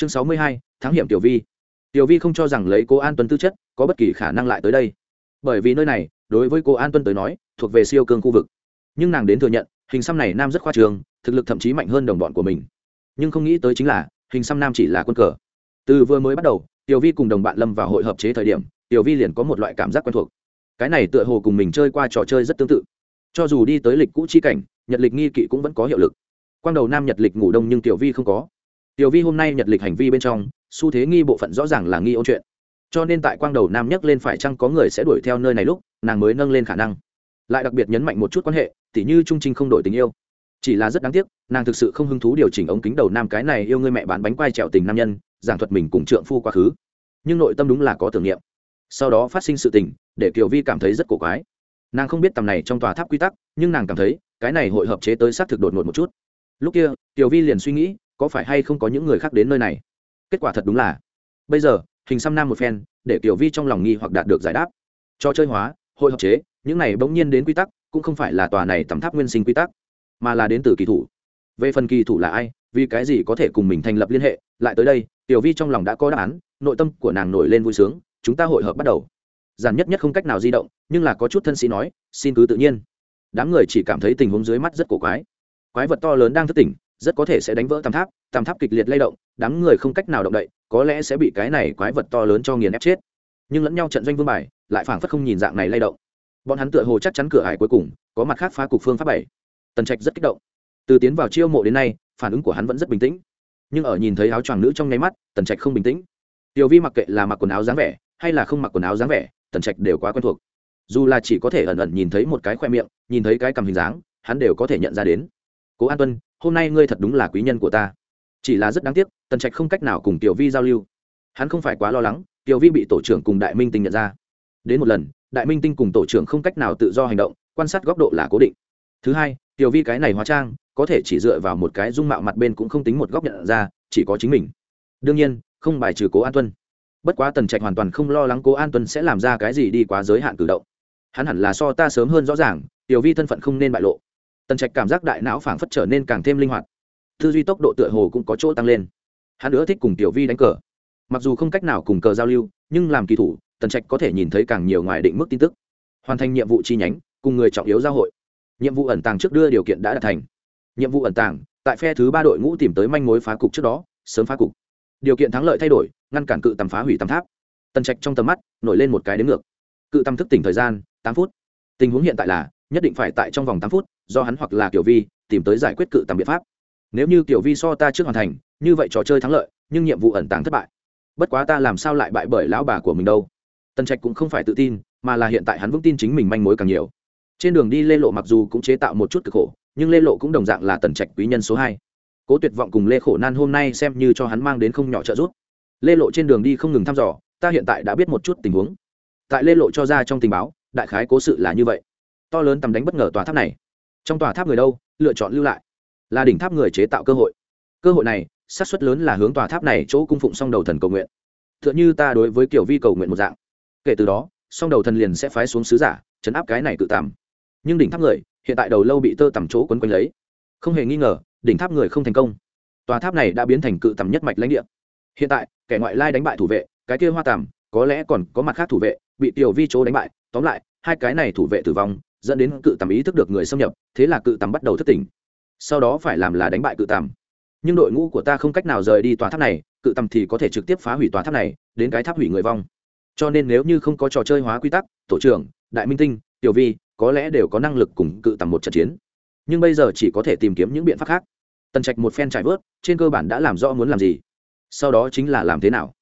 chương sáu mươi hai thắng hiểm tiểu vi. Tiểu vi không cho rằng lấy cô an tuấn tư chất có bất kỳ khả năng lại tới đây. Bởi vì nơi này, đối với cô an tuấn tới nói, thuộc về siêu cương khu vực. Nhưng nàng đến thừa nhận, hình xăm này nam rất khoa trường, thực lực thậm chí mạnh hơn đồng bọn của mình. Nhưng không nghĩ tới chính là, hình xăm nam chỉ là quân cờ. Từ vừa mới bắt đầu, tiểu vi cùng đồng bạn lâm vào hội hợp chế thời điểm, tiểu vi liền có một loại cảm giác quen thuộc. Cái này tựa hồ cùng mình chơi qua trò chơi rất tương tự. Cho dù đi tới lịch cũ chi cảnh, nhật lịch nghi kỵ cũng vẫn có hiệu lực. Quang đầu nam nhật lịch ngủ đông nhưng tiểu vi không có tiểu vi hôm nay nhật lịch hành vi bên trong, xu thế nghi bộ phận rõ ràng là nghi ôn chuyện. Cho nên tại quang đầu nam nhắc lên phải chăng có người sẽ đuổi theo nơi này lúc, nàng mới nâng lên khả năng. Lại đặc biệt nhấn mạnh một chút quan hệ, tỉ như trung trinh không đổi tình yêu. Chỉ là rất đáng tiếc, nàng thực sự không hứng thú điều chỉnh ống kính đầu nam cái này yêu người mẹ bán bánh quai trèo tình nam nhân, giảng thuật mình cùng trượng phu quá khứ. Nhưng nội tâm đúng là có tưởng niệm. Sau đó phát sinh sự tình, để kiều vi cảm thấy rất cổ quái. Nàng không biết tầm này trong tòa tháp quy tắc, nhưng nàng cảm thấy, cái này hội hợp chế tới xác thực đột ngột một chút. Lúc kia, kiều vi liền suy nghĩ có phải hay không có những người khác đến nơi này? Kết quả thật đúng là. Bây giờ, hình xăm nam một phen, để Tiểu vi trong lòng nghi hoặc đạt được giải đáp. Cho chơi hóa, hội hợp chế, những này bỗng nhiên đến quy tắc, cũng không phải là tòa này tầm tháp nguyên sinh quy tắc, mà là đến từ kỳ thủ. Về phần kỳ thủ là ai, vì cái gì có thể cùng mình thành lập liên hệ, lại tới đây tiểu vi trong lòng đã có đáp án, nội tâm của nàng nổi lên vui sướng, chúng ta hội hợp bắt đầu. Giản nhất nhất không cách nào di động, nhưng là có chút thân sĩ nói, xin cứ tự nhiên. Đám người chỉ cảm thấy tình huống dưới mắt rất cổ quái. Quái vật to lớn đang thức tỉnh rất có thể sẽ đánh vỡ tam tháp tam tháp kịch liệt lay động, đám người không cách nào động đậy, có lẽ sẽ bị cái này quái vật to lớn cho nghiền ép chết. Nhưng lẫn nhau trận doanh vương bài, lại phảng phất không nhìn dạng này lay động. Bọn hắn tựa hồ chắc chắn cửa hải cuối cùng, có mặt khác phá cục phương pháp bảy. Tần trạch rất kích động. Từ tiến vào chiêu mộ đến nay, phản ứng của hắn vẫn rất bình tĩnh. Nhưng ở nhìn thấy áo choàng nữ trong nháy mắt, tần trạch không bình tĩnh. Tiểu vi mặc kệ là mặc quần áo dáng vẻ, hay là không mặc quần áo dáng vẻ, tần trạch đều quá quen thuộc. Dù là chỉ có thể ẩn ẩn nhìn thấy một cái khoe miệng, nhìn thấy cái cầm hình dáng, hắn đều có thể nhận ra đến. Cố an tuân hôm nay ngươi thật đúng là quý nhân của ta. Chỉ là rất đáng tiếc, tần trạch không cách nào cùng tiểu vi giao lưu. Hắn không phải quá lo lắng, tiểu vi bị tổ trưởng cùng đại minh tinh nhận ra. Đến một lần, đại minh tinh cùng tổ trưởng không cách nào tự do hành động, quan sát góc độ là cố định. Thứ hai, tiểu vi cái này hóa trang, có thể chỉ dựa vào một cái dung mạo mặt bên cũng không tính một góc nhận ra, chỉ có chính mình. Đương nhiên, không bài trừ cố an tuân. Bất quá tần trạch hoàn toàn không lo lắng cố an tuân sẽ làm ra cái gì đi quá giới hạn cử động. Hắn hẳn là so ta sớm hơn rõ ràng, tiểu vi thân phận không nên bại lộ tần trạch cảm giác đại não phảng phất trở nên càng thêm linh hoạt. Tư duy tốc độ tựa hồ cũng có chỗ tăng lên. Hắn nữa thích cùng tiểu vi đánh cờ. Mặc dù không cách nào cùng cờ giao lưu, nhưng làm kỳ thủ, tần trạch có thể nhìn thấy càng nhiều ngoài định mức tin tức. Hoàn thành nhiệm vụ chi nhánh, cùng người trọng yếu giao hội. Nhiệm vụ ẩn tàng trước đưa điều kiện đã đạt thành. Nhiệm vụ ẩn tàng, tại phe thứ ba đội ngũ tìm tới manh mối phá cục trước đó, sớm phá cục. Điều kiện thắng lợi thay đổi, ngăn cản cự tầm phá hủy tầm tháp. Tần trạch trong tầm mắt, nổi lên một cái đến ngược. Cự tầm thức tỉnh thời gian, tám phút. Tình huống hiện tại là, nhất định phải tại trong vòng tám phút do hắn hoặc là kiểu vi tìm tới giải quyết cự tầm biện pháp. Nếu như kiểu vi so ta trước hoàn thành, như vậy trò chơi thắng lợi, nhưng nhiệm vụ ẩn tàng thất bại. Bất quá ta làm sao lại bại bởi lão bà của mình đâu? Tần trạch cũng không phải tự tin, mà là hiện tại hắn vững tin chính mình manh mối càng nhiều. Trên đường đi lê lộ mặc dù cũng chế tạo một chút cực khổ, nhưng lê lộ cũng đồng dạng là tần trạch quý nhân số hai. Cố tuyệt vọng cùng lê khổ nan hôm nay xem như cho hắn mang đến không nhỏ trợ giúp. Lê lộ trên đường đi không ngừng thăm dò, ta hiện tại đã biết một chút tình huống. Tại lê lộ cho ra trong tình báo, đại khái cố sự là như vậy. To lớn tầm đánh bất ngờ tòa tháp này trong tòa tháp người đâu, lựa chọn lưu lại. Là đỉnh tháp người chế tạo cơ hội. Cơ hội này, xác suất lớn là hướng tòa tháp này chỗ cung phụng song đầu thần cầu nguyện. T h ư ợ n h ư ta đối với kiểu vi cầu nguyện một dạng. Kể từ đó, song đầu thần liền sẽ phái xuống sứ giả, chấn áp cái này tự tàm nhưng đỉnh tháp người, hiện tại đầu lâu bị tơ tằm chỗ quấn quanh lấy. Không hề nghi ngờ, đỉnh tháp người không thành công. Tòa tháp này đã biến thành cự tầm nhất mạch lãnh địa. Hiện tại, kẻ ngoại lai đánh bại thủ vệ, cái kia hoa tàm có lẽ còn có mặt khác thủ vệ, bị tiểu vi chỗ đánh bại. Tóm lại, hai cái này thủ vệ tử vong dẫn đến cự tầm ý thức được người xâm nhập, thế là cự tầm bắt đầu thất tỉnh. Sau đó phải làm là đánh bại cự tầm nhưng đội ngũ của ta không cách nào rời đi tòa tháp này, cự tầm thì có thể trực tiếp phá hủy tòa tháp này, đến cái tháp hủy người vong. Cho nên nếu như không có trò chơi hóa quy tắc, tổ trưởng, đại minh tinh, tiểu vi, có lẽ đều có năng lực cùng cự tầm một trận chiến. Nhưng bây giờ chỉ có thể tìm kiếm những biện pháp khác. Tần trạch một phen trải vớt, trên cơ bản đã làm rõ muốn làm gì. Sau đó chính là làm thế nào.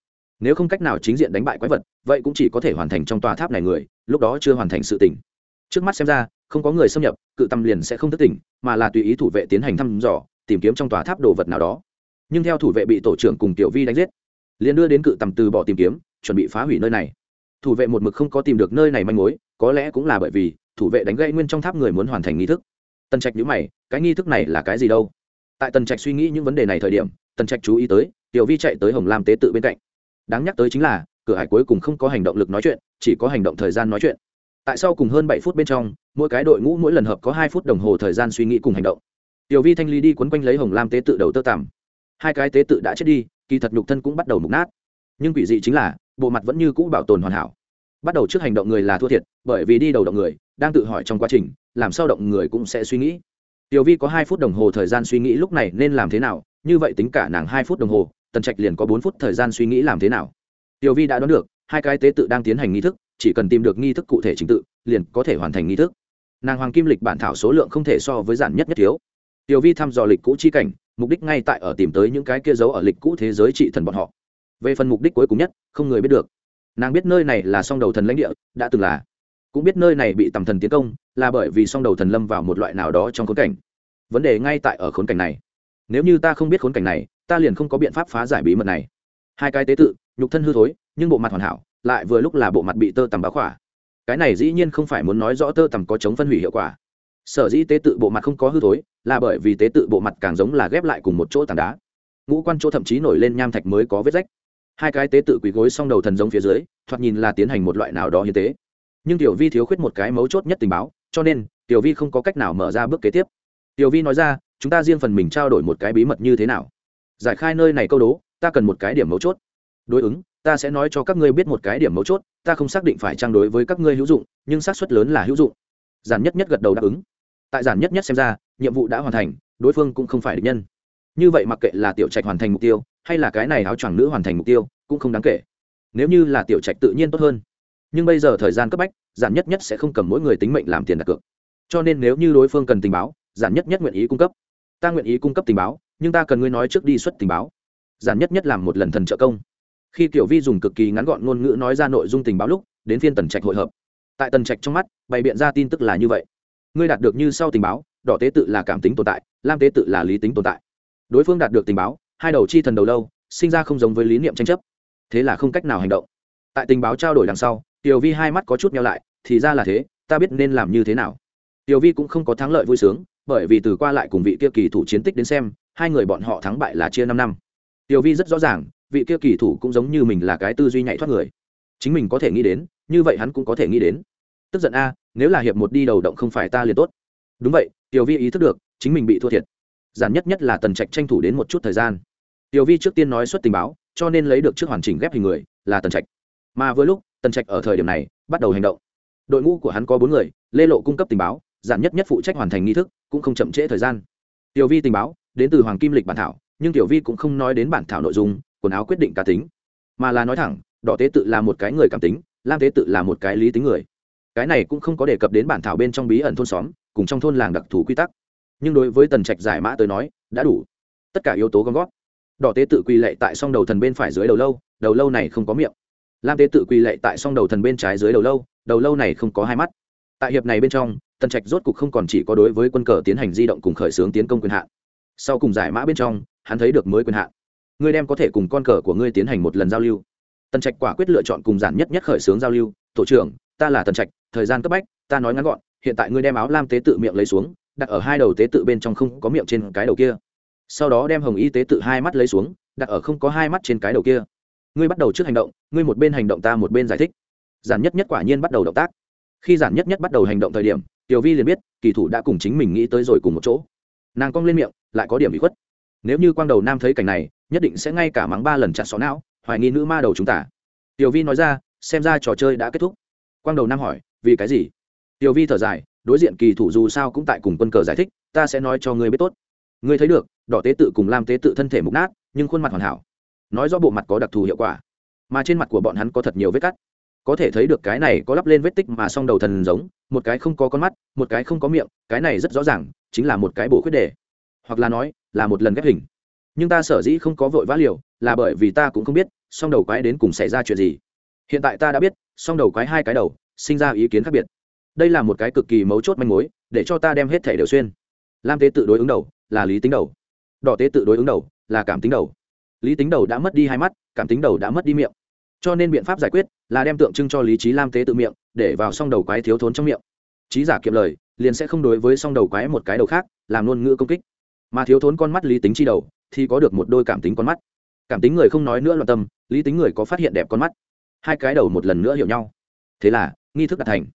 Nếu không cách nào chính diện đánh bại quái vật, vậy cũng chỉ có thể hoàn thành trong tòa tháp này người, lúc đó chưa hoàn thành sự tỉnh trước mắt xem ra, không có người xâm nhập, cự tâm liền sẽ không thất tỉnh, mà là tùy ý thủ vệ tiến hành thăm dò, tìm kiếm trong tòa tháp đồ vật nào đó. Nhưng theo thủ vệ bị tổ trưởng cùng tiểu vi đánh giết, liền đưa đến cự tầm từ bỏ tìm kiếm, chuẩn bị phá hủy nơi này. Thủ vệ một mực không có tìm được nơi này manh mối, có lẽ cũng là bởi vì thủ vệ đánh gãy nguyên trong tháp người muốn hoàn thành nghi thức. Tần trạch nhữ mày, cái nghi thức này là cái gì đâu? Tại tần trạch suy nghĩ những vấn đề này thời điểm, tần trạch chú ý tới, tiểu vi chạy tới hồng lam tế tự bên cạnh. Đáng nhắc tới chính là, cửa hải cuối cùng không có hành động lực nói chuyện, chỉ có hành động thời gian nói chuyện tại sau cùng hơn bảy phút bên trong, mỗi cái đội ngũ mỗi lần hợp có hai phút đồng hồ thời gian suy nghĩ cùng hành động. Tiểu vi thanh ly đi quấn quanh lấy hồng lam tế tự đầu tơ tằm. Hai cái tế tự đã chết đi, kỳ thật nhục thân cũng bắt đầu mục nát. Nhưng quỷ dị chính là, bộ mặt vẫn như cũ bảo tồn hoàn hảo. Bắt đầu trước hành động người là thua thiệt, bởi vì đi đầu động người, đang tự hỏi trong quá trình, làm sao động người cũng sẽ suy nghĩ. Tiểu vi có hai phút đồng hồ thời gian suy nghĩ lúc này nên làm thế nào, như vậy tính cả nàng hai phút đồng hồ, tần trạch liền có bốn phút thời gian suy nghĩ làm thế nào. Tiểu vi đã đoán được hai cái tế tự đang tiến hành nghi thức, chỉ cần tìm được nghi thức cụ thể trình tự, liền có thể hoàn thành nghi thức. Nàng hoàng kim lịch bản thảo số lượng không thể so với giản nhất nhất thiếu. Tiểu vi thăm dò lịch cũ chi cảnh, mục đích ngay tại ở tìm tới những cái kia giấu ở lịch cũ thế giới trị thần bọn họ. Về phần mục đích cuối cùng nhất, không người biết được. Nàng biết nơi này là song đầu thần lãnh địa, đã từng là. Cũng biết nơi này bị tầm thần tiến công, là bởi vì song đầu thần lâm vào một loại nào đó trong khốn cảnh. Vấn đề ngay tại ở khốn cảnh này. Nếu như ta không biết khốn cảnh này, ta liền không có biện pháp phá giải bí mật này. Hai cái tế tự, nhục thân hư thối nhưng bộ mặt hoàn hảo, lại vừa lúc là bộ mặt bị tơ tằm báo khỏa. Cái này dĩ nhiên không phải muốn nói rõ tơ tằm có chống phân hủy hiệu quả. Sở dĩ tế tự bộ mặt không có hư thối, là bởi vì tế tự bộ mặt càng giống là ghép lại cùng một chỗ tảng đá. Ngũ quan chỗ thậm chí nổi lên nham thạch mới có vết rách. Hai cái tế tự quỳ gối song đầu thần giống phía dưới, thoạt nhìn là tiến hành một loại nào đó như tế. Nhưng tiểu vi thiếu khuyết một cái mấu chốt nhất tình báo, cho nên, tiểu vi không có cách nào mở ra bước kế tiếp. Tiểu vi nói ra, chúng ta riêng phần mình trao đổi một cái bí mật như thế nào? Giải khai nơi này câu đố, ta cần một cái điểm mấu chốt. Đối ứng ta sẽ nói cho các ngươi biết một cái điểm mấu chốt, ta không xác định phải trang đối với các ngươi hữu dụng, nhưng xác suất lớn là hữu dụng. Giản nhất nhất gật đầu đáp ứng. Tại giản nhất nhất xem ra, nhiệm vụ đã hoàn thành, đối phương cũng không phải địch nhân. Như vậy mặc kệ là tiểu trạch hoàn thành mục tiêu, hay là cái này áo choàng nữ hoàn thành mục tiêu, cũng không đáng kể. Nếu như là tiểu trạch tự nhiên tốt hơn. Nhưng bây giờ thời gian cấp bách, giản nhất nhất sẽ không cầm mỗi người tính mệnh làm tiền đặt cược. Cho nên nếu như đối phương cần tình báo, giản nhất nhất nguyện ý cung cấp. Ta nguyện ý cung cấp tình báo, nhưng ta cần ngươi nói trước đi xuất tình báo. Giản nhất nhất làm một lần thần trợ công khi tiểu vi dùng cực kỳ ngắn gọn ngôn ngữ nói ra nội dung tình báo lúc, đến phiên tần trạch hội hợp. Tại tần trạch trong mắt, bày biện ra tin tức là như vậy. Ngươi đạt được như sau tình báo, đỏ tế tự là cảm tính tồn tại, lam tế tự là lý tính tồn tại. Đối phương đạt được tình báo, hai đầu chi thần đầu lâu, sinh ra không giống với lý niệm tranh chấp. Thế là không cách nào hành động. Tại tình báo trao đổi đằng sau tiểu vi hai mắt có chút nhau lại, thì ra là thế, ta biết nên làm như thế nào. Tiểu vi cũng không có thắng lợi vui sướng, bởi vì từ qua lại cùng vị kia kỳ thủ chiến tích đến xem, hai người bọn họ thắng bại là chia năm năm. Tiểu vi rất rõ ràng vị kia kỳ thủ cũng giống như mình là cái tư duy nhạy thoát người. Chính mình có thể nghĩ đến, như vậy hắn cũng có thể nghĩ đến. Tức giận a, nếu là hiệp một đi đầu động không phải ta liền tốt. Đúng vậy, tiểu vi ý thức được, chính mình bị thua thiệt. Giản nhất nhất là tần trạch tranh thủ đến một chút thời gian. Tiểu vi trước tiên nói xuất tình báo, cho nên lấy được trước hoàn chỉnh ghép hình người, là tần trạch. Mà với lúc, tần trạch ở thời điểm này, bắt đầu hành động. Đội ngũ của hắn có bốn người, lê lộ cung cấp tình báo, giản nhất nhất phụ trách hoàn thành nghi thức, cũng không chậm trễ thời gian. Tiểu vi tình báo, đến từ hoàng kim lịch bản thảo, nhưng tiểu vi cũng không nói đến bản thảo nội dung quần áo quyết định cá tính. Mà là nói thẳng, đỏ tế tự là một cái người cảm tính, lam tế tự là một cái lý tính người. Cái này cũng không có đề cập đến bản thảo bên trong bí ẩn thôn xóm, cùng trong thôn làng đặc thù quy tắc. Nhưng đối với tần trạch giải mã tới nói, đã đủ. Tất cả yếu tố gom gót đỏ tế tự quy lệ tại song đầu thần bên phải dưới đầu lâu đầu lâu này không có miệng. Lam tế tự quy lệ tại song đầu thần bên trái dưới đầu lâu đầu lâu này không có hai mắt. Tại hiệp này bên trong, tần trạch rốt cục không còn chỉ có đối với quân cờ tiến hành di động cùng khởi xướng tiến công quyền hạn. Sau cùng giải mã bên trong, hắn thấy được mới quyền hạn ngươi đem có thể cùng con cờ của ngươi tiến hành một lần giao lưu. Tần trạch quả quyết lựa chọn cùng giản nhất nhất khởi xướng giao lưu. Tổ trưởng, ta là tần trạch, thời gian cấp bách, ta nói ngắn gọn, hiện tại ngươi đem áo lam tế tự miệng lấy xuống, đặt ở hai đầu tế tự bên trong không có miệng trên cái đầu kia. Sau đó đem hồng y tế tự hai mắt lấy xuống, đặt ở không có hai mắt trên cái đầu kia. Ngươi bắt đầu trước hành động, ngươi một bên hành động ta một bên giải thích. Giản nhất nhất quả nhiên bắt đầu động tác. Khi giản nhất nhất bắt đầu hành động thời điểm, tiểu vi liền biết, kỳ thủ đã cùng chính mình nghĩ tới rồi cùng một chỗ. Nàng cong lên miệng, lại có điểm bị khuất. Nếu như quang đầu nam thấy cảnh này nhất định sẽ ngay cả mắng ba lần chặt xó não, hoài nghi nữ ma đầu chúng ta. Tiểu vi nói ra, xem ra trò chơi đã kết thúc. Quang đầu nam hỏi, vì cái gì? Tiểu vi thở dài, đối diện kỳ thủ dù sao cũng tại cùng quân cờ giải thích, ta sẽ nói cho ngươi biết tốt. Ngươi thấy được, đỏ tế tự cùng lam tế tự thân thể mục nát, nhưng khuôn mặt hoàn hảo. Nói rõ bộ mặt có đặc thù hiệu quả, mà trên mặt của bọn hắn có thật nhiều vết cắt. Có thể thấy được cái này có lắp lên vết tích mà song đầu thần giống, một cái không có con mắt, một cái không có miệng, cái này rất rõ ràng, chính là một cái bổ khuyết đề. Hoặc là nói, là một lần ghép hình nhưng ta sở dĩ không có vội vã liều, là bởi vì ta cũng không biết, song đầu quái đến cùng xảy ra chuyện gì. Hiện tại ta đã biết, song đầu quái hai cái đầu, sinh ra ý kiến khác biệt. Đây là một cái cực kỳ mấu chốt manh mối, để cho ta đem hết thẻ đều xuyên. Lam tế tự đối ứng đầu, là lý tính đầu. Đỏ tế tự đối ứng đầu, là cảm tính đầu. Lý tính đầu đã mất đi hai mắt, cảm tính đầu đã mất đi miệng. Cho nên biện pháp giải quyết là đem tượng trưng cho lý trí lam tế tự miệng, để vào song đầu quái thiếu thốn trong miệng. Trí giả kiệm lời, liền sẽ không đối với song đầu quái một cái đầu khác, làm ngôn ngữ công kích mà thiếu thốn con mắt lý tính chi đầu, thì có được một đôi cảm tính con mắt. Cảm tính người không nói nữa loạn tâm, lý tính người có phát hiện đẹp con mắt. Hai cái đầu một lần nữa hiểu nhau. Thế là, nghi thức đạt thành.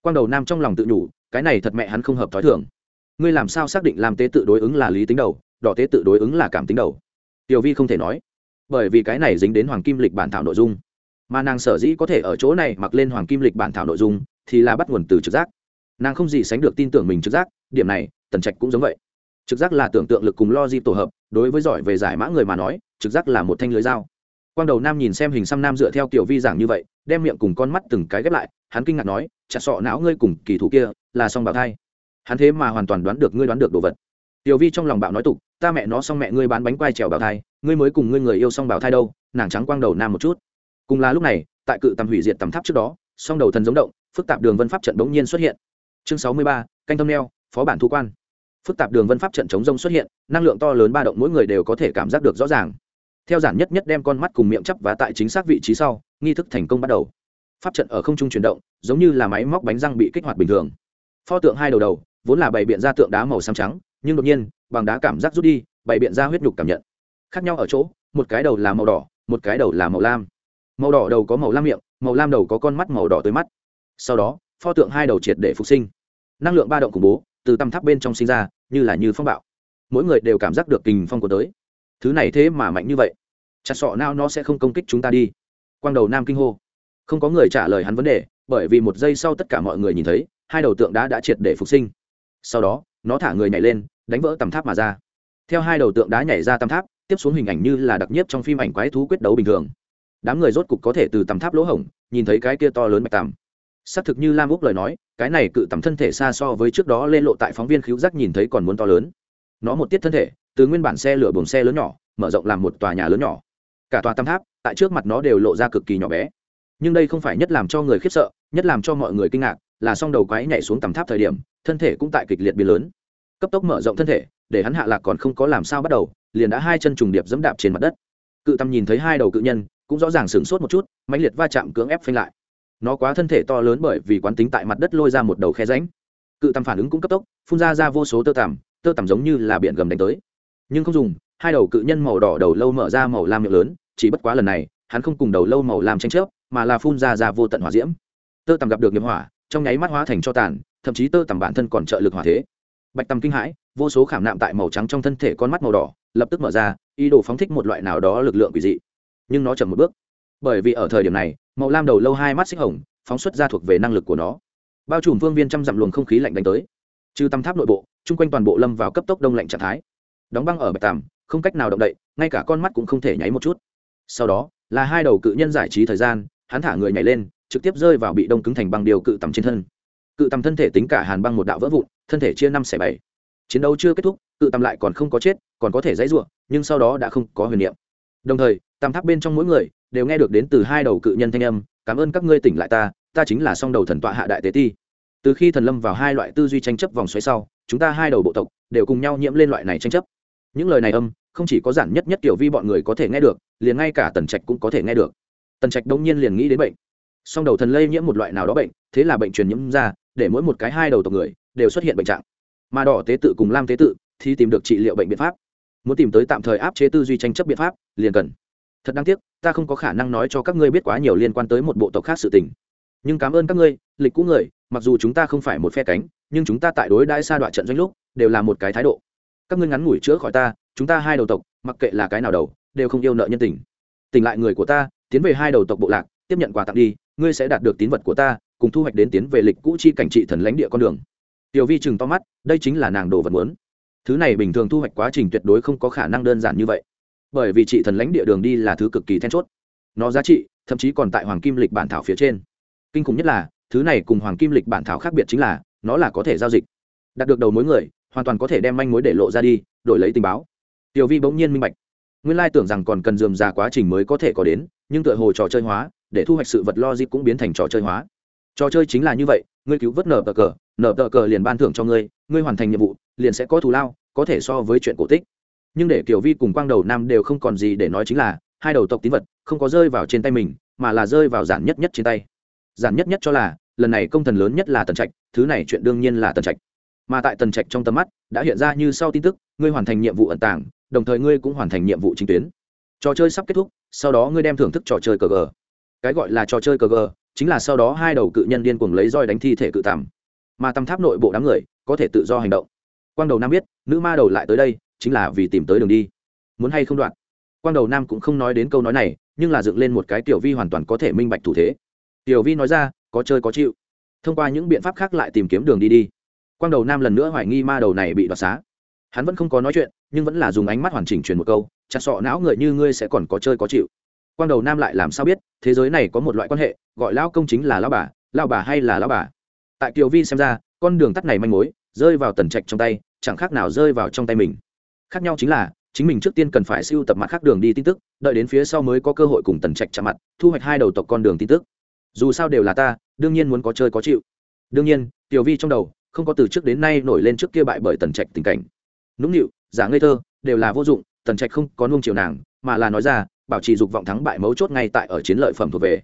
Quang đầu nam trong lòng tự nhủ, cái này thật mẹ hắn không hợp t h ó i thường. Ngươi làm sao xác định làm tế tự đối ứng là lý tính đầu, đỏ tế tự đối ứng là cảm tính đầu? Tiểu vi không thể nói. Bởi vì cái này dính đến hoàng kim lịch bản thảo nội dung. Mà nàng sở dĩ có thể ở chỗ này mặc lên hoàng kim lịch bản thảo nội dung, thì là bắt nguồn từ trực giác. Nàng không gì sánh được tin tưởng mình trực giác, điểm này, tần trạch cũng giống vậy trực giác là tưởng tượng lực cùng lo di tổ hợp, đối với giỏi về giải mã người mà nói, trực giác là một thanh lưới dao. Quang đầu nam nhìn xem hình xăm nam dựa theo kiểu vi giảng như vậy, đem miệng cùng con mắt từng cái ghép lại, hắn kinh ngạc nói chặt sọ não ngươi cùng kỳ thủ kia, là song bảo thai. Hắn thế mà hoàn toàn đoán được ngươi đoán được đồ vật. Tiểu vi trong lòng bạo nói tục, ta mẹ nó xong mẹ ngươi bán bánh quai trèo bảo thai, ngươi mới cùng ngươi người yêu xong bảo thai đâu, nàng trắng quang đầu nam một chút. Cùng là lúc này, tại cự tầm hủy diệt tầm tháp trước đó, song đầu thần giống động, phức tạp đường vân pháp trận bỗng nhiên xuất hiện. Chương sáu mươi ba, canh tâm neo phó bản thu quan phức tạp đường vân pháp trận chống rông xuất hiện, năng lượng to lớn ba động mỗi người đều có thể cảm giác được rõ ràng. Theo giản nhất nhất đem con mắt cùng miệng chấp và tại chính xác vị trí sau, nghi thức thành công bắt đầu. Pháp trận ở không trung chuyển động, giống như là máy móc bánh răng bị kích hoạt bình thường. Pho tượng hai đầu đầu, vốn là bày biện ra tượng đá màu xám trắng, nhưng đột nhiên, bằng đá cảm giác rút đi, bày biện ra huyết nhục cảm nhận. Khác nhau ở chỗ, một cái đầu là màu đỏ, một cái đầu là màu lam. Màu đỏ đầu có màu lam miệng, màu lam đầu có con mắt màu đỏ tới mắt. Sau đó, pho tượng hai đầu triệt để phục sinh. Năng lượng ba động khủng bố từ tăm tháp bên trong sinh ra, như là như phong bạo. Mỗi người đều cảm giác được kình phong của tới. Thứ này thế mà mạnh như vậy. Chặt sọ nào nó sẽ không công kích chúng ta đi. Quang đầu nam kinh hô. Không có người trả lời hắn vấn đề, bởi vì một giây sau tất cả mọi người nhìn thấy, hai đầu tượng đá đã triệt để phục sinh. Sau đó, nó thả người nhảy lên, đánh vỡ tầm tháp mà ra. Theo hai đầu tượng đá nhảy ra tầm tháp, tiếp xuống hình ảnh như là đặc nhiếp trong phim ảnh quái thú quyết đấu bình thường. Đám người rốt cục có thể từ tầm tháp lỗ hổng, nhìn thấy cái kia to lớn bạch tằm xác thực như lam úc lời nói, cái này cự tầm thân thể xa so với trước đó lên lộ tại phóng viên khíu giác nhìn thấy còn muốn to lớn. Nó một tiết thân thể, từ nguyên bản xe lửa buồng xe lớn nhỏ, mở rộng làm một tòa nhà lớn nhỏ. Cả tòa tam tháp, tại trước mặt nó đều lộ ra cực kỳ nhỏ bé. Nhưng đây không phải nhất làm cho người khiếp sợ, nhất làm cho mọi người kinh ngạc, là s o n g đầu quái nhảy xuống tầm tháp thời điểm, thân thể cũng tại kịch liệt biến lớn. Cấp tốc mở rộng thân thể, để hắn hạ lạc còn không có làm sao bắt đầu, liền đã hai chân trùng điệp dẫm đạp trên mặt đất. Cự tầm nhìn thấy hai đầu cự nhân, cũng rõ ràng sửng sốt một chút, mãnh liệt va chạm cưỡng ép phanh lại nó quá thân thể to lớn bởi vì quán tính tại mặt đất lôi ra một đầu khe ránh cự tầm phản ứng cũng cấp tốc, phun ra ra vô số tơ tằm tơ tằm giống như là biển gầm đánh tới. Nhưng không dùng, hai đầu cự nhân màu đỏ đầu lâu mở ra màu lam miệng lớn, chỉ bất quá lần này, hắn không cùng đầu lâu màu lam tranh chấp, mà là phun ra ra vô tận hỏa diễm. Tơ tằm gặp được nghiệp hỏa, trong nháy mắt hóa thành cho tàn, thậm chí tơ tằm bản thân còn trợ lực hỏa thế. Bạch tằm kinh hãi, vô số khảm nạm tại màu trắng trong thân thể con mắt màu đỏ, lập tức mở ra, ý đồ phóng thích một loại nào đó lực lượng quỷ dị. Nhưng nó chậm một bước. Bởi vì ở thời điểm này màu lam đầu lâu hai mắt xích hồng, phóng xuất ra thuộc về năng lực của nó. Bao trùm vương viên trăm dặm luồng không khí lạnh đánh tới. Trừ tăm tháp nội bộ, chung quanh toàn bộ lâm vào cấp tốc đông lạnh trạng thái. Đóng băng ở bạch tàm không cách nào động đậy, ngay cả con mắt cũng không thể nháy một chút. Sau đó, là hai đầu cự nhân giải trí thời gian, hắn thả người nhảy lên, trực tiếp rơi vào bị đông cứng thành băng điều cự tầm trên thân. Cự tầm thân thể tính cả hàn băng một đạo vỡ vụn, thân thể chia năm xẻ bảy. Chiến đấu chưa kết thúc, cự tầm lại còn không có chết, còn có thể dãy ruộng nhưng sau đó đã không có huyền niệm. Đồng thời tam tháp bên trong mỗi người đều nghe được đến từ hai đầu cự nhân thanh âm, cảm ơn các ngươi tỉnh lại ta ta chính là song đầu thần tọa hạ đại tế ti. Từ khi thần lâm vào hai loại tư duy tranh chấp vòng xoáy sau, chúng ta hai đầu bộ tộc đều cùng nhau nhiễm lên loại này tranh chấp. Những lời này âm, không chỉ có giản nhất nhất tiểu vi bọn người có thể nghe được, liền ngay cả tần trạch cũng có thể nghe được. Tần trạch đông nhiên liền nghĩ đến bệnh. Song đầu thần lây nhiễm một loại nào đó bệnh, thế là bệnh truyền nhiễm ra, để mỗi một cái hai đầu tộc người đều xuất hiện bệnh trạng. Mà đỏ tế tự cùng lam tế tự thì tìm được trị liệu bệnh biện pháp. Muốn tìm tới tạm thời áp chế tư duy tranh chấp biện pháp, liền cần thật đáng tiếc, ta không có khả năng nói cho các ngươi biết quá nhiều liên quan tới một bộ tộc khác sự tình. Nhưng cảm ơn các ngươi, lịch cũ người, mặc dù chúng ta không phải một phe cánh, nhưng chúng ta tại đối đãi xa đoạn trận doanh lúc, đều là một cái thái độ. Các ngươi ngắn ngủi chữa khỏi ta, chúng ta hai đầu tộc, mặc kệ là cái nào đầu, đều không yêu nợ nhân tình. Tỉnh lại người của ta, tiến về hai đầu tộc bộ lạc, tiếp nhận quà tặng đi, ngươi sẽ đạt được tín vật của ta, cùng thu hoạch đến tiến về lịch cũ chi cảnh trị thần lãnh địa con đường. Tiểu vi chừng to mắt, đây chính là nàng đồ vật muốn. Thứ này bình thường thu hoạch quá trình tuyệt đối không có khả năng đơn giản như vậy bởi vì trị thần lãnh địa đường đi là thứ cực kỳ then chốt. Nó giá trị, thậm chí còn tại hoàng kim lịch bản thảo phía trên. Kinh khủng nhất là, thứ này cùng hoàng kim lịch bản thảo khác biệt chính là, nó là có thể giao dịch. Đạt được đầu mối người, hoàn toàn có thể đem manh mối để lộ ra đi, đổi lấy tình báo. Tiểu vi bỗng nhiên minh bạch. Nguyên lai tưởng rằng còn cần dườm ra quá trình mới có thể có đến, nhưng tựa hồ trò chơi hóa, để thu hoạch sự vật logic cũng biến thành trò chơi hóa. Trò chơi chính là như vậy, ngươi cứu vớt nở tờ cờ nở tờ cờ liền ban thưởng cho ngươi ngươi hoàn thành nhiệm vụ, liền sẽ có thù lao, có thể so với chuyện cổ tích nhưng để kiểu vi cùng quang đầu nam đều không còn gì để nói chính là, hai đầu tộc tín vật không có rơi vào trên tay mình, mà là rơi vào giản nhất nhất trên tay. Giản nhất nhất cho là, lần này công thần lớn nhất là tần trạch, thứ này chuyện đương nhiên là tần trạch. Mà tại tần trạch trong tầm mắt, đã hiện ra như sau tin tức, ngươi hoàn thành nhiệm vụ ẩn tàng, đồng thời ngươi cũng hoàn thành nhiệm vụ chính tuyến. Trò chơi sắp kết thúc, sau đó ngươi đem thưởng thức trò chơi cờ gờ. Cái gọi là trò chơi cờ gờ, chính là sau đó hai đầu cự nhân điên cuồng lấy roi đánh thi thể cự tằm mà tầm tháp nội bộ đám người, có thể tự do hành động. Quang đầu nam biết, nữ ma đầu lại tới đây chính là vì tìm tới đường đi. Muốn hay không đoạn? Quang đầu nam cũng không nói đến câu nói này, nhưng là dựng lên một cái tiểu vi hoàn toàn có thể minh bạch thủ thế. Tiểu vi nói ra, có chơi có chịu. Thông qua những biện pháp khác lại tìm kiếm đường đi đi. Quang đầu nam lần nữa hoài nghi ma đầu này bị đoạt xá. Hắn vẫn không có nói chuyện, nhưng vẫn là dùng ánh mắt hoàn chỉnh truyền một câu, chặt sọ não người như ngươi sẽ còn có chơi có chịu. Quang đầu nam lại làm sao biết, thế giới này có một loại quan hệ, gọi lão công chính là lão bà lão bà hay là lão bà? Tại kiều vi xem ra, con đường tắt này manh mối, rơi vào tần trạch trong tay, chẳng khác nào rơi vào trong tay mình khác nhau chính là, chính mình trước tiên cần phải siêu tập mặt khác đường đi tin tức, đợi đến phía sau mới có cơ hội cùng tần trạch chạm mặt, thu hoạch hai đầu tộc con đường tin tức. Dù sao đều là ta, đương nhiên muốn có chơi có chịu. Đương nhiên, tiểu vi trong đầu, không có từ trước đến nay nổi lên trước kia bại bởi tần trạch tình cảnh. Nũng nịu, giả ngây thơ, đều là vô dụng, tần trạch không có nuông chiều nàng, mà là nói ra, bảo trì dục vọng thắng bại mấu chốt ngay tại ở chiến lợi phẩm thuộc về.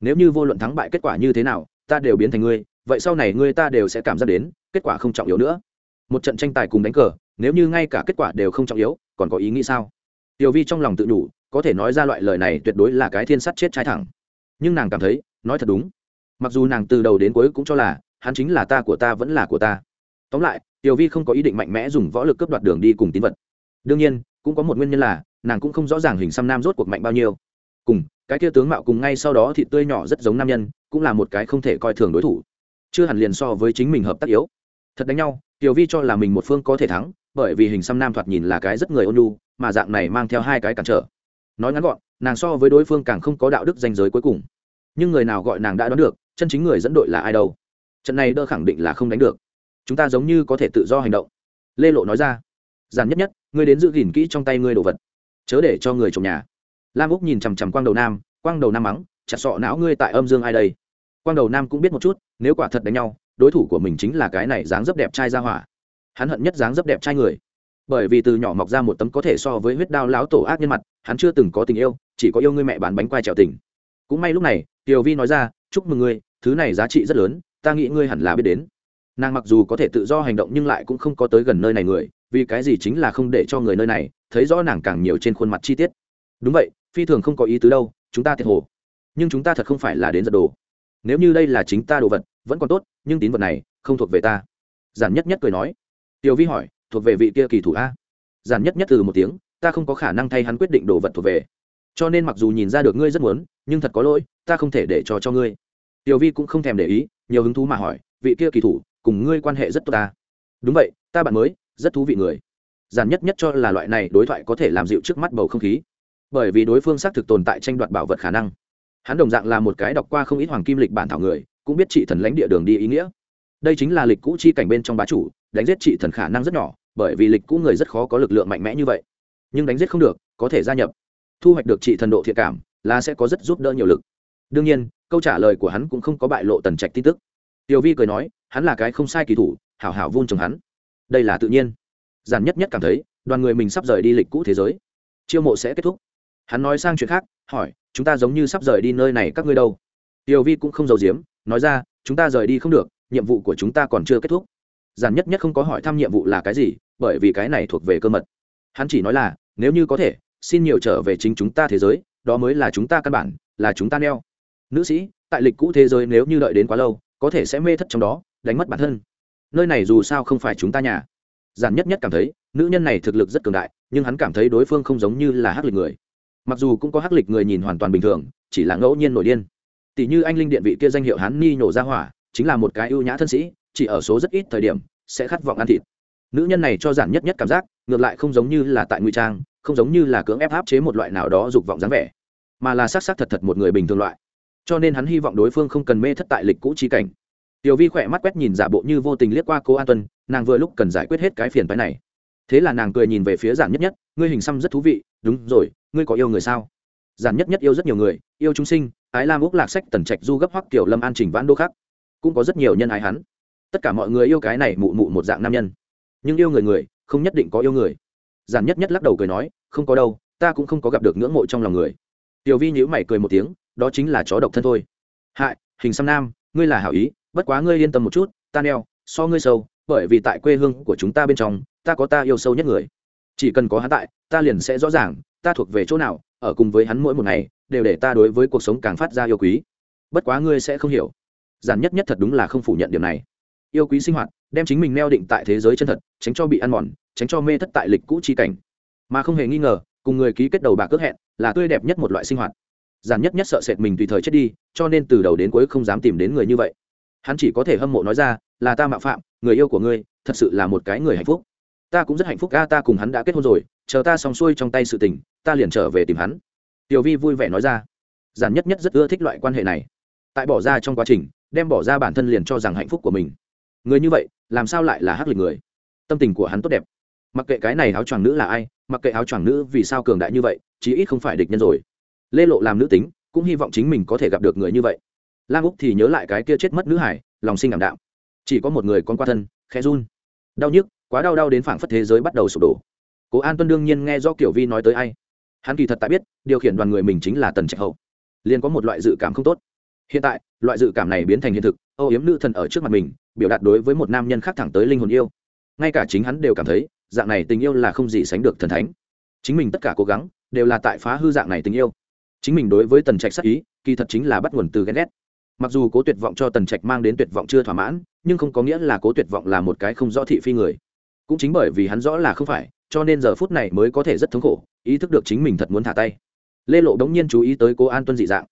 Nếu như vô luận thắng bại kết quả như thế nào, ta đều biến thành ngươi, vậy sau này ngươi ta đều sẽ cảm giác đến, kết quả không trọng yếu nữa. Một trận tranh tài cùng đánh cờ nếu như ngay cả kết quả đều không trọng yếu, còn có ý nghĩ sao? Tiểu vi trong lòng tự nhủ có thể nói ra loại lời này tuyệt đối là cái thiên sắt chết trái thẳng. Nhưng nàng cảm thấy, nói thật đúng. Mặc dù nàng từ đầu đến cuối cũng cho là, hắn chính là ta của ta vẫn là của ta. Tóm lại, tiểu vi không có ý định mạnh mẽ dùng võ lực cướp đoạt đường đi cùng tín vật. Đương nhiên, cũng có một nguyên nhân là, nàng cũng không rõ ràng hình xăm nam rốt cuộc mạnh bao nhiêu. Cùng, cái kia tướng mạo cùng ngay sau đó thì tươi nhỏ rất giống nam nhân, cũng là một cái không thể coi thường đối thủ. Chưa hẳn liền so với chính mình hợp tác yếu. Thật đánh nhau, tiểu vi cho là mình một phương có thể thắng bởi vì hình xăm nam thoạt nhìn là cái rất người ôn nhu, mà dạng này mang theo hai cái cản trở. Nói ngắn gọn nàng so với đối phương càng không có đạo đức danh giới cuối cùng. Nhưng người nào gọi nàng đã đoán được chân chính người dẫn đội là ai đâu. Trận này đỡ khẳng định là không đánh được. Chúng ta giống như có thể tự do hành động. Lê lộ nói ra. Giản nhất nhất ngươi đến giữ gìn kỹ trong tay ngươi đồ vật. Chớ để cho người trồng nhà. Lam úc nhìn chằm chằm quang đầu nam quang đầu nam mắng chặt sọ não ngươi tại âm dương ai đây? Quang đầu nam cũng biết một chút nếu quả thật đánh nhau đối thủ của mình chính là cái này dáng dấp đẹp trai ra hỏa hắn hận nhất dáng dấp đẹp trai người. Bởi vì từ nhỏ mọc ra một tấm có thể so với huyết đao láo tổ ác nhân mặt, hắn chưa từng có tình yêu, chỉ có yêu ngươi mẹ bán bánh quai trèo tình. Cũng may lúc này, tiểu vi nói ra, chúc mừng ngươi, thứ này giá trị rất lớn, ta nghĩ ngươi hẳn là biết đến. Nàng mặc dù có thể tự do hành động nhưng lại cũng không có tới gần nơi này người, vì cái gì chính là không để cho người nơi này, thấy rõ nàng càng nhiều trên khuôn mặt chi tiết. Đúng vậy, phi thường không có ý tứ đâu, chúng ta thiệt hồ. Nhưng chúng ta thật không phải là đến giật đồ. Nếu như đây là chính ta đồ vật, vẫn còn tốt, nhưng tín vật này không thuộc về ta. Giản nhất nhất cười nói tiểu vi hỏi, thuộc về vị kia kỳ thủ a? Giản nhất nhất từ một tiếng, ta không có khả năng thay hắn quyết định đồ vật thuộc về. Cho nên mặc dù nhìn ra được ngươi rất muốn, nhưng thật có lỗi, ta không thể để cho cho ngươi. Tiểu vi cũng không thèm để ý, nhiều hứng thú mà hỏi, vị kia kỳ thủ, cùng ngươi quan hệ rất tốt ta? Đúng vậy, ta bạn mới, rất thú vị người. Giản nhất nhất cho là loại này đối thoại có thể làm dịu trước mắt bầu không khí, bởi vì đối phương xác thực tồn tại tranh đoạt bảo vật khả năng. Hắn đồng dạng là một cái đọc qua không ít hoàng kim lịch bản thảo người, cũng biết trị thần lãnh địa đường đi ý nghĩa. Đây chính là lịch cũ chi cảnh bên trong bá chủ đánh giết trị thần khả năng rất nhỏ, bởi vì lịch cũ người rất khó có lực lượng mạnh mẽ như vậy. Nhưng đánh giết không được, có thể gia nhập. Thu hoạch được trị thần độ thiện cảm, là sẽ có rất giúp đỡ nhiều lực. Đương nhiên, câu trả lời của hắn cũng không có bại lộ tần trạch tin tức. Tiểu vi cười nói, hắn là cái không sai kỳ thủ, hảo hảo vun trồng hắn. Đây là tự nhiên. Giản nhất nhất cảm thấy, đoàn người mình sắp rời đi lịch cũ thế giới. Chiêu mộ sẽ kết thúc. Hắn nói sang chuyện khác, hỏi, chúng ta giống như sắp rời đi nơi này các ngươi đâu? Tiểu vi cũng không giàu giếm, nói ra, chúng ta rời đi không được, nhiệm vụ của chúng ta còn chưa kết thúc giản nhất nhất không có hỏi thăm nhiệm vụ là cái gì, bởi vì cái này thuộc về cơ mật. Hắn chỉ nói là, nếu như có thể, xin nhiều trở về chính chúng ta thế giới, đó mới là chúng ta căn bản, là chúng ta neo. Nữ sĩ, tại lịch cũ thế giới nếu như đợi đến quá lâu, có thể sẽ mê thất trong đó, đánh mất bản thân. Nơi này dù sao không phải chúng ta nhà. Giản nhất nhất cảm thấy, nữ nhân này thực lực rất cường đại, nhưng hắn cảm thấy đối phương không giống như là hắc lịch người. Mặc dù cũng có hắc lịch người nhìn hoàn toàn bình thường, chỉ là ngẫu nhiên nổi điên. Tỷ như anh linh điện vị kia danh hiệu hắn ni nhổ ra hỏa, chính là một cái ưu nhã thân sĩ chỉ ở số rất ít thời điểm, sẽ khát vọng ăn thịt. Nữ nhân này cho giản nhất nhất cảm giác, ngược lại không giống như là tại ngụy trang, không giống như là cưỡng ép áp chế một loại nào đó dục vọng dáng vẻ, mà là s á c s á c thật thật một người bình thường loại. Cho nên hắn hy vọng đối phương không cần mê thất tại lịch cũ chi cảnh. Tiểu vi khỏe mắt quét nhìn giả bộ như vô tình liếc qua cô an tuân, nàng vừa lúc cần giải quyết hết cái phiền phái này. Thế là nàng cười nhìn về phía giản nhất nhất, ngươi hình xăm rất thú vị, đúng rồi, ngươi có yêu người sao? Giản nhất nhất yêu rất nhiều người, yêu chúng sinh, ái lam úc lạc sách tần trạch du gấp hoắc kiểu lâm an trình vãn đô khắc. Cũng có rất nhiều nhân ái hắn tất cả mọi người yêu cái này mụ mụ một dạng nam nhân. Nhưng yêu người người, không nhất định có yêu người. Giản nhất nhất lắc đầu cười nói, không có đâu, ta cũng không có gặp được ngưỡng mộ trong lòng người. Tiểu vi nhữ mày cười một tiếng, đó chính là chó độc thân thôi. Hại hình xăm nam, ngươi là hảo ý, bất quá ngươi yên tâm một chút, ta neo, so ngươi sâu, bởi vì tại quê hương của chúng ta bên trong, ta có ta yêu sâu nhất người. Chỉ cần có hắn tại, ta liền sẽ rõ ràng, ta thuộc về chỗ nào, ở cùng với hắn mỗi một ngày, đều để ta đối với cuộc sống càng phát ra yêu quý. Bất quá ngươi sẽ không hiểu. Giản nhất nhất thật đúng là không phủ nhận điều này yêu quý sinh hoạt, đem chính mình neo định tại thế giới chân thật, tránh cho bị ăn mòn, tránh cho mê thất tại lịch cũ chi cảnh. Mà không hề nghi ngờ, cùng người ký kết đầu bạc ước hẹn là tươi đẹp nhất một loại sinh hoạt. Giản nhất nhất sợ sệt mình tùy thời chết đi, cho nên từ đầu đến cuối không dám tìm đến người như vậy. Hắn chỉ có thể hâm mộ nói ra, là ta mạo phạm, người yêu của ngươi, thật sự là một cái người hạnh phúc. Ta cũng rất hạnh phúc ga ta cùng hắn đã kết hôn rồi, chờ ta xong xuôi trong tay sự tình, ta liền trở về tìm hắn. Tiểu vi vui vẻ nói ra. Giản nhất nhất rất ưa thích loại quan hệ này. Tại bỏ ra trong quá trình, đem bỏ ra bản thân liền cho rằng hạnh phúc của mình người như vậy, làm sao lại là hắc lịch người? Tâm tình của hắn tốt đẹp. Mặc kệ cái này áo choàng nữ là ai, mặc kệ áo choàng nữ vì sao cường đại như vậy, chí ít không phải địch nhân rồi. Lê lộ làm nữ tính, cũng hy vọng chính mình có thể gặp được người như vậy. Lam úc thì nhớ lại cái kia chết mất nữ hải, lòng sinh cảm đạo chỉ có một người con qua thân, khẽ run. Đau nhức, quá đau đau đến phảng phất thế giới bắt đầu sụp đổ. Cố an tuân đương nhiên nghe do kiểu vi nói tới ai. Hắn kỳ thật tại biết, điều khiển đoàn người mình chính là tần trạch hậu. Liền có một loại dự cảm không tốt hiện tại, loại dự cảm này biến thành hiện thực, âu yếm nữ thần ở trước mặt mình, biểu đạt đối với một nam nhân khác thẳng tới linh hồn yêu. Ngay cả chính hắn đều cảm thấy, dạng này tình yêu là không gì sánh được thần thánh. Chính mình tất cả cố gắng, đều là tại phá hư dạng này tình yêu. Chính mình đối với tần trạch sắc ý, kỳ thật chính là bắt nguồn từ ghen ghét. Mặc dù cố tuyệt vọng cho tần trạch mang đến tuyệt vọng chưa thỏa mãn, nhưng không có nghĩa là cố tuyệt vọng là một cái không rõ thị phi người. Cũng chính bởi vì hắn rõ là không phải, cho nên giờ phút này mới có thể rất thống khổ, ý thức được chính mình thật muốn thả tay. Lê lộ đống nhiên chú ý tới cố an tuân dị dạng.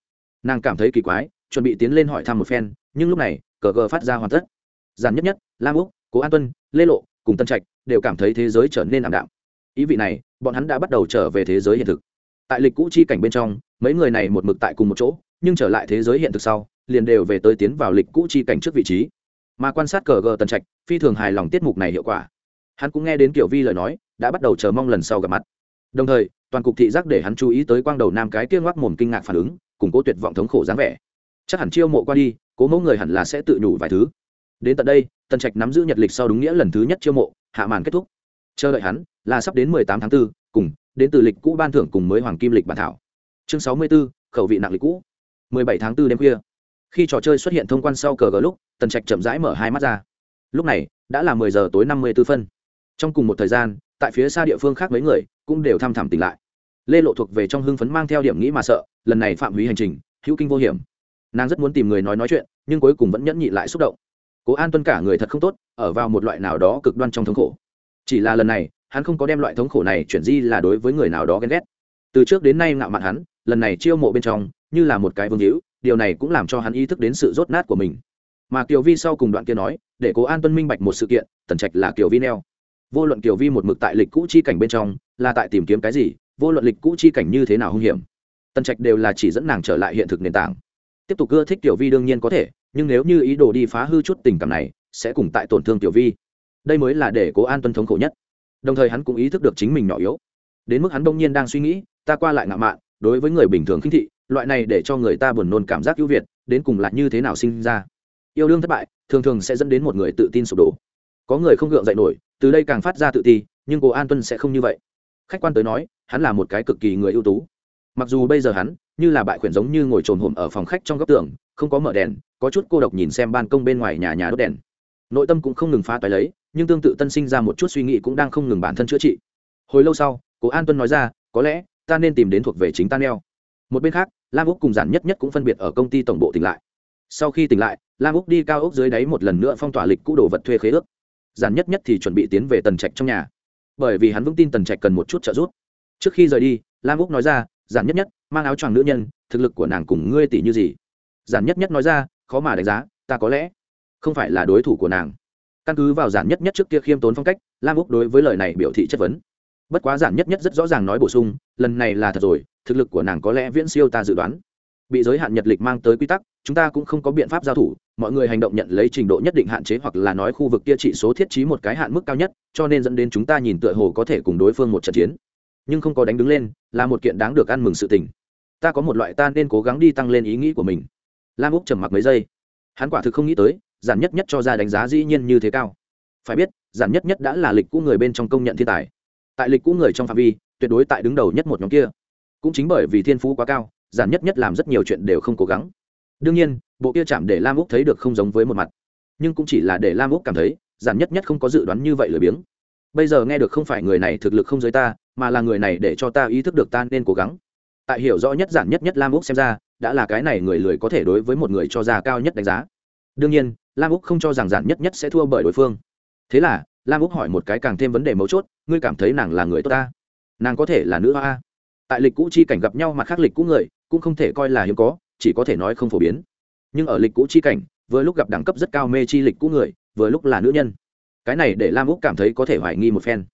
Nàng cảm thấy kỳ quái chuẩn bị tiến lên hỏi thăm một phen, nhưng lúc này, cờ gờ phát ra hoàn tất. Giản nhất nhất, lam úc, cố an tuân, lê lộ cùng tân trạch đều cảm thấy thế giới trở nên ảm đạm. Ý vị này, bọn hắn đã bắt đầu trở về thế giới hiện thực. Tại lịch cũ chi cảnh bên trong, mấy người này một mực tại cùng một chỗ, nhưng trở lại thế giới hiện thực sau, liền đều về tới tiến vào lịch cũ chi cảnh trước vị trí. Mà quan sát cờ gờ tần trạch, phi thường hài lòng tiết mục này hiệu quả. Hắn cũng nghe đến kiểu vi lời nói, đã bắt đầu chờ mong lần sau gặp mặt. Đồng thời, toàn cục thị giác để hắn chú ý tới quang đầu nam cái kia ngoác mồm kinh ngạc phản ứng củng cố tuyệt vọng thống khổ dáng vẻ chắc hẳn chiêu mộ qua đi cố mẫu người hẳn là sẽ tự nhủ vài thứ. Đến tận đây tần trạch nắm giữ nhật lịch sau đúng nghĩa lần thứ nhất chiêu mộ hạ màn kết thúc. Chờ đợi hắn là sắp đến mười tám tháng 4, cùng đến từ lịch cũ ban thưởng cùng mới hoàng kim lịch bản thảo. Chương sáu mươi 64, khẩu vị nặng lịch cũ. Mười bảy tháng 4 đêm khuya khi trò chơi xuất hiện thông quan sau cờ gờ lúc tần trạch chậm rãi mở hai mắt ra. Lúc này đã là mười giờ tối năm mươi 54 phân. Trong cùng một thời gian tại phía xa địa phương khác mấy người cũng đều thăm thẳm tỉnh lại. Lê lộ thuộc về trong hưng phấn mang theo điểm nghĩ mà sợ lần này phạm hủy hành trình hữu kinh vô hiểm nàng rất muốn tìm người nói nói chuyện, nhưng cuối cùng vẫn nhẫn nhị lại xúc động. Cố an tuân cả người thật không tốt, ở vào một loại nào đó cực đoan trong thống khổ. Chỉ là lần này, hắn không có đem loại thống khổ này chuyển di là đối với người nào đó ghen ghét. Từ trước đến nay ngạo mạn hắn, lần này chiêu mộ bên trong, như là một cái vương hữu, điều này cũng làm cho hắn ý thức đến sự rốt nát của mình. Mà kiều vi sau cùng đoạn kia nói, để cố an tuân minh bạch một sự kiện, tần trạch là kiều vi neo. Vô luận kiều vi một mực tại lịch cũ chi cảnh bên trong, là tại tìm kiếm cái gì, vô luận lịch cũ chi cảnh như thế nào hung hiểm, tần trạch đều là chỉ dẫn nàng trở lại hiện thực nền tảng tiếp tục ưa thích tiểu vi đương nhiên có thể, nhưng nếu như ý đồ đi phá hư chút tình cảm này, sẽ cùng tại tổn thương tiểu vi. Đây mới là để cố an tuân thống khổ nhất. Đồng thời hắn cũng ý thức được chính mình nhỏ yếu. Đến mức hắn đông nhiên đang suy nghĩ, ta qua lại ngạo mạn, đối với người bình thường khinh thị, loại này để cho người ta buồn nôn cảm giác ưu việt, đến cùng là như thế nào sinh ra? Yêu đương thất bại, thường thường sẽ dẫn đến một người tự tin sụp đổ. Có người không gượng dậy nổi, từ đây càng phát ra tự ti, nhưng cố an tuân sẽ không như vậy. Khách quan tới nói, hắn là một cái cực kỳ người ưu tú mặc dù bây giờ hắn như là bại khuyển giống như ngồi trồn hổm ở phòng khách trong góc tường, không có mở đèn, có chút cô độc nhìn xem ban công bên ngoài nhà nhà đốt đèn. Nội tâm cũng không ngừng phá toái lấy, nhưng tương tự tân sinh ra một chút suy nghĩ cũng đang không ngừng bản thân chữa trị. Hồi lâu sau cố an tuân nói ra, có lẽ ta nên tìm đến thuộc về chính ta neo. Một bên khác, lam úc cùng giản nhất nhất cũng phân biệt ở công ty tổng bộ tỉnh lại. Sau khi tỉnh lại, lam úc đi cao ốc dưới đáy một lần nữa phong tỏa lịch cũ đồ vật thuê khế ước. Giản nhất nhất thì chuẩn bị tiến về tần trạch trong nhà. Bởi vì hắn vững tin tần trạch cần một chút trợ giúp. Trước khi rời đi, lam úc nói ra giản nhất nhất, mang áo choàng nữ nhân, thực lực của nàng cùng ngươi tỷ như gì? Giản nhất nhất nói ra, khó mà đánh giá, ta có lẽ không phải là đối thủ của nàng. Căn cứ vào giản nhất nhất trước kia khiêm tốn phong cách, lam úc đối với lời này biểu thị chất vấn. Bất quá giản nhất nhất rất rõ ràng nói bổ sung, lần này là thật rồi, thực lực của nàng có lẽ viễn siêu ta dự đoán. Bị giới hạn nhật lịch mang tới quy tắc, chúng ta cũng không có biện pháp giao thủ, mọi người hành động nhận lấy trình độ nhất định hạn chế hoặc là nói khu vực kia trị số thiết trí một cái hạn mức cao nhất, cho nên dẫn đến chúng ta nhìn tựa hồ có thể cùng đối phương một trận chiến nhưng không có đánh đứng lên, là một kiện đáng được ăn mừng sự tình. Ta có một loại ta nên cố gắng đi tăng lên ý nghĩ của mình. Lam úc trầm mặc mấy giây. Hắn quả thực không nghĩ tới, giản nhất nhất cho ra đánh giá dĩ nhiên như thế cao. Phải biết, giản nhất nhất đã là lịch cũ người bên trong công nhận thiên tài. Tại lịch cũ người trong phạm vi, tuyệt đối tại đứng đầu nhất một nhóm kia. Cũng chính bởi vì thiên phú quá cao, giản nhất nhất làm rất nhiều chuyện đều không cố gắng. Đương nhiên, bộ kia chạm để lam úc thấy được không giống với một mặt. Nhưng cũng chỉ là để lam úc cảm thấy, giản nhất nhất không có dự đoán như vậy lười biếng. Bây giờ nghe được không phải người này thực lực không giới ta mà là người này để cho ta ý thức được ta nên cố gắng. Tại hiểu rõ nhất giản nhất nhất lam úc xem ra, đã là cái này người lười có thể đối với một người cho ra cao nhất đánh giá. Đương nhiên, lam úc không cho rằng giản nhất nhất sẽ thua bởi đối phương. Thế là, lam úc hỏi một cái càng thêm vấn đề mấu chốt, ngươi cảm thấy nàng là người tốt ta? Nàng có thể là nữ hoa? Tại lịch cũ chi cảnh gặp nhau mặt khác lịch cũ người, cũng không thể coi là hiếm có, chỉ có thể nói không phổ biến. Nhưng ở lịch cũ chi cảnh, vừa lúc gặp đẳng cấp rất cao mê chi lịch cũ người, vừa lúc là nữ nhân. Cái này để lam úc cảm thấy có thể hoài nghi một phen.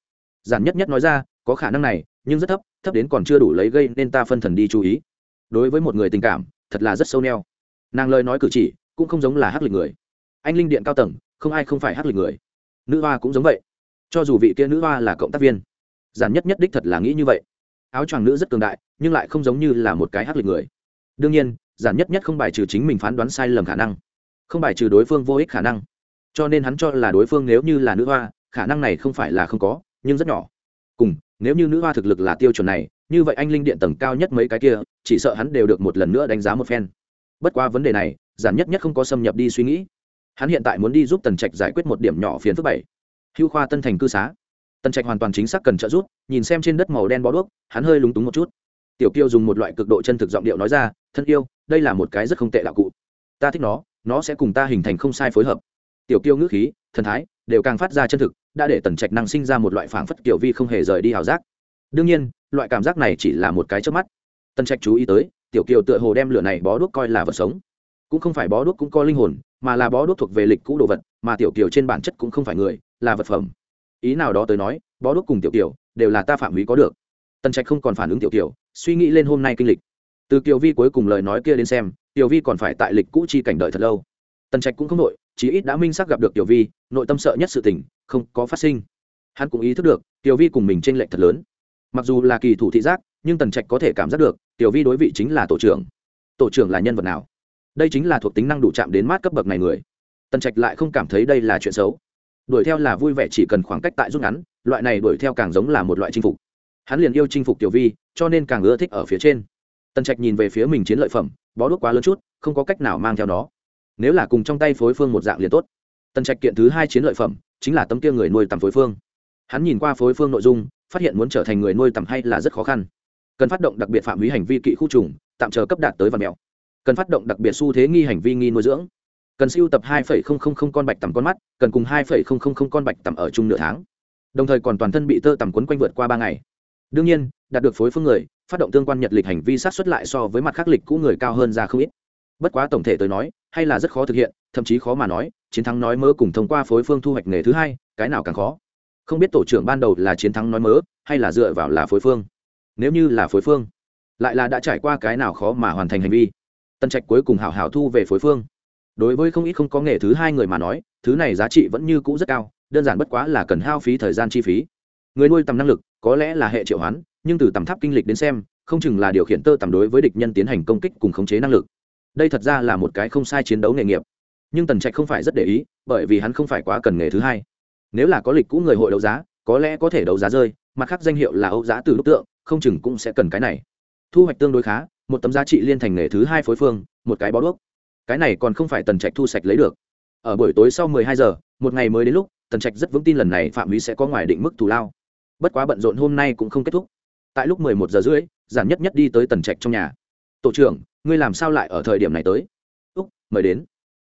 Giản nhất nhất nói ra có khả năng này, nhưng rất thấp thấp đến còn chưa đủ lấy gây nên ta phân thần đi chú ý. Đối với một người tình cảm, thật là rất sâu neo. Nàng lời nói cử chỉ, cũng không giống là hắc lịch người. Anh linh điện cao tầng, không ai không phải hắc lịch người. Nữ hoa cũng giống vậy. Cho dù vị kia nữ hoa là cộng tác viên, giản nhất nhất đích thật là nghĩ như vậy. Áo choàng nữ rất cường đại, nhưng lại không giống như là một cái hắc lịch người. Đương nhiên, giản nhất nhất không bài trừ chính mình phán đoán sai lầm khả năng, không bài trừ đối phương vô ích khả năng. Cho nên hắn cho là đối phương nếu như là nữ hoa, khả năng này không phải là không có, nhưng rất nhỏ. Cùng nếu như nữ hoa thực lực là tiêu chuẩn này, như vậy anh linh điện tầng cao nhất mấy cái kia, chỉ sợ hắn đều được một lần nữa đánh giá một phen. Bất qua vấn đề này, giản nhất nhất không có xâm nhập đi suy nghĩ. Hắn hiện tại muốn đi giúp tần trạch giải quyết một điểm nhỏ phiền phức bảy. Hưu khoa tân thành cư xá. Tần trạch hoàn toàn chính xác cần trợ giúp, nhìn xem trên đất màu đen bó đuốc, hắn hơi lúng túng một chút. Tiểu kiêu dùng một loại cực độ chân thực giọng điệu nói ra, thân yêu, đây là một cái rất không tệ đạo cụ. Ta thích nó nó sẽ cùng ta hình thành không sai phối hợp. Tiểu kiêu ngữ khí, thần thái, đều càng phát ra chân thực đã để tần trạch năng sinh ra một loại phảng phất kiểu vi không hề rời đi hào giác. Đương nhiên, loại cảm giác này chỉ là một cái trước mắt. Tần trạch chú ý tới, tiểu kiều tựa hồ đem lửa này bó đuốc coi là vật sống. Cũng không phải bó đuốc cũng có linh hồn, mà là bó đuốc thuộc về lịch cũ đồ vật, mà tiểu kiều trên bản chất cũng không phải người, là vật phẩm. Ý nào đó tới nói, bó đuốc cùng tiểu kiều đều là ta phạm húy có được. Tần trạch không còn phản ứng tiểu kiều, suy nghĩ lên hôm nay kinh lịch. Từ kiều vi cuối cùng lời nói kia đến xem, tiểu vi còn phải tại lịch cũ chi cảnh đợi thật lâu. Tần trạch cũng không nội chí ít đã minh xác gặp được tiểu vi, nội tâm sợ nhất sự tình không có phát sinh. Hắn cũng ý thức được, tiểu vi cùng mình t r ê n lệch thật lớn. Mặc dù là kỳ thủ thị giác, nhưng tần trạch có thể cảm giác được, tiểu vi đối vị chính là tổ trưởng. Tổ trưởng là nhân vật nào? Đây chính là thuộc tính năng đủ chạm đến mát cấp bậc này người. Tần trạch lại không cảm thấy đây là chuyện xấu. Đuổi theo là vui vẻ chỉ cần khoảng cách tại rút ngắn, loại này đuổi theo càng giống là một loại chinh phục. Hắn liền yêu chinh phục tiểu vi, cho nên càng ưa thích ở phía trên. Tần trạch nhìn về phía mình chiến lợi phẩm, bó đuốc quá lớn chút, không có cách nào mang theo nó. Nếu là cùng trong tay phối phương một dạng liền tốt. Tần trạch kiện thứ hai chiến lợi phẩm chính là tấm kia người nuôi tầm phối phương. Hắn nhìn qua phối phương nội dung, phát hiện muốn trở thành người nuôi tầm hay là rất khó khăn. Cần phát động đặc biệt phạm vi hành vi kỵ khu trùng, tạm chờ cấp đạt tới và mèo cần phát động đặc biệt xu thế nghi hành vi nghi nuôi dưỡng. Cần siêu tập hai con bạch tầm con mắt, cần cùng hai con bạch tầm ở chung nửa tháng. Đồng thời còn toàn thân bị tơ tầm quấn quanh vượt qua ba ngày. Đương nhiên, đạt được phối phương người, phát động tương quan nhật lịch hành vi sát xuất lại so với mặt khác lịch cũ người cao hơn ra không ít. Bất quá tổng thể tới nói, hay là rất khó thực hiện, thậm chí khó mà nói chiến thắng nói mớ cùng thông qua phối phương thu hoạch nghề thứ hai, cái nào càng khó? Không biết tổ trưởng ban đầu là chiến thắng nói mớ, hay là dựa vào là phối phương? Nếu như là phối phương, lại là đã trải qua cái nào khó mà hoàn thành hành vi? Tân trạch cuối cùng hảo hảo thu về phối phương. Đối với không ít không có nghề thứ hai người mà nói, thứ này giá trị vẫn như cũ rất cao, đơn giản bất quá là cần hao phí thời gian chi phí. Người nuôi tầm năng lực, có lẽ là hệ triệu hoán, nhưng từ tầm tháp kinh lịch đến xem, không chừng là điều khiển tơ tầm đối với địch nhân tiến hành công kích cùng khống chế năng lực. Đây thật ra là một cái không sai chiến đấu nghề nghiệp nhưng tần trạch không phải rất để ý, bởi vì hắn không phải quá cần nghề thứ hai. Nếu là có lịch cũ người hội đấu giá, có lẽ có thể đấu giá rơi, mặt khác danh hiệu là âu giá từ lúc tượng, không chừng cũng sẽ cần cái này. Thu hoạch tương đối khá, một tấm giá trị liên thành nghề thứ hai phối phương, một cái bó đuốc. Cái này còn không phải tần trạch thu sạch lấy được. Ở buổi tối sau mười hai giờ, một ngày mới đến lúc, tần trạch rất vững tin lần này phạm vi sẽ có ngoài định mức thù lao. Bất quá bận rộn hôm nay cũng không kết thúc. Tại lúc mười một giờ rưỡi, giản nhất nhất đi tới tần trạch trong nhà. Tổ trưởng, ngươi làm sao lại ở thời điểm này tới? Úc, mời đến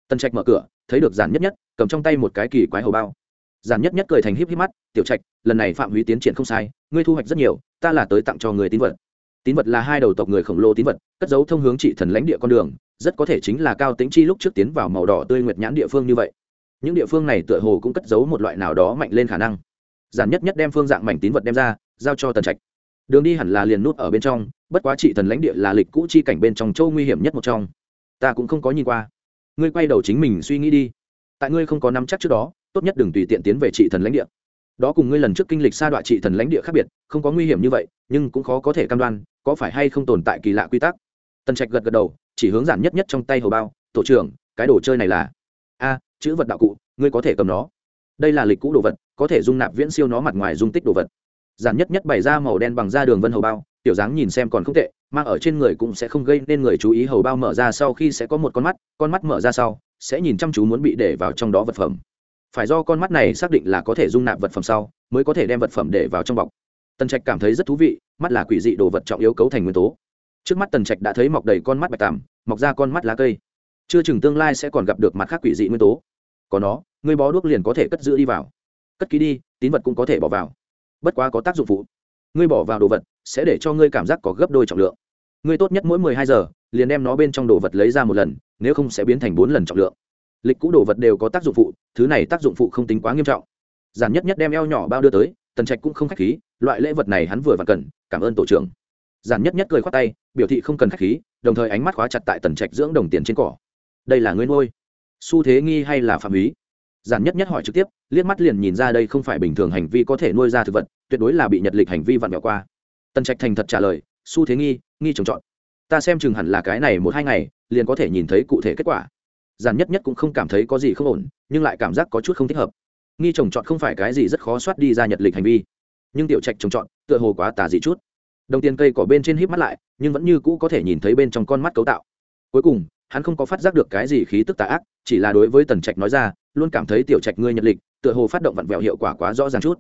tần trạch mở cửa, thấy được giản nhất nhất, cầm trong tay một cái kỳ quái hầu bao. Giản nhất nhất cười thành híp híp mắt, tiểu trạch, lần này phạm húy tiến triển không sai, ngươi thu hoạch rất nhiều, ta là tới tặng cho người tín vật. Tín vật là hai đầu tộc người khổng lồ tín vật, cất dấu thông hướng trị thần lãnh địa con đường, rất có thể chính là cao tính chi lúc trước tiến vào màu đỏ tươi nguyệt nhãn địa phương như vậy. Những địa phương này tựa hồ cũng cất giấu một loại nào đó mạnh lên khả năng. Giản nhất nhất đem phương dạng mảnh tín vật đem ra, giao cho tần trạch. Đường đi hẳn là liền nút ở bên trong, bất quá trị thần lãnh địa là lịch cũ chi cảnh bên trong châu nguy hiểm nhất một trong. Ta cũng không có nhìn qua ngươi quay đầu chính mình suy nghĩ đi. Tại ngươi không có nắm chắc trước đó, tốt nhất đừng tùy tiện tiến về trị thần lãnh địa. Đó cùng ngươi lần trước kinh lịch sa đoạn trị thần lãnh địa khác biệt, không có nguy hiểm như vậy, nhưng cũng khó có thể cam đoan, có phải hay không tồn tại kỳ lạ quy tắc. Tần trạch gật gật đầu, chỉ hướng giản nhất nhất trong tay hầu bao, tổ trưởng, cái đồ chơi này là? A, chữ vật đạo cụ, ngươi có thể cầm nó. Đây là lịch cũ đồ vật, có thể dung nạp viễn siêu nó mặt ngoài dung tích đồ vật. Giản nhất nhất bày ra màu đen bằng da đường vân hầu bao tiểu dáng nhìn xem còn không tệ, mang ở trên người cũng sẽ không gây nên người chú ý. Hầu bao mở ra sau khi sẽ có một con mắt con mắt mở ra sau, sẽ nhìn chăm chú muốn bị để vào trong đó vật phẩm. Phải do con mắt này xác định là có thể dung nạp vật phẩm sau, mới có thể đem vật phẩm để vào trong bọc. Tần trạch cảm thấy rất thú vị, mắt là quỷ dị đồ vật trọng yếu cấu thành nguyên tố. Trước mắt tần trạch đã thấy mọc đầy con mắt bạch tàm, mọc ra con mắt lá cây. Chưa chừng tương lai sẽ còn gặp được mặt khác quỷ dị nguyên tố. Có nó người bó đuốc liền có thể cất giữ đi vào. Cất ký đi, tín vật cũng có thể bỏ vào. Bất quá có tác dụng phụ. Ngươi bỏ vào đồ vật sẽ để cho ngươi cảm giác có gấp đôi trọng lượng. Ngươi tốt nhất mỗi mười hai giờ, liền đem nó bên trong đồ vật lấy ra một lần, nếu không sẽ biến thành bốn lần trọng lượng. Lịch cũ đồ vật đều có tác dụng phụ, thứ này tác dụng phụ không tính quá nghiêm trọng. Giản nhất nhất đem eo nhỏ bao đưa tới, tần trạch cũng không khách khí, loại lễ vật này hắn vừa và cần, cảm ơn tổ trưởng. Giản nhất nhất cười khoát tay, biểu thị không cần khách khí, đồng thời ánh mắt khóa chặt tại tần trạch dưỡng đồng tiền trên cỏ. Đây là ngươi nuôi. Xu thế nghi hay là phạm ý giản nhất nhất hỏi trực tiếp, liếc mắt liền nhìn ra đây không phải bình thường hành vi có thể nuôi ra thực vật, tuyệt đối là bị nhật lịch hành vi vặn vẹo qua tần trạch thành thật trả lời, xu thế nghi nghi trồng trọt. Ta xem chừng hẳn là cái này một hai ngày, liền có thể nhìn thấy cụ thể kết quả. Giản nhất nhất cũng không cảm thấy có gì không ổn, nhưng lại cảm giác có chút không thích hợp. Nghi trồng trọt không phải cái gì rất khó soát đi ra nhật lịch hành vi. Nhưng tiểu trạch trồng trọt, tựa hồ quá tà dị chút. Đồng tiền cây cỏ bên trên híp mắt lại, nhưng vẫn như cũ có thể nhìn thấy bên trong con mắt cấu tạo. Cuối cùng, hắn không có phát giác được cái gì khí tức tà ác, chỉ là đối với tần trạch nói ra, luôn cảm thấy tiểu trạch ngươi nhật lịch, tựa hồ phát động vặn vẹo hiệu quả quá rõ ràng chút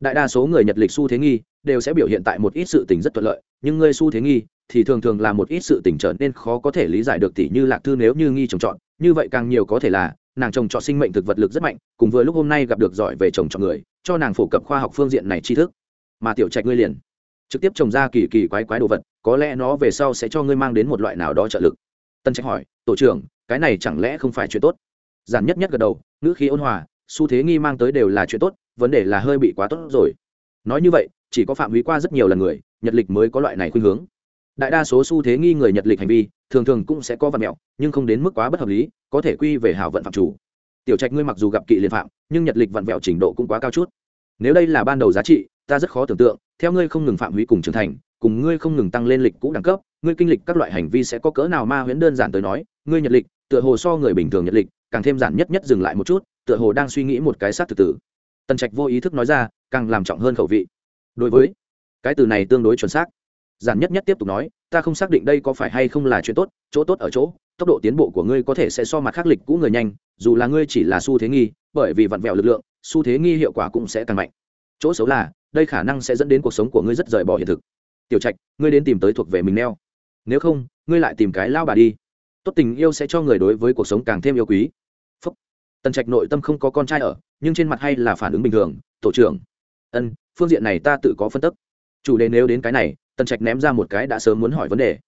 đại đa số người nhật lịch xu thế nghi đều sẽ biểu hiện tại một ít sự tình rất thuận lợi, nhưng ngươi xu thế nghi thì thường thường là một ít sự tình trở nên khó có thể lý giải được tỷ như lạc thư nếu như nghi trồng trọt, như vậy càng nhiều có thể là nàng trồng trọt sinh mệnh thực vật lực rất mạnh, cùng vừa lúc hôm nay gặp được giỏi về trồng trọt người, cho nàng phổ cập khoa học phương diện này tri thức. Mà tiểu trạch ngươi liền trực tiếp trồng ra kỳ kỳ quái quái đồ vật, có lẽ nó về sau sẽ cho ngươi mang đến một loại nào đó trợ lực. Tân trạch hỏi, tổ trưởng, cái này chẳng lẽ không phải chuyện tốt? Giản nhất nhất gật đầu, ngữ khí ôn hòa, xu thế nghi mang tới đều là chuyện tốt vấn đề là hơi bị quá tốt rồi. Nói như vậy, chỉ có phạm hủy qua rất nhiều lần người, nhật lịch mới có loại này khuynh hướng. Đại đa số xu thế nghi người nhật lịch hành vi, thường thường cũng sẽ có vật mẹo, nhưng không đến mức quá bất hợp lý, có thể quy về hảo vận phạm chủ. Tiểu trạch ngươi mặc dù gặp kỵ liên phạm, nhưng nhật lịch vặn vẹo trình độ cũng quá cao chút. Nếu đây là ban đầu giá trị, ta rất khó tưởng tượng, theo ngươi không ngừng phạm hủy cùng trưởng thành, cùng ngươi không ngừng tăng lên lịch cũ đẳng cấp, ngươi kinh lịch các loại hành vi sẽ có cỡ nào ma huyễn đơn giản tới nói, ngươi nhật lịch, tựa hồ so người bình thường nhật lịch, càng thêm giản nhất nhất dừng lại một chút, tựa hồ đang suy nghĩ một cái sát thực tử tần trạch vô ý thức nói ra, càng làm trọng hơn khẩu vị. Đối với, cái từ này tương đối chuẩn xác. Giản nhất nhất tiếp tục nói, ta không xác định đây có phải hay không là chuyện tốt, chỗ tốt ở chỗ, tốc độ tiến bộ của ngươi có thể sẽ so mặt khắc lịch cũ người nhanh, dù là ngươi chỉ là xu thế nghi, bởi vì vặn vẹo lực lượng xu thế nghi hiệu quả cũng sẽ càng mạnh. Chỗ xấu là, đây khả năng sẽ dẫn đến cuộc sống của ngươi rất rời bỏ hiện thực. Tiểu trạch, ngươi đến tìm tới thuộc về mình neo. Nếu không, ngươi lại tìm cái lao bà đi. Tốt tình yêu sẽ cho người đối với cuộc sống càng thêm yêu quý tần trạch nội tâm không có con trai ở, nhưng trên mặt hay là phản ứng bình thường, tổ trưởng. Ân, phương diện này ta tự có phân tức chủ đề nếu đến cái này, tần trạch ném ra một cái đã sớm muốn hỏi vấn đề.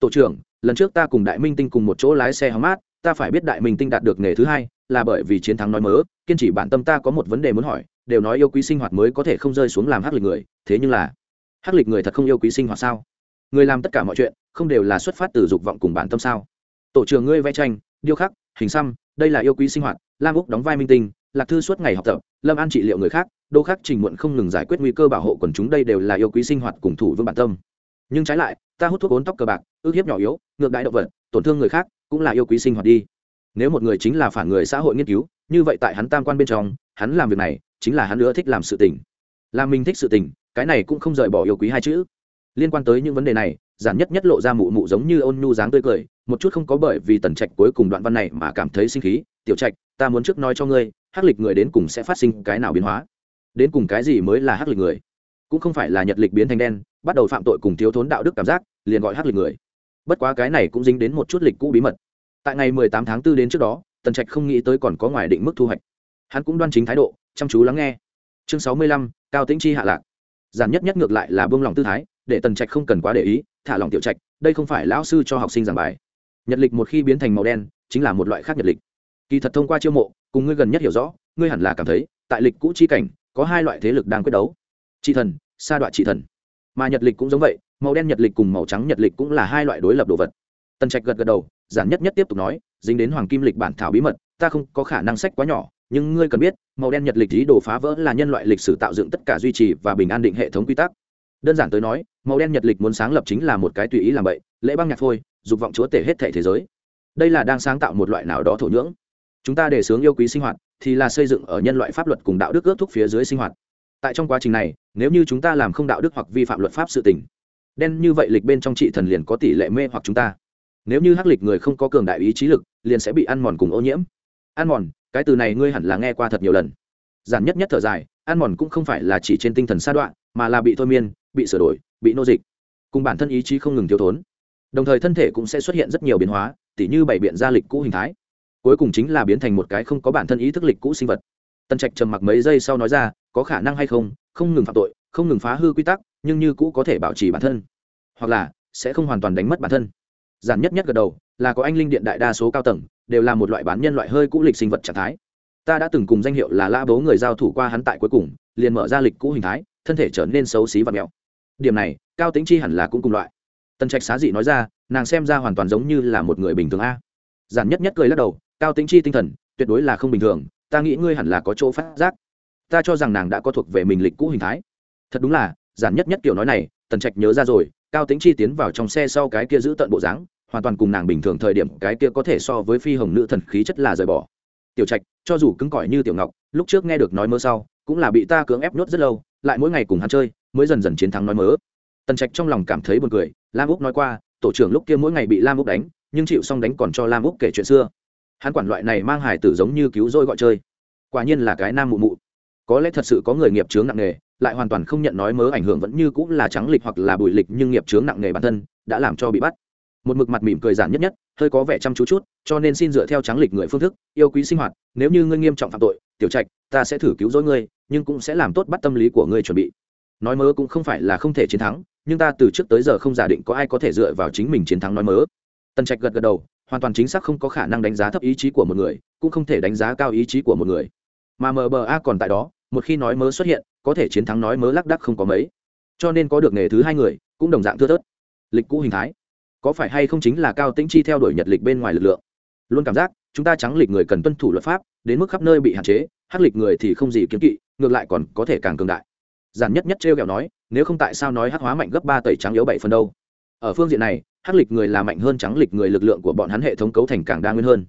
Tổ trưởng, lần trước ta cùng đại minh tinh cùng một chỗ lái xe hóng mát, ta phải biết đại minh tinh đạt được nghề thứ hai, là bởi vì chiến thắng nói mớ, kiên trì bản tâm ta có một vấn đề muốn hỏi, đều nói yêu quý sinh hoạt mới có thể không rơi xuống làm hắc lịch người, thế nhưng là, hắc lịch người thật không yêu quý sinh hoạt sao? Người làm tất cả mọi chuyện, không đều là xuất phát từ dục vọng cùng bản tâm sao? Tổ trưởng ngươi vẽ tranh, điêu khắc, hình xăm, đây là yêu quý sinh hoạt lam úc đóng vai minh tinh, lạc thư suốt ngày học tập, lâm an trị liệu người khác, đô khắc trình muộn không ngừng giải quyết nguy cơ bảo hộ quần chúng đây đều là yêu quý sinh hoạt cùng thủ vương bản tâm. Nhưng trái lại, ta hút thuốc ốn tóc cờ bạc, ước hiếp nhỏ yếu, ngược đại động vật, tổn thương người khác, cũng là yêu quý sinh hoạt đi. Nếu một người chính là phản người xã hội nghiên cứu, như vậy tại hắn tam quan bên trong, hắn làm việc này, chính là hắn nữa thích làm sự tình. Làm mình thích sự tình, cái này cũng không rời bỏ yêu quý hai chữ. Liên quan tới những vấn đề này, giản nhất nhất lộ ra mụ mụ giống như ôn nhu dáng tươi cười, một chút không có bởi vì tần trạch cuối cùng đoạn văn này mà cảm thấy sinh khí, tiểu trạch ta muốn trước nói cho ngươi, hắc lịch người đến cùng sẽ phát sinh cái nào biến hóa? Đến cùng cái gì mới là hắc lịch người? Cũng không phải là nhật lịch biến thành đen, bắt đầu phạm tội cùng thiếu thốn đạo đức cảm giác, liền gọi hắc lịch người. Bất quá cái này cũng dính đến một chút lịch cũ bí mật. Tại ngày mười tám tháng 4 đến trước đó, tần trạch không nghĩ tới còn có ngoài định mức thu hoạch. Hắn cũng đoan chính thái độ, chăm chú lắng nghe. Chương sáu mươi lăm, cao tĩnh chi hạ lạc. Giản nhất nhất ngược lại là buông lòng tư thái, để tần trạch không cần quá để ý, thả lòng tiểu trạch, đây không phải lão sư cho học sinh giảng bài. Nhật lịch một khi biến thành màu đen, chính là một loại khác nhật lịch kỳ thật thông qua chiêu mộ cùng ngươi gần nhất hiểu rõ ngươi hẳn là cảm thấy tại lịch cũ chi cảnh có hai loại thế lực đang quyết đấu. Trị thần sa đoạn trị thần. Mà nhật lịch cũng giống vậy màu đen nhật lịch cùng màu trắng nhật lịch cũng là hai loại đối lập đồ vật. Tần trạch gật gật đầu giản nhất nhất tiếp tục nói dính đến hoàng kim lịch bản thảo bí mật ta không có khả năng sách quá nhỏ nhưng ngươi cần biết màu đen nhật lịch ý đồ phá vỡ là nhân loại lịch sử tạo dựng tất cả duy trì và bình an định hệ thống quy tắc. Đơn giản tới nói màu đen nhật lịch muốn sáng lập chính là một cái tùy ý làm vậy, lễ băng nhạc phôi dục vọng chúa tể hết thể thế giới. Đây là đang sáng tạo một loại nào đó thổ nhưỡng chúng ta để sướng yêu quý sinh hoạt thì là xây dựng ở nhân loại pháp luật cùng đạo đức ước thúc phía dưới sinh hoạt. Tại trong quá trình này, nếu như chúng ta làm không đạo đức hoặc vi phạm luật pháp sự tình, đen như vậy lịch bên trong trị thần liền có tỷ lệ mê hoặc chúng ta. Nếu như hắc lịch người không có cường đại ý trí lực, liền sẽ bị ăn mòn cùng ô nhiễm. Ăn mòn, cái từ này ngươi hẳn là nghe qua thật nhiều lần. Giản nhất nhất thở dài, ăn mòn cũng không phải là chỉ trên tinh thần sa đoạn mà là bị thôi miên, bị sửa đổi, bị nô dịch. Cùng bản thân ý chí không ngừng thiếu thốn. Đồng thời thân thể cũng sẽ xuất hiện rất nhiều biến hóa, tỉ như bảy biện gia lịch cũ hình thái cuối cùng chính là biến thành một cái không có bản thân ý thức lịch cũ sinh vật. Tân trạch trầm mặc mấy giây sau nói ra, có khả năng hay không không ngừng phạm tội, không ngừng phá hư quy tắc, nhưng như cũ có thể bảo trì bản thân. Hoặc là, sẽ không hoàn toàn đánh mất bản thân. Giản nhất nhất gật đầu, là có anh linh điện đại đa số cao tầng, đều là một loại bán nhân loại hơi cũ lịch sinh vật trạng thái. Ta đã từng cùng danh hiệu là la bố người giao thủ qua hắn tại cuối cùng, liền mở ra lịch cũ hình thái, thân thể trở nên xấu xí và mèo điểm này, cao tính chi hẳn là cũng cùng loại. Tần trạch xá dị nói ra, nàng xem ra hoàn toàn giống như là một người bình thường a. Giản nhất nhất cười lắc đầu cao tính chi tinh thần, tuyệt đối là không bình thường, ta nghĩ ngươi hẳn là có chỗ phát giác. Ta cho rằng nàng đã có thuộc về mình lịch cũ hình thái. Thật đúng là, giản nhất nhất kiểu nói này, tần trạch nhớ ra rồi, cao tính chi tiến vào trong xe sau cái kia giữ tận bộ dáng, hoàn toàn cùng nàng bình thường thời điểm, cái kia có thể so với phi hồng nữ thần khí chất là rời bỏ. Tiểu trạch, cho dù cứng cỏi như tiểu ngọc, lúc trước nghe được nói mơ sau, cũng là bị ta cưỡng ép nhốt rất lâu, lại mỗi ngày cùng hắn chơi, mới dần dần chiến thắng nói mớ. Tần trạch trong lòng cảm thấy buồn cười, lam úc nói qua, tổ trưởng lúc kia mỗi ngày bị lam úc đánh, nhưng chịu xong đánh còn cho lam úc kể chuyện xưa hắn quản loại này mang hải tử giống như cứu rỗi gọi chơi. Quả nhiên là cái nam mụ mụ. Có lẽ thật sự có người nghiệp chướng nặng nề, lại hoàn toàn không nhận nói mớ ảnh hưởng vẫn như cũng là trắng lịch hoặc là bụi lịch nhưng nghiệp chướng nặng nề bản thân, đã làm cho bị bắt. Một mực mặt mỉm cười giản nhất nhất, hơi có vẻ chăm chú chút, cho nên xin dựa theo trắng lịch người phương thức, yêu quý sinh hoạt, nếu như ngươi nghiêm trọng phạm tội, tiểu trạch, ta sẽ thử cứu rỗi ngươi, nhưng cũng sẽ làm tốt bắt tâm lý của ngươi chuẩn bị. Nói mớ cũng không phải là không thể chiến thắng, nhưng ta từ trước tới giờ không giả định có ai có thể dựa vào chính mình chiến thắng nói mớ. Tần trạch gật gật đầu hoàn toàn chính xác không có khả năng đánh giá thấp ý chí của một người, cũng không thể đánh giá cao ý chí của một người. Mà mba còn tại đó, một khi nói mớ xuất hiện, có thể chiến thắng nói mớ lác đắc không có mấy. Cho nên có được nghề thứ hai người, cũng đồng dạng thưa thớt. Lịch cũ hình thái. Có phải hay không chính là cao tĩnh chi theo đuổi nhật lịch bên ngoài lực lượng? Luôn cảm giác, chúng ta trắng lịch người cần tuân thủ luật pháp, đến mức khắp nơi bị hạn chế hắc lịch người thì không gì kiếm kỵ, ngược lại còn có thể càng cường đại. Giản nhất nhất trêu kẹo nói, nếu không tại sao nói hắc hóa mạnh gấp ba tẩy trắng yếu bảy phần đâu? Ở phương diện này hắc lịch người là mạnh hơn trắng lịch người lực lượng của bọn hắn hệ thống cấu thành càng đa nguyên hơn.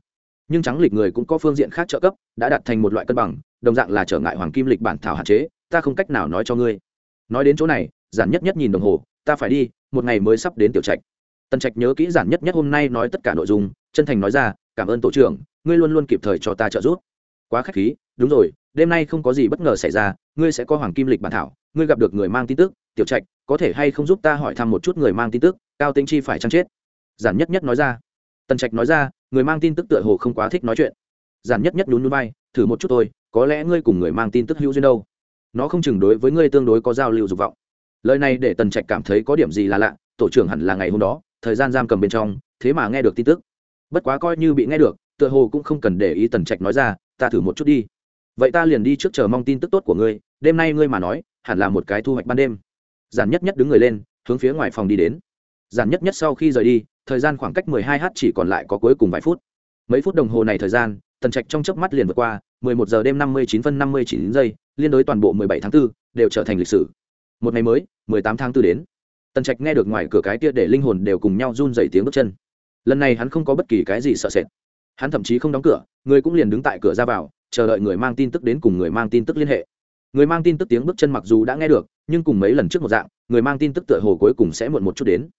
Nhưng trắng lịch người cũng có phương diện khác trợ cấp, đã đạt thành một loại cân bằng, đồng dạng là trở ngại hoàng kim lịch bản thảo hạn chế, ta không cách nào nói cho ngươi. Nói đến chỗ này, giản nhất nhất nhìn đồng hồ, ta phải đi, một ngày mới sắp đến tiểu trạch. Tần trạch nhớ kỹ giản nhất nhất hôm nay nói tất cả nội dung, chân thành nói ra, cảm ơn tổ trưởng, ngươi luôn luôn kịp thời cho ta trợ giúp. Quá k h á c h khí, đúng rồi, đêm nay không có gì bất ngờ xảy ra, ngươi sẽ có hoàng kim lịch bản thảo, ngươi gặp được người mang tin tức, tiểu trạch, có thể hay không giúp ta hỏi thăm một chút người mang tin tức? Cao tinh chi phải chăng chết? Giản nhất nhất nói ra. Tần trạch nói ra, người mang tin tức tựa hồ không quá thích nói chuyện. Giản nhất nhất nhún núi bay thử một chút thôi, có lẽ ngươi cùng người mang tin tức hữu duyên đâu. Nó không chừng đối với ngươi tương đối có giao lưu dục vọng. Lời này để tần trạch cảm thấy có điểm gì là lạ, tổ trưởng hẳn là ngày hôm đó, thời gian giam cầm bên trong, thế mà nghe được tin tức. Bất quá coi như bị nghe được, tựa hồ cũng không cần để ý tần trạch nói ra, ta thử một chút đi. Vậy ta liền đi trước chờ mong tin tức tốt của ngươi, đêm nay ngươi mà nói, hẳn là một cái thu hoạch ban đêm. Giản nhất nhất đứng người lên, hướng phía ngoài phòng đi đến giản nhất nhất sau khi rời đi thời gian khoảng cách 12 h chỉ còn lại có cuối cùng vài phút. Mấy phút đồng hồ này thời gian tần trạch trong chớp mắt liền vượt qua 11 giờ đêm 59 phân 59 giây liên đối toàn bộ 17 tháng 4, đều trở thành lịch sử. Một ngày mới 18 tháng 4 đến. Tần trạch nghe được ngoài cửa cái kia để linh hồn đều cùng nhau run dày tiếng bước chân. Lần này hắn không có bất kỳ cái gì sợ sệt. Hắn thậm chí không đóng cửa người cũng liền đứng tại cửa ra vào chờ đợi người mang tin tức đến cùng người mang tin tức liên hệ. Người mang tin tức tiếng bước chân mặc dù đã nghe được nhưng cùng mấy lần trước một dạng người mang tin tức tựa hồ cuối cùng sẽ muộn một chút đến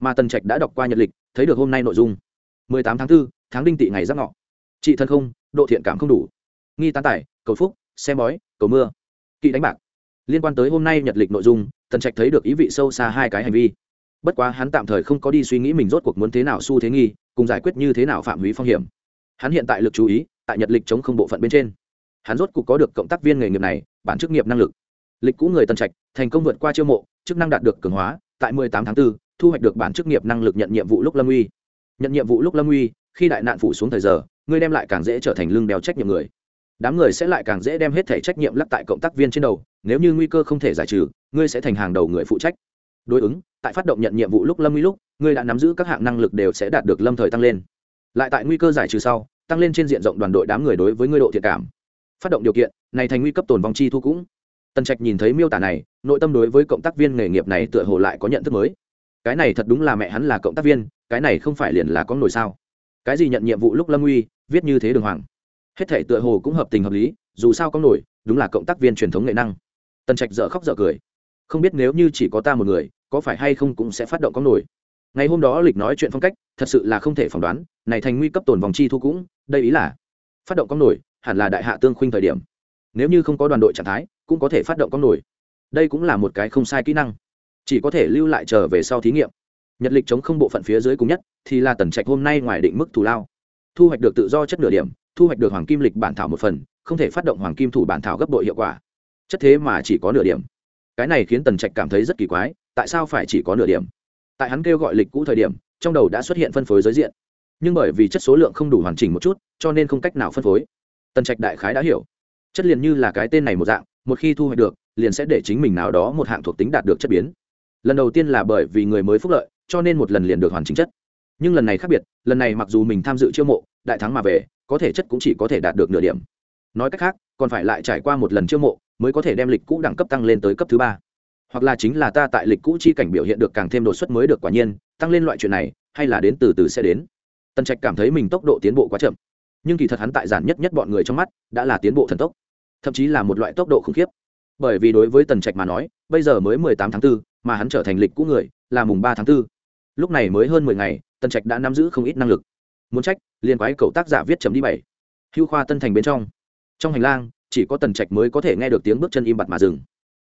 mà tần trạch đã đọc qua nhật lịch thấy được hôm nay nội dung. 18 tháng 4, tháng đinh tị ngày giáp ngọ. Trị thân không độ thiện cảm không đủ. Nghi tán tải cầu phúc xe bói cầu mưa. Kỵ đánh bạc. Liên quan tới hôm nay nhật lịch nội dung tần trạch thấy được ý vị sâu xa hai cái hành vi. Bất quá hắn tạm thời không có đi suy nghĩ mình rốt cuộc muốn thế nào xu thế nghi cùng giải quyết như thế nào phạm hủy phong hiểm. Hắn hiện tại lực chú ý tại nhật lịch chống không bộ phận bên trên. Hắn rốt cuộc có được cộng tác viên nghề nghiệp này bản chức nghiệp năng lực. Lịch cũ người Tần trạch thành công vượt qua chiêu mộ chức năng đạt được cường hóa tại 18 tháng 4, thu hoạch được bản chức nghiệp năng lực nhận nhiệm vụ lúc lâm uy. Nhận nhiệm vụ lúc lâm uy, khi đại nạn phủ xuống thời giờ ngươi đem lại càng dễ trở thành lưng đeo trách nhiệm người. Đám người sẽ lại càng dễ đem hết thể trách nhiệm lắc tại cộng tác viên trên đầu, nếu như nguy cơ không thể giải trừ, ngươi sẽ thành hàng đầu người phụ trách. Đối ứng, tại phát động nhận nhiệm vụ lúc lâm Uy lúc, ngươi đã nắm giữ các hạng năng lực đều sẽ đạt được lâm thời tăng lên. Lại tại nguy cơ giải trừ sau, tăng lên trên diện rộng đoàn đội đám người đối với ngươi độ thiệt cảm. Phát động điều kiện, này thành nguy cấp tồn vong chi thu cũng. Tần trạch nhìn thấy miêu tả này, nội tâm đối với cộng tác viên nghề nghiệp này tựa hồ lại có nhận thức mới cái này thật đúng là mẹ hắn là cộng tác viên, cái này không phải liền là con nổi sao. Cái gì nhận nhiệm vụ lúc lâm uy, viết như thế đường hoàng. Hết thể tựa hồ cũng hợp tình hợp lý, dù sao con nổi, đúng là cộng tác viên truyền thống nghệ năng. Tần trạch dở khóc dở cười. Không biết nếu như chỉ có ta một người, có phải hay không cũng sẽ phát động con nổi. Ngày hôm đó lịch nói chuyện phong cách, thật sự là không thể phỏng đoán, này thành nguy cấp tồn vòng chi thu cũng, đây ý là, phát động con nổi, hẳn là đại hạ tương khuynh thời điểm. Nếu như không có đoàn đội trạng thái, cũng có thể phát động con nổi. Đây cũng là một cái không sai kỹ năng chỉ có thể lưu lại chờ về sau thí nghiệm. Nhật lịch chống không bộ phận phía dưới cùng nhất, thì là tần trạch hôm nay ngoài định mức thù lao. Thu hoạch được tự do chất nửa điểm, thu hoạch được hoàng kim lịch bản thảo một phần, không thể phát động hoàng kim thủ bản thảo gấp đội hiệu quả. Chất thế mà chỉ có nửa điểm. Cái này khiến tần trạch cảm thấy rất kỳ quái, tại sao phải chỉ có nửa điểm? Tại hắn kêu gọi lịch cũ thời điểm, trong đầu đã xuất hiện phân phối giới diện. Nhưng bởi vì chất số lượng không đủ hoàn chỉnh một chút, cho nên không cách nào phân phối. Tần trạch đại khái đã hiểu. Chất liền như là cái tên này một dạng, một khi thu hoạch được, liền sẽ để chính mình nào đó một hạng thuộc tính đạt được chất biến lần đầu tiên là bởi vì người mới phúc lợi cho nên một lần liền được hoàn chỉnh chất. Nhưng lần này khác biệt lần này mặc dù mình tham dự chiêu mộ đại thắng mà về có thể chất cũng chỉ có thể đạt được nửa điểm. Nói cách khác còn phải lại trải qua một lần chiêu mộ mới có thể đem lịch cũ đẳng cấp tăng lên tới cấp thứ ba. Hoặc là chính là ta tại lịch cũ chi cảnh biểu hiện được càng thêm đột xuất mới được quả nhiên tăng lên loại chuyện này hay là đến từ từ sẽ đến. Tần trạch cảm thấy mình tốc độ tiến bộ quá chậm. Nhưng kỳ thật hắn tại giản nhất nhất bọn người trong mắt đã là tiến bộ thần tốc. Thậm chí là một loại tốc độ khủng khiếp. Bởi vì đối với tần trạch mà nói bây giờ mới mười tám tháng 4, mà hắn trở thành lịch cũ người, là mùng ba tháng 4. lúc này mới hơn mười ngày tần trạch đã nắm giữ không ít năng lực. Muốn trách, liền quái cậu tác giả viết chấm đi bảy. Hưu khoa tân thành bên trong. Trong hành lang, chỉ có tần trạch mới có thể nghe được tiếng bước chân im bặt mà dừng.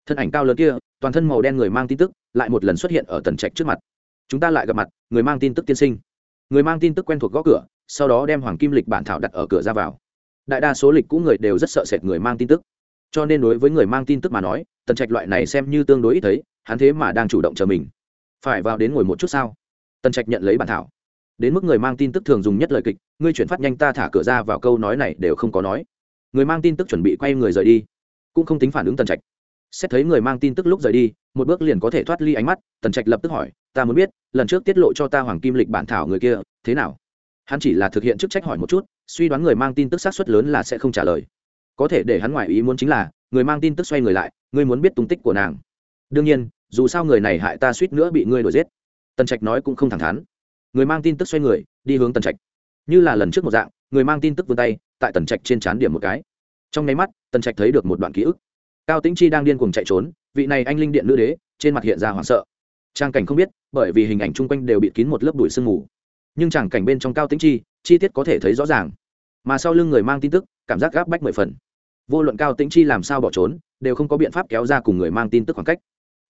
Thân ảnh cao lớn kia, toàn thân màu đen người mang tin tức, lại một lần xuất hiện ở tần trạch trước mặt. Chúng ta lại gặp mặt, người mang tin tức tiên sinh. Người mang tin tức quen thuộc gõ cửa, sau đó đem hoàng kim lịch bản thảo đặt ở cửa ra vào. Đại đa số lịch cũ người đều rất sợ sệt người mang tin tức. Cho nên đối với người mang tin tức mà nói, tần trạch loại này xem như tương đối ít thấy hắn thế mà đang chủ động chờ mình. Phải vào đến ngồi một chút sao? Tần trạch nhận lấy bản thảo. Đến mức người mang tin tức thường dùng nhất lời kịch, ngươi chuyển phát nhanh ta thả cửa ra vào câu nói này đều không có nói. Người mang tin tức chuẩn bị quay người rời đi, cũng không tính phản ứng tần trạch. Xét thấy người mang tin tức lúc rời đi, một bước liền có thể thoát ly ánh mắt, tần trạch lập tức hỏi, ta muốn biết, lần trước tiết lộ cho ta hoàng kim lịch bản thảo người kia, thế nào? Hắn chỉ là thực hiện chức trách hỏi một chút, suy đoán người mang tin tức sát xuất lớn là sẽ không trả lời. Có thể để hắn ngoài ý muốn chính là, người mang tin tức xoay người lại, ngươi muốn biết tung tích của nàng đương nhiên, dù sao người này hại ta suýt nữa bị ngươi đuổi giết. Tần trạch nói cũng không thẳng thắn. Người mang tin tức xoay người, đi hướng tần trạch. Như là lần trước một dạng, người mang tin tức vươn tay, tại tần trạch trên trán điểm một cái. Trong nháy mắt, tần trạch thấy được một đoạn ký ức. Cao tĩnh chi đang điên cuồng chạy trốn, vị này anh linh điện nữ đế, trên mặt hiện ra hoảng sợ. Trang cảnh không biết, bởi vì hình ảnh chung quanh đều bị kín một lớp bụi sương mù. Nhưng tràng cảnh bên trong cao tĩnh chi chi tiết có thể thấy rõ ràng. Mà sau lưng người mang tin tức, cảm giác gáp bách mười phần. Vô luận cao tĩnh chi làm sao bỏ trốn, đều không có biện pháp kéo ra cùng người mang tin tức khoảng cách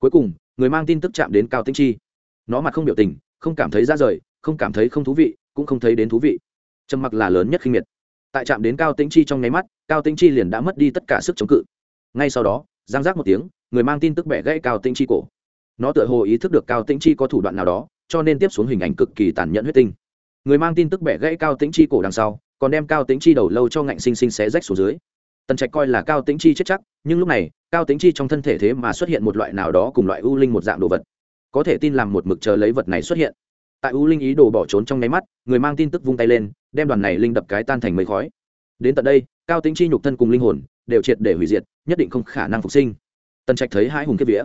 cuối cùng, người mang tin tức chạm đến cao tĩnh chi. Nó mặt không biểu tình, không cảm thấy ra rời, không cảm thấy không thú vị, cũng không thấy đến thú vị. Trầm mặc là lớn nhất khinh miệt. Tại chạm đến cao tĩnh chi trong nháy mắt, cao tĩnh chi liền đã mất đi tất cả sức chống cự. Ngay sau đó, giang giác một tiếng, người mang tin tức bẻ gãy cao tĩnh chi cổ. Nó tựa hồ ý thức được cao tĩnh chi có thủ đoạn nào đó, cho nên tiếp xuống hình ảnh cực kỳ tàn nhẫn huyết tinh. Người mang tin tức bẻ gãy cao tĩnh chi cổ đằng sau, còn đem cao tĩnh chi đầu lâu cho ngạnh sinh sinh xé rách xuống dưới. Tần trạch coi là cao tĩnh chi chết chắc, nhưng lúc này cao tĩnh chi trong thân thể thế mà xuất hiện một loại nào đó cùng loại u linh một dạng đồ vật. Có thể tin làm một mực chờ lấy vật này xuất hiện. Tại u linh ý đồ bỏ trốn trong nháy mắt, người mang tin tức vung tay lên, đem đoàn này linh đập cái tan thành mây khói. Đến tận đây, cao tính chi nhục thân cùng linh hồn đều triệt để hủy diệt, nhất định không khả năng phục sinh. Tần trạch thấy hai hùng kiếp vía.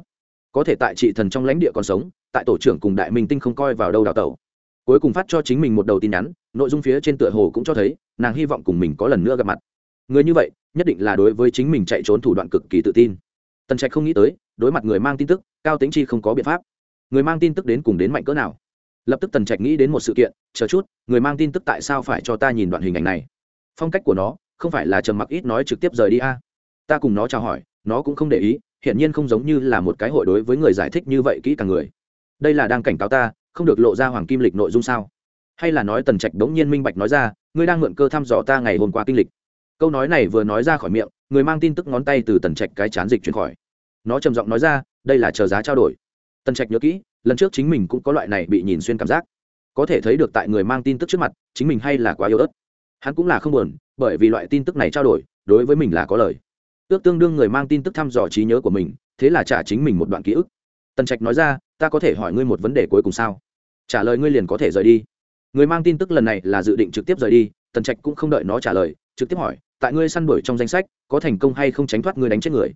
Có thể tại trị thần trong lãnh địa còn sống, tại tổ trưởng cùng đại minh tinh không coi vào đâu đào tẩu. Cuối cùng phát cho chính mình một đầu tin nhắn, nội dung phía trên tựa hồ cũng cho thấy, nàng hy vọng cùng mình có lần nữa gặp mặt người như vậy, nhất định là đối với chính mình chạy trốn thủ đoạn cực kỳ tự tin. Tần trạch không nghĩ tới, đối mặt người mang tin tức, cao tính chi không có biện pháp. Người mang tin tức đến cùng đến mạnh cỡ nào? Lập tức tần trạch nghĩ đến một sự kiện, chờ chút, người mang tin tức tại sao phải cho ta nhìn đoạn hình ảnh này? Phong cách của nó, không phải là trầm mặc ít nói trực tiếp rời đi a. Ta cùng nó chào hỏi, nó cũng không để ý, hiển nhiên không giống như là một cái hội đối với người giải thích như vậy kỹ càng người. Đây là đang cảnh cáo ta, không được lộ ra hoàng kim lịch nội dung sao? Hay là nói tần trạch đống nhiên minh bạch nói ra, ngươi đang mượn cơ thăm dò ta ngày hôm qua kinh lịch câu nói này vừa nói ra khỏi miệng, người mang tin tức ngón tay từ tần trạch cái chán dịch chuyển khỏi. Nó trầm giọng nói ra, đây là chờ giá trao đổi. Tần trạch nhớ kỹ, lần trước chính mình cũng có loại này bị nhìn xuyên cảm giác. Có thể thấy được tại người mang tin tức trước mặt, chính mình hay là quá yếu ớt. Hắn cũng là không buồn, bởi vì loại tin tức này trao đổi, đối với mình là có lời ước tương đương người mang tin tức thăm dò trí nhớ của mình, thế là trả chính mình một đoạn ký ức. Tần trạch nói ra, ta có thể hỏi ngươi một vấn đề cuối cùng sao? Trả lời ngươi liền có thể rời đi. Người mang tin tức lần này là dự định trực tiếp rời đi, tần trạch cũng không đợi nó trả lời, trực tiếp hỏi tại ngươi săn đuổi trong danh sách, có thành công hay không tránh thoát ngươi đánh chết người.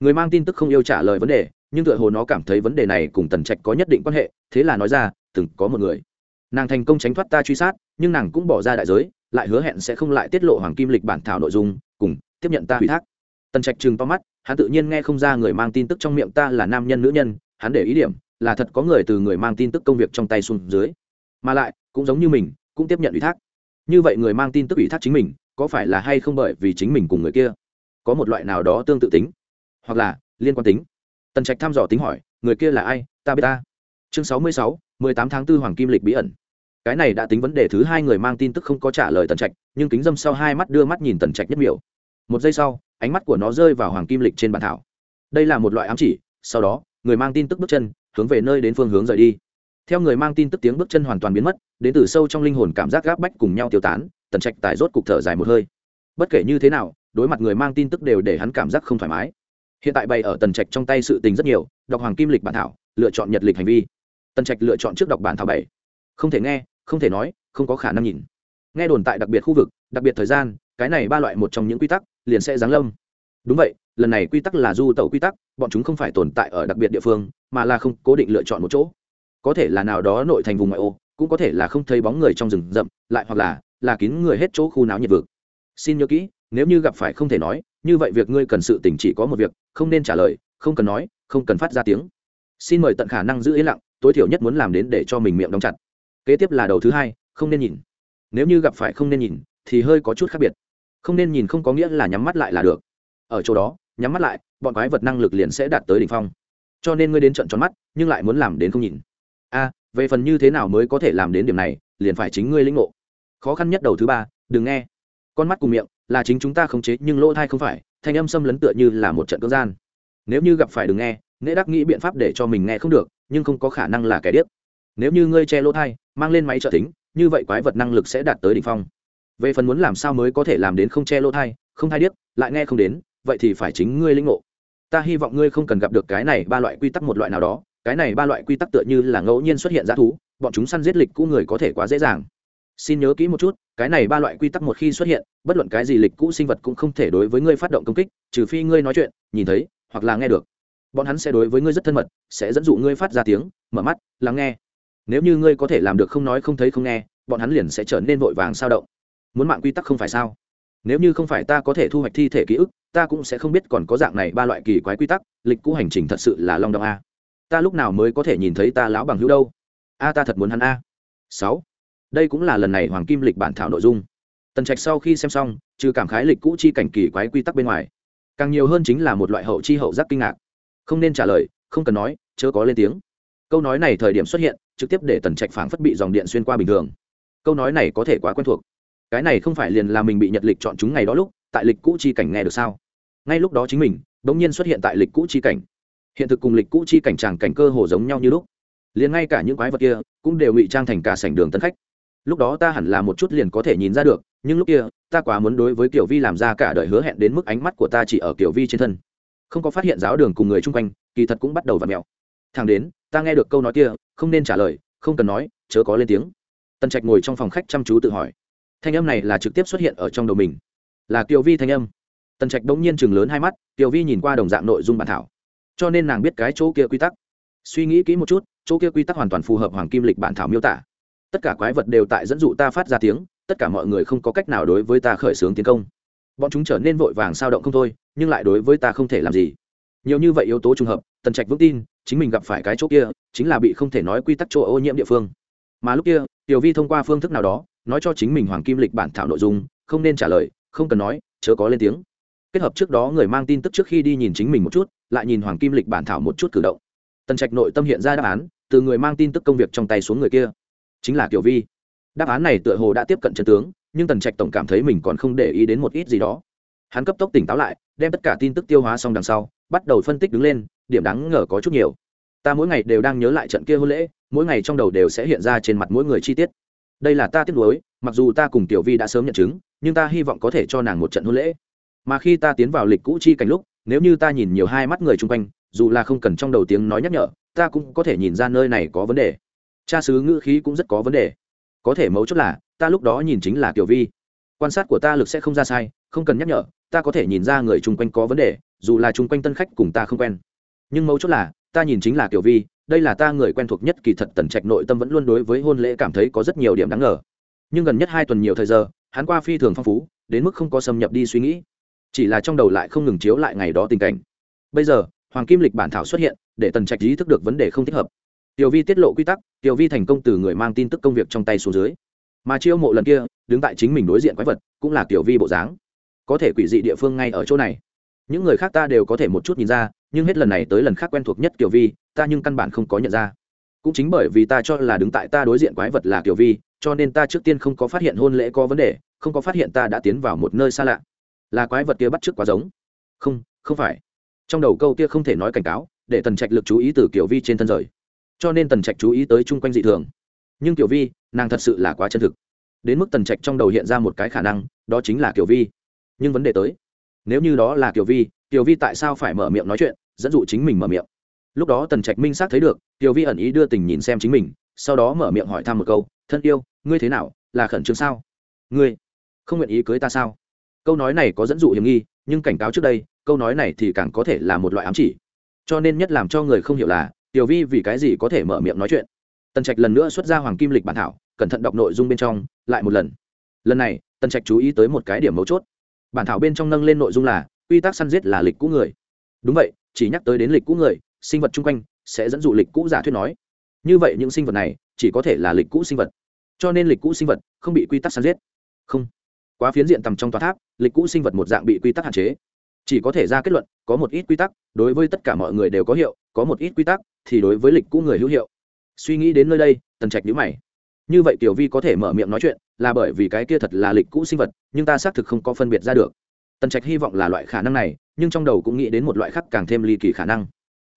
Người mang tin tức không yêu trả lời vấn đề, nhưng tựa hồ nó cảm thấy vấn đề này cùng tần trạch có nhất định quan hệ, thế là nói ra, từng có một người. Nàng thành công tránh thoát ta truy sát, nhưng nàng cũng bỏ ra đại giới, lại hứa hẹn sẽ không lại tiết lộ hoàng kim lịch bản thảo nội dung, cùng tiếp nhận ta ủy thác. Tần trạch chừng to mắt, hắn tự nhiên nghe không ra người mang tin tức trong miệng ta là nam nhân nữ nhân, hắn để ý điểm là thật có người từ người mang tin tức công việc trong tay xuống dưới, mà lại cũng giống như mình, cũng tiếp nhận ủy thác. Như vậy người mang tin tức ủy thác chính mình có phải là hay không bởi vì chính mình cùng người kia? Có một loại nào đó tương tự tính, hoặc là liên quan tính? Tần trạch thăm dò tính hỏi, người kia là ai? Ta biết ta. Chương sáu mươi sáu, mười tám tháng 4 hoàng kim lịch bí ẩn. Cái này đã tính vấn đề thứ hai người mang tin tức không có trả lời tần trạch, nhưng kính dâm sau hai mắt đưa mắt nhìn tần trạch nhất miểu. Một giây sau, ánh mắt của nó rơi vào hoàng kim lịch trên bàn thảo. Đây là một loại ám chỉ, sau đó, người mang tin tức bước chân, hướng về nơi đến phương hướng rời đi. Theo người mang tin tức tiếng bước chân hoàn toàn biến mất, đến từ sâu trong linh hồn cảm giác gáp bách cùng nhau tiêu tán tần trạch tài rốt cục thở dài một hơi. Bất kể như thế nào, đối mặt người mang tin tức đều để hắn cảm giác không thoải mái. Hiện tại bày ở tần trạch trong tay sự tình rất nhiều, đọc hoàng kim lịch bản thảo, lựa chọn nhật lịch hành vi. Tần trạch lựa chọn trước đọc bản thảo bảy. Không thể nghe, không thể nói, không có khả năng nhìn. Nghe đồn tại đặc biệt khu vực, đặc biệt thời gian, cái này ba loại một trong những quy tắc, liền sẽ giáng lâm. Đúng vậy, lần này quy tắc là du tẩu quy tắc, bọn chúng không phải tồn tại ở đặc biệt địa phương, mà là không cố định lựa chọn một chỗ. Có thể là nào đó nội thành vùng ngoại ô, cũng có thể là không thấy bóng người trong rừng rậm, lại hoặc là là kín người hết chỗ khu náo nhiệt vực. Xin nhớ kỹ, nếu như gặp phải không thể nói, như vậy việc ngươi cần sự tỉnh chỉ có một việc, không nên trả lời, không cần nói, không cần phát ra tiếng. Xin mời tận khả năng giữ yên lặng, tối thiểu nhất muốn làm đến để cho mình miệng đóng chặt. Kế tiếp là đầu thứ hai, không nên nhìn. Nếu như gặp phải không nên nhìn, thì hơi có chút khác biệt. Không nên nhìn không có nghĩa là nhắm mắt lại là được. Ở chỗ đó, nhắm mắt lại, bọn quái vật năng lực liền sẽ đạt tới đ ỉ n h phong. Cho nên ngươi đến trận tròn mắt, nhưng lại muốn làm đến không nhìn. A, về phần như thế nào mới có thể làm đến điểm này, liền phải chính ngươi lĩnh ngộ khó khăn nhất đầu thứ ba, đừng nghe. Con mắt cùng miệng, là chính chúng ta khống chế, nhưng lỗ thai không phải, thanh âm xâm lấn tựa như là một trận cưỡng gian. Nếu như gặp phải đừng nghe, nễ đắc nghĩ biện pháp để cho mình nghe không được, nhưng không có khả năng là kẻ điếc. Nếu như ngươi che lỗ thai, mang lên máy trợ tính, như vậy quái vật năng lực sẽ đạt tới đ ỉ n h phong. Về phần muốn làm sao mới có thể làm đến không che lỗ thai, không thai điếc, lại nghe không đến, vậy thì phải chính ngươi linh ngộ. Ta hy vọng ngươi không cần gặp được cái này ba loại quy tắc một loại nào đó, cái này ba loại quy tắc tựa như là ngẫu nhiên xuất hiện g thú, bọn chúng săn giết lịch cũ người có thể quá dễ dàng xin nhớ kỹ một chút, cái này ba loại quy tắc một khi xuất hiện, bất luận cái gì lịch cũ sinh vật cũng không thể đối với ngươi phát động công kích, trừ phi ngươi nói chuyện, nhìn thấy, hoặc là nghe được. Bọn hắn sẽ đối với ngươi rất thân mật, sẽ dẫn dụ ngươi phát ra tiếng, mở mắt, lắng nghe. Nếu như ngươi có thể làm được không nói không thấy không nghe, bọn hắn liền sẽ trở nên vội vàng sao động. Muốn mạng quy tắc không phải sao? Nếu như không phải ta có thể thu hoạch thi thể ký ức, ta cũng sẽ không biết còn có dạng này ba loại kỳ quái quy tắc, lịch cũ hành trình thật sự là long đong a. Ta lúc nào mới có thể nhìn thấy ta lão bằng hữu đâu? A, ta thật muốn hắn a. Sáu đây cũng là lần này hoàng kim lịch bản thảo nội dung. Tần trạch sau khi xem xong, trừ cảm khái lịch cũ chi cảnh kỳ quái quy tắc bên ngoài, càng nhiều hơn chính là một loại hậu chi hậu giác kinh ngạc. Không nên trả lời, không cần nói, chớ có lên tiếng. Câu nói này thời điểm xuất hiện, trực tiếp để tần trạch phảng phất bị dòng điện xuyên qua bình thường. Câu nói này có thể quá quen thuộc. Cái này không phải liền là mình bị nhật lịch chọn chúng ngày đó lúc, tại lịch cũ chi cảnh nghe được sao? Ngay lúc đó chính mình đ ỗ n g nhiên xuất hiện tại lịch cũ chi cảnh. Hiện thực cùng lịch cũ chi cảnh tràng cảnh cơ hồ giống nhau như lúc. Liền ngay cả những quái vật kia cũng đều ngụy trang thành cả sảnh đường tân khách lúc đó ta hẳn là một chút liền có thể nhìn ra được, nhưng lúc kia, ta quá muốn đối với kiểu vi làm ra cả đời hứa hẹn đến mức ánh mắt của ta chỉ ở kiểu vi trên thân. Không có phát hiện giáo đường cùng người chung quanh, kỳ thật cũng bắt đầu v ặ mẹo. Thằng đến, ta nghe được câu nói kia, không nên trả lời, không cần nói, chớ có lên tiếng. Tần trạch ngồi trong phòng khách chăm chú tự hỏi. Thanh âm này là trực tiếp xuất hiện ở trong đầu mình. Là kiều vi thanh âm. Tần trạch bỗng nhiên chừng lớn hai mắt, kiều vi nhìn qua đồng dạng nội dung bản thảo. Cho nên nàng biết cái chỗ kia quy tắc. Suy nghĩ kỹ một chút, chỗ kia quy tắc hoàn toàn phù hợp hoàng kim lịch bản thảo miêu tả tất cả quái vật đều tại dẫn dụ ta phát ra tiếng, tất cả mọi người không có cách nào đối với ta khởi xướng tiến công. Bọn chúng trở nên vội vàng sao động không thôi, nhưng lại đối với ta không thể làm gì. Nhiều như vậy yếu tố trùng hợp, tần trạch vững tin, chính mình gặp phải cái chỗ kia, chính là bị không thể nói quy tắc chỗ ô nhiễm địa phương. Mà lúc kia, tiểu vi thông qua phương thức nào đó, nói cho chính mình hoàng kim lịch bản thảo nội dung, không nên trả lời, không cần nói, chớ có lên tiếng. Kết hợp trước đó người mang tin tức trước khi đi nhìn chính mình một chút, lại nhìn hoàng kim lịch bản thảo một chút cử động. Tần trạch nội tâm hiện ra đáp án, từ người mang tin tức công việc trong tay xuống người kia chính là tiểu vi. Đáp án này tựa hồ đã tiếp cận chân tướng, nhưng tần trạch tổng cảm thấy mình còn không để ý đến một ít gì đó. Hắn cấp tốc tỉnh táo lại, đem tất cả tin tức tiêu hóa xong đằng sau, bắt đầu phân tích đứng lên, điểm đáng ngờ có chút nhiều. Ta mỗi ngày đều đang nhớ lại trận kia hôn lễ, mỗi ngày trong đầu đều sẽ hiện ra trên mặt mỗi người chi tiết. Đây là ta tiếc nuối, mặc dù ta cùng tiểu vi đã sớm nhận chứng, nhưng ta hy vọng có thể cho nàng một trận hôn lễ. Mà khi ta tiến vào lịch cũ chi cảnh lúc, nếu như ta nhìn nhiều hai mắt người chung quanh, dù là không cần trong đầu tiếng nói nhắc nhở, ta cũng có thể nhìn ra nơi này có vấn đề cha xứ ngữ khí cũng rất có vấn đề. Có thể mấu chốt là, ta lúc đó nhìn chính là tiểu vi. Quan sát của ta lực sẽ không ra sai, không cần nhắc nhở, ta có thể nhìn ra người chung quanh có vấn đề, dù là chung quanh tân khách cùng ta không quen. Nhưng mấu chốt là, ta nhìn chính là tiểu vi, đây là ta người quen thuộc nhất kỳ thật tần trạch nội tâm vẫn luôn đối với hôn lễ cảm thấy có rất nhiều điểm đáng ngờ. Nhưng gần nhất hai tuần nhiều thời giờ, hắn qua phi thường phong phú, đến mức không có xâm nhập đi suy nghĩ. Chỉ là trong đầu lại không ngừng chiếu lại ngày đó tình cảnh. Bây giờ, hoàng kim lịch bản thảo xuất hiện, để tần trạch ý thức được vấn đề không thích hợp tiểu vi tiết lộ quy tắc, tiểu vi thành công từ người mang tin tức công việc trong tay xuống dưới. Mà chiêu mộ lần kia, đứng tại chính mình đối diện quái vật, cũng là tiểu vi bộ dáng. Có thể quỷ dị địa phương ngay ở chỗ này. Những người khác ta đều có thể một chút nhìn ra, nhưng hết lần này tới lần khác quen thuộc nhất tiểu vi, ta nhưng căn bản không có nhận ra. Cũng chính bởi vì ta cho là đứng tại ta đối diện quái vật là tiểu vi, cho nên ta trước tiên không có phát hiện hôn lễ có vấn đề, không có phát hiện ta đã tiến vào một nơi xa lạ. Là quái vật kia bắt trước quá giống. Không không phải. Trong đầu câu kia không thể nói cảnh cáo, để tần trạch lực chú ý từ kiểu vi trên thân rời cho nên tần trạch chú ý tới chung quanh dị thường. Nhưng kiểu vi, nàng thật sự là quá chân thực. Đến mức tần trạch trong đầu hiện ra một cái khả năng, đó chính là kiểu vi. Nhưng vấn đề tới, nếu như đó là kiểu vi kiểu vi tại sao phải mở miệng nói chuyện, dẫn dụ chính mình mở miệng? Lúc đó tần trạch minh xác thấy được tiểu vi ẩn ý đưa tình nhìn xem chính mình, sau đó mở miệng hỏi thăm một câu, thân yêu, ngươi thế nào, là khẩn trương sao? Ngươi không nguyện ý cưới ta sao? Câu nói này có dẫn dụ hiểm nghi, nhưng cảnh cáo trước đây, câu nói này thì càng có thể là một loại ám chỉ. Cho nên nhất làm cho người không hiểu là tiểu vi vì cái gì có thể mở miệng nói chuyện? Tần trạch lần nữa xuất ra hoàng kim lịch bản thảo, cẩn thận đọc nội dung bên trong, lại một lần. Lần này, tần trạch chú ý tới một cái điểm mấu chốt. Bản thảo bên trong nâng lên nội dung là, quy tắc săn giết là lịch cũ người. Đúng vậy, chỉ nhắc tới đến lịch cũ người, sinh vật chung quanh sẽ dẫn dụ lịch cũ giả thuyết nói. Như vậy những sinh vật này chỉ có thể là lịch cũ sinh vật. Cho nên lịch cũ sinh vật không bị quy tắc săn giết. Không. Quá phiến diện tầm trong tòa tháp, lịch cũ sinh vật một dạng bị quy tắc hạn chế. Chỉ có thể ra kết luận, có một ít quy tắc, đối với tất cả mọi người đều có hiệu có một ít quy tắc thì đối với lịch cũ người hữu hiệu. Suy nghĩ đến nơi đây tần trạch nhữ mày. Như vậy tiểu vi có thể mở miệng nói chuyện là bởi vì cái kia thật là lịch cũ sinh vật nhưng ta xác thực không có phân biệt ra được. Tần trạch hy vọng là loại khả năng này nhưng trong đầu cũng nghĩ đến một loại khác càng thêm ly kỳ khả năng.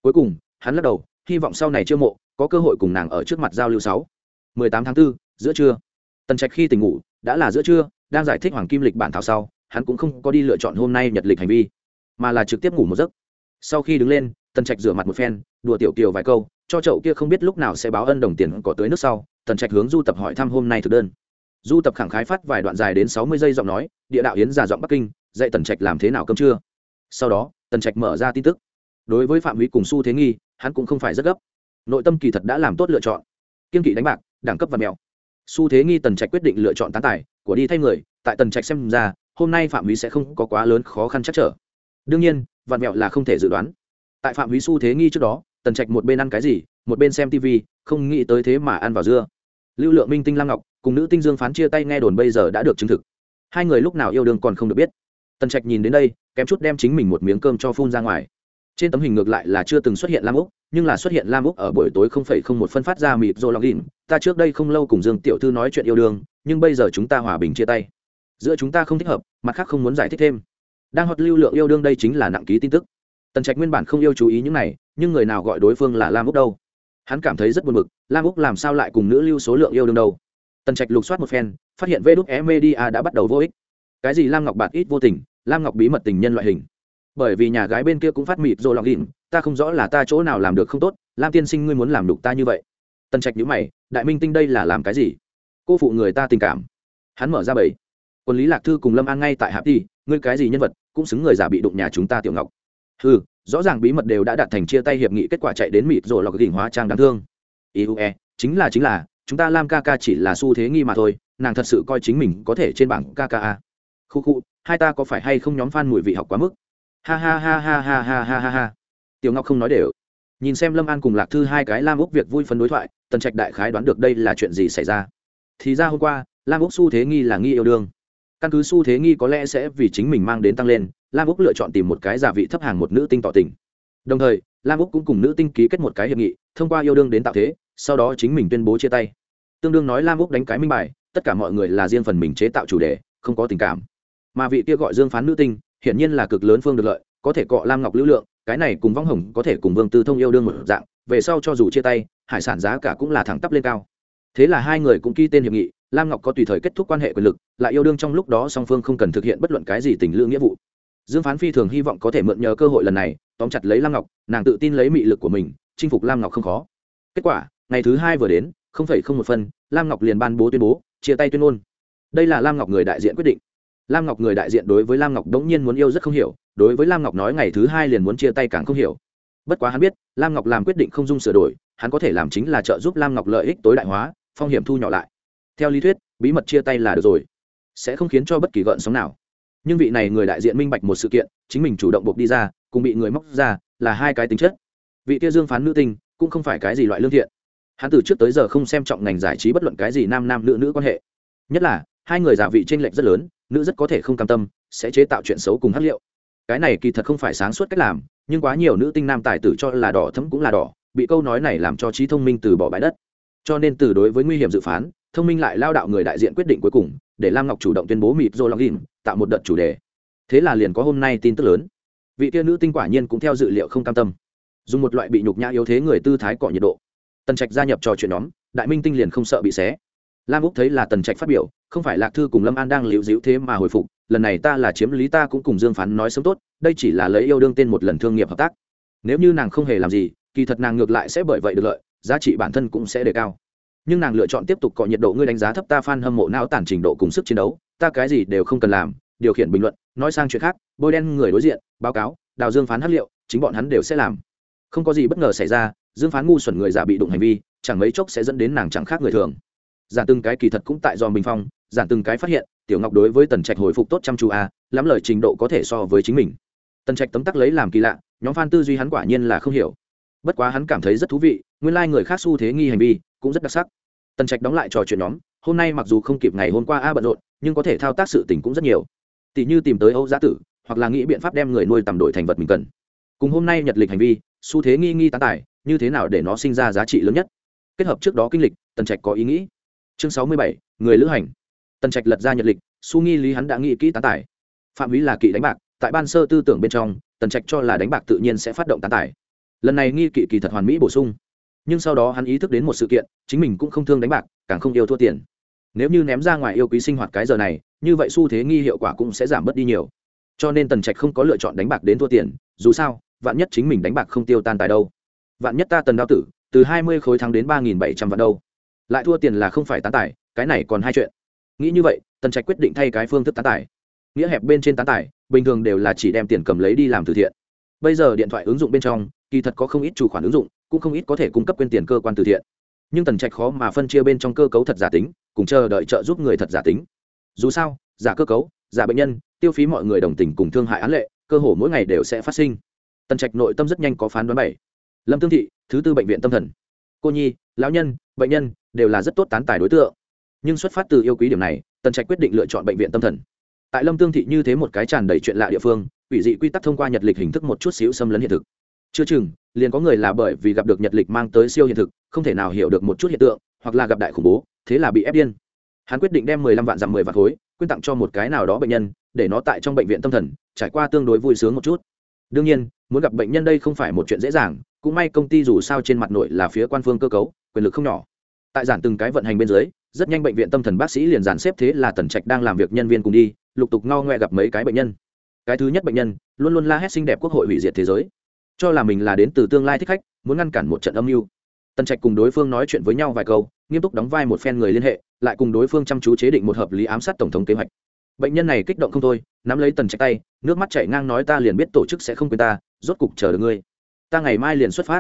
Cuối cùng hắn lắc đầu hy vọng sau này chưa mộ có cơ hội cùng nàng ở trước mặt giao lưu sáu. Mười tám tháng 4, giữa trưa. Tần trạch khi tỉnh ngủ đã là giữa trưa đang giải thích hoàng kim lịch bản thảo sau hắn cũng không có đi lựa chọn hôm nay nhật lịch hành vi mà là trực tiếp ngủ một giấc. Sau khi đứng lên tần trạch rửa mặt một phen, đùa tiểu kiều vài câu, cho chậu kia không biết lúc nào sẽ báo ân đồng tiền có tới nước sau, tần trạch hướng du tập hỏi thăm hôm nay thực đơn. Du tập khẳng khái phát vài đoạn dài đến sáu mươi giây giọng nói, địa đạo yến già giọng bắc kinh, dạy tần trạch làm thế nào cơm trưa. Sau đó, tần trạch mở ra tin tức. Đối với phạm húy cùng su thế nghi, hắn cũng không phải rất gấp. Nội tâm kỳ thật đã làm tốt lựa chọn. Kiên kỵ đánh bạc, đẳng cấp và mèo su thế nghi tần trạch quyết định lựa chọn tán tài của đi thay người, tại tần trạch xem ra, hôm nay phạm húy sẽ không có quá lớn khó khăn chắc trở. Đương nhiên, vạn mẹo là không thể dự đoán tại phạm húy su thế nghi trước đó, tần trạch một bên ăn cái gì, một bên xem tv không nghĩ tới thế mà ăn vào dưa. Lưu lượng minh tinh lam ngọc cùng nữ tinh dương phán chia tay nghe đồn bây giờ đã được chứng thực. Hai người lúc nào yêu đương còn không được biết. Tần trạch nhìn đến đây, kém chút đem chính mình một miếng cơm cho phun ra ngoài. Trên tấm hình ngược lại là chưa từng xuất hiện lam úc, nhưng là xuất hiện lam úc ở buổi tối không phẩy không một phân phát ra mịt rồi login ta trước đây không lâu cùng dương tiểu thư nói chuyện yêu đương, nhưng bây giờ chúng ta hòa bình chia tay. Giữa chúng ta không thích hợp, mặt khác không muốn giải thích thêm. Đang hoạt lưu lượng yêu đương đây chính là nặng ký tin tức tần trạch nguyên bản không yêu chú ý những này, nhưng người nào gọi đối phương là lam úc đâu? Hắn cảm thấy rất buồn bực, lam úc làm sao lại cùng nữ lưu số lượng yêu đương đâu? Tần trạch lục soát một phen, phát hiện vê đúc e media đã bắt đầu vô ích. Cái gì lam ngọc bạt ít vô tình, lam ngọc bí mật tình nhân loại hình? Bởi vì nhà gái bên kia cũng phát mịt rồi lọc đỉnh ta không rõ là ta chỗ nào làm được không tốt, lam tiên sinh ngươi muốn làm đục ta như vậy? Tần trạch nhữ mày, đại minh tinh đây là làm cái gì? Cô phụ người ta tình cảm. Hắn mở ra bảy quân lý lạc thư cùng lâm an ngay tại hạp đi ngươi cái gì nhân vật, cũng xứng người giả bị đụng nhà chúng ta tiểu ngọc ừ rõ ràng bí mật đều đã đạt thành chia tay hiệp nghị kết quả chạy đến mịt rồi lọc đỉnh hóa trang đáng thương. Iue chính là chính là, chúng ta lam ca ca chỉ là xu thế nghi mà thôi, nàng thật sự coi chính mình có thể trên bảng kka khu khu, hai ta có phải hay không nhóm f mùi vị học quá mức? Ha ha ha ha ha ha ha ha ha. Tiểu ngọc không nói đều. Nhìn xem lâm an cùng lạc thư hai cái lam úc việc vui phấn đối thoại, tần trạch đại khái đoán được đây là chuyện gì xảy ra. Thì ra hôm qua, lam úc xu thế nghi là nghi yêu đương căn cứ xu thế nghi có lẽ sẽ vì chính mình mang đến tăng lên, lam úc lựa chọn tìm một cái giả vị thấp hàng một nữ tinh tỏ tình. Đồng thời, lam úc cũng cùng nữ tinh ký kết một cái hiệp nghị, thông qua yêu đương đến tạo thế, sau đó chính mình tuyên bố chia tay. Tương đương nói lam úc đánh cái minh bài, tất cả mọi người là riêng phần mình chế tạo chủ đề, không có tình cảm. Mà vị kia gọi dương phán nữ tinh, hiển nhiên là cực lớn phương được lợi, có thể cọ lam ngọc lưu lượng, cái này cùng vong hồng có thể cùng vương tư thông yêu đương một dạng, về sau cho dù chia tay, hải sản giá cả cũng là thẳng tắp lên cao. Thế là hai người cũng ký tên hiệp nghị lam ngọc có tùy thời kết thúc quan hệ quyền lực, lại yêu đương trong lúc đó song phương không cần thực hiện bất luận cái gì tình lương nghĩa vụ. Dương phán phi thường hy vọng có thể mượn nhờ cơ hội lần này, tóm chặt lấy lam ngọc, nàng tự tin lấy mị lực của mình, chinh phục lam ngọc không khó. Kết quả, ngày thứ hai vừa đến, không phải không một phân, lam ngọc liền ban bố tuyên bố, chia tay tuyên ngôn. Đây là lam ngọc người đại diện quyết định. Lam ngọc người đại diện đối với lam ngọc đống nhiên muốn yêu rất không hiểu, đối với lam ngọc nói ngày thứ hai liền muốn chia tay càng không hiểu. Bất quá hắn biết, lam ngọc làm quyết định không dung sửa đổi, hắn có thể làm chính là trợ giúp lam ngọc lợi ích tối đại hóa, phong hiểm thu nhỏ lại theo lý thuyết, bí mật chia tay là được rồi. Sẽ không khiến cho bất kỳ gợn sóng nào. Nhưng vị này người đại diện minh bạch một sự kiện, chính mình chủ động buộc đi ra, cùng bị người móc ra, là hai cái tính chất. Vị kia dương phán nữ tinh, cũng không phải cái gì loại lương thiện. Hắn từ trước tới giờ không xem trọng ngành giải trí bất luận cái gì nam nam nữ nữ quan hệ. Nhất là, hai người giả vị t r ê n lệch rất lớn, nữ rất có thể không cam tâm, sẽ chế tạo chuyện xấu cùng hát liệu. Cái này kỳ thật không phải sáng suốt cách làm, nhưng quá nhiều nữ tinh nam tài tử cho là đỏ thấm cũng là đỏ, bị câu nói này làm cho trí thông minh từ bỏ bãi đất. Cho nên từ đối với nguy hiểm dự phán thông minh lại lao đạo người đại diện quyết định cuối cùng, để lam ngọc chủ động tuyên bố mịp dô login tạo một đợt chủ đề. Thế là liền có hôm nay tin tức lớn. Vị kia nữ tinh quả nhiên cũng theo dự liệu không cam tâm. Dùng một loại bị nhục nhã yếu thế người tư thái cọ nhiệt độ. Tần trạch gia nhập trò chuyện nhóm, đại minh tinh liền không sợ bị xé. Lam úc thấy là tần trạch phát biểu, không phải lạc thư cùng lâm an đang liễu dĩu thế mà hồi phục, lần này ta là chiếm lý ta cũng cùng dương phán nói sớm tốt, đây chỉ là lấy yêu đương tên một lần thương nghiệp hợp tác. Nếu như nàng không hề làm gì, kỳ thật nàng ngược lại sẽ bởi vậy được lợi, giá trị bản thân cũng sẽ đề cao nhưng nàng lựa chọn tiếp tục cọ nhiệt độ ngươi đánh giá thấp ta f a n hâm mộ não tản trình độ cùng sức chiến đấu, ta cái gì đều không cần làm, điều khiển bình luận, nói sang chuyện khác, bôi đen người đối diện, báo cáo, đào dương phán hất liệu, chính bọn hắn đều sẽ làm. Không có gì bất ngờ xảy ra, dương phán ngu xuẩn người giả bị đụng hành vi, chẳng mấy chốc sẽ dẫn đến nàng chẳng khác người thường. Giản từng cái kỳ thật cũng tại do bình phong giản từng cái phát hiện, tiểu ngọc đối với tần trạch hồi phục tốt chăm chú a lắm lời trình độ có thể so với chính mình. Tần trạch tấm tắc lấy làm kỳ lạ, nhóm f a n tư duy hắn quả nhiên là không hiểu. Bất quá hắn cảm thấy rất thú vị, nguyên lai、like、người khác xu thế nghi hành vi cũng rất đặc sắc. Tần trạch đóng lại trò chuyện nhóm, hôm nay mặc dù không kịp ngày hôm qua a bận rộn, nhưng có thể thao tác sự tình cũng rất nhiều. Tỷ như tìm tới âu giá tử, hoặc là nghĩ biện pháp đem người nuôi tầm đổi thành vật mình cần. Cùng hôm nay nhật lịch hành vi, xu thế nghi nghi tán tài như thế nào để nó sinh ra giá trị lớn nhất? Kết hợp trước đó kinh lịch, tần trạch có ý nghĩ. Chương sáu mươi bảy, người lữ hành. Tần trạch lật ra nhật lịch su nghi lý hắn đã nghĩ kỹ tán tài phạm húy là kỵ đánh bạc, tại ban sơ tư tưởng bên trong, tần trạch cho là đánh bạc tự nhiên sẽ phát động tán tài lần này nghi kỵ kỳ thật hoàn mỹ bổ sung nhưng sau đó hắn ý thức đến một sự kiện, chính mình cũng không thương đánh bạc, càng không yêu thua tiền. Nếu như ném ra ngoài yêu quý sinh hoạt cái giờ này, như vậy xu thế nghi hiệu quả cũng sẽ giảm bớt đi nhiều. Cho nên tần trạch không có lựa chọn đánh bạc đến thua tiền, dù sao, vạn nhất chính mình đánh bạc không tiêu tan tài đâu. Vạn nhất ta tần đao tử, từ hai mươi khối thắng đến ba nghìn bảy trăm vạn đâu. Lại thua tiền là không phải tán tài, cái này còn hai chuyện. Nghĩ như vậy, tần trạch quyết định thay cái phương thức tán tài. Nghĩa hẹp bên trên tán tài, bình thường đều là chỉ đem tiền cầm lấy đi làm từ thiện. Bây giờ điện thoại ứng dụng bên trong, kỳ thật có không ít chủ khoản ứng dụng cũng không ít có thể cung cấp quên tiền cơ quan từ thiện. Nhưng tần trạch khó mà phân chia bên trong cơ cấu thật giả tính, cùng chờ đợi trợ giúp người thật giả tính. Dù sao, giả cơ cấu, giả bệnh nhân, tiêu phí mọi người đồng tình cùng thương hại án lệ, cơ hồ mỗi ngày đều sẽ phát sinh. Tần trạch nội tâm rất nhanh có phán đoán bảy. Lâm tương thị, thứ tư bệnh viện tâm thần. Cô nhi, lão nhân, bệnh nhân, đều là rất tốt tán tài đối tượng. Nhưng xuất phát từ yêu quý điểm này, tần trạch quyết định lựa chọn bệnh viện tâm thần. Tại lâm tương thị như thế một cái tràn đầy chuyện lạ địa phương ủy dị quy tắc thông qua nhật lịch hình thức một chút xíu xâm lấn hiện thực chưa chừng, liền có người là bởi vì gặp được nhật lịch mang tới siêu hiện thực, không thể nào hiểu được một chút hiện tượng, hoặc là gặp đại khủng bố, thế là bị ép điên. Hắn quyết định đem mười lăm vạn dặm mười vạn khối, quyên tặng cho một cái nào đó bệnh nhân, để nó tại trong bệnh viện tâm thần, trải qua tương đối vui sướng một chút. Đương nhiên, muốn gặp bệnh nhân đây không phải một chuyện dễ dàng, cũng may công ty dù sao trên mặt nội là phía quan phương cơ cấu, quyền lực không nhỏ. Tại giản từng cái vận hành bên dưới, rất nhanh bệnh viện tâm thần bác sĩ liền dàn xếp thế là tần trạch đang làm việc nhân viên cùng đi, lục tục ngao ngoe gặp mấy cái bệnh nhân. Cái thứ nhất bệnh nhân, luôn luôn la hét xinh đẹp quốc hội hủy diệt thế giới cho là mình là đến từ tương lai thích khách, muốn ngăn cản một trận âm mưu. Tần trạch cùng đối phương nói chuyện với nhau vài câu, nghiêm túc đóng vai một phen người liên hệ, lại cùng đối phương chăm chú chế định một hợp lý ám sát tổng thống kế hoạch. Bệnh nhân này kích động không thôi, nắm lấy tần trạch tay, nước mắt chảy ngang nói ta liền biết tổ chức sẽ không quên ta, rốt cục chờ được ngươi. Ta ngày mai liền xuất phát.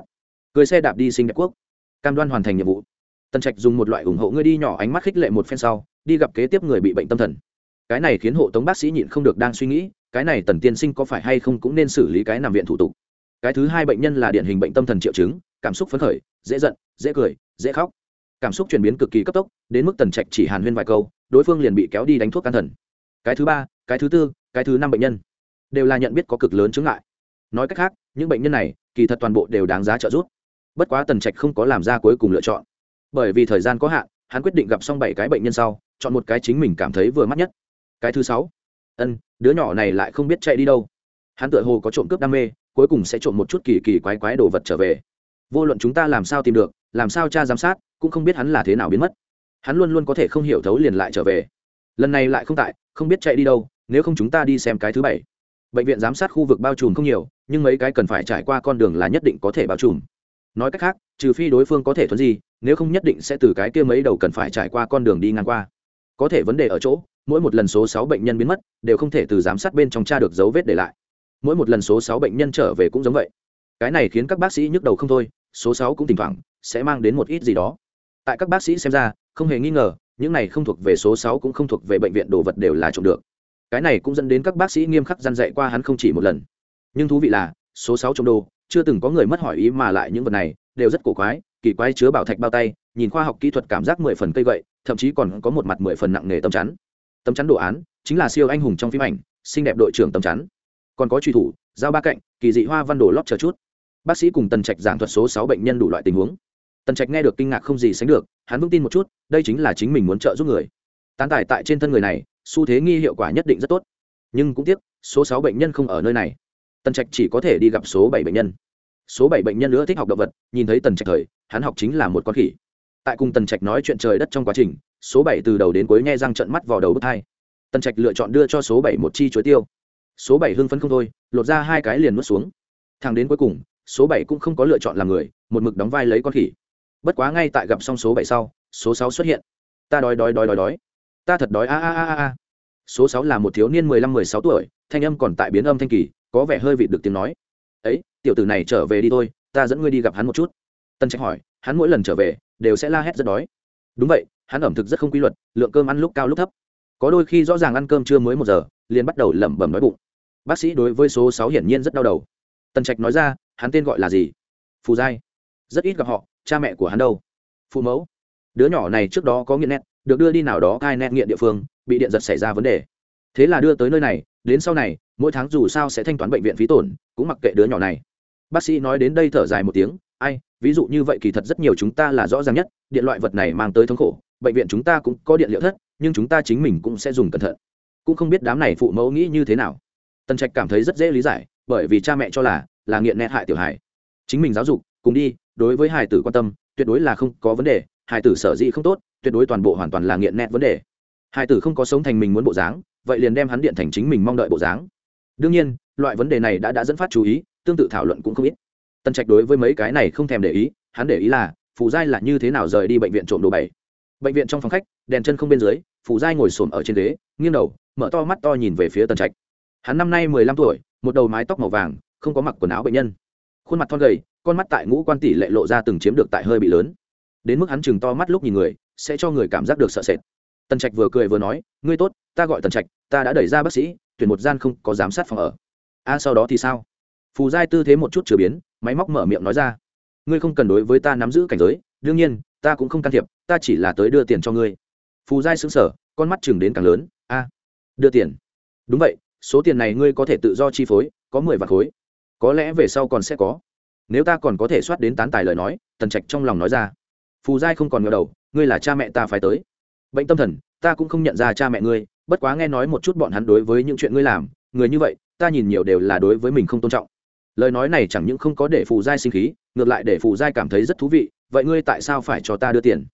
Cười xe đạp đi sinh đẹp quốc. Cam đoan hoàn thành nhiệm vụ. Tần trạch dùng một loại ủng hộ ngươi đi nhỏ ánh mắt khích lệ một phen sau, đi gặp kế tiếp người bị bệnh tâm thần. Cái này khiến hộ tống bác sĩ nhịn không được đang suy nghĩ, cái này tần tiên sinh có phải hay không cũng nên xử lý cái nằm viện thủ tục cái thứ hai bệnh nhân là điển hình bệnh tâm thần triệu chứng, cảm xúc phấn khởi, dễ giận, dễ cười, dễ khóc. Cảm xúc chuyển biến cực kỳ cấp tốc, đến mức tần trạch chỉ hàn huyên vài câu, đối phương liền bị kéo đi đánh thuốc can thần. Cái thứ ba, cái thứ tư, cái thứ năm bệnh nhân đều là nhận biết có cực lớn chứng ngại. Nói cách khác, những bệnh nhân này, kỳ thật toàn bộ đều đáng giá trợ giúp. Bất quá tần trạch không có làm ra cuối cùng lựa chọn. Bởi vì thời gian có hạn, hắn quyết định gặp xong bảy cái bệnh nhân sau, chọn một cái chính mình cảm thấy vừa mắt nhất. Cái thứ sáu, ân, đứa nhỏ này lại không biết chạy đi đâu. Hắn tựa hồ có trộm cướp đam mê cuối cùng sẽ trộm một chút kỳ kỳ quái quái đồ vật trở về. Vô luận chúng ta làm sao tìm được, làm sao cha giám sát, cũng không biết hắn là thế nào biến mất. Hắn luôn luôn có thể không hiểu thấu liền lại trở về. Lần này lại không tại, không biết chạy đi đâu, nếu không chúng ta đi xem cái thứ bảy. Bệnh viện giám sát khu vực bao trùm không nhiều, nhưng mấy cái cần phải trải qua con đường là nhất định có thể bao trùm. Nói cách khác, trừ phi đối phương có thể thuận gì, nếu không nhất định sẽ từ cái kia mấy đầu cần phải trải qua con đường đi ngang qua. Có thể vấn đề ở chỗ, mỗi một lần số sáu bệnh nhân biến mất, đều không thể từ giám sát bên trong cha được dấu vết để lại mỗi một lần số sáu bệnh nhân trở về cũng giống vậy. Cái này khiến các bác sĩ nhức đầu không thôi, số sáu cũng thỉnh thoảng sẽ mang đến một ít gì đó. Tại các bác sĩ xem ra, không hề nghi ngờ, những này không thuộc về số sáu cũng không thuộc về bệnh viện đồ vật đều là trộm được. Cái này cũng dẫn đến các bác sĩ nghiêm khắc gian dạy qua hắn không chỉ một lần. Nhưng thú vị là, số sáu trong đồ, chưa từng có người mất hỏi ý mà lại những vật này, đều rất cổ quái, kỳ quái chứa bảo thạch bao tay, nhìn khoa học kỹ thuật cảm giác mười phần cây gậy, thậm chí còn có một mặt mười phần nặng nề tấm chắn. Tấm chắn đồ án, chính là siêu anh hùng trong phim ảnh, xinh đẹp đội trưởng tấm chắn còn có truy thủ dao ba cạnh, kỳ dị hoa văn đồ lót chờ chút. Bác sĩ cùng tần trạch giảng thuật số sáu bệnh nhân đủ loại tình huống. Tần trạch nghe được kinh ngạc không gì sánh được, hắn vững tin một chút, đây chính là chính mình muốn trợ giúp người. Tán tài tại trên thân người này, xu thế nghi hiệu quả nhất định rất tốt. Nhưng cũng tiếc, số sáu bệnh nhân không ở nơi này. Tần trạch chỉ có thể đi gặp số bảy bệnh nhân. Số bảy bệnh nhân nữa thích học động vật, nhìn thấy tần trạch thời, hắn học chính là một con khỉ. Tại cùng tần trạch nói chuyện trời đất trong quá trình, số bảy từ đầu đến cuối nghe răng trận mắt vào đầu bước hai. Tần trạch lựa chọn đưa cho số bảy một chi chuối tiêu số bảy hưng phấn không thôi, lột ra hai cái liền nuốt xuống. Thằng đến cuối cùng, số bảy cũng không có lựa chọn làm người, một mực đóng vai lấy con khỉ. Bất quá ngay tại gặp xong số bảy sau, số sáu xuất hiện. Ta đói đói đói đói đói. Ta thật đói, a a a a số sáu là một thiếu niên mười lăm, mười sáu tuổi, thanh âm còn tại biến âm thanh kỳ, có vẻ hơi vịt được tiếng nói. Ấy, tiểu tử này trở về đi thôi, ta dẫn ngươi đi gặp hắn một chút. Tân trạch hỏi, hắn mỗi lần trở về, đều sẽ la hét rất đói. Đúng vậy, hắn ẩm thực rất không quy luật, lượng cơm ăn lúc cao lúc thấp. Có đôi khi rõ ràng ăn cơm chưa mới một giờ, liền bắt đầu lẩm bẩm nói bụng bác sĩ đối với số sáu hiển nhiên rất đau đầu. Tần trạch nói ra, hắn tên gọi là gì? Phù giai. Rất ít gặp họ, cha mẹ của hắn đâu. Phụ mẫu. Đứa nhỏ này trước đó có nghiện nét được đưa đi nào đó cai nét nghiện địa phương, bị điện giật xảy ra vấn đề. Thế là đưa tới nơi này, đến sau này, mỗi tháng dù sao sẽ thanh toán bệnh viện phí tổn, cũng mặc kệ đứa nhỏ này. Bác sĩ nói đến đây thở dài một tiếng, ai, ví dụ như vậy kỳ thật rất nhiều chúng ta là rõ ràng nhất, điện loại vật này mang tới thống khổ, bệnh viện chúng ta cũng có điện liệu thất, nhưng chúng ta chính mình cũng sẽ dùng cẩn thận. Cũng không biết đám này phụ mẫu nghĩ như thế nào tần trạch cảm thấy rất dễ lý giải bởi vì cha mẹ cho là là nghiện nét hại tiểu Hải, chính mình giáo dục cùng đi đối với Hải tử quan tâm tuyệt đối là không có vấn đề Hải tử sở dĩ không tốt tuyệt đối toàn bộ hoàn toàn là nghiện nét vấn đề. Hải tử không có sống thành mình muốn bộ dáng vậy liền đem hắn điện thành chính mình mong đợi bộ dáng. Đương nhiên loại vấn đề này đã đã dẫn phát chú ý tương tự thảo luận cũng không ít. Tần trạch đối với mấy cái này không thèm để ý hắn để ý là phù giai là như thế nào rời đi bệnh viện trộm đồ bảy. Bệnh viện trong phòng khách đèn chân không bên dưới phù giai ngồi xổm ở trên ghế nghiêng đầu mở to mắt to nhìn về phía tần trạch hắn năm nay mười lăm tuổi, một đầu mái tóc màu vàng, không có mặc quần áo bệnh nhân. Khuôn mặt thon gầy, con mắt tại ngũ quan tỷ lệ lộ ra từng chiếm được tại hơi bị lớn. Đến mức hắn chừng to mắt lúc nhìn người, sẽ cho người cảm giác được sợ sệt. Tần trạch vừa cười vừa nói, ngươi tốt, ta gọi tần trạch, ta đã đẩy ra bác sĩ, tuyển một gian không có giám sát phòng ở. A, sau đó thì sao? Phù giai tư thế một chút chửa biến, máy móc mở miệng nói ra. Ngươi không cần đối với ta nắm giữ cảnh giới, đương nhiên, ta cũng không can thiệp, ta chỉ là tới đưa tiền cho ngươi. Phù giai xứng sở con mắt chừng đến càng lớn. A, đưa tiền. Đúng vậy số tiền này ngươi có thể tự do chi phối, có mười vạn khối. Có lẽ về sau còn sẽ có. Nếu ta còn có thể soát đến tán tài lời nói, tần trạch trong lòng nói ra. Phù giai không còn ngờ đầu, ngươi là cha mẹ ta phải tới. Bệnh tâm thần, ta cũng không nhận ra cha mẹ ngươi, bất quá nghe nói một chút bọn hắn đối với những chuyện ngươi làm, người như vậy, ta nhìn nhiều đều là đối với mình không tôn trọng. Lời nói này chẳng những không có để phù giai sinh khí, ngược lại để phù giai cảm thấy rất thú vị, vậy ngươi tại sao phải cho ta đưa tiền?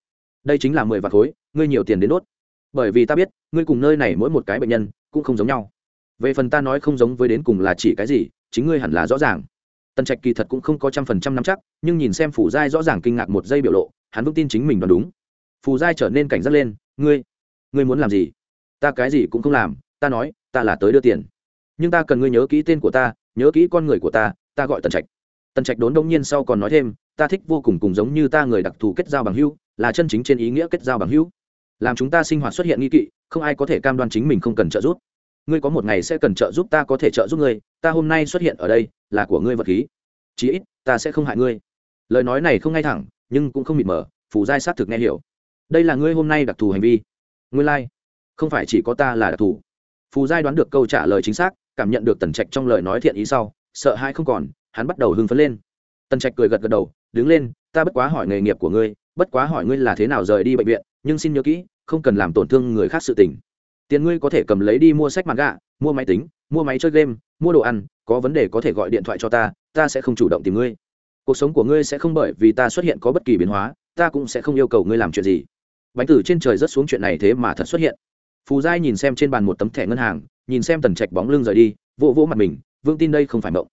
Đây chính là mười vạn khối, ngươi nhiều tiền đến đốt bởi vì ta biết, ngươi cùng nơi này mỗi một cái bệnh nhân, cũng không giống nhau về phần ta nói không giống với đến cùng là chỉ cái gì, chính ngươi hẳn là rõ ràng. Tần trạch kỳ thật cũng không có trăm phần trăm nắm chắc, nhưng nhìn xem phù giai rõ ràng kinh ngạc một giây biểu lộ, hắn vững tin chính mình đoán đúng. Phù giai trở nên cảnh giác lên, ngươi ngươi muốn làm gì? Ta cái gì cũng không làm, ta nói, ta là tới đưa tiền. Nhưng ta cần ngươi nhớ kỹ tên của ta, nhớ kỹ con người của ta ta gọi tần trạch. Tần trạch đốn đông nhiên sau còn nói thêm, ta thích vô cùng cùng giống như ta người đặc thù kết giao bằng hữu, là chân chính trên ý nghĩa kết giao bằng hữu. Làm chúng ta sinh hoạt xuất hiện nghi kỵ, không ai có thể cam đoan chính mình không cần trợ giúp ngươi có một ngày sẽ cần trợ giúp ta có thể trợ giúp ngươi, ta hôm nay xuất hiện ở đây là của ngươi vật khí. Chí ít, ta sẽ không hại ngươi. Lời nói này không ngay thẳng, nhưng cũng không mịt mờ, phù giai xác thực nghe hiểu. Đây là ngươi hôm nay đặc thù hành vi. Ngươi lai、like. không phải chỉ có ta là đặc thù. Phù giai đoán được câu trả lời chính xác, cảm nhận được tần trạch trong lời nói thiện ý sau, sợ hãi không còn, hắn bắt đầu hưng phấn lên. Tần trạch cười gật gật đầu, đứng lên, ta bất quá hỏi nghề nghiệp của ngươi, bất quá hỏi ngươi là thế nào rời đi bệnh viện, nhưng xin nhớ kỹ, không cần làm tổn thương người khác sự tình tiền ngươi có thể cầm lấy đi mua sách mặt gạ mua máy tính, mua máy chơi game, mua đồ ăn, có vấn đề có thể gọi điện thoại cho ta ta sẽ không chủ động tìm ngươi. Cuộc sống của ngươi sẽ không bởi vì ta xuất hiện có bất kỳ biến hóa, ta cũng sẽ không yêu cầu ngươi làm chuyện gì. Bánh tử trên trời rất xuống chuyện này thế mà thật xuất hiện. Phù giai nhìn xem trên bàn một tấm thẻ ngân hàng, nhìn xem tần trạch bóng lưng rời đi, vỗ vỗ mặt mình, vương tin đây không phải mộng.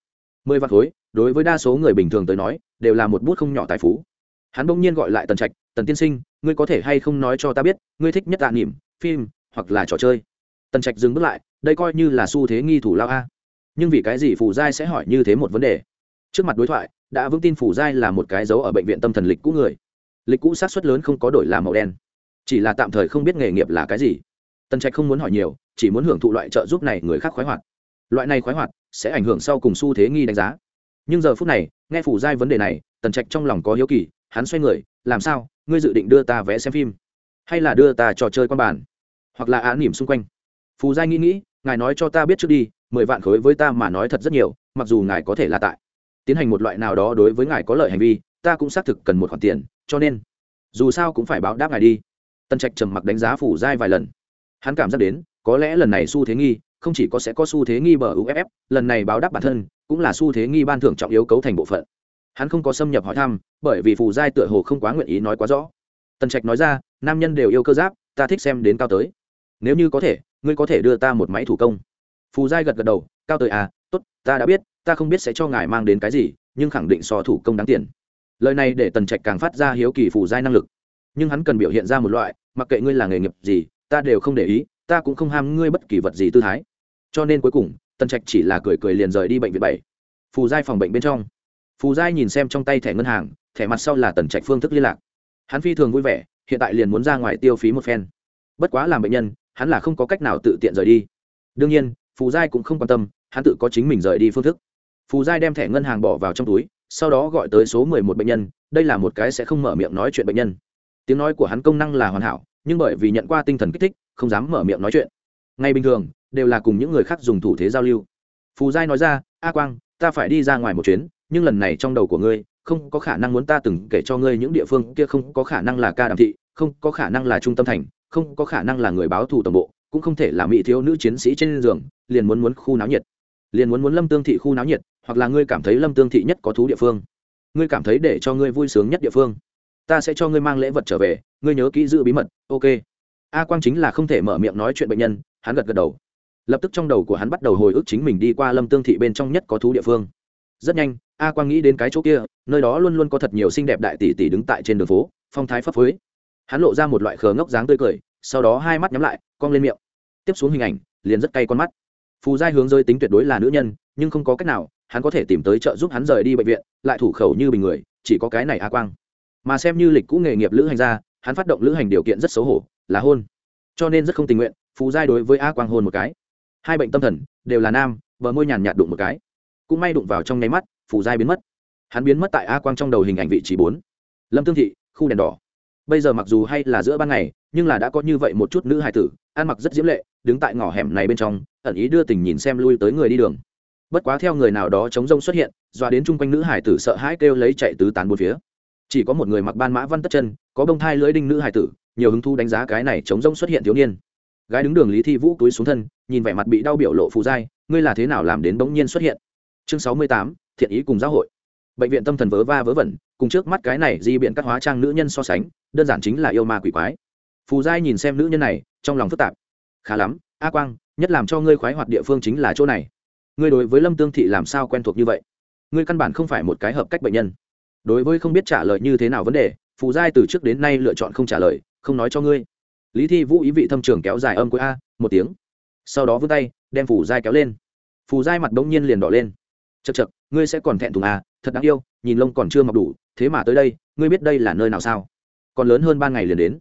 Mười vạn khối, đối với đa số người bình thường tới nói, đều là một bút không nhỏ tài phú. Hắn bỗng nhiên gọi lại tần trạch, tần tiên sinh, ngươi có thể hay không nói cho ta biết, ngươi thích nhất tạ niệm, phim hoặc là trò chơi. Tần trạch dừng bước lại, đây coi như là xu thế nghi thủ lao a. Nhưng vì cái gì phù giai sẽ hỏi như thế một vấn đề? Trước mặt đối thoại, đã vững tin phù giai là một cái dấu ở bệnh viện tâm thần lịch cũ người. Lịch cũ sát xuất lớn không có đổi làm màu đen. Chỉ là tạm thời không biết nghề nghiệp là cái gì. Tần trạch không muốn hỏi nhiều, chỉ muốn hưởng thụ loại trợ giúp này người khác khoái hoạt. Loại này khoái hoạt sẽ ảnh hưởng sau cùng xu thế nghi đánh giá. Nhưng giờ phút này, nghe phủ giai vấn đề này, tần trạch trong lòng có hiếu kỳ, hắn xoay người, làm sao? Ngươi dự định đưa ta vé xem phim? Hay là đưa ta trò chơi quan bản hoặc là á nỉm xung quanh. Phù giai nghĩ nghĩ, ngài nói cho ta biết trước đi, mười vạn khối với ta mà nói thật rất nhiều, mặc dù ngài có thể là tại tiến hành một loại nào đó đối với ngài có lợi hành vi, ta cũng xác thực cần một khoản tiền, cho nên dù sao cũng phải báo đáp ngài đi. Tân trạch trầm mặc đánh giá phủ giai vài lần. Hắn cảm giác đến, có lẽ lần này xu thế nghi, không chỉ có sẽ có xu thế nghi bờ uff lần này báo đáp bản thân cũng là xu thế nghi ban thưởng trọng yếu cấu thành bộ phận. Hắn không có xâm nhập hỏi thăm, bởi vì phù giai tựa hồ không quá nguyện ý nói quá rõ. Tần trạch nói ra, nam nhân đều yêu cơ giáp, ta thích xem đến cao tới nếu như có thể, ngươi có thể đưa ta một máy thủ công. Phù giai gật gật đầu, cao tới à tốt, ta đã biết, ta không biết sẽ cho ngài mang đến cái gì, nhưng khẳng định so thủ công đáng tiền. Lời này để tần trạch càng phát ra hiếu kỳ phù giai năng lực. Nhưng hắn cần biểu hiện ra một loại, mặc kệ ngươi là nghề nghiệp gì, ta đều không để ý, ta cũng không ham ngươi bất kỳ vật gì tư thái. Cho nên cuối cùng, tần trạch chỉ là cười cười liền rời đi bệnh viện bảy. Phù giai phòng bệnh bên trong. Phù giai nhìn xem trong tay thẻ ngân hàng, thẻ mặt sau là tần trạch phương thức liên lạc. Hắn phi thường vui vẻ, hiện tại liền muốn ra ngoài tiêu phí một phen. Bất quá làm bệnh nhân hắn là không có cách nào tự tiện rời đi. Đương nhiên, phù giai cũng không quan tâm, hắn tự có chính mình rời đi phương thức. Phù giai đem thẻ ngân hàng bỏ vào trong túi, sau đó gọi tới số mười một bệnh nhân, đây là một cái sẽ không mở miệng nói chuyện bệnh nhân. Tiếng nói của hắn công năng là hoàn hảo, nhưng bởi vì nhận qua tinh thần kích thích, không dám mở miệng nói chuyện. Ngay bình thường, đều là cùng những người khác dùng thủ thế giao lưu. Phù giai nói ra, a quang, ta phải đi ra ngoài một chuyến, nhưng lần này trong đầu của ngươi, không có khả năng muốn ta từng kể cho ngươi những địa phương kia, không có khả năng là ca đàm thị, không có khả năng là trung tâm thành không có khả năng là người báo thù tổng bộ, cũng không thể là mỹ thiếu nữ chiến sĩ trên giường, liền muốn muốn khu náo nhiệt. Liền muốn muốn lâm tương thị khu náo nhiệt, hoặc là ngươi cảm thấy lâm tương thị nhất có thú địa phương. Ngươi cảm thấy để cho ngươi vui sướng nhất địa phương. Ta sẽ cho ngươi mang lễ vật trở về, ngươi nhớ kỹ giữ bí mật, ok. A quang chính là không thể mở miệng nói chuyện bệnh nhân, hắn gật gật đầu. Lập tức trong đầu của hắn bắt đầu hồi ức chính mình đi qua lâm tương thị bên trong nhất có thú địa phương. Rất nhanh, a quang nghĩ đến cái chỗ kia, nơi đó luôn luôn có thật nhiều xinh đẹp đại tỷ tỷ đứng tại trên đường phố, phong thái phấp phới hắn lộ ra một loại khờ ngốc dáng tươi cười, sau đó hai mắt nhắm lại, cong lên miệng. Tiếp xuống hình ảnh, liền rất cay con mắt. Phù giai hướng rơi tính tuyệt đối là nữ nhân, nhưng không có cách nào, hắn có thể tìm tới trợ giúp hắn rời đi bệnh viện, lại thủ khẩu như bình người, chỉ có cái này a quang. Mà xem như lịch cũ nghề nghiệp lữ hành ra hắn phát động lữ hành điều kiện rất xấu hổ, là hôn. Cho nên rất không tình nguyện, phù giai đối với a quang hôn một cái. Hai bệnh tâm thần, đều là nam vợ môi nhàn nhạt đụng một cái. Cũng may đụng vào trong nháy mắt, phù giai biến mất. Hắn biến mất tại a quang trong đầu hình ảnh vị trí bốn. Lâm tương thị, khu đèn đỏ bây giờ mặc dù hay là giữa ban ngày, nhưng là đã có như vậy một chút nữ hài tử, ăn mặc rất diễm lệ, đứng tại ngõ hẻm này bên trong, ẩn ý đưa tình nhìn xem lui tới người đi đường. Bất quá theo người nào đó chống rông xuất hiện doa đến chung quanh nữ hải tử sợ hãi kêu lấy chạy tứ tán bốn phía. Chỉ có một người mặc ban mã văn tất chân, có bông thai lưỡi đinh nữ hải tử, nhiều hứng thu đánh giá cái này chống rông xuất hiện thiếu niên. Gái đứng đường lý thi vũ túi xuống thân, nhìn vẻ mặt bị đau biểu lộ phù dai, ngươi là thế nào làm đến bỗng nhiên xuất hiện? Chương sáu mươi tám, thiện ý cùng giáo hội bệnh viện tâm thần vớ va vớ vẩn, cùng trước mắt cái này di biện các hóa trang nữ nhân so sánh, đơn giản chính là yêu ma quỷ quái. Phù giai nhìn xem nữ nhân này, trong lòng phức tạp. Khá lắm, a quang, nhất làm cho ngươi khoái hoạt địa phương chính là chỗ này. Ngươi đối với lâm tương thị làm sao quen thuộc như vậy? Ngươi căn bản không phải một cái hợp cách bệnh nhân. Đối với không biết trả lời như thế nào vấn đề, phù giai từ trước đến nay lựa chọn không trả lời, không nói cho ngươi. Lý thi vũ ý vị thâm trường kéo dài âm cuối a, một tiếng. Sau đó vươn tay, đem phù giai kéo lên. Phù giai mặt bỗng nhiên liền đỏ lên. Chật chật ngươi sẽ còn thẹn thùng à? Thật đáng yêu, nhìn lông còn chưa mọc đủ, thế mà tới đây, ngươi biết đây là nơi nào sao? Còn lớn hơn ba ngày liền đến.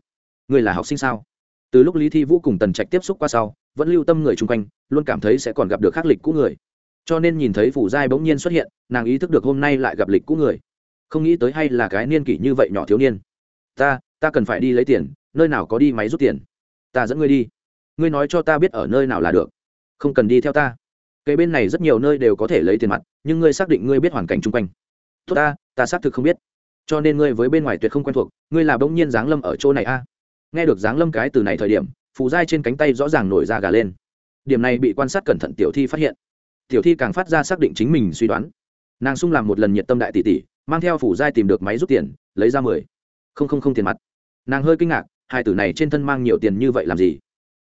Ngươi là học sinh sao? Từ lúc lý thi vũ cùng tần trạch tiếp xúc qua sau, vẫn lưu tâm người chung quanh, luôn cảm thấy sẽ còn gặp được khắc lịch cũ người. Cho nên nhìn thấy phủ giai bỗng nhiên xuất hiện, nàng ý thức được hôm nay lại gặp lịch cũ người. Không nghĩ tới hay là cái niên kỷ như vậy nhỏ thiếu niên. Ta ta cần phải đi lấy tiền, nơi nào có đi máy rút tiền? Ta dẫn ngươi đi. Ngươi nói cho ta biết ở nơi nào là được. Không cần đi theo ta cây bên này rất nhiều nơi đều có thể lấy tiền mặt, nhưng ngươi xác định ngươi biết hoàn cảnh chung quanh. Tốt ta ta xác thực không biết. Cho nên ngươi với bên ngoài tuyệt không quen thuộc, ngươi là bỗng nhiên giáng lâm ở chỗ này a. Nghe được giáng lâm cái từ này thời điểm, phù dai trên cánh tay rõ ràng nổi ra gà lên. Điểm này bị quan sát cẩn thận tiểu thi phát hiện. Tiểu thi càng phát ra xác định chính mình suy đoán. Nàng sung làm một lần nhiệt tâm đại tỷ tỷ, mang theo phủ giai tìm được máy rút tiền, lấy ra mười. Không không không tiền mặt. Nàng hơi kinh ngạc, hai tử này trên thân mang nhiều tiền như vậy làm gì?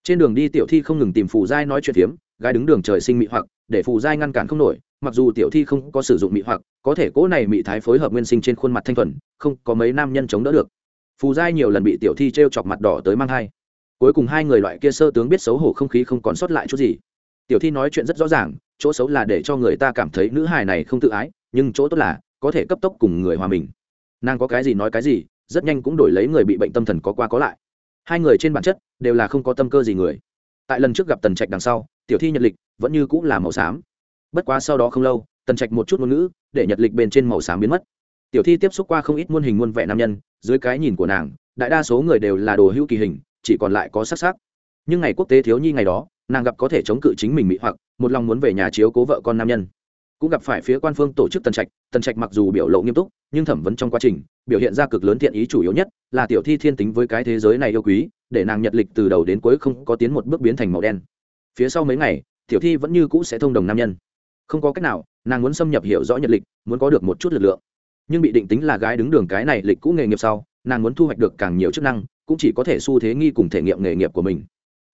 Trên đường đi tiểu thi không ngừng tìm phủ giai nói chuyện phiếm gái đứng đường trời sinh mị hoặc, để phù giai ngăn cản không nổi, mặc dù tiểu thi không có sử dụng mị hoặc, có thể cỗ này mị thái phối hợp nguyên sinh trên khuôn mặt thanh thuần, không có mấy nam nhân chống đỡ được. Phù giai nhiều lần bị tiểu thi t r e o chọc mặt đỏ tới mang thai. Cuối cùng hai người loại kia sơ tướng biết xấu hổ không khí không còn sót lại chút gì. Tiểu thi nói chuyện rất rõ ràng, chỗ xấu là để cho người ta cảm thấy nữ hài này không tự ái, nhưng chỗ tốt là có thể cấp tốc cùng người hòa mình. Nàng có cái gì nói cái gì, rất nhanh cũng đổi lấy người bị bệnh tâm thần có qua có lại. Hai người trên bản chất đều là không có tâm cơ gì người. Tại lần trước gặp tần trạch đằng sau tiểu thi nhật lịch vẫn như cũng là màu xám. Bất quá sau đó không lâu, tần trạch một chút ngôn ngữ, để nhật lịch bên trên màu xám biến mất. Tiểu thi tiếp xúc qua không ít muôn hình muôn vẻ nam nhân, dưới cái nhìn của nàng, đại đa số người đều là đồ hữu kỳ hình, chỉ còn lại có sắc sắc. Nhưng ngày quốc tế thiếu nhi ngày đó, nàng gặp có thể chống cự chính mình mỹ hoặc, một lòng muốn về nhà chiếu cố vợ con nam nhân. Cũng gặp phải phía quan phương tổ chức tần trạch tần trạch mặc dù biểu lộ nghiêm túc, nhưng thẩm vấn trong quá trình, biểu hiện ra cực lớn thiện ý chủ yếu nhất, là tiểu thi thiên tính với cái thế giới này yêu quý, để nàng nhật lịch từ đầu đến cuối không có tiến một bước biến thành màu đen phía sau mấy ngày, tiểu thi vẫn như cũ sẽ thông đồng nam nhân. Không có cách nào, nàng muốn xâm nhập hiểu rõ nhật lịch, muốn có được một chút lực lượng. Nhưng bị định tính là gái đứng đường cái này lịch cũ nghề nghiệp sau, nàng muốn thu hoạch được càng nhiều chức năng, cũng chỉ có thể xu thế nghi cùng thể nghiệm nghề nghiệp của mình.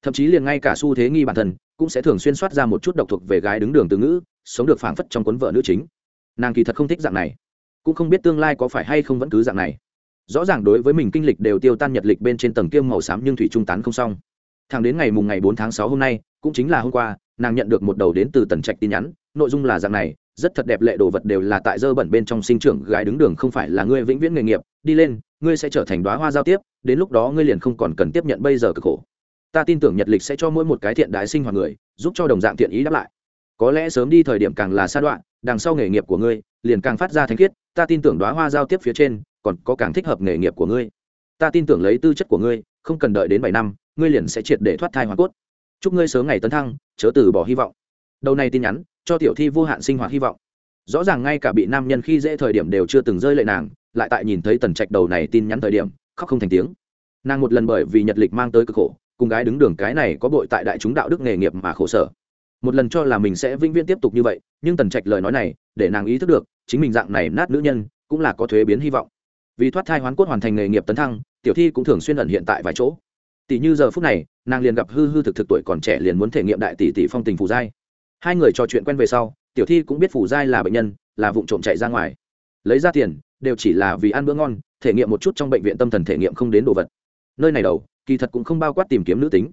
Thậm chí liền ngay cả xu thế nghi bản thân, cũng sẽ thường xuyên soát ra một chút độc thuộc về gái đứng đường từ ngữ, sống được phảng phất trong cuốn vợ nữ chính. Nàng kỳ thật không thích dạng này. Cũng không biết tương lai có phải hay không vẫn cứ dạng này. Rõ ràng đối với mình kinh lịch đều tiêu tan nhật lịch bên trên tầng kiêm màu xám nhưng thủy trung tán không xong. Thẳng đến ngày mùng ngày bốn tháng sáu hôm nay cũng chính là hôm qua, nàng nhận được một đầu đến từ tần trạch tin nhắn, nội dung là dạng này, rất thật đẹp, lệ đồ vật đều là tại dơ bẩn bên trong sinh trưởng, gái đứng đường không phải là ngươi vĩnh viễn nghề nghiệp, đi lên, ngươi sẽ trở thành đoá hoa giao tiếp, đến lúc đó ngươi liền không còn cần tiếp nhận bây giờ cực khổ. Ta tin tưởng nhật lịch sẽ cho mỗi một cái thiện đái sinh hoạt người, giúp cho đồng dạng thiện ý đáp lại. Có lẽ sớm đi thời điểm càng là sa đoạn, đằng sau nghề nghiệp của ngươi, liền càng phát ra thánh khiết, ta tin tưởng đoá hoa giao tiếp phía trên, còn có càng thích hợp nghề nghiệp của ngươi. Ta tin tưởng lấy tư chất của ngươi, không cần đợi đến bảy năm, ngươi liền sẽ triệt để thoát thai hoa cốt chúc ngươi sớm ngày tấn thăng, chớ từ bỏ hy vọng. Đầu này tin nhắn, cho tiểu thi vô hạn sinh hoạt hy vọng. Rõ ràng ngay cả bị nam nhân khi dễ thời điểm đều chưa từng rơi lệ nàng, lại tại nhìn thấy tần trạch đầu này tin nhắn thời điểm, khóc không thành tiếng. Nàng một lần bởi vì nhật lịch mang tới cực khổ, cùng gái đứng đường cái này có bội tại đại chúng đạo đức nghề nghiệp mà khổ sở. Một lần cho là mình sẽ vĩnh viễn tiếp tục như vậy, nhưng tần trạch lời nói này, để nàng ý thức được, chính mình dạng này nát nữ nhân, cũng là có thuế biến hy vọng. Vì thoát thai hoán cốt hoàn thành nghề nghiệp tấn thăng, tiểu thi cũng thường xuyên ẩn hiện tại vài chỗ tỷ như giờ phút này, nàng liền gặp hư hư thực thực tuổi còn trẻ liền muốn thể nghiệm đại tỷ tỷ phong tình phù giai. Hai người trò chuyện quen về sau, tiểu thi cũng biết phù giai là bệnh nhân, là vụ trộm chạy ra ngoài. Lấy ra tiền, đều chỉ là vì ăn bữa ngon, thể nghiệm một chút trong bệnh viện tâm thần thể nghiệm không đến đồ vật. Nơi này đầu, kỳ thật cũng không bao quát tìm kiếm nữ tính.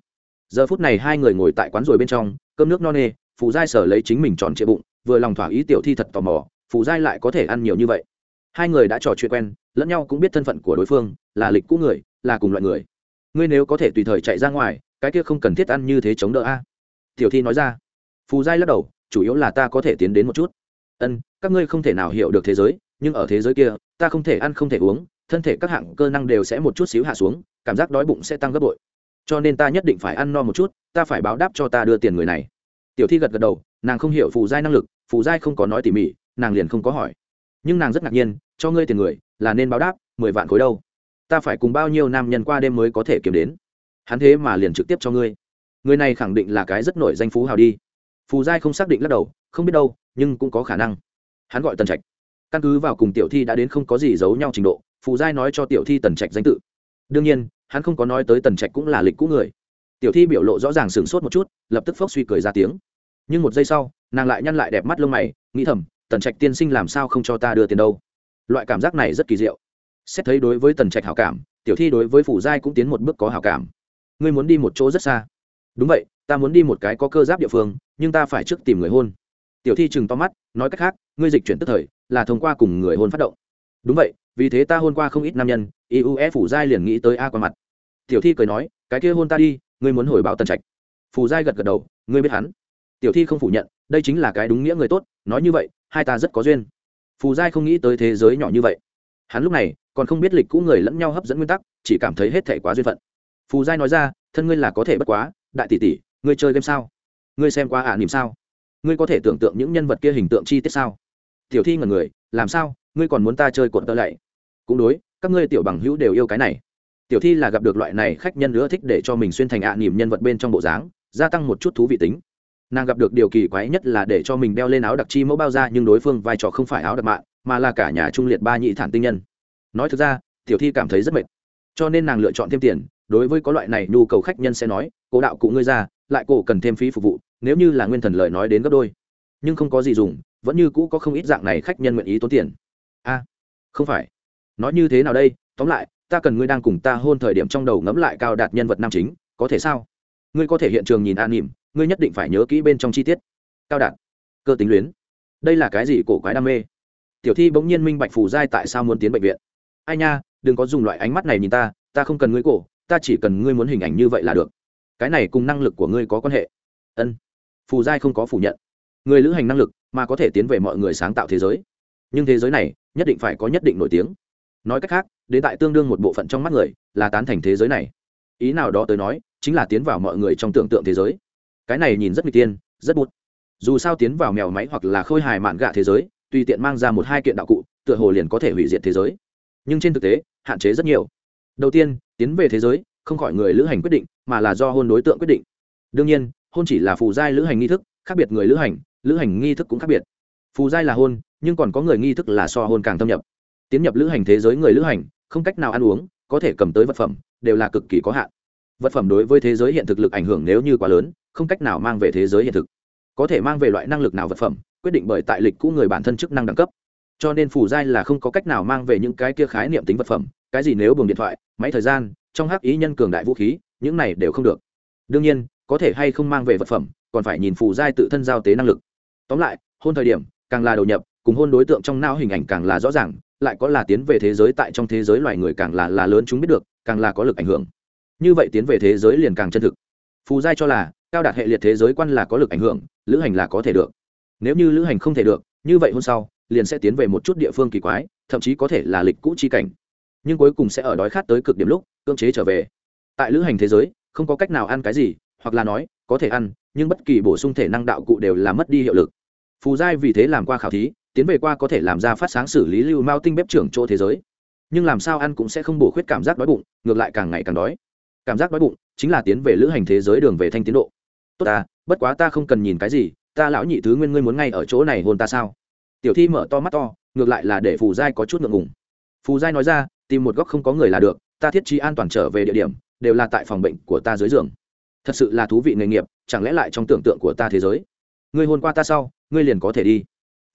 Giờ phút này hai người ngồi tại quán rồi bên trong, cơm nước no nê, phù giai sở lấy chính mình tròn trịa bụng, vừa lòng thỏa ý tiểu thi thật tò mò, phù giai lại có thể ăn nhiều như vậy. Hai người đã trò chuyện quen, lẫn nhau cũng biết thân phận của đối phương, là lịch cũ người, là cùng loại người ngươi nếu có thể tùy thời chạy ra ngoài, cái kia không cần thiết ăn như thế chống đỡ a. Tiểu thi nói ra. Phù giai lắc đầu, chủ yếu là ta có thể tiến đến một chút. Ân, các ngươi không thể nào hiểu được thế giới, nhưng ở thế giới kia, ta không thể ăn không thể uống, thân thể các hạng cơ năng đều sẽ một chút xíu hạ xuống, cảm giác đói bụng sẽ tăng gấp bội. Cho nên ta nhất định phải ăn no một chút, ta phải báo đáp cho ta đưa tiền người này. Tiểu thi gật gật đầu, nàng không hiểu phù giai năng lực, phù giai không có nói tỉ mỉ, nàng liền không có hỏi. Nhưng nàng rất ngạc nhiên, cho ngươi tiền người, là nên báo đáp, mười vạn khối đâu ta phải cùng bao nhiêu nam nhân qua đêm mới có thể kiếm đến? Hắn thế mà liền trực tiếp cho ngươi. Người này khẳng định là cái rất nổi danh phú hào đi. Phù giai không xác định lắc đầu, không biết đâu, nhưng cũng có khả năng. Hắn gọi tần trạch. Căn cứ vào cùng tiểu thi đã đến không có gì giấu nhau trình độ, phù giai nói cho tiểu thi tần trạch danh tự. Đương nhiên, hắn không có nói tới tần trạch cũng là lịch cũ người. Tiểu thi biểu lộ rõ ràng sửng sốt một chút, lập tức phốc suy cười ra tiếng. Nhưng một giây sau, nàng lại nhăn lại đẹp mắt lông mày, nghĩ thầm, tần trạch tiên sinh làm sao không cho ta đưa tiền đâu? Loại cảm giác này rất kỳ diệu xét thấy đối với tần trạch hảo cảm, tiểu thi đối với phủ giai cũng tiến một bước có hảo cảm. Ngươi muốn đi một chỗ rất xa. Đúng vậy, ta muốn đi một cái có cơ giáp địa phương, nhưng ta phải trước tìm người hôn. Tiểu thi chừng to mắt, nói cách khác, ngươi dịch chuyển tức thời, là thông qua cùng người hôn phát động. Đúng vậy, vì thế ta hôn qua không ít nam nhân iue phủ giai liền nghĩ tới a qua mặt. Tiểu thi cười nói, cái kia hôn ta đi, ngươi muốn hồi báo tần trạch. Phù giai gật gật đầu, ngươi biết hắn. Tiểu thi không phủ nhận, đây chính là cái đúng nghĩa người tốt, nói như vậy, hai ta rất có duyên. Phù giai không nghĩ tới thế giới nhỏ như vậy. Hắn lúc này còn không biết lịch cũ người lẫn nhau hấp dẫn nguyên tắc chỉ cảm thấy hết thể quá duyên phận. Phù giai nói ra thân ngươi là có thể bất quá đại tỷ tỷ ngươi chơi game sao? Ngươi xem qua ả à, nỉm sao? Ngươi có thể tưởng tượng những nhân vật kia hình tượng chi tiết sao? Tiểu thi ngần người làm sao? Ngươi còn muốn ta chơi cột tơ lạy? Cũng đối các ngươi tiểu bằng hữu đều yêu cái này. Tiểu thi là gặp được loại này khách nhân nữa thích để cho mình xuyên thành ạ à nỉm nhân vật bên trong bộ dáng gia tăng một chút thú vị tính. Nàng gặp được điều kỳ quái nhất là để cho mình đeo lên áo đặc chi mẫu bao ra nhưng đối phương vai trò không phải áo đặc mạng mà là cả nhà trung liệt ba nhị thản tinh nhân nói thực ra, tiểu thi cảm thấy rất mệt. Cho nên nàng lựa chọn thêm tiền, đối với có loại này nhu cầu khách nhân sẽ nói, cố đạo cụ ngươi ra, lại cổ cần thêm phí phục vụ, nếu như là nguyên thần lời nói đến gấp đôi. Nhưng không có gì dùng, vẫn như cũ có không ít dạng này khách nhân nguyện ý tốn tiền. A, không phải. Nói như thế nào đây? Tóm lại, ta cần ngươi đang cùng ta hôn thời điểm trong đầu ngẫm lại cao đạt nhân vật nam chính, có thể sao? Ngươi có thể hiện trường nhìn an nỉm, ngươi nhất định phải nhớ kỹ bên trong chi tiết. Cao đạt. Cơ tính luyến. Đây là cái gì cổ quái đam mê? Tiểu thi bỗng nhiên minh bạch phù giai tại sao muốn tiến bệnh viện ai nha, đừng có dùng loại ánh mắt này nhìn ta ta không cần ngươi cổ, ta chỉ cần ngươi muốn hình ảnh như vậy là được. Cái này cùng năng lực của ngươi có quan hệ. Ân. Phù giai không có phủ nhận. Người lữ hành năng lực mà có thể tiến về mọi người sáng tạo thế giới. Nhưng thế giới này nhất định phải có nhất định nổi tiếng. Nói cách khác, đến tại tương đương một bộ phận trong mắt người là tán thành thế giới này. Ý nào đó tới nói, chính là tiến vào mọi người trong tưởng tượng thế giới. Cái này nhìn rất n g tiên, rất bút dù sao tiến vào mèo máy hoặc là khôi hài mạn gạ thế giới, tùy tiện mang ra một hai kiện đạo cụ, tựa hồ liền có thể hủy diệt thế giới nhưng trên thực tế, hạn chế rất nhiều. Đầu tiên, tiến về thế giới, không khỏi người lữ hành quyết định, mà là do hôn đối tượng quyết định. Đương nhiên, hôn chỉ là phù giai lữ hành nghi thức, khác biệt người lữ hành lữ hành nghi thức cũng khác biệt. Phù giai là hôn, nhưng còn có người nghi thức là so hôn càng thâm nhập. Tiến nhập lữ hành thế giới người lữ hành, không cách nào ăn uống, có thể cầm tới vật phẩm, đều là cực kỳ có hạn. Vật phẩm đối với thế giới hiện thực lực ảnh hưởng nếu như quá lớn, không cách nào mang về thế giới hiện thực. Có thể mang về loại năng lực nào vật phẩm, quyết định bởi tại lịch cũ người bản thân chức năng đẳng cấp cho nên phù giai là không có cách nào mang về những cái kia khái niệm tính vật phẩm, cái gì nếu buồng điện thoại, máy thời gian, trong hắc ý nhân cường đại vũ khí, những này đều không được. Đương nhiên, có thể hay không mang về vật phẩm, còn phải nhìn phù giai tự thân giao tế năng lực. Tóm lại, hôn thời điểm, càng là đầu nhập, cùng hôn đối tượng trong não hình ảnh càng là rõ ràng, lại có là tiến về thế giới tại trong thế giới loài người càng là là lớn chúng biết được, càng là có lực ảnh hưởng. Như vậy tiến về thế giới liền càng chân thực. Phù giai cho là, cao đạt hệ liệt thế giới quan là có lực ảnh hưởng, lữ hành là có thể được. Nếu như lữ hành không thể được, như vậy hôm sau liền sẽ tiến về một chút địa phương kỳ quái, thậm chí có thể là lịch cũ chi cảnh. Nhưng cuối cùng sẽ ở đói khát tới cực điểm lúc, cưỡng chế trở về. Tại lữ hành thế giới, không có cách nào ăn cái gì, hoặc là nói, có thể ăn, nhưng bất kỳ bổ sung thể năng đạo cụ đều là mất đi hiệu lực. Phù giai vì thế làm qua khảo thí, tiến về qua có thể làm ra phát sáng xử lý lưu mao tinh bếp trưởng chỗ thế giới. Nhưng làm sao ăn cũng sẽ không bổ khuyết cảm giác đói bụng, ngược lại càng ngày càng đói. Cảm giác đói bụng chính là tiến về lữ hành thế giới đường về thanh tiến độ. Tốt ta, bất quá ta không cần nhìn cái gì, ta lão nhị thứ nguyên ngươi muốn ngay ở chỗ này hôn ta sao? Tiểu thi mở to mắt to, ngược lại là để phù giai có chút ngượng ngùng. Phù giai nói ra, tìm một góc không có người là được, ta thiết trí an toàn trở về địa điểm, đều là tại phòng bệnh của ta dưới giường. Thật sự là thú vị nghề nghiệp, chẳng lẽ lại trong tưởng tượng của ta thế giới? Ngươi hôn qua ta sau, ngươi liền có thể đi.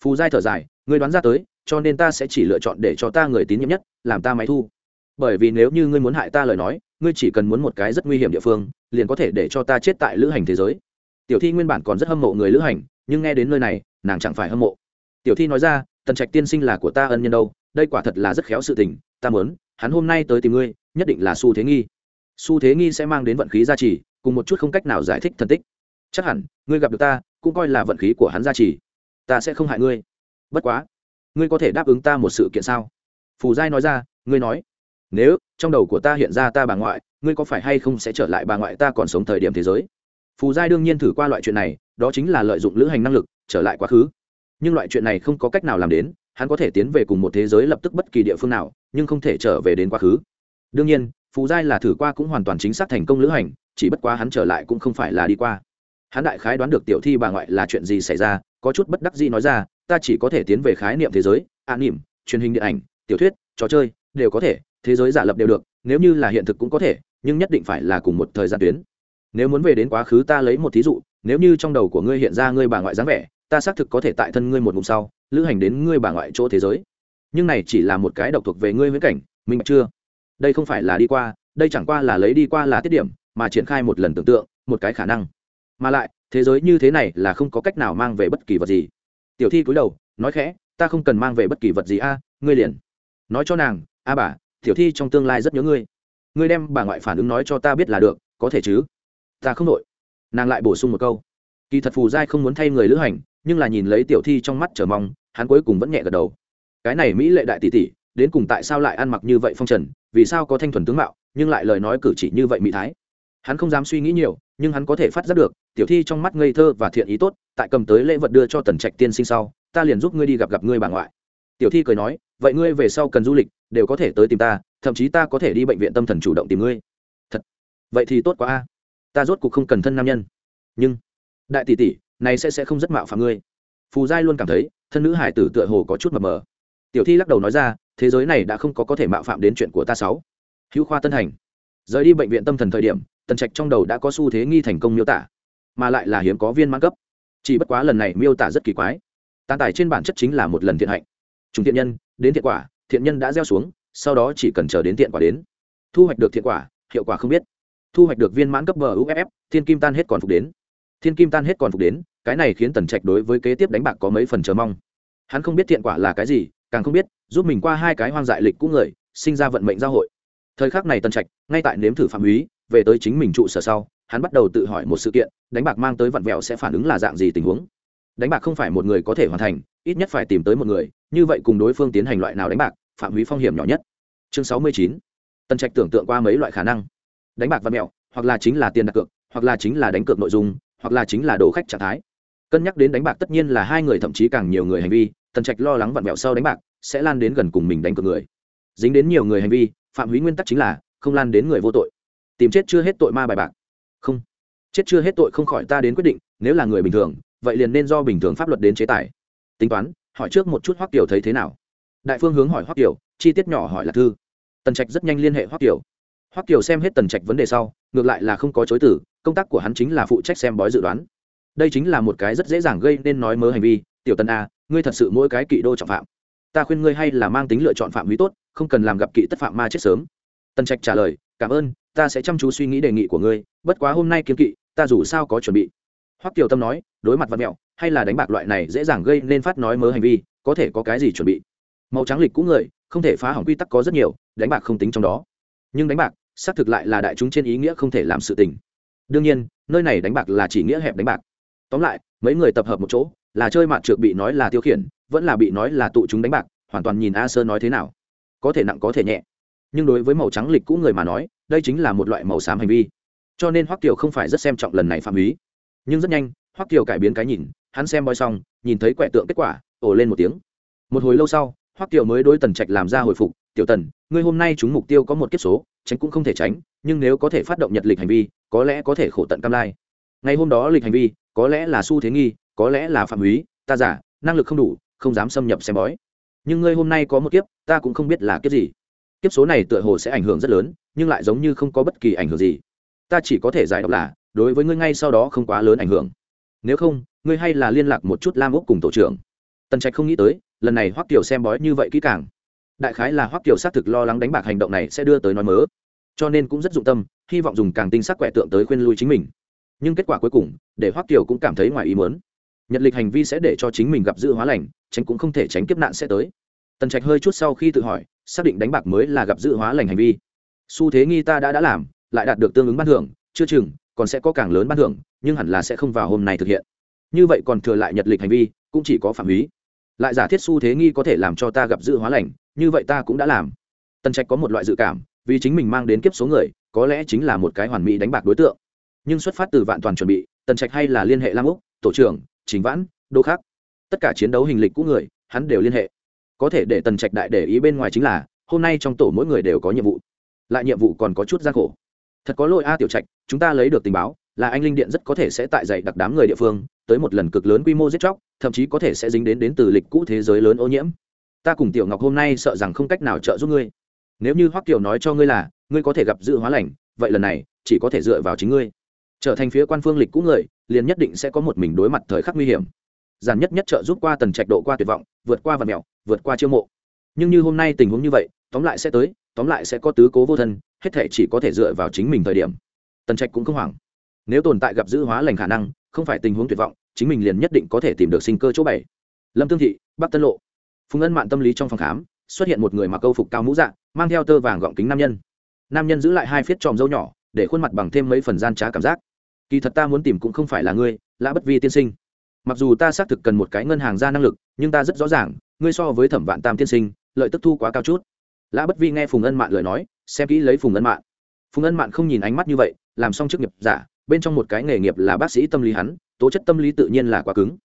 Phù giai thở dài, ngươi đoán ra tới, cho nên ta sẽ chỉ lựa chọn để cho ta người tín nhiệm nhất, làm ta máy thu. Bởi vì nếu như ngươi muốn hại ta lời nói, ngươi chỉ cần muốn một cái rất nguy hiểm địa phương, liền có thể để cho ta chết tại lữ hành thế giới. Tiểu thi nguyên bản còn rất hâm mộ người lữ hành, nhưng nghe đến nơi này, nàng chẳng phải hâm mộ tiểu thi nói ra, tần trạch tiên sinh là của ta ân nhân đâu, đây quả thật là rất khéo sự tình, ta muốn, hắn hôm nay tới tìm ngươi, nhất định là su thế nghi. Su thế nghi sẽ mang đến vận khí gia trì, cùng một chút không cách nào giải thích thần tích. Chắc hẳn, ngươi gặp được ta, cũng coi là vận khí của hắn gia trì. Ta sẽ không hại ngươi. Bất quá, ngươi có thể đáp ứng ta một sự kiện sao? Phù giai nói ra, ngươi nói, nếu trong đầu của ta hiện ra ta bà ngoại, ngươi có phải hay không sẽ trở lại bà ngoại ta còn sống thời điểm thế giới? Phù giai đương nhiên thử qua loại chuyện này, đó chính là lợi dụng lữ hành năng lực, trở lại quá khứ nhưng loại chuyện này không có cách nào làm đến, hắn có thể tiến về cùng một thế giới lập tức bất kỳ địa phương nào, nhưng không thể trở về đến quá khứ. Đương nhiên, phù giai là thử qua cũng hoàn toàn chính xác thành công lữ hành, chỉ bất quá hắn trở lại cũng không phải là đi qua. Hắn đại khái đoán được tiểu thi bà ngoại là chuyện gì xảy ra, có chút bất đắc dĩ nói ra, ta chỉ có thể tiến về khái niệm thế giới an niệm, truyền hình điện ảnh, tiểu thuyết, trò chơi, đều có thể, thế giới giả lập đều được, nếu như là hiện thực cũng có thể, nhưng nhất định phải là cùng một thời gian tuyến. Nếu muốn về đến quá khứ ta lấy một thí dụ, nếu như trong đầu của ngươi hiện ra ngươi bà ngoại dáng vẻ ta xác thực có thể tại thân ngươi một ngụm sau, lữ hành đến ngươi bà ngoại chỗ thế giới. Nhưng này chỉ là một cái độc thuộc về ngươi viễn cảnh, minh bạch chưa? Đây không phải là đi qua, đây chẳng qua là lấy đi qua là tiết điểm, mà triển khai một lần tưởng tượng, một cái khả năng. Mà lại, thế giới như thế này là không có cách nào mang về bất kỳ vật gì. Tiểu thi cúi đầu, nói khẽ, ta không cần mang về bất kỳ vật gì a, ngươi liền. Nói cho nàng, a bà, tiểu thi trong tương lai rất nhớ ngươi. Ngươi đem bà ngoại phản ứng nói cho ta biết là được, có thể chứ? Ta không đội nàng lại bổ sung một câu. Kỳ thật phù giai không muốn thay người lữ hành nhưng là nhìn lấy tiểu thi trong mắt chờ mong, hắn cuối cùng vẫn nhẹ gật đầu. Cái này mỹ lệ đại tỷ tỷ, đến cùng tại sao lại ăn mặc như vậy phong trần, vì sao có thanh thuần tướng mạo, nhưng lại lời nói cử chỉ như vậy mỹ thái. Hắn không dám suy nghĩ nhiều, nhưng hắn có thể phát giác được, tiểu thi trong mắt ngây thơ và thiện ý tốt, tại cầm tới lễ vật đưa cho tần trạch tiên sinh sau, ta liền giúp ngươi đi gặp gặp ngươi bà ngoại. Tiểu thi cười nói, vậy ngươi về sau cần du lịch, đều có thể tới tìm ta, thậm chí ta có thể đi bệnh viện tâm thần chủ động tìm ngươi. Thật. Vậy thì tốt quá a. Ta rốt cuộc không cần thân nam nhân. Nhưng, đại tỷ tỷ này sẽ sẽ không rất mạo phạm ngươi. Phù giai luôn cảm thấy, thân nữ hải tử tựa hồ có chút mập mờ. Tiểu thi lắc đầu nói ra, thế giới này đã không có có thể mạo phạm đến chuyện của ta sáu. Hữu khoa tân hành. Rời đi bệnh viện tâm thần thời điểm, tần trạch trong đầu đã có xu thế nghi thành công miêu tả, mà lại là hiếm có viên mãn cấp. Chỉ bất quá lần này miêu tả rất kỳ quái. Tàn tài trên bản chất chính là một lần thiện hạnh. Chúng thiện nhân, đến thiện quả, thiện nhân đã gieo xuống, sau đó chỉ cần chờ đến thiện quả đến. Thu hoạch được thiện quả, hiệu quả không biết. Thu hoạch được viên mãn cấp bờ uff thiên kim tan hết còn phục đến. Thiên kim tan hết còn phục đến cái này khiến tần trạch đối với kế tiếp đánh bạc có mấy phần chờ mong. Hắn không biết thiện quả là cái gì, càng không biết, giúp mình qua hai cái hoang dại lịch cũ người, sinh ra vận mệnh giao hội. Thời khắc này tần trạch, ngay tại nếm thử phạm húy, về tới chính mình trụ sở sau, hắn bắt đầu tự hỏi một sự kiện, đánh bạc mang tới vặn vẹo sẽ phản ứng là dạng gì tình huống. Đánh bạc không phải một người có thể hoàn thành, ít nhất phải tìm tới một người, như vậy cùng đối phương tiến hành loại nào đánh bạc, phạm húy phong hiểm nhỏ nhất. Chương sáu mươi chín, tần trạch tưởng tượng qua mấy loại khả năng. Đánh bạc vặn mẹo hoặc là chính là tiền đặt cược, hoặc là chính là đánh cược nội dung, hoặc là chính là đồ khách trạng thái cân nhắc đến đánh bạc tất nhiên là hai người, thậm chí càng nhiều người hành vi, tần trạch lo lắng vặn vẹo sau đánh bạc, sẽ lan đến gần cùng mình đánh cược người. Dính đến nhiều người hành vi, phạm hủy nguyên tắc chính là không lan đến người vô tội. Tìm chết chưa hết tội ma bài bạc. Không. Chết chưa hết tội không khỏi ta đến quyết định, nếu là người bình thường, vậy liền nên do bình thường pháp luật đến chế tài. Tính toán, hỏi trước một chút hoắc kiều thấy thế nào. Đại phương hướng hỏi hoắc kiều, chi tiết nhỏ hỏi là thư. Tần trạch rất nhanh liên hệ hoắc kiều. Hoắc kiều xem hết tần trạch vấn đề sau, ngược lại là không có chối tử công tác của hắn chính là phụ trách xem bói dự đoán đây chính là một cái rất dễ dàng gây nên nói mớ hành vi, tiểu tần a, ngươi thật sự mỗi cái kỵ đô trọng phạm. Ta khuyên ngươi hay là mang tính lựa chọn phạm húy tốt, không cần làm gặp kỵ tất phạm ma chết sớm. Tần trạch trả lời, cảm ơn, ta sẽ chăm chú suy nghĩ đề nghị của ngươi, bất quá hôm nay kiếm kỵ, ta dù sao có chuẩn bị. Hoắc tiểu tâm nói, đối mặt vật mẹo, hay là đánh bạc loại này dễ dàng gây nên phát nói mớ hành vi, có thể có cái gì chuẩn bị? Màu trắng lịch cũng người, không thể phá hỏng quy tắc có rất nhiều, đánh bạc không tính trong đó. Nhưng đánh bạc, xác thực lại là đại chúng trên ý nghĩa không thể làm sự tình. Đương nhiên, nơi này đánh bạc là chỉ nghĩa hẹp đánh bạc tóm lại, mấy người tập hợp một chỗ, là chơi mạt trượt bị nói là tiêu khiển, vẫn là bị nói là tụ chúng đánh bạc, hoàn toàn nhìn a sơ nói thế nào. Có thể nặng có thể nhẹ. Nhưng đối với màu trắng lịch cũ người mà nói, đây chính là một loại màu xám hành vi. Cho nên hoắc kiều không phải rất xem trọng lần này phạm húy nhưng rất nhanh, hoắc kiều cải biến cái nhìn, hắn xem bói xong, nhìn thấy quẻ tượng kết quả, ồ lên một tiếng. Một hồi lâu sau, hoắc kiều mới đối tần trạch làm ra hồi phục, tiểu tần, ngươi hôm nay chúng mục tiêu có một kiếp số, tránh cũng không thể tránh, nhưng nếu có thể phát động nhật lịch hành vi, có lẽ có thể khổ tận cam lai. Ngày hôm đó lịch hành vi có lẽ là xu thế nghi, có lẽ là phạm húy, ta giả, năng lực không đủ, không dám xâm nhập xem bói. Nhưng ngươi hôm nay có một kiếp, ta cũng không biết là kiếp gì. Kiếp số này tựa hồ sẽ ảnh hưởng rất lớn, nhưng lại giống như không có bất kỳ ảnh hưởng gì. Ta chỉ có thể giải đọc là, đối với ngươi ngay sau đó không quá lớn ảnh hưởng. Nếu không, ngươi hay là liên lạc một chút lam úc cùng tổ trưởng. Tần trạch không nghĩ tới, lần này hoắc kiều xem bói như vậy kỹ càng. Đại khái là hoắc kiều xác thực lo lắng đánh bạc hành động này sẽ đưa tới nói mớ. Cho nên cũng rất dụng tâm, hy vọng dùng càng tinh sắc quẻ tượng tới khuyên lui chính mình nhưng kết quả cuối cùng, để hoắc kiều cũng cảm thấy ngoài ý muốn. Nhật lịch hành vi sẽ để cho chính mình gặp dự hóa lành, tránh cũng không thể tránh kiếp nạn sẽ tới. Tần trạch hơi chút sau khi tự hỏi, xác định đánh bạc mới là gặp dự hóa lành hành vi. Xu thế nghi ta đã đã làm, lại đạt được tương ứng ban thưởng, chưa chừng, còn sẽ có càng lớn ban thưởng, nhưng hẳn là sẽ không vào hôm nay thực hiện. Như vậy còn thừa lại nhật lịch hành vi, cũng chỉ có phạm húy lại giả thiết xu thế nghi có thể làm cho ta gặp dự hóa lành, như vậy ta cũng đã làm. Tần trạch có một loại dự cảm, vì chính mình mang đến kiếp số người, có lẽ chính là một cái hoàn mỹ đánh bạc đối tượng nhưng xuất phát từ vạn toàn chuẩn bị, tần trạch hay là liên hệ lam úc, tổ trưởng chính vãn, đô khác tất cả chiến đấu hình lịch của người, hắn đều liên hệ. Có thể để tần trạch đại để ý bên ngoài chính là, hôm nay trong tổ mỗi người đều có nhiệm vụ. Lại nhiệm vụ còn có chút gian khổ. Thật có lỗi a tiểu trạch, chúng ta lấy được tình báo, là anh linh điện rất có thể sẽ tại dạy đặc đám người địa phương, tới một lần cực lớn quy mô giết chóc, thậm chí có thể sẽ dính đến đến từ lịch cũ thế giới lớn ô nhiễm. Ta cùng tiểu ngọc hôm nay sợ rằng không cách nào trợ giúp ngươi. Nếu như hoắc kiều nói cho ngươi là, ngươi có thể gặp dự hóa lành, vậy lần này, chỉ có thể dựa vào chính ngươi trở thành phía quan phương lịch cũ người, liền nhất định sẽ có một mình đối mặt thời khắc nguy hiểm. Giản nhất nhất trợ giúp qua tần trạch độ qua tuyệt vọng, vượt qua vật mèo vượt qua chiêu mộ. Nhưng như hôm nay tình huống như vậy, tóm lại sẽ tới, tóm lại sẽ có tứ cố vô thân, hết thể chỉ có thể dựa vào chính mình thời điểm. Tần trạch cũng không hoảng. Nếu tồn tại gặp dữ hóa lành khả năng, không phải tình huống tuyệt vọng, chính mình liền nhất định có thể tìm được sinh cơ chỗ bảy lâm tương thị, bắc tân lộ. Phùng ân mạn tâm lý trong phòng khám, xuất hiện một người mặc câu phục cao mũ dạng mang theo tơ vàng gọng kính nam nhân. Nam nhân giữ lại hai phiết tròm dâu nhỏ, để khuôn mặt bằng thêm mấy phần gian trá cảm giác kỳ thật ta muốn tìm cũng không phải là ngươi, lã bất vi tiên sinh. Mặc dù ta xác thực cần một cái ngân hàng ra năng lực, nhưng ta rất rõ ràng, ngươi so với thẩm vạn tam tiên sinh, lợi tức thu quá cao chút. Lã bất vi nghe phùng ân mạn lời nói, xem kỹ lấy phùng ân mạn. Phùng ân mạn không nhìn ánh mắt như vậy, làm xong chức nghiệp giả, bên trong một cái nghề nghiệp là bác sĩ tâm lý hắn, tố chất tâm lý tự nhiên là quá cứng.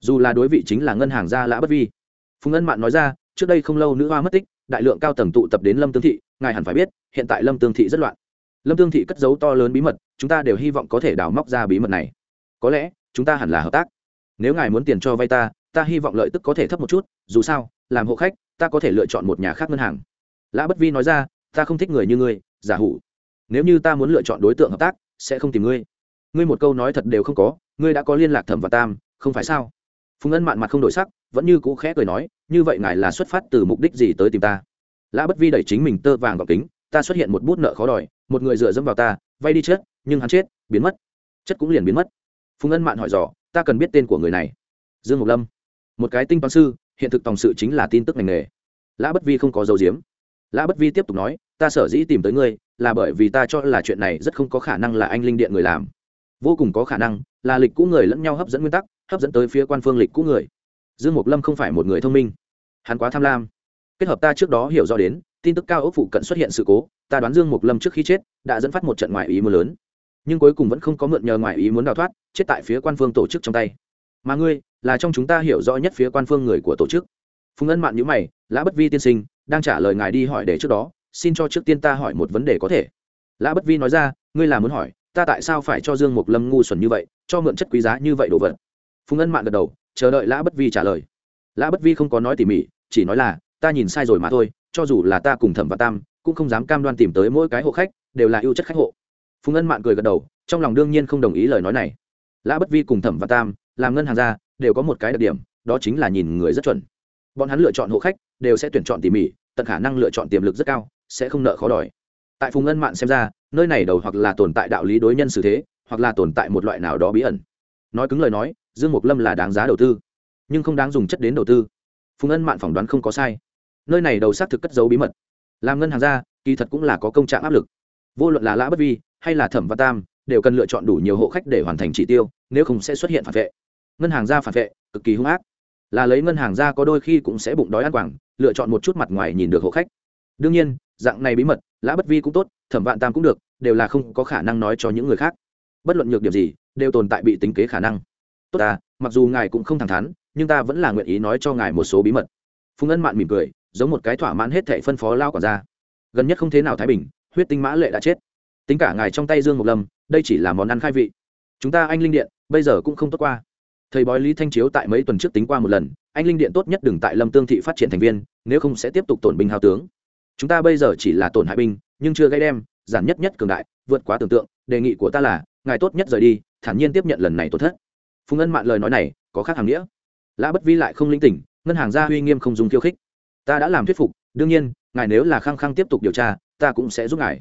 Dù là đối vị chính là ngân hàng gia lã bất vi. Phùng ân mạn nói ra, trước đây không lâu nữ hoa mất tích, đại lượng cao tầng tụ tập đến lâm tương thị, ngài hẳn phải biết, hiện tại lâm tương thị rất loạn lâm tương thị cất giấu to lớn bí mật, chúng ta đều hy vọng có thể đào móc ra bí mật này. Có lẽ, chúng ta hẳn là hợp tác. Nếu ngài muốn tiền cho vay ta ta hy vọng lợi tức có thể thấp một chút, dù sao, làm hộ khách, ta có thể lựa chọn một nhà khác ngân hàng. Lã bất vi nói ra, ta không thích người như ngươi, giả hủ. Nếu như ta muốn lựa chọn đối tượng hợp tác, sẽ không tìm ngươi. Ngươi một câu nói thật đều không có, ngươi đã có liên lạc thẩm và tam, không phải sao? Phùng ân mạn mặt không đổi sắc, vẫn như cũ khẽ cười nói, như vậy ngài là xuất phát từ mục đích gì tới tìm ta? Lã bất vi đẩy chính mình tơ vàng gọc kính, ta xuất hiện một bút nợ khó đòi một người dựa dẫm vào ta, vay đi chết, nhưng hắn chết, biến mất. Chất cũng liền biến mất. Phùng ân mạn hỏi dò, ta cần biết tên của người này. Dương ngọc lâm. Một cái tinh toán sư, hiện thực tòng sự chính là tin tức ngành nghề. Lã bất vi không có dấu diếm lã bất vi tiếp tục nói, ta sở dĩ tìm tới ngươi, là bởi vì ta cho là chuyện này rất không có khả năng là anh linh điện người làm. Vô cùng có khả năng, là lịch cũ người lẫn nhau hấp dẫn nguyên tắc, hấp dẫn tới phía quan phương lịch cũ người. Dương mục lâm không phải một người thông minh. Hắn quá tham lam. Kết hợp ta trước đó hiểu rõ đến, tin tức cao ốc phụ cận xuất hiện sự cố ta đoán dương mục lâm trước khi chết đã dẫn phát một trận ngoại ý mưa lớn. Nhưng cuối cùng vẫn không có mượn nhờ ngoại ý muốn đào thoát, chết tại phía quan phương tổ chức trong tay. Mà ngươi là trong chúng ta hiểu rõ nhất phía quan phương người của tổ chức. Phùng ân mạn nhữ mày, lã bất vi tiên sinh, đang trả lời ngài đi hỏi để trước đó, xin cho trước tiên ta hỏi một vấn đề có thể. Lã bất vi nói ra, ngươi là muốn hỏi, ta tại sao phải cho dương mục lâm ngu xuẩn như vậy, cho mượn chất quý giá như vậy đồ vật? Phùng ân mạn gật đầu, chờ đợi lã bất vi trả lời. Lã bất vi không có nói tỉ mỉ, chỉ nói là, ta nhìn sai rồi mà thôi, cho dù là ta cùng thẩm và tam cũng không dám cam đoan tìm tới mỗi cái hộ khách, đều là ưu chất khách hộ. Phùng ân mạn cười gật đầu, trong lòng đương nhiên không đồng ý lời nói này. Lã bất vi cùng thẩm và tam, làm ngân hàng ra, đều có một cái đặc điểm, đó chính là nhìn người rất chuẩn. Bọn hắn lựa chọn hộ khách, đều sẽ tuyển chọn tỉ mỉ, tận khả năng lựa chọn tiềm lực rất cao, sẽ không nợ khó đòi. Tại phùng ân mạn xem ra, nơi này đầu hoặc là tồn tại đạo lý đối nhân xử thế, hoặc là tồn tại một loại nào đó bí ẩn. Nói cứng lời nói, dương mục lâm là đáng giá đầu tư, nhưng không đáng dùng chất đến đầu tư. Phùng ân mạn phỏng đoán không có sai. Nơi này đầu xác thực cất giấu bí mật làm ngân hàng ra, kỳ thật cũng là có công trạng áp lực. Vô luận là lã bất vi hay là thẩm văn tam, đều cần lựa chọn đủ nhiều hộ khách để hoàn thành chỉ tiêu, nếu không sẽ xuất hiện phản vệ. Ngân hàng ra phản vệ, cực kỳ hung ác. Là lấy ngân hàng ra có đôi khi cũng sẽ bụng đói ăn quảng, lựa chọn một chút mặt ngoài nhìn được hộ khách. Đương nhiên, dạng này bí mật, lã bất vi cũng tốt, thẩm vạn tam cũng được, đều là không có khả năng nói cho những người khác. Bất luận nhược điểm gì, đều tồn tại bị tính kế khả năng. Tốt ta, mặc dù ngài cũng không thẳng thắn, nhưng ta vẫn là nguyện ý nói cho ngài một số bí mật. Phùng ân mạn mỉm cười giống một cái thỏa mãn hết thệ phân phó lao quản ra. Gần nhất không thế nào thái bình, huyết tinh mã lệ đã chết. Tính cả ngài trong tay dương mộc lâm, đây chỉ là món ăn khai vị. Chúng ta anh linh điện, bây giờ cũng không tốt qua. Thầy bói lý thanh chiếu tại mấy tuần trước tính qua một lần, anh linh điện tốt nhất đừng tại lâm tương thị phát triển thành viên, nếu không sẽ tiếp tục tổn binh hao tướng. Chúng ta bây giờ chỉ là tổn hại binh, nhưng chưa gây đem, giản nhất nhất cường đại, vượt quá tưởng tượng, đề nghị của ta là, ngài tốt nhất rời đi, thản nhiên tiếp nhận lần này tổn thất. Phùng ân mạn lời nói này, có khác hàng nghĩa. Lã bất vi lại không linh tỉnh, ngân hàng gia uy nghiêm không dùng khiêu khích ta đã làm thuyết phục, đương nhiên, ngài nếu là khăng khăng tiếp tục điều tra, ta cũng sẽ giúp ngài.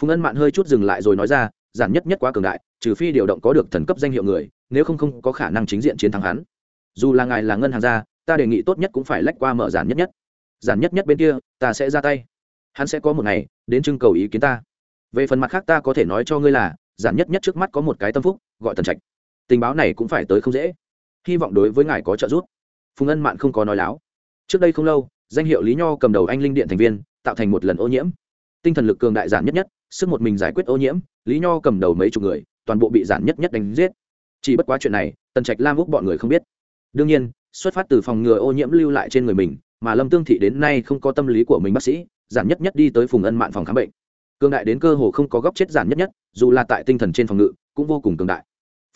Phùng ân mạn hơi chút dừng lại rồi nói ra, giản nhất nhất quá cường đại, trừ phi điều động có được thần cấp danh hiệu người, nếu không không có khả năng chính diện chiến thắng hắn. Dù là ngài là ngân hàng gia, ta đề nghị tốt nhất cũng phải lách qua mở giản nhất nhất. Giản nhất nhất bên kia, ta sẽ ra tay. Hắn sẽ có một ngày, đến trưng cầu ý kiến ta. Về phần mặt khác ta có thể nói cho ngươi là, giản nhất nhất trước mắt có một cái tâm phúc, gọi tần trạch. Tình báo này cũng phải tới không dễ. Hy vọng đối với ngài có trợ giúp. Phùng ân mạn không có nói láo. Trước đây không lâu danh hiệu lý nho cầm đầu anh linh điện thành viên, tạo thành một lần ô nhiễm. Tinh thần lực cường đại giản nhất nhất, sức một mình giải quyết ô nhiễm, lý nho cầm đầu mấy chục người, toàn bộ bị giản nhất nhất đánh giết. Chỉ bất quá chuyện này, tần trạch lam úc bọn người không biết. Đương nhiên, xuất phát từ phòng ngừa ô nhiễm lưu lại trên người mình, mà lâm tương thị đến nay không có tâm lý của mình bác sĩ, giản nhất nhất đi tới phùng ân mạn phòng khám bệnh. Cường đại đến cơ hồ không có góc chết giản nhất nhất, dù là tại tinh thần trên phòng ngự, cũng vô cùng cường đại.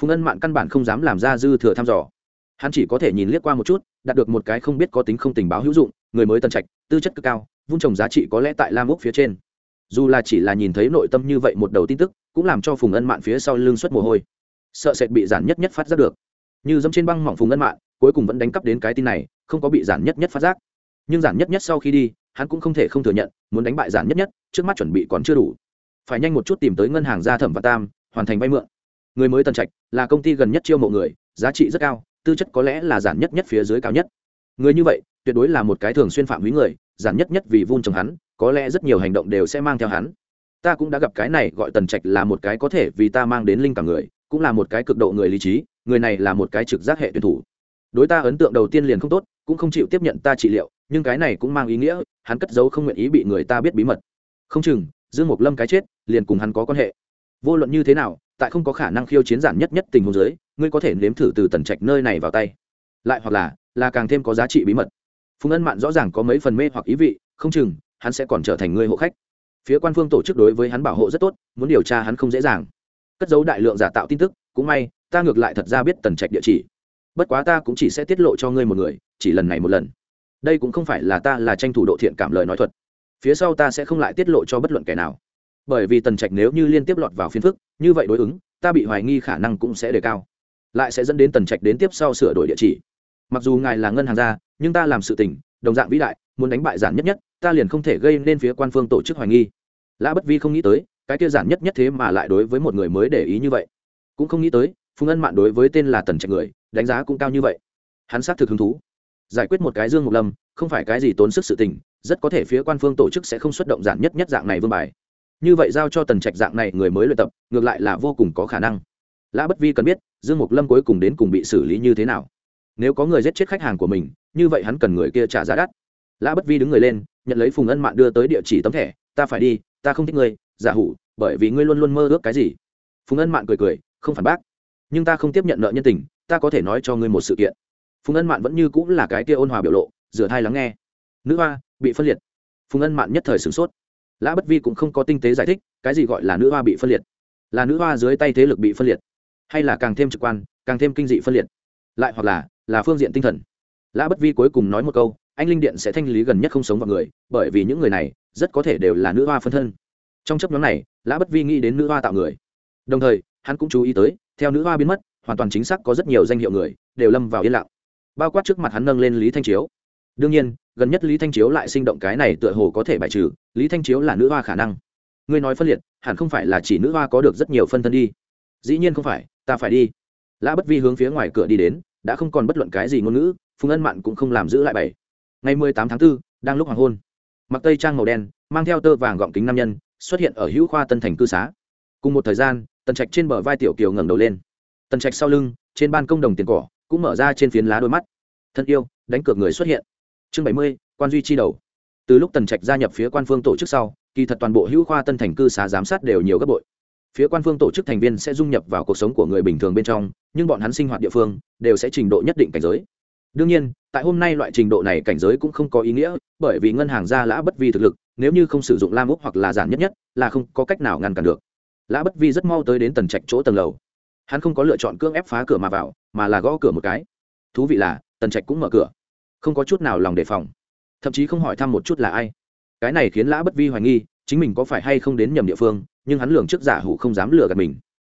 Phùng ân mạn căn bản không dám làm ra dư thừa thăm dò. Hắn chỉ có thể nhìn liếc qua một chút, đạt được một cái không biết có tính không tình báo hữu dụng người mới tân trạch, tư chất cực cao, vun trồng giá trị có lẽ tại lam úc phía trên. Dù là chỉ là nhìn thấy nội tâm như vậy một đầu tin tức, cũng làm cho phùng ân mạn phía sau lưng suất mồ hôi. Sợ sệt bị giản nhất nhất phát giác được. Như dẫm trên băng mỏng phùng ân mạn, cuối cùng vẫn đánh cắp đến cái tin này, không có bị giản nhất nhất phát giác. Nhưng giản nhất nhất sau khi đi, hắn cũng không thể không thừa nhận, muốn đánh bại giản nhất nhất, trước mắt chuẩn bị còn chưa đủ. Phải nhanh một chút tìm tới ngân hàng gia thẩm và tam, hoàn thành vay mượn. Người mới tần trạch, là công ty gần nhất chiêu mộ người, giá trị rất cao, tư chất có lẽ là giản nhất nhất phía dưới cao nhất. Người như vậy tuyệt đối là một cái thường xuyên phạm húy người, giản nhất nhất vì vun trồng hắn, có lẽ rất nhiều hành động đều sẽ mang theo hắn. Ta cũng đã gặp cái này gọi tần trạch là một cái có thể vì ta mang đến linh cả người, cũng là một cái cực độ người lý trí, người này là một cái trực giác hệ tuyển thủ. Đối ta ấn tượng đầu tiên liền không tốt, cũng không chịu tiếp nhận ta trị liệu, nhưng cái này cũng mang ý nghĩa, hắn cất giấu không nguyện ý bị người ta biết bí mật. Không chừng, dương mộc lâm cái chết, liền cùng hắn có quan hệ. Vô luận như thế nào, tại không có khả năng khiêu chiến giản nhất nhất tình huống giới ngươi có thể nếm thử từ tần trạch nơi này vào tay. Lại hoặc là là càng thêm có giá trị bí mật phùng ân mạn rõ ràng có mấy phần mê hoặc ý vị, không chừng, hắn sẽ còn trở thành người hộ khách. Phía quan phương tổ chức đối với hắn bảo hộ rất tốt, muốn điều tra hắn không dễ dàng. Cất giấu đại lượng giả tạo tin tức, cũng may, ta ngược lại thật ra biết tần trạch địa chỉ. Bất quá ta cũng chỉ sẽ tiết lộ cho ngươi một người, chỉ lần này một lần. Đây cũng không phải là ta là tranh thủ độ thiện cảm lời nói thuật. Phía sau ta sẽ không lại tiết lộ cho bất luận kẻ nào. Bởi vì tần trạch nếu như liên tiếp lọt vào phiên phức, như vậy đối ứng, ta bị hoài nghi khả năng cũng sẽ đề cao. Lại sẽ dẫn đến tần trạch đến tiếp sau sửa đổi địa chỉ. Mặc dù ngài là ngân hàng gia nhưng ta làm sự tình, đồng dạng vĩ đại, muốn đánh bại giản nhất nhất, ta liền không thể gây nên phía quan phương tổ chức hoài nghi. Lã bất vi không nghĩ tới, cái kia giản nhất nhất thế mà lại đối với một người mới để ý như vậy. Cũng không nghĩ tới, phùng ân mạn đối với tên là tần trạch người, đánh giá cũng cao như vậy. Hắn xác thực hứng thú. Giải quyết một cái dương mục lâm, không phải cái gì tốn sức sự tình, rất có thể phía quan phương tổ chức sẽ không xuất động giản nhất nhất dạng này vương bài. Như vậy giao cho tần trạch dạng này người mới luyện tập, ngược lại là vô cùng có khả năng. Lã bất vi cần biết, dương mục lâm cuối cùng đến cùng bị xử lý như thế nào nếu có người giết chết khách hàng của mình, như vậy hắn cần người kia trả giá đắt. Lã bất vi đứng người lên, nhận lấy phùng ân mạn đưa tới địa chỉ tấm thẻ, ta phải đi, ta không thích ngươi, giả hủ, bởi vì ngươi luôn luôn mơ ước cái gì. Phùng ân mạn cười cười, không phản bác, nhưng ta không tiếp nhận nợ nhân tình, ta có thể nói cho ngươi một sự kiện. Phùng ân mạn vẫn như cũng là cái kia ôn hòa biểu lộ, rửa thai lắng nghe. Nữ hoa, bị phân liệt. Phùng ân mạn nhất thời sửng sốt. Lã bất vi cũng không có tinh tế giải thích, cái gì gọi là nữ hoa bị phân liệt? Là nữ hoa dưới tay thế lực bị phân liệt, hay là càng thêm trực quan, càng thêm kinh dị phân liệt? Lại hoặc là là phương diện tinh thần. Lã bất vi cuối cùng nói một câu, anh linh điện sẽ thanh lý gần nhất không sống vào người, bởi vì những người này rất có thể đều là nữ hoa phân thân. Trong chấp nhóm này, lã bất vi nghĩ đến nữ hoa tạo người. Đồng thời, hắn cũng chú ý tới, theo nữ hoa biến mất, hoàn toàn chính xác có rất nhiều danh hiệu người đều lâm vào yên lặng. Bao quát trước mặt hắn nâng lên lý thanh chiếu. Đương nhiên, gần nhất lý thanh chiếu lại sinh động cái này tựa hồ có thể bài trừ, lý thanh chiếu là nữ hoa khả năng. Ngươi nói phân liệt, hẳn không phải là chỉ nữ hoa có được rất nhiều phân thân đi. Dĩ nhiên không phải, ta phải đi. Lã bất vi hướng phía ngoài cửa đi đến đã không còn bất luận cái gì ngôn ngữ phùng ân mạn cũng không làm giữ lại bảy. Ngày mười tám tháng 4, đang lúc hoàng hôn. Mặc tây trang màu đen mang theo tơ vàng gọng kính nam nhân xuất hiện ở hữu khoa tân thành cư xá. Cùng một thời gian tần trạch trên bờ vai tiểu kiều ngẩng đầu lên. Tần trạch sau lưng trên ban công đồng tiền cỏ cũng mở ra trên phiến lá đôi mắt. Thân yêu đánh cược người xuất hiện. Chương bảy mươi quan duy chi đầu. Từ lúc tần trạch gia nhập phía quan phương tổ chức sau kỳ thật toàn bộ hữu khoa tân thành cư xá giám sát đều nhiều gấp bội. Phía quan phương tổ chức thành viên sẽ dung nhập vào cuộc sống của người bình thường bên trong nhưng bọn hắn sinh hoạt địa phương đều sẽ trình độ nhất định cảnh giới. Đương nhiên, tại hôm nay loại trình độ này cảnh giới cũng không có ý nghĩa, bởi vì ngân hàng gia lã bất vi thực lực, nếu như không sử dụng lam úc hoặc là giản nhất nhất, là không có cách nào ngăn cản được. Lã bất vi rất mau tới đến tầng trạch chỗ tầng lầu. Hắn không có lựa chọn cưỡng ép phá cửa mà vào, mà là gõ cửa một cái. Thú vị là tần trạch cũng mở cửa. Không có chút nào lòng đề phòng. Thậm chí không hỏi thăm một chút là ai. Cái này khiến lã bất vi hoài nghi, chính mình có phải hay không đến nhầm địa phương, nhưng hắn lường trước giả hủ không dám lừa gạt mình.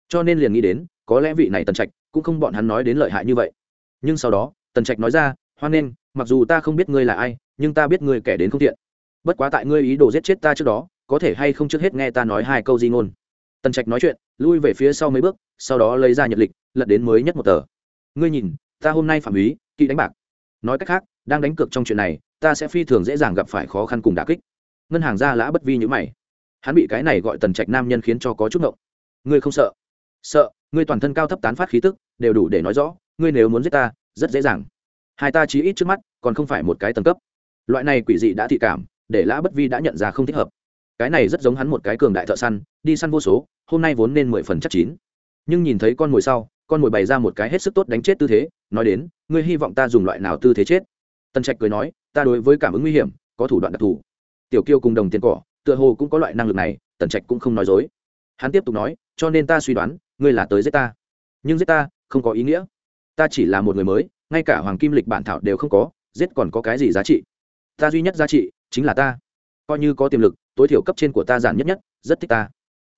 Cho nên liền nghĩ đến có lẽ vị này tần trạch cũng không bọn hắn nói đến lợi hại như vậy. Nhưng sau đó, tần trạch nói ra, hoan nghênh, mặc dù ta không biết ngươi là ai, nhưng ta biết ngươi kẻ đến không thiện bất quá tại ngươi ý đồ giết chết ta trước đó, có thể hay không trước hết nghe ta nói hai câu di ngôn. Tần trạch nói chuyện, lui về phía sau mấy bước, sau đó lấy ra nhật lịch, lật đến mới nhất một tờ. Ngươi nhìn, ta hôm nay phạm ý kỵ đánh bạc. Nói cách khác, đang đánh cược trong chuyện này, ta sẽ phi thường dễ dàng gặp phải khó khăn cùng đà kích. Ngân hàng ra lã bất vi như mày. Hắn bị cái này gọi tần trạch nam nhân khiến cho có chút ngộng. Ngươi không sợ? Sợ ngươi toàn thân cao thấp tán phát khí tức, đều đủ để nói rõ, ngươi nếu muốn giết ta, rất dễ dàng. Hai ta chí ít trước mắt, còn không phải một cái tầng cấp. Loại này quỷ dị đã thị cảm, để lã bất vi đã nhận ra không thích hợp. Cái này rất giống hắn một cái cường đại thợ săn, đi săn vô số, hôm nay vốn nên mười phần chắc chín. Nhưng nhìn thấy con mồi sau, con mồi bày ra một cái hết sức tốt đánh chết tư thế, nói đến, ngươi hy vọng ta dùng loại nào tư thế chết? Tân trạch cười nói, ta đối với cảm ứng nguy hiểm, có thủ đoạn đặc thù. Tiểu kiêu cùng đồng tiền cỏ, tựa hồ cũng có loại năng lực này, tần trạch cũng không nói dối. Hắn tiếp tục nói cho nên ta suy đoán, ngươi là tới giết ta. Nhưng giết ta không có ý nghĩa. Ta chỉ là một người mới, ngay cả hoàng kim lịch bản thảo đều không có, giết còn có cái gì giá trị? Ta duy nhất giá trị chính là ta. Coi như có tiềm lực, tối thiểu cấp trên của ta giản nhất nhất, rất thích ta.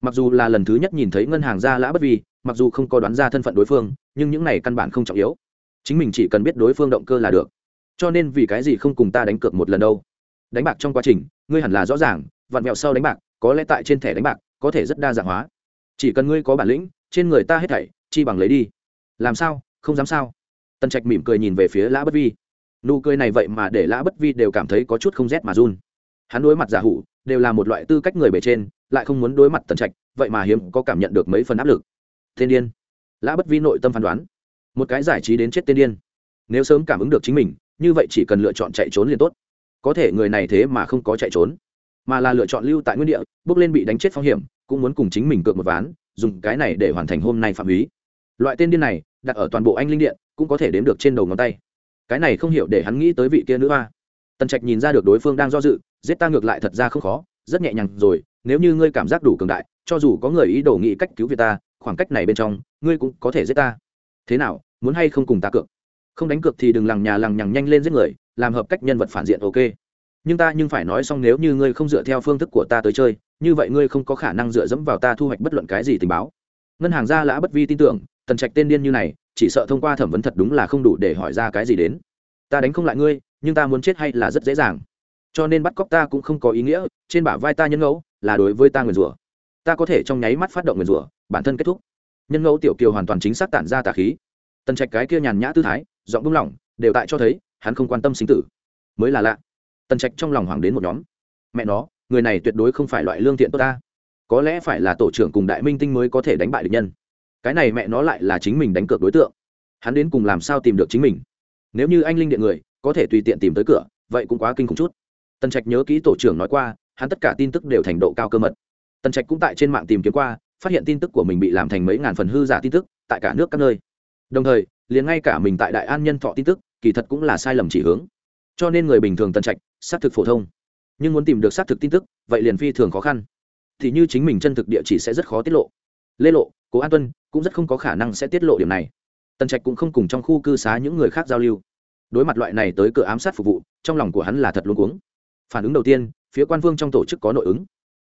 Mặc dù là lần thứ nhất nhìn thấy ngân hàng ra lã bất vi, mặc dù không có đoán ra thân phận đối phương, nhưng những này căn bản không trọng yếu. Chính mình chỉ cần biết đối phương động cơ là được. Cho nên vì cái gì không cùng ta đánh cược một lần đâu? Đánh bạc trong quá trình, ngươi hẳn là rõ ràng vặn vẹo sau đánh bạc, có lẽ tại trên thẻ đánh bạc, có thể rất đa dạng hóa chỉ cần ngươi có bản lĩnh, trên người ta hết thảy, chi bằng lấy đi. Làm sao? Không dám sao? Tần trạch mỉm cười nhìn về phía lã bất vi. Nụ cười này vậy mà để lã bất vi đều cảm thấy có chút không rét mà run. Hắn đối mặt giả hủ, đều là một loại tư cách người bề trên, lại không muốn đối mặt tần trạch, vậy mà hiếm có cảm nhận được mấy phần áp lực. Thiên điên. Lã bất vi nội tâm phán đoán. Một cái giải trí đến chết tiên điên. Nếu sớm cảm ứng được chính mình, như vậy chỉ cần lựa chọn chạy trốn liền tốt. Có thể người này thế mà không có chạy trốn mà là lựa chọn lưu tại nguyên địa, bước lên bị đánh chết phong hiểm, cũng muốn cùng chính mình cược một ván, dùng cái này để hoàn thành hôm nay phạm ý loại tên điên này, đặt ở toàn bộ anh linh điện, cũng có thể đếm được trên đầu ngón tay. Cái này không hiểu để hắn nghĩ tới vị kia nữ hoa. Tần trạch nhìn ra được đối phương đang do dự, giết ta ngược lại thật ra không khó, rất nhẹ nhàng rồi, nếu như ngươi cảm giác đủ cường đại, cho dù có người ý đồ nghĩ cách cứu việt ta, khoảng cách này bên trong, ngươi cũng có thể giết ta. Thế nào, muốn hay không cùng ta cược? Không đánh cược thì đừng lằng nhà lằng nhằng nhanh lên giết người, làm hợp cách nhân vật phản diện, ok nhưng ta nhưng phải nói xong nếu như ngươi không dựa theo phương thức của ta tới chơi, như vậy ngươi không có khả năng dựa dẫm vào ta thu hoạch bất luận cái gì tình báo. Ngân hàng gia lã bất vi tin tưởng, tần trạch tên điên như này, chỉ sợ thông qua thẩm vấn thật đúng là không đủ để hỏi ra cái gì đến. Ta đánh không lại ngươi, nhưng ta muốn chết hay là rất dễ dàng. Cho nên bắt cóc ta cũng không có ý nghĩa, trên bả vai ta nhân ngẫu, là đối với ta nguyền rủa. Ta có thể trong nháy mắt phát động nguyền rủa, bản thân kết thúc. Nhân ngẫu tiểu kiều hoàn toàn chính xác tản ra tà khí. Tần trạch cái kia nhàn nhã tư thái, giọng buông lỏng, đều tại cho thấy, hắn không quan tâm sinh tử. Mới là lạ tần trạch trong lòng hoàng đến một nhóm. Mẹ nó, người này tuyệt đối không phải loại lương thiện tốt ta. Có lẽ phải là tổ trưởng cùng đại minh tinh mới có thể đánh bại địch nhân. Cái này mẹ nó lại là chính mình đánh cược đối tượng. Hắn đến cùng làm sao tìm được chính mình? Nếu như anh linh điện người, có thể tùy tiện tìm tới cửa, vậy cũng quá kinh khủng chút. Tần trạch nhớ kỹ tổ trưởng nói qua, hắn tất cả tin tức đều thành độ cao cơ mật. Tần trạch cũng tại trên mạng tìm kiếm qua, phát hiện tin tức của mình bị làm thành mấy ngàn phần hư giả tin tức, tại cả nước các nơi. Đồng thời, liền ngay cả mình tại đại an nhân thọ tin tức, kỳ thật cũng là sai lầm chỉ hướng. Cho nên người bình thường tần trạch xác thực phổ thông. Nhưng muốn tìm được xác thực tin tức, vậy liền phi thường khó khăn. Thì như chính mình chân thực địa chỉ sẽ rất khó tiết lộ. Lê lộ, cố an tuân cũng rất không có khả năng sẽ tiết lộ điểm này. Tần trạch cũng không cùng trong khu cư xá những người khác giao lưu. Đối mặt loại này tới cửa ám sát phục vụ, trong lòng của hắn là thật luôn cuống. Phản ứng đầu tiên, phía quan vương trong tổ chức có nội ứng.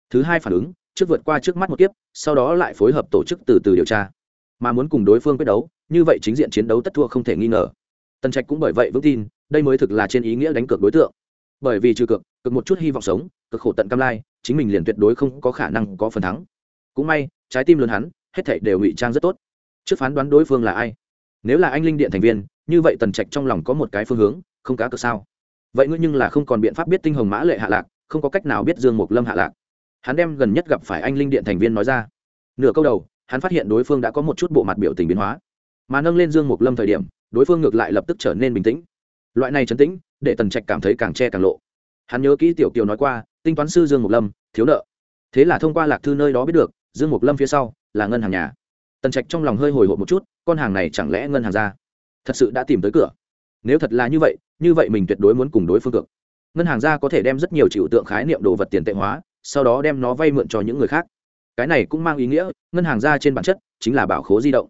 Thứ hai phản ứng, trước vượt qua trước mắt một kiếp, sau đó lại phối hợp tổ chức từ từ điều tra. Mà muốn cùng đối phương quyết đấu, như vậy chính diện chiến đấu tất thua không thể nghi ngờ. Tần trạch cũng bởi vậy vững tin, đây mới thực là trên ý nghĩa đánh cược đối tượng bởi vì trừ cực cực một chút hy vọng sống, cực khổ tận cam lai, chính mình liền tuyệt đối không có khả năng có phần thắng. Cũng may, trái tim lớn hắn, hết thảy đều ngụy trang rất tốt. Trước phán đoán đối phương là ai? Nếu là anh linh điện thành viên, như vậy tần trạch trong lòng có một cái phương hướng, không cá cược sao? Vậy ngươi nhưng là không còn biện pháp biết tinh hồng mã lệ hạ lạc, không có cách nào biết dương mục lâm hạ lạc. Hắn đem gần nhất gặp phải anh linh điện thành viên nói ra. Nửa câu đầu, hắn phát hiện đối phương đã có một chút bộ mặt biểu tình biến hóa. Mà nâng lên dương mục lâm thời điểm, đối phương ngược lại lập tức trở nên bình tĩnh. Loại này chấn tĩnh để tần trạch cảm thấy càng che càng lộ. Hắn nhớ kỹ tiểu kiều nói qua, tinh toán sư dương mục lâm, thiếu nợ. Thế là thông qua lạc thư nơi đó biết được, dương mục lâm phía sau là ngân hàng nhà. Tần trạch trong lòng hơi hồi hộp một chút, con hàng này chẳng lẽ ngân hàng ra? Thật sự đã tìm tới cửa. Nếu thật là như vậy như vậy mình tuyệt đối muốn cùng đối phương cược. Ngân hàng ra có thể đem rất nhiều chịu tượng khái niệm đồ vật tiền tệ hóa, sau đó đem nó vay mượn cho những người khác. Cái này cũng mang ý nghĩa, ngân hàng ra trên bản chất chính là bảo khố di động.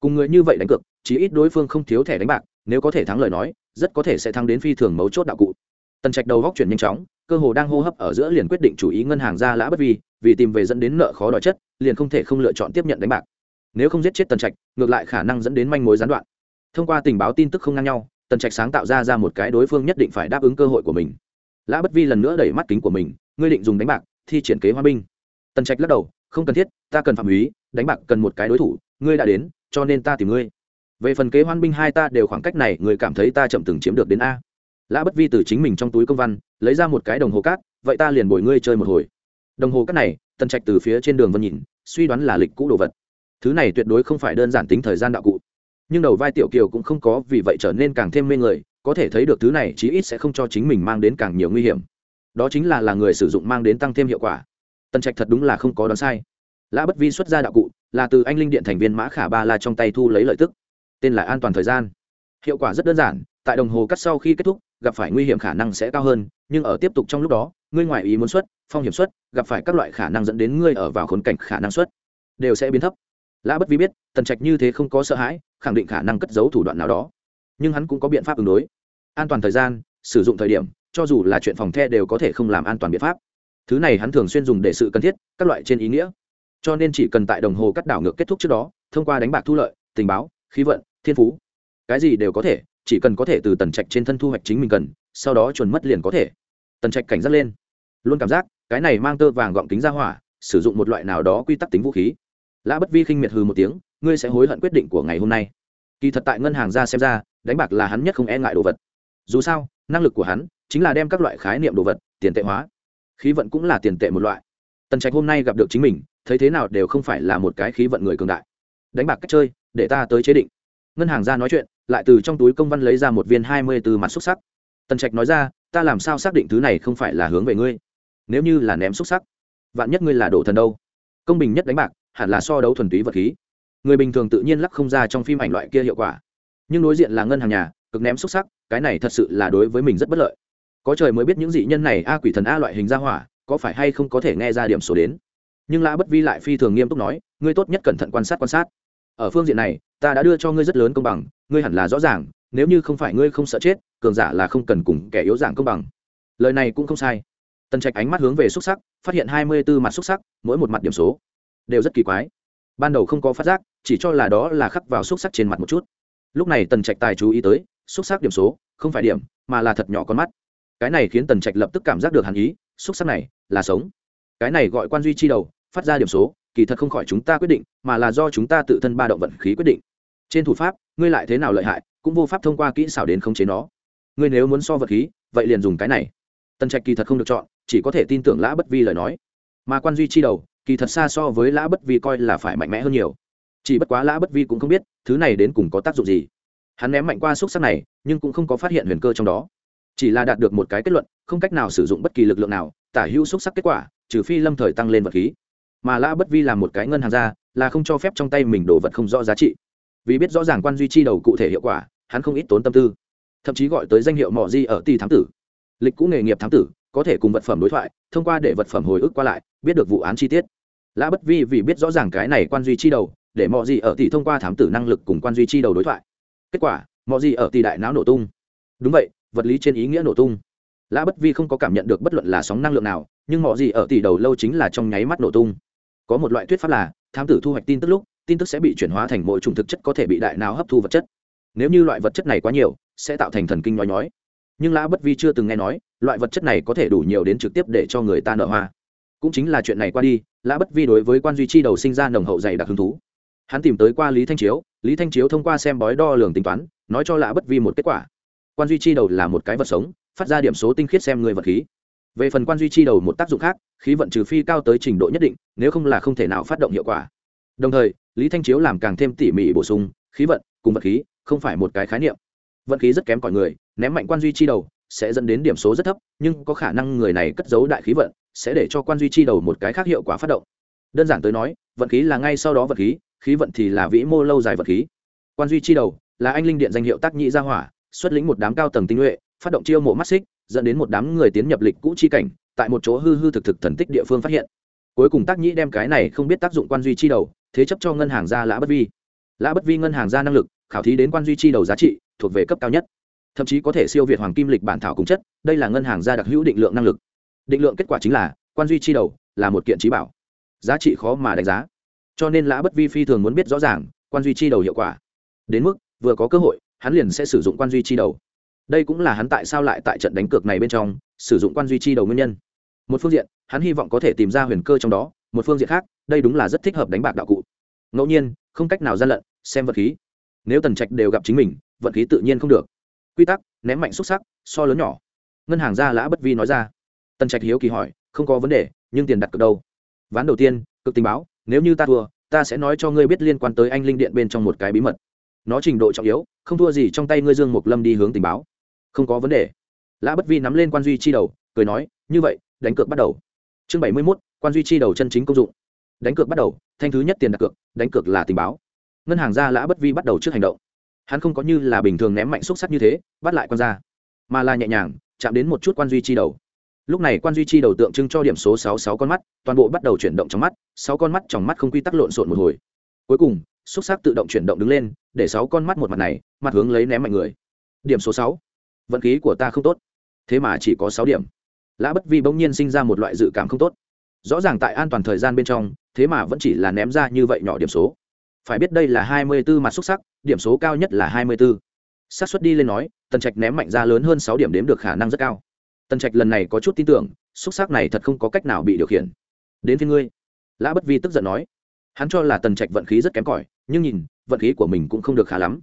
Cùng người như vậy đánh cược, chí ít đối phương không thiếu thẻ đánh bạc, nếu có thể thắng lời nói rất có thể sẽ thăng đến phi thường mấu chốt đạo cụ. Tần trạch đầu góc chuyển nhanh chóng, cơ hồ đang hô hấp ở giữa liền quyết định chủ ý ngân hàng ra lã bất vi, vì tìm về dẫn đến nợ khó đòi chất, liền không thể không lựa chọn tiếp nhận đánh bạc. Nếu không giết chết tần trạch, ngược lại khả năng dẫn đến manh mối gián đoạn. Thông qua tình báo tin tức không ngang nhau, tần trạch sáng tạo ra ra một cái đối phương nhất định phải đáp ứng cơ hội của mình. Lã bất vi lần nữa đẩy mắt kính của mình, ngươi định dùng đánh bạc, thi triển kế hoa binh. Tần trạch lắc đầu, không cần thiết, ta cần phạm húy đánh bạc cần một cái đối thủ, ngươi đã đến, cho nên ta tìm ngươi về phần kế hoan binh hai ta đều khoảng cách này, người cảm thấy ta chậm từng chiếm được đến a. Lã bất vi từ chính mình trong túi công văn, lấy ra một cái đồng hồ cát, vậy ta liền bồi ngươi chơi một hồi. Đồng hồ cát này, tần trạch từ phía trên đường vân nhìn, suy đoán là lịch cũ đồ vật. Thứ này tuyệt đối không phải đơn giản tính thời gian đạo cụ. Nhưng đầu vai tiểu kiều cũng không có vì vậy trở nên càng thêm mê người, có thể thấy được thứ này chí ít sẽ không cho chính mình mang đến càng nhiều nguy hiểm. Đó chính là là người sử dụng mang đến tăng thêm hiệu quả. Tần trạch thật đúng là không có đoán sai. Lã bất vi xuất ra đạo cụ, là từ anh linh điện thành viên mã khả ba la trong tay thu lấy lợi tức tên là an toàn thời gian. Hiệu quả rất đơn giản, tại đồng hồ cắt sau khi kết thúc, gặp phải nguy hiểm khả năng sẽ cao hơn, nhưng ở tiếp tục trong lúc đó, ngươi ngoài ý muốn xuất, phong hiểm xuất, gặp phải các loại khả năng dẫn đến ngươi ở vào khốn cảnh khả năng xuất, đều sẽ biến thấp. Lã bất vi biết, tần trạch như thế không có sợ hãi, khẳng định khả năng cất giấu thủ đoạn nào đó. Nhưng hắn cũng có biện pháp ứng đối. An toàn thời gian, sử dụng thời điểm, cho dù là chuyện phòng the đều có thể không làm an toàn biện pháp. Thứ này hắn thường xuyên dùng để sự cần thiết, các loại trên ý nghĩa. Cho nên chỉ cần tại đồng hồ cắt đảo ngược kết thúc trước đó, thông qua đánh bạc thu lợi, tình báo, khí vận thiên phú. Cái gì đều có thể, chỉ cần có thể từ tần trạch trên thân thu hoạch chính mình cần, sau đó chuẩn mất liền có thể. Tần trạch cảnh giác lên. Luôn cảm giác, cái này mang tơ vàng gọng kính ra hỏa, sử dụng một loại nào đó quy tắc tính vũ khí. Lã bất vi khinh miệt hư một tiếng, ngươi sẽ hối hận quyết định của ngày hôm nay. Kỳ thật tại ngân hàng ra xem ra, đánh bạc là hắn nhất không e ngại đồ vật. Dù sao, năng lực của hắn chính là đem các loại khái niệm đồ vật, tiền tệ hóa. Khí vận cũng là tiền tệ một loại. Tần trạch hôm nay gặp được chính mình, thấy thế nào đều không phải là một cái khí vận người cường đại. Đánh bạc cách chơi, để ta tới chế định ngân hàng ra nói chuyện, lại từ trong túi công văn lấy ra một viên hai mươi từ mặt xúc sắc. Tần trạch nói ra, ta làm sao xác định thứ này không phải là hướng về ngươi? Nếu như là ném xúc sắc, vạn nhất ngươi là đồ thần đâu? Công bình nhất đánh bạc, hẳn là so đấu thuần túy vật khí. Người bình thường tự nhiên lắc không ra trong phim ảnh loại kia hiệu quả. Nhưng đối diện là ngân hàng nhà, cực ném xúc sắc, cái này thật sự là đối với mình rất bất lợi. Có trời mới biết những dị nhân này, a quỷ thần a loại hình ra hỏa, có phải hay không có thể nghe ra điểm số đến? Nhưng lã bất vi lại phi thường nghiêm túc nói, ngươi tốt nhất cẩn thận quan sát quan sát. Ở phương diện này ta đã đưa cho ngươi rất lớn công bằng, ngươi hẳn là rõ ràng, nếu như không phải ngươi không sợ chết, cường giả là không cần cùng kẻ yếu dạng công bằng. Lời này cũng không sai. Tần trạch ánh mắt hướng về xúc sắc, phát hiện hai mươi b ố mặt xúc sắc, mỗi một mặt điểm số đều rất kỳ quái. Ban đầu không có phát giác, chỉ cho là đó là khắc vào xúc sắc trên mặt một chút. Lúc này tần trạch tài chú ý tới, xúc sắc điểm số không phải điểm, mà là thật nhỏ con mắt. Cái này khiến tần trạch lập tức cảm giác được hàn ý, xúc sắc này là sống. Cái này gọi quan duy chi đầu, phát ra điểm số, kỳ thật không khỏi chúng ta quyết định, mà là do chúng ta tự thân ba động vận khí quyết định trên thủ pháp, ngươi lại thế nào lợi hại, cũng vô pháp thông qua kỹ xảo đến khống chế nó. Ngươi nếu muốn so vật khí, vậy liền dùng cái này. Tần trạch kỳ thật không được chọn, chỉ có thể tin tưởng lã bất vi lời nói. Mà quan duy chi đầu, kỳ thật xa so với lã bất vi coi là phải mạnh mẽ hơn nhiều. Chỉ bất quá lã bất vi cũng không biết, thứ này đến cùng có tác dụng gì. Hắn ném mạnh qua xúc sắc này, nhưng cũng không có phát hiện huyền cơ trong đó. Chỉ là đạt được một cái kết luận, không cách nào sử dụng bất kỳ lực lượng nào, tả hữu xúc sắc kết quả, trừ phi lâm thời tăng lên vật khí. Mà lã bất vi là một cái ngân hàng ra, là không cho phép trong tay mình đồ vật không rõ giá trị vì biết rõ ràng quan duy chi đầu cụ thể hiệu quả, hắn không ít tốn tâm tư. Thậm chí gọi tới danh hiệu mỏ di ở ti thám tử. Lịch cũ nghề nghiệp thám tử, có thể cùng vật phẩm đối thoại, thông qua để vật phẩm hồi ức qua lại, biết được vụ án chi tiết. Lã bất vi vì biết rõ ràng cái này quan duy chi đầu, để mỏ di ở tỷ thông qua thám tử năng lực cùng quan duy chi đầu đối thoại. Kết quả, mỏ di ở tỷ đại não nổ tung. Đúng vậy, vật lý trên ý nghĩa nổ tung. Lã bất vi không có cảm nhận được bất luận là sóng năng lượng nào, nhưng mỏ gì ở tỷ đầu lâu chính là trong nháy mắt nổ tung. Có một loại thuyết pháp là, thám tử thu hoạch tin tức lúc tin tức sẽ bị chuyển hóa thành mỗi chủng thực chất có thể bị đại não hấp thu vật chất. Nếu như loại vật chất này quá nhiều, sẽ tạo thành thần kinh nhói nhói. Nhưng lã bất vi chưa từng nghe nói, loại vật chất này có thể đủ nhiều đến trực tiếp để cho người ta nở hoa. Cũng chính là chuyện này qua đi, lã bất vi đối với quan duy chi đầu sinh ra nồng hậu dày đặc hứng thú. Hắn tìm tới qua lý thanh chiếu, lý thanh chiếu thông qua xem bói đo lường tính toán, nói cho lã bất vi một kết quả. Quan duy chi đầu là một cái vật sống, phát ra điểm số tinh khiết xem người vật khí. Về phần quan duy chi đầu một tác dụng khác, khí vận trừ phi cao tới trình độ nhất định, nếu không là không thể nào phát động hiệu quả đồng thời, lý thanh chiếu làm càng thêm tỉ mỉ bổ sung, khí vận cùng vật khí không phải một cái khái niệm. Vận khí rất kém cỏi người, ném mạnh quan duy chi đầu sẽ dẫn đến điểm số rất thấp, nhưng có khả năng người này cất giấu đại khí vận sẽ để cho quan duy chi đầu một cái khác hiệu quả phát động. Đơn giản tới nói, vận khí là ngay sau đó vật khí khí vận thì là vĩ mô lâu dài vật khí. Quan duy chi đầu là anh linh điện danh hiệu tác nhị gia hỏa, xuất lĩnh một đám cao tầng tinh nhuệ, phát động chiêu mộ mắt xích, dẫn đến một đám người tiến nhập lịch cũ chi cảnh, tại một chỗ hư hư thực thực thần tích địa phương phát hiện. Cuối cùng tác nhĩ đem cái này không biết tác dụng quan duy chi đầu thế chấp cho ngân hàng gia lã bất vi. Lã bất vi ngân hàng gia năng lực, khảo thí đến quan duy chi đầu giá trị, thuộc về cấp cao nhất. Thậm chí có thể siêu việt hoàng kim lịch bản thảo cùng chất, đây là ngân hàng gia đặc hữu định lượng năng lực. Định lượng kết quả chính là, quan duy chi đầu là một kiện trí bảo. Giá trị khó mà đánh giá. Cho nên lã bất vi phi thường muốn biết rõ ràng, quan duy chi đầu hiệu quả. Đến mức, vừa có cơ hội, hắn liền sẽ sử dụng quan duy chi đầu. Đây cũng là hắn tại sao lại tại trận đánh cược này bên trong, sử dụng quan duy chi đầu nguyên nhân. Một phương diện, hắn hy vọng có thể tìm ra huyền cơ trong đó, một phương diện khác, đây đúng là rất thích hợp đánh bạc đạo cụ ngẫu nhiên, không cách nào gian lận, xem vật khí. Nếu tần trạch đều gặp chính mình vận khí tự nhiên không được. Quy tắc, ném mạnh xúc sắc, so lớn nhỏ. Ngân hàng gia lã bất vi nói ra. Tần trạch hiếu kỳ hỏi, không có vấn đề, nhưng tiền đặt cược đâu? Ván đầu tiên cực tình báo, nếu như ta thua, ta sẽ nói cho ngươi biết liên quan tới anh linh điện bên trong một cái bí mật. Nó trình độ trọng yếu, không thua gì trong tay ngươi dương mục lâm đi hướng tình báo. Không có vấn đề. Lã bất vi nắm lên quan duy chi đầu, cười nói, như vậy, đánh cược bắt đầu. Chương bảy mươi mốt, quan duy chi đầu chân chính công dụng. Đánh cược bắt đầu thanh thứ nhất tiền đặt cược, đánh cược là tình báo. Ngân hàng gia lã bất vi bắt đầu trước hành động. Hắn không có như là bình thường ném mạnh xúc sắc như thế, bắt lại quan gia, mà là nhẹ nhàng, chạm đến một chút quan duy chi đầu. Lúc này quan duy chi đầu tượng trưng cho điểm số sáu sáu con mắt, toàn bộ bắt đầu chuyển động trong mắt, sáu con mắt trong mắt không quy tắc lộn xộn một hồi. Cuối cùng, xúc sắc tự động chuyển động đứng lên, để sáu con mắt một mặt này, mặt hướng lấy ném mạnh người. Điểm số sáu. Vận khí của ta không tốt. Thế mà chỉ có sáu điểm. Lã bất vi bỗng nhiên sinh ra một loại dự cảm không tốt. Rõ ràng tại an toàn thời gian bên trong thế mà vẫn chỉ là ném ra như vậy nhỏ điểm số. Phải biết đây là hai mươi 24 mặt xuất sắc, điểm số cao nhất là hai mươi 24. xác suất đi lên nói, tần trạch ném mạnh ra lớn hơn sáu điểm đếm được khả năng rất cao. Tần trạch lần này có chút tin tưởng xuất sắc này thật không có cách nào bị điều khiển. Đến phía ngươi. Lã bất vi tức giận nói. Hắn cho là tần trạch vận khí rất kém cỏi, nhưng nhìn, vận khí của mình cũng không được khá lắm.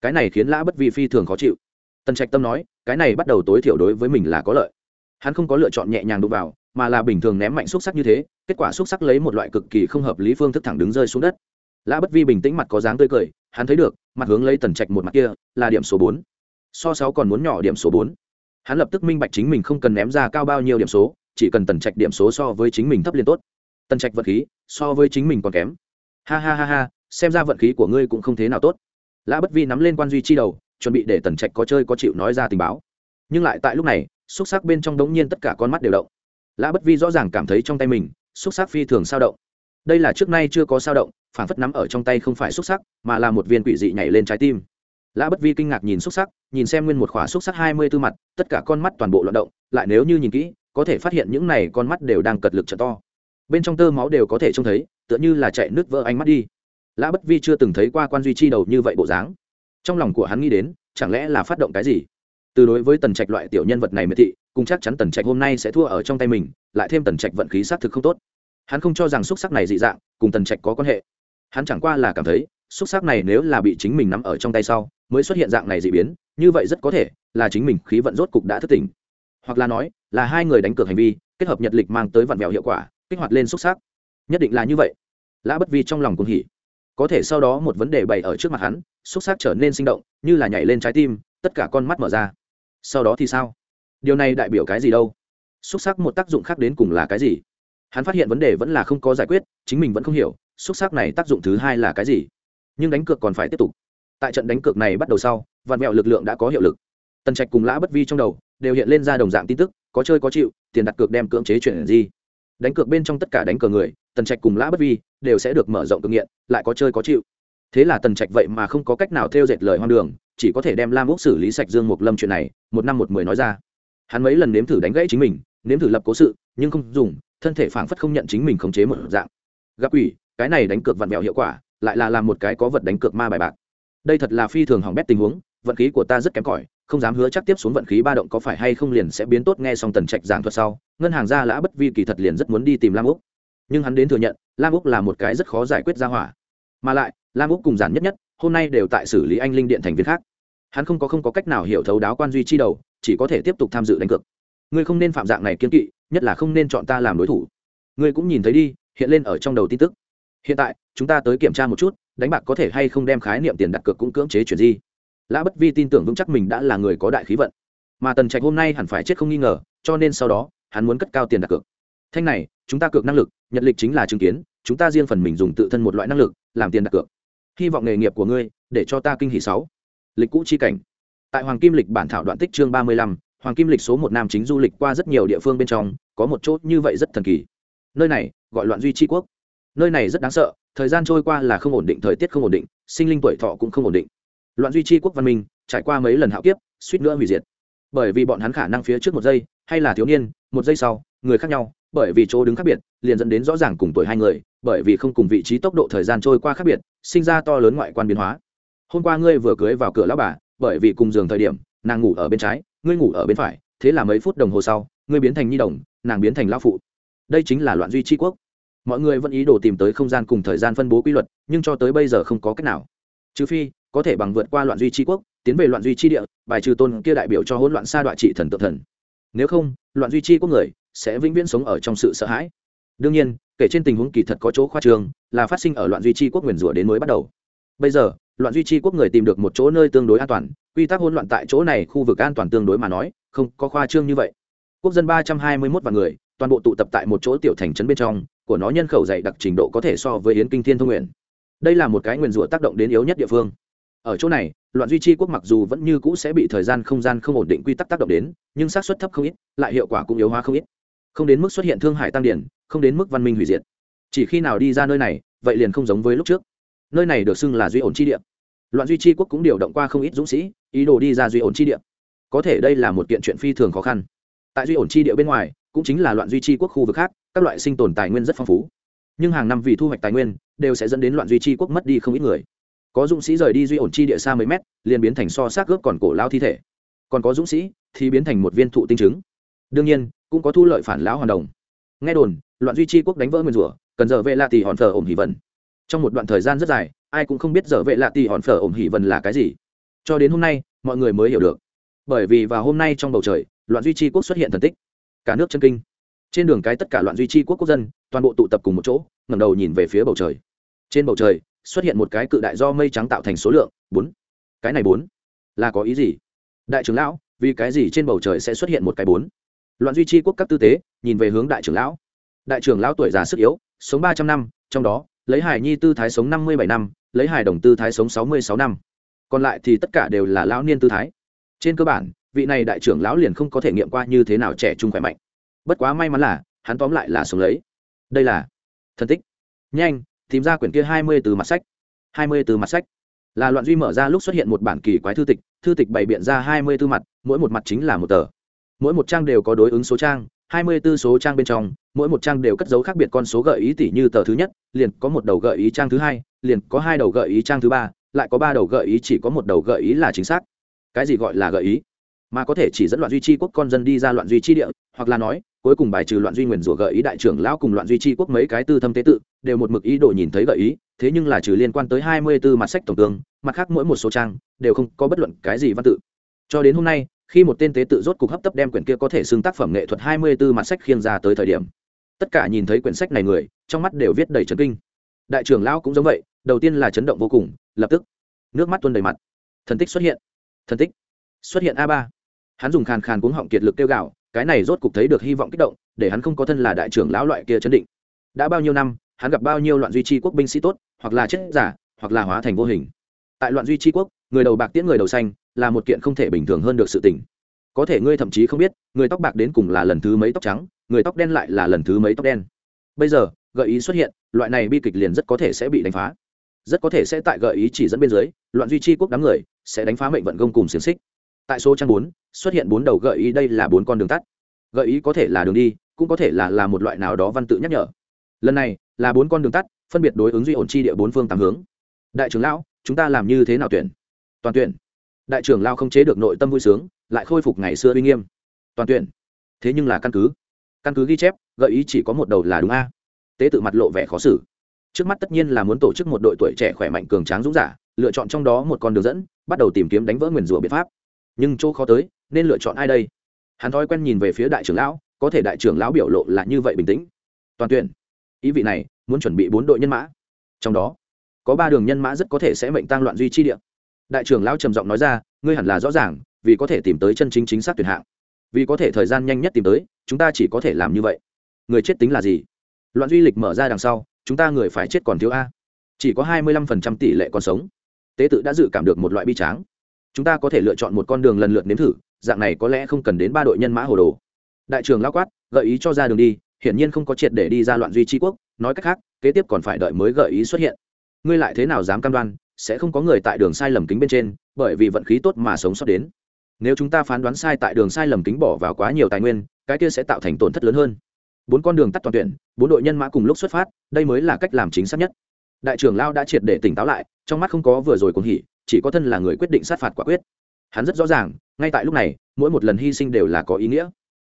Cái này khiến lã bất vi phi thường khó chịu. Tần trạch tâm nói, cái này bắt đầu tối thiểu đối với mình là có lợi. Hắn không có lựa chọn nhẹ nhàng đụng vào, mà là bình thường ném mạnh xúc sắc như thế kết quả xúc sắc lấy một loại cực kỳ không hợp lý phương thức thẳng đứng rơi xuống đất. Lã bất vi bình tĩnh mặt có dáng tươi cười, hắn thấy được, mặt hướng lấy tần trạch một mặt kia, là điểm số bốn. So sáu còn muốn nhỏ điểm số bốn. Hắn lập tức minh bạch chính mình không cần ném ra cao bao nhiêu điểm số, chỉ cần tần trạch điểm số so với chính mình thấp liên tốt. Tần trạch vận khí, so với chính mình còn kém. Ha ha ha ha, xem ra vận khí của ngươi cũng không thế nào tốt. Lã bất vi nắm lên quan duy chi đầu, chuẩn bị để tần trạch có chơi có chịu nói ra tình báo. Nhưng lại tại lúc này, xúc sắc bên trong đống nhiên tất cả con mắt đều động. Lã bất vi rõ ràng cảm thấy trong tay mình xúc sắc phi thường sao động. Đây là trước nay chưa có sao động phản phất nắm ở trong tay không phải xúc sắc, mà là một viên quỷ dị nhảy lên trái tim. Lã bất vi kinh ngạc nhìn xúc sắc, nhìn xem nguyên một khỏa xúc sắc hai mươi tư mặt, tất cả con mắt toàn bộ loạt động, lại nếu như nhìn kỹ, có thể phát hiện những này con mắt đều đang cật lực trợ to. Bên trong tơ máu đều có thể trông thấy, tựa như là chạy nước vỡ ánh mắt đi. Lã bất vi chưa từng thấy qua quan duy chi đầu như vậy bộ dáng. Trong lòng của hắn nghĩ đến, chẳng lẽ là phát động cái gì? Từ đối với tần trạch loại tiểu nhân vật này miệt thị cùng chắc chắn tần trạch hôm nay sẽ thua ở trong tay mình, lại thêm tần trạch vận khí xác thực không tốt. Hắn không cho rằng xúc sắc này dị dạng cùng tần trạch có quan hệ. Hắn chẳng qua là cảm thấy, xúc sắc này nếu là bị chính mình nắm ở trong tay sau, mới xuất hiện dạng này dị biến, như vậy rất có thể là chính mình khí vận rốt cục đã thất tỉnh. Hoặc là nói, là hai người đánh cược hành vi, kết hợp nhật lịch mang tới vặn vẹo hiệu quả, kích hoạt lên xúc sắc. Nhất định là như vậy. Lã bất vi trong lòng cũng hỉ. Có thể sau đó một vấn đề bày ở trước mặt hắn, xúc sắc trở nên sinh động, như là nhảy lên trái tim, tất cả con mắt mở ra. Sau đó thì sao? Điều này đại biểu cái gì đâu? Xúc sắc một tác dụng khác đến cùng là cái gì? Hắn phát hiện vấn đề vẫn là không có giải quyết, chính mình vẫn không hiểu, xúc sắc này tác dụng thứ hai là cái gì? Nhưng đánh cược còn phải tiếp tục. Tại trận đánh cược này bắt đầu sau, vạn mẹo lực lượng đã có hiệu lực. Tần trạch cùng lã bất vi trong đầu đều hiện lên ra đồng dạng tin tức, có chơi có chịu, tiền đặt cược đem cưỡng chế chuyển gì đánh cược bên trong tất cả đánh cờ người, tần trạch cùng lã bất vi đều sẽ được mở rộng cực nghiện, lại có chơi có chịu. Thế là tần trạch vậy mà không có cách nào theo dệt lời hoang đường, chỉ có thể đem lam úc xử lý sạch dương mục lâm chuyện này, một năm một mười nói ra hắn mấy lần nếm thử đánh gãy chính mình, nếm thử lập cố sự, nhưng không dùng, thân thể phảng phất không nhận chính mình khống chế một dạng. Gặp quỷ, cái này đánh cược vặn vẹo hiệu quả, lại là làm một cái có vật đánh cược ma bài bạc. Đây thật là phi thường hỏng bét tình huống, vận khí của ta rất kém cỏi, không dám hứa chắc tiếp xuống vận khí ba động có phải hay không liền sẽ biến tốt, nghe xong tần trạch giảng thuật sau, ngân hàng gia lã bất vi kỳ thật liền rất muốn đi tìm lam úc. Nhưng hắn đến thừa nhận, lam úc là một cái rất khó giải quyết ra hỏa. Mà lại, lam úc cùng giản nhất nhất, hôm nay đều tại xử lý anh linh điện thành viên khác. Hắn không có không có cách nào hiểu thấu đáo quan duy chi đầu chỉ có thể tiếp tục tham dự đánh cược. Ngươi không nên phạm dạng này kiên kỵ, nhất là không nên chọn ta làm đối thủ. Ngươi cũng nhìn thấy đi, hiện lên ở trong đầu tin tức. Hiện tại, chúng ta tới kiểm tra một chút, đánh bạc có thể hay không đem khái niệm tiền đặt cược cũng cưỡng chế chuyển di. Lã bất vi tin tưởng vững chắc mình đã là người có đại khí vận. Mà tần trạch hôm nay hẳn phải chết không nghi ngờ, cho nên sau đó, hắn muốn cất cao tiền đặt cược. Thanh này, chúng ta cược năng lực, nhật lịch chính là chứng kiến, chúng ta riêng phần mình dùng tự thân một loại năng lực, làm tiền đặt cược. Hy vọng nghề nghiệp của ngươi, để cho ta kinh hỷ sáu. Lịch cũ chi cảnh tại hoàng kim lịch bản thảo đoạn tích chương ba mươi lăm, hoàng kim lịch số một nam chính du lịch qua rất nhiều địa phương bên trong, có một chốt như vậy rất thần kỳ. Nơi này, gọi loạn duy tri quốc. Nơi này rất đáng sợ, thời gian trôi qua là không ổn định, thời tiết không ổn định, sinh linh tuổi thọ cũng không ổn định. Loạn duy tri quốc văn minh, trải qua mấy lần hạo kiếp, suýt nữa hủy diệt. Bởi vì bọn hắn khả năng phía trước một giây, hay là thiếu niên, một giây sau, người khác nhau, bởi vì chỗ đứng khác biệt, liền dẫn đến rõ ràng cùng tuổi hai người, bởi vì không cùng vị trí tốc độ thời gian trôi qua khác biệt, sinh ra to lớn ngoại quan biến hóa. Hôm qua ngươi vừa cưới vào cửa lão bà bởi vì cùng giường thời điểm, nàng ngủ ở bên trái, ngươi ngủ ở bên phải, thế là mấy phút đồng hồ sau, ngươi biến thành nhi đồng, nàng biến thành lão phụ. Đây chính là loạn duy tri quốc. Mọi người vẫn ý đồ tìm tới không gian cùng thời gian phân bố quy luật, nhưng cho tới bây giờ không có cách nào. Trừ phi, có thể bằng vượt qua loạn duy tri quốc, tiến về loạn duy tri địa, bài trừ tôn kia đại biểu cho hỗn loạn sa đoạn trị thần tự thần. Nếu không, loạn duy tri quốc người sẽ vĩnh viễn sống ở trong sự sợ hãi. Đương nhiên, kể trên tình huống kỳ thật có chỗ khoa trường là phát sinh ở loạn duy tri quốc nguyền rủa đến mới bắt đầu. Bây giờ loạn duy trì quốc người tìm được một chỗ nơi tương đối an toàn, quy tắc hỗn loạn tại chỗ này khu vực an toàn tương đối mà nói, không có khoa trương như vậy. Quốc dân ba trăm hai mươi mốt vạn người, toàn bộ tụ tập tại một chỗ tiểu thành trấn bên trong, của nó nhân khẩu dày đặc trình độ có thể so với yến kinh thiên thông nguyện. Đây là một cái nguyền rủa tác động đến yếu nhất địa phương. Ở chỗ này, loạn duy trì quốc mặc dù vẫn như cũ sẽ bị thời gian không gian không ổn định quy tắc tác động đến, nhưng xác suất thấp không ít, lại hiệu quả cũng yếu hóa không ít. Không đến mức xuất hiện thương hại tăng điển, không đến mức văn minh hủy diệt. Chỉ khi nào đi ra nơi này, vậy liền không giống với lúc trước nơi này được xưng là duy ổn chi địa. Loạn duy chi quốc cũng điều động qua không ít dũng sĩ, ý đồ đi ra duy ổn chi địa. Có thể đây là một kiện chuyện phi thường khó khăn. Tại duy ổn chi địa bên ngoài, cũng chính là loạn duy chi quốc khu vực khác, các loại sinh tồn tài nguyên rất phong phú. Nhưng hàng năm vì thu hoạch tài nguyên, đều sẽ dẫn đến loạn duy chi quốc mất đi không ít người. Có dũng sĩ rời đi duy ổn chi địa xa mấy mét, liền biến thành so xác gớp còn cổ lao thi thể. Còn có dũng sĩ thì biến thành một viên thụ tinh trứng. Đương nhiên, cũng có thu lợi phản lão hoàn đồng. Nghe đồn, loạn duy chi quốc đánh vỡ nguyên rủa, cần giờ vệ la tỷ hòn thờ ổm hỉ vần trong một đoạn thời gian rất dài, ai cũng không biết giờ vệ lạ tì hòn phở ổm hỉ vần là cái gì. Cho đến hôm nay, mọi người mới hiểu được. Bởi vì vào hôm nay trong bầu trời, loạn duy trì quốc xuất hiện thần tích. Cả nước chân kinh. Trên đường cái tất cả loạn duy trì quốc quốc dân, toàn bộ tụ tập cùng một chỗ, ngẩng đầu nhìn về phía bầu trời. Trên bầu trời, xuất hiện một cái cự đại do mây trắng tạo thành số lượng, bốn. Cái này bốn? Là có ý gì? Đại trưởng lão, vì cái gì trên bầu trời sẽ xuất hiện một cái bốn? Loạn duy trì quốc các tư tế, nhìn về hướng đại trưởng lão. Đại trưởng lão tuổi già sức yếu, sống ba trăm năm, trong đó lấy hải nhi tư thái sống năm mươi bảy năm, lấy hải đồng tư thái sống sáu mươi sáu năm. Còn lại thì tất cả đều là lão niên tư thái. Trên cơ bản, vị này đại trưởng lão liền không có thể nghiệm qua như thế nào trẻ trung khỏe mạnh. Bất quá may mắn là, hắn tóm lại là sống lấy. Đây là thân tích. Nhanh, tìm ra quyển kia hai mươi từ mặt sách. hai mươi từ mặt sách. Là loạn duy mở ra lúc xuất hiện một bản kỳ quái thư tịch thư tịch bày biện ra hai mươi tư mặt, mỗi một mặt chính là một tờ. Mỗi một trang đều có đối ứng số trang hai mươi 24 số trang bên trong, mỗi một trang đều cất dấu khác biệt con số gợi ý tỷ như tờ thứ nhất, liền có một đầu gợi ý trang thứ hai, liền có hai đầu gợi ý trang thứ ba, lại có ba đầu gợi ý chỉ có một đầu gợi ý là chính xác. Cái gì gọi là gợi ý? Mà có thể chỉ dẫn loạn duy chi quốc con dân đi ra loạn duy chi địa, hoặc là nói, cuối cùng bài trừ loạn duy nguyền rủa gợi ý đại trưởng lão cùng loạn duy chi quốc mấy cái tư thâm tế tự, đều một mực ý đồ nhìn thấy gợi ý, thế nhưng là trừ liên quan tới hai mươi 24 mặt sách tổng tương, mặt khác mỗi một số trang, đều không có bất luận cái gì văn tự. Cho đến hôm nay khi một tên tế tự rốt cục hấp tấp đem quyển kia có thể xưng tác phẩm nghệ thuật hai mươi 24 mặt sách khiêng ra tới thời điểm, tất cả nhìn thấy quyển sách này người, trong mắt đều viết đầy chấn kinh. Đại trưởng lão cũng giống vậy, đầu tiên là chấn động vô cùng, lập tức, nước mắt tuôn đầy mặt. Thần tích xuất hiện, thần tích xuất hiện a ba. Hắn dùng khàn khàn cuống họng kiệt lực kêu gào, cái này rốt cục thấy được hy vọng kích động, để hắn không có thân là đại trưởng lão loại kia chấn định. Đã bao nhiêu năm, hắn gặp bao nhiêu loạn duy trì quốc binh sĩ tốt, hoặc là chết giả, hoặc là hóa thành vô hình tại loạn duy tri quốc, người đầu bạc tiễn người đầu xanh, là một kiện không thể bình thường hơn được sự tình. Có thể ngươi thậm chí không biết, người tóc bạc đến cùng là lần thứ mấy tóc trắng, người tóc đen lại là lần thứ mấy tóc đen. Bây giờ, gợi ý xuất hiện, loại này bi kịch liền rất có thể sẽ bị đánh phá. Rất có thể sẽ tại gợi ý chỉ dẫn bên dưới, loạn duy chi quốc đám người sẽ đánh phá mệnh vận công cùng xiềng xích. Tại số trang bốn, xuất hiện bốn đầu gợi ý đây là bốn con đường tắt. Gợi ý có thể là đường đi, cũng có thể là là một loại nào đó văn tự nhắc nhở. Lần này, là bốn con đường tắt, phân biệt đối ứng duy ổn chi địa bốn phương tám hướng. Đại trưởng lão chúng ta làm như thế nào tuyển? Toàn tuyển. Đại trưởng lao không chế được nội tâm vui sướng, lại khôi phục ngày xưa uy nghiêm. Toàn tuyển. Thế nhưng là căn cứ. Căn cứ ghi chép, gợi ý chỉ có một đầu là đúng a. Tế tự mặt lộ vẻ khó xử. Trước mắt tất nhiên là muốn tổ chức một đội tuổi trẻ khỏe mạnh cường tráng dũng giả, lựa chọn trong đó một con đường dẫn, bắt đầu tìm kiếm đánh vỡ nguyền rủa biện pháp. Nhưng chỗ khó tới, nên lựa chọn ai đây? Hắn thói quen nhìn về phía đại trưởng lão, có thể đại trưởng lão biểu lộ là như vậy bình tĩnh. Toàn tuyển. Ý vị này, muốn chuẩn bị bốn đội nhân mã. Trong đó có ba đường nhân mã rất có thể sẽ mệnh tăng loạn duy chi địa. Đại trưởng lão trầm giọng nói ra, ngươi hẳn là rõ ràng, vì có thể tìm tới chân chính chính xác tuyển hạng. Vì có thể thời gian nhanh nhất tìm tới, chúng ta chỉ có thể làm như vậy. Người chết tính là gì? Loạn duy lịch mở ra đằng sau, chúng ta người phải chết còn thiếu a. Chỉ có hai mươi lăm phần trăm tỷ lệ còn sống. Tế tự đã dự cảm được một loại bi tráng. Chúng ta có thể lựa chọn một con đường lần lượt nếm thử, dạng này có lẽ không cần đến ba đội nhân mã hồ đồ. Đại trưởng lao quát, gợi ý cho ra đường đi, hiển nhiên không có triệt để đi ra loạn duy tri quốc, nói cách khác, kế tiếp còn phải đợi mới gợi ý xuất hiện ngươi lại thế nào dám cam đoan, sẽ không có người tại đường sai lầm kính bên trên, bởi vì vận khí tốt mà sống sót đến. Nếu chúng ta phán đoán sai tại đường sai lầm kính bỏ vào quá nhiều tài nguyên, cái kia sẽ tạo thành tổn thất lớn hơn. Bốn con đường tắt toàn tuyển, bốn đội nhân mã cùng lúc xuất phát, đây mới là cách làm chính xác nhất. Đại trưởng lao đã triệt để tỉnh táo lại, trong mắt không có vừa rồi cuồng hỉ, chỉ có thân là người quyết định sát phạt quả quyết. Hắn rất rõ ràng, ngay tại lúc này, mỗi một lần hy sinh đều là có ý nghĩa.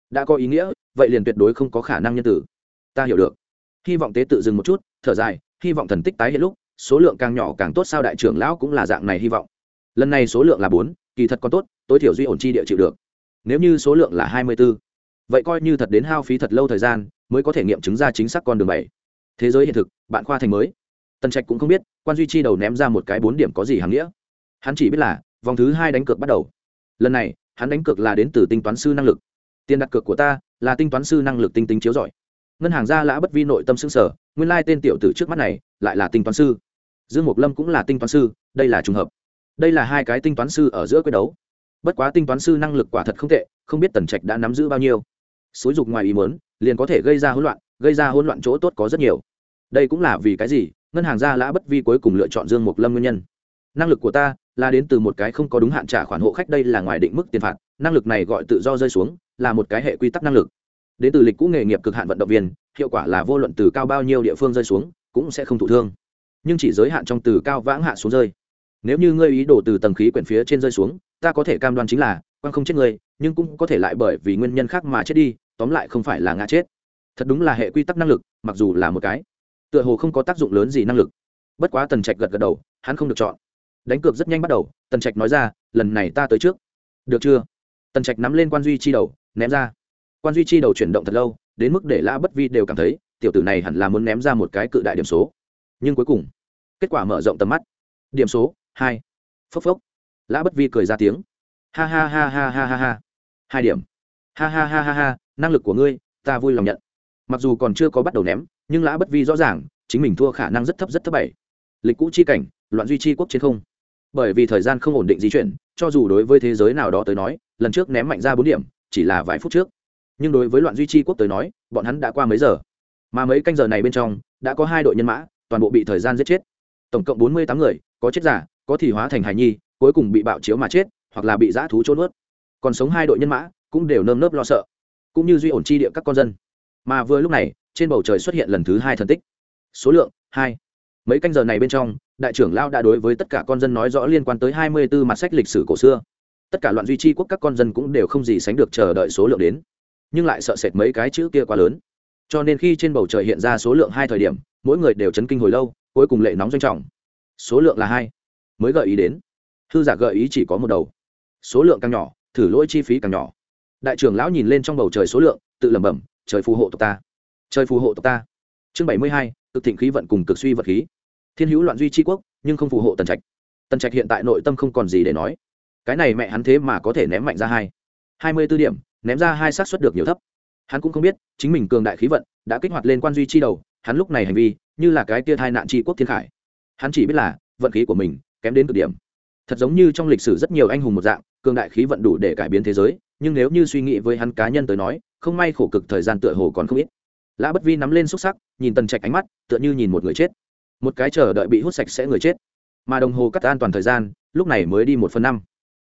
Đã có ý nghĩa, vậy liền tuyệt đối không có khả năng nhân tử. Ta hiểu được. Hy vọng tế tự dừng một chút, thở dài, hy vọng thần tích tái hiện lúc số lượng càng nhỏ càng tốt sao đại trưởng lão cũng là dạng này hy vọng. Lần này số lượng là bốn, kỳ thật còn tốt, tối thiểu duy ổn chi địa chịu được. Nếu như số lượng là hai mươi b ố vậy coi như thật đến hao phí thật lâu thời gian, mới có thể nghiệm chứng ra chính xác con đường bảy. Thế giới hiện thực, bạn khoa thành mới. Tần trạch cũng không biết, quan duy chi đầu ném ra một cái bốn điểm có gì hàng nghĩa. Hắn chỉ biết là, vòng thứ hai đánh cược bắt đầu. Lần này, hắn đánh cược là đến từ tinh toán sư năng lực. Tiền đặt cược của ta, là tinh toán sư năng lực tinh tính chiếu giỏi ngân hàng gia lã bất vi nội tâm xương sở nguyên lai tên tiểu tử trước mắt này lại là tinh toán sư. Dương mục lâm cũng là tinh toán sư, đây là trùng hợp. Đây là hai cái tinh toán sư ở giữa quyết đấu. Bất quá tinh toán sư năng lực quả thật không tệ, không biết tần trạch đã nắm giữ bao nhiêu. Xúi dục ngoài ý mớn liền có thể gây ra hỗn loạn, gây ra hỗn loạn chỗ tốt có rất nhiều. Đây cũng là vì cái gì? Ngân hàng gia lã bất vi cuối cùng lựa chọn dương mục lâm nguyên nhân. Năng lực của ta là đến từ một cái không có đúng hạn trả khoản hộ khách, đây là ngoài định mức tiền phạt, năng lực này gọi tự do rơi xuống, là một cái hệ quy tắc năng lực. Đến từ lịch cũ nghề nghiệp cực hạn vận động viên, hiệu quả là vô luận từ cao bao nhiêu địa phương rơi xuống cũng sẽ không thụ thương. Nhưng chỉ giới hạn trong từ cao vãng hạ xuống rơi. Nếu như ngươi ý đồ từ tầng khí quyển phía trên rơi xuống, ta có thể cam đoan chính là quan không chết ngươi, nhưng cũng có thể lại bởi vì nguyên nhân khác mà chết đi, tóm lại không phải là ngã chết. Thật đúng là hệ quy tắc năng lực, mặc dù là một cái. Tựa hồ không có tác dụng lớn gì năng lực. Bất quá tần trạch gật gật đầu, hắn không được chọn. Đánh cược rất nhanh bắt đầu, tần trạch nói ra, lần này ta tới trước. Được chưa? Tần trạch nắm lên quan duy chi đầu, ném ra. Quan duy chi đầu chuyển động thật lâu, đến mức để lã bất vi đều cảm thấy tiểu tử này hẳn là muốn ném ra một cái cự đại điểm số. Nhưng cuối cùng, kết quả mở rộng tầm mắt. Điểm số, hai. Phốc phốc. Lã bất vi cười ra tiếng. Ha ha ha ha ha ha ha. Hai điểm. Ha ha ha ha ha, năng lực của ngươi, ta vui lòng nhận. Mặc dù còn chưa có bắt đầu ném, nhưng lã bất vi rõ ràng, chính mình thua khả năng rất thấp rất thấp bảy. Lịch cũ chi cảnh, loạn duy chi quốc chiến không. Bởi vì thời gian không ổn định di chuyển, cho dù đối với thế giới nào đó tới nói, lần trước ném mạnh ra bốn điểm, chỉ là vài phút trước. Nhưng đối với loạn duy chi quốc tới nói, bọn hắn đã qua mấy giờ? Mà mấy canh giờ này bên trong, đã có hai đội nhân mã, toàn bộ bị thời gian giết chết. Tổng cộng bốn mươi tám người, có chết giả, có thì hóa thành hài nhi, cuối cùng bị bạo chiếu mà chết, hoặc là bị dã thú trôn ướt còn sống hai đội nhân mã, cũng đều nơm nớp lo sợ. Cũng như duy ổn chi địa các con dân. Mà vừa lúc này, trên bầu trời xuất hiện lần thứ hai thần tích. Số lượng, hai. Mấy canh giờ này bên trong, đại trưởng lao đã đối với tất cả con dân nói rõ liên quan tới hai mươi 24 mặt sách lịch sử cổ xưa. Tất cả loạn duy trì quốc các con dân cũng đều không gì sánh được chờ đợi số lượng đến. Nhưng lại sợ sệt mấy cái chữ kia quá lớn cho nên khi trên bầu trời hiện ra số lượng hai thời điểm, mỗi người đều chấn kinh hồi lâu, cuối cùng lệ nóng doanh trọng. Số lượng là hai. Mới gợi ý đến. Hư giả gợi ý chỉ có một đầu. Số lượng càng nhỏ, thử lỗi chi phí càng nhỏ. Đại trưởng lão nhìn lên trong bầu trời số lượng, tự lẩm bẩm, trời phù hộ tộc ta. Trời phù hộ tộc ta. Chương bảy mươi hai, cực thịnh khí vận cùng cực suy vật khí. Thiên hữu loạn duy tri quốc, nhưng không phù hộ tần trạch. Tần trạch hiện tại nội tâm không còn gì để nói. Cái này mẹ hắn thế mà có thể ném mạnh ra hai. Hai mươi b ố điểm, ném ra hai xác suất được nhiều thấp hắn cũng không biết, chính mình cường đại khí vận đã kích hoạt lên quan duy chi đầu, hắn lúc này hành vi như là cái tia thai nạn tri quốc thiên khải. Hắn chỉ biết là vận khí của mình kém đến cực điểm. Thật giống như trong lịch sử rất nhiều anh hùng một dạng, cường đại khí vận đủ để cải biến thế giới, nhưng nếu như suy nghĩ với hắn cá nhân tới nói, không may khổ cực thời gian tựa hồ còn không ít. Lã bất vi nắm lên xúc sắc, nhìn tần trạch ánh mắt, tựa như nhìn một người chết. Một cái chờ đợi bị hút sạch sẽ người chết. Mà đồng hồ cắt an toàn thời gian, lúc này mới đi một phần năm.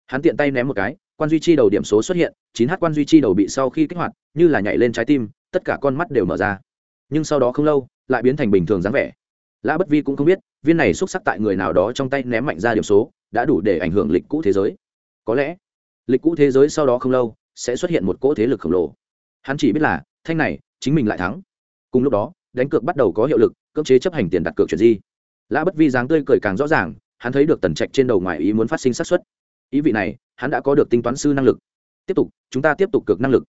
Hắn tiện tay ném một cái quan duy chi đầu điểm số xuất hiện, chín h quan duy chi đầu bị sau khi kích hoạt, như là nhảy lên trái tim, tất cả con mắt đều mở ra. Nhưng sau đó không lâu, lại biến thành bình thường dáng vẻ. Lã bất vi cũng không biết, viên này xúc sắc tại người nào đó trong tay ném mạnh ra điểm số, đã đủ để ảnh hưởng lịch cũ thế giới. Có lẽ, lịch cũ thế giới sau đó không lâu, sẽ xuất hiện một cỗ thế lực khổng lồ. Hắn chỉ biết là, thanh này, chính mình lại thắng. Cùng lúc đó, đánh cược bắt đầu có hiệu lực, cưỡng chế chấp hành tiền đặt cược chuyện gì lã bất vi dáng tươi cười càng rõ ràng, hắn thấy được tần trạch trên đầu ngoài ý muốn phát sinh xác suất ý vị này, hắn đã có được tính toán sư năng lực. Tiếp tục, chúng ta tiếp tục cược năng lực.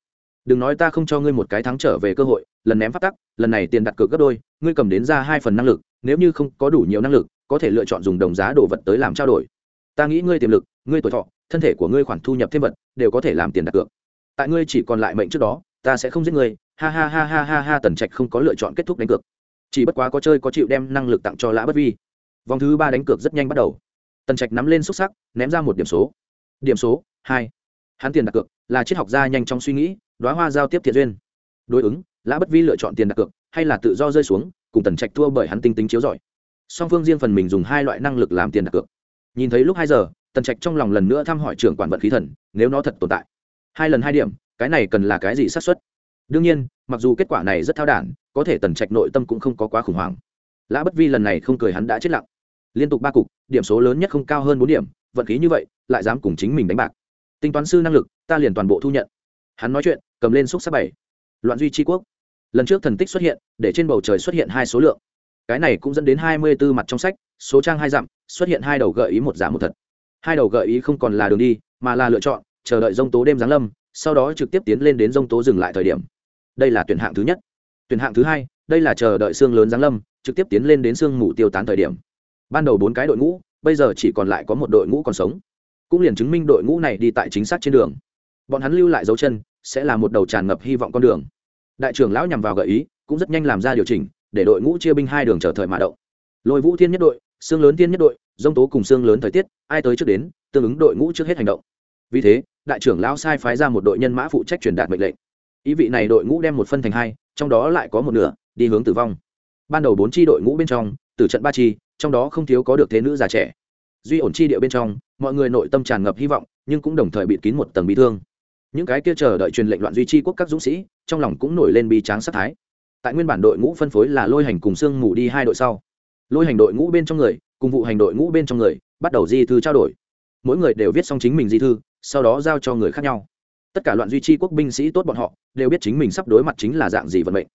Đừng nói ta không cho ngươi một cái thắng trở về cơ hội, lần ném phát tắc, lần này tiền đặt cược gấp đôi, ngươi cầm đến ra hai phần năng lực, nếu như không có đủ nhiều năng lực, có thể lựa chọn dùng đồng giá đồ vật tới làm trao đổi. Ta nghĩ ngươi tiềm lực, ngươi tuổi thọ, thân thể của ngươi khoản thu nhập thêm vật, đều có thể làm tiền đặt cược. Tại ngươi chỉ còn lại mệnh trước đó, ta sẽ không giết ngươi. Ha ha ha ha ha ha, tần trạch không có lựa chọn kết thúc đánh cược. Chỉ bất quá có chơi có chịu đem năng lực tặng cho lã bất vi. Vòng thứ ba đánh cược rất nhanh bắt đầu tần trạch nắm lên xúc sắc, ném ra một điểm số. Điểm số, hai. Hắn tiền đặt cược, là triết học gia nhanh trong suy nghĩ đoá hoa giao tiếp thiện duyên. Đối ứng, lã bất vi lựa chọn tiền đặt cược, hay là tự do rơi xuống, cùng tần trạch thua bởi hắn tinh tính chiếu giỏi song phương riêng phần mình dùng hai loại năng lực làm tiền đặt cược. Nhìn thấy lúc hai giờ, tần trạch trong lòng lần nữa thăm hỏi trưởng quản vận khí thần, nếu nó thật tồn tại. Hai lần hai điểm, cái này cần là cái gì xác suất? Đương nhiên, mặc dù kết quả này rất thao đản, có thể tần trạch nội tâm cũng không có quá khủng hoảng. Lã bất vi lần này không cười hắn đã chết lặng liên tục ba cục, điểm số lớn nhất không cao hơn bốn điểm, vận khí như vậy, lại dám cùng chính mình đánh bạc. Tính toán sư năng lực, ta liền toàn bộ thu nhận. Hắn nói chuyện, cầm lên xúc sắc bảy. Loạn duy tri quốc. Lần trước thần tích xuất hiện, để trên bầu trời xuất hiện hai số lượng. Cái này cũng dẫn đến hai mươi b ố mặt trong sách, số trang hai dặm, xuất hiện hai đầu gợi ý một giá một thật. Hai đầu gợi ý không còn là đường đi, mà là lựa chọn, chờ đợi dông tố đêm giáng lâm, sau đó trực tiếp tiến lên đến dông tố dừng lại thời điểm. Đây là tuyển hạng thứ nhất. Tuyển hạng thứ hai, đây là chờ đợi xương lớn giáng lâm, trực tiếp tiến lên đến xương mù tiêu tán thời điểm ban đầu bốn cái đội ngũ, bây giờ chỉ còn lại có một đội ngũ còn sống. Cũng liền chứng minh đội ngũ này đi tại chính xác trên đường. Bọn hắn lưu lại dấu chân, sẽ là một đầu tràn ngập hy vọng con đường. Đại trưởng lão nhằm vào gợi ý, cũng rất nhanh làm ra điều chỉnh, để đội ngũ chia binh hai đường chờ thời mà động. Lôi vũ thiên nhất đội xương lớn thiên nhất đội, dông tố cùng xương lớn thời tiết, ai tới trước đến, tương ứng đội ngũ trước hết hành động. Vì thế, đại trưởng lão sai phái ra một đội nhân mã phụ trách truyền đạt mệnh lệnh. Ý vị này đội ngũ đem một phân thành hai, trong đó lại có một nửa, đi hướng tử vong. Ban đầu bốn tri đội ngũ bên trong từ trận ba tri trong đó không thiếu có được thế nữ già trẻ. Duy ổn chi địa bên trong, mọi người nội tâm tràn ngập hy vọng, nhưng cũng đồng thời bịt kín một tầng bị thương. Những cái kia chờ đợi truyền lệnh loạn duy chi quốc các dũng sĩ, trong lòng cũng nổi lên bi tráng sát thái. Tại nguyên bản đội ngũ phân phối là lôi hành cùng sương mù đi hai đội sau. Lôi hành đội ngũ bên trong người, cùng vụ hành đội ngũ bên trong người, bắt đầu di thư trao đổi. Mỗi người đều viết xong chính mình di thư, sau đó giao cho người khác nhau. Tất cả loạn duy chi quốc binh sĩ tốt bọn họ, đều biết chính mình sắp đối mặt chính là dạng gì vận mệnh.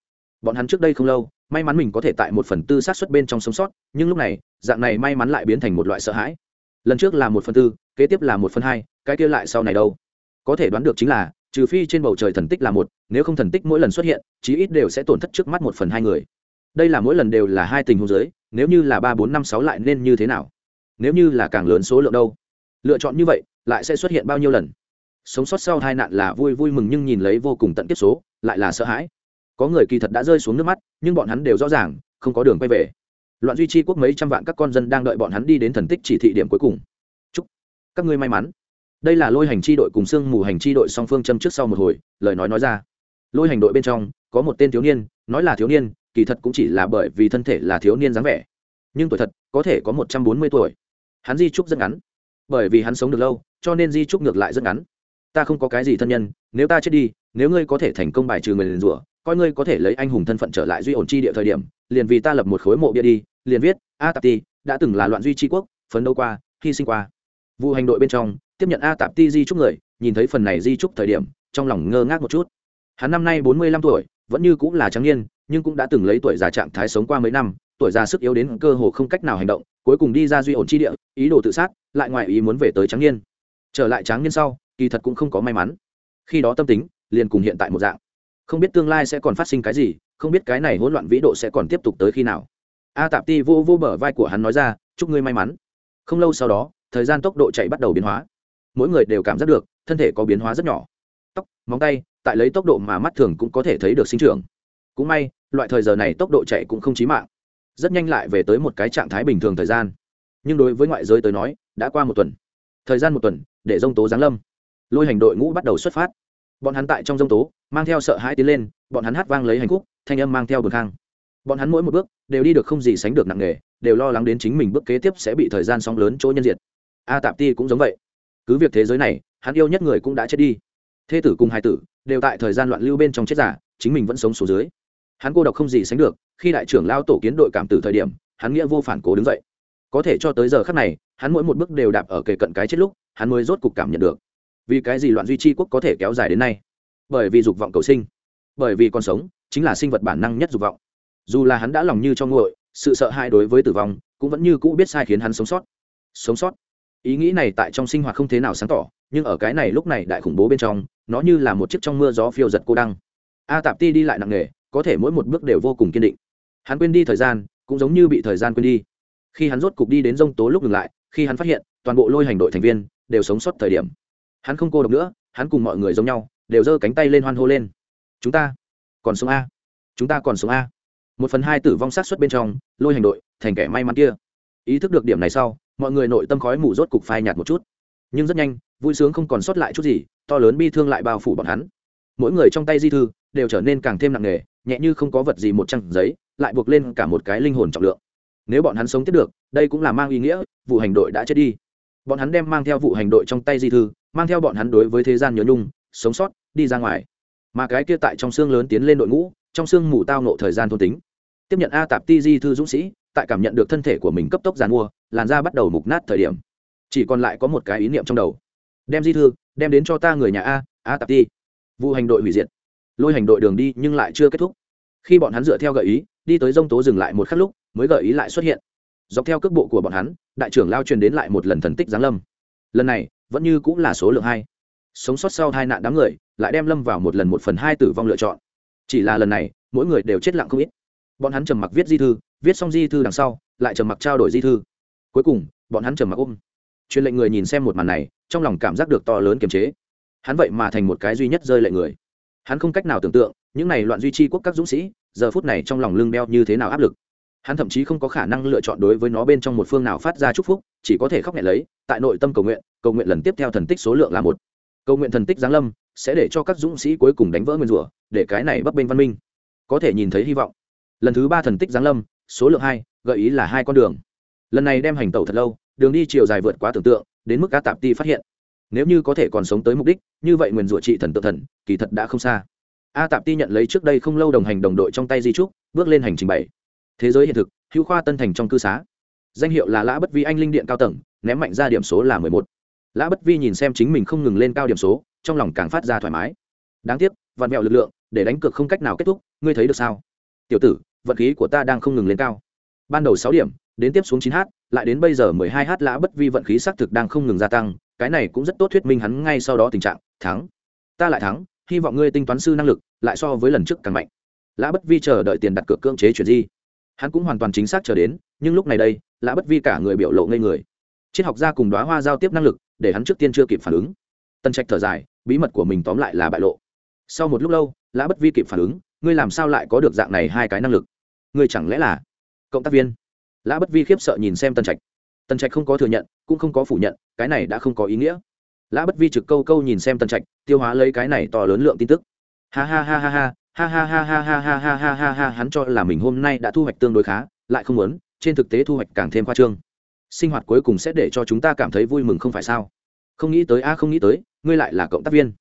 Bọn hắn trước đây không lâu may mắn mình có thể tại một phần tư sát xuất bên trong sống sót, nhưng lúc này, dạng này may mắn lại biến thành một loại sợ hãi. Lần trước là một phần tư, kế tiếp là một phần hai, cái kia lại sau này đâu? Có thể đoán được chính là, trừ phi trên bầu trời thần tích là một, nếu không thần tích mỗi lần xuất hiện, chí ít đều sẽ tổn thất trước mắt một phần hai người. Đây là mỗi lần đều là hai tình huống giới nếu như là ba, bốn, năm, sáu lại nên như thế nào? Nếu như là càng lớn số lượng đâu? Lựa chọn như vậy, lại sẽ xuất hiện bao nhiêu lần? Sống sót sau tai nạn là vui vui mừng nhưng nhìn lấy vô cùng tận kiếp số, lại là sợ hãi có người kỳ thật đã rơi xuống nước mắt, nhưng bọn hắn đều rõ ràng, không có đường quay về. Loạn duy trì quốc mấy trăm vạn các con dân đang đợi bọn hắn đi đến thần tích chỉ thị điểm cuối cùng. Chúc các ngươi may mắn. Đây là lôi hành chi đội cùng sương mù hành chi đội song phương châm trước sau một hồi, lời nói nói ra. Lôi hành đội bên trong, có một tên thiếu niên, nói là thiếu niên, kỳ thật cũng chỉ là bởi vì thân thể là thiếu niên dáng vẻ. Nhưng tuổi thật, có thể có một trăm bốn mươi tuổi. Hắn di trúc rất ngắn. Bởi vì hắn sống được lâu, cho nên di trúc ngược lại rất ngắn. Ta không có cái gì thân nhân, nếu ta chết đi, nếu ngươi có thể thành công bài trừ người liền rủa coi ngươi có thể lấy anh hùng thân phận trở lại duy ổn chi địa thời điểm, liền vì ta lập một khối mộ bia đi, liền viết, a tạp ti, đã từng là loạn duy tri quốc, phấn đấu qua, hy sinh qua. Vụ hành đội bên trong, tiếp nhận a tạp ti di trúc người, nhìn thấy phần này di trúc thời điểm, trong lòng ngơ ngác một chút. Hắn năm nay bốn mươi lăm tuổi, vẫn như cũng là trắng niên, nhưng cũng đã từng lấy tuổi già trạng thái sống qua mấy năm, tuổi già sức yếu đến cơ hồ không cách nào hành động, cuối cùng đi ra duy ổn chi địa, ý đồ tự sát, lại ngoài ý muốn về tới trắng niên. Trở lại trắng niên sau, kỳ thật cũng không có may mắn. Khi đó tâm tính, liền cùng hiện tại một dạng không biết tương lai sẽ còn phát sinh cái gì, không biết cái này hỗn loạn vĩ độ sẽ còn tiếp tục tới khi nào. A tạp ti vô vô bờ vai của hắn nói ra, chúc ngươi may mắn. Không lâu sau đó, thời gian tốc độ chạy bắt đầu biến hóa. Mỗi người đều cảm giác được, thân thể có biến hóa rất nhỏ. Tóc, móng tay, tại lấy tốc độ mà mắt thường cũng có thể thấy được sinh trưởng. Cũng may, loại thời giờ này tốc độ chạy cũng không chí mạng. Rất nhanh lại về tới một cái trạng thái bình thường thời gian. Nhưng đối với ngoại giới tới nói, đã qua một tuần. Thời gian một tuần, để dông tố giáng lâm. Lôi hành đội ngũ bắt đầu xuất phát bọn hắn tại trong dông tố, mang theo sợ hãi tiến lên, bọn hắn hát vang lấy hành khúc, thanh âm mang theo bờ thang bọn hắn mỗi một bước, đều đi được không gì sánh được nặng nề, đều lo lắng đến chính mình bước kế tiếp sẽ bị thời gian sóng lớn chỗ nhân diệt. A tạp ti cũng giống vậy. Cứ việc thế giới này, hắn yêu nhất người cũng đã chết đi. Thê tử cùng hai tử, đều tại thời gian loạn lưu bên trong chết giả, chính mình vẫn sống số dưới. Hắn cô độc không gì sánh được, khi đại trưởng lao tổ kiến đội cảm tử thời điểm, hắn nghĩa vô phản cố đứng dậy. Có thể cho tới giờ khắc này, hắn mỗi một bước đều đạp ở kề cận cái chết lúc, hắn mới rốt cục cảm nhận được vì cái gì loạn duy trì quốc có thể kéo dài đến nay? Bởi vì dục vọng cầu sinh. Bởi vì con sống, chính là sinh vật bản năng nhất dục vọng. Dù là hắn đã lòng như cho nguội, sự sợ hãi đối với tử vong cũng vẫn như cũ biết sai khiến hắn sống sót. Sống sót. Ý nghĩ này tại trong sinh hoạt không thế nào sáng tỏ, nhưng ở cái này lúc này đại khủng bố bên trong, nó như là một chiếc trong mưa gió phiêu giật cô đăng. A tạp ti đi lại nặng nề, có thể mỗi một bước đều vô cùng kiên định. Hắn quên đi thời gian, cũng giống như bị thời gian quên đi. Khi hắn rốt cục đi đến rông tố lúc ngừng lại, khi hắn phát hiện, toàn bộ lôi hành đội thành viên đều sống sót thời điểm hắn không cô độc nữa, hắn cùng mọi người giống nhau, đều giơ cánh tay lên hoan hô lên. Chúng ta còn sống a? Chúng ta còn sống a? Một phần hai tử vong sát xuất bên trong, lôi hành đội, thành kẻ may mắn kia. Ý thức được điểm này sau, mọi người nội tâm khói mù rốt cục phai nhạt một chút. Nhưng rất nhanh, vui sướng không còn sót lại chút gì, to lớn bi thương lại bao phủ bọn hắn. Mỗi người trong tay di thư, đều trở nên càng thêm nặng nề, nhẹ như không có vật gì một trang giấy, lại buộc lên cả một cái linh hồn trọng lượng. Nếu bọn hắn sống tiếp được, đây cũng là mang ý nghĩa, vụ hành đội đã chết đi bọn hắn đem mang theo vụ hành đội trong tay di thư, mang theo bọn hắn đối với thế gian nhớ nhung, sống sót, đi ra ngoài. Mà cái kia tại trong xương lớn tiến lên đội ngũ, trong xương mù tao nộ thời gian thôn tính. Tiếp nhận a tạp ti di thư dũng sĩ, tại cảm nhận được thân thể của mình cấp tốc giàn mua, làn da bắt đầu mục nát thời điểm. Chỉ còn lại có một cái ý niệm trong đầu. Đem di thư, đem đến cho ta người nhà a a tạp ti. Vụ hành đội hủy diệt. Lôi hành đội đường đi nhưng lại chưa kết thúc. Khi bọn hắn dựa theo gợi ý, đi tới dông tố dừng lại một khắc lúc, mới gợi ý lại xuất hiện dọc theo cước bộ của bọn hắn, đại trưởng lao truyền đến lại một lần thần tích giáng lâm. Lần này, vẫn như cũng là số lượng hai. Sống sót sau hai nạn đám người, lại đem lâm vào một lần một phần hai tử vong lựa chọn. Chỉ là lần này, mỗi người đều chết lặng không ít. Bọn hắn trầm mặc viết di thư, viết xong di thư đằng sau, lại trầm mặc trao đổi di thư. Cuối cùng, bọn hắn trầm mặc ôm. Truyền lệnh người nhìn xem một màn này, trong lòng cảm giác được to lớn kiềm chế. Hắn vậy mà thành một cái duy nhất rơi lệ người. Hắn không cách nào tưởng tượng, những này loạn duy trì quốc các dũng sĩ, giờ phút này trong lòng lưng đeo như thế nào áp lực hắn thậm chí không có khả năng lựa chọn đối với nó bên trong một phương nào phát ra chúc phúc, chỉ có thể khóc nhẹ lấy, tại nội tâm cầu nguyện cầu nguyện lần tiếp theo thần tích số lượng là một. Cầu nguyện thần tích giáng lâm, sẽ để cho các dũng sĩ cuối cùng đánh vỡ nguyên rủa, để cái này bấp bênh văn minh. Có thể nhìn thấy hy vọng. Lần thứ ba thần tích giáng lâm, số lượng hai, gợi ý là hai con đường. Lần này đem hành tẩu thật lâu, đường đi chiều dài vượt quá tưởng tượng, đến mức cá tạp ti phát hiện. Nếu như có thể còn sống tới mục đích, như vậy nguyền rủa trị thần tự thần, kỳ thật đã không xa. A tạp ti nhận lấy trước đây không lâu đồng hành đồng đội trong tay di trúc, bước lên hành trình bảy thế giới hiện thực, hữu khoa tân thành trong cư xá. Danh hiệu là lã bất vi anh linh điện cao tầng, ném mạnh ra điểm số là mười một. Lã bất vi nhìn xem chính mình không ngừng lên cao điểm số, trong lòng càng phát ra thoải mái. Đáng tiếc, vạn mẹo lực lượng, để đánh cược không cách nào kết thúc, ngươi thấy được sao? Tiểu tử, vận khí của ta đang không ngừng lên cao. Ban đầu sáu điểm, đến tiếp xuống chín h lại đến bây giờ mười hai h lã bất vi vận khí xác thực đang không ngừng gia tăng, cái này cũng rất tốt thuyết minh hắn ngay sau đó tình trạng, thắng. Ta lại thắng, hy vọng ngươi tinh toán sư năng lực, lại so với lần trước càng mạnh. Lã bất vi chờ đợi tiền đặt cược cưỡng chế chuyển di hắn cũng hoàn toàn chính xác chờ đến, nhưng lúc này đây, lã bất vi cả người biểu lộ ngây người. Triết học gia cùng đoá hoa giao tiếp năng lực, để hắn trước tiên chưa kịp phản ứng. Tân trạch thở dài, bí mật của mình tóm lại là bại lộ. Sau một lúc lâu, lã bất vi kịp phản ứng, ngươi làm sao lại có được dạng này hai cái năng lực? Ngươi chẳng lẽ là cộng tác viên? Lã bất vi khiếp sợ nhìn xem tân trạch. Tân trạch không có thừa nhận, cũng không có phủ nhận, cái này đã không có ý nghĩa. Lã bất vi trực câu câu nhìn xem tân trạch, tiêu hóa lấy cái này to lớn lượng tin tức. Ha ha ha ha ha ha ha ha ha ha ha ha ha ha ha, hắn cho là mình hôm nay đã thu hoạch tương đối khá, lại không muốn, trên thực tế thu hoạch càng thêm khoa trương. Sinh hoạt cuối cùng sẽ để cho chúng ta cảm thấy vui mừng không phải sao? Không nghĩ tới a, không nghĩ tới, ngươi lại là cộng tác viên.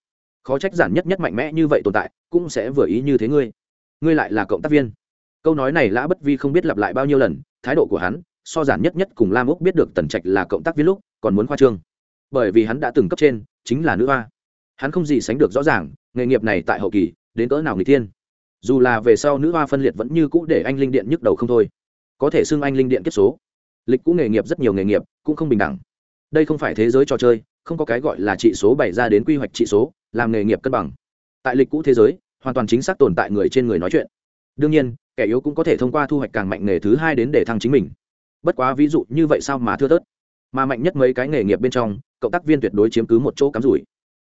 Khó trách giản nhất nhất mạnh mẽ như vậy tồn tại, cũng sẽ vừa ý như thế ngươi. Ngươi lại là cộng tác viên. Câu nói này lã bất vi không biết lặp lại bao nhiêu lần, thái độ của hắn, so giản nhất nhất cùng lam úc biết được tần trạch là cộng tác viên lúc, còn muốn khoa trương. Bởi vì hắn đã từng cấp trên, chính là nữ hoa hắn không gì sánh được rõ ràng, nghề nghiệp này tại hậu kỳ đến cỡ nào người thiên. Dù là về sau nữ hoa phân liệt vẫn như cũ để anh linh điện nhức đầu không thôi. Có thể xưng anh linh điện kiếp số. Lịch cũ nghề nghiệp rất nhiều nghề nghiệp, cũng không bình đẳng. Đây không phải thế giới trò chơi, không có cái gọi là trị số bày ra đến quy hoạch trị số, làm nghề nghiệp cân bằng. Tại lịch cũ thế giới, hoàn toàn chính xác tồn tại người trên người nói chuyện. Đương nhiên, kẻ yếu cũng có thể thông qua thu hoạch càng mạnh nghề thứ hai đến để thăng chính mình. Bất quá ví dụ như vậy sao mà thưa thớt? Mà mạnh nhất mấy cái nghề nghiệp bên trong, cộng tác viên tuyệt đối chiếm cứ một chỗ cắm rủi.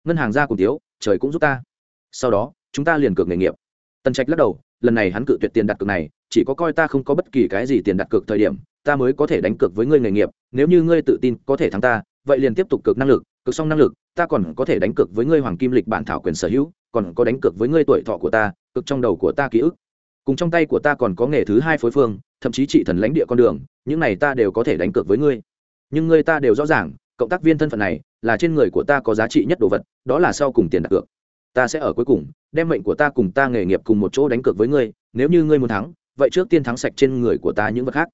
Ngân hàng ra cùng tiếu, trời cũng giúp ta. Sau đó chúng ta liền cược nghề nghiệp. Tần trạch lắc đầu, lần này hắn cự tuyệt tiền đặt cược này, chỉ có coi ta không có bất kỳ cái gì tiền đặt cược thời điểm, ta mới có thể đánh cược với ngươi nghề nghiệp, nếu như ngươi tự tin có thể thắng ta, vậy liền tiếp tục cược năng lực, Cược xong năng lực, ta còn có thể đánh cược với ngươi hoàng kim lịch bản thảo quyền sở hữu, còn có đánh cược với ngươi tuổi thọ của ta cực trong đầu của ta ký ức. Cùng trong tay của ta còn có nghề thứ hai phối phương, thậm chí trị thần lãnh địa con đường, những này ta đều có thể đánh cược với ngươi. Nhưng ngươi ta đều rõ ràng, cộng tác viên thân phận này là trên người của ta có giá trị nhất đồ vật, đó là sau cùng tiền đặt cược ta sẽ ở cuối cùng, đem mệnh của ta cùng ta nghề nghiệp cùng một chỗ đánh cược với ngươi, nếu như ngươi muốn thắng, vậy trước tiên thắng sạch trên người của ta những vật khác.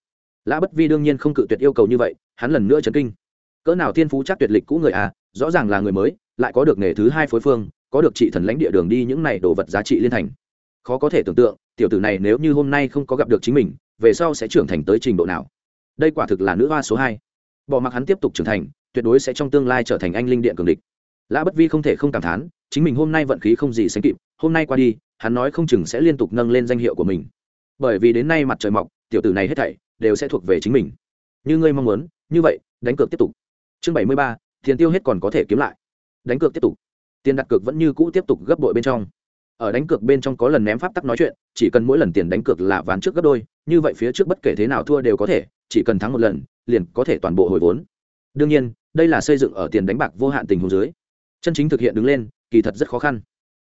Lã bất vi đương nhiên không cự tuyệt yêu cầu như vậy, hắn lần nữa chấn kinh. Cỡ nào thiên phú chắc tuyệt lịch cũ người à rõ ràng là người mới, lại có được nghề thứ hai phối phương, có được trị thần lãnh địa đường đi những này đồ vật giá trị liên thành. Khó có thể tưởng tượng, tiểu tử này nếu như hôm nay không có gặp được chính mình, về sau sẽ trưởng thành tới trình độ nào? Đây quả thực là nữ hoa số hai. Bỏ mặc hắn tiếp tục trưởng thành, tuyệt đối sẽ trong tương lai trở thành anh linh điện cường địch lã bất vi không thể không cảm thán, chính mình hôm nay vận khí không gì sánh kịp, hôm nay qua đi, hắn nói không chừng sẽ liên tục nâng lên danh hiệu của mình. Bởi vì đến nay mặt trời mọc, tiểu tử này hết thảy đều sẽ thuộc về chính mình. Như ngươi mong muốn, như vậy, đánh cược tiếp tục. Chương bảy mươi ba, tiền tiêu hết còn có thể kiếm lại. Đánh cược tiếp tục. Tiền đặt cược vẫn như cũ tiếp tục gấp đội bên trong. Ở đánh cược bên trong có lần ném pháp tắc nói chuyện, chỉ cần mỗi lần tiền đánh cược là ván trước gấp đôi, như vậy phía trước bất kể thế nào thua đều có thể, chỉ cần thắng một lần, liền có thể toàn bộ hồi vốn. Đương nhiên, đây là xây dựng ở tiền đánh bạc vô hạn tình huống dưới chân chính thực hiện đứng lên, kỳ thật rất khó khăn.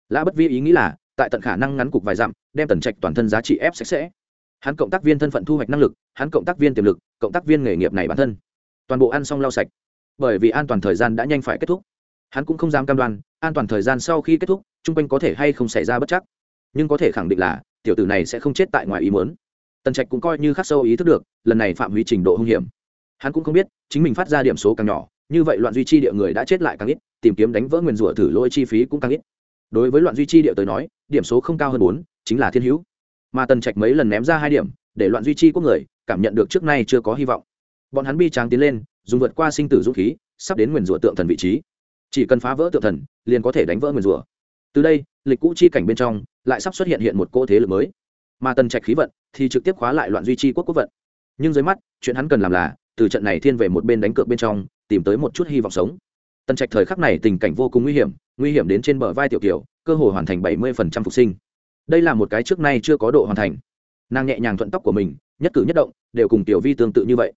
Lã bất vi ý nghĩ là, tại tận khả năng ngắn cục vài dặm, đem tần trạch toàn thân giá trị ép sạch sẽ. Hắn cộng tác viên thân phận thu hoạch năng lực, hắn cộng tác viên tiềm lực, cộng tác viên nghề nghiệp này bản thân. Toàn bộ ăn xong lau sạch. Bởi vì an toàn thời gian đã nhanh phải kết thúc. Hắn cũng không dám cam đoan, an toàn thời gian sau khi kết thúc, chung quanh có thể hay không xảy ra bất chắc. Nhưng có thể khẳng định là, tiểu tử này sẽ không chết tại ngoài ý muốn. Tần trạch cũng coi như khắc sâu ý thức được, lần này phạm hủy trình độ hung hiểm. Hắn cũng không biết, chính mình phát ra điểm số càng nhỏ như vậy loạn duy chi địa người đã chết lại càng ít, tìm kiếm đánh vỡ nguyền rủa thử lỗi chi phí cũng càng ít. Đối với loạn duy chi địa tới nói, điểm số không cao hơn bốn, chính là thiên hữu. Mà tần trạch mấy lần ném ra hai điểm, để loạn duy chi quốc người cảm nhận được trước nay chưa có hy vọng. Bọn hắn bi tráng tiến lên, dùng vượt qua sinh tử dũng khí, sắp đến nguyền rủa tượng thần vị trí. Chỉ cần phá vỡ tượng thần, liền có thể đánh vỡ nguyền rủa. Từ đây, lịch cũ chi cảnh bên trong lại sắp xuất hiện hiện một cô thế lực mới. Mà tần trạch khí vận thì trực tiếp khóa lại loạn duy trì quốc quốc vận. Nhưng dưới mắt, chuyện hắn cần làm là từ trận này thiên về một bên đánh cược bên trong tìm tới một chút hy vọng sống. Tần trạch thời khắc này tình cảnh vô cùng nguy hiểm nguy hiểm đến trên bờ vai tiểu kiều, cơ hội hoàn thành bảy mươi phục sinh. Đây là một cái trước nay chưa có độ hoàn thành. Nàng nhẹ nhàng thuận tóc của mình, nhất cử nhất động, đều cùng tiểu vi tương tự như vậy.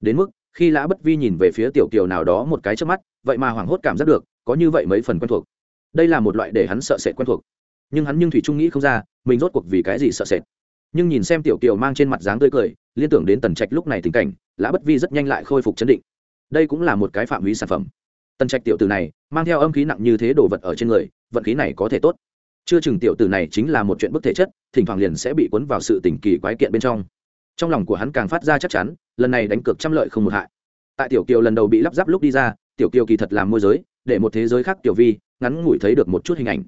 Đến mức, khi lã bất vi nhìn về phía tiểu kiều nào đó một cái trước mắt, vậy mà hoảng hốt cảm giác được, có như vậy mấy phần quen thuộc. Đây là một loại để hắn sợ sệt quen thuộc. Nhưng hắn nhưng thủy trung nghĩ không ra, mình rốt cuộc vì cái gì sợ sệt. Nhưng nhìn xem tiểu kiều mang trên mặt dáng tươi cười, liên tưởng đến tần trạch lúc này tình cảnh, lã bất vi rất nhanh lại khôi phục chấn định đây cũng là một cái phạm vi sản phẩm. Tần trạch tiểu tử này mang theo âm khí nặng như thế đồ vật ở trên người, vận khí này có thể tốt. Chưa chừng tiểu tử này chính là một chuyện bức thể chất, thỉnh thoảng liền sẽ bị cuốn vào sự tình kỳ quái kiện bên trong. Trong lòng của hắn càng phát ra chắc chắn, lần này đánh cược trăm lợi không một hại. Tại tiểu kiều lần đầu bị lắp ráp lúc đi ra, tiểu kiều kỳ thật làm môi giới, để một thế giới khác tiểu vi, ngắn ngủi thấy được một chút hình ảnh.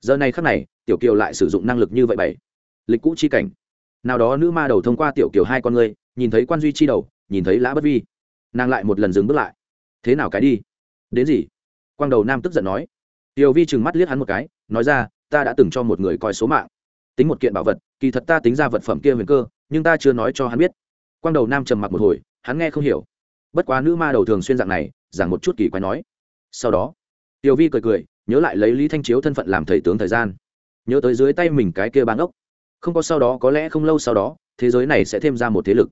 Giờ này khác này, tiểu kiều lại sử dụng năng lực như vậy bảy. Lịch cũ chi cảnh. Nào đó nữ ma đầu thông qua tiểu kiều hai con người, nhìn thấy quan duy chi đầu, nhìn thấy lã bất vi nàng lại một lần dừng bước lại. Thế nào cái đi? Đến gì? Quang đầu nam tức giận nói. Tiểu vi trừng mắt liếc hắn một cái, nói ra, ta đã từng cho một người coi số mạng. Tính một kiện bảo vật, kỳ thật ta tính ra vật phẩm kia huyền cơ, nhưng ta chưa nói cho hắn biết. Quang đầu nam trầm mặc một hồi, hắn nghe không hiểu. Bất quá nữ ma đầu thường xuyên dạng này, giảng một chút kỳ quái nói. Sau đó, tiểu vi cười cười, nhớ lại lấy lý thanh chiếu thân phận làm thầy tướng thời gian. Nhớ tới dưới tay mình cái kia bán ốc. Không có sau đó, có lẽ không lâu sau đó, thế giới này sẽ thêm ra một thế lực.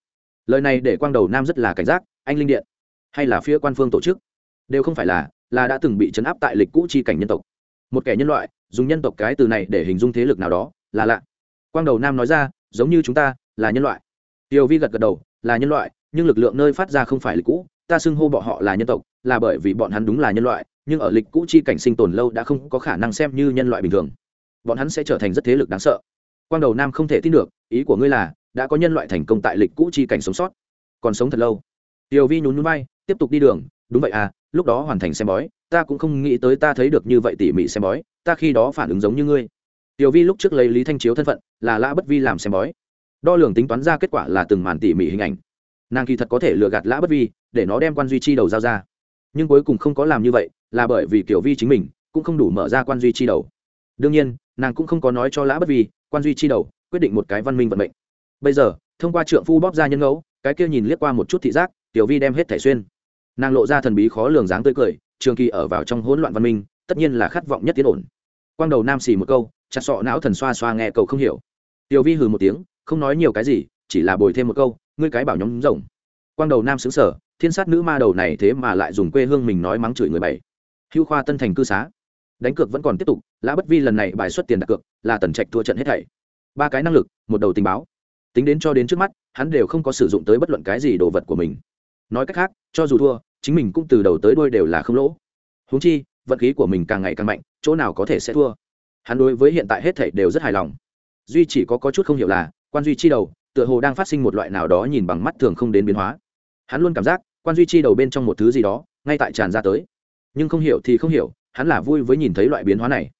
Lời này để quang đầu nam rất là cảnh giác anh linh điện hay là phía quan phương tổ chức đều không phải là là đã từng bị chấn áp tại lịch cũ chi cảnh nhân tộc một kẻ nhân loại dùng nhân tộc cái từ này để hình dung thế lực nào đó là lạ quang đầu nam nói ra giống như chúng ta là nhân loại tiêu vi gật gật đầu là nhân loại nhưng lực lượng nơi phát ra không phải lịch cũ ta xưng hô bọn họ là nhân tộc là bởi vì bọn hắn đúng là nhân loại nhưng ở lịch cũ chi cảnh sinh tồn lâu đã không có khả năng xem như nhân loại bình thường bọn hắn sẽ trở thành rất thế lực đáng sợ quang đầu nam không thể tin được ý của ngươi là đã có nhân loại thành công tại lịch cũ chi cảnh sống sót còn sống thật lâu tiểu vi nhún nhún bay tiếp tục đi đường. Đúng vậy à lúc đó hoàn thành xem bói, ta cũng không nghĩ tới ta thấy được như vậy tỉ mỉ xem bói, ta khi đó phản ứng giống như ngươi. Tiểu vi lúc trước lấy lý thanh chiếu thân phận, là lã bất vi làm xem bói. Đo lường tính toán ra kết quả là từng màn tỉ mỉ hình ảnh. Nàng kỳ thật có thể lừa gạt lã bất vi, để nó đem quan duy chi đầu giao ra. Nhưng cuối cùng không có làm như vậy, là bởi vì tiểu vi chính mình cũng không đủ mở ra quan duy chi đầu. Đương nhiên, nàng cũng không có nói cho lã bất vi, quan duy chi đầu, quyết định một cái văn minh vận mệnh. Bây giờ, thông qua trượng phu bóp ra nhân ngẫu, cái kia nhìn liếc qua một chút thị giác tiểu vi đem hết thẻ xuyên. Nàng lộ ra thần bí khó lường dáng tươi cười, trường kỳ ở vào trong hỗn loạn văn minh, tất nhiên là khát vọng nhất tiến ổn. Quang đầu nam xì một câu, chặt sọ não thần xoa xoa nghe cầu không hiểu. Tiểu vi hừ một tiếng, không nói nhiều cái gì, chỉ là bồi thêm một câu, ngươi cái bảo nhóm rồng. Quang đầu nam xứng sở thiên sát nữ ma đầu này thế mà lại dùng quê hương mình nói mắng chửi người bảy hữu khoa tân thành cư xá. Đánh cược vẫn còn tiếp tục, lã bất vi lần này bài xuất tiền đặt cược, là tần trạch thua trận hết thảy. Ba cái năng lực, một đầu tình báo. Tính đến cho đến trước mắt, hắn đều không có sử dụng tới bất luận cái gì đồ vật của mình nói cách khác cho dù thua chính mình cũng từ đầu tới đuôi đều là không lỗ. Húng chi vận khí của mình càng ngày càng mạnh chỗ nào có thể sẽ thua. Hắn đối với hiện tại hết thảy đều rất hài lòng. Duy chỉ có, có chút không hiểu là quan duy chi đầu tựa hồ đang phát sinh một loại nào đó nhìn bằng mắt thường không đến biến hóa. Hắn luôn cảm giác quan duy chi đầu bên trong một thứ gì đó ngay tại tràn ra tới. Nhưng không hiểu thì không hiểu hắn là vui với nhìn thấy loại biến hóa này.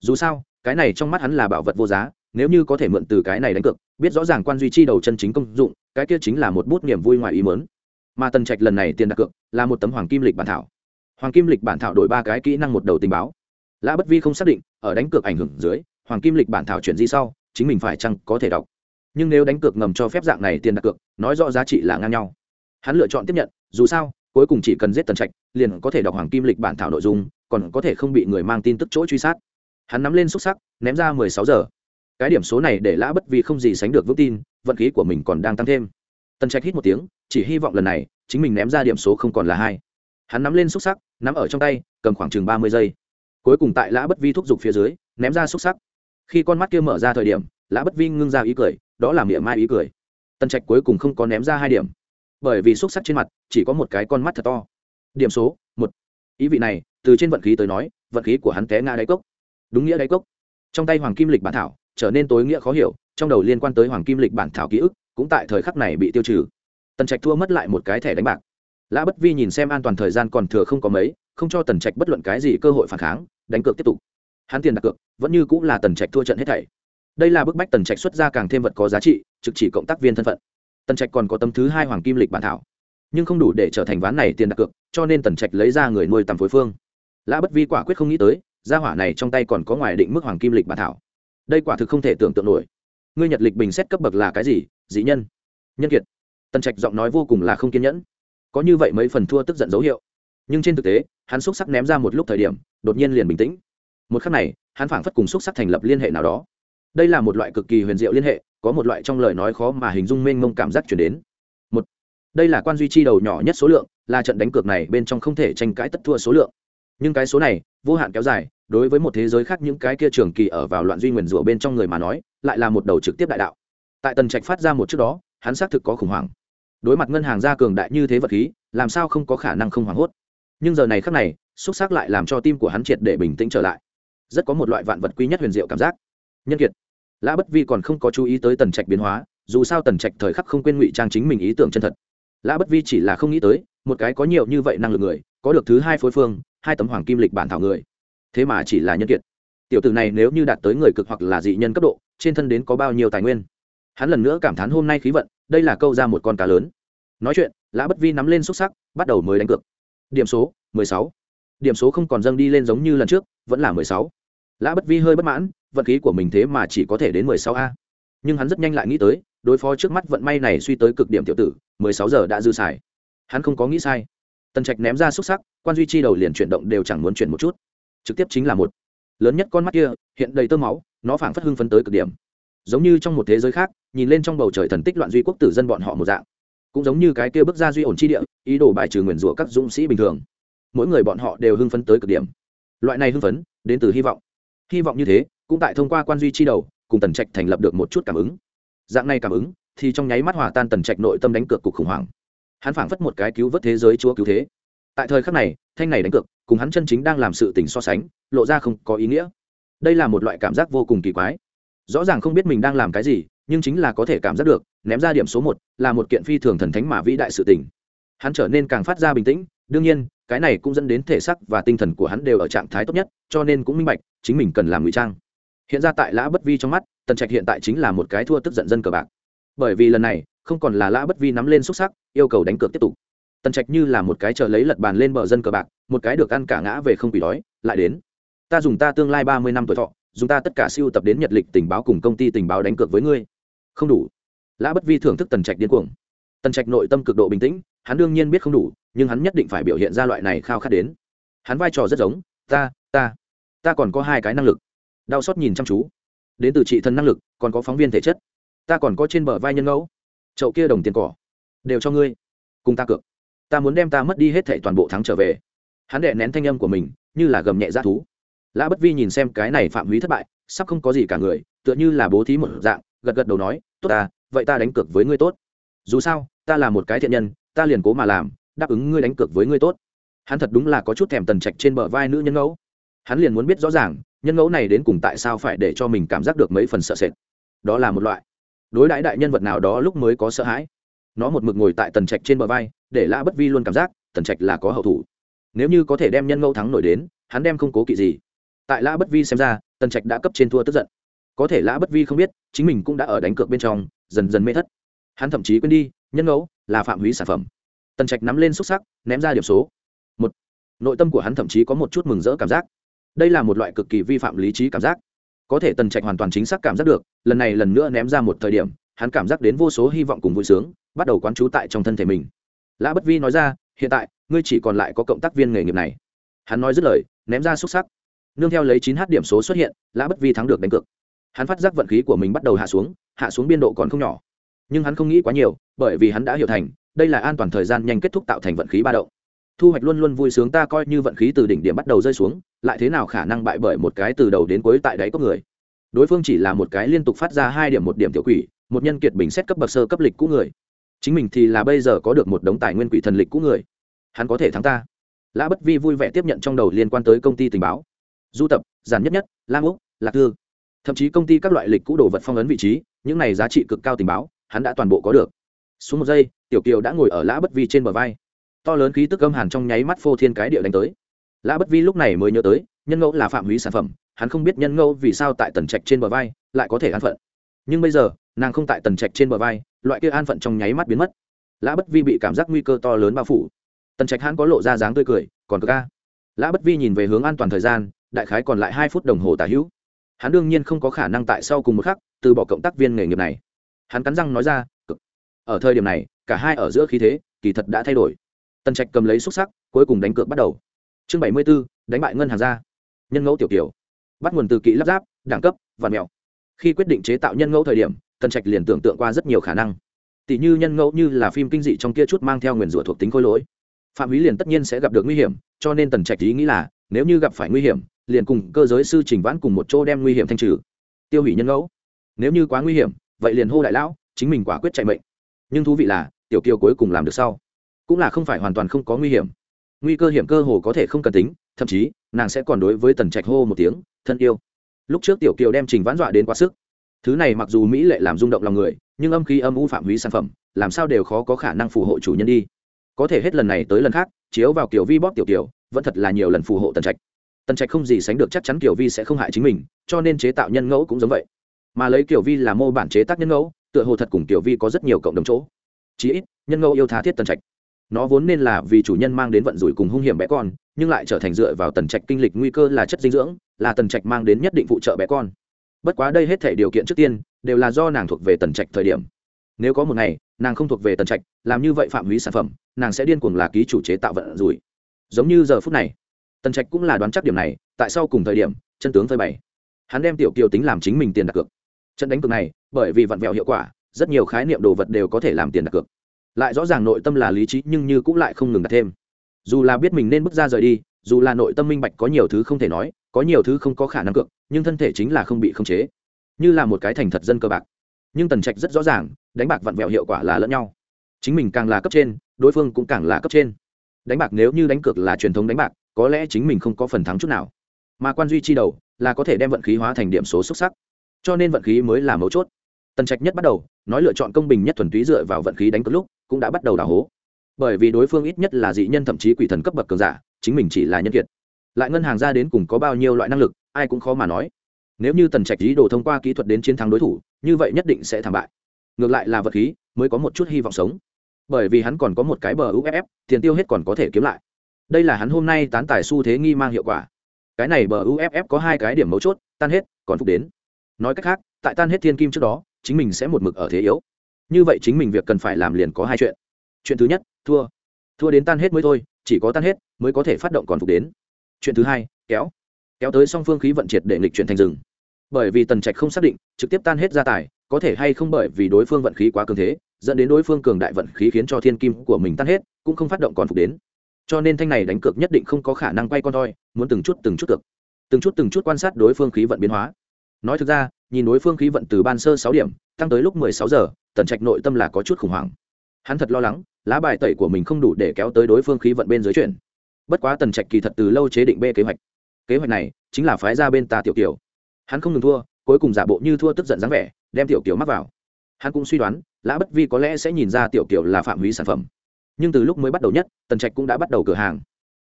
Dù sao cái này trong mắt hắn là bảo vật vô giá nếu như có thể mượn từ cái này đánh cược biết rõ ràng quan duy chi đầu chân chính công dụng cái kia chính là một bút niềm vui ngoài ý mớn mà tần trạch lần này tiền đặt cược là một tấm hoàng kim lịch bản thảo. Hoàng kim lịch bản thảo đổi ba cái kỹ năng một đầu tình báo. Lã bất vi không xác định, ở đánh cược ảnh hưởng dưới, hoàng kim lịch bản thảo chuyển di sau, chính mình phải chăng có thể đọc. Nhưng nếu đánh cược ngầm cho phép dạng này tiền đặt cược, nói rõ giá trị là ngang nhau. Hắn lựa chọn tiếp nhận, dù sao, cuối cùng chỉ cần giết tần trạch, liền có thể đọc hoàng kim lịch bản thảo nội dung, còn có thể không bị người mang tin tức chỗ truy sát. Hắn nắm lên xúc sắc, ném ra mười sáu giờ. Cái điểm số này để lã bất vi không gì sánh được vững tin, vận khí của mình còn đang tăng thêm tần trạch hít một tiếng, chỉ hy vọng lần này, chính mình ném ra điểm số không còn là hai. Hắn nắm lên xúc sắc, nắm ở trong tay, cầm khoảng chừng ba mươi giây. Cuối cùng tại lã bất vi thúc giục phía dưới, ném ra xúc sắc. Khi con mắt kia mở ra thời điểm, lã bất vi ngưng ra ý cười, đó là miệng mai ý cười. Tần trạch cuối cùng không có ném ra hai điểm. Bởi vì xúc sắc trên mặt, chỉ có một cái con mắt thật to. Điểm số, một. Ý vị này, từ trên vận khí tới nói, vận khí của hắn té ngã đáy cốc. Đúng nghĩa đáy cốc. Trong tay hoàng kim lịch bản thảo, trở nên tối nghĩa khó hiểu, trong đầu liên quan tới hoàng kim lịch bản thảo ký ức cũng tại thời khắc này bị tiêu trừ. Tần trạch thua mất lại một cái thẻ đánh bạc. Lã bất vi nhìn xem an toàn thời gian còn thừa không có mấy, không cho tần trạch bất luận cái gì cơ hội phản kháng, đánh cược tiếp tục. Hắn tiền đặt cược, vẫn như cũng là tần trạch thua trận hết thảy. Đây là bức bách tần trạch xuất ra càng thêm vật có giá trị, trực chỉ cộng tác viên thân phận. Tần trạch còn có tấm thứ hai hoàng kim lịch bản thảo. Nhưng không đủ để trở thành ván này tiền đặt cược, cho nên tần trạch lấy ra người nuôi tầm phối phương. Lã bất vi quả quyết không nghĩ tới, gia hỏa này trong tay còn có ngoài định mức hoàng kim lịch bản thảo. Đây quả thực không thể tưởng tượng nổi ngươi nhật lịch bình xét cấp bậc là cái gì, dị nhân? Nhân kiệt. Tần trạch giọng nói vô cùng là không kiên nhẫn. Có như vậy mấy phần thua tức giận dấu hiệu. Nhưng trên thực tế, hắn xúc sắc ném ra một lúc thời điểm, đột nhiên liền bình tĩnh. Một khắc này, hắn phảng phất cùng xúc sắc thành lập liên hệ nào đó. Đây là một loại cực kỳ huyền diệu liên hệ, có một loại trong lời nói khó mà hình dung mênh mông cảm giác chuyển đến. Một, đây là quan duy chi đầu nhỏ nhất số lượng, là trận đánh cược này bên trong không thể tranh cãi tất thua số lượng. Nhưng cái số này vô hạn kéo dài, đối với một thế giới khác những cái kia trường kỳ ở vào loạn duy nguyền rủa bên trong người mà nói, lại là một đầu trực tiếp đại đạo. Tại tần trạch phát ra một trước đó, hắn xác thực có khủng hoảng. Đối mặt ngân hàng gia cường đại như thế vật khí, làm sao không có khả năng không hoảng hốt? Nhưng giờ này khác này, xúc xác lại làm cho tim của hắn triệt để bình tĩnh trở lại. Rất có một loại vạn vật quý nhất huyền diệu cảm giác. Nhân kiệt, lã bất vi còn không có chú ý tới tần trạch biến hóa, dù sao tần trạch thời khắc không quên ngụy trang chính mình ý tưởng chân thật. Lã bất vi chỉ là không nghĩ tới, một cái có nhiều như vậy năng lực người, có được thứ hai phối phương hai tấm hoàng kim lịch bản thảo người. Thế mà chỉ là nhân kiệt. Tiểu tử này nếu như đạt tới người cực hoặc là dị nhân cấp độ, trên thân đến có bao nhiêu tài nguyên? Hắn lần nữa cảm thán hôm nay khí vận, đây là câu ra một con cá lớn. Nói chuyện, lã bất vi nắm lên xúc sắc, bắt đầu mới đánh cược. Điểm số, mười sáu. Điểm số không còn dâng đi lên giống như lần trước, vẫn là mười sáu. Lã bất vi hơi bất mãn, vận khí của mình thế mà chỉ có thể đến mười sáu a. Nhưng hắn rất nhanh lại nghĩ tới, đối phó trước mắt vận may này suy tới cực điểm tiểu tử, mười sáu giờ đã dư xài. Hắn không có nghĩ sai tần trạch ném ra xúc sắc, quan duy chi đầu liền chuyển động đều chẳng muốn chuyển một chút. Trực tiếp chính là một. Lớn nhất con mắt kia, hiện đầy tơ máu, nó phảng phất hưng phấn tới cực điểm. Giống như trong một thế giới khác, nhìn lên trong bầu trời thần tích loạn duy quốc tử dân bọn họ một dạng. Cũng giống như cái kia bước ra duy ổn chi địa, ý đồ bài trừ nguyền rủa các dũng sĩ bình thường. Mỗi người bọn họ đều hưng phấn tới cực điểm. Loại này hưng phấn, đến từ hy vọng. Hy vọng như thế, cũng tại thông qua quan duy chi đầu, cùng tần trạch thành lập được một chút cảm ứng. Dạng này cảm ứng, thì trong nháy mắt hòa tan tần trạch nội tâm đánh cược cục khủng hoảng hắn phảng phất một cái cứu vớt thế giới chúa cứu thế. Tại thời khắc này, thanh này đánh cược, cùng hắn chân chính đang làm sự tình so sánh, lộ ra không có ý nghĩa. Đây là một loại cảm giác vô cùng kỳ quái. Rõ ràng không biết mình đang làm cái gì, nhưng chính là có thể cảm giác được, ném ra điểm số một là một kiện phi thường thần thánh mà vĩ đại sự tình. Hắn trở nên càng phát ra bình tĩnh, đương nhiên, cái này cũng dẫn đến thể sắc và tinh thần của hắn đều ở trạng thái tốt nhất, cho nên cũng minh bạch, chính mình cần làm ngụy trang. Hiện ra tại lã bất vi trong mắt, tần trạch hiện tại chính là một cái thua tức giận dân cờ bạc. Bởi vì lần này không còn là lã bất vi nắm lên xúc sắc, yêu cầu đánh cược tiếp tục. Tần trạch như là một cái chờ lấy lật bàn lên bờ dân cờ bạc, một cái được ăn cả ngã về không bị đói, lại đến. Ta dùng ta tương lai ba mươi năm tuổi thọ, dùng ta tất cả siêu tập đến nhật lịch tình báo cùng công ty tình báo đánh cược với ngươi. Không đủ. Lã bất vi thưởng thức tần trạch điên cuồng. Tần trạch nội tâm cực độ bình tĩnh, hắn đương nhiên biết không đủ, nhưng hắn nhất định phải biểu hiện ra loại này khao khát đến. Hắn vai trò rất giống, ta ta ta còn có hai cái năng lực. Đau xót nhìn chăm chú. Đến từ trị thân năng lực, còn có phóng viên thể chất. Ta còn có trên bờ vai nhân ngẫu chậu kia đồng tiền cỏ. Đều cho ngươi. Cùng ta cược. Ta muốn đem ta mất đi hết thệ toàn bộ thắng trở về. Hắn đệ nén thanh âm của mình, như là gầm nhẹ ra thú. Lã bất vi nhìn xem cái này phạm húy thất bại, sắp không có gì cả người, tựa như là bố thí một dạng, gật gật đầu nói, tốt ta, vậy ta đánh cược với ngươi tốt. Dù sao, ta là một cái thiện nhân, ta liền cố mà làm, đáp ứng ngươi đánh cược với ngươi tốt. Hắn thật đúng là có chút thèm tần trạch trên bờ vai nữ nhân ngẫu. Hắn liền muốn biết rõ ràng, nhân ngẫu này đến cùng tại sao phải để cho mình cảm giác được mấy phần sợ sệt. Đó là một loại đối đãi đại nhân vật nào đó lúc mới có sợ hãi. Nó một mực ngồi tại tần trạch trên bờ vai, để lã bất vi luôn cảm giác, tần trạch là có hậu thủ. Nếu như có thể đem nhân ngẫu thắng nổi đến, hắn đem không cố kỵ gì. Tại lã bất vi xem ra, tần trạch đã cấp trên thua tức giận. Có thể lã bất vi không biết, chính mình cũng đã ở đánh cược bên trong, dần dần mê thất. Hắn thậm chí quên đi, nhân ngẫu là phạm hủy sản phẩm. Tần trạch nắm lên xúc sắc, ném ra điểm số. Một. Nội tâm của hắn thậm chí có một chút mừng rỡ cảm giác. Đây là một loại cực kỳ vi phạm lý trí cảm giác có thể tần trạch hoàn toàn chính xác cảm giác được, lần này lần nữa ném ra một thời điểm, hắn cảm giác đến vô số hy vọng cùng vui sướng, bắt đầu quán trú tại trong thân thể mình. Lã bất vi nói ra, hiện tại, ngươi chỉ còn lại có cộng tác viên nghề nghiệp này. Hắn nói dứt lời, ném ra xúc sắc. Nương theo lấy chín h điểm số xuất hiện, lã bất vi thắng được đánh cược. Hắn phát giác vận khí của mình bắt đầu hạ xuống hạ xuống biên độ còn không nhỏ. Nhưng hắn không nghĩ quá nhiều, bởi vì hắn đã hiểu thành, đây là an toàn thời gian nhanh kết thúc tạo thành vận khí ba động thu hoạch luôn luôn vui sướng ta coi như vận khí từ đỉnh điểm bắt đầu rơi xuống, lại thế nào khả năng bại bởi một cái từ đầu đến cuối tại đáy cốc người? Đối phương chỉ là một cái liên tục phát ra hai điểm một điểm tiểu quỷ, một nhân kiệt bình xét cấp bậc sơ cấp lịch cũ người. Chính mình thì là bây giờ có được một đống tài nguyên quỷ thần lịch cũ người. Hắn có thể thắng ta. Lã bất vi vui vẻ tiếp nhận trong đầu liên quan tới công ty tình báo. Du tập, giản nhất nhất lam úc, lạc tư thậm chí công ty các loại lịch cũ đồ vật phong ấn vị trí, những này giá trị cực cao tình báo, hắn đã toàn bộ có được. Xuống một giây, tiểu kiều đã ngồi ở lã bất vi trên bờ vai to lớn khí tức âm hàn trong nháy mắt phô thiên cái địa đánh tới. Lã bất vi lúc này mới nhớ tới, nhân ngẫu là phạm húy sản phẩm, hắn không biết nhân ngẫu vì sao tại tần trạch trên bờ vai lại có thể an phận. Nhưng bây giờ, nàng không tại tần trạch trên bờ vai, loại kia an phận trong nháy mắt biến mất. Lã bất vi bị cảm giác nguy cơ to lớn bao phủ. Tần trạch hắn có lộ ra dáng tươi cười, còn cơ ca lã bất vi nhìn về hướng an toàn thời gian, đại khái còn lại hai phút đồng hồ tả hữu. Hắn đương nhiên không có khả năng tại sau cùng một khắc, từ bỏ cộng tác viên nghề nghiệp này. Hắn cắn răng nói ra, cực. Ở thời điểm này, cả hai ở giữa khí thế, kỳ thật đã thay đổi tần trạch cầm lấy xúc sắc, cuối cùng đánh cược bắt đầu. Chương bảy mươi b ố đánh bại ngân hàng ra nhân ngẫu tiểu kiểu bắt nguồn từ kỹ lắp ráp, đẳng cấp và mèo khi quyết định chế tạo nhân ngẫu thời điểm, tần trạch liền tưởng tượng qua rất nhiều khả năng. Tỷ như nhân ngẫu như là phim kinh dị trong kia chút mang theo nguyền rủa thuộc tính khôi lỗi. Phạm húy liền tất nhiên sẽ gặp được nguy hiểm, cho nên tần trạch ý nghĩ là, nếu như gặp phải nguy hiểm, liền cùng cơ giới sư trình vãn cùng một chỗ đem nguy hiểm thanh trừ. Tiêu hủy nhân ngẫu. Nếu như quá nguy hiểm, vậy liền hô đại lão, chính mình quả quyết chạy mệnh. Nhưng thú vị là, tiểu kiều cuối cùng làm được sau cũng là không phải hoàn toàn không có nguy hiểm. Nguy cơ hiểm cơ hồ có thể không cần tính, thậm chí, nàng sẽ còn đối với tần trạch hô một tiếng, thân yêu. Lúc trước tiểu kiều đem trình vãn dọa đến quá sức. Thứ này mặc dù mỹ lệ làm rung động lòng người, nhưng âm khí âm u phạm vi sản phẩm, làm sao đều khó có khả năng phù hộ chủ nhân đi. Có thể hết lần này tới lần khác, chiếu vào kiểu vi bóp tiểu kiều, vẫn thật là nhiều lần phù hộ tần trạch. Tần trạch không gì sánh được chắc chắn kiểu vi sẽ không hại chính mình, cho nên chế tạo nhân ngẫu cũng giống vậy. Mà lấy kiểu vi là mô bản chế tác nhân ngẫu, tựa hồ thật cùng kiểu vi có rất nhiều cộng đồng chỗ. Chí ít, nhân ngẫu yêu tha thiết tần trạch nó vốn nên là vì chủ nhân mang đến vận rủi cùng hung hiểm bé con, nhưng lại trở thành dựa vào tần trạch kinh lịch nguy cơ là chất dinh dưỡng, là tần trạch mang đến nhất định phụ trợ bé con. Bất quá đây hết thể điều kiện trước tiên, đều là do nàng thuộc về tần trạch thời điểm. Nếu có một ngày, nàng không thuộc về tần trạch, làm như vậy phạm hủy sản phẩm, nàng sẽ điên cuồng là ký chủ chế tạo vận rủi. Giống như giờ phút này, tần trạch cũng là đoán chắc điểm này, tại sao cùng thời điểm, chân tướng phơi bày. Hắn đem tiểu kiều tính làm chính mình tiền đặt cược. Trận đánh cược này, bởi vì vặn vẹo hiệu quả, rất nhiều khái niệm đồ vật đều có thể làm tiền đặt cược lại rõ ràng nội tâm là lý trí nhưng như cũng lại không ngừng đặt thêm. Dù là biết mình nên bước ra rời đi, dù là nội tâm minh bạch có nhiều thứ không thể nói, có nhiều thứ không có khả năng cược, nhưng thân thể chính là không bị khống chế. Như là một cái thành thật dân cơ bạc. Nhưng tần trạch rất rõ ràng, đánh bạc vặn vẹo hiệu quả là lẫn nhau. Chính mình càng là cấp trên, đối phương cũng càng là cấp trên. Đánh bạc nếu như đánh cược là truyền thống đánh bạc, có lẽ chính mình không có phần thắng chút nào. Mà quan duy chi đầu, là có thể đem vận khí hóa thành điểm số xuất sắc. Cho nên vận khí mới là mấu chốt. Tần trạch nhất bắt đầu, nói lựa chọn công bình nhất thuần túy dựa vào vận khí đánh cược lúc cũng đã bắt đầu đào hố. Bởi vì đối phương ít nhất là dị nhân thậm chí quỷ thần cấp bậc cường giả, chính mình chỉ là nhân kiệt. Lại ngân hàng ra đến cùng có bao nhiêu loại năng lực, ai cũng khó mà nói. Nếu như tần trạch ý đồ thông qua kỹ thuật đến chiến thắng đối thủ, như vậy nhất định sẽ thảm bại. Ngược lại là vật khí, mới có một chút hy vọng sống. Bởi vì hắn còn có một cái bờ uff tiền tiêu hết còn có thể kiếm lại. Đây là hắn hôm nay tán tài xu thế nghi mang hiệu quả. Cái này bờ uff có hai cái điểm mấu chốt, tan hết, còn phục đến. Nói cách khác, tại tan hết thiên kim trước đó, chính mình sẽ một mực ở thế yếu như vậy chính mình việc cần phải làm liền có hai chuyện. Chuyện thứ nhất, thua. Thua đến tan hết mới thôi, chỉ có tan hết mới có thể phát động còn phục đến. Chuyện thứ hai, kéo. Kéo tới song phương khí vận triệt để nghịch chuyển thành rừng. Bởi vì tần trạch không xác định, trực tiếp tan hết gia tài, có thể hay không bởi vì đối phương vận khí quá cường thế, dẫn đến đối phương cường đại vận khí khiến cho thiên kim của mình tan hết, cũng không phát động còn phục đến. Cho nên thanh này đánh cược nhất định không có khả năng quay con toi, muốn từng chút từng chút cược. Từng chút từng chút quan sát đối phương khí vận biến hóa. Nói thực ra, nhìn đối phương khí vận từ ban sơ sáu điểm tăng tới lúc mười sáu giờ tần trạch nội tâm là có chút khủng hoảng. Hắn thật lo lắng lá bài tẩy của mình không đủ để kéo tới đối phương khí vận bên dưới chuyển. Bất quá tần trạch kỳ thật từ lâu chế định b kế hoạch. Kế hoạch này chính là phái ra bên ta tiểu tiểu, hắn không ngừng thua cuối cùng giả bộ như thua tức giận dáng vẻ đem tiểu tiểu mắc vào. Hắn cũng suy đoán lã bất vi có lẽ sẽ nhìn ra tiểu tiểu là phạm hủy sản phẩm. Nhưng từ lúc mới bắt đầu nhất tần trạch cũng đã bắt đầu cửa hàng.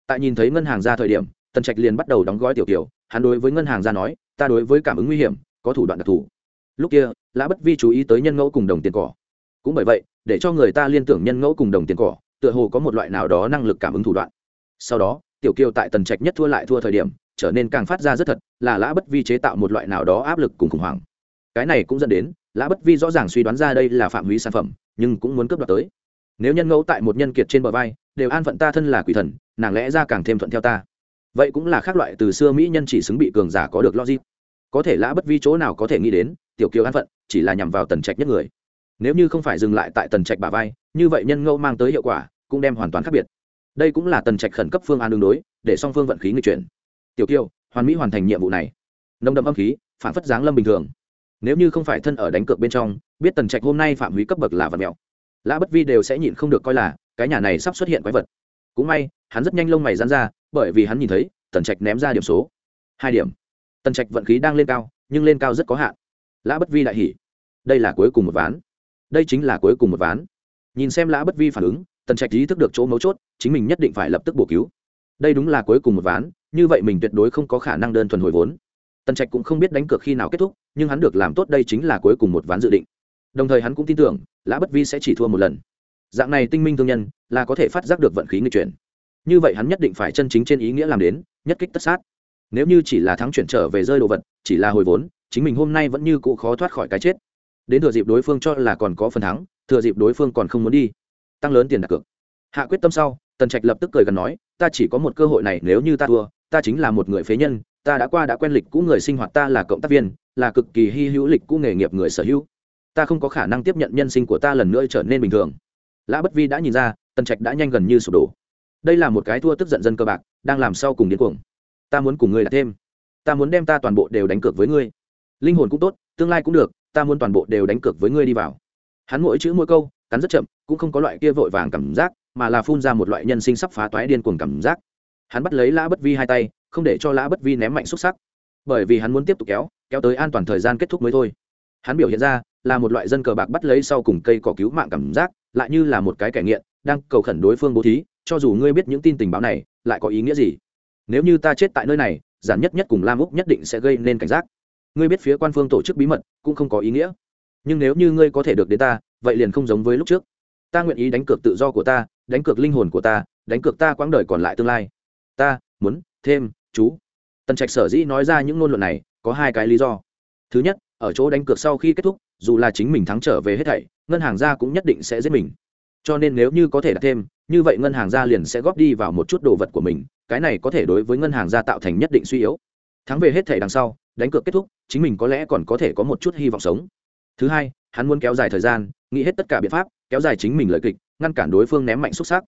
Tại nhìn thấy ngân hàng ra thời điểm tần trạch liền bắt đầu đóng gói tiểu tiểu, hắn đối với ngân hàng ra nói ta đối với cảm ứng nguy hiểm có thủ đoạn đặc thù lúc kia, lã bất vi chú ý tới nhân ngẫu cùng đồng tiền cỏ. Cũng bởi vậy, để cho người ta liên tưởng nhân ngẫu cùng đồng tiền cỏ, tựa hồ có một loại nào đó năng lực cảm ứng thủ đoạn. Sau đó, tiểu kiều tại tần trạch nhất thua lại thua thời điểm, trở nên càng phát ra rất thật, là lã bất vi chế tạo một loại nào đó áp lực cùng khủng hoảng. Cái này cũng dẫn đến, lã bất vi rõ ràng suy đoán ra đây là phạm hủy sản phẩm, nhưng cũng muốn cướp đoạt tới. Nếu nhân ngẫu tại một nhân kiệt trên bờ vai, đều an phận ta thân là quỷ thần, nàng lẽ ra càng thêm thuận theo ta. Vậy cũng là khác loại từ xưa mỹ nhân chỉ xứng bị cường giả có được logic. Có thể lã bất vi chỗ nào có thể nghĩ đến tiểu kiều an phận, chỉ là nhằm vào tần trạch nhất người. Nếu như không phải dừng lại tại tần trạch bà vai, như vậy nhân ngẫu mang tới hiệu quả, cũng đem hoàn toàn khác biệt. Đây cũng là tần trạch khẩn cấp phương án đường đối, để song phương vận khí người chuyển. Tiểu kiều, hoàn mỹ hoàn thành nhiệm vụ này. Nồng đậm âm khí, phản phất giáng lâm bình thường. Nếu như không phải thân ở đánh cược bên trong, biết tần trạch hôm nay phạm hủy cấp bậc là vật mèo lã bất vi đều sẽ nhịn không được coi là, cái nhà này sắp xuất hiện quái vật. Cũng may, hắn rất nhanh lông mày dán ra, bởi vì hắn nhìn thấy, tần trạch ném ra điểm số. Hai điểm. Tần trạch vận khí đang lên cao, nhưng lên cao rất có hạn lã bất vi đại hỉ. Đây là cuối cùng một ván. Đây chính là cuối cùng một ván. Nhìn xem lã bất vi phản ứng, tần trạch ý thức được chỗ mấu chốt, chính mình nhất định phải lập tức bổ cứu. Đây đúng là cuối cùng một ván, như vậy mình tuyệt đối không có khả năng đơn thuần hồi vốn. Tần trạch cũng không biết đánh cược khi nào kết thúc, nhưng hắn được làm tốt đây chính là cuối cùng một ván dự định. Đồng thời hắn cũng tin tưởng, lã bất vi sẽ chỉ thua một lần. Dạng này tinh minh thương nhân, là có thể phát giác được vận khí người chuyển. Như vậy hắn nhất định phải chân chính trên ý nghĩa làm đến, nhất kích tất sát. Nếu như chỉ là thắng chuyển trở về rơi đồ vật, chỉ là hồi vốn chính mình hôm nay vẫn như cụ khó thoát khỏi cái chết. Đến thừa dịp đối phương cho là còn có phần thắng, thừa dịp đối phương còn không muốn đi, tăng lớn tiền đặt cược. Hạ quyết tâm sau, tần trạch lập tức cười gần nói, ta chỉ có một cơ hội này, nếu như ta thua, ta chính là một người phế nhân, ta đã qua đã quen lịch cũ người sinh hoạt, ta là cộng tác viên, là cực kỳ hy hữu lịch cũ nghề nghiệp người sở hữu. Ta không có khả năng tiếp nhận nhân sinh của ta lần nữa trở nên bình thường. Lã bất vi đã nhìn ra, tần trạch đã nhanh gần như sụp đổ. Đây là một cái thua tức giận dân cơ bạc, đang làm sau cùng điên cuồng. Ta muốn cùng ngươi đặt thêm. Ta muốn đem ta toàn bộ đều đánh cược với ngươi linh hồn cũng tốt, tương lai cũng được, ta muốn toàn bộ đều đánh cược với ngươi đi vào. Hắn mỗi chữ mỗi câu, cắn rất chậm, cũng không có loại kia vội vàng cảm giác, mà là phun ra một loại nhân sinh sắp phá toái điên cuồng cảm giác. Hắn bắt lấy lã bất vi hai tay, không để cho lã bất vi ném mạnh xúc sắc. Bởi vì hắn muốn tiếp tục kéo kéo tới an toàn thời gian kết thúc mới thôi. Hắn biểu hiện ra, là một loại dân cờ bạc bắt lấy sau cùng cây cỏ cứu mạng cảm giác, lại như là một cái kẻ nghiện, đang cầu khẩn đối phương bố thí, cho dù ngươi biết những tin tình báo này, lại có ý nghĩa gì? Nếu như ta chết tại nơi này, giản nhất nhất cùng lam úc nhất định sẽ gây nên cảnh giác ngươi biết phía quan phương tổ chức bí mật cũng không có ý nghĩa. Nhưng nếu như ngươi có thể được đến ta, vậy liền không giống với lúc trước. Ta nguyện ý đánh cược tự do của ta, đánh cược linh hồn của ta, đánh cược ta quãng đời còn lại tương lai. Ta muốn thêm chú. Tần trạch sở dĩ nói ra những ngôn luận này, có hai cái lý do. Thứ nhất, ở chỗ đánh cược sau khi kết thúc, dù là chính mình thắng trở về hết thảy, ngân hàng ra cũng nhất định sẽ giết mình. Cho nên nếu như có thể đặt thêm, như vậy ngân hàng ra liền sẽ góp đi vào một chút đồ vật của mình, cái này có thể đối với ngân hàng ra tạo thành nhất định suy yếu. Thắng về hết thảy đằng sau đánh cược kết thúc, chính mình có lẽ còn có thể có một chút hy vọng sống. Thứ hai, hắn muốn kéo dài thời gian, nghĩ hết tất cả biện pháp, kéo dài chính mình lợi kịch, ngăn cản đối phương ném mạnh xúc xác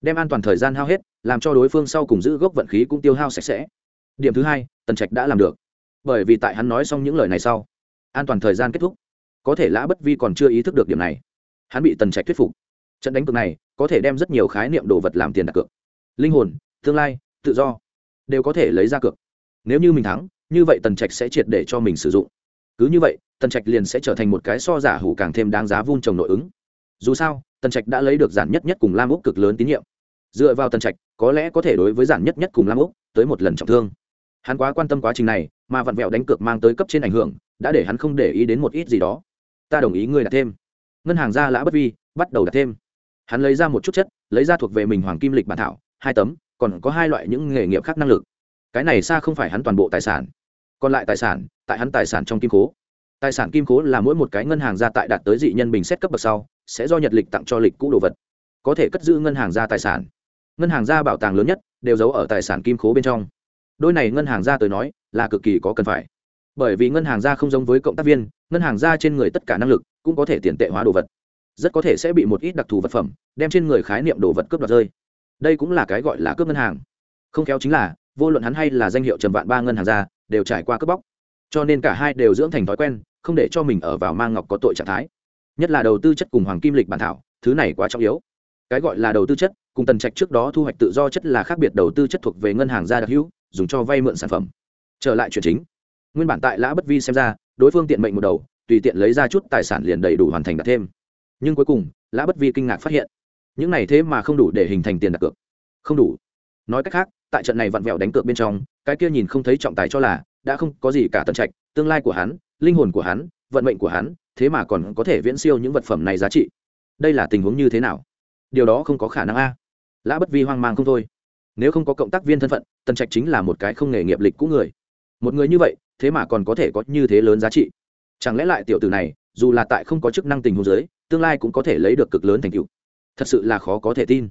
đem an toàn thời gian hao hết, làm cho đối phương sau cùng giữ gốc vận khí cũng tiêu hao sạch sẽ. Điểm thứ hai, tần trạch đã làm được. Bởi vì tại hắn nói xong những lời này sau, an toàn thời gian kết thúc. Có thể lã bất vi còn chưa ý thức được điểm này. Hắn bị tần trạch thuyết phục. Trận đánh cược này có thể đem rất nhiều khái niệm đồ vật làm tiền đặt cược. Linh hồn, tương lai, tự do, đều có thể lấy ra cược. Nếu như mình thắng như vậy tần trạch sẽ triệt để cho mình sử dụng. Cứ như vậy, tần trạch liền sẽ trở thành một cái so giả hủ càng thêm đáng giá vun trồng nội ứng. Dù sao, tần trạch đã lấy được giản nhất nhất cùng lam úc cực lớn tín nhiệm. Dựa vào tần trạch, có lẽ có thể đối với giản nhất nhất cùng lam úc tới một lần trọng thương. Hắn quá quan tâm quá trình này, mà vặn vẹo đánh cược mang tới cấp trên ảnh hưởng, đã để hắn không để ý đến một ít gì đó. Ta đồng ý ngươi đặt thêm. Ngân hàng ra lã bất vi, bắt đầu đặt thêm. Hắn lấy ra một chút chất, lấy ra thuộc về mình hoàng kim lịch bản thảo, hai tấm, còn có hai loại những nghề nghiệp khác năng lực cái này xa không phải hắn toàn bộ tài sản. Còn lại tài sản, tại hắn tài sản trong kim cố tài sản kim cố là mỗi một cái ngân hàng gia tại đạt tới dị nhân bình xét cấp bậc sau, sẽ do nhật lịch tặng cho lịch cũ đồ vật. Có thể cất giữ ngân hàng gia tài sản. Ngân hàng gia bảo tàng lớn nhất, đều giấu ở tài sản kim cố bên trong. Đôi này ngân hàng gia tới nói, là cực kỳ có cần phải. Bởi vì ngân hàng gia không giống với cộng tác viên, ngân hàng gia trên người tất cả năng lực, cũng có thể tiền tệ hóa đồ vật. Rất có thể sẽ bị một ít đặc thù vật phẩm, đem trên người khái niệm đồ vật cướp đoạt rơi. Đây cũng là cái gọi là cướp ngân hàng. Không khéo chính là vô luận hắn hay là danh hiệu trầm vạn ba ngân hàng ra đều trải qua cướp bóc. Cho nên cả hai đều dưỡng thành thói quen, không để cho mình ở vào mang ngọc có tội trạng thái. Nhất là đầu tư chất cùng hoàng kim lịch bản thảo, thứ này quá trọng yếu. Cái gọi là đầu tư chất, cùng tần trạch trước đó thu hoạch tự do chất là khác biệt đầu tư chất thuộc về ngân hàng gia đặc hữu, dùng cho vay mượn sản phẩm. Trở lại chuyện chính. Nguyên bản tại lã bất vi xem ra, đối phương tiện mệnh một đầu, tùy tiện lấy ra chút tài sản liền đầy đủ hoàn thành đặt thêm. Nhưng cuối cùng, lã bất vi kinh ngạc phát hiện, những này thế mà không đủ để hình thành tiền đặt cược. Không đủ. Nói cách khác tại trận này vặn vẹo đánh cược bên trong, cái kia nhìn không thấy trọng tài cho là đã không có gì cả tận trạch, tương lai của hắn, linh hồn của hắn, vận mệnh của hắn, thế mà còn có thể viễn siêu những vật phẩm này giá trị. Đây là tình huống như thế nào? Điều đó không có khả năng a. Lã bất vi hoang mang không thôi. Nếu không có cộng tác viên thân phận tần trạch chính là một cái không nghề nghiệp lịch cũ người. Một người như vậy, thế mà còn có thể có như thế lớn giá trị. Chẳng lẽ lại tiểu tử này, dù là tại không có chức năng tình huống giới tương lai cũng có thể lấy được cực lớn thành tựu? Thật sự là khó có thể tin.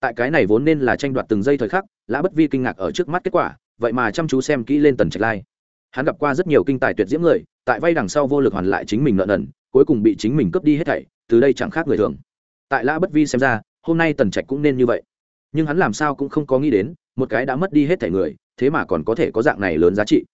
Tại cái này vốn nên là tranh đoạt từng giây thời khắc lã bất vi kinh ngạc ở trước mắt kết quả, vậy mà chăm chú xem kỹ lên tần trạch lai. Hắn gặp qua rất nhiều kinh tài tuyệt diễm người, tại vay đằng sau vô lực hoàn lại chính mình nợ nần, cuối cùng bị chính mình cướp đi hết thảy, từ đây chẳng khác người thường. Tại lã bất vi xem ra, hôm nay tần trạch cũng nên như vậy. Nhưng hắn làm sao cũng không có nghĩ đến, một cái đã mất đi hết thảy người, thế mà còn có thể có dạng này lớn giá trị.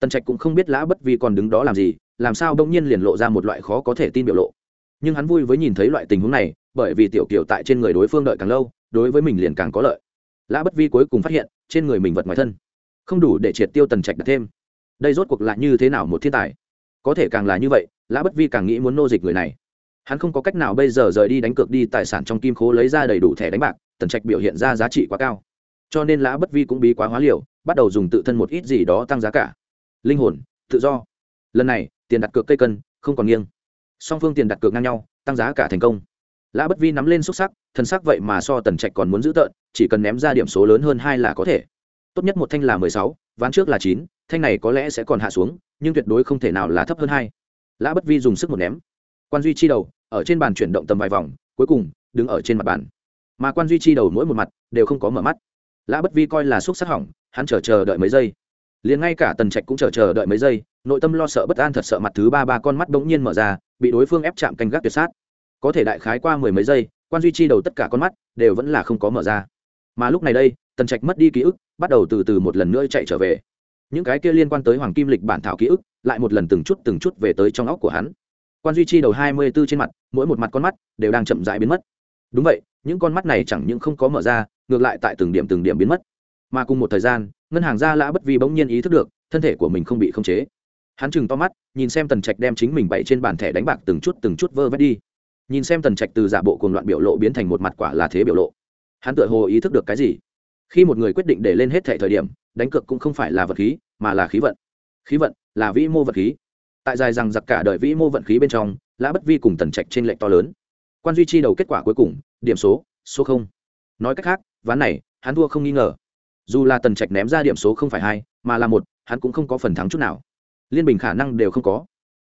Tần trạch cũng không biết lã bất vi còn đứng đó làm gì, làm sao đông nhiên liền lộ ra một loại khó có thể tin biểu lộ. Nhưng hắn vui với nhìn thấy loại tình huống này, bởi vì tiểu kiều tại trên người đối phương đợi càng lâu, đối với mình liền càng có lợi lã bất vi cuối cùng phát hiện trên người mình vật ngoài thân không đủ để triệt tiêu tần trạch đặt thêm đây rốt cuộc lại như thế nào một thiên tài có thể càng là như vậy lã bất vi càng nghĩ muốn nô dịch người này hắn không có cách nào bây giờ rời đi đánh cược đi tài sản trong kim khố lấy ra đầy đủ thẻ đánh bạc tần trạch biểu hiện ra giá trị quá cao cho nên lã bất vi cũng bí quá hóa liều bắt đầu dùng tự thân một ít gì đó tăng giá cả linh hồn tự do lần này tiền đặt cược cây cân không còn nghiêng song phương tiền đặt cược ngang nhau tăng giá cả thành công lã bất vi nắm lên xúc sắc, thân sắc vậy mà so tần trạch còn muốn giữ tợn, chỉ cần ném ra điểm số lớn hơn hai là có thể. Tốt nhất một thanh là mười sáu, ván trước là chín, thanh này có lẽ sẽ còn hạ xuống, nhưng tuyệt đối không thể nào là thấp hơn hai. Lã bất vi dùng sức một ném. Quan duy chi đầu, ở trên bàn chuyển động tầm vài vòng, cuối cùng, đứng ở trên mặt bàn. Mà quan duy chi đầu mỗi một mặt, đều không có mở mắt. Lã bất vi coi là xúc sắc hỏng, hắn chờ chờ đợi mấy giây. Liền ngay cả tần trạch cũng chờ chờ đợi mấy giây, nội tâm lo sợ bất an thật sợ mặt thứ ba ba con mắt bỗng nhiên mở ra, bị đối phương ép chạm canh gác tuyệt sát có thể đại khái qua mười mấy giây, quan duy chi đầu tất cả con mắt đều vẫn là không có mở ra. Mà lúc này đây, tần trạch mất đi ký ức, bắt đầu từ từ một lần nữa chạy trở về. Những cái kia liên quan tới hoàng kim lịch bản thảo ký ức, lại một lần từng chút từng chút về tới trong óc của hắn. Quan duy chi đầu hai mươi b ố trên mặt, mỗi một mặt con mắt đều đang chậm rãi biến mất. Đúng vậy, những con mắt này chẳng những không có mở ra, ngược lại tại từng điểm từng điểm biến mất. Mà cùng một thời gian, ngân hàng gia lã bất vi bỗng nhiên ý thức được, thân thể của mình không bị khống chế. Hắn chừng to mắt, nhìn xem tần trạch đem chính mình bậy trên bàn thẻ đánh bạc từng chút từng chút vơ vét đi nhìn xem tần trạch từ giả bộ cuồng loạn biểu lộ biến thành một mặt quả là thế biểu lộ, hắn tựa hồ ý thức được cái gì. Khi một người quyết định để lên hết thể thời điểm, đánh cược cũng không phải là vật khí, mà là khí vận. Khí vận là vĩ mô vật khí. Tại dài rằng giặc cả đời vĩ mô vận khí bên trong, lã bất vi cùng tần trạch trên lệnh to lớn. Quan duy chi đầu kết quả cuối cùng, điểm số số không. Nói cách khác, ván này, hắn thua không nghi ngờ. Dù là tần trạch ném ra điểm số không phải hai, mà là một, hắn cũng không có phần thắng chút nào. Liên bình khả năng đều không có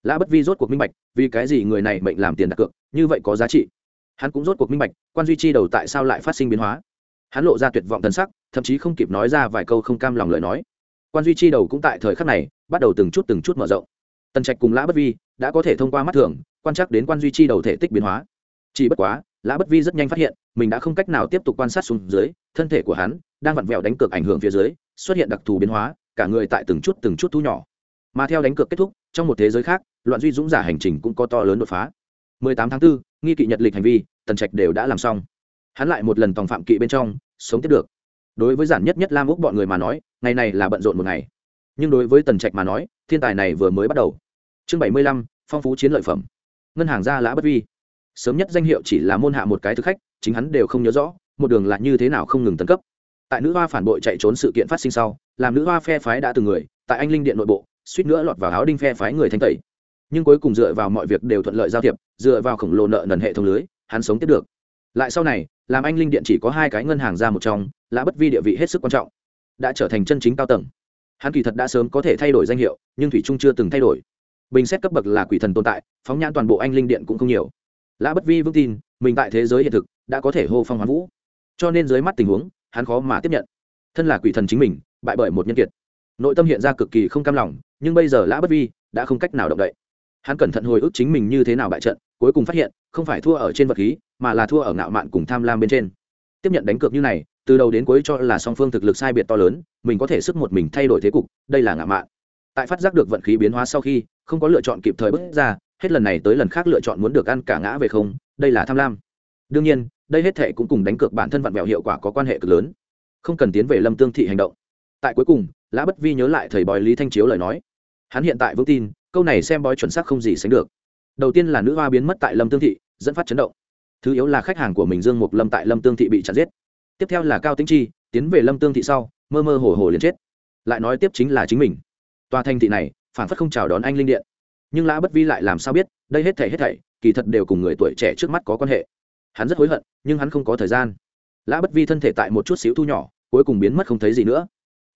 lã bất vi rốt cuộc minh bạch, vì cái gì người này mệnh làm tiền đặt cược, như vậy có giá trị. Hắn cũng rốt cuộc minh bạch, quan duy chi đầu tại sao lại phát sinh biến hóa. Hắn lộ ra tuyệt vọng thân sắc, thậm chí không kịp nói ra vài câu không cam lòng lời nói. Quan duy chi đầu cũng tại thời khắc này, bắt đầu từng chút từng chút mở rộng. Tần trạch cùng lã bất vi đã có thể thông qua mắt thường, quan trắc đến quan duy chi đầu thể tích biến hóa. Chỉ bất quá, lã bất vi rất nhanh phát hiện, mình đã không cách nào tiếp tục quan sát xuống dưới, thân thể của hắn đang vặn vẹo đánh cược ảnh hưởng phía dưới, xuất hiện đặc thù biến hóa, cả người tại từng chút từng chút thu nhỏ. Mà theo đánh cược kết thúc trong một thế giới khác loạn duy dũng giả hành trình cũng có to lớn đột phá. 18 tháng 4, nghi kỵ nhật lịch hành vi tần trạch đều đã làm xong. Hắn lại một lần tòng phạm kỵ bên trong sống tiếp được. Đối với giản nhất nhất lam úc bọn người mà nói ngày này là bận rộn một ngày. Nhưng đối với tần trạch mà nói thiên tài này vừa mới bắt đầu. Chương 75, phong phú chiến lợi phẩm. Ngân hàng gia lã bất vi. Sớm nhất danh hiệu chỉ là môn hạ một cái thực khách chính hắn đều không nhớ rõ một đường là như thế nào không ngừng tấn cấp. Tại nữ hoa phản bội chạy trốn sự kiện phát sinh sau làm nữ hoa phe phái đã từng người tại anh linh điện nội bộ suýt nữa lọt vào áo đinh phe phái người thanh tẩy. Nhưng cuối cùng dựa vào mọi việc đều thuận lợi giao thiệp, dựa vào khổng lồ nợ nần hệ thống lưới, hắn sống tiếp được. Lại sau này, làm anh linh điện chỉ có hai cái ngân hàng ra một trong lã bất vi địa vị hết sức quan trọng. Đã trở thành chân chính cao tầng. Hắn kỳ thật đã sớm có thể thay đổi danh hiệu, nhưng thủy trung chưa từng thay đổi. Bình xét cấp bậc là quỷ thần tồn tại, phóng nhãn toàn bộ anh linh điện cũng không nhiều. Lã bất vi vững tin, mình tại thế giới hiện thực, đã có thể hô phong hoán vũ. Cho nên dưới mắt tình huống, hắn khó mà tiếp nhận. Thân là quỷ thần chính mình, bại bởi một nhân kiệt nội tâm hiện ra cực kỳ không cam lòng, nhưng bây giờ lã bất vi đã không cách nào động đậy. Hắn cẩn thận hồi ức chính mình như thế nào bại trận, cuối cùng phát hiện, không phải thua ở trên vật khí, mà là thua ở ngạo mạn cùng tham lam bên trên. Tiếp nhận đánh cược như này, từ đầu đến cuối cho là song phương thực lực sai biệt to lớn, mình có thể sức một mình thay đổi thế cục, đây là ngạo mạn. Tại phát giác được vận khí biến hóa sau khi, không có lựa chọn kịp thời bước ra, hết lần này tới lần khác lựa chọn muốn được ăn cả ngã về không, đây là tham lam. Đương nhiên, đây hết thệ cũng cùng đánh cược bản thân vặn vẹo hiệu quả có quan hệ cực lớn. Không cần tiến về lâm tương thị hành động. Tại cuối cùng lã bất vi nhớ lại thầy bói lý thanh chiếu lời nói. Hắn hiện tại vững tin, câu này xem bói chuẩn xác không gì sánh được. Đầu tiên là nữ hoa biến mất tại lâm tương thị, dẫn phát chấn động. Thứ yếu là khách hàng của mình dương mục lâm tại lâm tương thị bị chặt giết. Tiếp theo là cao tĩnh chi, tiến về lâm tương thị sau, mơ mơ hồ hồ liền chết. Lại nói tiếp chính là chính mình. Tòa thành thị này phản phất không chào đón anh linh điện. Nhưng lã bất vi lại làm sao biết, đây hết thảy hết thảy, kỳ thật đều cùng người tuổi trẻ trước mắt có quan hệ. Hắn rất hối hận, nhưng hắn không có thời gian. Lã bất vi thân thể tại một chút xíu thu nhỏ, cuối cùng biến mất không thấy gì nữa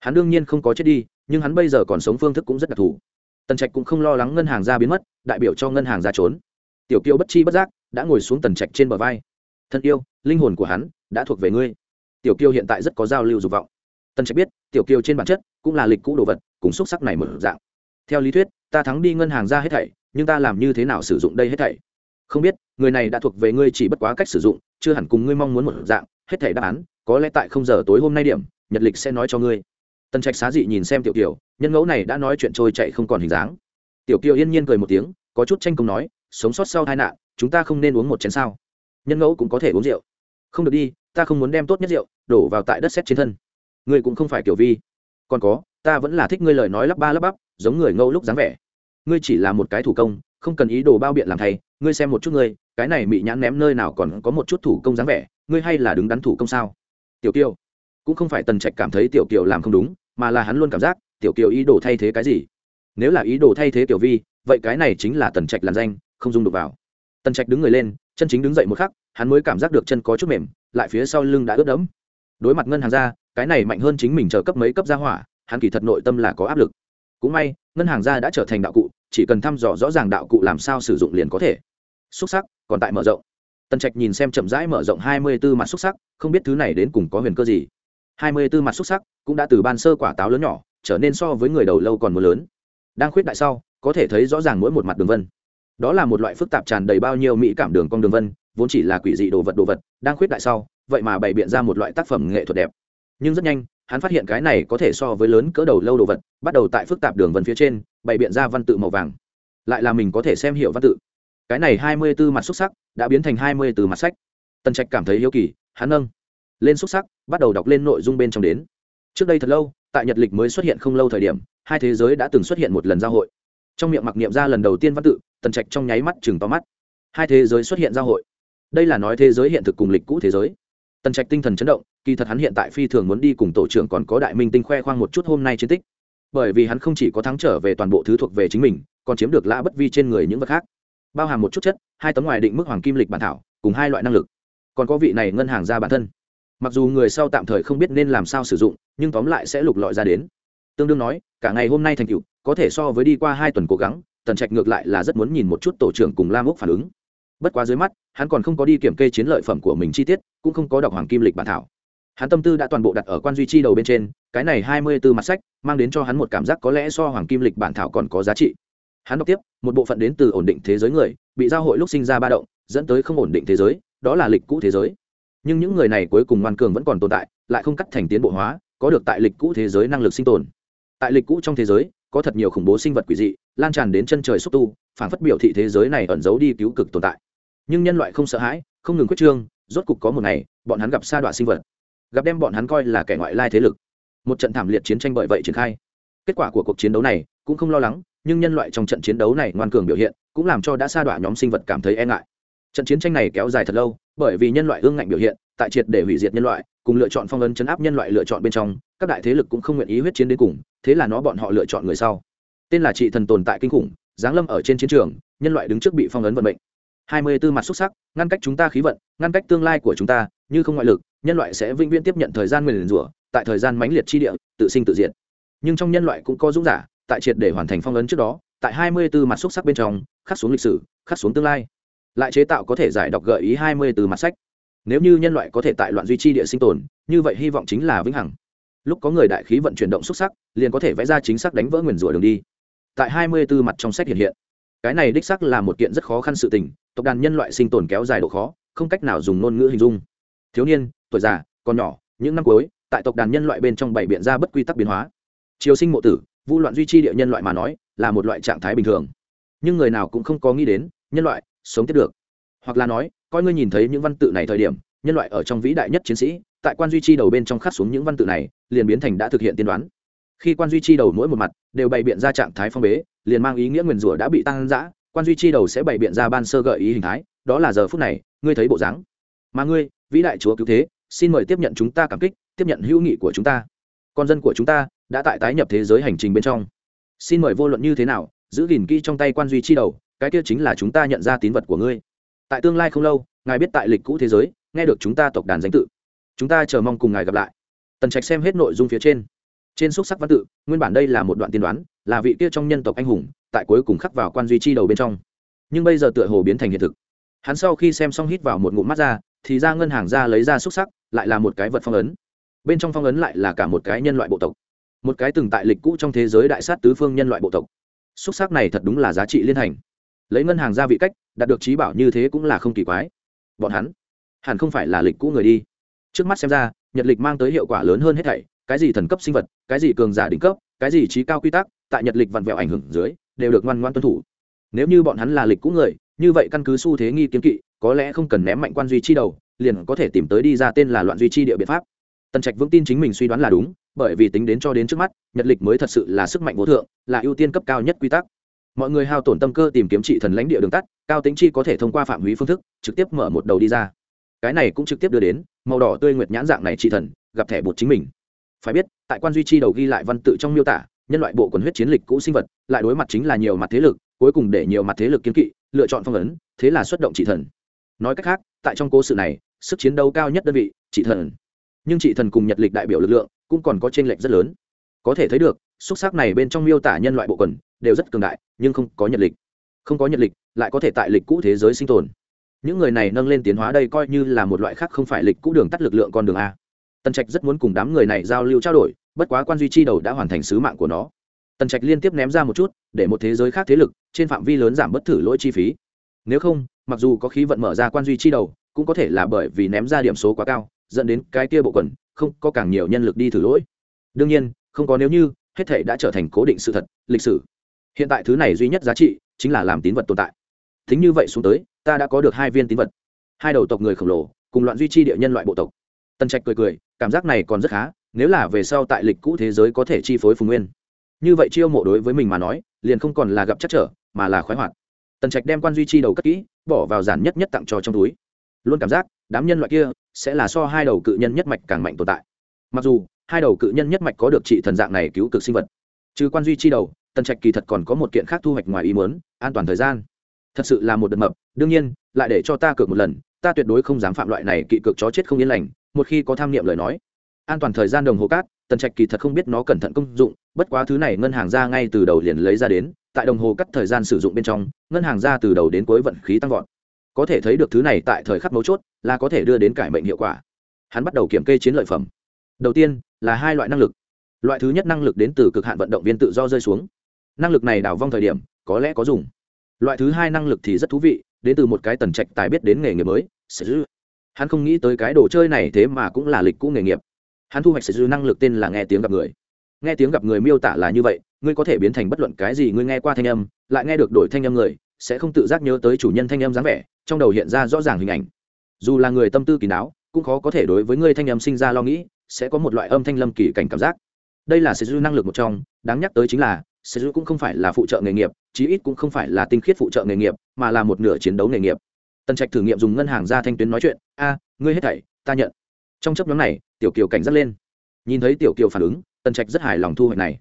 hắn đương nhiên không có chết đi, nhưng hắn bây giờ còn sống phương thức cũng rất đặc thù. Tần trạch cũng không lo lắng ngân hàng ra biến mất, đại biểu cho ngân hàng ra trốn. Tiểu kiều bất chi bất giác đã ngồi xuống tần trạch trên bờ vai. Thân yêu, linh hồn của hắn đã thuộc về ngươi. Tiểu kiều hiện tại rất có giao lưu dục vọng. Tần trạch biết, tiểu kiều trên bản chất cũng là lịch cũ đồ vật, cùng xúc sắc này mở dạng. Theo lý thuyết, ta thắng đi ngân hàng ra hết thảy, nhưng ta làm như thế nào sử dụng đây hết thảy? Không biết, người này đã thuộc về ngươi chỉ bất quá cách sử dụng, chưa hẳn cùng ngươi mong muốn một dạng, hết thảy đáp án, có lẽ tại không giờ tối hôm nay điểm, nhật lịch sẽ nói cho ngươi tần trạch xá dị nhìn xem tiểu kiều, nhân ngẫu này đã nói chuyện trôi chạy không còn hình dáng. Tiểu kiều yên nhiên cười một tiếng, có chút tranh công nói, sống sót sau tai nạn, chúng ta không nên uống một chén sao? Nhân ngẫu cũng có thể uống rượu. Không được đi, ta không muốn đem tốt nhất rượu đổ vào tại đất xét trên thân. Ngươi cũng không phải kiểu vi. Còn có, ta vẫn là thích ngươi lời nói lắp ba lắp bắp, giống người ngẫu lúc dáng vẻ. Ngươi chỉ là một cái thủ công, không cần ý đồ bao biện làm thay, ngươi xem một chút ngươi, cái này bị nhãn ném nơi nào còn có một chút thủ công dáng vẻ, ngươi hay là đứng đắn thủ công sao? Tiểu kiều. Cũng không phải tần trạch cảm thấy tiểu kiều làm không đúng mà là hắn luôn cảm giác tiểu kiều ý đồ thay thế cái gì. Nếu là ý đồ thay thế tiểu vi, vậy cái này chính là tần trạch làn danh, không dung được vào. Tần trạch đứng người lên, chân chính đứng dậy một khắc, hắn mới cảm giác được chân có chút mềm, lại phía sau lưng đã ướt đẫm. Đối mặt ngân hàng ra, cái này mạnh hơn chính mình chờ cấp mấy cấp gia hỏa, hắn kỳ thật nội tâm là có áp lực. Cũng may, ngân hàng ra đã trở thành đạo cụ, chỉ cần thăm dò rõ ràng đạo cụ làm sao sử dụng liền có thể. Xúc sắc, còn tại mở rộng. Tần trạch nhìn xem chậm rãi mở rộng hai mươi b ố mặt xúc sắc, không biết thứ này đến cùng có huyền cơ gì hai mươi b ố mặt xúc sắc, cũng đã từ ban sơ quả táo lớn nhỏ, trở nên so với người đầu lâu còn mưa lớn. Đang khuyết đại sau, có thể thấy rõ ràng mỗi một mặt đường vân. Đó là một loại phức tạp tràn đầy bao nhiêu mỹ cảm đường cong đường vân, vốn chỉ là quỷ dị đồ vật đồ vật, đang khuyết đại sau, vậy mà bày biện ra một loại tác phẩm nghệ thuật đẹp. Nhưng rất nhanh, hắn phát hiện cái này có thể so với lớn cỡ đầu lâu đồ vật, bắt đầu tại phức tạp đường vân phía trên, bày biện ra văn tự màu vàng. Lại là mình có thể xem hiểu văn tự. Cái này hai mươi b ố mặt xúc sắc, đã biến thành hai mươi từ mặt sách. Tần trạch cảm thấy hiếu kỳ, hắn nâng lên xúc sắc, bắt đầu đọc lên nội dung bên trong đến. Trước đây thật lâu, tại nhật lịch mới xuất hiện không lâu thời điểm, hai thế giới đã từng xuất hiện một lần giao hội. Trong miệng mặc niệm ra lần đầu tiên văn tự, tần trạch trong nháy mắt chừng to mắt. Hai thế giới xuất hiện giao hội. Đây là nói thế giới hiện thực cùng lịch cũ thế giới. Tần trạch tinh thần chấn động, kỳ thật hắn hiện tại phi thường muốn đi cùng tổ trưởng còn có đại minh tinh khoe khoang một chút hôm nay chiến tích. Bởi vì hắn không chỉ có thắng trở về toàn bộ thứ thuộc về chính mình, còn chiếm được lã bất vi trên người những vật khác. Bao hàm một chút chất, hai tấm ngoài định mức hoàng kim lịch bản thảo, cùng hai loại năng lực. Còn có vị này ngân hàng ra bản thân mặc dù người sau tạm thời không biết nên làm sao sử dụng, nhưng tóm lại sẽ lục lọi ra đến. Tương đương nói, cả ngày hôm nay thành cựu có thể so với đi qua hai tuần cố gắng, tần trạch ngược lại là rất muốn nhìn một chút tổ trưởng cùng lam úc phản ứng. Bất quá dưới mắt, hắn còn không có đi kiểm kê chiến lợi phẩm của mình chi tiết, cũng không có đọc hoàng kim lịch bản thảo. Hắn tâm tư đã toàn bộ đặt ở quan duy chi đầu bên trên, cái này hai mươi b ố mặt sách, mang đến cho hắn một cảm giác có lẽ so hoàng kim lịch bản thảo còn có giá trị. Hắn đọc tiếp, một bộ phận đến từ ổn định thế giới người, bị giao hội lúc sinh ra ba động, dẫn tới không ổn định thế giới, đó là lịch cũ thế giới nhưng những người này cuối cùng ngoan cường vẫn còn tồn tại, lại không cắt thành tiến bộ hóa, có được tại lịch cũ thế giới năng lực sinh tồn. Tại lịch cũ trong thế giới, có thật nhiều khủng bố sinh vật quỷ dị, lan tràn đến chân trời xúc tu, phản phất biểu thị thế giới này ẩn giấu đi cứu cực tồn tại. Nhưng nhân loại không sợ hãi, không ngừng quyết trương, rốt cục có một ngày, bọn hắn gặp sa đọa sinh vật. Gặp đem bọn hắn coi là kẻ ngoại lai thế lực. Một trận thảm liệt chiến tranh bởi vậy triển khai. Kết quả của cuộc chiến đấu này, cũng không lo lắng, nhưng nhân loại trong trận chiến đấu này ngoan cường biểu hiện, cũng làm cho đã sa đọa nhóm sinh vật cảm thấy e ngại. Trận chiến tranh này kéo dài thật lâu bởi vì nhân loại ương ngạnh biểu hiện, tại triệt để hủy diệt nhân loại, cùng lựa chọn phong ấn chấn áp nhân loại lựa chọn bên trong, các đại thế lực cũng không nguyện ý huyết chiến đến cùng, thế là nó bọn họ lựa chọn người sau. Tên là trị thần tồn tại kinh khủng, giáng lâm ở trên chiến trường, nhân loại đứng trước bị phong ấn vận mệnh. Hai mươi 24 mặt xuất sắc, ngăn cách chúng ta khí vận, ngăn cách tương lai của chúng ta, như không ngoại lực, nhân loại sẽ vĩnh viễn tiếp nhận thời gian nguyền rủa, tại thời gian mãnh liệt chi địa, tự sinh tự diệt. Nhưng trong nhân loại cũng có dũng giả, tại triệt để hoàn thành phong ấn trước đó, tại hai mươi 24 mặt xuất sắc bên trong, khắc xuống lịch sử, khắc xuống tương lai lại chế tạo có thể giải đọc gợi ý hai mươi từ mặt sách. Nếu như nhân loại có thể tại loạn duy trì địa sinh tồn, như vậy hy vọng chính là vĩnh hằng. Lúc có người đại khí vận chuyển động xuất sắc, liền có thể vẽ ra chính xác đánh vỡ nguyền rủa đường đi. Tại hai mươi 24 mặt trong sách hiện hiện. Cái này đích xác là một kiện rất khó khăn sự tình, tộc đàn nhân loại sinh tồn kéo dài độ khó, không cách nào dùng ngôn ngữ hình dung. Thiếu niên, tuổi già, còn nhỏ, những năm cuối, tại tộc đàn nhân loại bên trong bảy biện ra bất quy tắc biến hóa. Chiều sinh mộ tử, vu loạn duy trì địa nhân loại mà nói, là một loại trạng thái bình thường. Nhưng người nào cũng không có nghĩ đến, nhân loại sống tiếp được. Hoặc là nói, coi ngươi nhìn thấy những văn tự này thời điểm, nhân loại ở trong vĩ đại nhất chiến sĩ, tại quan duy chi đầu bên trong khắc xuống những văn tự này, liền biến thành đã thực hiện tiên đoán. Khi quan duy chi đầu mỗi một mặt đều bày biện ra trạng thái phong bế, liền mang ý nghĩa nguyền rủa đã bị tăng giã quan duy chi đầu sẽ bày biện ra ban sơ gợi ý hình thái, đó là giờ phút này, ngươi thấy bộ dáng. Mà ngươi, vĩ đại chúa cứu thế, xin mời tiếp nhận chúng ta cảm kích, tiếp nhận hữu nghị của chúng ta. Con dân của chúng ta đã tại tái nhập thế giới hành trình bên trong. Xin mời vô luận như thế nào, giữ gìn kỹ trong tay quan duy chi đầu cái kia chính là chúng ta nhận ra tín vật của ngươi. Tại tương lai không lâu, ngài biết tại lịch cũ thế giới, nghe được chúng ta tộc đàn danh tự. Chúng ta chờ mong cùng ngài gặp lại. Tần trạch xem hết nội dung phía trên. Trên xúc sắc văn tự, nguyên bản đây là một đoạn tiên đoán, là vị kia trong nhân tộc anh hùng, tại cuối cùng khắc vào quan duy chi đầu bên trong. Nhưng bây giờ tựa hồ biến thành hiện thực. Hắn sau khi xem xong hít vào một ngụm mắt ra, thì ra ngân hàng ra lấy ra xúc sắc, lại là một cái vật phong ấn. Bên trong phong ấn lại là cả một cái nhân loại bộ tộc. Một cái từng tại lịch cũ trong thế giới đại sát tứ phương nhân loại bộ tộc. Xúc sắc này thật đúng là giá trị liên hành lấy ngân hàng ra vị cách, đạt được trí bảo như thế cũng là không kỳ quái. Bọn hắn hẳn không phải là lịch cũ người đi. Trước mắt xem ra, nhật lịch mang tới hiệu quả lớn hơn hết thảy, cái gì thần cấp sinh vật, cái gì cường giả đỉnh cấp, cái gì trí cao quy tắc, tại nhật lịch vặn vẹo ảnh hưởng dưới, đều được ngoan ngoan tuân thủ. Nếu như bọn hắn là lịch cũ người, như vậy căn cứ xu thế nghi kiến kỵ, có lẽ không cần ném mạnh quan duy chi đầu, liền có thể tìm tới đi ra tên là loạn duy chi địa biện pháp. Tần trạch vững tin chính mình suy đoán là đúng, bởi vì tính đến cho đến trước mắt, nhật lịch mới thật sự là sức mạnh vô thượng, là ưu tiên cấp cao nhất quy tắc mọi người hao tổn tâm cơ tìm kiếm trị thần lãnh địa đường tắt, cao tính chi có thể thông qua phạm hủy phương thức, trực tiếp mở một đầu đi ra. Cái này cũng trực tiếp đưa đến, màu đỏ tươi nguyệt nhãn dạng này trị thần, gặp thẻ bột chính mình. Phải biết, tại quan duy chi đầu ghi lại văn tự trong miêu tả, nhân loại bộ quần huyết chiến lịch cũ sinh vật, lại đối mặt chính là nhiều mặt thế lực, cuối cùng để nhiều mặt thế lực kiến kỵ, lựa chọn phong ấn, thế là xuất động trị thần. Nói cách khác, tại trong cố sự này, sức chiến đấu cao nhất đơn vị, trị thần. Nhưng trị thần cùng nhật lịch đại biểu lực lượng cũng còn có tranh lệch rất lớn. Có thể thấy được, xúc xác này bên trong miêu tả nhân loại bộ quần đều rất cường đại, nhưng không có nhật lịch. Không có nhật lịch, lại có thể tại lịch cũ thế giới sinh tồn. Những người này nâng lên tiến hóa đây coi như là một loại khác không phải lịch cũ đường tắt lực lượng con đường a. Tần trạch rất muốn cùng đám người này giao lưu trao đổi, bất quá quan duy chi đầu đã hoàn thành sứ mạng của nó. Tần trạch liên tiếp ném ra một chút, để một thế giới khác thế lực, trên phạm vi lớn giảm bất thử lỗi chi phí. Nếu không, mặc dù có khí vận mở ra quan duy chi đầu, cũng có thể là bởi vì ném ra điểm số quá cao, dẫn đến cái kia bộ quần, không có càng nhiều nhân lực đi thử lỗi. Đương nhiên, không có nếu như, hết thể đã trở thành cố định sự thật, lịch sử hiện tại thứ này duy nhất giá trị chính là làm tín vật tồn tại. Thính như vậy xuống tới, ta đã có được hai viên tín vật. Hai đầu tộc người khổng lồ, cùng loạn duy trì địa nhân loại bộ tộc. Tân trạch cười cười, cảm giác này còn rất khá, nếu là về sau tại lịch cũ thế giới có thể chi phối phùng nguyên. Như vậy chiêu mộ đối với mình mà nói, liền không còn là gặp chắc trở, mà là khoái hoạt. Tần trạch đem quan duy chi đầu cất kỹ, bỏ vào giản nhất nhất tặng cho trong túi. Luôn cảm giác, đám nhân loại kia sẽ là so hai đầu cự nhân nhất mạch càng mạnh tồn tại. Mặc dù, hai đầu cự nhân nhất mạch có được trị thần dạng này cứu cực sinh vật, trừ quan duy chi đầu tần trạch kỳ thật còn có một kiện khác thu hoạch ngoài ý muốn, an toàn thời gian. Thật sự là một đợt mập đương nhiên lại để cho ta cược một lần ta tuyệt đối không dám phạm loại này kỵ cược chó chết không yên lành một khi có tham niệm lời nói. An toàn thời gian đồng hồ cát tần trạch kỳ thật không biết nó cẩn thận công dụng bất quá thứ này ngân hàng ra ngay từ đầu liền lấy ra đến tại đồng hồ cắt thời gian sử dụng bên trong ngân hàng ra từ đầu đến cuối vận khí tăng vọt. Có thể thấy được thứ này tại thời khắc mấu chốt là có thể đưa đến cải mệnh hiệu quả. Hắn bắt đầu kiểm kê chiến lợi phẩm. Đầu tiên là hai loại năng lực. Loại thứ nhất năng lực đến từ cực hạn vận động viên tự do rơi xuống năng lực này đảo vong thời điểm, có lẽ có dùng. Loại thứ hai năng lực thì rất thú vị, đến từ một cái tần trạch tài biết đến nghề nghiệp mới sẽ giữ hắn không nghĩ tới cái đồ chơi này thế mà cũng là lịch cũ nghề nghiệp. Hắn thu hoạch sẽ giữ năng lực tên là nghe tiếng gặp người. Nghe tiếng gặp người miêu tả là như vậy, ngươi có thể biến thành bất luận cái gì ngươi nghe qua thanh âm, lại nghe được đổi thanh âm người, sẽ không tự giác nhớ tới chủ nhân thanh âm dáng vẻ, trong đầu hiện ra rõ ràng hình ảnh. Dù là người tâm tư kỳ não, cũng khó có thể đối với ngươi thanh âm sinh ra lo nghĩ, sẽ có một loại âm thanh lâm kỳ cảnh cảm giác. Đây là sử dư năng lực một trong, đáng nhắc tới chính là sử dụng cũng không phải là phụ trợ nghề nghiệp, chí ít cũng không phải là tinh khiết phụ trợ nghề nghiệp, mà là một nửa chiến đấu nghề nghiệp. Tần trạch thử nghiệm dùng ngân hàng ra thanh tuyến nói chuyện, a, ngươi hết thảy, ta nhận. Trong chấp nhóm này, tiểu kiều cảnh giác lên. Nhìn thấy tiểu kiều phản ứng, tần trạch rất hài lòng thu hoạch này.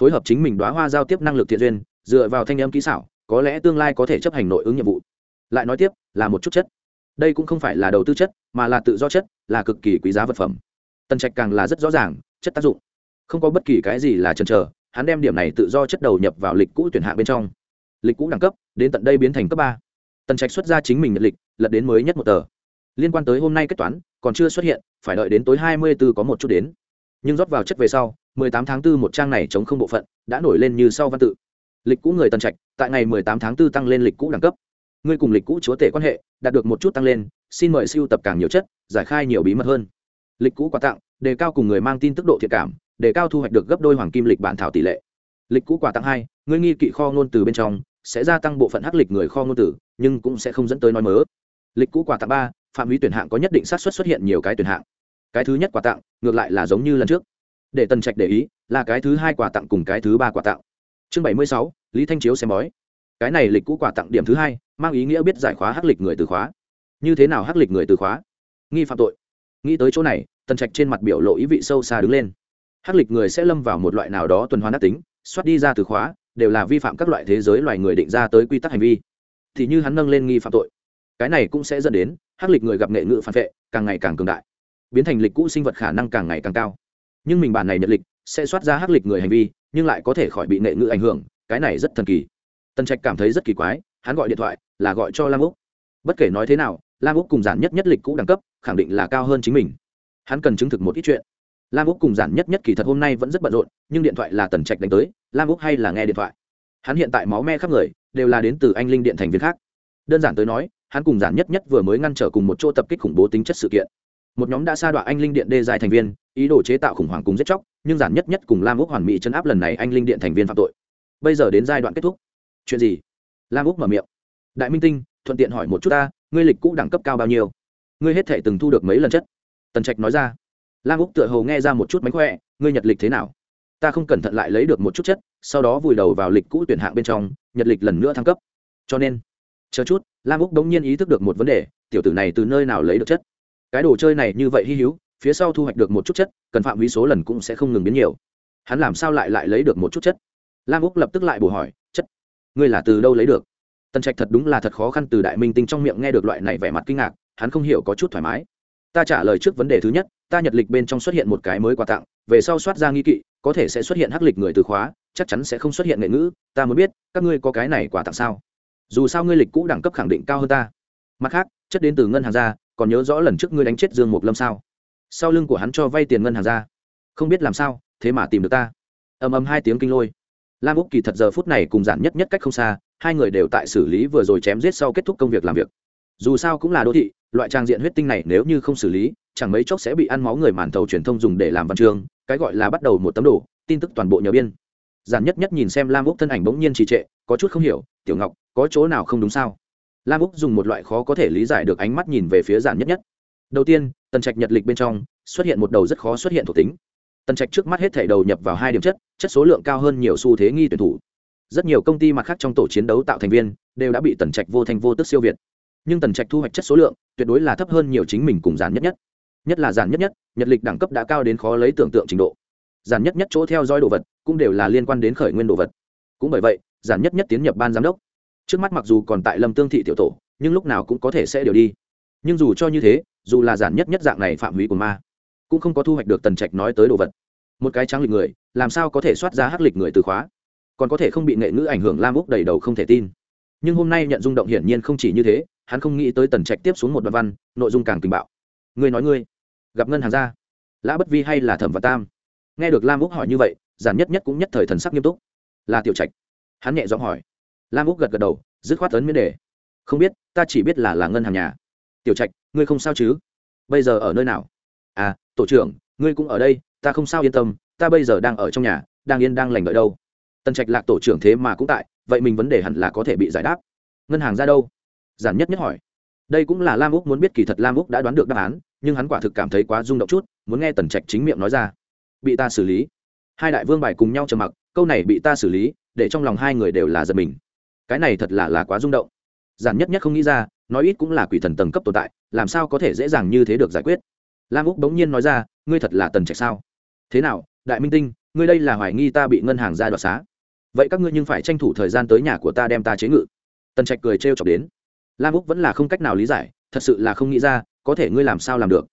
Phối hợp chính mình đoá hoa giao tiếp năng lực thiện duyên, dựa vào thanh âm kỹ xảo, có lẽ tương lai có thể chấp hành nội ứng nhiệm vụ. Lại nói tiếp, là một chút chất. Đây cũng không phải là đầu tư chất, mà là tự do chất, là cực kỳ quý giá vật phẩm. Tần trạch càng là rất rõ ràng, chất tác dụng. Không có bất kỳ cái gì là chần chờ hắn đem điểm này tự do chất đầu nhập vào lịch cũ tuyển hạng bên trong. Lịch cũ đẳng cấp, đến tận đây biến thành cấp ba. Tần trạch xuất ra chính mình nhật lịch, lật đến mới nhất một tờ. Liên quan tới hôm nay kết toán, còn chưa xuất hiện, phải đợi đến tối hai mươi b ố có một chút đến. Nhưng rót vào chất về sau, mười tám tháng 4 một trang này chống không bộ phận, đã nổi lên như sau văn tự. Lịch cũ người tần trạch, tại ngày mười tám tháng 4 tăng lên lịch cũ đẳng cấp. Ngươi cùng lịch cũ chúa tể quan hệ, đạt được một chút tăng lên, xin mời siêu tập càng nhiều chất, giải khai nhiều bí mật hơn. Lịch cũ quà tặng, đề cao cùng người mang tin tức độ thiệt cảm để cao thu hoạch được gấp đôi hoàng kim lịch bản thảo tỷ lệ. Lịch cũ quà tặng hai, ngươi nghi kỵ kho ngôn từ bên trong, sẽ gia tăng bộ phận hắc lịch người kho ngôn tử nhưng cũng sẽ không dẫn tới nói mớ. Lịch cũ quà tặng ba, phạm vi tuyển hạng có nhất định xác suất xuất hiện nhiều cái tuyển hạng. Cái thứ nhất quà tặng, ngược lại là giống như lần trước. Để tần trạch để ý, là cái thứ hai quà tặng cùng cái thứ ba quà tặng. Chương bảy mươi sáu, lý thanh chiếu xem bói. Cái này lịch cũ quà tặng điểm thứ hai, mang ý nghĩa biết giải khóa hắc lịch người từ khóa. Như thế nào hắc lịch người từ khóa? Nghi phạm tội. Nghĩ tới chỗ này, tần trạch trên mặt biểu lộ ý vị sâu xa đứng lên hắc lịch người sẽ lâm vào một loại nào đó tuần hoàn ác tính, xoát đi ra từ khóa, đều là vi phạm các loại thế giới loài người định ra tới quy tắc hành vi. Thì như hắn nâng lên nghi phạm tội. Cái này cũng sẽ dẫn đến, hắc lịch người gặp nghệ ngữ phản vệ, càng ngày càng cường đại. Biến thành lịch cũ sinh vật khả năng càng ngày càng cao. Nhưng mình bản này nhật lịch, sẽ soát ra hắc lịch người hành vi, nhưng lại có thể khỏi bị nghệ ngữ ảnh hưởng, cái này rất thần kỳ. Tân trạch cảm thấy rất kỳ quái, hắn gọi điện thoại, là gọi cho lam úc. Bất kể nói thế nào, lam úc cùng giản nhất nhất lịch cũ đẳng cấp, khẳng định là cao hơn chính mình. Hắn cần chứng thực một ít chuyện lam úc cùng giản nhất nhất kỳ thật hôm nay vẫn rất bận rộn, nhưng điện thoại là tần trạch đánh tới, lam úc hay là nghe điện thoại. Hắn hiện tại máu me khắp người, đều là đến từ anh linh điện thành viên khác. Đơn giản tới nói, hắn cùng giản nhất nhất vừa mới ngăn trở cùng một chỗ tập kích khủng bố tính chất sự kiện. Một nhóm đã sa đọa anh linh điện đê dài thành viên, ý đồ chế tạo khủng hoảng cùng giết chóc, nhưng giản nhất nhất cùng lam úc hoàn mỹ chấn áp lần này anh linh điện thành viên phạm tội. Bây giờ đến giai đoạn kết thúc. Chuyện gì? Lam úc mở miệng. Đại minh tinh, thuận tiện hỏi một chút ta, ngươi lịch cũ đẳng cấp cao bao nhiêu? Ngươi hết thể từng thu được mấy lần chất? Tần trạch nói ra lam úc tựa hồ nghe ra một chút mánh khỏe, ngươi nhật lịch thế nào? Ta không cẩn thận lại lấy được một chút chất, sau đó vùi đầu vào lịch cũ tuyển hạng bên trong, nhật lịch lần nữa thăng cấp. Cho nên, chờ chút, lam úc đống nhiên ý thức được một vấn đề, tiểu tử này từ nơi nào lấy được chất? Cái đồ chơi này như vậy hy hữu, phía sau thu hoạch được một chút chất, cần phạm vi số lần cũng sẽ không ngừng biến nhiều. Hắn làm sao lại lại lấy được một chút chất? Lam úc lập tức lại bổ hỏi, chất, ngươi là từ đâu lấy được? Tần trạch thật đúng là thật khó khăn từ đại minh tinh trong miệng nghe được loại này vẻ mặt kinh ngạc, hắn không hiểu có chút thoải mái ta trả lời trước vấn đề thứ nhất, ta nhật lịch bên trong xuất hiện một cái mới quà tặng, về sau soát ra nghi kỵ, có thể sẽ xuất hiện hắc lịch người từ khóa, chắc chắn sẽ không xuất hiện nghệ ngữ, ta muốn biết, các ngươi có cái này quà tặng sao? Dù sao ngươi lịch cũ đẳng cấp khẳng định cao hơn ta. Mặt khác, chất đến từ ngân hàng ra, còn nhớ rõ lần trước ngươi đánh chết dương mục lâm sao? Sau lưng của hắn cho vay tiền ngân hàng ra. Không biết làm sao, thế mà tìm được ta. Ầm ầm hai tiếng kinh lôi. Lam úc kỳ thật giờ phút này cùng giản nhất nhất cách không xa, hai người đều tại xử lý vừa rồi chém giết sau kết thúc công việc làm việc. Dù sao cũng là đô thị loại trang diện huyết tinh này nếu như không xử lý, chẳng mấy chốc sẽ bị ăn máu người màn thầu truyền thông dùng để làm văn chương, cái gọi là bắt đầu một tấm đồ, tin tức toàn bộ nhờ biên. Giản nhất nhất nhìn xem lam úc thân ảnh bỗng nhiên trì trệ, có chút không hiểu, tiểu ngọc, có chỗ nào không đúng sao? Lam úc dùng một loại khó có thể lý giải được ánh mắt nhìn về phía giản nhất nhất. Đầu tiên, tần trạch nhật lịch bên trong, xuất hiện một đầu rất khó xuất hiện thuộc tính. Tần trạch trước mắt hết thể đầu nhập vào hai điểm chất chất số lượng cao hơn nhiều xu thế nghi tuyển thủ. Rất nhiều công ty mặt khác trong tổ chiến đấu tạo thành viên, đều đã bị tần trạch vô thành vô tức siêu việt nhưng tần trạch thu hoạch chất số lượng tuyệt đối là thấp hơn nhiều chính mình cùng giản nhất nhất. Nhất là giản nhất nhất, nhật lịch đẳng cấp đã cao đến khó lấy tưởng tượng trình độ. Giản nhất nhất chỗ theo dõi đồ vật, cũng đều là liên quan đến khởi nguyên đồ vật. Cũng bởi vậy, giản nhất nhất tiến nhập ban giám đốc. Trước mắt mặc dù còn tại lâm tương thị tiểu tổ, nhưng lúc nào cũng có thể sẽ điều đi. Nhưng dù cho như thế, dù là giản nhất nhất dạng này phạm hủy của ma, cũng không có thu hoạch được tần trạch nói tới đồ vật. Một cái trắng lịch người, làm sao có thể soát ra hắc lịch người từ khóa? Còn có thể không bị nghệ ngữ ảnh hưởng lam úc đầy đầu không thể tin nhưng hôm nay nhận rung động hiển nhiên không chỉ như thế, hắn không nghĩ tới tần trạch tiếp xuống một đoạn văn, nội dung càng tình bạo. Ngươi nói ngươi, gặp ngân hàng ra, lã bất vi hay là thẩm và tam? Nghe được lam úc hỏi như vậy, giản nhất nhất cũng nhất thời thần sắc nghiêm túc. Là tiểu trạch. Hắn nhẹ giọng hỏi. Lam úc gật gật đầu, dứt khoát lớn miễn đề. Không biết, ta chỉ biết là là ngân hàng nhà. Tiểu trạch, ngươi không sao chứ? Bây giờ ở nơi nào? À tổ trưởng, ngươi cũng ở đây, ta không sao yên tâm, ta bây giờ đang ở trong nhà, đang yên đang lành đợi đâu. Tần trạch lạc tổ trưởng thế mà cũng tại vậy mình vấn đề hẳn là có thể bị giải đáp. Ngân hàng ra đâu? Giản nhất nhất hỏi. Đây cũng là lam úc muốn biết kỳ thật lam úc đã đoán được đáp án, nhưng hắn quả thực cảm thấy quá rung động chút, muốn nghe tần trạch chính miệng nói ra. Bị ta xử lý. Hai đại vương bài cùng nhau trầm mặc, câu này bị ta xử lý, để trong lòng hai người đều là giật mình. Cái này thật là là quá rung động. Giản nhất nhất không nghĩ ra, nói ít cũng là quỷ thần tầng cấp tồn tại, làm sao có thể dễ dàng như thế được giải quyết? Lam úc bỗng nhiên nói ra, ngươi thật là tần trạch sao? Thế nào, đại minh tinh, ngươi đây là hoài nghi ta bị ngân hàng ra đoạt xá? Vậy các ngươi nhưng phải tranh thủ thời gian tới nhà của ta đem ta chế ngự. Tần trạch cười trêu chọc đến. Lam úc vẫn là không cách nào lý giải, thật sự là không nghĩ ra, có thể ngươi làm sao làm được.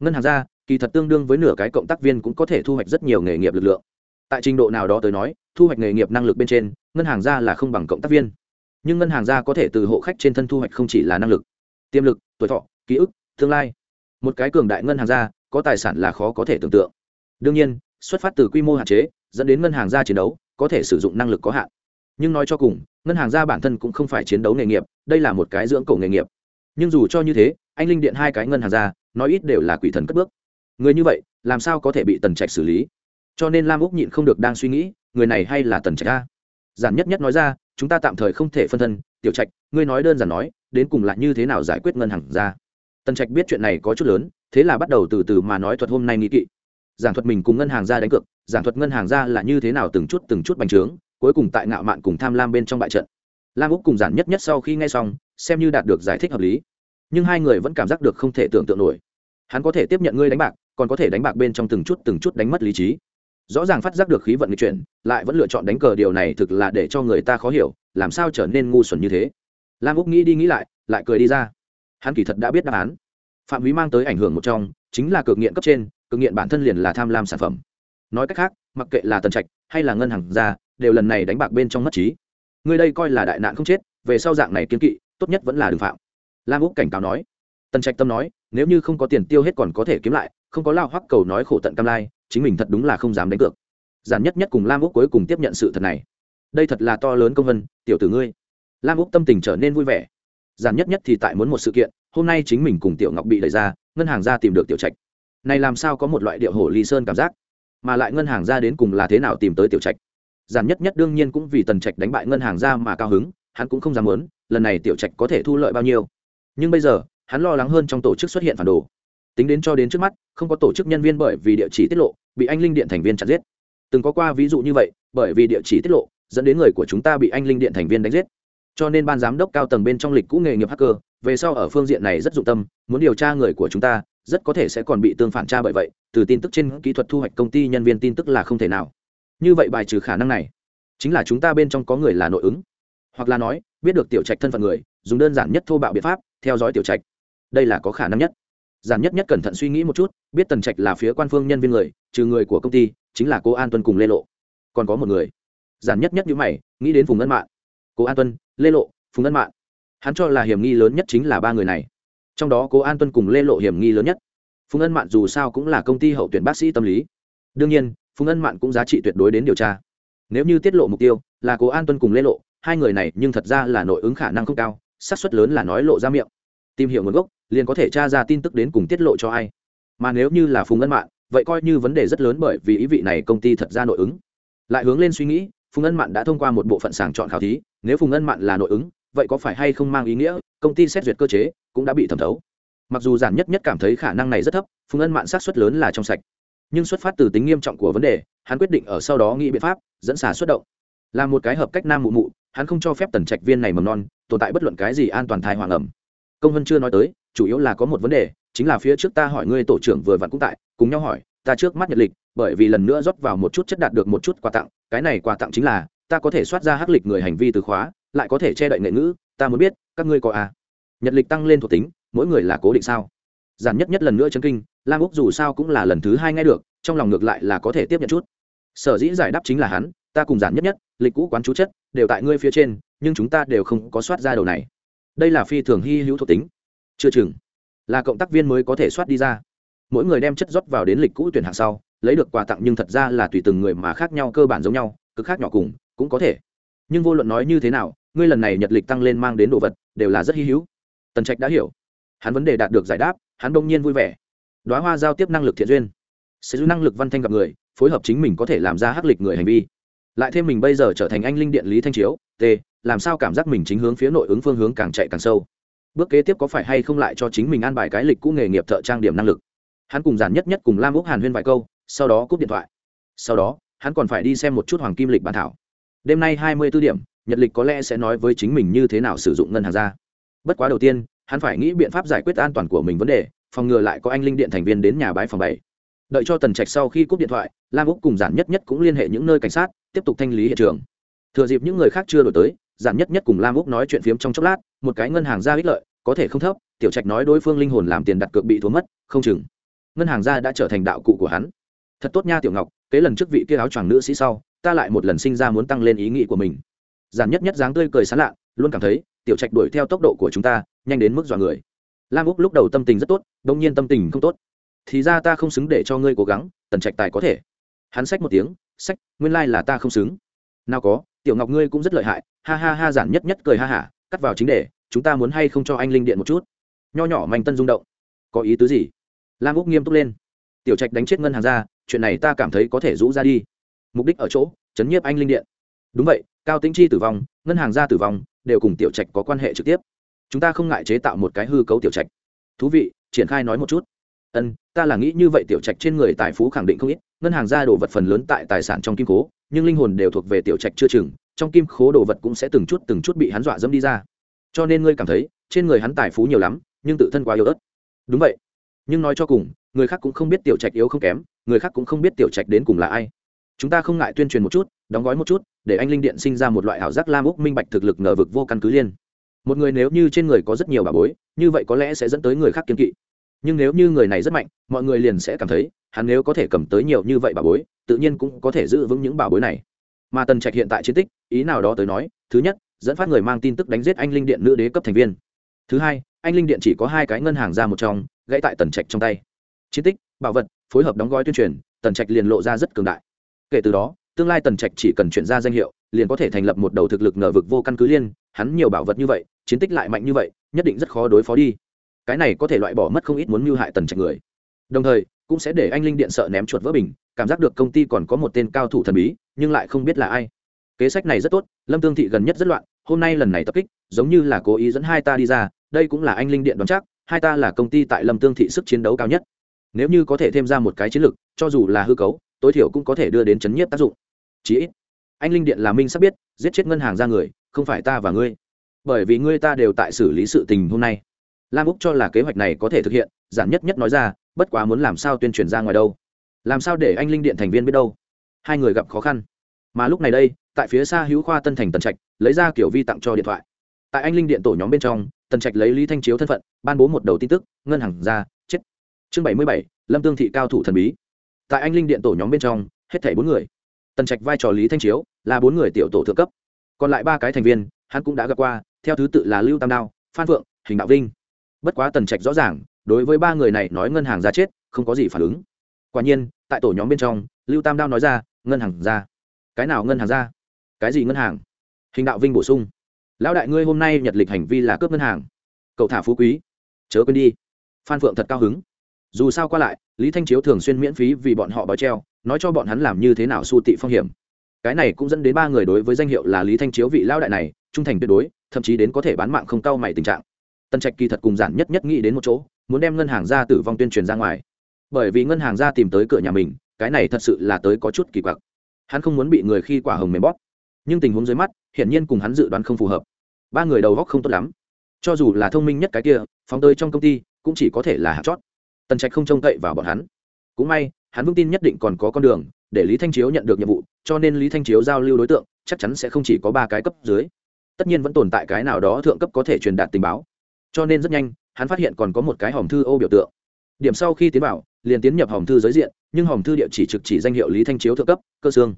Ngân hàng ra kỳ thật tương đương với nửa cái cộng tác viên cũng có thể thu hoạch rất nhiều nghề nghiệp lực lượng. Tại trình độ nào đó tới nói, thu hoạch nghề nghiệp năng lực bên trên, ngân hàng ra là không bằng cộng tác viên. Nhưng ngân hàng ra có thể từ hộ khách trên thân thu hoạch không chỉ là năng lực, tiềm lực, tuổi thọ, ký ức, tương lai. Một cái cường đại ngân hàng ra có tài sản là khó có thể tưởng tượng. Đương nhiên, xuất phát từ quy mô hạn chế, dẫn đến ngân hàng ra chiến đấu có thể sử dụng năng lực có hạn. Nhưng nói cho cùng, ngân hàng ra bản thân cũng không phải chiến đấu nghề nghiệp, đây là một cái dưỡng cổ nghề nghiệp. Nhưng dù cho như thế, anh linh điện hai cái ngân hàng ra nói ít đều là quỷ thần cất bước. Người như vậy, làm sao có thể bị tần trạch xử lý? Cho nên lam úc nhịn không được đang suy nghĩ, người này hay là tần trạch a? Giản nhất nhất nói ra, chúng ta tạm thời không thể phân thân. Tiểu trạch, ngươi nói đơn giản nói, đến cùng lại như thế nào giải quyết ngân hàng ra tần trạch biết chuyện này có chút lớn, thế là bắt đầu từ từ mà nói thuật hôm nay nghĩ kỵ giảng thuật mình cùng ngân hàng ra đánh cược, giảng thuật ngân hàng ra là như thế nào từng chút từng chút bành trướng, cuối cùng tại ngạo mạn cùng tham lam bên trong bại trận. Lam úc cùng giản nhất nhất sau khi nghe xong, xem như đạt được giải thích hợp lý. Nhưng hai người vẫn cảm giác được không thể tưởng tượng nổi. Hắn có thể tiếp nhận ngươi đánh bạc, còn có thể đánh bạc bên trong từng chút từng chút đánh mất lý trí. Rõ ràng phát giác được khí vận nghịch chuyển, lại vẫn lựa chọn đánh cờ điều này thực là để cho người ta khó hiểu, làm sao trở nên ngu xuẩn như thế? Lam úc nghĩ đi nghĩ lại lại cười đi ra. Hắn kỳ thật đã biết đáp án. Phạm húy mang tới ảnh hưởng một trong, chính là cực nghiện cấp trên cực nghiện bản thân liền là tham lam sản phẩm. Nói cách khác, mặc kệ là tần trạch hay là ngân hàng ra đều lần này đánh bạc bên trong mất trí. Người đây coi là đại nạn không chết, về sau dạng này kiên kỵ, tốt nhất vẫn là đường phạm. Lam úc cảnh cáo nói. Tần trạch tâm nói, nếu như không có tiền tiêu hết còn có thể kiếm lại, không có lao hoắc cầu nói khổ tận cam lai, chính mình thật đúng là không dám đánh cược. Giản nhất nhất cùng lam úc cuối cùng tiếp nhận sự thật này. Đây thật là to lớn công vân, tiểu tử ngươi. Lam úc tâm tình trở nên vui vẻ. Giản nhất nhất thì tại muốn một sự kiện, hôm nay chính mình cùng tiểu ngọc bị đẩy ra, ngân hàng ra tìm được tiểu trạch này làm sao có một loại điệu hổ ly sơn cảm giác? Mà lại ngân hàng ra đến cùng là thế nào tìm tới tiểu trạch? Giản nhất nhất đương nhiên cũng vì tần trạch đánh bại ngân hàng ra mà cao hứng, hắn cũng không dám muốn, lần này tiểu trạch có thể thu lợi bao nhiêu. Nhưng bây giờ, hắn lo lắng hơn trong tổ chức xuất hiện phản đồ. Tính đến cho đến trước mắt, không có tổ chức nhân viên bởi vì địa chỉ tiết lộ, bị anh linh điện thành viên chặt giết. Từng có qua ví dụ như vậy, bởi vì địa chỉ tiết lộ, dẫn đến người của chúng ta bị anh linh điện thành viên đánh giết. Cho nên ban giám đốc cao tầng bên trong lịch cũ nghề nghiệp hacker, về sau ở phương diện này rất dụng tâm, muốn điều tra người của chúng ta rất có thể sẽ còn bị tương phản tra bởi vậy, từ tin tức trên kỹ thuật thu hoạch công ty nhân viên tin tức là không thể nào. Như vậy bài trừ khả năng này, chính là chúng ta bên trong có người là nội ứng. Hoặc là nói, biết được tiểu trạch thân phận người, dùng đơn giản nhất thô bạo biện pháp, theo dõi tiểu trạch. Đây là có khả năng nhất. Giản nhất nhất cẩn thận suy nghĩ một chút, biết tần trạch là phía quan phương nhân viên người, trừ người của công ty, chính là cô an tuân cùng lê lộ. Còn có một người. Giản nhất nhất như mày, nghĩ đến phùng ân mạng cô an tuân, lê lộ, phùng ân mạng hắn cho là hiểm nghi lớn nhất chính là ba người này trong đó cố an tuân cùng lê lộ hiểm nghi lớn nhất. Phùng ân mạn dù sao cũng là công ty hậu tuyển bác sĩ tâm lý. Đương nhiên, phùng ân mạn cũng giá trị tuyệt đối đến điều tra. Nếu như tiết lộ mục tiêu là cố an tuân cùng lê lộ, hai người này nhưng thật ra là nội ứng khả năng không cao, xác suất lớn là nói lộ ra miệng. Tìm hiểu nguồn gốc, liền có thể tra ra tin tức đến cùng tiết lộ cho ai. Mà nếu như là phùng ân mạn, vậy coi như vấn đề rất lớn bởi vì ý vị này công ty thật ra nội ứng. Lại hướng lên suy nghĩ, phùng ân mạn đã thông qua một bộ phận sàng chọn khảo thí, nếu phùng ân mạn là nội ứng vậy có phải hay không mang ý nghĩa, công ty xét duyệt cơ chế cũng đã bị thẩm thấu. Mặc dù giản nhất nhất cảm thấy khả năng này rất thấp, phùng ân mạng sát xuất lớn là trong sạch. Nhưng xuất phát từ tính nghiêm trọng của vấn đề, hắn quyết định ở sau đó nghĩ biện pháp dẫn xả xuất động. Là một cái hợp cách nam mụ mụ, hắn không cho phép tần trạch viên này mầm non tồn tại bất luận cái gì an toàn thai hoàng ẩm. Công vân chưa nói tới, chủ yếu là có một vấn đề, chính là phía trước ta hỏi ngươi tổ trưởng vừa vặn cũng tại, cùng nhau hỏi, ta trước mắt nhật lịch, bởi vì lần nữa rót vào một chút chất đạt được một chút quà tặng, cái này quà tặng chính là, ta có thể soát ra hắc lịch người hành vi từ khóa lại có thể che đậy nghệ ngữ, ta muốn biết, các ngươi có à? Nhật lịch tăng lên thuộc tính, mỗi người là cố định sao? Giản nhất nhất lần nữa chân kinh, lam úc dù sao cũng là lần thứ hai nghe được, trong lòng ngược lại là có thể tiếp nhận chút. Sở dĩ giải đáp chính là hắn, ta cùng giản nhất nhất, lịch cũ quán chú chất, đều tại ngươi phía trên, nhưng chúng ta đều không có soát ra đầu này. Đây là phi thường hy hữu thuộc tính. Chưa chừng là cộng tác viên mới có thể soát đi ra. Mỗi người đem chất rót vào đến lịch cũ tuyển hạng sau, lấy được quà tặng nhưng thật ra là tùy từng người mà khác nhau, cơ bản giống nhau, cực khác nhỏ cùng, cũng có thể. Nhưng vô luận nói như thế nào ngươi lần này nhật lịch tăng lên mang đến đồ vật, đều là rất hy hữu. Tần trạch đã hiểu. Hắn vấn đề đạt được giải đáp, hắn đông nhiên vui vẻ. Đoá hoa giao tiếp năng lực thiện duyên. Sẽ giữ năng lực văn thanh gặp người, phối hợp chính mình có thể làm ra hắc lịch người hành vi. Lại thêm mình bây giờ trở thành anh linh điện lý thanh chiếu, t, làm sao cảm giác mình chính hướng phía nội ứng phương hướng càng chạy càng sâu. Bước kế tiếp có phải hay không lại cho chính mình an bài cái lịch cũ nghề nghiệp thợ trang điểm năng lực? Hắn cùng giản nhất nhất cùng lam úc hàn huyên vài câu, sau đó cúp điện thoại. Sau đó, hắn còn phải đi xem một chút hoàng kim lịch bản thảo. Đêm nay hai mươi b ố điểm nhật lịch có lẽ sẽ nói với chính mình như thế nào sử dụng ngân hàng ra. Bất quá đầu tiên, hắn phải nghĩ biện pháp giải quyết an toàn của mình vấn đề, phòng ngừa lại có anh linh điện thành viên đến nhà bãi phòng bảy. Đợi cho tần trạch sau khi cúp điện thoại, lam úc cùng giản nhất nhất cũng liên hệ những nơi cảnh sát, tiếp tục thanh lý hiện trường. Thừa dịp những người khác chưa đổi tới, giản nhất nhất cùng lam úc nói chuyện phiếm trong chốc lát, một cái ngân hàng ra ích lợi, có thể không thấp, tiểu trạch nói đối phương linh hồn làm tiền đặt cược bị thua mất, không chừng. Ngân hàng ra đã trở thành đạo cụ của hắn. Thật tốt nha tiểu ngọc, kế lần trước vị kia áo choàng nữ sĩ sau, ta lại một lần sinh ra muốn tăng lên ý nghĩ của mình giản nhất nhất dáng tươi cười sán lạ, luôn cảm thấy, tiểu trạch đuổi theo tốc độ của chúng ta, nhanh đến mức dọa người. Lam úc lúc đầu tâm tình rất tốt đông nhiên tâm tình không tốt. Thì ra ta không xứng để cho ngươi cố gắng, tần trạch tài có thể. Hắn xách một tiếng, xách, nguyên lai、like、là ta không xứng. Nào có, tiểu ngọc ngươi cũng rất lợi hại. Ha ha ha, giản nhất nhất cười ha hả, cắt vào chính đề, chúng ta muốn hay không cho anh linh điện một chút? Nho nhỏ mạnh tân rung động. Có ý tứ gì? Lam úc nghiêm túc lên. Tiểu trạch đánh chết ngân hàng ra, chuyện này ta cảm thấy có thể rũ ra đi. Mục đích ở chỗ, chấn nhiếp anh linh điện. Đúng vậy cao tĩnh chi tử vong, ngân hàng gia tử vong, đều cùng tiểu trạch có quan hệ trực tiếp. Chúng ta không ngại chế tạo một cái hư cấu tiểu trạch. Thú vị, triển khai nói một chút. Ân, ta là nghĩ như vậy, tiểu trạch trên người tài phú khẳng định không ít, ngân hàng gia đồ vật phần lớn tại tài sản trong kim cố nhưng linh hồn đều thuộc về tiểu trạch chưa chừng, trong kim khố đồ vật cũng sẽ từng chút từng chút bị hắn dọa dẫm đi ra. Cho nên ngươi cảm thấy, trên người hắn tài phú nhiều lắm, nhưng tự thân quá yếu ớt. Đúng vậy. Nhưng nói cho cùng, người khác cũng không biết tiểu trạch yếu không kém, người khác cũng không biết tiểu trạch đến cùng là ai chúng ta không ngại tuyên truyền một chút, đóng gói một chút, để anh linh điện sinh ra một loại ảo giác lam úc minh bạch thực lực ngờ vực vô căn cứ liên. Một người nếu như trên người có rất nhiều bà bối, như vậy có lẽ sẽ dẫn tới người khác kiên kỵ. Nhưng nếu như người này rất mạnh, mọi người liền sẽ cảm thấy, hắn nếu có thể cầm tới nhiều như vậy bà bối, tự nhiên cũng có thể giữ vững những bà bối này. Mà tần trạch hiện tại chiến tích, ý nào đó tới nói, thứ nhất, dẫn phát người mang tin tức đánh giết anh linh điện nữ đế cấp thành viên. Thứ hai, anh linh điện chỉ có hai cái ngân hàng ra một trong, gãy tại tần trạch trong tay. Chiến tích, bảo vật, phối hợp đóng gói tuyên truyền, tần trạch liền lộ ra rất cường đại kể từ đó, tương lai tần trạch chỉ cần chuyển ra danh hiệu, liền có thể thành lập một đầu thực lực ngờ vực vô căn cứ liên. Hắn nhiều bảo vật như vậy, chiến tích lại mạnh như vậy, nhất định rất khó đối phó đi. Cái này có thể loại bỏ mất không ít muốn mưu hại tần trạch người. Đồng thời, cũng sẽ để anh linh điện sợ ném chuột vỡ bình, cảm giác được công ty còn có một tên cao thủ thần bí, nhưng lại không biết là ai. Kế sách này rất tốt, lâm tương thị gần nhất rất loạn, hôm nay lần này tập kích, giống như là cố ý dẫn hai ta đi ra, đây cũng là anh linh điện đoán chắc, hai ta là công ty tại lâm tương thị sức chiến đấu cao nhất. Nếu như có thể thêm ra một cái chiến lược, cho dù là hư cấu tối thiểu cũng có thể đưa đến chấn nhiếp tác dụng. Chí ít, anh linh điện là minh sắp biết, giết chết ngân hàng ra người, không phải ta và ngươi. Bởi vì ngươi ta đều tại xử lý sự tình hôm nay. Lam úc cho là kế hoạch này có thể thực hiện, giản nhất nhất nói ra, bất quá muốn làm sao tuyên truyền ra ngoài đâu? Làm sao để anh linh điện thành viên biết đâu? Hai người gặp khó khăn. Mà lúc này đây, tại phía xa hữu khoa tân thành tần trạch, lấy ra kiểu vi tặng cho điện thoại. Tại anh linh điện tổ nhóm bên trong, tần trạch lấy lý thanh chiếu thân phận, ban bố một đầu tin tức, ngân hàng ra, chết. Chương bảy mươi bảy, lâm tương thị cao thủ thần bí tại anh linh điện tổ nhóm bên trong, hết thảy bốn người. Tần trạch vai trò lý thanh chiếu là bốn người tiểu tổ thượng cấp. Còn lại ba cái thành viên, hắn cũng đã gặp qua, theo thứ tự là lưu tam đao, phan phượng hình đạo vinh. Bất quá tần trạch rõ ràng, đối với ba người này nói ngân hàng ra chết, không có gì phản ứng. Quả nhiên, tại tổ nhóm bên trong, lưu tam đao nói ra, ngân hàng ra. Cái nào ngân hàng ra? Cái gì ngân hàng? Hình đạo vinh bổ sung. Lão đại ngươi hôm nay nhật lịch hành vi là cướp ngân hàng. Cậu thả phú quý. Chớ quên đi. Phan phượng thật cao hứng dù sao qua lại, lý thanh chiếu thường xuyên miễn phí vì bọn họ bói treo, nói cho bọn hắn làm như thế nào su tị phong hiểm. Cái này cũng dẫn đến ba người đối với danh hiệu là lý thanh chiếu vị lao đại này, trung thành tuyệt đối, thậm chí đến có thể bán mạng không cao mày tình trạng. Tân trạch kỳ thật cùng giản nhất nhất nghĩ đến một chỗ, muốn đem ngân hàng ra tử vong tuyên truyền ra ngoài. Bởi vì ngân hàng ra tìm tới cửa nhà mình, cái này thật sự là tới có chút kỳ quặc. Hắn không muốn bị người khi quả hồng mềm bóp. Nhưng tình huống dưới mắt, hiển nhiên cùng hắn dự đoán không phù hợp. Ba người đầu góc không tốt lắm. Cho dù là thông minh nhất cái kia, phóng tới trong công ty, cũng chỉ có thể là hạt chót tần trạch không trông cậy vào bọn hắn. Cũng may, hắn vững tin nhất định còn có con đường, để lý thanh chiếu nhận được nhiệm vụ, cho nên lý thanh chiếu giao lưu đối tượng, chắc chắn sẽ không chỉ có ba cái cấp dưới. Tất nhiên vẫn tồn tại cái nào đó thượng cấp có thể truyền đạt tình báo. Cho nên rất nhanh, hắn phát hiện còn có một cái hòm thư ô biểu tượng. Điểm sau khi tiến vào, liền tiến nhập hòm thư giới diện, nhưng hòm thư địa chỉ trực chỉ danh hiệu lý thanh chiếu thượng cấp, cơ xương.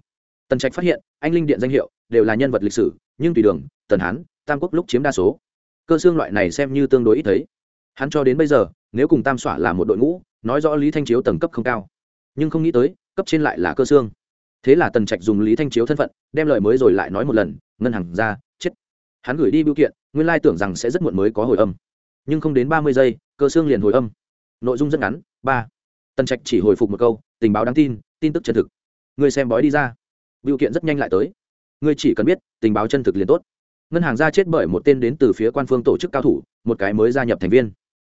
Tần trạch phát hiện, anh linh điện danh hiệu đều là nhân vật lịch sử, nhưng tùy đường, tần hán, tam quốc lúc chiếm đa số. Cơ xương loại này xem như tương đối ít thấy. Hắn cho đến bây giờ nếu cùng tam xỏa là một đội ngũ, nói rõ lý thanh chiếu tầng cấp không cao. Nhưng không nghĩ tới, cấp trên lại là cơ xương. Thế là tần trạch dùng lý thanh chiếu thân phận, đem lời mới rồi lại nói một lần, ngân hàng ra, chết. Hắn gửi đi biểu kiện, nguyên lai tưởng rằng sẽ rất muộn mới có hồi âm. Nhưng không đến ba mươi giây, cơ xương liền hồi âm. Nội dung rất ngắn, ba. Tần trạch chỉ hồi phục một câu, tình báo đáng tin tin tức chân thực. Người xem bói đi ra. Biểu kiện rất nhanh lại tới. Ngươi chỉ cần biết, tình báo chân thực liền tốt. Ngân hàng ra chết bởi một tên đến từ phía quan phương tổ chức cao thủ, một cái mới gia nhập thành viên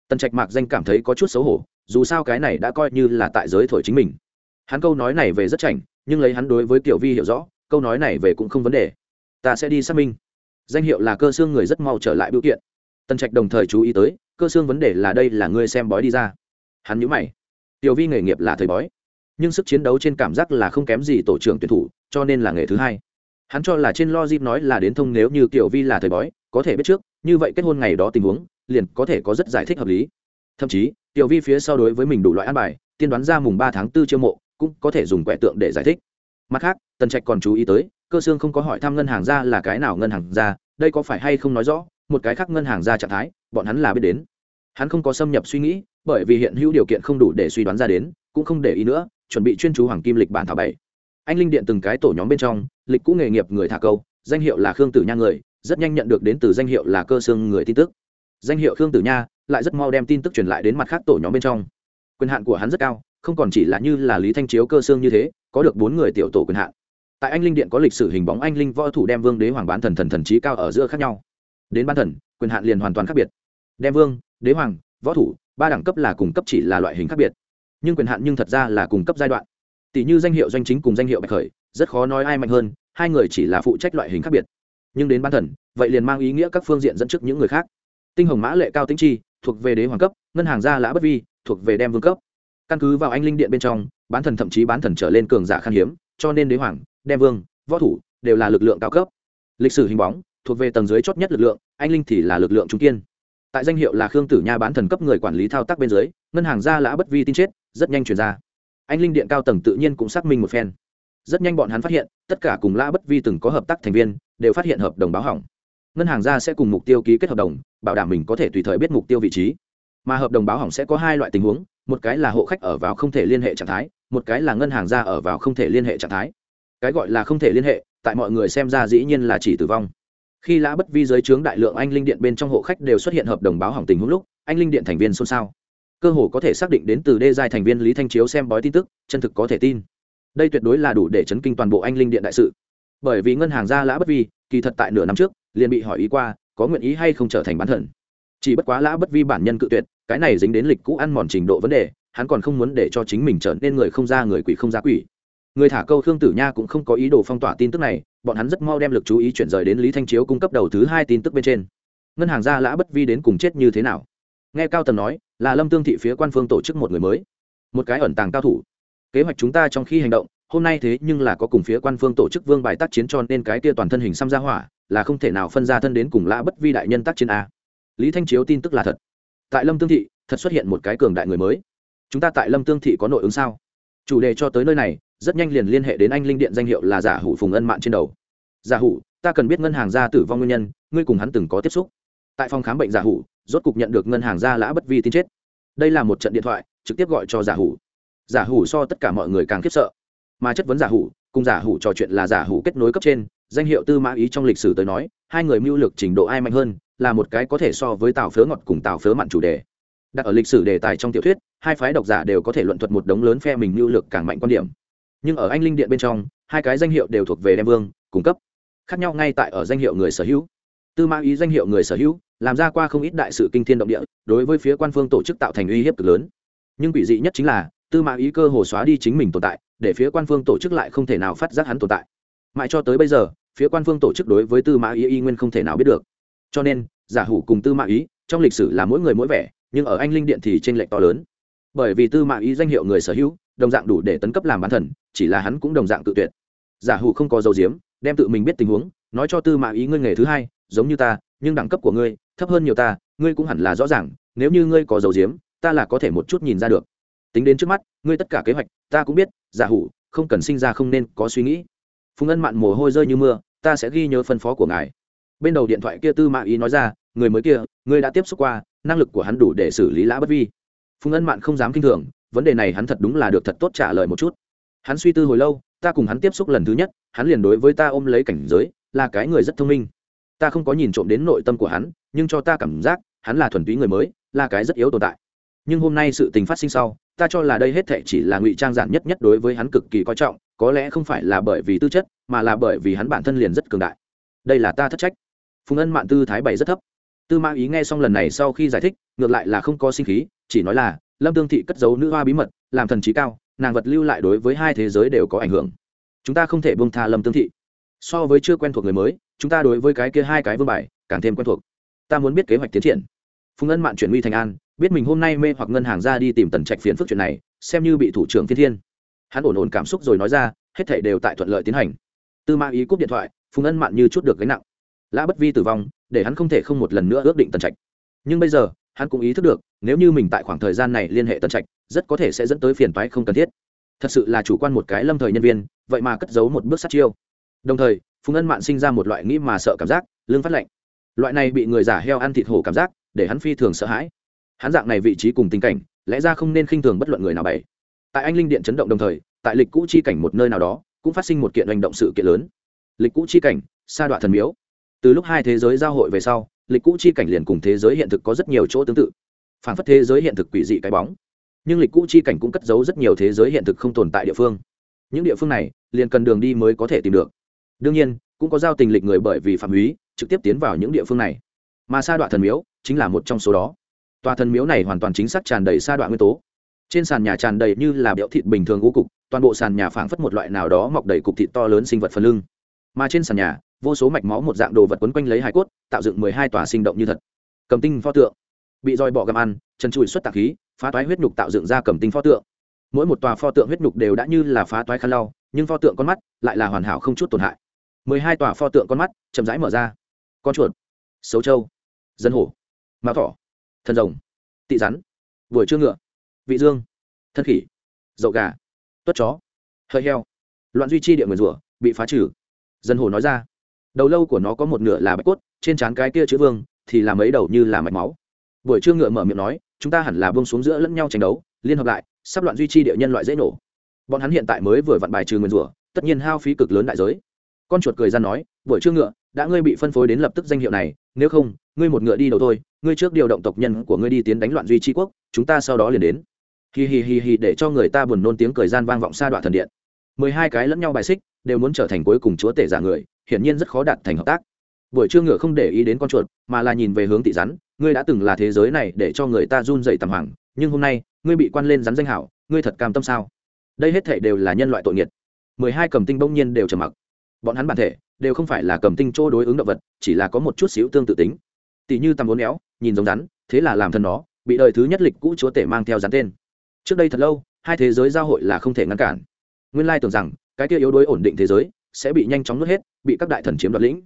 tần trạch mạc danh cảm thấy có chút xấu hổ, dù sao cái này đã coi như là tại giới thổi chính mình. Hắn câu nói này về rất chảnh, nhưng lấy hắn đối với kiểu vi hiểu rõ, câu nói này về cũng không vấn đề. Ta sẽ đi xác minh. Danh hiệu là cơ xương người rất mau trở lại biểu kiện. Tần trạch đồng thời chú ý tới, cơ xương vấn đề là đây là ngươi xem bói đi ra. Hắn nhữ mày. Tiểu vi nghề nghiệp là thầy bói, nhưng sức chiến đấu trên cảm giác là không kém gì tổ trưởng tuyển thủ, cho nên là nghề thứ hai. Hắn cho là trên logic nói là đến thông nếu như Tiểu vi là thầy bói, có thể biết trước, như vậy kết hôn ngày đó tình huống liền có thể có rất giải thích hợp lý. Thậm chí, tiểu vi phía sau đối với mình đủ loại an bài, tiên đoán ra mùng ba tháng 4 chiêu mộ, cũng có thể dùng quẻ tượng để giải thích. Mặt khác, tần trạch còn chú ý tới, cơ xương không có hỏi thăm ngân hàng ra là cái nào ngân hàng ra, đây có phải hay không nói rõ, một cái khác ngân hàng ra trạng thái, bọn hắn là biết đến. Hắn không có xâm nhập suy nghĩ, bởi vì hiện hữu điều kiện không đủ để suy đoán ra đến, cũng không để ý nữa, chuẩn bị chuyên chú hoàng kim lịch bản thảo bảy. Anh linh điện từng cái tổ nhóm bên trong, lịch cũ nghề nghiệp người thả câu, danh hiệu là khương tử nha người, rất nhanh nhận được đến từ danh hiệu là cơ xương người tin tức danh hiệu khương tử nha lại rất mau đem tin tức truyền lại đến mặt khác tổ nhóm bên trong. Quyền hạn của hắn rất cao, không còn chỉ là như là lý thanh chiếu cơ xương như thế, có được bốn người tiểu tổ quyền hạn. Tại anh linh điện có lịch sử hình bóng anh linh võ thủ đem vương đế hoàng bán thần thần thần trí cao ở giữa khác nhau. Đến bán thần, quyền hạn liền hoàn toàn khác biệt. Đem vương, đế hoàng, võ thủ, ba đẳng cấp là cùng cấp chỉ là loại hình khác biệt. Nhưng quyền hạn nhưng thật ra là cùng cấp giai đoạn. Tỷ như danh hiệu doanh chính cùng danh hiệu bạch khởi, rất khó nói ai mạnh hơn, hai người chỉ là phụ trách loại hình khác biệt. Nhưng đến bán thần, vậy liền mang ý nghĩa các phương diện dẫn trước những người khác tinh hồng mã lệ cao tính chi, thuộc về đế hoàng cấp, ngân hàng gia lã bất vi, thuộc về đem vương cấp. Căn cứ vào anh linh điện bên trong, bán thần thậm chí bán thần trở lên cường giả khan hiếm, cho nên đế hoàng, đem vương, võ thủ, đều là lực lượng cao cấp. Lịch sử hình bóng, thuộc về tầng dưới chót nhất lực lượng, anh linh thì là lực lượng trung kiên. Tại danh hiệu là khương tử nha bán thần cấp người quản lý thao tác bên dưới, ngân hàng gia lã bất vi tin chết, rất nhanh chuyển ra. Anh linh điện cao tầng tự nhiên cũng xác minh một phen. Rất nhanh bọn hắn phát hiện, tất cả cùng lã bất vi từng có hợp tác thành viên, đều phát hiện hợp đồng báo hỏng. Ngân hàng gia sẽ cùng mục tiêu ký kết hợp đồng bảo đảm mình có thể tùy thời biết mục tiêu vị trí. Mà hợp đồng báo hỏng sẽ có hai loại tình huống, một cái là hộ khách ở vào không thể liên hệ trạng thái, một cái là ngân hàng ra ở vào không thể liên hệ trạng thái. Cái gọi là không thể liên hệ, tại mọi người xem ra dĩ nhiên là chỉ tử vong. Khi lã bất vi giới trướng đại lượng anh linh điện bên trong hộ khách đều xuất hiện hợp đồng báo hỏng tình huống lúc, anh linh điện thành viên xôn xao. Cơ hồ có thể xác định đến từ đê giai thành viên lý thanh chiếu xem bói tin tức, chân thực có thể tin. Đây tuyệt đối là đủ để chấn kinh toàn bộ anh linh điện đại sự. Bởi vì ngân hàng gia lã bất vi, kỳ thật tại nửa năm trước, liền bị hỏi ý qua có nguyện ý hay không trở thành bán thần. Chỉ bất quá lã bất vi bản nhân cự tuyệt, cái này dính đến lịch cũ ăn mòn trình độ vấn đề, hắn còn không muốn để cho chính mình trở nên người không ra người quỷ không ra quỷ. Người thả câu khương tử nha cũng không có ý đồ phong tỏa tin tức này, bọn hắn rất mau đem lực chú ý chuyển rời đến lý thanh chiếu cung cấp đầu thứ hai tin tức bên trên. Ngân hàng gia lã bất vi đến cùng chết như thế nào? Nghe cao tần nói, là lâm tương thị phía quan phương tổ chức một người mới. Một cái ẩn tàng cao thủ. Kế hoạch chúng ta trong khi hành động, hôm nay thế nhưng là có cùng phía quan phương tổ chức vương bài tác chiến cho nên cái tia toàn thân hình xăm ra hỏa là không thể nào phân ra thân đến cùng lã bất vi đại nhân tác chiến a. Lý thanh chiếu tin tức là thật. Tại lâm tương thị, thật xuất hiện một cái cường đại người mới. Chúng ta tại lâm tương thị có nội ứng sao? Chủ đề cho tới nơi này, rất nhanh liền liên hệ đến anh linh điện danh hiệu là giả hủ phùng ân mạn trên đầu. Giả hủ, ta cần biết ngân hàng gia tử vong nguyên nhân, ngươi cùng hắn từng có tiếp xúc. Tại phòng khám bệnh giả hủ, rốt cục nhận được ngân hàng gia lã bất vi tin chết. Đây là một trận điện thoại, trực tiếp gọi cho giả hủ. Giả hủ so tất cả mọi người càng khiếp sợ. Mà chất vấn giả hủ, cùng giả hủ trò chuyện là giả hủ kết nối cấp trên danh hiệu tư mã ý trong lịch sử tới nói, hai người mưu lực trình độ ai mạnh hơn, là một cái có thể so với tào phớ ngọt cùng tào phớ mặn chủ đề. Đặt ở lịch sử đề tài trong tiểu thuyết, hai phái độc giả đều có thể luận thuật một đống lớn phe mình mưu lực càng mạnh quan điểm. Nhưng ở anh linh điện bên trong, hai cái danh hiệu đều thuộc về đem vương, cung cấp. Khác nhau ngay tại ở danh hiệu người sở hữu. Tư mã ý danh hiệu người sở hữu, làm ra qua không ít đại sự kinh thiên động địa, đối với phía quan phương tổ chức tạo thành uy hiếp cực lớn. Nhưng quỷ dị nhất chính là, tư mã ý cơ hồ xóa đi chính mình tồn tại, để phía quan phương tổ chức lại không thể nào phát giác hắn tồn tại mãi cho tới bây giờ, phía quan phương tổ chức đối với tư mã ý, y nguyên không thể nào biết được. Cho nên, giả hủ cùng tư mã ý, trong lịch sử là mỗi người mỗi vẻ, nhưng ở anh linh điện thì t r ê n lệch to lớn. Bởi vì tư mã ý danh hiệu người sở hữu, đồng dạng đủ để tấn cấp làm bán thần, chỉ là hắn cũng đồng dạng tự tuyệt. Giả hủ không có dấu diếm, đem tự mình biết tình huống, nói cho tư mã ý ngươi nghề thứ hai, giống như ta, nhưng đẳng cấp của ngươi, thấp hơn nhiều ta, ngươi cũng hẳn là rõ ràng, nếu như ngươi có dấu diếm, ta là có thể một chút nhìn ra được. Tính đến trước mắt, ngươi tất cả kế hoạch, ta cũng biết, giả hủ, không cần sinh ra không nên có suy nghĩ phùng ân mạn mồ hôi rơi như mưa, ta sẽ ghi nhớ phân phó của ngài. Bên đầu điện thoại kia tư mạ ý nói ra, người mới kia, người đã tiếp xúc qua, năng lực của hắn đủ để xử lý lã bất vi. Phùng ân mạn không dám k i n h thường, vấn đề này hắn thật đúng là được thật tốt trả lời một chút. Hắn suy tư hồi lâu, ta cùng hắn tiếp xúc lần thứ nhất, hắn liền đối với ta ôm lấy cảnh giới, là cái người rất thông minh. Ta không có nhìn trộm đến nội tâm của hắn, nhưng cho ta cảm giác, hắn là thuần túy người mới, là cái rất yếu tồn tại. Nhưng hôm nay sự tình phát sinh sau, ta cho là đây hết thệ chỉ là ngụy trang giản nhất nhất đối với hắn cực kỳ coi trọng có lẽ không phải là bởi vì tư chất, mà là bởi vì hắn bản thân liền rất cường đại. Đây là ta thất trách. Phùng ân mạn tư thái bày rất thấp. Tư mã ý nghe xong lần này sau khi giải thích, ngược lại là không có sinh khí, chỉ nói là, lâm tương thị cất giấu nữ hoa bí mật, làm thần trí cao, nàng vật lưu lại đối với hai thế giới đều có ảnh hưởng. Chúng ta không thể buông tha lâm tương thị. So với chưa quen thuộc người mới, chúng ta đối với cái kia hai cái vương bài, càng thêm quen thuộc. Ta muốn biết kế hoạch tiến triển. Phùng ân mạn chuyển uy thành an, biết mình hôm nay mê hoặc ngân hàng ra đi tìm tần trạch phiền phức chuyện này, xem như bị thủ trưởng thiên thiên hắn ổn ổn cảm xúc rồi nói ra, hết thể đều tại thuận lợi tiến hành. Tư mã ý cúp điện thoại, phùng ân mạn như chút được gánh nặng. Lã bất vi tử vong, để hắn không thể không một lần nữa ước định tần trạch. Nhưng bây giờ, hắn cũng ý thức được, nếu như mình tại khoảng thời gian này liên hệ tần trạch, rất có thể sẽ dẫn tới phiền toái không cần thiết. Thật sự là chủ quan một cái lâm thời nhân viên, vậy mà cất giấu một bước sát chiêu. Đồng thời, phùng ân mạn sinh ra một loại nghĩ mà sợ cảm giác, lương phát lạnh. Loại này bị người giả heo ăn thịt hổ cảm giác, để hắn phi thường sợ hãi. Hắn dạng này vị trí cùng tình cảnh, lẽ ra không nên khinh thường bất luận người nào bày tại anh linh điện chấn động đồng thời, tại lịch cũ chi cảnh một nơi nào đó, cũng phát sinh một kiện hành động sự kiện lớn. Lịch cũ chi cảnh, sa đoạn thần miếu. Từ lúc hai thế giới giao hội về sau, lịch cũ chi cảnh liền cùng thế giới hiện thực có rất nhiều chỗ tương tự. Phản phất thế giới hiện thực quỷ dị cái bóng. Nhưng lịch cũ chi cảnh cũng cất giấu rất nhiều thế giới hiện thực không tồn tại địa phương. Những địa phương này, liền cần đường đi mới có thể tìm được. Đương nhiên, cũng có giao tình lịch người bởi vì phạm húy trực tiếp tiến vào những địa phương này. Mà sa đoạn thần miếu, chính là một trong số đó. Tòa thần miếu này hoàn toàn chính xác tràn đầy sa đoạn nguyên tố trên sàn nhà tràn đầy như là béo thịt bình thường ngũ cục, toàn bộ sàn nhà phảng phất một loại nào đó mọc đầy cục thịt to lớn sinh vật phần lưng. Mà trên sàn nhà, vô số mạch máu một dạng đồ vật quấn quanh lấy hải cốt, tạo dựng mười hai tòa sinh động như thật. Cầm tinh pho tượng. Bị roi bọ găm ăn, chân trụi xuất tạc khí, phá toái huyết nhục tạo dựng ra cầm tinh pho tượng. Mỗi một tòa pho tượng huyết nhục đều đã như là phá toái khăn lau, nhưng pho tượng con mắt lại là hoàn hảo không chút tổn hại. mười hai tòa pho tượng con mắt chậm rãi mở ra. Con chuột. Xấu trâu. Dân hổ. Mã thỏ. Thần rồng. Tị rắn. Buổi trưa ngựa vị dương, thân khỉ, dậu gà, tuất chó hơi heo, loạn duy chi địa nguyền rủa, bị phá trừ. Dân hồ nói ra, đầu lâu của nó có một nửa là bạch cốt, trên trán cái kia chữ vương thì làm ấy đầu như là mạch máu. Buổi trưa ngựa mở miệng nói, chúng ta hẳn là buông xuống giữa lẫn nhau tranh đấu, liên hợp lại, sắp loạn duy trì địa nhân loại dễ nổ. Bọn hắn hiện tại mới vừa vặn bài trừ nguyên rủa, tất nhiên hao phí cực lớn đại giới. Con chuột cười ra nói, buổi trưa ngựa, đã ngươi bị phân phối đến lập tức danh hiệu này, nếu không, ngươi một ngựa đi đầu thôi, ngươi trước điều động tộc nhân của ngươi đi tiến đánh loạn duy trì quốc, chúng ta sau đó liền đến hì hì hì hì để cho người ta buồn nôn tiếng cười gian vang vọng xa đoạn thần điện. Mười hai cái lẫn nhau bài xích đều muốn trở thành cuối cùng chúa tể giả người, hiển nhiên rất khó đạt thành hợp tác. Buổi trưa ngựa không để ý đến con chuột, mà là nhìn về hướng tị rắn, ngươi đã từng là thế giới này để cho người ta run dậy tầm hoàng nhưng hôm nay, ngươi bị quan lên rắn danh hảo, ngươi thật cam tâm sao? Đây hết thể đều là nhân loại tội nghiệt. Mười hai cầm tinh bỗng nhiên đều trầm mặc. Bọn hắn bản thể đều không phải là cầm tinh chỗ đối ứng động vật, chỉ là có một chút xíu tương tự tính. Tỷ như tầm vốn éo, nhìn giống rắn, thế là làm thân nó, bị đời thứ nhất lịch cũ chúa tể mang theo rắn tên trước đây thật lâu, hai thế giới giao hội là không thể ngăn cản. Nguyên lai tưởng rằng, cái kia yếu đuối ổn định thế giới sẽ bị nhanh chóng nuốt hết, bị các đại thần chiếm đoạt lĩnh.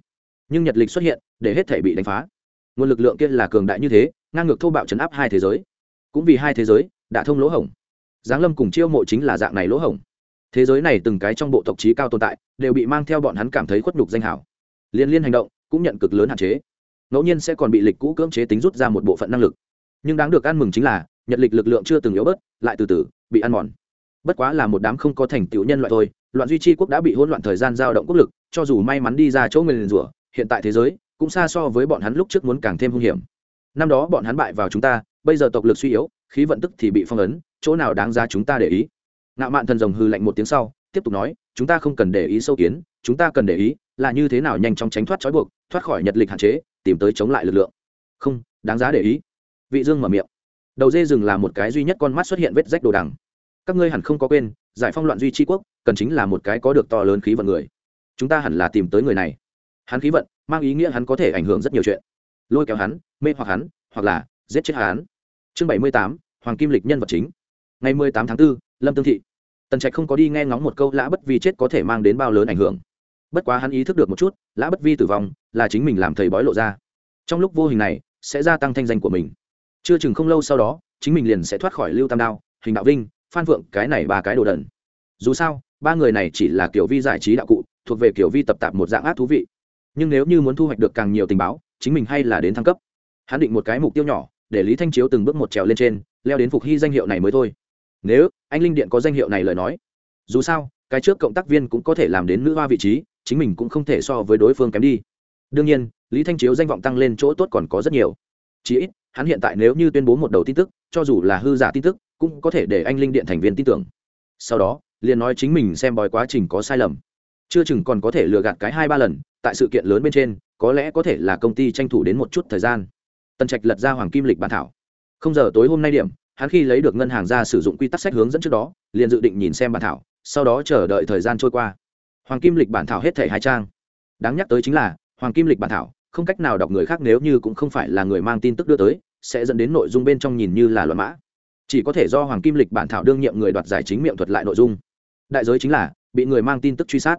Nhưng nhật lịch xuất hiện, để hết thể bị đánh phá. Nguồn lực lượng kia là cường đại như thế, ngang ngược thô bạo chấn áp hai thế giới. Cũng vì hai thế giới đã thông lỗ hổng. Giáng lâm cùng chiêu mộ chính là dạng này lỗ hổng. Thế giới này từng cái trong bộ tộc trí cao tồn tại, đều bị mang theo bọn hắn cảm thấy khuất nhục danh hảo. Liên liên hành động, cũng nhận cực lớn hạn chế. Ngẫu nhiên sẽ còn bị lịch cũ cưỡng chế tính rút ra một bộ phận năng lực nhưng đáng được ăn mừng chính là, nhật lịch lực lượng chưa từng yếu bớt, lại từ từ bị ăn mòn. Bất quá là một đám không có thành tựu nhân loại thôi, loạn duy trì quốc đã bị hỗn loạn thời gian giao động quốc lực, cho dù may mắn đi ra chỗ người liền rủa, hiện tại thế giới cũng xa so với bọn hắn lúc trước muốn càng thêm hung hiểm. Năm đó bọn hắn bại vào chúng ta, bây giờ tộc lực suy yếu, khí vận tức thì bị phong ấn, chỗ nào đáng ra chúng ta để ý? Ngạo mạn thần rồng hư lạnh một tiếng sau, tiếp tục nói, chúng ta không cần để ý sâu kiến, chúng ta cần để ý là như thế nào nhanh chóng tránh thoát trói buộc, thoát khỏi nhật lịch hạn chế, tìm tới chống lại lực lượng. Không, đáng giá để ý vị dương mở miệng. Đầu dê rừng là một cái duy nhất con mắt xuất hiện vết rách đồ đằng. Các ngươi hẳn không có quên giải phong loạn duy tri quốc cần chính là một cái có được to lớn khí vận người. Chúng ta hẳn là tìm tới người này. Hắn khí vận mang ý nghĩa hắn có thể ảnh hưởng rất nhiều chuyện. Lôi kéo hắn mê hoặc hắn hoặc là giết chết hắn. Chương bảy mươi tám hoàng kim lịch nhân vật chính. Ngày mười tám tháng 4, lâm tương thị. Tần trạch không có đi nghe ngóng một câu lã bất vi chết có thể mang đến bao lớn ảnh hưởng. Bất quá hắn ý thức được một chút lã bất vi tử vong là chính mình làm thầy bói lộ ra. Trong lúc vô hình này sẽ gia tăng thanh danh của mình chưa chừng không lâu sau đó, chính mình liền sẽ thoát khỏi lưu tam đao, hình đạo vinh, phan phượng, cái này ba cái đồ đần. Dù sao, ba người này chỉ là kiểu vi giải trí đạo cụ, thuộc về kiểu vi tập tạp một dạng ác thú vị. Nhưng nếu như muốn thu hoạch được càng nhiều tình báo, chính mình hay là đến thăng cấp. Hắn định một cái mục tiêu nhỏ, để lý thanh chiếu từng bước một trèo lên trên, leo đến phục hy danh hiệu này mới thôi. Nếu anh linh điện có danh hiệu này lời nói, dù sao, cái trước cộng tác viên cũng có thể làm đến nữ hoa vị trí, chính mình cũng không thể so với đối phương kém đi. Đương nhiên, lý thanh chiếu danh vọng tăng lên chỗ tốt còn có rất nhiều. Chí ít hắn hiện tại nếu như tuyên bố một đầu tin tức, cho dù là hư giả tin tức, cũng có thể để anh linh điện thành viên tin tưởng. Sau đó, liền nói chính mình xem bói quá trình có sai lầm. Chưa chừng còn có thể lừa gạt cái hai ba lần, tại sự kiện lớn bên trên, có lẽ có thể là công ty tranh thủ đến một chút thời gian. Tần trạch lật ra hoàng kim lịch bản thảo. Không giờ tối hôm nay điểm, hắn khi lấy được ngân hàng ra sử dụng quy tắc sách hướng dẫn trước đó, liền dự định nhìn xem bản thảo, sau đó chờ đợi thời gian trôi qua. Hoàng kim lịch bản thảo hết thể hai trang. Đáng nhắc tới chính là, hoàng kim lịch bản thảo không cách nào đọc người khác nếu như cũng không phải là người mang tin tức đưa tới, sẽ dẫn đến nội dung bên trong nhìn như là loạn mã. Chỉ có thể do hoàng kim lịch bản thảo đương nhiệm người đoạt giải chính miệng thuật lại nội dung. Đại giới chính là, bị người mang tin tức truy sát.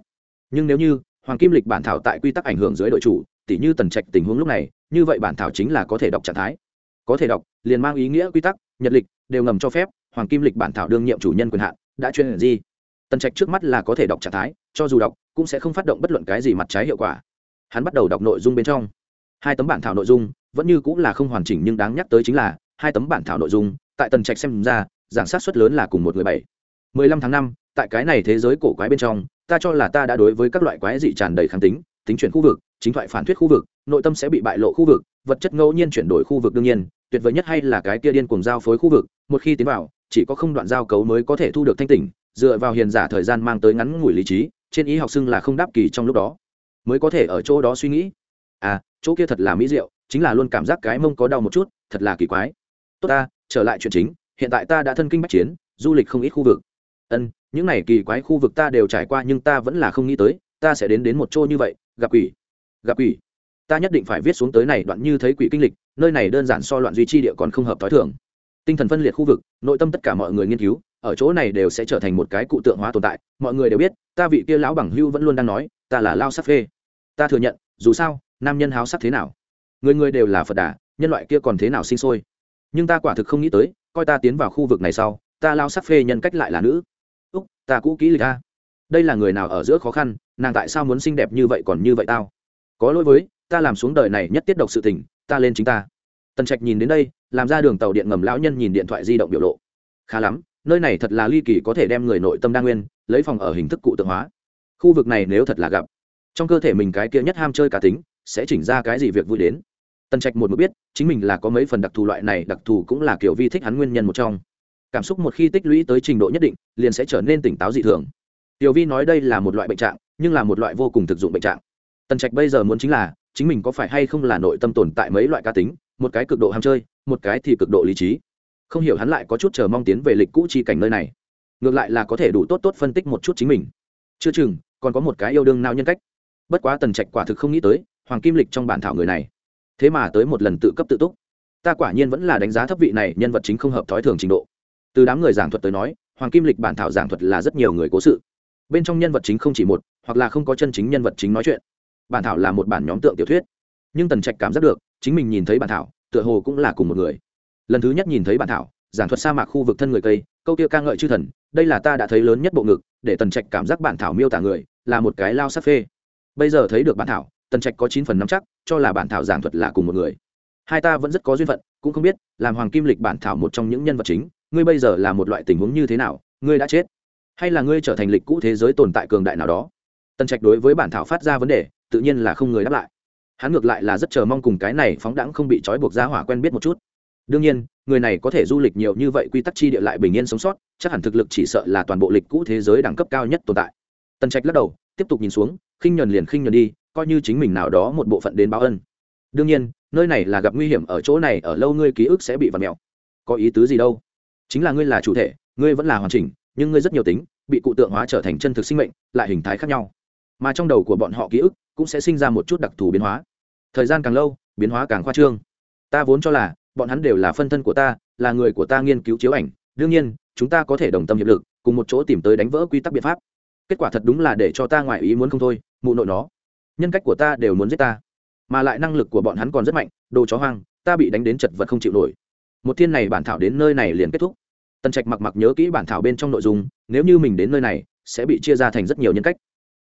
Nhưng nếu như, hoàng kim lịch bản thảo tại quy tắc ảnh hưởng dưới đội chủ, tỉ như tần trạch tình huống lúc này, như vậy bản thảo chính là có thể đọc trạng thái. Có thể đọc, liền mang ý nghĩa quy tắc, nhật lịch, đều ngầm cho phép, hoàng kim lịch bản thảo đương nhiệm chủ nhân quyền hạn, đã chuyên gì? Tần trạch trước mắt là có thể đọc trạng thái, cho dù đọc, cũng sẽ không phát động bất luận cái gì mặt trái hiệu quả hắn bắt đầu đọc nội dung bên trong. Hai tấm bản thảo nội dung vẫn như cũng là không hoàn chỉnh nhưng đáng nhắc tới chính là, hai tấm bản thảo nội dung, tại tần trạch xem ra, giảng sát suất lớn là cùng một người bảy. Mười lăm tháng năm, tại cái này thế giới cổ quái bên trong, ta cho là ta đã đối với các loại quái dị tràn đầy kháng tính tính chuyển khu vực, chính thoại phản thuyết khu vực, nội tâm sẽ bị bại lộ khu vực, vật chất ngẫu nhiên chuyển đổi khu vực đương nhiên, tuyệt vời nhất hay là cái kia điên cuồng giao phối khu vực, một khi tiến vào, chỉ có không đoạn giao cấu mới có thể thu được thanh tỉnh, dựa vào hiền giả thời gian mang tới ngắn ngủi lý trí, trên ý học xưng là không đáp kỳ trong lúc đó mới có thể ở chỗ đó suy nghĩ. À chỗ kia thật là mỹ diệu, chính là luôn cảm giác cái mông có đau một chút, thật là kỳ quái. Tốt ta, trở lại chuyện chính, hiện tại ta đã thân kinh bách chiến, du lịch không ít khu vực. Ân, những này kỳ quái khu vực ta đều trải qua nhưng ta vẫn là không nghĩ tới, ta sẽ đến đến một chỗ như vậy, gặp quỷ. Gặp quỷ. Ta nhất định phải viết xuống tới này đoạn như thấy quỷ kinh lịch, nơi này đơn giản so loạn duy trì địa còn không hợp t h o i thường. Tinh thần phân liệt khu vực, nội tâm tất cả mọi người nghiên cứu ở chỗ này đều sẽ trở thành một cái cụ tượng hóa tồn tại, mọi người đều biết, ta vị kia lão bằng hưu vẫn luôn đang nói, ta là lao sắc phê. Ta thừa nhận, dù sao, nam nhân háo sắc thế nào? Người người đều là phật đà, nhân loại kia còn thế nào sinh sôi? Nhưng ta quả thực không nghĩ tới, coi ta tiến vào khu vực này sau, ta lao sắc phê nhân cách lại là nữ. Úc, ta cũ kỹ lịch ta đây là người nào ở giữa khó khăn, nàng tại sao muốn xinh đẹp như vậy còn như vậy tao? Có lỗi với, ta làm xuống đời này nhất tiết độc sự tình, ta lên chính ta. Tần trạch nhìn đến đây, làm ra đường tàu điện ngầm lão nhân nhìn điện thoại di động biểu lộ. Khá lắm nơi này thật là ly kỳ có thể đem người nội tâm đa nguyên, lấy phòng ở hình thức cụ tượng hóa. Khu vực này nếu thật là gặp, trong cơ thể mình cái kia nhất ham chơi cá tính, sẽ chỉnh ra cái gì việc vui đến? Tần trạch một mực biết, chính mình là có mấy phần đặc thù loại này, đặc thù cũng là kiểu vi thích hắn nguyên nhân một trong. Cảm xúc một khi tích lũy tới trình độ nhất định, liền sẽ trở nên tỉnh táo dị thường. Tiểu vi nói đây là một loại bệnh trạng, nhưng là một loại vô cùng thực dụng bệnh trạng. Tần trạch bây giờ muốn chính là, chính mình có phải hay không là nội tâm tồn tại mấy loại cá tính, một cái cực độ ham chơi, một cái thì cực độ lý trí không hiểu hắn lại có chút chờ mong tiến về lịch cũ chi cảnh nơi này. Ngược lại là có thể đủ tốt tốt phân tích một chút chính mình. Chưa chừng, còn có một cái yêu đương nào nhân cách. Bất quá tần trạch quả thực không nghĩ tới, hoàng kim lịch trong bản thảo người này. Thế mà tới một lần tự cấp tự túc. Ta quả nhiên vẫn là đánh giá thấp vị này nhân vật chính không hợp thói thường trình độ. Từ đám người giảng thuật tới nói, hoàng kim lịch bản thảo giảng thuật là rất nhiều người cố sự. Bên trong nhân vật chính không chỉ một, hoặc là không có chân chính nhân vật chính nói chuyện. Bản thảo là một bản nhóm tượng tiểu thuyết. Nhưng tần trạch cảm giác được, chính mình nhìn thấy bản thảo, tựa hồ cũng là cùng một người lần thứ nhất nhìn thấy bản thảo, giảng thuật sa mạc khu vực thân người cây, câu kia ca ngợi chư thần, đây là ta đã thấy lớn nhất bộ ngực, để tần trạch cảm giác bản thảo miêu tả người, là một cái lao sắc phê. Bây giờ thấy được bản thảo, tần trạch có chín phần năm chắc, cho là bản thảo giảng thuật là cùng một người. Hai ta vẫn rất có duyên phận, cũng không biết, làm hoàng kim lịch bản thảo một trong những nhân vật chính, ngươi bây giờ là một loại tình huống như thế nào, ngươi đã chết? Hay là ngươi trở thành lịch cũ thế giới tồn tại cường đại nào đó? Tần trạch đối với bản thảo phát ra vấn đề, tự nhiên là không người đáp lại. Hắn ngược lại là rất chờ mong cùng cái này phóng đãng không bị trói buộc ra hỏa quen biết một chút đương nhiên, người này có thể du lịch nhiều như vậy quy tắc chi địa lại bình yên sống sót, chắc hẳn thực lực chỉ sợ là toàn bộ lịch cũ thế giới đẳng cấp cao nhất tồn tại. Tần trạch lắc đầu, tiếp tục nhìn xuống, khinh nhuần liền khinh nhuần đi, coi như chính mình nào đó một bộ phận đến báo ân. Đương nhiên, nơi này là gặp nguy hiểm, ở chỗ này, ở lâu ngươi ký ức sẽ bị vặt mèo. Có ý tứ gì đâu? Chính là ngươi là chủ thể, ngươi vẫn là hoàn chỉnh, nhưng ngươi rất nhiều tính, bị cụ tượng hóa trở thành chân thực sinh mệnh, lại hình thái khác nhau. Mà trong đầu của bọn họ ký ức cũng sẽ sinh ra một chút đặc thù biến hóa. Thời gian càng lâu, biến hóa càng khoa trương. Ta vốn cho là bọn hắn đều là phân thân của ta, là người của ta nghiên cứu chiếu ảnh. Đương nhiên, chúng ta có thể đồng tâm hiệp lực, cùng một chỗ tìm tới đánh vỡ quy tắc biện pháp. Kết quả thật đúng là để cho ta ngoại ý muốn không thôi, mụ nội nó. Nhân cách của ta đều muốn giết ta, mà lại năng lực của bọn hắn còn rất mạnh, đồ chó hoang, ta bị đánh đến chật vật không chịu nổi. Một thiên này bản thảo đến nơi này liền kết thúc. Tần trạch mặc mặc nhớ kỹ bản thảo bên trong nội dung, nếu như mình đến nơi này, sẽ bị chia ra thành rất nhiều nhân cách.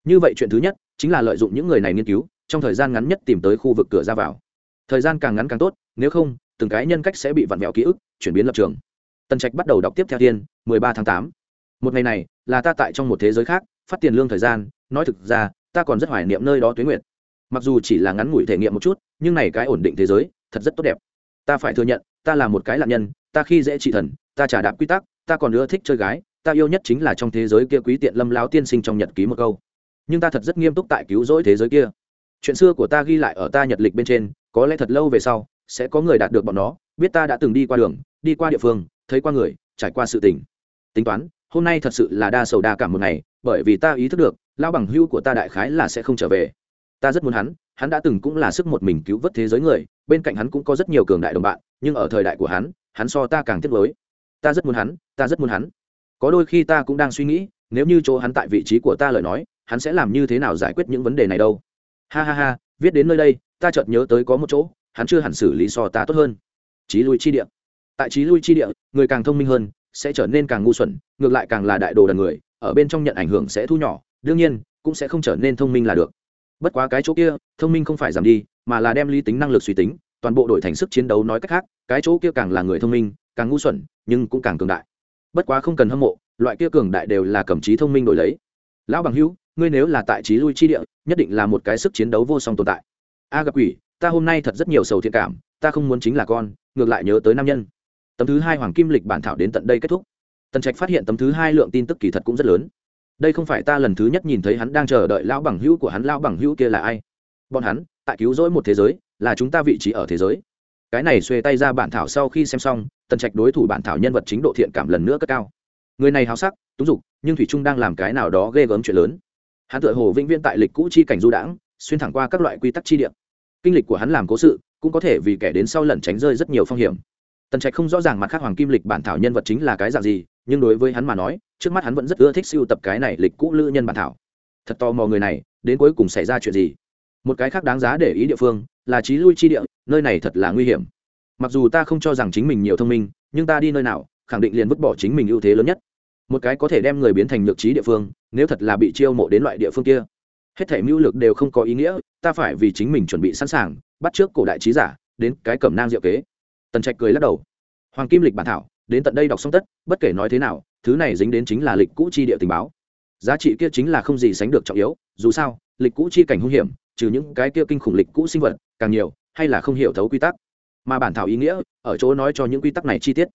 Như vậy chuyện thứ nhất, chính là lợi dụng những người này nghiên cứu, trong thời gian ngắn nhất tìm tới khu vực cửa ra vào. Thời gian càng ngắn càng tốt, nếu không từng cái nhân cách sẽ bị vặn vẹo ký ức, chuyển biến lập trường. Tần trạch bắt đầu đọc tiếp theo thiên mười ba tháng tám. Một ngày này, là ta tại trong một thế giới khác, phát tiền lương thời gian, nói thực ra, ta còn rất hoài niệm nơi đó tuyến nguyện mặc dù chỉ là ngắn ngủi thể nghiệm một chút, nhưng này cái ổn định thế giới, thật rất tốt đẹp. Ta phải thừa nhận, ta là một cái nạn nhân, ta khi dễ trị thần, ta trả đạp quy tắc, ta còn ưa thích chơi gái, ta yêu nhất chính là trong thế giới kia quý tiện lâm láo tiên sinh trong nhật ký một câu. Nhưng ta thật rất nghiêm túc tại cứu rỗi thế giới kia. Chuyện xưa của ta ghi lại ở ta nhật lịch bên trên, có lẽ thật lâu về sau sẽ có người đạt được bọn nó, biết ta đã từng đi qua đường, đi qua địa phương, thấy qua người, trải qua sự tình. Tính toán, hôm nay thật sự là đa sầu đa cảm một ngày, bởi vì ta ý thức được lao bằng hưu của ta đại khái là sẽ không trở về. Ta rất muốn hắn hắn đã từng cũng là sức một mình cứu vớt thế giới người, bên cạnh hắn cũng có rất nhiều cường đại đồng bạn, nhưng ở thời đại của hắn hắn so ta càng tiếc lối ta rất muốn hắn, ta rất muốn hắn. Có đôi khi ta cũng đang suy nghĩ, nếu như chỗ hắn tại vị trí của ta lời nói, hắn sẽ làm như thế nào giải quyết những vấn đề này đâu? Ha ha ha, viết đến nơi đây, ta chợt nhớ tới có một chỗ hắn chưa hẳn xử lý so ta tốt hơn. Trí lui chi địa. Tại trí lui chi địa, người càng thông minh hơn, sẽ trở nên càng ngu xuẩn, ngược lại càng là đại đồ đần người, ở bên trong nhận ảnh hưởng sẽ thu nhỏ, đương nhiên, cũng sẽ không trở nên thông minh là được. Bất quá cái chỗ kia, thông minh không phải giảm đi, mà là đem lý tính năng lực suy tính, toàn bộ đổi thành sức chiến đấu nói cách khác, cái chỗ kia càng là người thông minh, càng ngu xuẩn, nhưng cũng càng cường đại. Bất quá không cần hâm mộ, loại kia cường đại đều là cầm trí thông minh đổi lấy. Lão bằng hữu, ngươi nếu là tại trí lui chi địa, nhất định là một cái sức chiến đấu vô song tồn tại. A gặp quỷ ta hôm nay thật rất nhiều sầu thiện cảm, ta không muốn chính là con, ngược lại nhớ tới nam nhân. Tấm thứ hai hoàng kim lịch bản thảo đến tận đây kết thúc. Tần trạch phát hiện tấm thứ hai lượng tin tức kỳ thật cũng rất lớn. Đây không phải ta lần thứ nhất nhìn thấy hắn đang chờ đợi lão bằng hữu của hắn, lão bằng hữu kia là ai? Bọn hắn, tại cứu rỗi một thế giới, là chúng ta vị trí ở thế giới. Cái này xuê tay ra bản thảo sau khi xem xong, tần trạch đối thủ bản thảo nhân vật chính độ thiện cảm lần nữa cất cao. Người này háo sắc, túng dục, nhưng thủy trung đang làm cái nào đó ghê gớm chuyện lớn. Hắn tựa hồ vĩnh viễn tại lịch cũ chi cảnh du đãng, xuyên thẳng qua các loại quy tắc chi điểm kinh lịch của hắn làm cố sự, cũng có thể vì kẻ đến sau lẩn tránh rơi rất nhiều phong hiểm. Tần trạch không rõ ràng mặt khác hoàng kim lịch bản thảo nhân vật chính là cái dạng gì, nhưng đối với hắn mà nói, trước mắt hắn vẫn rất ưa thích siêu tập cái này lịch cũ lữ nhân bản thảo. Thật tò mò người này, đến cuối cùng xảy ra chuyện gì? Một cái khác đáng giá để ý địa phương, là trí lui chi địa, nơi này thật là nguy hiểm. Mặc dù ta không cho rằng chính mình nhiều thông minh, nhưng ta đi nơi nào, khẳng định liền vứt bỏ chính mình ưu thế lớn nhất. Một cái có thể đem người biến thành nhược trí địa phương, nếu thật là bị chiêu mộ đến loại địa phương kia hết thể mưu lực đều không có ý nghĩa, ta phải vì chính mình chuẩn bị sẵn sàng, bắt trước cổ đại trí giả, đến cái cẩm nang diệu kế. Tần trạch cười lắc đầu. Hoàng kim lịch bản thảo, đến tận đây đọc xong tất, bất kể nói thế nào, thứ này dính đến chính là lịch cũ chi địa tình báo. Giá trị kia chính là không gì sánh được trọng yếu, dù sao, lịch cũ chi cảnh hung hiểm, trừ những cái kia kinh khủng lịch cũ sinh vật, càng nhiều, hay là không hiểu thấu quy tắc. Mà bản thảo ý nghĩa, ở chỗ nói cho những quy tắc này chi tiết.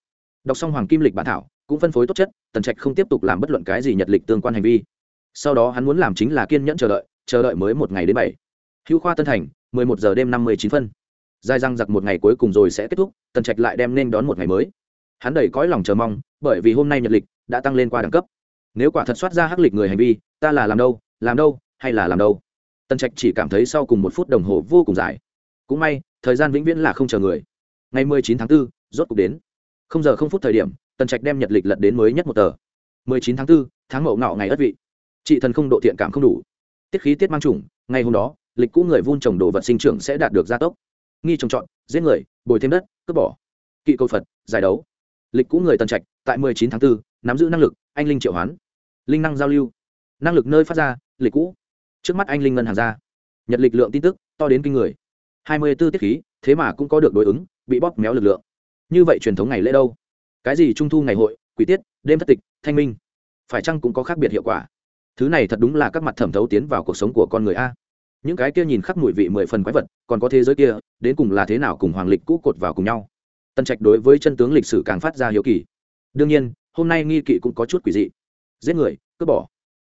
Đọc xong hoàng kim lịch bản thảo, cũng phân phối tốt chất, tần trạch không tiếp tục làm bất luận cái gì nhật lịch tương quan hành vi sau đó hắn muốn làm chính là kiên nhẫn chờ đợi chờ đợi mới một ngày đến bảy. Hữu khoa tân thành mười một giờ đêm năm mươi chín phân. Dài răng giặc một ngày cuối cùng rồi sẽ kết thúc tần trạch lại đem nên đón một ngày mới. Hắn đầy cõi lòng chờ mong bởi vì hôm nay nhật lịch đã tăng lên qua đẳng cấp. Nếu quả thật soát ra hắc lịch người hành vi ta là làm đâu làm đâu hay là làm đâu? Tần trạch chỉ cảm thấy sau cùng một phút đồng hồ vô cùng dài. Cũng may thời gian vĩnh viễn là không chờ người. Ngày mười chín tháng 4, rốt cục đến. Không giờ không phút thời điểm tần trạch đem nhật lịch lật đến mới nhất một tờ. mười chín tháng 4, tháng mậu ngọ ngày ất vị chị thần không độ thiện cảm không đủ. Tiết khí tiết mang chủng ngày hôm đó lịch cũ người vun trồng đồ vật sinh trưởng sẽ đạt được gia tốc. Nghi trồng trọt giết người bồi thêm đất cướp bỏ. Kỵ câu phật giải đấu. Lịch cũ người tân trạch tại mười chín tháng 4, nắm giữ năng lực anh linh triệu hoán. Linh năng giao lưu. Năng lực nơi phát ra lịch cũ. Trước mắt anh linh ngân hàng ra. Nhật lịch lượng tin tức to đến kinh người. hai mươi b ố tiết khí thế mà cũng có được đối ứng bị bóp méo lực lượng. Như vậy truyền thống ngày lễ đâu? Cái gì trung thu ngày hội quỷ tiết đêm thất tịch thanh minh? Phải chăng cũng có khác biệt hiệu quả? Thứ này thật đúng là các mặt thẩm thấu tiến vào cuộc sống của con người a. Những cái kia nhìn khắc mùi vị mười phần quái vật, còn có thế giới kia, đến cùng là thế nào cùng hoàng lịch cũ cột vào cùng nhau. Tân trạch đối với chân tướng lịch sử càng phát ra hiếu kỳ. Đương nhiên, hôm nay nghi kỵ cũng có chút quỷ dị. Giết người, cướp bỏ.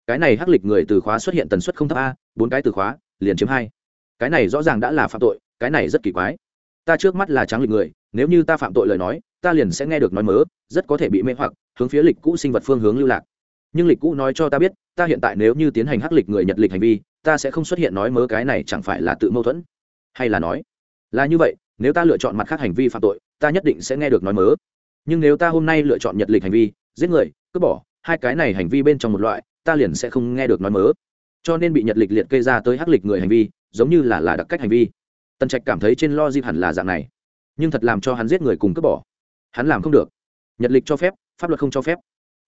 Cái này hắc lịch người từ khóa xuất hiện tần suất không thấp a, bốn cái từ khóa, liền chiếm hai. Cái này rõ ràng đã là phạm tội, cái này rất kỳ quái. Ta trước mắt là trắng lịch người, nếu như ta phạm tội lời nói, ta liền sẽ nghe được nói mớ, rất có thể bị mê hoặc, hướng phía lịch cũ sinh vật phương hướng lưu lạc nhưng lịch cũ nói cho ta biết, ta hiện tại nếu như tiến hành hắc lịch người nhật lịch hành vi, ta sẽ không xuất hiện nói mớ cái này chẳng phải là tự mâu thuẫn, hay là nói, là như vậy, nếu ta lựa chọn mặt khác hành vi phạm tội, ta nhất định sẽ nghe được nói mớ. Nhưng nếu ta hôm nay lựa chọn nhật lịch hành vi, giết người, cướp bỏ, hai cái này hành vi bên trong một loại, ta liền sẽ không nghe được nói mớ. Cho nên bị nhật lịch liệt kê ra tới hắc lịch người hành vi, giống như là là đặc cách hành vi. Tần trạch cảm thấy trên lo dịp hẳn là dạng này. Nhưng thật làm cho hắn giết người cùng cướp bỏ. Hắn làm không được. Nhật lịch cho phép, pháp luật không cho phép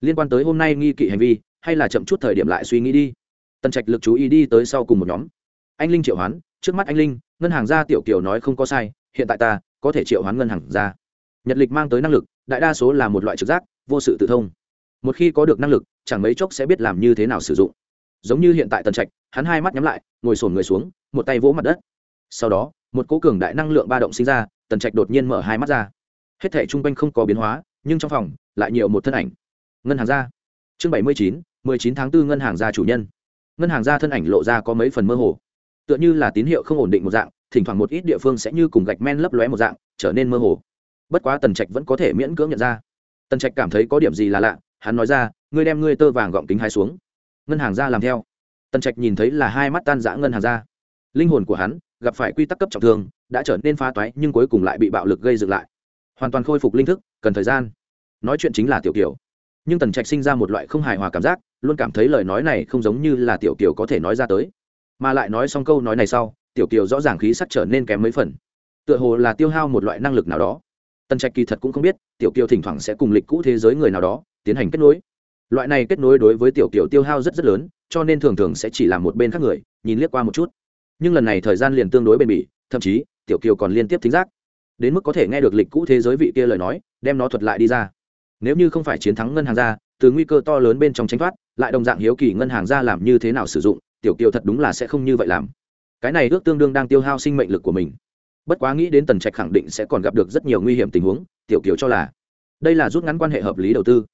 liên quan tới hôm nay nghi kỵ hành vi, hay là chậm chút thời điểm lại suy nghĩ đi. Tần trạch lực chú ý đi tới sau cùng một nhóm. Anh linh triệu hoán, trước mắt anh linh, ngân hàng gia tiểu kiều nói không có sai, hiện tại ta, có thể triệu hoán ngân hàng gia nhật lịch mang tới năng lực, đại đa số là một loại trực giác, vô sự tự thông. Một khi có được năng lực, chẳng mấy chốc sẽ biết làm như thế nào sử dụng. Giống như hiện tại tần trạch, hắn hai mắt nhắm lại, ngồi sổn người xuống, một tay vỗ mặt đất. Sau đó, một cố cường đại năng lượng ba động sinh ra, tần trạch đột nhiên mở hai mắt ra. Hết thể chung quanh không có biến hóa, nhưng trong phòng, lại nhiều một thân ảnh ngân hàng gia. Chương bảy mươi chín, mười chín tháng 4 ngân hàng gia chủ nhân. Ngân hàng gia thân ảnh lộ ra có mấy phần mơ hồ. Tựa như là tín hiệu không ổn định một dạng, thỉnh thoảng một ít địa phương sẽ như cùng gạch men lấp lóe một dạng, trở nên mơ hồ. Bất quá tần trạch vẫn có thể miễn cưỡng nhận ra. Tần trạch cảm thấy có điểm gì là lạ, hắn nói ra, ngươi đem ngươi tơ vàng gọng kính hai xuống. Ngân hàng gia làm theo. Tần trạch nhìn thấy là hai mắt tan rã ngân hàng gia. Linh hồn của hắn gặp phải quy tắc cấp trọng thương, đã trở nên phá toái nhưng cuối cùng lại bị bạo lực gây dựng lại. Hoàn toàn khôi phục linh thức, cần thời gian. Nói chuyện chính là tiểu kiểu nhưng tần trạch sinh ra một loại không hài hòa cảm giác, luôn cảm thấy lời nói này không giống như là tiểu kiều có thể nói ra tới. Mà lại nói xong câu nói này sau, tiểu kiều rõ ràng khí sắc trở nên kém mấy phần. Tựa hồ là tiêu hao một loại năng lực nào đó. Tần trạch kỳ thật cũng không biết, tiểu kiều thỉnh thoảng sẽ cùng lịch cũ thế giới người nào đó tiến hành kết nối. Loại này kết nối đối với tiểu kiều tiêu hao rất rất lớn, cho nên thường thường sẽ chỉ làm một bên khác người, nhìn liếc qua một chút. Nhưng lần này thời gian liền tương đối bền bỉ, thậm chí, tiểu kiều còn liên tiếp thính giác. Đến mức có thể nghe được lịch cũ thế giới vị kia lời nói, đem nó thuật lại đi ra nếu như không phải chiến thắng ngân hàng ra, từ nguy cơ to lớn bên trong tranh thoát, lại đồng dạng hiếu kỳ ngân hàng ra làm như thế nào sử dụng, tiểu kiều thật đúng là sẽ không như vậy làm. Cái này ước tương đương đang tiêu hao sinh mệnh lực của mình. Bất quá nghĩ đến tần trạch khẳng định sẽ còn gặp được rất nhiều nguy hiểm tình huống, tiểu kiều cho là đây là rút ngắn quan hệ hợp lý đầu tư.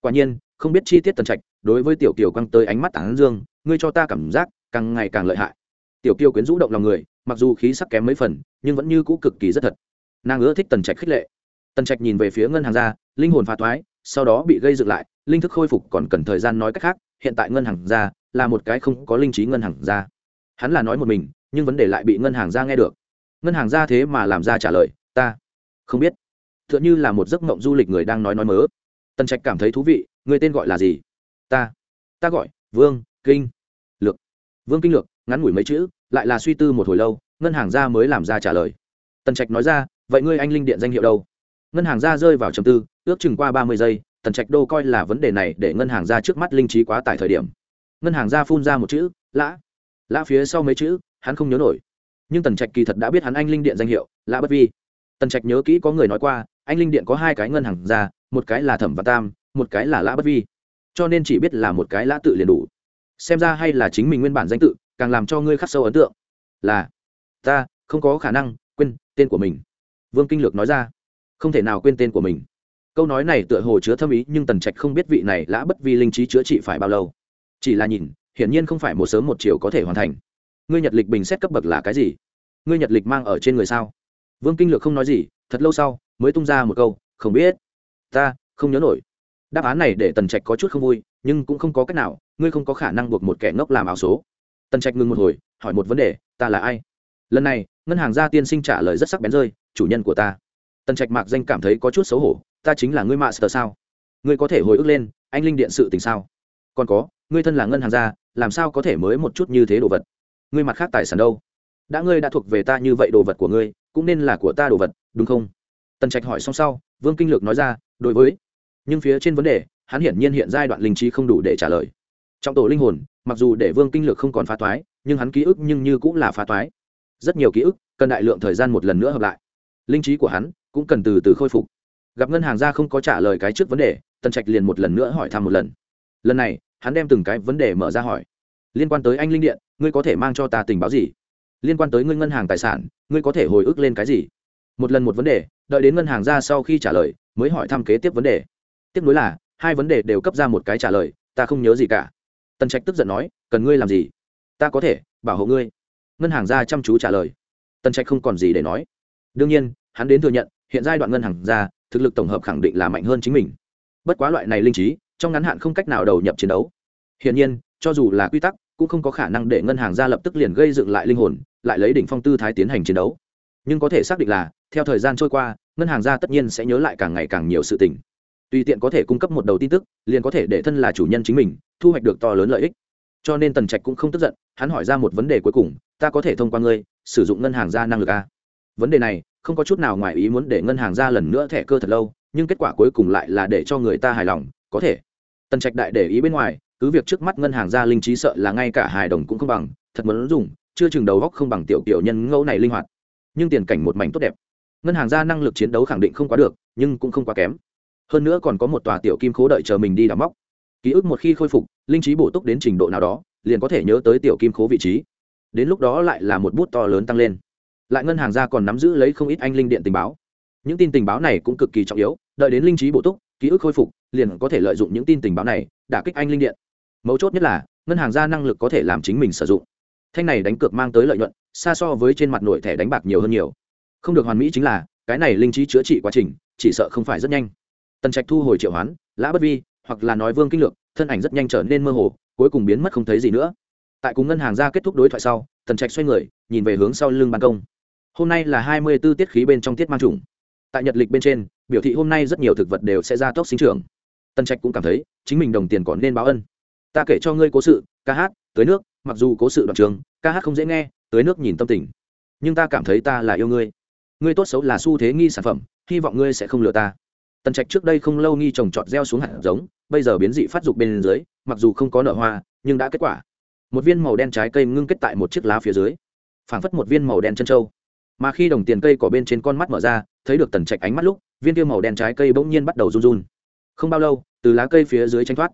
Quả nhiên, không biết chi tiết tần trạch, đối với tiểu kiều quăng tới ánh mắt tảng dương, ngươi cho ta cảm giác càng ngày càng lợi hại. Tiểu kiều quyến rũ động lòng người, mặc dù khí sắc kém mấy phần, nhưng vẫn như cũ cực kỳ rất thật. Nàng ưa thích tần trạch khích lệ tần trạch nhìn về phía ngân hàng ra, linh hồn phá thoái, sau đó bị gây dựng lại, linh thức khôi phục còn cần thời gian nói cách khác, hiện tại ngân hàng ra là một cái không có linh trí ngân hàng ra. Hắn là nói một mình, nhưng vấn đề lại bị ngân hàng ra nghe được. Ngân hàng ra thế mà làm ra trả lời, ta không biết. T h ư ợ n h ư là một giấc mộng du lịch người đang nói nói mớ. Tần trạch cảm thấy thú vị người tên gọi là gì? Ta. Ta gọi, vương kinh lược. Vương kinh lược, ngắn ngủi mấy chữ, lại là suy tư một hồi lâu, ngân hàng ra mới làm ra trả lời. Tần trạch nói ra, vậy ngươi anh linh điện danh hiệu đâu? Ngân hàng ra rơi vào trầm tư, ước chừng qua ba mươi giây, tần trạch đô coi là vấn đề này để ngân hàng ra trước mắt linh trí quá tải thời điểm. Ngân hàng ra phun ra một chữ, lã. Lã phía sau mấy chữ, hắn không nhớ nổi. Nhưng tần trạch kỳ thật đã biết hắn anh linh điện danh hiệu, lã bất vi. Tần trạch nhớ kỹ có người nói qua, anh linh điện có hai cái ngân hàng ra, một cái là thẩm và tam, một cái là lã bất vi. Cho nên chỉ biết là một cái lã tự liền đủ. Xem ra hay là chính mình nguyên bản danh tự, càng làm cho ngươi khắc sâu ấn tượng. Là, ta, không có khả năng, quên tên của mình. Vương kinh lược nói ra không thể nào quên tên của mình. Câu nói này tựa hồ chứa thâm ý, nhưng tần trạch không biết vị này lã bất vi linh trí chữa trị phải bao lâu. Chỉ là nhìn, hiển nhiên không phải một sớm một chiều có thể hoàn thành. Ngươi nhật lịch bình xét cấp bậc là cái gì? Ngươi nhật lịch mang ở trên người sao? Vương kinh lược không nói gì, thật lâu sau, mới tung ra một câu, không biết. Ta, không nhớ nổi. Đáp án này để tần trạch có chút không vui, nhưng cũng không có cách nào, ngươi không có khả năng buộc một kẻ ngốc làm ảo số. Tần trạch ngừng một hồi, hỏi một vấn đề, ta là ai? Lần này, ngân hàng gia tiên sinh trả lời rất sắc bén rơi, chủ nhân của ta tần trạch mạc danh cảm thấy có chút xấu hổ, ta chính là ngươi mạ sờ sao? Ngươi có thể hồi ức lên, anh linh điện sự tình sao? Còn có, ngươi thân là ngân hàng gia, làm sao có thể mới một chút như thế đồ vật? Ngươi mặt khác tài sản đâu? Đã ngươi đã thuộc về ta như vậy đồ vật của ngươi, cũng nên là của ta đồ vật, đúng không? Tần trạch hỏi xong sau, vương kinh lược nói ra, đối với. Nhưng phía trên vấn đề, hắn hiển nhiên hiện giai đoạn linh trí không đủ để trả lời. Trong tổ linh hồn, mặc dù để vương kinh lược không còn phá toái, nhưng hắn ký ức nhưng như cũng là phá toái. Rất nhiều ký ức, cần đại lượng thời gian một lần nữa hợp lại. Linh trí của hắn cũng cần từ từ khôi phục. Gặp ngân hàng ra không có trả lời cái trước vấn đề, tần trạch liền một lần nữa hỏi thăm một lần. Lần này, hắn đem từng cái vấn đề mở ra hỏi. Liên quan tới anh linh điện, ngươi có thể mang cho ta tình báo gì? Liên quan tới ngươi ngân hàng tài sản, ngươi có thể hồi ức lên cái gì? Một lần một vấn đề, đợi đến ngân hàng ra sau khi trả lời, mới hỏi thăm kế tiếp vấn đề. Tiếp nối là, hai vấn đề đều cấp ra một cái trả lời, ta không nhớ gì cả. Tần trạch tức giận nói, cần ngươi làm gì? Ta có thể, bảo hộ ngươi. Ngân hàng ra chăm chú trả lời. Tần trạch không còn gì để nói. Đương nhiên, hắn đến thừa nhận hiện giai đoạn ngân hàng ra, thực lực tổng hợp khẳng định là mạnh hơn chính mình. Bất quá loại này linh trí, trong ngắn hạn không cách nào đầu nhập chiến đấu. Hiển nhiên, cho dù là quy tắc, cũng không có khả năng để ngân hàng ra lập tức liền gây dựng lại linh hồn, lại lấy đỉnh phong tư thái tiến hành chiến đấu. Nhưng có thể xác định là, theo thời gian trôi qua, ngân hàng ra tất nhiên sẽ nhớ lại càng ngày càng nhiều sự tình. Tùy tiện có thể cung cấp một đầu tin tức, liền có thể để thân là chủ nhân chính mình, thu hoạch được to lớn lợi ích. Cho nên tần trạch cũng không tức giận, hắn hỏi ra một vấn đề cuối cùng, ta có thể thông qua ngươi, sử dụng ngân hàng ra năng lực a vấn đề này không có chút nào ngoài ý muốn để ngân hàng ra lần nữa thẻ cơ thật lâu, nhưng kết quả cuối cùng lại là để cho người ta hài lòng, có thể. Tần trạch đại để ý bên ngoài, cứ việc trước mắt ngân hàng ra linh trí sợ là ngay cả hài đồng cũng không bằng, thật muốn dùng, chưa chừng đầu góc không bằng tiểu kiểu nhân ngẫu này linh hoạt. Nhưng tiền cảnh một mảnh tốt đẹp. Ngân hàng ra năng lực chiến đấu khẳng định không quá được, nhưng cũng không quá kém. Hơn nữa còn có một tòa tiểu kim khố đợi chờ mình đi đào móc. Ký ức một khi khôi phục, linh trí bổ túc đến trình độ nào đó, liền có thể nhớ tới tiểu kim khố vị trí. Đến lúc đó lại là một bút to lớn tăng lên lại ngân hàng ra còn nắm giữ lấy không ít anh linh điện tình báo. Những tin tình báo này cũng cực kỳ trọng yếu, đợi đến linh trí bổ túc, ký ức khôi phục, liền có thể lợi dụng những tin tình báo này đả kích anh linh điện. Mấu chốt nhất là, ngân hàng ra năng lực có thể làm chính mình sử dụng. Thanh này đánh cược mang tới lợi nhuận, xa so với trên mặt nội thẻ đánh bạc nhiều hơn nhiều. Không được hoàn mỹ chính là, cái này linh trí chữa trị quá trình, chỉ sợ không phải rất nhanh. Tần trạch thu hồi triệu hoán, lã bất vi, hoặc là nói vương kinh lược, thân ảnh rất nhanh trở nên mơ hồ, cuối cùng biến mất không thấy gì nữa. Tại cùng ngân hàng ra kết thúc đối thoại sau, tần trạch xoay người, nhìn về hướng sau lưng ban công hôm nay là hai mươi b ố tiết khí bên trong tiết mang trùng. Tại nhật lịch bên trên, biểu thị hôm nay rất nhiều thực vật đều sẽ ra tốc sinh trưởng. Tần trạch cũng cảm thấy, chính mình đồng tiền còn nên báo ân. Ta kể cho ngươi cố sự, ca hát tới nước, mặc dù cố sự đoạn trường, ca hát không dễ nghe tới nước nhìn tâm tình. Nhưng ta cảm thấy ta là yêu ngươi. Ngươi tốt xấu là xu thế nghi sản phẩm, hy vọng ngươi sẽ không lừa ta. Tần trạch trước đây không lâu nghi trồng trọt gieo xuống hạt giống, bây giờ biến dị phát dục bên dưới, mặc dù không có nở hoa, nhưng đã kết quả. Một viên màu đen trái cây ngưng kết tại một chiếc lá phía dưới. Phảng phất một viên màu đen chân trâu mà khi đồng tiền cây cỏ bên trên con mắt mở ra, thấy được tần trạch ánh mắt lúc, viên tiêu màu đen trái cây bỗng nhiên bắt đầu run run. Không bao lâu, từ lá cây phía dưới tranh thoát,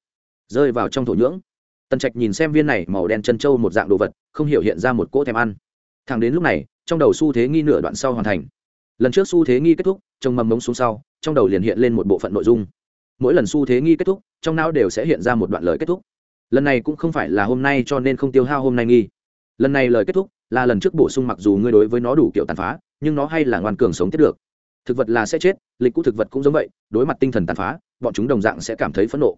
rơi vào trong thổ nhưỡng. Tần trạch nhìn xem viên này màu đen chân trâu một dạng đồ vật, không hiểu hiện ra một cỗ thèm ăn. Thẳng đến lúc này, trong đầu xu thế nghi nửa đoạn sau hoàn thành. Lần trước xu thế nghi kết thúc, trông mầm mống xuống sau, trong đầu liền hiện lên một bộ phận nội dung. Mỗi lần xu thế nghi kết thúc, trong não đều sẽ hiện ra một đoạn lời kết thúc. Lần này cũng không phải là hôm nay cho nên không tiêu hao hôm nay nghi. Lần này lời kết thúc là lần trước bổ sung mặc dù ngươi đối với nó đủ kiểu tàn phá, nhưng nó hay là ngoan cường sống tiếp được. Thực vật là sẽ chết, lịch cũ thực vật cũng giống vậy, đối mặt tinh thần tàn phá, bọn chúng đồng dạng sẽ cảm thấy phẫn nộ.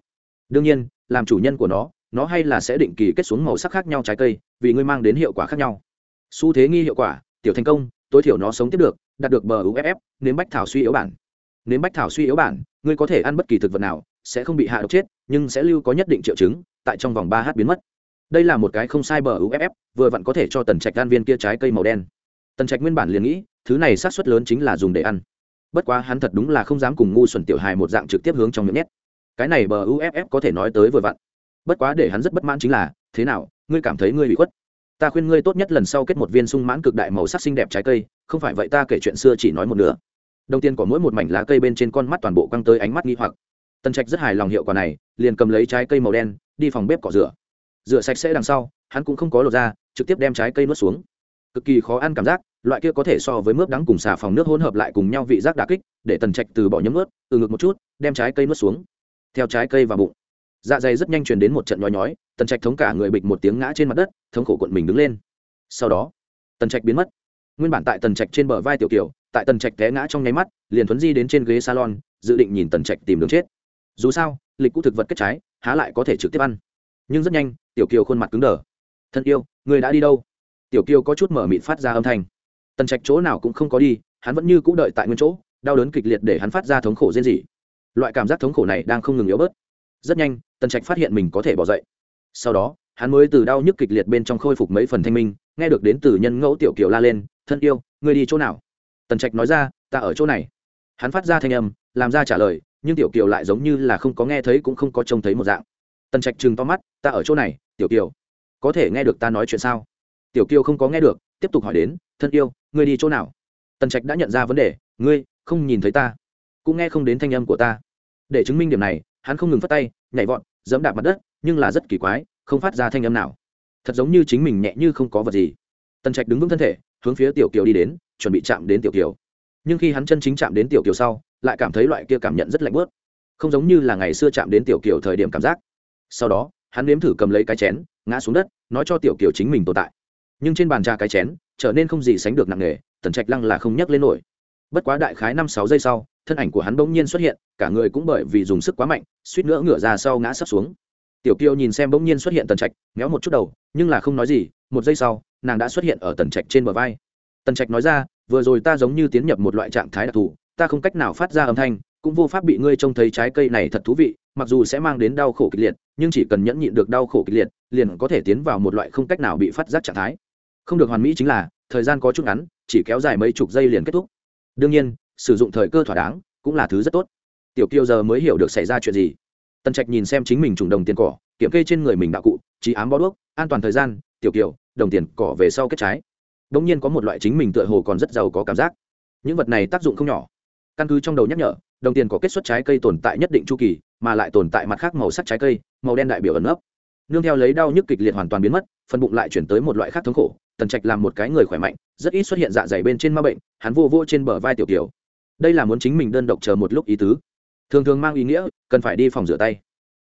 Đương nhiên, làm chủ nhân của nó nó hay là sẽ định kỳ kết xuống màu sắc khác nhau trái cây, vì ngươi mang đến hiệu quả khác nhau. Xu thế nghi hiệu quả, tiểu thành công, tối thiểu nó sống tiếp được, đạt được bờ uff nếm bách thảo suy yếu bản. Nếm bách thảo suy yếu bản, ngươi có thể ăn bất kỳ thực vật nào, sẽ không bị hạ độc chết, nhưng sẽ lưu có nhất định triệu chứng, tại trong vòng ba h biến mất đây là một cái không sai bờ uff vừa vặn có thể cho tần trạch gan viên kia trái cây màu đen. Tần trạch nguyên bản liền nghĩ, thứ này sát xuất lớn chính là dùng để ăn. Bất quá hắn thật đúng là không dám cùng ngu xuẩn tiểu hài một dạng trực tiếp hướng trong miệng nhét. Cái này bờ uff có thể nói tới vừa vặn. Bất quá để hắn rất bất mãn chính là, thế nào, ngươi cảm thấy ngươi bị khuất? Ta khuyên ngươi tốt nhất lần sau kết một viên sung mãn cực đại màu sắc xinh đẹp trái cây, không phải vậy ta kể chuyện xưa chỉ nói một nửa. Đồng tiên có mỗi một mảnh lá cây bên trên con mắt toàn bộ căng tới ánh mắt nghi hoặc. Tần trạch rất hài lòng hiệu quả này, liền cầm lấy trái cây màu đen, đi phòng bếp cỏ rửa rửa sạch sẽ đằng sau, hắn cũng không có lột ra trực tiếp đem trái cây nuốt xuống. Cực kỳ khó ăn cảm giác, loại kia có thể so với mướp đắng cùng xà phòng nước hỗn hợp lại cùng nhau vị giác đà kích, để tần trạch từ bỏ nhấm ướt, từ ngực một chút, đem trái cây nuốt xuống. Theo trái cây vào bụng dạ dày rất nhanh truyền đến một trận nhói nhói, tần trạch thống cả người bịch một tiếng ngã trên mặt đất, thống khổ cuộn mình đứng lên. Sau đó, tần trạch biến mất. Nguyên bản tại tần trạch trên bờ vai tiểu kiều, tại tần trạch té ngã trong nháy mắt, liền thuấn di đến trên ghế salon, dự định nhìn tần trạch tìm đường chết. Dù sao, lịch cũ thực vật kết trái, há lại có thể trực tiếp ăn nhưng rất nhanh, tiểu kiều khuôn mặt cứng đờ. Thân yêu, người đã đi đâu? Tiểu kiều có chút mở mịt phát ra âm thanh. Tần trạch chỗ nào cũng không có đi, hắn vẫn như cũ đợi tại nguyên chỗ, đau đớn kịch liệt để hắn phát ra thống khổ riêng gì loại cảm giác thống khổ này đang không ngừng yếu bớt. Rất nhanh, tần trạch phát hiện mình có thể bỏ dậy. Sau đó, hắn mới từ đau nhức kịch liệt bên trong khôi phục mấy phần thanh minh, nghe được đến từ nhân ngẫu tiểu kiều la lên, thân yêu, người đi chỗ nào? Tần trạch nói ra, ta ở chỗ này. Hắn phát ra thanh âm, làm ra trả lời, nhưng tiểu kiều lại giống như là không có nghe thấy cũng không có trông thấy một dạng tần trạch chừng to mắt, ta ở chỗ này, tiểu kiều, có thể nghe được ta nói chuyện sao? Tiểu kiều không có nghe được, tiếp tục hỏi đến, thân yêu, ngươi đi chỗ nào? Tần trạch đã nhận ra vấn đề, ngươi, không nhìn thấy ta, cũng nghe không đến thanh âm của ta. Để chứng minh điểm này, hắn không ngừng phát tay, nhảy vọt dẫm đạp mặt đất, nhưng là rất kỳ quái, không phát ra thanh âm nào. Thật giống như chính mình nhẹ như không có vật gì. Tần trạch đứng vững thân thể, hướng phía tiểu kiều đi đến, chuẩn bị chạm đến tiểu kiều. Nhưng khi hắn chân chính chạm đến tiểu kiều sau, lại cảm thấy loại kia cảm nhận rất lạnh bớt không giống như là ngày xưa chạm đến tiểu kiều thời điểm cảm giác sau đó, hắn nếm thử cầm lấy cái chén, ngã xuống đất, nói cho tiểu kiều chính mình tồn tại. Nhưng trên bàn trà cái chén, trở nên không gì sánh được nặng nề, tần trạch lăng là không nhấc lên nổi. Bất quá đại khái năm sáu giây sau, thân ảnh của hắn bỗng nhiên xuất hiện, cả người cũng bởi vì dùng sức quá mạnh, suýt nữa ngửa ra sau ngã sấp xuống. Tiểu kiều nhìn xem bỗng nhiên xuất hiện tần trạch, méo một chút đầu, nhưng là không nói gì, một giây sau, nàng đã xuất hiện ở tần trạch trên bờ vai. Tần trạch nói ra, vừa rồi ta giống như tiến nhập một loại trạng thái đặc thù, ta không cách nào phát ra âm thanh, cũng vô pháp bị ngươi trông thấy trái cây này thật thú vị mặc dù sẽ mang đến đau khổ kịch liệt, nhưng chỉ cần nhẫn nhịn được đau khổ kịch liệt, liền có thể tiến vào một loại không cách nào bị phát giác trạng thái. Không được hoàn mỹ chính là, thời gian có chút ngắn, chỉ kéo dài mấy chục giây liền kết thúc. Đương nhiên, sử dụng thời cơ thỏa đáng cũng là thứ rất tốt. Tiểu kiều giờ mới hiểu được xảy ra chuyện gì. Tần trạch nhìn xem chính mình trùng đồng tiền cỏ, kiểm kê trên người mình đạo cụ, trí ám bó đuốc, an toàn thời gian, tiểu kiều đồng tiền cỏ về sau kết trái. Đ ỗ n g nhiên có một loại chính mình tựa hồ còn rất giàu có cảm giác. Những vật này tác dụng không nhỏ. Căn cứ trong đầu nhắc nhở đồng tiền có kết xuất trái cây tồn tại nhất định chu kỳ mà lại tồn tại mặt khác màu sắc trái cây màu đen đại biểu ẩn ấp nương theo lấy đau nhức kịch liệt hoàn toàn biến mất phần bụng lại chuyển tới một loại khác thống khổ. Tần trạch làm một cái người khỏe mạnh rất ít xuất hiện dạ dày bên trên ma bệnh hắn vô vô trên bờ vai tiểu kiều. Đây là muốn chính mình đơn độc chờ một lúc ý tứ. Thường thường mang ý nghĩa cần phải đi phòng rửa tay.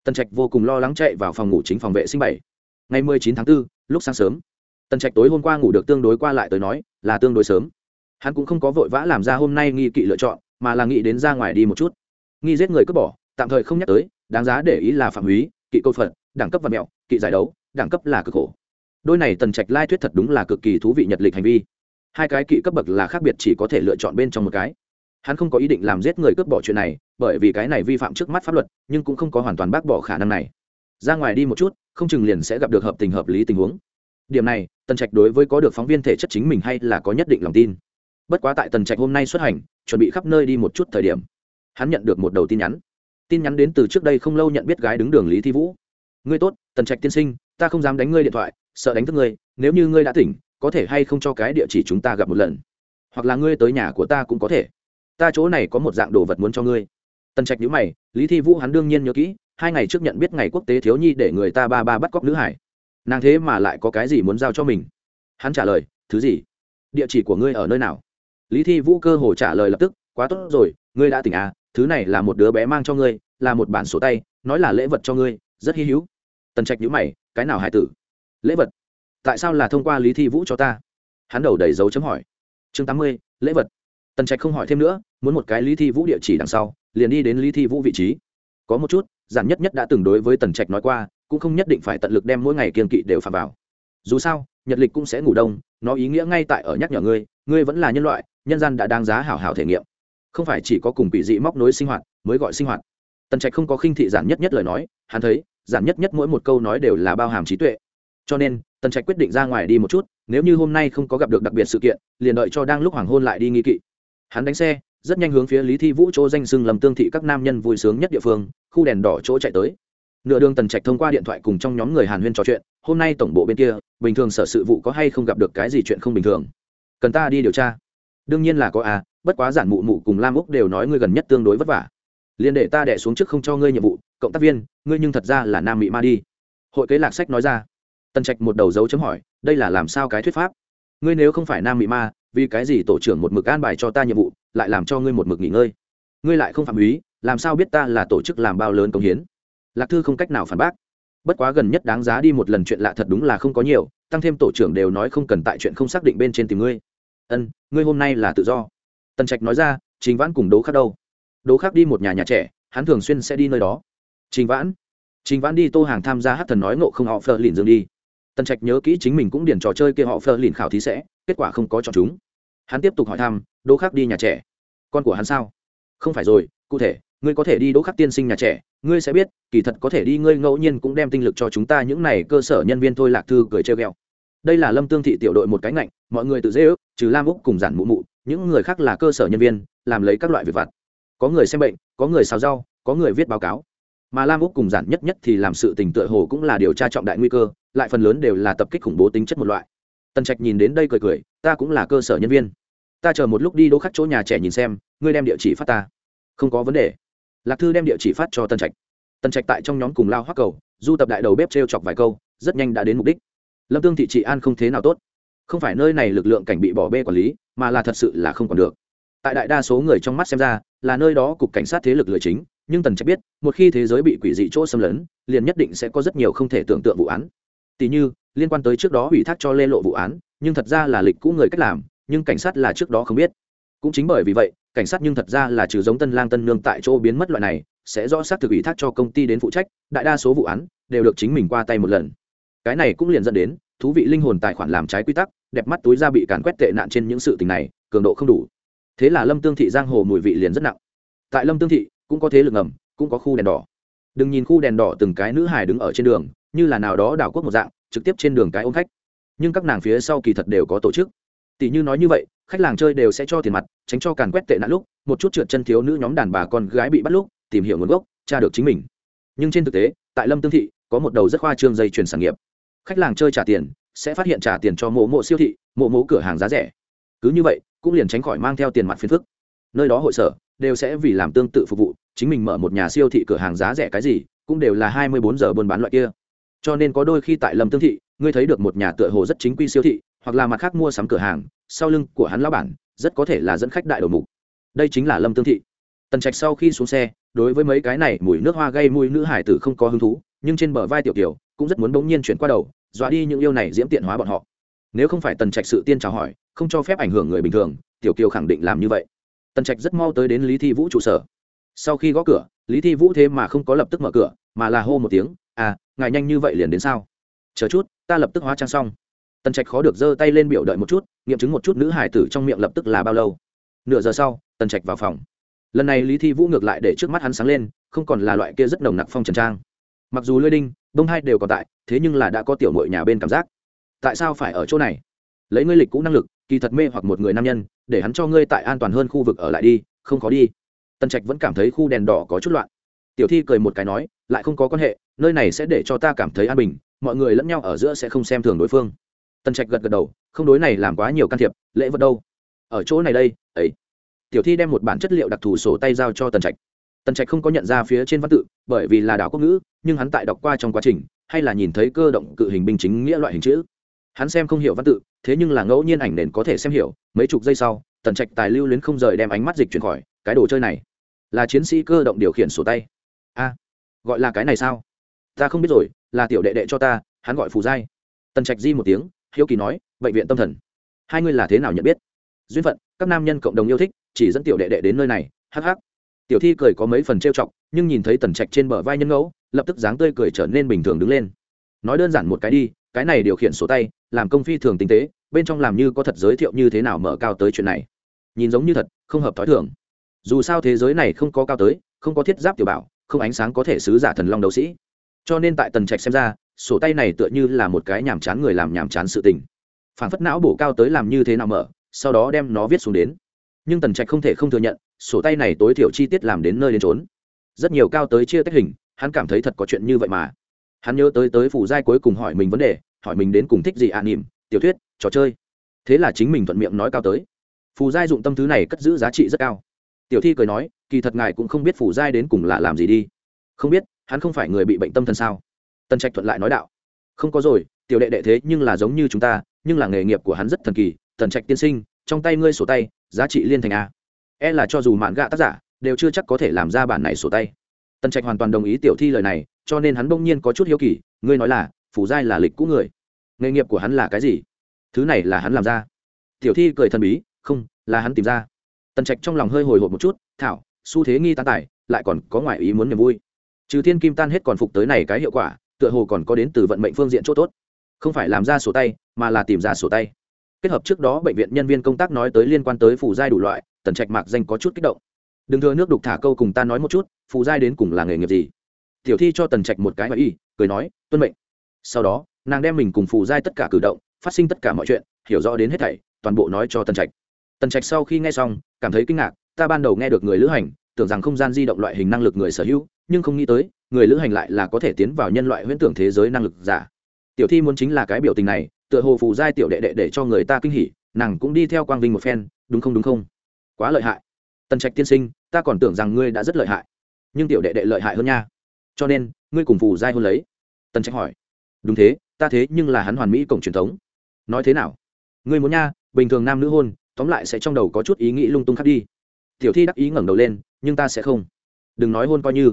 Tần trạch vô cùng lo lắng chạy vào phòng ngủ chính phòng vệ sinh bảy. Ngày mười chín tháng 4, lúc sáng sớm. Tần trạch tối hôm qua ngủ được tương đối qua lại tới nói là tương đối sớm. Hắn cũng không có vội vã làm ra hôm nay nghi kỵ lựa chọn mà là nghĩ đến ra ngoài đi một chút. Nghi giết người cướp bỏ tạm thời không nhắc tới đáng giá để ý là phạm húy kỵ câu phận, đẳng cấp và mẹo kỵ giải đấu đẳng cấp là cực khổ. Đôi này tần trạch lai thuyết thật đúng là cực kỳ thú vị nhật lịch hành vi. Hai cái kỵ cấp bậc là khác biệt chỉ có thể lựa chọn bên trong một cái. Hắn không có ý định làm giết người cướp bỏ chuyện này bởi vì cái này vi phạm trước mắt pháp luật nhưng cũng không có hoàn toàn bác bỏ khả năng này. Ra ngoài đi một chút không chừng liền sẽ gặp được hợp tình hợp lý tình huống. Điểm này tần trạch đối với có được phóng viên thể chất chính mình hay là có nhất định lòng tin bất quá tại tần trạch hôm nay xuất hành, chuẩn bị khắp nơi đi một chút thời điểm, hắn nhận được một đầu tin nhắn. Tin nhắn đến từ trước đây không lâu nhận biết gái đứng đường lý thi vũ. Ngươi tốt, tần trạch tiên sinh, ta không dám đánh ngươi điện thoại, sợ đánh thức ngươi, nếu như ngươi đã tỉnh, có thể hay không cho cái địa chỉ chúng ta gặp một lần. Hoặc là ngươi tới nhà của ta cũng có thể. Ta chỗ này có một dạng đồ vật muốn cho ngươi. Tần trạch nhữ mày, lý thi vũ hắn đương nhiên nhớ kỹ, hai ngày trước nhận biết ngày quốc tế thiếu nhi để người ta ba ba bắt cóc nữ hải. Nàng thế mà lại có cái gì muốn giao cho mình? Hắn trả lời, thứ gì? Địa chỉ của ngươi ở nơi nào? Lý thi vũ cơ hồ trả lời lập tức, quá tốt rồi, ngươi đã tỉnh à thứ này là một đứa bé mang cho ngươi, là một bản sổ tay, nói là lễ vật cho ngươi, rất hy hữu. Tần trạch nhữ mày, cái nào hải tử? Lễ vật. Tại sao là thông qua lý thi vũ cho ta? Hắn đầu đầy dấu chấm hỏi. Chương tám mươi, lễ vật. Tần trạch không hỏi thêm nữa, muốn một cái lý thi vũ địa chỉ đằng sau, liền đi đến lý thi vũ vị trí. Có một chút, giản nhất nhất đã từng đối với tần trạch nói qua, cũng không nhất định phải tận lực đem mỗi ngày kiên kỵ đều phạm vào. Dù sao, nhật lịch cũng sẽ ngủ đông nó ý nghĩa ngay tại ở nhắc nhở ngươi ngươi vẫn là nhân loại, nhân gian đã đáng giá hảo hảo thể nghiệm. Không phải chỉ có cùng quỷ dị móc nối sinh hoạt mới gọi sinh hoạt. Tần trạch không có khinh thị giản nhất nhất lời nói, hắn thấy, giản nhất nhất mỗi một câu nói đều là bao hàm trí tuệ. Cho nên, tần trạch quyết định ra ngoài đi một chút, nếu như hôm nay không có gặp được đặc biệt sự kiện, liền đợi cho đang lúc hoàng hôn lại đi nghi kỵ. Hắn đánh xe, rất nhanh hướng phía lý thi vũ chỗ danh sưng lầm tương thị các nam nhân vui sướng nhất địa phương, khu đèn đỏ chỗ chạy tới nửa đường tần trạch thông qua điện thoại cùng trong nhóm người hàn huyên trò chuyện hôm nay tổng bộ bên kia bình thường sở sự vụ có hay không gặp được cái gì chuyện không bình thường? Cần ta đi điều tra? Đương nhiên là có à bất quá giản mụ mụ cùng lam úc đều nói ngươi gần nhất tương đối vất vả. Liền để ta đẻ xuống trước không cho ngươi nhiệm vụ cộng tác viên ngươi nhưng thật ra là nam mỹ ma đi. Hội kế lạc sách nói ra. Tần trạch một đầu dấu chấm hỏi đây là làm sao cái thuyết pháp? Ngươi nếu không phải nam mỹ ma vì cái gì tổ trưởng một mực an bài cho ta nhiệm vụ lại làm cho ngươi một mực nghỉ ngơi? Ngươi lại không phạm ý, làm sao biết ta là tổ chức làm bao lớn công hiến? Lạc thư không cách nào phản bác. Bất quá gần nhất đáng giá đi một lần chuyện lạ thật đúng là không có nhiều, tăng thêm tổ trưởng đều nói không cần tại chuyện không xác định bên trên tìm ngươi. Ân, ngươi hôm nay là tự do. Tần trạch nói ra, trình vãn cùng đố khác đâu? Đố khác đi một nhà nhà trẻ, hắn thường xuyên sẽ đi nơi đó. Trình vãn? Trình vãn đi tô hàng tham gia hát thần nói ngộ không, họ phờ lìn dương đi. Tần trạch nhớ kỹ chính mình cũng điền trò chơi kia, họ phờ lìn khảo thí sẽ, kết quả không có chọn chúng. Hắn tiếp tục hỏi thăm đố khác đi nhà trẻ. Con của hắn sao? Không phải rồi, cụ thể, ngươi có thể đi đố khác tiên sinh nhà trẻ ngươi sẽ biết, kỳ thật có thể đi ngươi ngẫu nhiên cũng đem tinh lực cho chúng ta những này cơ sở nhân viên thôi lạc thư cười treo ghẹo. Đây là lâm tương thị tiểu đội một cái ngạnh, mọi người tự dễ ước, trừ lam úc cùng giản mụ mụ, những người khác là cơ sở nhân viên, làm lấy các loại việc vặt. Có người xem bệnh, có người xào rau, có người viết báo cáo. Mà lam úc cùng giản nhất nhất thì làm sự tình tựa hồ cũng là điều tra trọng đại nguy cơ, lại phần lớn đều là tập kích khủng bố tính chất một loại. Tần trạch nhìn đến đây cười cười, ta cũng là cơ sở nhân viên. Ta chờ một lúc đi đỗ khắc chỗ nhà trẻ nhìn xem, ngươi đem địa chỉ phát ta. Không có vấn đề lạc thư đem địa chỉ phát cho tân trạch. Tân trạch tại trong nhóm cùng lao hoắc cầu, du tập đại đầu bếp t r e o chọc vài câu, rất nhanh đã đến mục đích. Lâm tương thị trị an không thế nào tốt. Không phải nơi này lực lượng cảnh bị bỏ bê quản lý, mà là thật sự là không còn được. Tại đại đa số người trong mắt xem ra, là nơi đó cục cảnh sát thế lực lựa chính, nhưng tần trạch biết, một khi thế giới bị quỷ dị chỗ xâm lấn, liền nhất định sẽ có rất nhiều không thể tưởng tượng vụ án. Tỷ như, liên quan tới trước đó ủy thác cho lê lộ vụ án, nhưng thật ra là lịch cũ người cách làm, nhưng cảnh sát là trước đó không biết cũng chính bởi vì vậy, cảnh sát nhưng thật ra là trừ giống tân lang tân nương tại chỗ biến mất loại này, sẽ rõ xác thực ủy thác cho công ty đến phụ trách, đại đa số vụ án đều được chính mình qua tay một lần. Cái này cũng liền dẫn đến, thú vị linh hồn tài khoản làm trái quy tắc, đẹp mắt túi ra bị càn quét tệ nạn trên những sự tình này, cường độ không đủ. Thế là lâm tương thị giang hồ mùi vị liền rất nặng. Tại lâm tương thị, cũng có thế lực ngầm, cũng có khu đèn đỏ. Đừng nhìn khu đèn đỏ từng cái nữ hài đứng ở trên đường, như là nào đó đảo quốc một dạng, trực tiếp trên đường cái ôm khách. Nhưng các nàng phía sau kỳ thật đều có tổ chức tỷ như nói như vậy, khách làng chơi đều sẽ cho tiền mặt, tránh cho càn quét tệ nạn lúc, một chút trượt chân thiếu nữ nhóm đàn bà con gái bị bắt lúc, tìm hiểu nguồn gốc, tra được chính mình. Nhưng trên thực tế, tại lâm tương thị, có một đầu rất khoa trương dây chuyển sản nghiệp. Khách làng chơi trả tiền, sẽ phát hiện trả tiền cho mộ mộ siêu thị, mộ mộ cửa hàng giá rẻ. Cứ như vậy, cũng liền tránh khỏi mang theo tiền mặt phiền phức. Nơi đó hội sở, đều sẽ vì làm tương tự phục vụ, chính mình mở một nhà siêu thị cửa hàng giá rẻ cái gì, cũng đều là hai mươi bốn giờ buôn bán loại kia. Cho nên có đôi khi tại lâm tương thị, ngươi thấy được một nhà tựa hồ rất chính quy siêu thị hoặc là mặt khác mua sắm cửa hàng, sau lưng của hắn lão bản, rất có thể là dẫn khách đại đầu mục. Đây chính là lâm tương thị. Tần trạch sau khi xuống xe, đối với mấy cái này mùi nước hoa gây mùi nữ hải tử không có hứng thú, nhưng trên bờ vai tiểu kiều cũng rất muốn bỗng nhiên chuyển qua đầu, dọa đi những yêu này diễm tiện hóa bọn họ. Nếu không phải tần trạch sự tiên chào hỏi, không cho phép ảnh hưởng người bình thường, tiểu kiều khẳng định làm như vậy. Tần trạch rất mau tới đến lý thi vũ trụ sở. Sau khi gõ cửa, lý thi vũ thế mà không có lập tức mở cửa, mà là hô một tiếng à ngài nhanh như vậy liền đến sao? Chờ chút, ta lập tức hóa trang xong tần trạch khó được giơ tay lên biểu đợi một chút, nghiệm chứng một chút nữ hải tử trong miệng lập tức là bao lâu. Nửa giờ sau, tần trạch vào phòng. Lần này lý thi vũ ngược lại để trước mắt hắn sáng lên, không còn là loại kia rất nồng nặc phong trần trang. Mặc dù lơi đinh, bông hai đều còn tại, thế nhưng là đã có tiểu mội nhà bên cảm giác. Tại sao phải ở chỗ này? Lấy ngươi lịch cũ năng lực, kỳ thật mê hoặc một người nam nhân, để hắn cho ngươi tại an toàn hơn khu vực ở lại đi, không khó đi. Tần trạch vẫn cảm thấy khu đèn đỏ có chút loạn. Tiểu thi cười một cái nói, lại không có quan hệ, nơi này sẽ để cho ta cảm thấy an bình, mọi người lẫn nhau ở giữa sẽ không xem thường đối phương tần trạch gật gật đầu, không đối này làm quá nhiều can thiệp, lễ vật đâu? Ở chỗ này đây, ấy. Tiểu thi đem một bản chất liệu đặc thù sổ tay giao cho tần trạch. Tần trạch không có nhận ra phía trên văn tự, bởi vì là đảo quốc ngữ, nhưng hắn tại đọc qua trong quá trình, hay là nhìn thấy cơ động cự hình binh chính nghĩa loại hình chữ. Hắn xem không hiểu văn tự, thế nhưng là ngẫu nhiên ảnh nền có thể xem hiểu, mấy chục giây sau, tần trạch tài lưu luyến không rời đem ánh mắt dịch chuyển khỏi, cái đồ chơi này là chiến sĩ cơ động điều khiển sổ tay. A, gọi là cái này sao? Ta không biết rồi, là tiểu đệ đệ cho ta, hắn gọi phù giai. Tần trạch di một tiếng hiếu kỳ nói, bệnh viện tâm thần, hai ngươi là thế nào nhận biết? Duyên phận, các nam nhân cộng đồng yêu thích, chỉ dẫn tiểu đệ đệ đến nơi này hh tiểu thi cười có mấy phần trêu chọc, nhưng nhìn thấy tần trạch trên bờ vai nhân ngẫu, lập tức dáng tươi cười trở nên bình thường đứng lên. Nói đơn giản một cái đi, cái này điều khiển sổ tay, làm công phi thường tinh tế, bên trong làm như có thật giới thiệu như thế nào mở cao tới chuyện này. Nhìn giống như thật, không hợp t h ó i thường. Dù sao thế giới này không có cao tới, không có thiết giáp tiểu bảo, không ánh sáng có thể sứ giả thần long đấu sĩ. Cho nên tại tần trạch xem ra sổ tay này tựa như là một cái nhàm chán người làm nhàm chán sự tình. Phản phất não bổ cao tới làm như thế nào mở, sau đó đem nó viết xuống đến. Nhưng tần trạch không thể không thừa nhận, sổ tay này tối thiểu chi tiết làm đến nơi đến trốn rất nhiều cao tới chia tách hình, hắn cảm thấy thật có chuyện như vậy mà. Hắn nhớ tới tới phủ giai cuối cùng hỏi mình vấn đề, hỏi mình đến cùng thích gì ạ à nỉm, tiểu thuyết, trò chơi. Thế là chính mình thuận miệng nói cao tới. Phù giai dụng tâm thứ này cất giữ giá trị rất cao. Tiểu thi cười nói, kỳ thật ngài cũng không biết phủ giai đến cùng là làm gì đi. Không biết, hắn không phải người bị bệnh tâm thần sao? Tần trạch thuận lại nói đạo. Không có rồi, tiểu đệ đệ thế nhưng là giống như chúng ta, nhưng là nghề nghiệp của hắn rất thần kỳ. Tần trạch tiên sinh, trong tay ngươi sổ tay, giá trị liên thành a. E là cho dù mạn gạ tác giả, đều chưa chắc có thể làm ra bản này sổ tay. Tần trạch hoàn toàn đồng ý tiểu thi lời này, cho nên hắn bỗng nhiên có chút hiếu kỳ, ngươi nói là, phủ giai là lịch cũ người. Nghề nghiệp của hắn là cái gì? Thứ này là hắn làm ra. Tiểu thi cười thần bí, không, là hắn tìm ra. Tần trạch trong lòng hơi hồi hộp một chút, thảo, xu thế nghi tan tài lại còn có ngoại ý muốn niềm vui. Trừ thiên kim tan hết còn phục tới này cái hiệu quả tựa hồ còn có đến từ vận mệnh phương diện chỗ tốt. Không phải làm ra sổ tay, mà là tìm ra sổ tay. Kết hợp trước đó bệnh viện nhân viên công tác nói tới liên quan tới phù giai đủ loại, tần trạch mạc danh có chút kích động. Đừng thừa nước đục thả câu cùng ta nói một chút, phù giai đến cùng là nghề nghiệp gì? Tiểu thi cho tần trạch một cái mà y, cười nói, tuân mệnh. Sau đó, nàng đem mình cùng phù giai tất cả cử động, phát sinh tất cả mọi chuyện, hiểu rõ đến hết thảy, toàn bộ nói cho tần trạch. Tần trạch sau khi nghe xong, cảm thấy kinh ngạc, ta ban đầu nghe được người lữ hành tưởng rằng không gian di động loại hình năng lực người sở hữu, nhưng không nghĩ tới, người lữ hành lại là có thể tiến vào nhân loại huyễn tưởng thế giới năng lực giả. Tiểu thi muốn chính là cái biểu tình này, tựa hồ phù giai tiểu đệ đệ để cho người ta kinh hỉ, nàng cũng đi theo quang vinh một phen, đúng không đúng không? Quá lợi hại. Tần trạch tiên sinh, ta còn tưởng rằng ngươi đã rất lợi hại. Nhưng tiểu đệ đệ lợi hại hơn nha. Cho nên, ngươi cùng phù giai hôn lấy. Tần trạch hỏi. Đúng thế, ta thế nhưng là hắn hoàn mỹ cổng truyền thống. Nói thế nào? Ngươi muốn nha, bình thường nam nữ hôn, tóm lại sẽ trong đầu có chút ý nghĩ lung tung khác đi tiểu thi đắc ý ngẩng đầu lên, nhưng ta sẽ không. Đừng nói hôn coi như.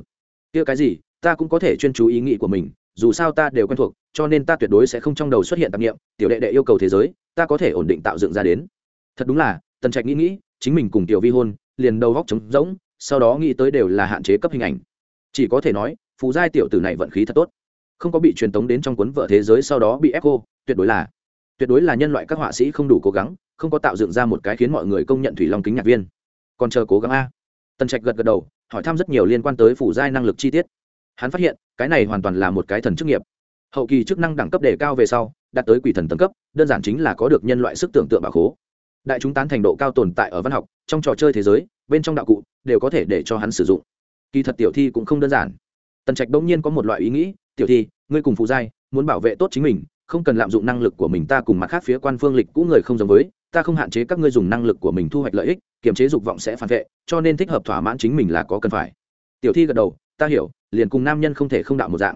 Kia cái gì, ta cũng có thể chuyên chú ý nghĩ của mình, dù sao ta đều quen thuộc, cho nên ta tuyệt đối sẽ không trong đầu xuất hiện tạp nghiệm tiểu đệ đệ yêu cầu thế giới, ta có thể ổn định tạo dựng ra đến. Thật đúng là, tần trạch nghĩ nghĩ, chính mình cùng tiểu vi hôn, liền đầu góc trống rỗng, sau đó nghĩ tới đều là hạn chế cấp hình ảnh. Chỉ có thể nói phú giai tiểu tử này vận khí thật tốt. Không có bị truyền tống đến trong cuốn vợ thế giới sau đó bị ép cô, tuyệt đối là, tuyệt đối là nhân loại các họa sĩ không đủ cố gắng, không có tạo dựng ra một cái khiến mọi người công nhận thủy long kính nhạc viên còn chờ cố gắng a. Tần trạch gật gật đầu, hỏi thăm rất nhiều liên quan tới phủ giai năng lực chi tiết. Hắn phát hiện, cái này hoàn toàn là một cái thần chức nghiệp. Hậu kỳ chức năng đẳng cấp đề cao về sau, đạt tới quỷ thần tầng cấp, đơn giản chính là có được nhân loại sức tưởng tượng bảo khố. Đại chúng tán thành độ cao tồn tại ở văn học, trong trò chơi thế giới, bên trong đạo cụ, đều có thể để cho hắn sử dụng. Kỳ thật tiểu thi cũng không đơn giản. Tần trạch bỗng nhiên có một loại ý nghĩ, tiểu thi, ngươi cùng phụ giai, muốn bảo vệ tốt chính mình không cần lạm dụng năng lực của mình, ta cùng mặt khác phía quan phương lịch cũ người không giống với, ta không hạn chế các ngươi dùng năng lực của mình thu hoạch lợi ích, kiềm chế dục vọng sẽ phản vệ, cho nên thích hợp thỏa mãn chính mình là có cần phải. Tiểu thi gật đầu, ta hiểu, liền cùng nam nhân không thể không đạo một dạng.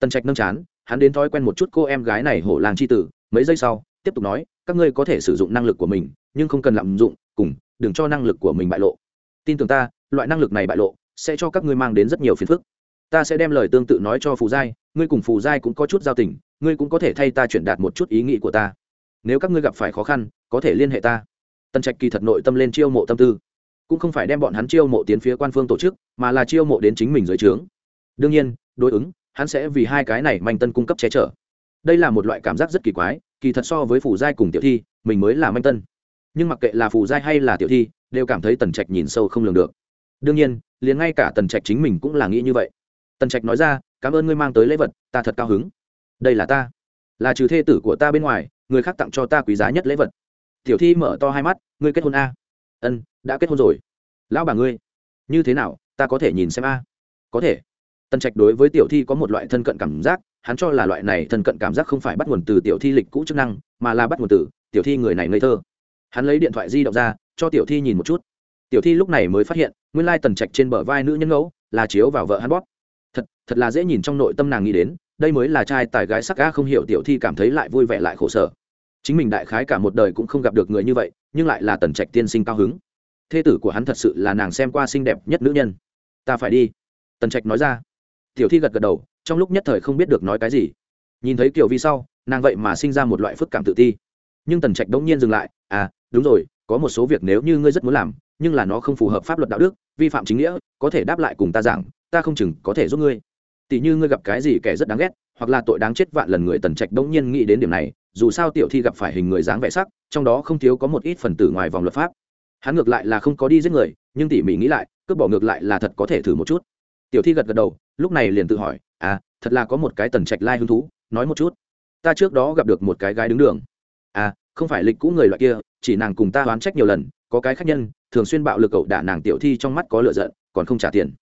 Tần trạch nâng chán, hắn đến thói quen một chút cô em gái này hổ làng c h i tử, mấy giây sau, tiếp tục nói, các ngươi có thể sử dụng năng lực của mình, nhưng không cần lạm dụng, cùng, đừng cho năng lực của mình bại lộ. Tin tưởng ta, loại năng lực này bại lộ, sẽ cho các ngươi mang đến rất nhiều phiền phức. Ta sẽ đem lời tương tự nói cho phù giai, ngươi cùng phù giai cũng có chút giao tình ngươi cũng có thể thay ta chuyển đạt một chút ý nghĩ của ta. Nếu các ngươi gặp phải khó khăn, có thể liên hệ ta. Tần trạch kỳ thật nội tâm lên chiêu mộ tâm tư. Cũng không phải đem bọn hắn chiêu mộ tiến phía quan phương tổ chức, mà là chiêu mộ đến chính mình dưới trướng. Đương nhiên, đối ứng, hắn sẽ vì hai cái này manh tân cung cấp che chở. Đây là một loại cảm giác rất kỳ quái, kỳ thật so với Phủ giai cùng tiểu thi, mình mới là manh tân. Nhưng mặc kệ là Phủ giai hay là tiểu thi, đều cảm thấy tần trạch nhìn sâu không lường được. Đương nhiên, liền ngay cả tần trạch chính mình cũng là nghĩ như vậy. Tần trạch nói ra, cảm ơn ngươi mang tới lễ vật, ta thật cao hứng đây là ta. Là trừ thê tử của ta bên ngoài, người khác tặng cho ta quý giá nhất lễ vật. Tiểu thi mở to hai mắt, ngươi kết hôn a? Ân, đã kết hôn rồi. Lão bà ngươi, như thế nào, ta có thể nhìn xem a? Có thể. Tân trạch đối với tiểu thi có một loại thân cận cảm giác, hắn cho là loại này thân cận cảm giác không phải bắt nguồn từ tiểu thi lịch cũ chức năng, mà là bắt nguồn từ tiểu thi người này ngây thơ. Hắn lấy điện thoại di động ra, cho tiểu thi nhìn một chút. Tiểu thi lúc này mới phát hiện, nguyên lai tần trạch trên bờ vai nữ nhân ngẫu là chiếu vào vợ hắn bóp. Thật thật là dễ nhìn trong nội tâm nàng nghĩ đến đây mới là trai tài gái sắc ga không hiểu tiểu thi cảm thấy lại vui vẻ lại khổ sở. Chính mình đại khái cả một đời cũng không gặp được người như vậy, nhưng lại là tần trạch tiên sinh cao hứng. Thê tử của hắn thật sự là nàng xem qua xinh đẹp nhất nữ nhân. Ta phải đi, tần trạch nói ra. Tiểu thi gật gật đầu, trong lúc nhất thời không biết được nói cái gì. Nhìn thấy kiểu vi sau, nàng vậy mà sinh ra một loại phức cảm tự ti. Nhưng tần trạch đống nhiên dừng lại à đúng rồi, có một số việc nếu như ngươi rất muốn làm, nhưng là nó không phù hợp pháp luật đạo đức, vi phạm chính nghĩa, có thể đáp lại cùng ta rằng ta không chừng có thể giúp ngươi tỷ như ngươi gặp cái gì kẻ rất đáng ghét, hoặc là tội đáng chết vạn lần người tần trạch đông nhiên nghĩ đến điểm này, dù sao tiểu thi gặp phải hình người dáng vẻ sắc, trong đó không thiếu có một ít phần tử ngoài vòng luật pháp. Hắn ngược lại là không có đi giết người, nhưng tỉ mỉ nghĩ lại, cướp bỏ ngược lại là thật có thể thử một chút. Tiểu thi gật gật đầu, lúc này liền tự hỏi à thật là có một cái tần trạch lai hứng thú, nói một chút. Ta trước đó gặp được một cái gái đứng đường. À không phải lịch cũ người loại kia, chỉ nàng cùng ta oán trách nhiều lần, có cái khác nhân, thường xuyên bạo lực cậu đả nàng tiểu thi trong mắt có lựa giận, còn không trả tiền.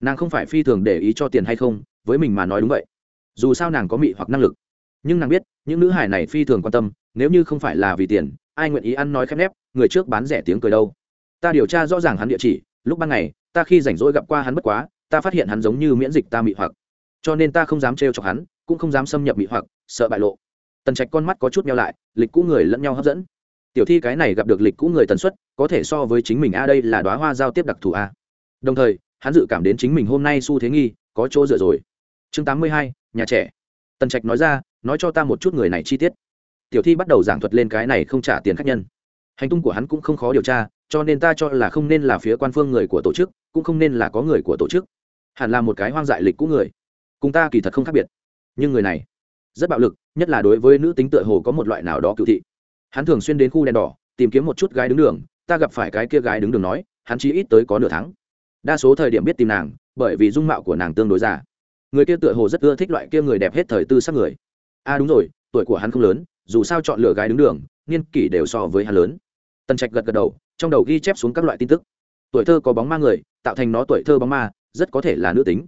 Nàng không phải phi thường để ý cho tiền hay không với mình mà nói đúng vậy. Dù sao nàng có mị hoặc năng lực. Nhưng nàng biết, những nữ hải này phi thường quan tâm, nếu như không phải là vì tiền, ai nguyện ý ăn nói khép nép, người trước bán rẻ tiếng cười đâu. Ta điều tra rõ ràng hắn địa chỉ, lúc ban ngày, ta khi rảnh rỗi gặp qua hắn bất quá, ta phát hiện hắn giống như miễn dịch ta mị hoặc. Cho nên ta không dám trêu chọc hắn, cũng không dám xâm nhập mị hoặc, sợ bại lộ. Tần trạch con mắt có chút nhau lại, lịch cũ người lẫn nhau hấp dẫn. Tiểu thi cái này gặp được lịch cũ người tần suất, có thể so với chính mình a, đây là đoá hoa giao tiếp đặc thù a. Đồng thời, hắn dự cảm đến chính mình hôm nay xu thế nghi, có chỗ dựa rồi chương tám mươi hai, nhà trẻ. Tần trạch nói ra, nói cho ta một chút người này chi tiết. Tiểu thi bắt đầu giảng thuật lên cái này không trả tiền khách nhân. Hành tung của hắn cũng không khó điều tra, cho nên ta cho là không nên là phía quan phương người của tổ chức, cũng không nên là có người của tổ chức. Hẳn là một cái hoang dại lịch cũ người. Cùng ta kỳ thật không khác biệt. Nhưng người này, rất bạo lực, nhất là đối với nữ tính tựa hồ có một loại nào đó cựu thị. Hắn thường xuyên đến khu đèn đỏ, tìm kiếm một chút gái đứng đường, ta gặp phải cái kia gái đứng đường nói, hắn chỉ ít tới có nửa tháng. Đa số thời điểm biết tìm nàng, bởi vì dung mạo của nàng tương đối già người kia tựa hồ rất ưa thích loại kia người đẹp hết thời tư sắc người. A à đúng rồi, tuổi của hắn không lớn, dù sao chọn lựa gái đứng đường, niên kỷ đều so với hắn lớn. Tần trạch gật gật đầu, trong đầu ghi chép xuống các loại tin tức. Tuổi thơ có bóng ma người, tạo thành nó tuổi thơ bóng ma, rất có thể là nữ tính.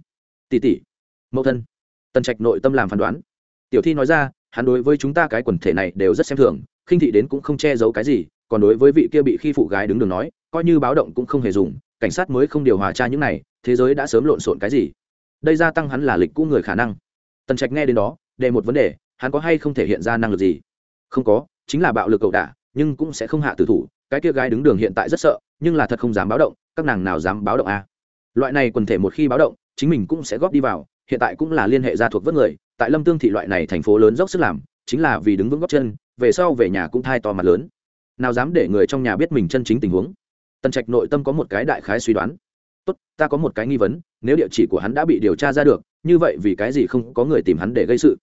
Tỷ tỷ, mẫu thân. Tần trạch nội tâm làm phán đoán. Tiểu thi nói ra, hắn đối với chúng ta cái quần thể này đều rất xem thường, khinh thị đến cũng không che giấu cái gì, còn đối với vị kia bị khi phụ gái đứng đường nói, coi như báo động cũng không hề dùng, cảnh sát mới không điều hòa tra những này, thế giới đã sớm lộn xộn cái gì đây gia tăng hắn là lịch cũ người khả năng. Tần trạch nghe đến đó, đề một vấn đề, hắn có hay không thể hiện ra năng lực gì? Không có, chính là bạo lực cậu đả, nhưng cũng sẽ không hạ tử thủ, cái kia gái đứng đường hiện tại rất sợ, nhưng là thật không dám báo động, các nàng nào dám báo động à. loại này quần thể một khi báo động, chính mình cũng sẽ góp đi vào, hiện tại cũng là liên hệ gia thuộc vớt người, tại lâm tương thị loại này thành phố lớn dốc sức làm, chính là vì đứng vững góc chân, về sau về nhà cũng thai to mặt lớn. Nào dám để người trong nhà biết mình chân chính tình huống? Tần trạch nội tâm có một cái đại khái suy đoán tốt, ta có một cái nghi vấn, nếu địa chỉ của hắn đã bị điều tra ra được, như vậy vì cái gì không có người tìm hắn để gây sự?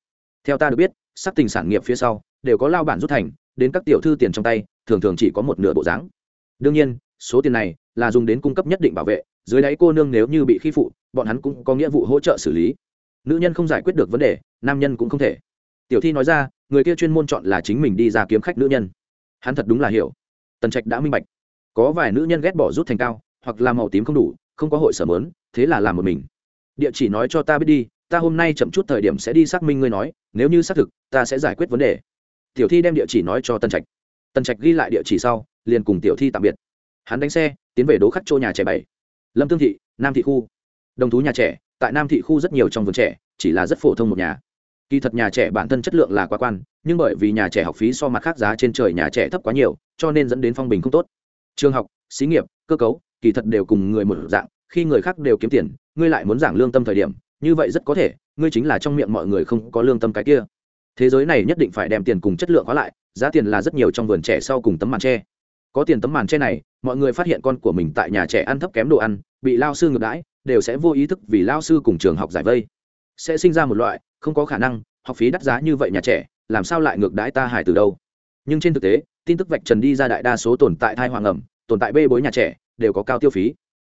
Theo ta được biết sắc tình sản nghiệp phía sau đều có lao bản rút thành, đến các tiểu thư tiền trong tay, thường thường chỉ có một nửa bộ dáng. Đương nhiên, số tiền này là dùng đến cung cấp nhất định bảo vệ, dưới đáy cô nương nếu như bị khi phụ, bọn hắn cũng có nghĩa vụ hỗ trợ xử lý. Nữ nhân không giải quyết được vấn đề, nam nhân cũng không thể. Tiểu thi nói ra, người kia chuyên môn chọn là chính mình đi ra kiếm khách nữ nhân. Hắn thật đúng là hiểu. Tần trạch đã minh bạch. Có vài nữ nhân ghét bỏ rút thành cao, hoặc là màu tím không đủ không có hội sở mớn, thế là làm một mình. Địa chỉ nói cho ta biết đi, ta hôm nay chậm chút thời điểm sẽ đi xác minh ngươi nói, nếu như xác thực, ta sẽ giải quyết vấn đề. Tiểu thi đem địa chỉ nói cho tân trạch. Tân trạch ghi lại địa chỉ sau, liền cùng tiểu thi tạm biệt. Hắn đánh xe, tiến về đố khắc chỗ nhà trẻ bảy. Lâm tương thị, nam thị khu. Đồng thú nhà trẻ, tại nam thị khu rất nhiều trong vườn trẻ, chỉ là rất phổ thông một nhà. Kỳ thật nhà trẻ bản thân chất lượng là quá quan, nhưng bởi vì nhà trẻ học phí so mặt khác giá trên trời nhà trẻ thấp quá nhiều, cho nên dẫn đến phong bình không tốt. Trường học, xí nghiệp, cơ cấu kỳ thật đều cùng người một dạng, khi người khác đều kiếm tiền, ngươi lại muốn giảng lương tâm thời điểm, như vậy rất có thể, ngươi chính là trong miệng mọi người không có lương tâm cái kia. Thế giới này nhất định phải đem tiền cùng chất lượng hóa lại, giá tiền là rất nhiều trong vườn trẻ sau cùng tấm màn tre. Có tiền tấm màn tre này, mọi người phát hiện con của mình tại nhà trẻ ăn thấp kém đồ ăn, bị lao sư ngược đãi, đều sẽ vô ý thức vì lao sư cùng trường học giải vây. Sẽ sinh ra một loại, không có khả năng, học phí đắt giá như vậy nhà trẻ, làm sao lại ngược đãi ta hải từ đâu? Nhưng trên thực tế, tin tức vạch trần đi ra đại đa số tồn tại thai hoàng ẩm tồn tại bê bối nhà trẻ đều có cao tiêu phí.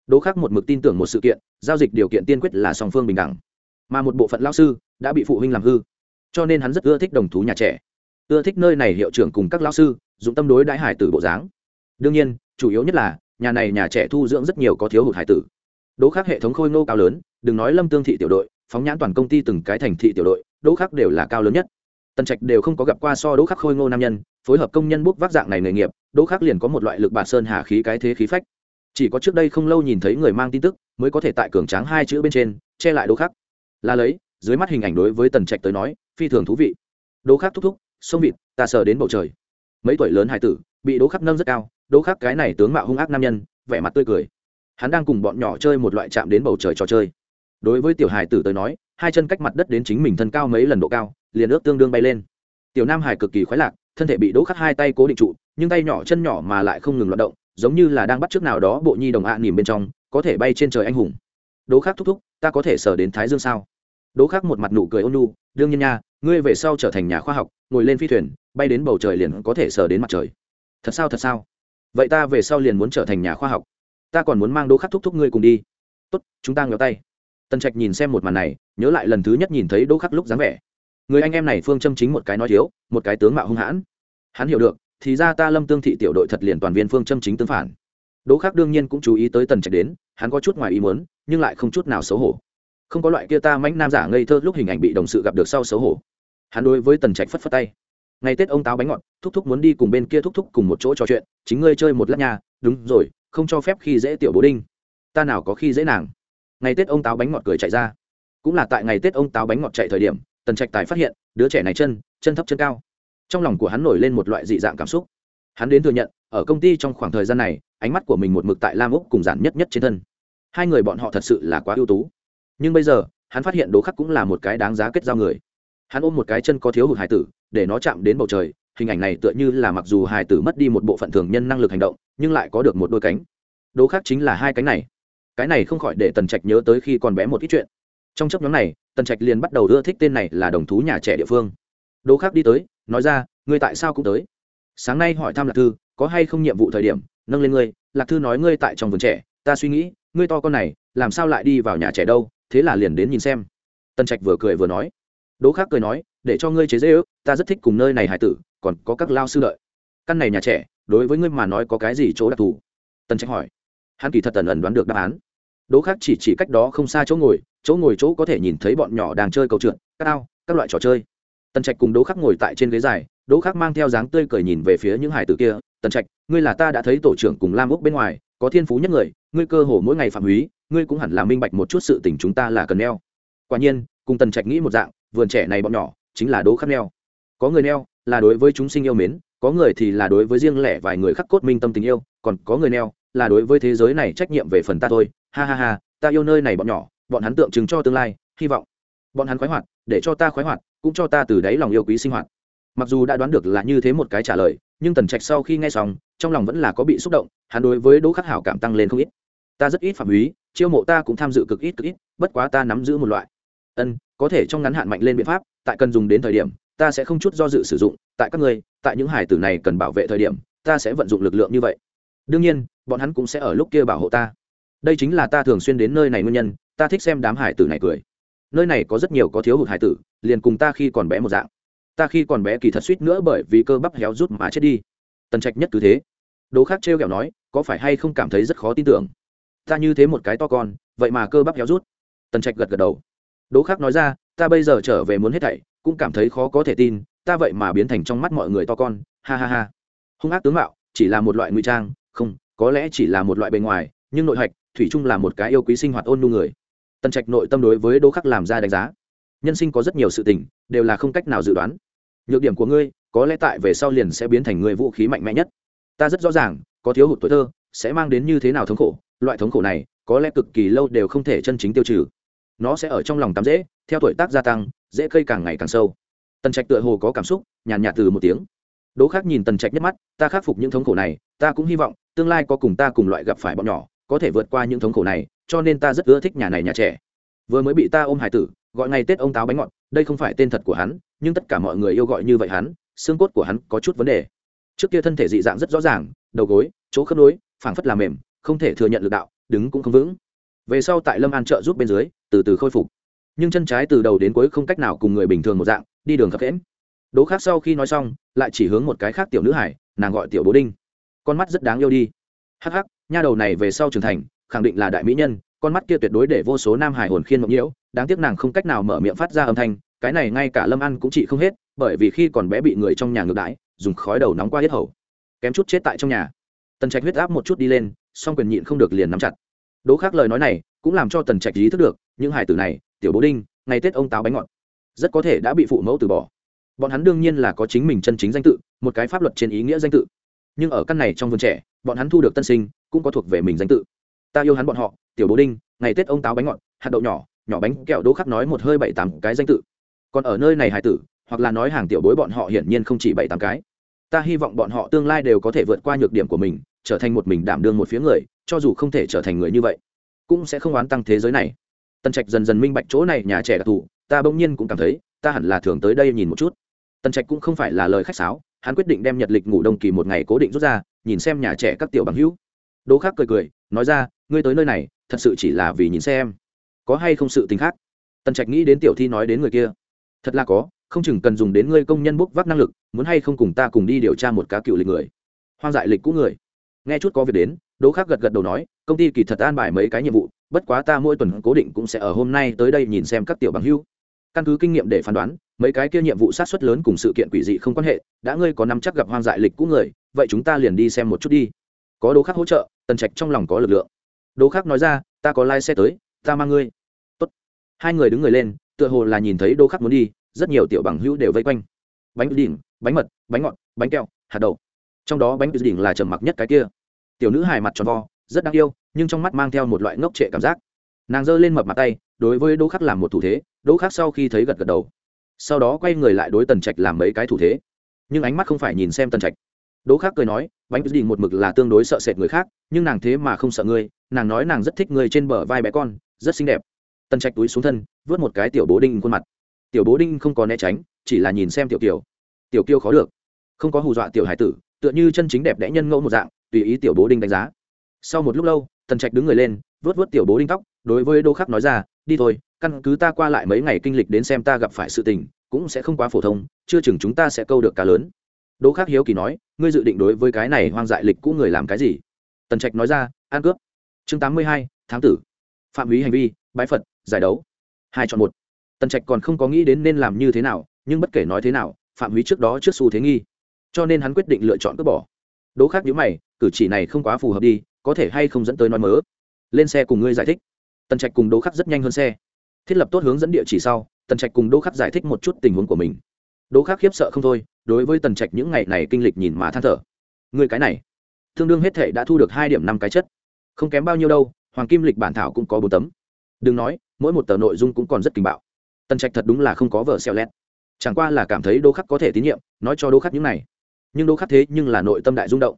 Đỗ khác một mực tin tưởng một sự kiện, giao dịch điều kiện tiên quyết là song phương bình đẳng. Mà một bộ phận lao sư đã bị phụ huynh làm hư, cho nên hắn rất ưa thích đồng thú nhà trẻ. Ưa thích nơi này hiệu trưởng cùng các lao sư, dụng tâm đối đãi hải tử bộ dáng. Đương nhiên, chủ yếu nhất là, nhà này nhà trẻ thu dưỡng rất nhiều có thiếu hụt hải tử. Đỗ khác hệ thống khôi ngô cao lớn, đừng nói lâm tương thị tiểu đội, phóng nhãn toàn công ty từng cái thành thị tiểu đội, đỗ khác đều là cao lớn nhất. Tần trạch đều không có gặp qua so đỗ khắc khôi ngô nam nhân, phối hợp công nhân bút vác dạng này nghề nghiệp, đỗ khắc liền có một loại lực bạt sơn hà khí cái thế khí phách chỉ có trước đây không lâu nhìn thấy người mang tin tức, mới có thể tại cường tráng hai chữ bên trên, che lại đỗ khắc. Là lấy, dưới mắt hình ảnh đối với tần trạch tới nói, phi thường thú vị. Đỗ khắc thúc thúc, sông vịt, ta sờ đến bầu trời. Mấy tuổi lớn hải tử, bị đỗ khắc nâng rất cao, đỗ khắc cái này tướng mạo hung ác nam nhân, vẻ mặt tươi cười. Hắn đang cùng bọn nhỏ chơi một loại chạm đến bầu trời trò chơi. Đối với tiểu hải tử tới nói, hai chân cách mặt đất đến chính mình thân cao mấy lần độ cao, liền ước tương đương bay lên. Tiểu nam hải cực kỳ khoái lạc, thân thể bị đỗ khắc hai tay cố định trụ, nhưng tay nhỏ chân nhỏ mà lại không ngừng loạt động giống như là đang bắt trước nào đó bộ nhi đồng ạ à nỉm bên trong, có thể bay trên trời anh hùng. Đố khắc thúc thúc, ta có thể sờ đến thái dương sao? Đố khắc một mặt nụ cười ôn nhu, đương nhiên nha, ngươi về sau trở thành nhà khoa học, ngồi lên phi thuyền, bay đến bầu trời liền có thể sờ đến mặt trời. Thật sao thật sao? Vậy ta về sau liền muốn trở thành nhà khoa học. Ta còn muốn mang đố khắc thúc thúc ngươi cùng đi. Tốt, chúng ta ngéo tay. Tân trạch nhìn xem một màn này, nhớ lại lần thứ nhất nhìn thấy đỗ khắc lúc dáng vẻ. Người anh em này phương châm chính một cái nói thiếu, một cái tướng mạo hung hãn. Hắn hiểu được thì ra ta lâm tương thị tiểu đội thật liền toàn viên phương châm chính tương phản. Đỗ khắc đương nhiên cũng chú ý tới tần trạch đến, hắn có chút ngoài ý muốn, nhưng lại không chút nào xấu hổ. Không có loại kia ta mãnh nam giả ngây thơ lúc hình ảnh bị đồng sự gặp được sau xấu hổ. Hắn đối với tần trạch phất phất tay. Ngày tết ông táo bánh ngọt, thúc thúc muốn đi cùng bên kia thúc thúc cùng một chỗ trò chuyện, chính ngươi chơi một lát nhà đúng rồi, không cho phép khi dễ tiểu bố đinh. Ta nào có khi dễ nàng. Ngày tết ông táo bánh ngọt cười chạy ra. Cũng là tại ngày tết ông táo bánh ngọt chạy thời điểm, tần trạch tài phát hiện, đứa trẻ này chân chân thấp chân cao trong lòng của hắn nổi lên một loại dị dạng cảm xúc. Hắn đến thừa nhận, ở công ty trong khoảng thời gian này, ánh mắt của mình một mực tại lam úc cùng giản nhất nhất trên thân. Hai người bọn họ thật sự là quá ưu tú. Nhưng bây giờ, hắn phát hiện đố khắc cũng là một cái đáng giá kết giao người. Hắn ôm một cái chân có thiếu hụt Hải tử, để nó chạm đến bầu trời, hình ảnh này tựa như là mặc dù Hải tử mất đi một bộ phận thường nhân năng lực hành động, nhưng lại có được một đôi cánh. Đố khắc chính là hai cánh này. Cái này không khỏi để tần trạch nhớ tới khi còn bé một ít chuyện. Trong chấp nhóm này, tần trạch liền bắt đầu ưa thích tên này là đồng thú nhà trẻ địa phương. Đố khắc đi tới nói ra, ngươi tại sao cũng tới? Sáng nay hỏi thăm lạc thư, có hay không nhiệm vụ thời điểm, nâng lên ngươi. Lạc thư nói, ngươi tại trong vườn trẻ, ta suy nghĩ, ngươi to con này, làm sao lại đi vào nhà trẻ đâu, thế là liền đến nhìn xem. Tân trạch vừa cười vừa nói. Đỗ khác cười nói, để cho ngươi chế dễ ước, ta rất thích cùng nơi này hải tử, còn có các lao sư đợi. Căn này nhà trẻ, đối với ngươi mà nói có cái gì chỗ đặc thù? Tân trạch hỏi. Hắn kỳ thật tần ẩn đoán được đáp án. Đỗ khác chỉ chỉ cách đó không xa chỗ ngồi chỗ ngồi chỗ có thể nhìn thấy bọn nhỏ đang chơi cầu trượt, các ao, các loại trò chơi tần trạch cùng đỗ khắc ngồi tại trên ghế dài, đỗ khắc mang theo dáng tươi cười nhìn về phía những hải tử kia, tần trạch, ngươi là ta đã thấy tổ trưởng cùng lam úc bên ngoài, có thiên phú nhất người, ngươi cơ hồ mỗi ngày phạm húy, ngươi cũng hẳn là minh bạch một chút sự tình chúng ta là cần neo. Quả nhiên, cùng tần trạch nghĩ một dạng, vườn trẻ này bọn nhỏ, chính là đố khắc neo. Có người neo, là đối với chúng sinh yêu mến, có người thì là đối với riêng lẻ vài người khắc cốt minh tâm tình yêu, còn có người neo, là đối với thế giới này trách nhiệm về phần ta thôi. Ha ha ha, ta yêu nơi này bọn nhỏ, bọn hắn tượng trưng cho tương lai, hy vọng bọn hắn khoái hoạt, để cho ta khoái hoạt, cũng cho ta từ đáy lòng yêu quý sinh hoạt. Mặc dù đã đoán được là như thế một cái trả lời, nhưng tần trạch sau khi nghe xong, trong lòng vẫn là có bị xúc động, hắn đối với đỗ khắc hảo cảm tăng lên không ít. Ta rất ít phạm húy chiêu mộ ta cũng tham dự cực ít cực ít, bất quá ta nắm giữ một loại. Ân, có thể trong ngắn hạn mạnh lên biện pháp, tại cần dùng đến thời điểm, ta sẽ không chút do dự sử dụng, tại các ngươi tại những hải tử này cần bảo vệ thời điểm, ta sẽ vận dụng lực lượng như vậy. Đương nhiên, bọn hắn cũng sẽ ở lúc kia bảo hộ ta. Đây chính là ta thường xuyên đến nơi này nguyên nhân, ta thích xem đám hải tử này cười nơi này có rất nhiều có thiếu hụt hải tử, liền cùng ta khi còn bé một dạng. Ta khi còn bé kỳ thật suýt nữa bởi vì cơ bắp héo rút mà chết đi. Tần trạch nhất cứ thế. Đố khác trêu kẹo nói, có phải hay không cảm thấy rất khó tin tưởng? Ta như thế một cái to con, vậy mà cơ bắp héo rút. Tần trạch gật gật đầu. Đố khác nói ra, ta bây giờ trở về muốn hết thảy, cũng cảm thấy khó có thể tin, ta vậy mà biến thành trong mắt mọi người to con, ha ha ha. Hung ác tướng mạo, chỉ là một loại ngụy trang, không, có lẽ chỉ là một loại bề ngoài, nhưng nội hạch, thủy chung là một cái yêu quý sinh hoạt ôn nu người tần trạch nội tâm đối với đỗ khắc làm ra đánh giá. Nhân sinh có rất nhiều sự tình, đều là không cách nào dự đoán. Nhược điểm của ngươi, có lẽ tại về sau liền sẽ biến thành người vũ khí mạnh mẽ nhất. Ta rất rõ ràng, có thiếu hụt tuổi thơ, sẽ mang đến như thế nào thống khổ, loại thống khổ này, có lẽ cực kỳ lâu đều không thể chân chính tiêu trừ. Nó sẽ ở trong lòng tắm dễ theo tuổi tác gia tăng dễ cây càng ngày càng sâu. Tần trạch tựa hồ có cảm xúc, nhàn nhạt từ một tiếng. Đỗ khác nhìn tần trạch nhất mắt, ta khắc phục những thống khổ này, ta cũng hy vọng, tương lai có cùng ta cùng loại gặp phải bọn nhỏ, có thể vượt qua những thống khổ này cho nên ta rất ưa thích nhà này nhà trẻ. Vừa mới bị ta ôm hải tử, gọi ngày tết ông táo bánh ngọt, đây không phải tên thật của hắn, nhưng tất cả mọi người yêu gọi như vậy hắn, xương cốt của hắn có chút vấn đề. Trước kia thân thể dị dạng rất rõ ràng, đầu gối, chỗ khớp nối, phảng phất làm mềm, không thể thừa nhận lực đạo, đứng cũng không vững. Về sau tại lâm an trợ giúp bên dưới, từ từ khôi phục. Nhưng chân trái từ đầu đến cuối không cách nào cùng người bình thường một dạng, đi đường khập khẽm đố khác sau khi nói xong, lại chỉ hướng một cái khác tiểu nữ hải, nàng gọi tiểu bố đinh. Con mắt rất đáng yêu đi. Hắc hắc, nha đầu này về sau trưởng thành khẳng định là đại mỹ nhân, con mắt kia tuyệt đối để vô số nam hải hồn khiên mộng nhiễu, đáng tiếc nàng không cách nào mở miệng phát ra âm thanh, cái này ngay cả lâm ăn cũng trị không hết, bởi vì khi còn bé bị người trong nhà ngược đãi, dùng khói đầu nóng qua hết hầu. Kém chút chết tại trong nhà. Tần trạch huyết áp một chút đi lên, song quyền nhịn không được liền nắm chặt. Đố khác lời nói này cũng làm cho tần trạch ý thức được, những hải tử này, tiểu bố đinh, ngày tết ông táo bánh ngọt, rất có thể đã bị phụ mẫu từ bỏ. Bọn hắn đương nhiên là có chính mình chân chính danh tự, một cái pháp luật trên ý nghĩa danh tự. Nhưng ở căn này trong vườn trẻ, bọn hắn thu được tân sinh, cũng có thuộc về mình danh tự ta yêu hắn bọn họ, tiểu bố đinh, ngày tết ông táo bánh ngọt, hạt đậu nhỏ nhỏ bánh kẹo đỗ khắc nói một hơi bảy tám cái danh tự. Còn ở nơi này hải tử, hoặc là nói hàng tiểu bối bọn họ hiển nhiên không chỉ bảy tám cái. Ta hy vọng bọn họ tương lai đều có thể vượt qua nhược điểm của mình, trở thành một mình đảm đương một phía người, cho dù không thể trở thành người như vậy, cũng sẽ không oán tăng thế giới này. Tần trạch dần dần minh bạch chỗ này nhà trẻ đặc thù, ta bỗng nhiên cũng cảm thấy, ta hẳn là thường tới đây nhìn một chút. Tần trạch cũng không phải là lời khách sáo, hắn quyết định đem nhật lịch ngủ đông kỳ một ngày cố định rút ra, nhìn xem nhà trẻ các tiểu bằng hữu. Đỗ khác cười cười nói ra, ngươi tới nơi này, thật sự chỉ là vì nhìn xem. Có hay không sự tình khác? Tần trạch nghĩ đến tiểu thi nói đến người kia. Thật là có, không chừng cần dùng đến ngươi công nhân bốc vác năng lực, muốn hay không cùng ta cùng đi điều tra một cá cựu lịch người. Hoang dại lịch cũ người. Nghe chút có việc đến, đỗ khác gật gật đầu nói, công ty kỳ thật an bài mấy cái nhiệm vụ, bất quá ta mỗi tuần cố định cũng sẽ ở hôm nay tới đây nhìn xem các tiểu bằng hưu. Căn cứ kinh nghiệm để phán đoán, mấy cái kia nhiệm vụ sát xuất lớn cùng sự kiện quỷ dị không quan hệ, đã ngươi có nắm chắc gặp hoang dại lịch cũ người, vậy chúng ta liền đi xem một chút đi có đồ khác hỗ trợ, tần trạch trong lòng có lực lượng. Đồ khác nói ra, ta có lai、like、xe tới, ta mang ngươi. Tốt. hai người đứng người lên, tựa hồ là nhìn thấy đồ khác muốn đi, rất nhiều tiểu bằng hữu đều vây quanh. Bánh đỉnh, bánh mật, bánh ngọt, bánh kẹo, hạt đậu. Trong đó bánh đỉnh là trầm mặc nhất cái kia. Tiểu nữ hài mặt tròn vo, rất đáng yêu, nhưng trong mắt mang theo một loại ngốc trệ cảm giác. Nàng giơ lên mập mặt tay, đối với đỗ khắc làm một thủ thế đỗ khắc sau khi thấy gật gật đầu. Sau đó quay người lại đối tần trạch làm mấy cái thủ thế. Nhưng ánh mắt không phải nhìn xem tần trạch đỗ khắc cười nói, bánh đình một mực là tương đối sợ sệt người khác, nhưng nàng thế mà không sợ ngươi, nàng nói nàng rất thích ngươi trên bờ vai bé con, rất xinh đẹp. Tần trạch túi xuống thân, vớt một cái tiểu bố đinh khuôn mặt. Tiểu bố đinh không có né tránh, chỉ là nhìn xem tiểu kiều. Tiểu kiều khó được. Không có hù dọa tiểu hải tử, tựa như chân chính đẹp đẽ nhân ngẫu một dạng, tùy ý tiểu bố đinh đánh giá. Sau một lúc lâu tần trạch đứng người lên, vớt vớt tiểu bố đinh tóc, đối với đô khắc nói ra, đi thôi, căn cứ ta qua lại mấy ngày kinh lịch đến xem ta gặp phải sự tình, cũng sẽ không quá phổ thông, chưa chừng chúng ta sẽ câu được cá lớn đỗ khắc hiếu kỳ nói, ngươi dự định đối với cái này hoang dại lịch cũ người làm cái gì? Tần trạch nói ra an cướp. Chương tám mươi hai tháng tử. Phạm hủy hành vi, bái phật, giải đấu. Hai chọn một. Tần trạch còn không có nghĩ đến nên làm như thế nào, nhưng bất kể nói thế nào, phạm hủy trước đó trước xu thế nghi. Cho nên hắn quyết định lựa chọn cướp bỏ. Đỗ khác nhíu mày, cử chỉ này không quá phù hợp đi, có thể hay không dẫn tới nói mớ? Lên xe cùng ngươi giải thích. Tần trạch cùng đỗ khắc rất nhanh hơn xe. Thiết lập tốt hướng dẫn địa chỉ sau, tần trạch cùng đỗ khắc giải thích một chút tình huống của mình. Đỗ khắc khiếp sợ không thôi đối với tần trạch những ngày này kinh lịch nhìn mà than thở. Người cái này tương đương hết thể đã thu được hai điểm năm cái chất. Không kém bao nhiêu đâu, hoàng kim lịch bản thảo cũng có bốn tấm. Đừng nói, mỗi một tờ nội dung cũng còn rất kinh bạo. Tần trạch thật đúng là không có vợ xeo lét chẳng qua là cảm thấy đỗ khắc có thể tín nhiệm, nói cho đỗ khắc những này. Nhưng đỗ khắc thế nhưng là nội tâm đại rung động.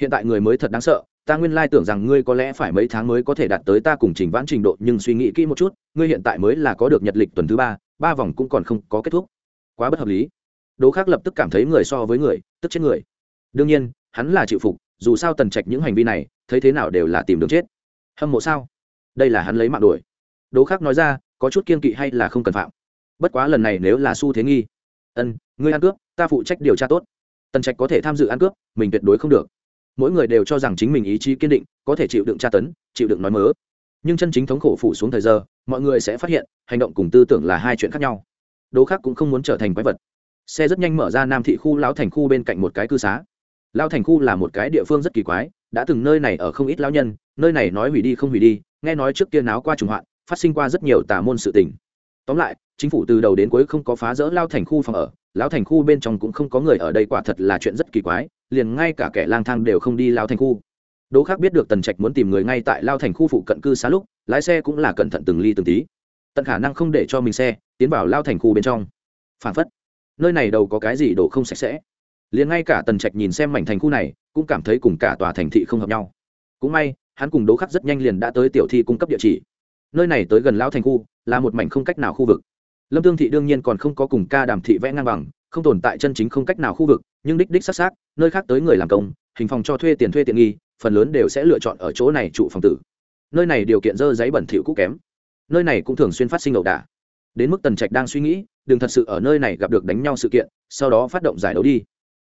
Hiện tại người mới thật đáng sợ, ta nguyên lai tưởng rằng ngươi có lẽ phải mấy tháng mới có thể đạt tới ta cùng trình vãn trình độ, nhưng suy nghĩ kỹ một chút, ngươi hiện tại mới là có được nhật lịch tuần thứ ba ba vòng cũng còn không có kết thúc. Quá bất hợp lý đỗ khác lập tức cảm thấy người so với người, tức chết người. Đương nhiên, hắn là chịu phục, dù sao tần trạch những hành vi này, thấy thế nào đều là tìm đường chết. Hâm mộ sao? Đây là hắn lấy mạng đuổi. Đỗ khác nói ra, có chút kiên kỵ hay là không cần phạm. Bất quá lần này nếu là xu thế nghi. Ân, ngươi ăn cướp, ta phụ trách điều tra tốt. Tần trạch có thể tham dự ăn cướp, mình tuyệt đối không được. Mỗi người đều cho rằng chính mình ý chí kiên định, có thể chịu đựng tra tấn, chịu đựng nói mớ. Nhưng chân chính thống khổ phủ xuống thời giờ, mọi người sẽ phát hiện, hành động cùng tư tưởng là hai chuyện khác nhau. Đố khác cũng không muốn trở thành quái vật xe rất nhanh mở ra nam thị khu, lão thành khu bên cạnh một cái cư xá. Lão thành khu là một cái địa phương rất kỳ quái, đã từng nơi này ở không ít lão nhân, nơi này nói hủy đi không hủy đi, nghe nói trước kia náo qua trùng hoạn, phát sinh qua rất nhiều tà môn sự tình. Tóm lại, chính phủ từ đầu đến cuối không có phá rỡ lao thành khu phòng ở, lão thành khu bên trong cũng không có người ở đây, quả thật là chuyện rất kỳ quái, liền ngay cả kẻ lang thang đều không đi lao thành khu. Đỗ khác biết được tần trạch muốn tìm người ngay tại lao thành khu phụ cận cư xá lúc, lái xe cũng là cẩn thận từng ly từng tí. Tận khả năng không để cho mình xe, tiến vào lao thành khu bên trong. Phản phất nơi này đâu có cái gì đổ không sạch sẽ. Liền ngay cả tần trạch nhìn xem mảnh thành khu này, cũng cảm thấy cùng cả tòa thành thị không hợp nhau. Cũng may, hắn cùng đỗ khắc rất nhanh liền đã tới tiểu thi cung cấp địa chỉ. Nơi này tới gần lão thành khu, là một mảnh không cách nào khu vực. Lâm tương thị đương nhiên còn không có cùng ca đàm thị vẽ ngang bằng, không tồn tại chân chính không cách nào khu vực, nhưng đích đích s á nơi khác tới người làm công, hình phòng cho thuê tiền thuê tiện nghi, phần lớn đều sẽ lựa chọn ở chỗ này trụ phòng tử. Nơi này điều kiện dơ giấy bẩn thỉu cũ kém. Nơi này cũng thường xuyên phát sinh ẩu đả. Đến mức tần trạch đang suy nghĩ đừng thật sự ở nơi này gặp được đánh nhau sự kiện, sau đó phát động giải đấu đi.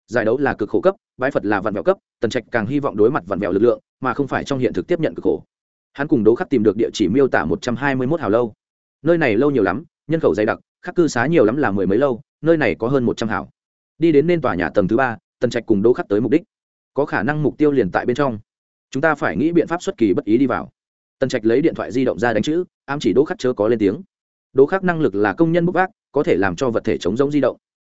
Giải đấu là cực khổ cấp, bái phật là vạn vẹo cấp, tần trạch càng hy vọng đối mặt vạn vẹo lực lượng, mà không phải trong hiện thực tiếp nhận cực khổ. Hắn cùng đố khắc tìm được địa chỉ miêu tả một trăm hai mươi mốt hào lâu. Nơi này lâu nhiều lắm, nhân khẩu dày đặc, khắc cư xá nhiều lắm là mười mấy lâu, nơi này có hơn một trăm hào. đi đến nên tòa nhà tầng thứ ba, tần trạch cùng đố khắc tới mục đích. Có khả năng mục tiêu liền tại bên trong. Chúng ta phải nghĩ biện pháp xuất kỳ bất ý đi vào. Tần trạch lấy điện thoại di động ra đánh chữ, ám chỉ đỗ khắc chớ có lên tiếng. Đỗ khắc năng lực là công nhân bốc vác có thể làm cho vật thể chống giống di động.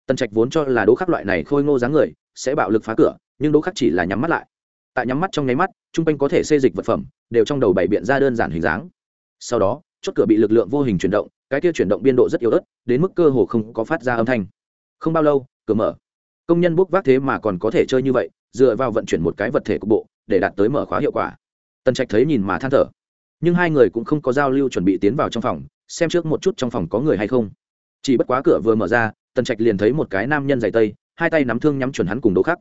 Tần trạch vốn cho là đỗ khắc loại này khôi ngô dáng người sẽ bạo lực phá cửa, nhưng đỗ khắc chỉ là nhắm mắt lại. Tại nhắm mắt trong nháy mắt chung quanh có thể xê dịch vật phẩm, đều trong đầu bày biện ra đơn giản hình dáng. Sau đó, chốt cửa bị lực lượng vô hình chuyển động, cái kia chuyển động biên độ rất yếu ớt, đến mức cơ hồ không có phát ra âm thanh. Không bao lâu, cửa mở. Công nhân bốc vác thế mà còn có thể chơi như vậy, dựa vào vận chuyển một cái vật thể cục bộ, để đạt tới mở khóa hiệu quả. Tần trạch thấy nhìn mà than thở. Nhưng hai người cũng không có giao lưu chuẩn bị tiến vào trong phòng, xem trước một chút trong phòng có người hay không chỉ bất quá cửa vừa mở ra, tần trạch liền thấy một cái nam nhân dày tây, hai tay nắm thương nhắm chuẩn hắn cùng đỗ khắc.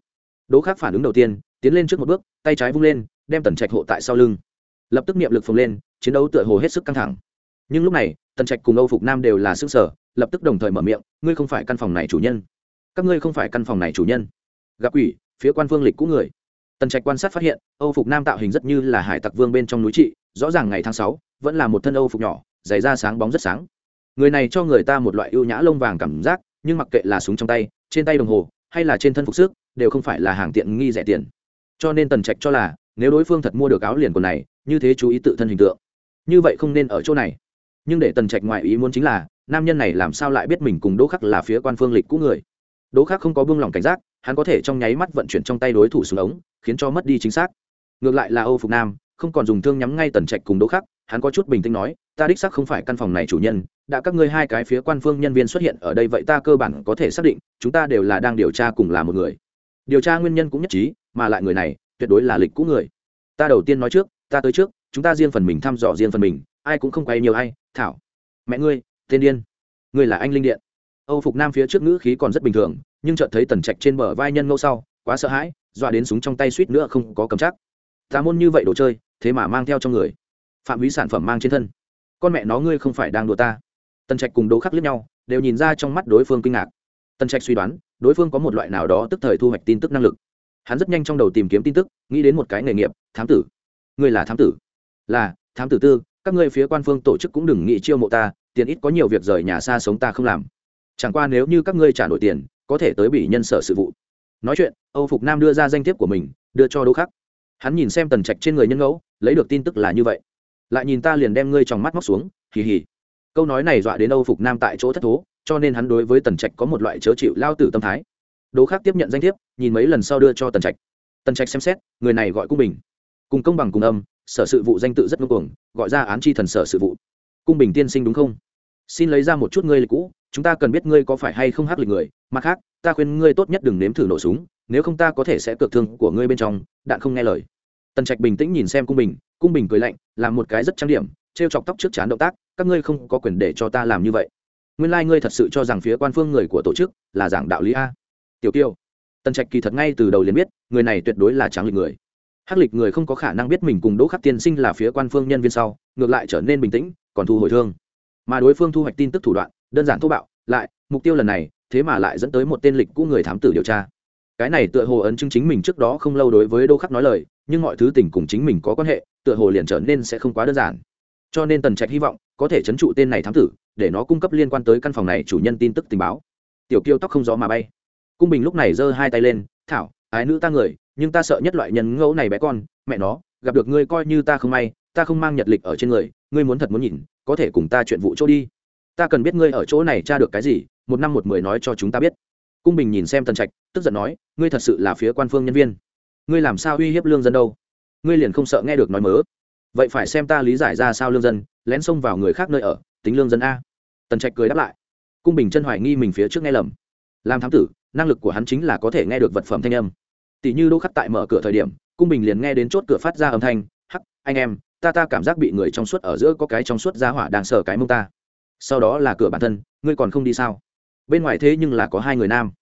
Đỗ khắc phản ứng đầu tiên, tiến lên trước một bước, tay trái vung lên, đem tần trạch hộ tại sau lưng. Lập tức niệm lực phồng lên, chiến đấu tựa hồ hết sức căng thẳng. Nhưng lúc này, tần trạch cùng âu phục nam đều là xương sở lập tức đồng thời mở miệng, ngươi không phải căn phòng này chủ nhân. Các ngươi không phải căn phòng này chủ nhân. Gặp quỷ, phía quan vương lịch cũ người. Tần trạch quan sát phát hiện, âu phục nam tạo hình rất như là hải tặc vương bên trong núi trị, rõ ràng ngày tháng sáu, vẫn là một thân âu phục nhỏ, giày da sáng bóng rất sáng người này cho người ta một loại ưu nhã lông vàng cảm giác, nhưng mặc kệ là súng trong tay, trên tay đồng hồ, hay là trên thân phục sức, đều không phải là hàng tiện nghi rẻ tiền. Cho nên tần trạch cho là, nếu đối phương thật mua được áo liền quần này, như thế chú ý tự thân hình tượng. Như vậy không nên ở chỗ này. Nhưng để tần trạch ngoại ý muốn chính là, nam nhân này làm sao lại biết mình cùng đỗ khắc là phía quan phương lịch cũ người. Đỗ khắc không có buông lỏng cảnh giác, hắn có thể trong nháy mắt vận chuyển trong tay đối thủ xuống ống, khiến cho mất đi chính xác. Ngược lại là âu phục nam, không còn dùng thương nhắm ngay tần trạch cùng đỗ khắc, hắn có chút bình tĩnh nói, ta đích xác không phải căn phòng này chủ nhân đã các ngươi hai cái phía quan phương nhân viên xuất hiện ở đây vậy ta cơ bản có thể xác định, chúng ta đều là đang điều tra cùng là một người. Điều tra nguyên nhân cũng nhất trí, mà lại người này tuyệt đối là lịch cũ người. Ta đầu tiên nói trước, ta tới trước, chúng ta riêng phần mình thăm dò riêng phần mình, ai cũng không quay nhiều ai, thảo. Mẹ ngươi, tên điên. Ngươi là anh linh điện. Âu phục nam phía trước ngữ khí còn rất bình thường, nhưng chợt thấy tần trạch trên bờ vai nhân ngâu sau, quá sợ hãi, dọa đến súng trong tay suýt nữa không có cầm chắc. Tà môn như vậy đồ chơi, thế mà mang theo trong người. Phạm vi sản phẩm mang trên thân. Con mẹ nó ngươi không phải đang đùa ta tần trạch cùng đố khắc lướt nhau, đều nhìn ra trong mắt đối phương kinh ngạc. Tần trạch suy đoán, đối phương có một loại nào đó tức thời thu hoạch tin tức năng lực. Hắn rất nhanh trong đầu tìm kiếm tin tức, nghĩ đến một cái nghề nghiệp, thám tử. Ngươi là thám tử? Là, thám tử tư, các ngươi phía quan phương tổ chức cũng đừng nghĩ chiêu mộ ta, tiền ít có nhiều việc rời nhà xa sống ta không làm. Chẳng qua nếu như các ngươi trả nổi tiền, có thể tới bị nhân sở sự vụ. Nói chuyện, âu phục nam đưa ra danh thiếp của mình, đưa cho đỗ khắc. Hắn nhìn xem tần trạch trên người nhân ngẫu, lấy được tin tức là như vậy. Lại nhìn ta liền đem ngươi trong mắt móc xuống, hì hì câu nói này dọa đến âu phục nam tại chỗ thất thố, cho nên hắn đối với tần trạch có một loại chớ chịu lao tử tâm thái. Đố khác tiếp nhận danh thiếp, nhìn mấy lần sau đưa cho tần trạch. Tần trạch xem xét, người này gọi cung bình. Cùng công bằng cùng âm, sở sự vụ danh tự rất ngưng cuồng, gọi ra án tri thần sở sự vụ. Cung bình tiên sinh đúng không? Xin lấy ra một chút ngươi lịch cũ, chúng ta cần biết ngươi có phải hay không hắc lịch người, mặt khác, ta khuyên ngươi tốt nhất đừng nếm thử nổ súng, nếu không ta có thể sẽ cược thương của ngươi bên trong, đạn không nghe lời. Tần trạch bình tĩnh nhìn xem cung bình cung bình cười lạnh, làm một cái rất trang điểm t r e o chọc tóc trước chán động tác, các ngươi không có quyền để cho ta làm như vậy. Nguyên lai、like、ngươi thật sự cho rằng phía quan phương người của tổ chức là giảng đạo lý a. Tiểu kiêu, tần trạch kỳ thật ngay từ đầu liền biết, người này tuyệt đối là tráng lịch người. Hắc lịch người không có khả năng biết mình cùng đỗ khắc tiên sinh là phía quan phương nhân viên sau, ngược lại trở nên bình tĩnh, còn thu hồi thương. Mà đối phương thu hoạch tin tức thủ đoạn, đơn giản thô bạo, lại, mục tiêu lần này, thế mà lại dẫn tới một tên lịch cũ người thám tử điều tra. Cái này tựa hồ ấn chứng chính mình trước đó không lâu đối với đô khắc nói lời, nhưng mọi thứ tình cùng chính mình có quan hệ, tựa hồ liền trở nên sẽ không quá đơn giản cho nên tần trạch hy vọng có thể chấn trụ tên này thám tử, để nó cung cấp liên quan tới căn phòng này chủ nhân tin tức tình báo. Tiểu kiêu tóc không gió mà bay. Cung bình lúc này giơ hai tay lên, thảo, ái nữ ta người, nhưng ta sợ nhất loại nhân ngẫu này bé con, mẹ nó, gặp được ngươi coi như ta không may, ta không mang nhật lịch ở trên người, ngươi muốn thật muốn nhìn, có thể cùng ta chuyện vụ chỗ đi. Ta cần biết ngươi ở chỗ này tra được cái gì, một năm một mười nói cho chúng ta biết. Cung bình nhìn xem tần trạch, tức giận nói, ngươi thật sự là phía quan phương nhân viên. Ngươi làm sao uy hiếp lương dân đâu? Ngươi liền không sợ nghe được nói mớ vậy phải xem ta lý giải ra sao lương dân, lén xông vào người khác nơi ở, tính lương dân a. Tần trạch cười đáp lại. Cung bình chân hoài nghi mình phía trước nghe lầm. Làm thám tử, năng lực của hắn chính là có thể nghe được vật phẩm thanh âm. Tỷ như đỗ khắc tại mở cửa thời điểm, cung bình liền nghe đến chốt cửa phát ra âm thanh, hắc, anh em, ta ta cảm giác bị người trong suốt ở giữa có cái trong suốt ra hỏa đang sờ cái mông ta. Sau đó là cửa bản thân, ngươi còn không đi sao? Bên ngoài thế nhưng là có hai người nam.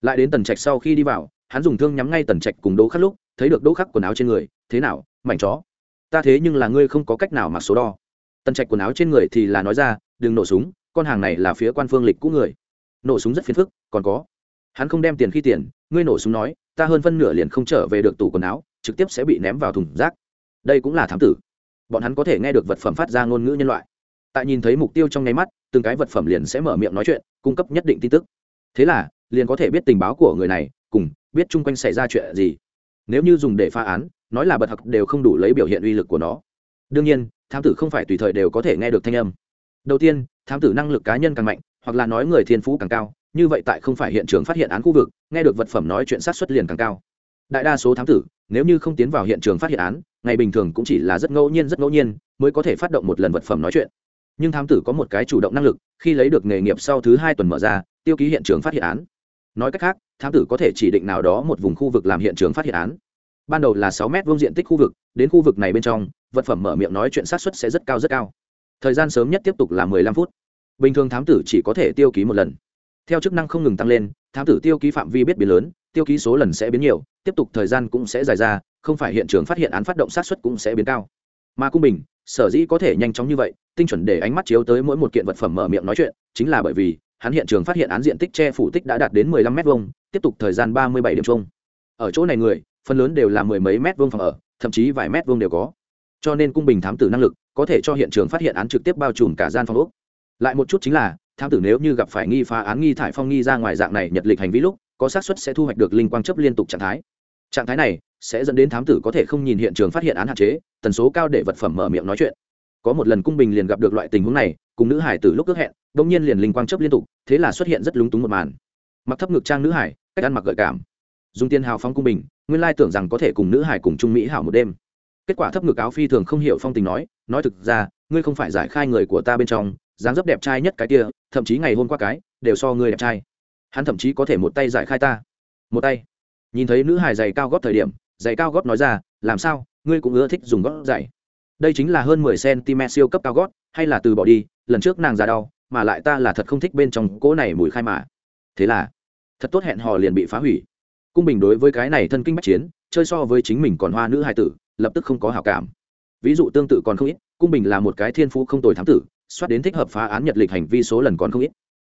Lại đến tần trạch sau khi đi vào, hắn dùng thương nhắm ngay tần trạch cùng đỗ khắc lúc, thấy được đỗ khắc quần áo trên người, thế nào, mảnh chó? Ta thế nhưng là ngươi không có cách nào mặc số đo. Tần trạch quần áo trên người thì là nói ra, đừng nổ súng, con hàng này là phía quan phương lịch cũ người. Nổ súng rất phiền phức, còn có, hắn không đem tiền khi tiền, ngươi nổ súng nói, ta hơn phân nửa liền không trở về được tủ quần áo, trực tiếp sẽ bị ném vào thùng rác. Đây cũng là thám tử. Bọn hắn có thể nghe được vật phẩm phát ra ngôn ngữ nhân loại. Tại nhìn thấy mục tiêu trong nháy mắt, từng cái vật phẩm liền sẽ mở miệng nói chuyện, cung cấp nhất định tin tức. Thế là, liền có thể biết tình báo của người này, cùng biết chung quanh xảy ra chuyện gì. Nếu như dùng để phá án nói là bật học đều không đủ lấy biểu hiện uy lực của nó. Đương nhiên, thám tử không phải tùy thời đều có thể nghe được thanh âm. Đầu tiên, thám tử năng lực cá nhân càng mạnh, hoặc là nói người thiên phú càng cao, như vậy tại không phải hiện trường phát hiện án khu vực, nghe được vật phẩm nói chuyện sát xuất liền càng cao. Đại đa số thám tử, nếu như không tiến vào hiện trường phát hiện án, ngày bình thường cũng chỉ là rất ngẫu nhiên, rất ngẫu nhiên, mới có thể phát động một lần vật phẩm nói chuyện. Nhưng thám tử có một cái chủ động năng lực, khi lấy được nghề nghiệp sau thứ hai tuần mở ra, tiêu ký hiện trường phát hiện án. Nói cách khác, thám tử có thể chỉ định nào đó một vùng khu vực làm hiện trường phát hiện án ban đầu là sáu m vuông diện tích khu vực, đến khu vực này bên trong, vật phẩm mở miệng nói chuyện sát xuất sẽ rất cao rất cao. Thời gian sớm nhất tiếp tục là mười lăm phút. Bình thường thám tử chỉ có thể tiêu ký một lần. Theo chức năng không ngừng tăng lên, thám tử tiêu ký phạm vi biết biến lớn, tiêu ký số lần sẽ biến nhiều, tiếp tục thời gian cũng sẽ dài ra, không phải hiện trường phát hiện án phát động sát xuất cũng sẽ biến cao. Mà cung bình, sở dĩ có thể nhanh chóng như vậy, tinh chuẩn để ánh mắt chiếu tới mỗi một kiện vật phẩm mở miệng nói chuyện, chính là bởi vì, hắn hiện trường phát hiện án diện tích che phủ tích đã đạt đến mười lăm m vuông, tiếp tục thời gian ba mươi bảy điểm chung ở chỗ này người phần lớn đều là mười mấy mét vuông phòng ở, thậm chí vài mét vuông đều có. Cho nên cung bình thám tử năng lực có thể cho hiện trường phát hiện án trực tiếp bao trùm cả gian phòng úc lại một chút chính là, thám tử nếu như gặp phải nghi phá án nghi thải phong nghi ra ngoài dạng này nhật lịch hành vi lúc, có xác suất sẽ thu hoạch được linh quang chấp liên tục trạng thái. Trạng thái này sẽ dẫn đến thám tử có thể không nhìn hiện trường phát hiện án hạn chế, tần số cao để vật phẩm mở miệng nói chuyện. Có một lần cung bình liền gặp được loại tình huống này, cùng nữ hải từ lúc ước hẹn đ ỗ n g nhiên liền linh quang chấp liên tục, thế là xuất hiện rất lúng túng một màn. Mặc thấp ngực trang nữ hải, cách ăn mặc gợi cảm. Dùng tiền hào phóng cung bình nguyên lai tưởng rằng có thể cùng nữ hải cùng trung mỹ hảo một đêm. Kết quả thấp ngực áo phi thường không hiểu phong tình nói nói thực ra, ngươi không phải giải khai người của ta bên trong, dáng dấp đẹp trai nhất cái kia, thậm chí ngày hôm qua cái, đều so ngươi đẹp trai. Hắn thậm chí có thể một tay giải khai ta. Một tay. Nhìn thấy nữ hài giày cao gót thời điểm, giày cao gót nói ra, làm sao? Ngươi cũng ưa thích dùng gót giày. Đây chính là hơn mười cm siêu cấp cao gót, hay là từ bỏ đi, lần trước nàng ra đau, mà lại ta là thật không thích bên trong cỗ này mùi khai mà. Thế là, thật tốt hẹn hò liền bị phá hủy cung bình đối với cái này thân kinh bách chiến, chơi so với chính mình còn hoa nữ hài tử, lập tức không có hảo cảm. Ví dụ tương tự còn không ít, cung bình là một cái thiên phú không tồi thám tử, soát đến thích hợp phá án nhật lịch hành vi số lần còn không ít.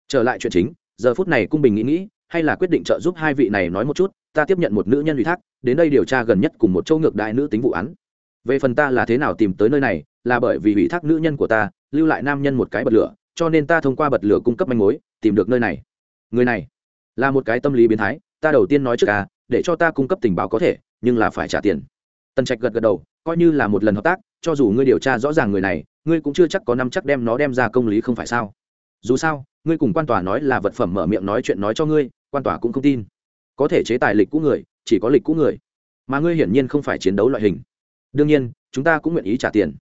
Trở lại chuyện chính, giờ phút này cung bình nghĩ nghĩ, hay là quyết định trợ giúp hai vị này nói một chút, ta tiếp nhận một nữ nhân ủy thác, đến đây điều tra gần nhất cùng một châu ngược đại nữ tính vụ án. Về phần ta là thế nào tìm tới nơi này, là bởi vì ủy thác nữ nhân của ta, lưu lại nam nhân một cái bật lửa, cho nên ta thông qua bật lửa cung cấp manh mối, tìm được nơi này. Người này là một cái tâm lý biến thái ta đầu tiên nói trước à để cho ta cung cấp tình báo có thể, nhưng là phải trả tiền. Tần trạch gật gật đầu, coi như là một lần hợp tác, cho dù ngươi điều tra rõ ràng người này, ngươi cũng chưa chắc có năm chắc đem nó đem ra công lý không phải sao? Dù sao, ngươi cùng quan tòa nói là vật phẩm mở miệng nói chuyện nói cho ngươi, quan tòa cũng không tin. Có thể chế tài lịch cũ người, chỉ có lịch cũ người. Mà ngươi hiển nhiên không phải chiến đấu loại hình. Đương nhiên, chúng ta cũng nguyện ý trả tiền.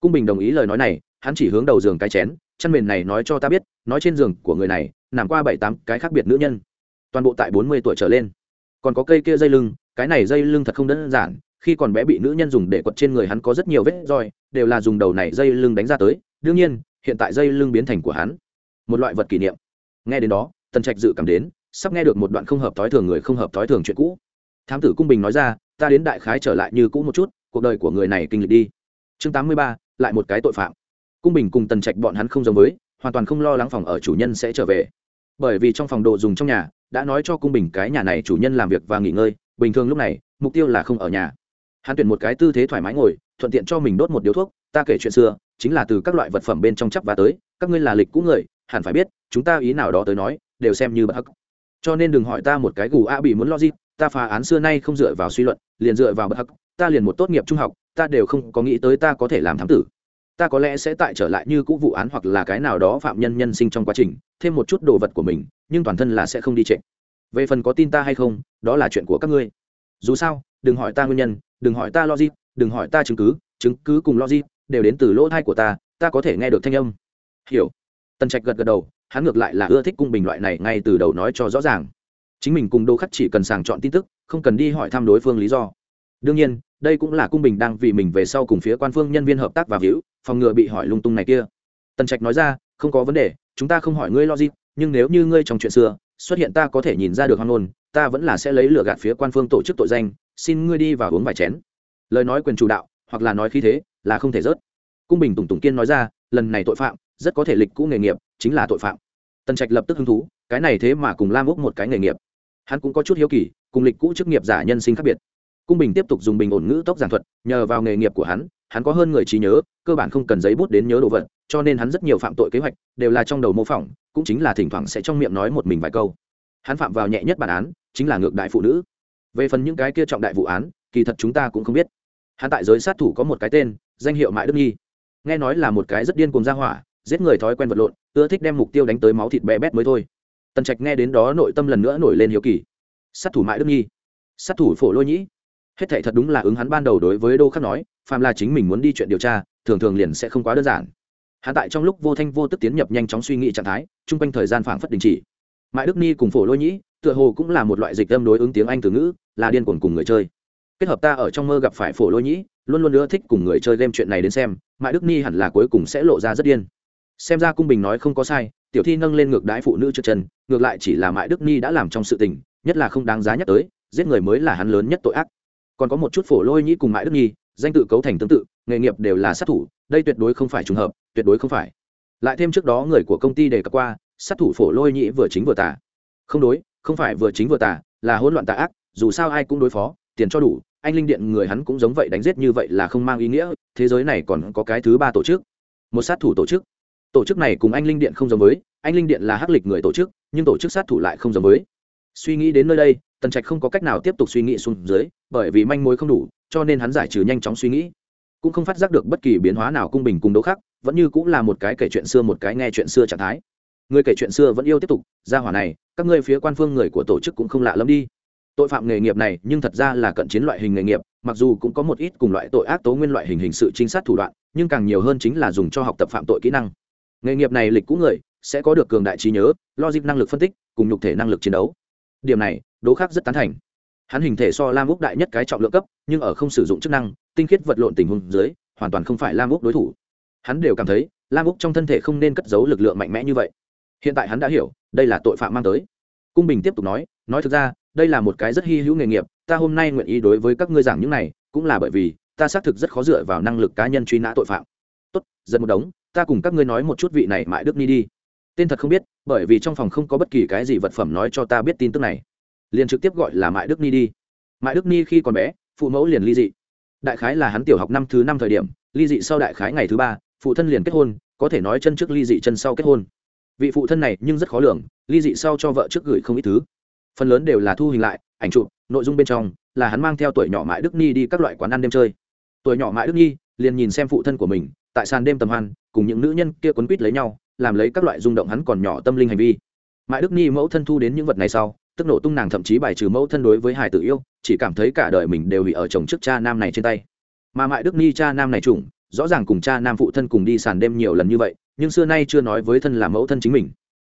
Cung bình đồng ý lời nói này, hắn chỉ hướng đầu giường cái chén chăn mền này nói cho ta biết, nói trên giường của người này, nằm qua bảy tám cái khác biệt nữ nhân toàn bộ tại bốn mươi tuổi trở lên. Còn có cây kia dây lưng, cái này dây lưng thật không đơn giản, khi còn bé bị nữ nhân dùng để quật trên người hắn có rất nhiều vết roi, đều là dùng đầu này dây lưng đánh ra tới. Đương nhiên, hiện tại dây lưng biến thành của hắn. Một loại vật kỷ niệm. Nghe đến đó, tần trạch dự cảm đến, sắp nghe được một đoạn không hợp thói thường người không hợp thói thường chuyện cũ. Thám tử cung bình nói ra, ta đến đại khái trở lại như cũ một chút, cuộc đời của người này kinh lịch đi. Chương tám mươi ba, lại một cái tội phạm. Cung bình cùng tần trạch bọn hắn không giống với, hoàn toàn không lo lắng phòng ở chủ nhân sẽ trở về. Bởi vì trong phòng đồ dùng trong nhà đã nói cho cung bình cái nhà này chủ nhân làm việc và nghỉ ngơi, bình thường lúc này, mục tiêu là không ở nhà. Hắn tuyển một cái tư thế thoải mái ngồi, thuận tiện cho mình đốt một điếu thuốc, ta kể chuyện xưa, chính là từ các loại vật phẩm bên trong chắp và tới, các ngươi là lịch cũ người, hẳn phải biết, chúng ta ý nào đó tới nói, đều xem như bất hắc. Cho nên đừng hỏi ta một cái gù a bị muốn logic ta phá án xưa nay không dựa vào suy luận, liền dựa vào bất hắc, ta liền một tốt nghiệp trung học, ta đều không có nghĩ tới ta có thể làm thám tử ta có lẽ sẽ tại trở lại như cũ vụ án hoặc là cái nào đó phạm nhân nhân sinh trong quá trình, thêm một chút đồ vật của mình, nhưng toàn thân là sẽ không đi trệ. Về phần có tin ta hay không, đó là chuyện của các ngươi. Dù sao, đừng hỏi ta nguyên nhân, đừng hỏi ta logic, đừng hỏi ta chứng cứ chứng cứ cùng logic đều đến từ lỗ thai của ta ta có thể nghe được thanh âm. Hiểu. Tần trạch gật gật đầu, hắn ngược lại là ưa thích cung bình loại này ngay từ đầu nói cho rõ ràng. Chính mình cùng đô khắc chỉ cần sàng chọn tin tức, không cần đi hỏi thăm đối phương lý do. Đương nhiên đây cũng là cung bình đang vì mình về sau cùng phía quan phương nhân viên hợp tác và hữu, phòng ngừa bị hỏi lung tung này kia. Tần trạch nói ra, không có vấn đề, chúng ta không hỏi ngươi logic, nhưng nếu như ngươi trong chuyện xưa, xuất hiện ta có thể nhìn ra được hoang ngôn, ta vẫn là sẽ lấy lửa gạt phía quan phương tổ chức tội danh, xin ngươi đi và uống vài chén. Lời nói quyền chủ đạo, hoặc là nói khí thế, là không thể rớt. Cung bình tùng tùng kiên nói ra, lần này tội phạm, rất có thể lịch cũ nghề nghiệp, chính là tội phạm. Tần trạch lập tức hứng thú, cái này thế mà cùng lam úc một cái nghề nghiệp. Hắn cũng có chút hiếu kỳ, cùng lịch cũ chức nghiệp giả nhân sinh khác biệt cung bình tiếp tục dùng bình ổn ngữ tốc giảng thuật, nhờ vào nghề nghiệp của hắn hắn có hơn người trí nhớ, cơ bản không cần giấy bút đến nhớ đồ vật, cho nên hắn rất nhiều phạm tội kế hoạch đều là trong đầu mô phỏng, cũng chính là thỉnh thoảng sẽ trong miệng nói một mình vài câu. Hắn phạm vào nhẹ nhất bản án, chính là ngược đại phụ nữ. Về phần những cái kia trọng đại vụ án, kỳ thật chúng ta cũng không biết. Hắn tại giới sát thủ có một cái tên, danh hiệu mãi đức nhi. Nghe nói là một cái rất điên cùng ra hỏa, giết người thói quen vật lộn, ưa thích đem mục tiêu đánh tới máu thịt bé bét mới thôi. Tần trạch nghe đến đó nội tâm lần nữa nổi lên hiếu kỳ. Sát thủ mãi đức nhi. Sát thủ phổ lôi nhĩ hết thảy thật đúng là ứng hắn ban đầu đối với đô khắc nói, phàm là chính mình muốn đi chuyện điều tra, thường thường liền sẽ không quá đơn giản. Hắn tại trong lúc vô thanh vô tức tiến nhập nhanh chóng suy nghĩ trạng thái, chung quanh thời gian phảng phất đình chỉ. Mãi đức ni cùng phổ lôi nhĩ, tựa hồ cũng là một loại dịch âm đối ứng tiếng anh từ ngữ, là điên cuồng cùng người chơi. Kết hợp ta ở trong mơ gặp phải phổ lôi nhĩ, luôn luôn ưa thích cùng người chơi game chuyện này đến xem mãi đức ni hẳn là cuối cùng sẽ lộ ra rất điên. Xem ra cung bình nói không có sai, tiểu thi nâng lên ngược đái phụ nữ trước chân, ngược lại chỉ là mãi đức ni đã làm trong sự tình, nhất là không đáng giá nhắc tới, giết người mới là hắn lớn nhất tội ác còn có một chút phổ lôi nhĩ cùng mãi đức nhi danh tự cấu thành tương tự, nghề nghiệp đều là sát thủ, đây tuyệt đối không phải trùng hợp, tuyệt đối không phải. Lại thêm trước đó người của công ty đề cập qua, sát thủ phổ lôi nhĩ vừa chính vừa tả không đối, không phải vừa chính vừa tả là hỗn loạn tà ác, dù sao ai cũng đối phó, tiền cho đủ, anh linh điện người hắn cũng giống vậy đánh giết như vậy là không mang ý nghĩa, thế giới này còn có cái thứ ba tổ chức. Một sát thủ tổ chức. Tổ chức này cùng anh linh điện không giống với, anh linh điện là hắc lịch người tổ chức, nhưng tổ chức sát thủ lại không giống với. Suy nghĩ đến nơi đây tần trạch không có cách nào tiếp tục suy nghĩ xuống dưới, bởi vì manh mối không đủ, cho nên hắn giải trừ nhanh chóng suy nghĩ. Cũng không phát giác được bất kỳ biến hóa nào cung bình cùng đấu khác vẫn như cũng là một cái kể chuyện xưa một cái nghe chuyện xưa trạng thái. Người kể chuyện xưa vẫn yêu tiếp tục, ra hỏa này, các ngươi phía quan phương người của tổ chức cũng không lạ lẫm đi. Tội phạm nghề nghiệp này, nhưng thật ra là cận chiến loại hình nghề nghiệp, mặc dù cũng có một ít cùng loại tội ác tố nguyên loại hình hình sự trinh sát thủ đoạn, nhưng càng nhiều hơn chính là dùng cho học tập phạm tội kỹ năng. Nghề nghiệp này lịch cũ người, sẽ có được cường đại trí nhớ, logic năng lực phân tích, cùng nhục thể năng lực chiến đấu. Điểm này đố khác rất tán thành. Hắn hình thể so lam úc đại nhất cái trọng lượng cấp, nhưng ở không sử dụng chức năng, tinh khiết vật lộn tình huống dưới, hoàn toàn không phải lam úc đối thủ. Hắn đều cảm thấy, lam úc trong thân thể không nên cất giấu lực lượng mạnh mẽ như vậy. Hiện tại hắn đã hiểu, đây là tội phạm mang tới. Cung bình tiếp tục nói nói thực ra, đây là một cái rất hy hữu nghề nghiệp, ta hôm nay nguyện ý đối với các ngươi giảng những này, cũng là bởi vì, ta xác thực rất khó dựa vào năng lực cá nhân truy nã tội phạm. Tốt dẫn một đống, ta cùng các ngươi nói một chút vị này mãi đức ni đi. Tên thật không biết, bởi vì trong phòng không có bất kỳ cái gì vật phẩm nói cho ta biết tin tức này liền trực tiếp gọi là mại đức ni đi. Mại đức ni khi còn bé, phụ mẫu liền ly dị. Đại khái là hắn tiểu học năm thứ năm thời điểm, ly dị sau đại khái ngày thứ ba, phụ thân liền kết hôn, có thể nói chân trước ly dị chân sau kết hôn. Vị phụ thân này nhưng rất khó lường, ly dị sau cho vợ trước gửi không ít thứ. Phần lớn đều là thu hình lại, ảnh chụp, nội dung bên trong, là hắn mang theo tuổi nhỏ mãi đức ni đi các loại quán ăn đêm chơi. Tuổi nhỏ mãi đức nhi liền nhìn xem phụ thân của mình, tại sàn đêm tầm hoan, cùng những nữ nhân kia quấn quýt lấy nhau, làm lấy các loại rung động hắn còn nhỏ tâm linh hành vi. Mãi đức nhi mẫu thân thu đến những vật này sau tức nổ tung nàng thậm chí bài trừ mẫu thân đối với hải tử yêu, chỉ cảm thấy cả đời mình đều bị ở chồng trước cha nam này trên tay. Mà mại đức nhi cha nam này trùng rõ ràng cùng cha nam phụ thân cùng đi sàn đêm nhiều lần như vậy, nhưng xưa nay chưa nói với thân là mẫu thân chính mình.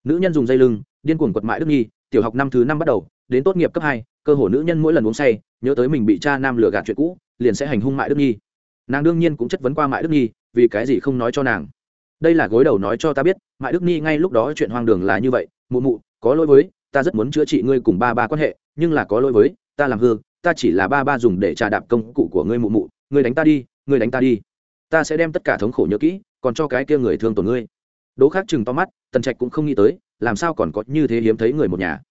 Nữ nhân dùng dây lưng, điên cuồng quật mại đức nhi tiểu học năm thứ năm bắt đầu, đến tốt nghiệp cấp hai, cơ hồ nữ nhân mỗi lần uống say, nhớ tới mình bị cha nam lừa gạt chuyện cũ, liền sẽ hành hung mại đức nhi nàng đương nhiên cũng chất vấn qua mại đức nhi vì cái gì không nói cho nàng. Đây là gối đầu nói cho ta biết, mại đức nhi ngay lúc đó chuyện hoang đường là như vậy, mụ mụ, có lỗi với ta rất muốn chữa trị ngươi cùng ba ba quan hệ, nhưng là có lỗi với, ta làm hư, ta chỉ là ba ba dùng để trà đạp công cụ của ngươi mụ mụ, ngươi đánh ta đi, ngươi đánh ta đi. Ta sẽ đem tất cả thống khổ nhớ kỹ, còn cho cái kia người thương tổn ngươi. Đố khác chừng to mắt, tần trạch cũng không nghĩ tới, làm sao còn có như thế hiếm thấy người một nhà.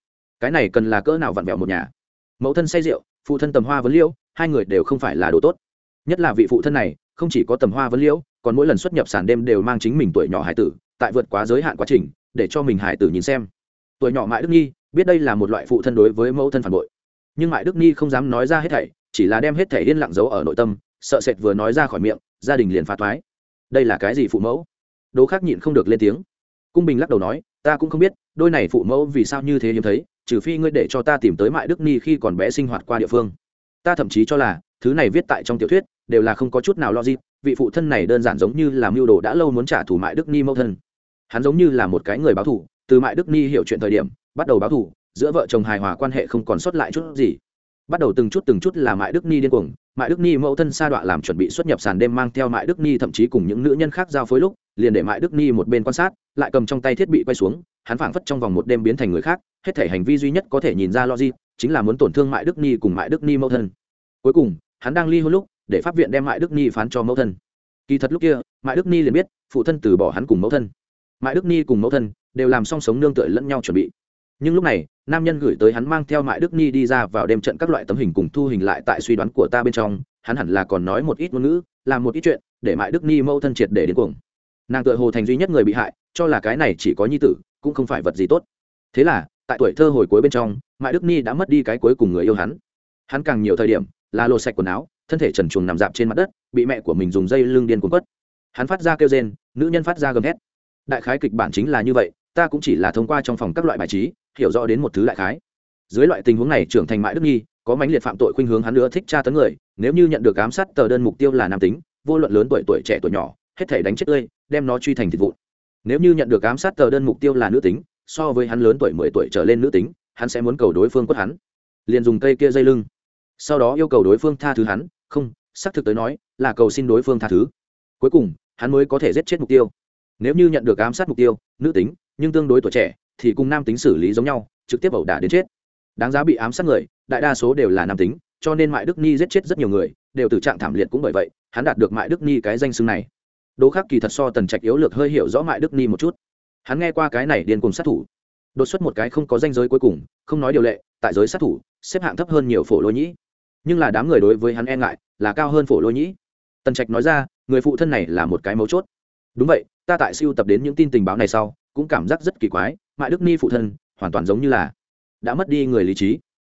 Cái này cần là cỡ nào vặn vẹo một nhà? Mẫu thân say rượu, phụ thân tầm hoa vấn liêu hai người đều không phải là đồ tốt. Nhất là vị phụ thân này, không chỉ có tầm hoa vấn liễu, còn mỗi lần xuất nhập sản đêm đều mang chính mình tuổi nhỏ hải tử, tại vượt quá giới hạn quá trình, để cho mình hải tử nhìn xem tuổi nhỏ mại đức nhi biết đây là một loại phụ thân đối với mẫu thân phản bội. Nhưng mại đức nhi không dám nói ra hết thảy, chỉ là đem hết thảy yên lặng giấu ở nội tâm, sợ sệt vừa nói ra khỏi miệng, gia đình liền phá thoái đây là cái gì phụ mẫu? Đố khác nhịn không được lên tiếng. Cung bình lắc đầu nói, ta cũng không biết, đôi này phụ mẫu vì sao như thế hiếm thấy, trừ phi ngươi để cho ta tìm tới mại đức nhi khi còn bé sinh hoạt qua địa phương. Ta thậm chí cho là, thứ này viết tại trong tiểu thuyết, đều là không có chút nào logic, vị phụ thân này đơn giản giống như là mưu đồ đã lâu muốn trả thù mại đức ni mẫu thân. Hắn giống như là một cái người báo thù từ mại đức ni hiểu chuyện thời điểm, bắt đầu báo thù, giữa vợ chồng hài hòa quan hệ không còn sót lại chút gì. Bắt đầu từng chút từng chút là mại đức ni điên cuồng, mại đức ni mẫu thân sa đọa làm chuẩn bị xuất nhập sàn đêm mang theo mại đức ni thậm chí cùng những nữ nhân khác giao phối lúc, liền để mại đức ni một bên quan sát, lại cầm trong tay thiết bị quay xuống, hắn phảng phất trong vòng một đêm biến thành người khác, hết thể hành vi duy nhất có thể nhìn ra logic, chính là muốn tổn thương mại đức ni cùng mại đức ni mẫu thân. Cuối cùng, hắn đang ly hôn lúc, để pháp viện đem mại đức ni phán cho mẫu thân. Kỳ thật lúc kia, mại đức ni liền biết, phụ thân từ bỏ hắn cùng mẫu thân mại đức ni cùng mẫu thân đều làm song sống nương tựa lẫn nhau chuẩn bị. Nhưng lúc này, nam nhân gửi tới hắn mang theo mại đức ni đi ra vào đêm trận các loại tấm hình cùng thu hình lại tại suy đoán của ta bên trong, hắn hẳn là còn nói một ít ngôn ngữ, làm một ít chuyện để mại đức ni mẫu thân triệt để đến cuồng. Nàng tựa hồ thành duy nhất người bị hại, cho là cái này chỉ có nhi tử, cũng không phải vật gì tốt. Thế là, tại tuổi thơ hồi cuối bên trong mại đức ni đã mất đi cái cuối cùng người yêu hắn. Hắn càng nhiều thời điểm, là lột sạch quần áo, thân thể trần truồng nằm dạp trên mặt đất, bị mẹ của mình dùng dây lưng điên cuốn quất. Hắn phát ra kêu rên, nữ nhân phát ra gầm hét đại khái kịch bản chính là như vậy, ta cũng chỉ là thông qua trong phòng các loại bài trí, hiểu rõ đến một thứ đại khái. Dưới loại tình huống này, trưởng thành mãi đức nhi có mãnh liệt phạm tội khuynh hướng hắn nữa thích tra tấn người, nếu như nhận được ám sát, tờ đơn mục tiêu là nam tính, vô luận lớn tuổi tuổi trẻ, tuổi nhỏ, hết thể đánh chết tươi, đem nó truy thành thịt vụn. Nếu như nhận được ám sát, tờ đơn mục tiêu là nữ tính, so với hắn lớn tuổi, mười tuổi trở lên nữ tính, hắn sẽ muốn cầu đối phương quất hắn. Liền dùng cây kia dây lưng. Sau đó yêu cầu đối phương tha thứ hắn, không, xác thực tới nói, là cầu xin đối phương tha thứ. Cuối cùng, hắn mới có thể giết chết mục tiêu nếu như nhận được ám sát mục tiêu, nữ tính, nhưng tương đối tuổi trẻ, thì cùng nam tính xử lý giống nhau, trực tiếp ẩu đả đến chết. Đáng giá bị ám sát người, đại đa số đều là nam tính, cho nên mại đức ni giết chết rất nhiều người, đều từ trạng thảm liệt cũng bởi vậy, hắn đạt được mại đức ni cái danh xưng này. Đỗ khắc kỳ thật so tần trạch yếu lược hơi hiểu rõ mại đức ni một chút. Hắn nghe qua cái này điên cùng sát thủ. Đột xuất một cái không có danh giới cuối cùng, không nói điều lệ, tại giới sát thủ, xếp hạng thấp hơn nhiều phổ lôi nhĩ. Nhưng là đám người đối với hắn e ngại, là cao hơn phổ lôi nhĩ. Tần trạch nói ra, người phụ thân này là một cái mấu chốt. Đúng vậy ta tại siêu tập đến những tin tình báo này sau, cũng cảm giác rất kỳ quái, mại đức ni phụ thân, hoàn toàn giống như là đã mất đi người lý trí.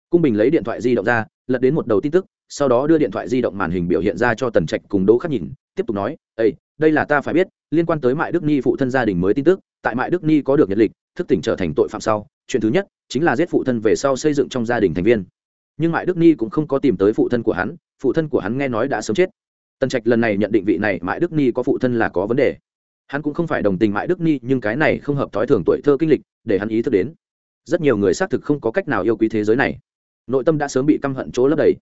Cung bình lấy điện thoại di động ra, lật đến một đầu tin tức, sau đó đưa điện thoại di động màn hình biểu hiện ra cho tần trạch cùng đỗ khắc nhìn, tiếp tục nói ây đây là ta phải biết, liên quan tới mại đức ni phụ thân gia đình mới tin tức, tại mại đức ni có được nhật lịch, thức tỉnh trở thành tội phạm sau, chuyện thứ nhất chính là giết phụ thân về sau xây dựng trong gia đình thành viên. Nhưng mại đức ni cũng không có tìm tới phụ thân của hắn, phụ thân của hắn nghe nói đã sớm chết. Tần trạch lần này nhận định vị này mại đức ni có phụ thân là có vấn đề hắn cũng không phải đồng tình mại đức ni, nhưng cái này không hợp thói thường tuổi thơ kinh lịch, để hắn ý thức đến. Rất nhiều người xác thực không có cách nào yêu quý thế giới này. Nội tâm đã sớm bị căm hận chỗ lấp đầy.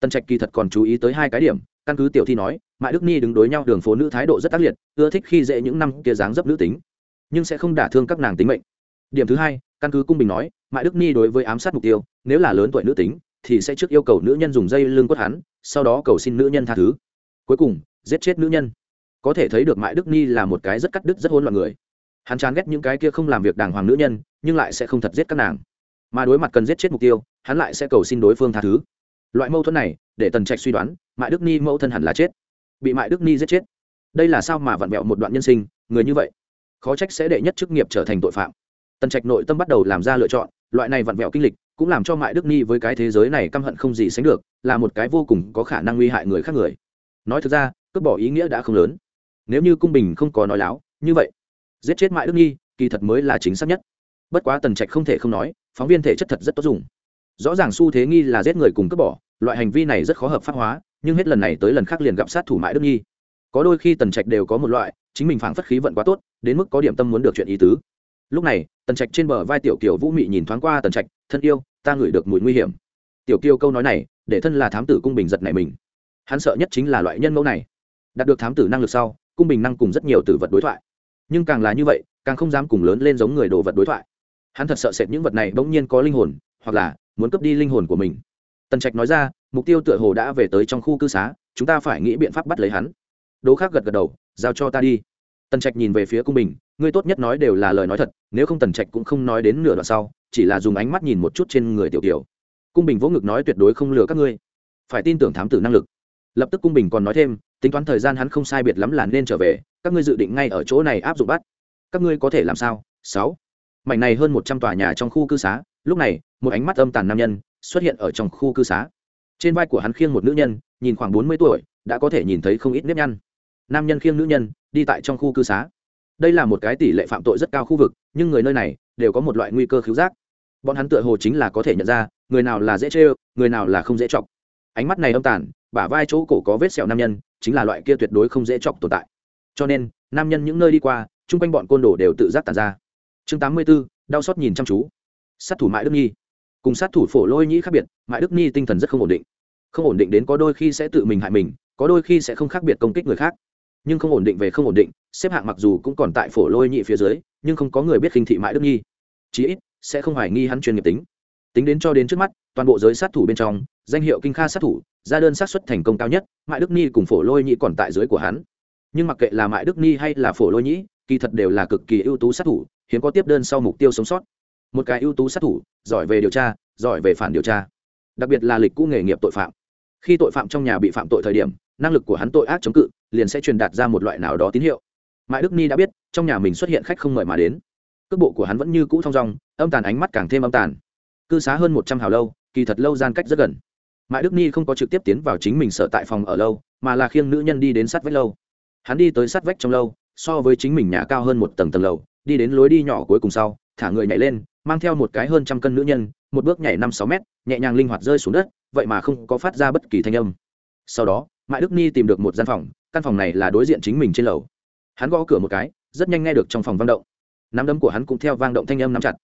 Tần trạch kỳ thật còn chú ý tới hai cái điểm, căn cứ tiểu thi nói, mại đức ni đứng đối nhau đường phố nữ thái độ rất ác liệt, ưa thích khi dễ những năm kia dáng dấp nữ tính, nhưng sẽ không đả thương các nàng tính mệnh. Điểm thứ hai, căn cứ cung bình nói, mại đức ni đối với ám sát mục tiêu, nếu là lớn tuổi nữ tính, thì sẽ trước yêu cầu nữ nhân dùng dây lưng quất hắn, sau đó cầu xin nữ nhân tha thứ. Cuối cùng, giết chết nữ nhân có thể thấy được mại đức ni là một cái rất cắt đứt rất hỗn loạn người. Hắn chán ghét những cái kia không làm việc đàng hoàng nữ nhân, nhưng lại sẽ không thật giết các nàng. Mà đối mặt cần giết chết mục tiêu, hắn lại sẽ cầu xin đối phương tha thứ. Loại mâu thuẫn này, để tần trạch suy đoán, mại đức ni mẫu thân hẳn là chết. Bị mại đức ni giết chết. Đây là sao mà vặn vẹo một đoạn nhân sinh, người như vậy? Khó trách sẽ đệ nhất chức nghiệp trở thành tội phạm. Tần trạch nội tâm bắt đầu làm ra lựa chọn, loại này vặn vẹo kinh lịch, cũng làm cho mại đức ni với cái thế giới này căm hận không gì sánh được, là một cái vô cùng có khả năng nguy hại người khác người. Nói thực ra cướp bỏ ý nghĩa đã không lớn nếu như cung bình không có nói láo, như vậy, giết chết mại đức nhi kỳ thật mới là chính xác nhất. Bất quá tần trạch không thể không nói, phóng viên thể chất thật rất tốt dùng. Rõ ràng xu thế nghi là giết người cùng cướp bỏ, loại hành vi này rất khó hợp pháp hóa, nhưng hết lần này tới lần khác liền gặp sát thủ mại đức nhi có đôi khi tần trạch đều có một loại, chính mình phảng phất khí vận quá tốt, đến mức có điểm tâm muốn được chuyện ý tứ. Lúc này, tần trạch trên bờ vai tiểu kiều vũ mị nhìn thoáng qua tần trạch, thân yêu, ta ngửi được mùi nguy hiểm. Tiểu kiều câu nói này, để thân là thám tử cung bình giật này mình. Hắn sợ nhất chính là loại nhân mẫu này. Đạt được thám tử năng lực sau cung bình năng cùng rất nhiều tử vật đối thoại. Nhưng càng là như vậy, càng không dám cùng lớn lên giống người đồ vật đối thoại. Hắn thật sợ sệt những vật này bỗng nhiên có linh hồn, hoặc là muốn cướp đi linh hồn của mình. Tần trạch nói ra, mục tiêu tựa hồ đã về tới trong khu cư xá, chúng ta phải nghĩ biện pháp bắt lấy hắn. Đố khác gật gật đầu, giao cho ta đi. Tần trạch nhìn về phía cung bình, ngươi tốt nhất nói đều là lời nói thật, nếu không tần trạch cũng không nói đến nửa đoạn sau, chỉ là dùng ánh mắt nhìn một chút trên người tiểu tiểu cung bình vỗ ngực nói tuyệt đối không lừa các ngươi. Phải tin tưởng thám tử năng lực. Lập tức cung bình còn nói thêm tính toán thời gian hắn không sai biệt lắm là nên trở về, các ngươi dự định ngay ở chỗ này áp dụng bắt. Các ngươi có thể làm sao? Sáu. Mảnh này hơn một trăm tòa nhà trong khu cư xá, lúc này, một ánh mắt âm tàn nam nhân xuất hiện ở trong khu cư xá. Trên vai của hắn khiêng một nữ nhân, nhìn khoảng bốn mươi tuổi, đã có thể nhìn thấy không ít nếp nhăn. Nam nhân khiêng nữ nhân, đi tại trong khu cư xá. Đây là một cái tỷ lệ phạm tội rất cao khu vực, nhưng người nơi này đều có một loại nguy cơ khiếu giác. Bọn hắn tựa hồ chính là có thể nhận ra, người nào là dễ chê, người nào là không dễ chọc ánh mắt này âm tàn bả vai chỗ cổ có vết sẹo nam nhân chính là loại kia tuyệt đối không dễ chọc tồn tại. Cho nên nam nhân những nơi đi qua chung quanh bọn côn đồ đều tự giác tàn ra. Chương tám mươi 84, đau xót nhìn chăm chú. Sát thủ mại đức nhi. Cùng sát thủ phổ lôi nhĩ khác biệt mại đức nhi tinh thần rất không ổn định. Không ổn định đến có đôi khi sẽ tự mình hại mình có đôi khi sẽ không khác biệt công kích người khác. Nhưng không ổn định về không ổn định xếp hạng mặc dù cũng còn tại phổ lôi nhị phía dưới nhưng không có người biết khinh thị mại đức nhi. Chí ít sẽ không hoài nghi hắn chuyên nghiệp tính. Tính đến cho đến trước mắt toàn bộ giới sát thủ bên trong danh hiệu kinh kha sát thủ, ra đơn sát xuất thành công cao nhất, mại đức nhi cùng phổ lôi nhĩ còn tại dưới của hắn. Nhưng mặc kệ là mại đức nhi hay là phổ lôi nhĩ, kỳ thật đều là cực kỳ ưu tú sát thủ, hiếm có tiếp đơn sau mục tiêu sống sót. Một cái ưu tú sát thủ, giỏi về điều tra, giỏi về phản điều tra. Đặc biệt là lịch cũ nghề nghiệp tội phạm. Khi tội phạm trong nhà bị phạm tội thời điểm, năng lực của hắn tội ác chống cự, liền sẽ truyền đạt ra một loại nào đó tín hiệu. Mãi đức ni đã biết, trong nhà mình xuất hiện khách không mời mà đến. Cước bộ của hắn vẫn như cũ thong dong, âm tàn ánh mắt càng thêm âm tàn. Cư xá hơn một trăm hào lâu, kỳ thật lâu gian cách rất gần mãi đức ni không có trực tiếp tiến vào chính mình sở tại phòng ở lâu, mà là khiêng nữ nhân đi đến sát vách lâu. Hắn đi tới sát vách trong lâu, so với chính mình nhà cao hơn một tầng tầng lầu, đi đến lối đi nhỏ cuối cùng sau, thả người nhảy lên, mang theo một cái hơn trăm cân nữ nhân, một bước nhảy năm sáu mét, nhẹ nhàng linh hoạt rơi xuống đất, vậy mà không có phát ra bất kỳ thanh âm. Sau đó, mãi đức ni tìm được một gian phòng, căn phòng này là đối diện chính mình trên lầu. Hắn gõ cửa một cái, rất nhanh nghe được trong phòng vang động. Nắm đấm của hắn cũng theo vang động thanh âm nắm chặt.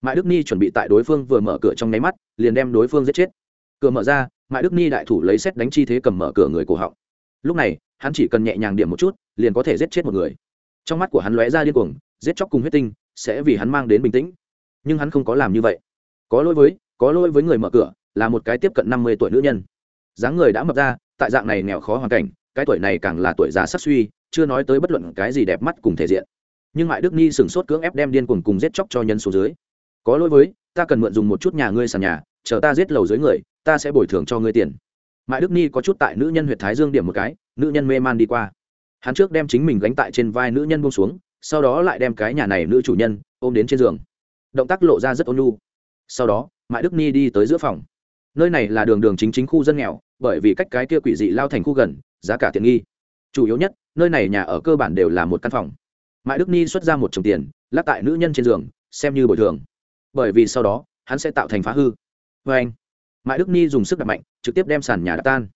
Mãi đức ni chuẩn bị tại đối phương vừa mở cửa trong nháy mắt, liền đem đối phương giết chết cửa mở ra, mại đức ni đại thủ lấy xét đánh chi thế cầm mở cửa người cổ họng. Lúc này, hắn chỉ cần nhẹ nhàng điểm một chút, liền có thể giết chết một người. Trong mắt của hắn lóe ra điên cuồng, giết chóc cùng huyết tinh, sẽ vì hắn mang đến bình tĩnh. Nhưng hắn không có làm như vậy. Có lỗi với, có lỗi với người mở cửa, là một cái tiếp cận năm mươi tuổi nữ nhân. Dáng người đã mập ra, tại dạng này nghèo khó hoàn cảnh, cái tuổi này càng là tuổi già sắc suy, chưa nói tới bất luận cái gì đẹp mắt cùng thể diện. Nhưng mại đức ni sửng sốt cưỡng ép đem điên cuồng cùng giết chóc cho nhân số dưới. Có lỗi với, ta cần mượn dùng một chút nhà ngươi sàn nhà chờ ta giết lầu dưới người, ta sẽ bồi thường cho ngươi tiền. Mãi đức ni có chút tại nữ nhân huyệt thái dương điểm một cái, nữ nhân mê man đi qua. Hắn trước đem chính mình gánh tại trên vai nữ nhân bông xuống, sau đó lại đem cái nhà này nữ chủ nhân ôm đến trên giường. Động tác lộ ra rất ôn nhu. Sau đó, mãi đức ni đi tới giữa phòng. Nơi này là đường đường chính chính khu dân nghèo, bởi vì cách cái kia quỷ dị lao thành khu gần, giá cả tiện nghi. Chủ yếu nhất, nơi này nhà ở cơ bản đều là một căn phòng. Mãi đức ni xuất ra một chồng tiền lắc tại nữ nhân trên giường, xem như bồi thường. Bởi vì sau đó, hắn sẽ tạo thành phá hư vê anh. Mại đức ni dùng sức đập mạnh, trực tiếp đem sàn nhà đập tan.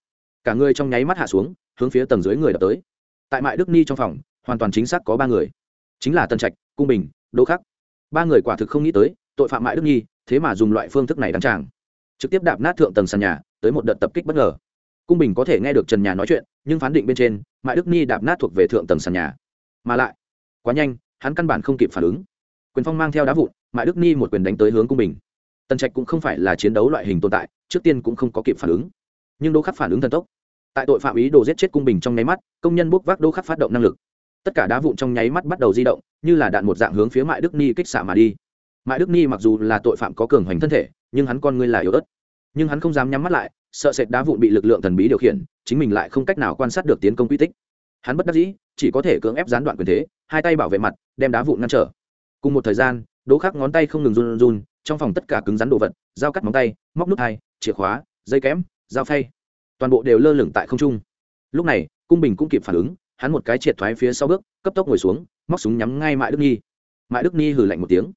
Cả người trong nháy mắt hạ xuống, hướng phía tầng dưới người đập tới. Tại mại đức ni trong phòng, hoàn toàn chính xác có ba người. Chính là tân trạch, cung bình, đỗ khắc. Ba người quả thực không nghĩ tới, tội phạm mại đức nhi thế mà dùng loại phương thức này đăng tràng. Trực tiếp đạp nát thượng tầng sàn nhà, tới một đợt tập kích bất ngờ. Cung bình có thể nghe được trần nhà nói chuyện, nhưng phán định bên trên mại đức nhi đạp nát thuộc về thượng tầng sàn nhà. Mà lại, quá nhanh, hắn căn bản không kịp phản ứng. Quyền phong mang theo đá vụn mại đức nhi một quyền đánh tới hướng cung bình tần trạch cũng không phải là chiến đấu loại hình tồn tại, trước tiên cũng không có kịp phản ứng. Nhưng đỗ khắc phản ứng thần tốc. Tại tội phạm ý đồ giết chết cung bình trong nháy mắt, công nhân bốc vác đỗ khắc phát động năng lực. Tất cả đá vụn trong nháy mắt bắt đầu di động, như là đạn một dạng hướng phía mại đức ni kích xạ mà đi. Mại đức ni mặc dù là tội phạm có cường hoành thân thể, nhưng hắn con ngươi là yếu ớt. Nhưng hắn không dám nhắm mắt lại, sợ sệt đá vụn bị lực lượng thần bí điều khiển, chính mình lại không cách nào quan sát được tiến công quy tích. Hắn bất đắc dĩ, chỉ có thể cưỡng ép gián đoạn quyền thế, hai tay bảo vệ mặt, đem đá vụn ngăn trở. Cùng một thời gian, đỗ khắc ngón tay không ngừng run run trong phòng tất cả cứng rắn đồ vật, dao cắt móng tay, móc nút hai, chìa khóa, dây kém dao phay, toàn bộ đều lơ lửng tại không trung. Lúc này, cung bình cũng kịp phản ứng, hắn một cái triệt thoái phía sau bước, cấp tốc ngồi xuống, móc súng nhắm ngay mại đức nhi. Mại đức nhi hừ lạnh một tiếng.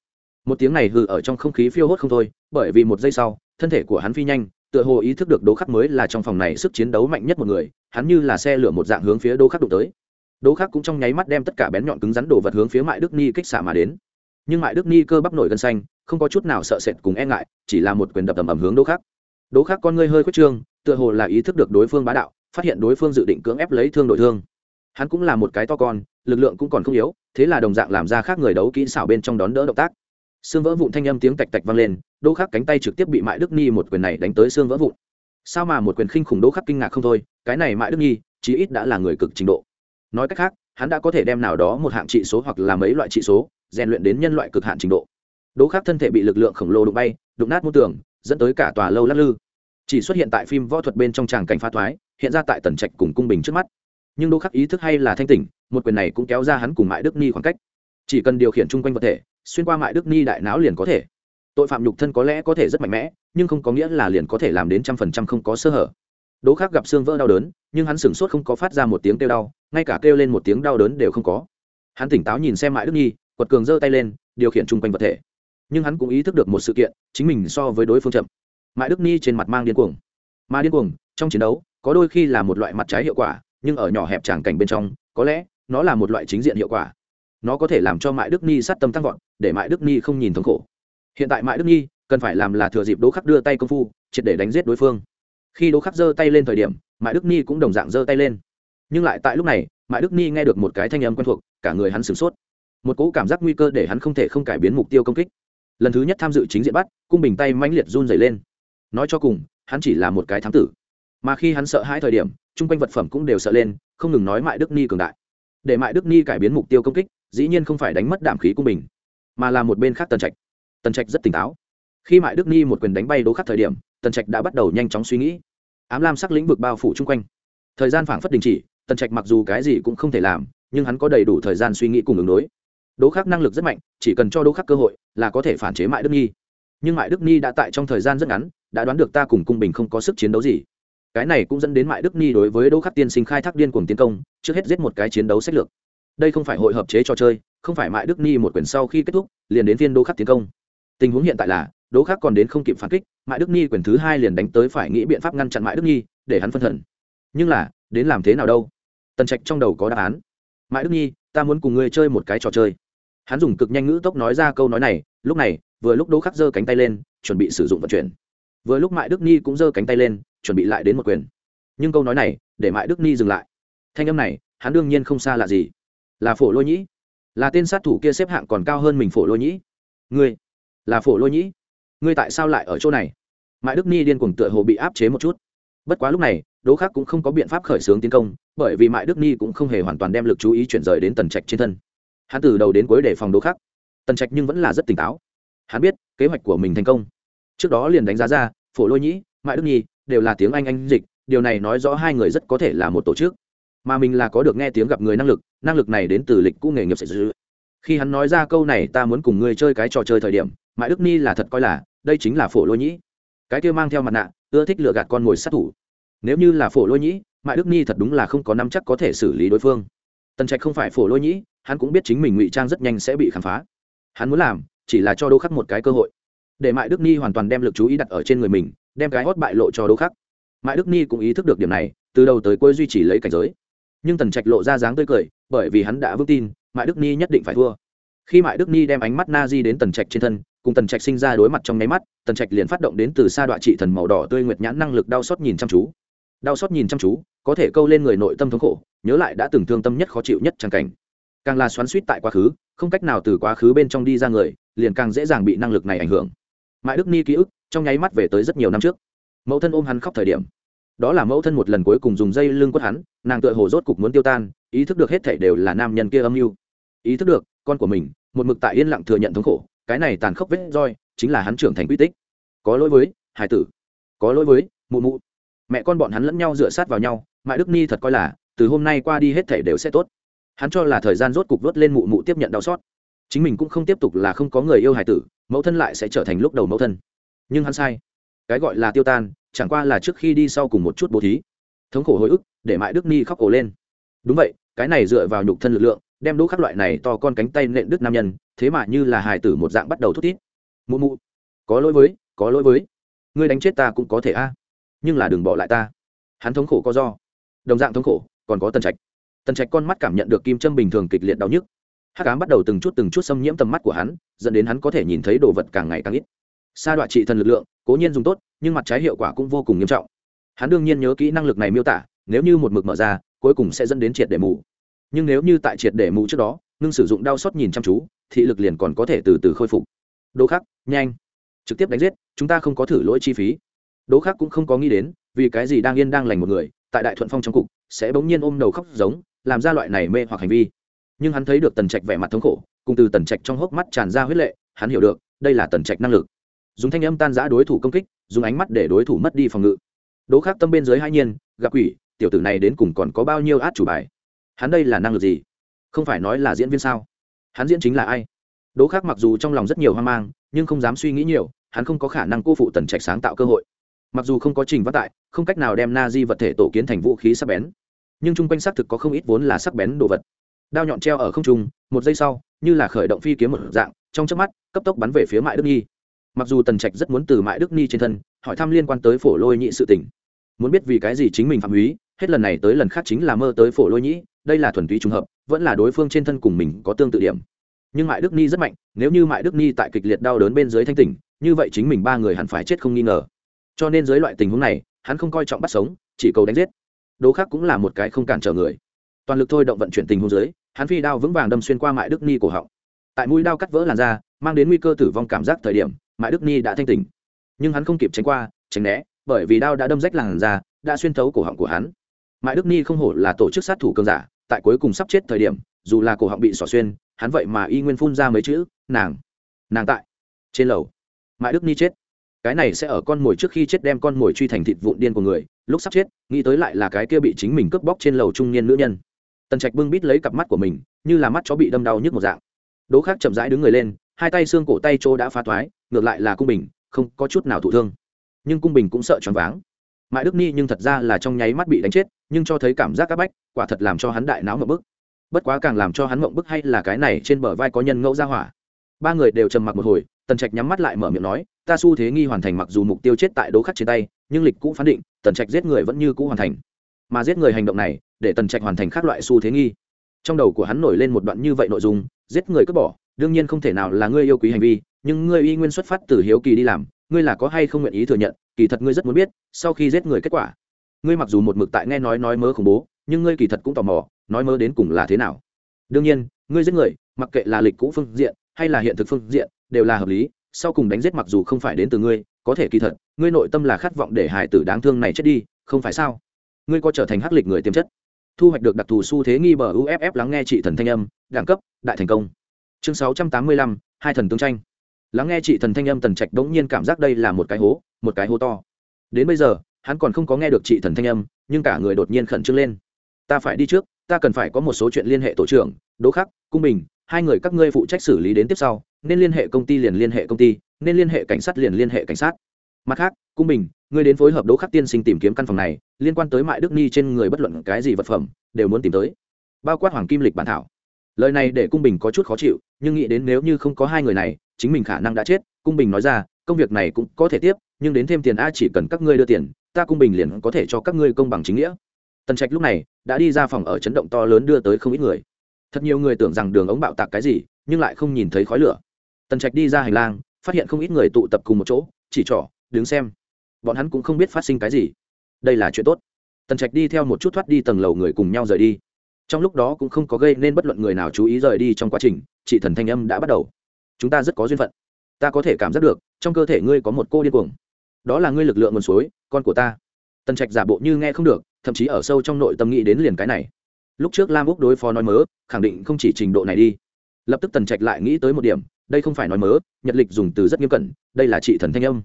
Một tiếng này hừ ở trong không khí phiêu hốt không thôi, bởi vì một giây sau, thân thể của hắn phi nhanh, tựa hồ ý thức được đố khắc mới là trong phòng này sức chiến đấu mạnh nhất một người, hắn như là xe lửa một dạng hướng phía đố khắc đụng tới. Đố khắc cũng trong nháy mắt đem tất cả bén nhọn cứng rắn đồ vật hướng phía mại đức ni kích xạ mà đến nhưng mại đức ni cơ bắp nổi gân xanh, không có chút nào sợ sệt cùng e ngại, chỉ là một quyền đập tầm ầm hướng Đỗ khắc. Đỗ khắc con ngươi hơi khuất trương, tựa hồ là ý thức được đối phương bá đạo, phát hiện đối phương dự định cưỡng ép lấy thương đội thương. Hắn cũng là một cái to con, lực lượng cũng còn không yếu, thế là đồng dạng làm ra khác người đấu kỹ xảo bên trong đón đỡ động tác. Xương vỡ vụn thanh âm tiếng tạch tạch vang lên, đỗ khắc cánh tay trực tiếp bị mại đức nhi một quyền này đánh tới xương vỡ vụn. Sao mà một quyền khinh khủng đỗ khắc kinh ngạc không thôi, cái này mại đức nhi chí ít đã là người cực trình độ. Nói cách khác, hắn đã có thể đem nào đó một hạng trị số hoặc là mấy loại trị số rèn luyện đến nhân loại cực hạn trình độ. Đỗ khắc thân thể bị lực lượng khổng lồ đụng bay, đụng nát mô tường, dẫn tới cả tòa lâu lắc lư. Chỉ xuất hiện tại phim võ thuật bên trong tràng cảnh pha thoái, hiện ra tại tần trạch cùng cung bình trước mắt. Nhưng đỗ khắc ý thức hay là thanh tỉnh, một quyền này cũng kéo ra hắn cùng mại đức ni khoảng cách. Chỉ cần điều khiển chung quanh vật thể, xuyên qua mại đức ni đại não liền có thể. Tội phạm nhục thân có lẽ có thể rất mạnh mẽ, nhưng không có nghĩa là liền có thể làm đến trăm phần trăm không có sơ hở. Đỗ khắc gặp xương vỡ đau đớn, nhưng hắn sửng sốt không có phát ra một tiếng kêu đau, ngay cả kêu lên một tiếng đau đớn đều không có. Hắn tỉnh táo nhìn xem mại đức nhi quật cường giơ tay lên, điều khiển chung quanh vật thể. Nhưng hắn cũng ý thức được một sự kiện, chính mình so với đối phương chậm. Mại đức nhi trên mặt mang điên cuồng. Mà điên cuồng, trong chiến đấu, có đôi khi là một loại mặt trái hiệu quả, nhưng ở nhỏ hẹp tràng cảnh bên trong, có lẽ, nó là một loại chính diện hiệu quả. Nó có thể làm cho mại đức ni sát tâm tăng vọt, để mại đức ni không nhìn thống khổ. Hiện tại mại đức ni cần phải làm là thừa dịp đỗ khắc đưa tay công phu, triệt để đánh giết đối phương. Khi đỗ khắc giơ tay lên thời điểm mại đức ni cũng đồng dạng giơ tay lên. Nhưng lại tại lúc này mại đức ni nghe được một cái thanh âm quen thuộc, cả người hắn sửng sốt một cỗ cảm giác nguy cơ để hắn không thể không cải biến mục tiêu công kích. Lần thứ nhất tham dự chính diện bắt, cung bình tay mãnh liệt run dày lên. Nói cho cùng, hắn chỉ là một cái thám tử. Mà khi hắn sợ hai thời điểm, chung quanh vật phẩm cũng đều sợ lên, không ngừng nói mại đức ni cường đại. Để mại đức ni cải biến mục tiêu công kích, dĩ nhiên không phải đánh mất đảm khí của mình mà là một bên khác tần trạch. Tần trạch rất tỉnh táo. Khi mại đức ni một quyền đánh bay đố khắc thời điểm, tần trạch đã bắt đầu nhanh chóng suy nghĩ. Ám lam sắc lĩnh vực bao phủ chung quanh. Thời gian phảng phất đình chỉ, tần trạch mặc dù cái gì cũng không thể làm, nhưng hắn có đầy đủ thời gian suy nghĩ cùng ứng đối. Đỗ khắc năng lực rất mạnh, chỉ cần cho Đỗ khắc cơ hội là có thể phản chế mại đức nhi. Nhưng mại đức nhi đã tại trong thời gian rất ngắn, đã đoán được ta cùng cung bình không có sức chiến đấu gì. Cái này cũng dẫn đến mại đức Nhi đối với đỗ khắc tiên sinh khai thác điên cuồng tiến công, trước hết giết một cái chiến đấu sách lược. Đây không phải hội hợp chế trò chơi, không phải mại đức Nhi một quyền sau khi kết thúc, liền đến phiên đỗ khắc tiến công. Tình huống hiện tại là, đỗ khắc còn đến không kịp phản kích, mại đức nhi quyền thứ hai liền đánh tới phải nghĩ biện pháp ngăn chặn mại đức nhi, để hắn phân thần. Nhưng là, đến làm thế nào đâu? Tần trạch trong đầu có đáp án. Mại đức nhi, ta muốn cùng ngươi chơi một cái trò chơi hắn dùng cực nhanh ngữ tốc nói ra câu nói này, lúc này, vừa lúc đỗ khắc giơ cánh tay lên, chuẩn bị sử dụng vận chuyển. Vừa lúc mại đức nhi cũng giơ cánh tay lên, chuẩn bị lại đến một quyền. Nhưng câu nói này, để mại đức nhi dừng lại. Thanh âm này, hắn đương nhiên không xa là gì. Là phổ lôi nhĩ. Là tên sát thủ kia xếp hạng còn cao hơn mình phổ lôi nhĩ. Ngươi, là phổ lôi nhĩ. Ngươi tại sao lại ở chỗ này? Mại đức nhi điên cuồng tựa hồ bị áp chế một chút. Bất quá lúc này, đỗ khắc cũng không có biện pháp khởi xướng tiến công, bởi vì mại đức nhi cũng không hề hoàn toàn đem lực chú ý chuyển rời đến tần trạch trên thân hắn từ đầu đến cuối để phòng đỗ khắc. Tần trạch nhưng vẫn là rất tỉnh táo. Hắn biết kế hoạch của mình thành công. Trước đó liền đánh giá ra, phổ lôi nhĩ, mại đức nhi đều là tiếng anh anh dịch, điều này nói rõ hai người rất có thể là một tổ chức. Mà mình là có được nghe tiếng gặp người năng lực năng lực này đến từ lịch cũ nghề nghiệp sẽ dữ. khi hắn nói ra câu này, ta muốn cùng ngươi chơi cái trò chơi thời điểm mãi đức ni là thật coi là, đây chính là phổ lôi nhĩ. Cái kia mang theo mặt nạ, ưa thích lựa gạt con mồi sát thủ. Nếu như là phổ lôi nhĩ mãi đức ni thật đúng là không có năm chắc có thể xử lý đối phương tần trạch không phải phổ lôi nhĩ, hắn cũng biết chính mình ngụy trang rất nhanh sẽ bị khám phá. Hắn muốn làm, chỉ là cho đô khắc một cái cơ hội. Để mại đức ni hoàn toàn đem l ự c chú ý đặt ở trên người mình, đem cái hót bại lộ cho đô khắc. Mại đức ni cũng ý thức được điểm này, từ đầu tới cuối duy trì lấy cảnh giới. Nhưng tần trạch lộ ra dáng tươi cười, bởi vì hắn đã vững tin, mại đức ni nhất định phải thua. Khi mại đức ni đem ánh mắt na di đến tần trạch trên thân, cùng tần trạch sinh ra đối mặt trong nháy mắt, tần trạch liền phát động đến từ xa đoạn trị thần màu đỏ tươi nguyệt nhãn năng lực đau xót nhìn chăm chú. Đau xót nhìn chăm chú có thể câu lên người nội tâm thống khổ, nhớ lại đã từng thương tâm nhất khó chịu nhất trang cảnh. Càng là xoắn suýt tại quá khứ, không cách nào từ quá khứ bên trong đi ra người, liền càng dễ dàng bị năng lực này ảnh hưởng. Mãi đức ni ký ức, trong nháy mắt về tới rất nhiều năm trước. Mẫu thân ôm hắn khóc thời điểm. Đó là mẫu thân một lần cuối cùng dùng dây lưng quất hắn, nàng tựa hồ rốt cục muốn tiêu tan, ý thức được hết thể đều là nam nhân kia âm mưu. Ý thức được, con của mình, một mực tại yên lặng thừa nhận thống khổ, cái này tàn khốc vết roi, chính là hắn trưởng thành quy tích. Có lỗi với hải tử. Có lỗi với, mụ mụ. Mẹ con bọn hắn lẫn nhau dựa sát vào nhau mại đức ni thật coi là, từ hôm nay qua đi hết thể đều sẽ tốt. Hắn cho là thời gian rốt cục vớt lên mụ mụ tiếp nhận đau xót. Chính mình cũng không tiếp tục là không có người yêu hải tử, mẫu thân lại sẽ trở thành lúc đầu mẫu thân. Nhưng hắn sai. Cái gọi là tiêu tan, chẳng qua là trước khi đi sau cùng một chút bố thí. Thống khổ hồi ức, để mại đức ni khóc ổ lên. Đúng vậy, cái này dựa vào nhục thân lực lượng, đem đỗ khắc loại này to con cánh tay nện đức nam nhân, thế mà như là hài tử một dạng bắt đầu thút thít. Mụ mụ, có lỗi với, có lỗi với. Ngươi đánh chết ta cũng có thể a, nhưng là đừng bỏ lại ta. Hắn thống khổ có do đồng dạng thống khổ, còn có tần trạch. Tần trạch con mắt cảm nhận được kim châm bình thường kịch liệt đau nhức. Hắc ám bắt đầu từng chút từng chút xâm nhiễm tầm mắt của hắn, dẫn đến hắn có thể nhìn thấy đồ vật càng ngày càng ít. Sa đoạn trị thần lực lượng, cố nhiên dùng tốt, nhưng mặt trái hiệu quả cũng vô cùng nghiêm trọng. Hắn đương nhiên nhớ kỹ năng lực này miêu tả, nếu như một mực mở ra, cuối cùng sẽ dẫn đến triệt để mù. Nhưng nếu như tại triệt để mù trước đó, ngưng sử dụng đau xót nhìn chăm chú, thị lực liền còn có thể từ từ khôi phục. Đỗ khắc, nhanh. Trực tiếp đánh giết, chúng ta không có thử lỗi chi phí. Đỗ khắc cũng không có nghĩ đến, vì cái gì đang yên đang lành một người tại đại thuận phong trong cục, sẽ bỗng nhiên ôm đầu khóc giống, làm ra loại này mê hoặc hành vi. Nhưng hắn thấy được tần trạch vẻ mặt thống khổ, cùng từ tần trạch trong hốc mắt tràn ra huyết lệ, hắn hiểu được, đây là tần trạch năng lực. Dùng thanh âm tan giã đối thủ công kích, dùng ánh mắt để đối thủ mất đi phòng ngự. Đỗ khác tâm bên dưới hai nhiên, gặp quỷ, tiểu tử này đến cùng còn có bao nhiêu át chủ bài? Hắn đây là năng lực gì? Không phải nói là diễn viên sao? Hắn diễn chính là ai? Đỗ khác mặc dù trong lòng rất nhiều hoang mang, nhưng không dám suy nghĩ nhiều, hắn không có khả năng cô phụ tần trạch sáng tạo cơ hội mặc dù không có trình vắt tại, không cách nào đem na di vật thể tổ kiến thành vũ khí sắc bén, nhưng chung quanh xác thực có không ít vốn là sắc bén đồ vật. Đao nhọn treo ở không trung, một giây sau, như là khởi động phi kiếm một dạng, trong chớp mắt, cấp tốc bắn về phía mại đức nhi. Mặc dù tần trạch rất muốn từ mại đức nhi trên thân, hỏi thăm liên quan tới phổ lôi nhị sự tình. Muốn biết vì cái gì chính mình phạm húy hết lần này tới lần khác chính là mơ tới phổ lôi nhĩ đây là thuần túy trùng hợp, vẫn là đối phương trên thân cùng mình có tương tự điểm. Nhưng mại đức ni rất mạnh, nếu như mại đức ni tại kịch liệt đau đớn bên dưới thanh tỉnh, như vậy chính mình ba người hẳn phải chết không nghi ngờ cho nên dưới loại tình huống này, hắn không coi trọng bắt sống, chỉ cầu đánh giết. Đố khác cũng là một cái không cản trở người. Toàn lực thôi động vận chuyển tình huống dưới, hắn phi đao vững vàng đâm xuyên qua mại đức ni cổ họng. Tại mũi đao cắt vỡ làn da, mang đến nguy cơ tử vong cảm giác thời điểm, mại đức ni đã thanh tỉnh. Nhưng hắn không kịp tránh qua, tránh né, bởi vì đao đã đâm rách làn da, đã xuyên thấu cổ họng của hắn. Mại đức ni không hổ là tổ chức sát thủ cường giả, tại cuối cùng sắp chết thời điểm, dù là cổ họng bị xỏ xuyên, hắn vậy mà y nguyên phun ra mấy chữ, nàng nàng tại, trên lầu. Mại đức ni chết cái này sẽ ở con mồi trước khi chết đem con mồi truy thành thịt vụn điên của người, lúc sắp chết, nghĩ tới lại là cái kia bị chính mình cướp bóc trên lầu trung niên nữ nhân. Tần trạch bưng bít lấy cặp mắt của mình, như là mắt chó bị đâm đau nhức một dạng. Đỗ khác chậm rãi đứng người lên, hai tay xương cổ tay chỗ đã phá thoái, ngược lại là cung bình, không có chút nào thụ thương. Nhưng cung bình cũng sợ choáng váng. Mãi đức ni nhưng thật ra là trong nháy mắt bị đánh chết, nhưng cho thấy cảm giác áp bách, quả thật làm cho hắn đại não mộng bức. Bất quá càng làm cho hắn mộng bức hay là cái này trên bờ vai có nhân ngẫu ra hỏa. Ba người đều trầm mặc một hồi tần trạch nhắm mắt lại mở miệng nói, ta xu thế nghi hoàn thành mặc dù mục tiêu chết tại đố khắc trên tay, nhưng lịch cũ phán định, tần trạch giết người vẫn như cũ hoàn thành. Mà giết người hành động này, để tần trạch hoàn thành các loại xu thế nghi. Trong đầu của hắn nổi lên một đoạn như vậy nội dung, giết người cướp bỏ, đương nhiên không thể nào là ngươi yêu quý hành vi, nhưng ngươi y nguyên xuất phát từ hiếu kỳ đi làm, ngươi là có hay không nguyện ý thừa nhận, kỳ thật ngươi rất muốn biết, sau khi giết người kết quả. Ngươi mặc dù một mực tại nghe nói nói mớ khủng bố, nhưng ngươi kỳ thật cũng tò mò, nói mớ đến cùng là thế nào. Đương nhiên, ngươi giết người, mặc kệ là lịch cũ phương diện, hay là hiện thực phương diện đều là hợp lý, sau cùng đánh giết mặc dù không phải đến từ ngươi, có thể kỳ thật, ngươi nội tâm là khát vọng để hải tử đáng thương này chết đi, không phải sao? Ngươi có trở thành hắc lịch người tiềm chất. Thu hoạch được đặc thù xu thế nghi bờ uff lắng nghe chị thần thanh âm, đẳng cấp, đại thành công. Chương sáu trăm tám mươi lăm, hai thần tương tranh. Lắng nghe chị thần thanh âm tần trạch đ ố n g nhiên cảm giác đây là một cái hố, một cái hố to. Đến bây giờ, hắn còn không có nghe được chị thần thanh âm, nhưng cả người đột nhiên khẩn trương lên. Ta phải đi trước, ta cần phải có một số chuyện liên hệ tổ trưởng, đỗ khắc, cung bình, hai người các ngươi phụ trách xử lý đến tiếp sau nên liên hệ công ty liền liên hệ công ty, nên liên hệ cảnh sát liền liên hệ cảnh sát. Mặt khác, cung bình, ngươi đến phối hợp đỗ khắc tiên sinh tìm kiếm căn phòng này, liên quan tới mại đức ni trên người bất luận cái gì vật phẩm, đều muốn tìm tới. Bao quát hoàng kim lịch bản thảo. Lời này để cung bình có chút khó chịu, nhưng nghĩ đến nếu như không có hai người này, chính mình khả năng đã chết. Cung bình nói ra, công việc này cũng có thể tiếp, nhưng đến thêm tiền a chỉ cần các ngươi đưa tiền, ta cung bình liền có thể cho các ngươi công bằng chính nghĩa. Tần trạch lúc này đã đi ra phòng ở chấn động to lớn đưa tới không ít người. Thật nhiều người tưởng rằng đường ống bạo tạc cái gì, nhưng lại không nhìn thấy khói lửa tần trạch đi ra hành lang, phát hiện không ít người tụ tập cùng một chỗ, chỉ trỏ, đứng xem. Bọn hắn cũng không biết phát sinh cái gì. Đây là chuyện tốt. Tần trạch đi theo một chút thoát đi tầng lầu người cùng nhau rời đi. Trong lúc đó cũng không có gây nên bất luận người nào chú ý rời đi trong quá trình chị thần thanh âm đã bắt đầu. Chúng ta rất có duyên phận. Ta có thể cảm giác được, trong cơ thể ngươi có một cô điên cuồng. Đó là ngươi lực lượng nguồn suối, con của ta. Tần trạch giả bộ như nghe không được, thậm chí ở sâu trong nội tâm nghĩ đến liền cái này. Lúc trước lam úc đối phó nói mớ, khẳng định không chỉ trình độ này đi. Lập tức tần trạch lại nghĩ tới một điểm đây không phải nói mớ, nhật lịch dùng từ rất nghiêm cẩn, đây là trị thần thanh âm.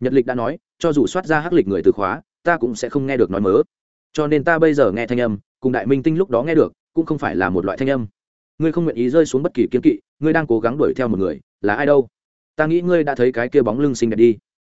Nhật lịch đã nói, cho dù soát ra hắc lịch người từ khóa, ta cũng sẽ không nghe được nói mớ. Cho nên ta bây giờ nghe thanh âm, cùng đại minh tinh lúc đó nghe được, cũng không phải là một loại thanh âm. Ngươi không nguyện ý rơi xuống bất kỳ kiên kỵ, ngươi đang cố gắng đuổi theo một người, là ai đâu? Ta nghĩ ngươi đã thấy cái kia bóng lưng xinh đẹp đi.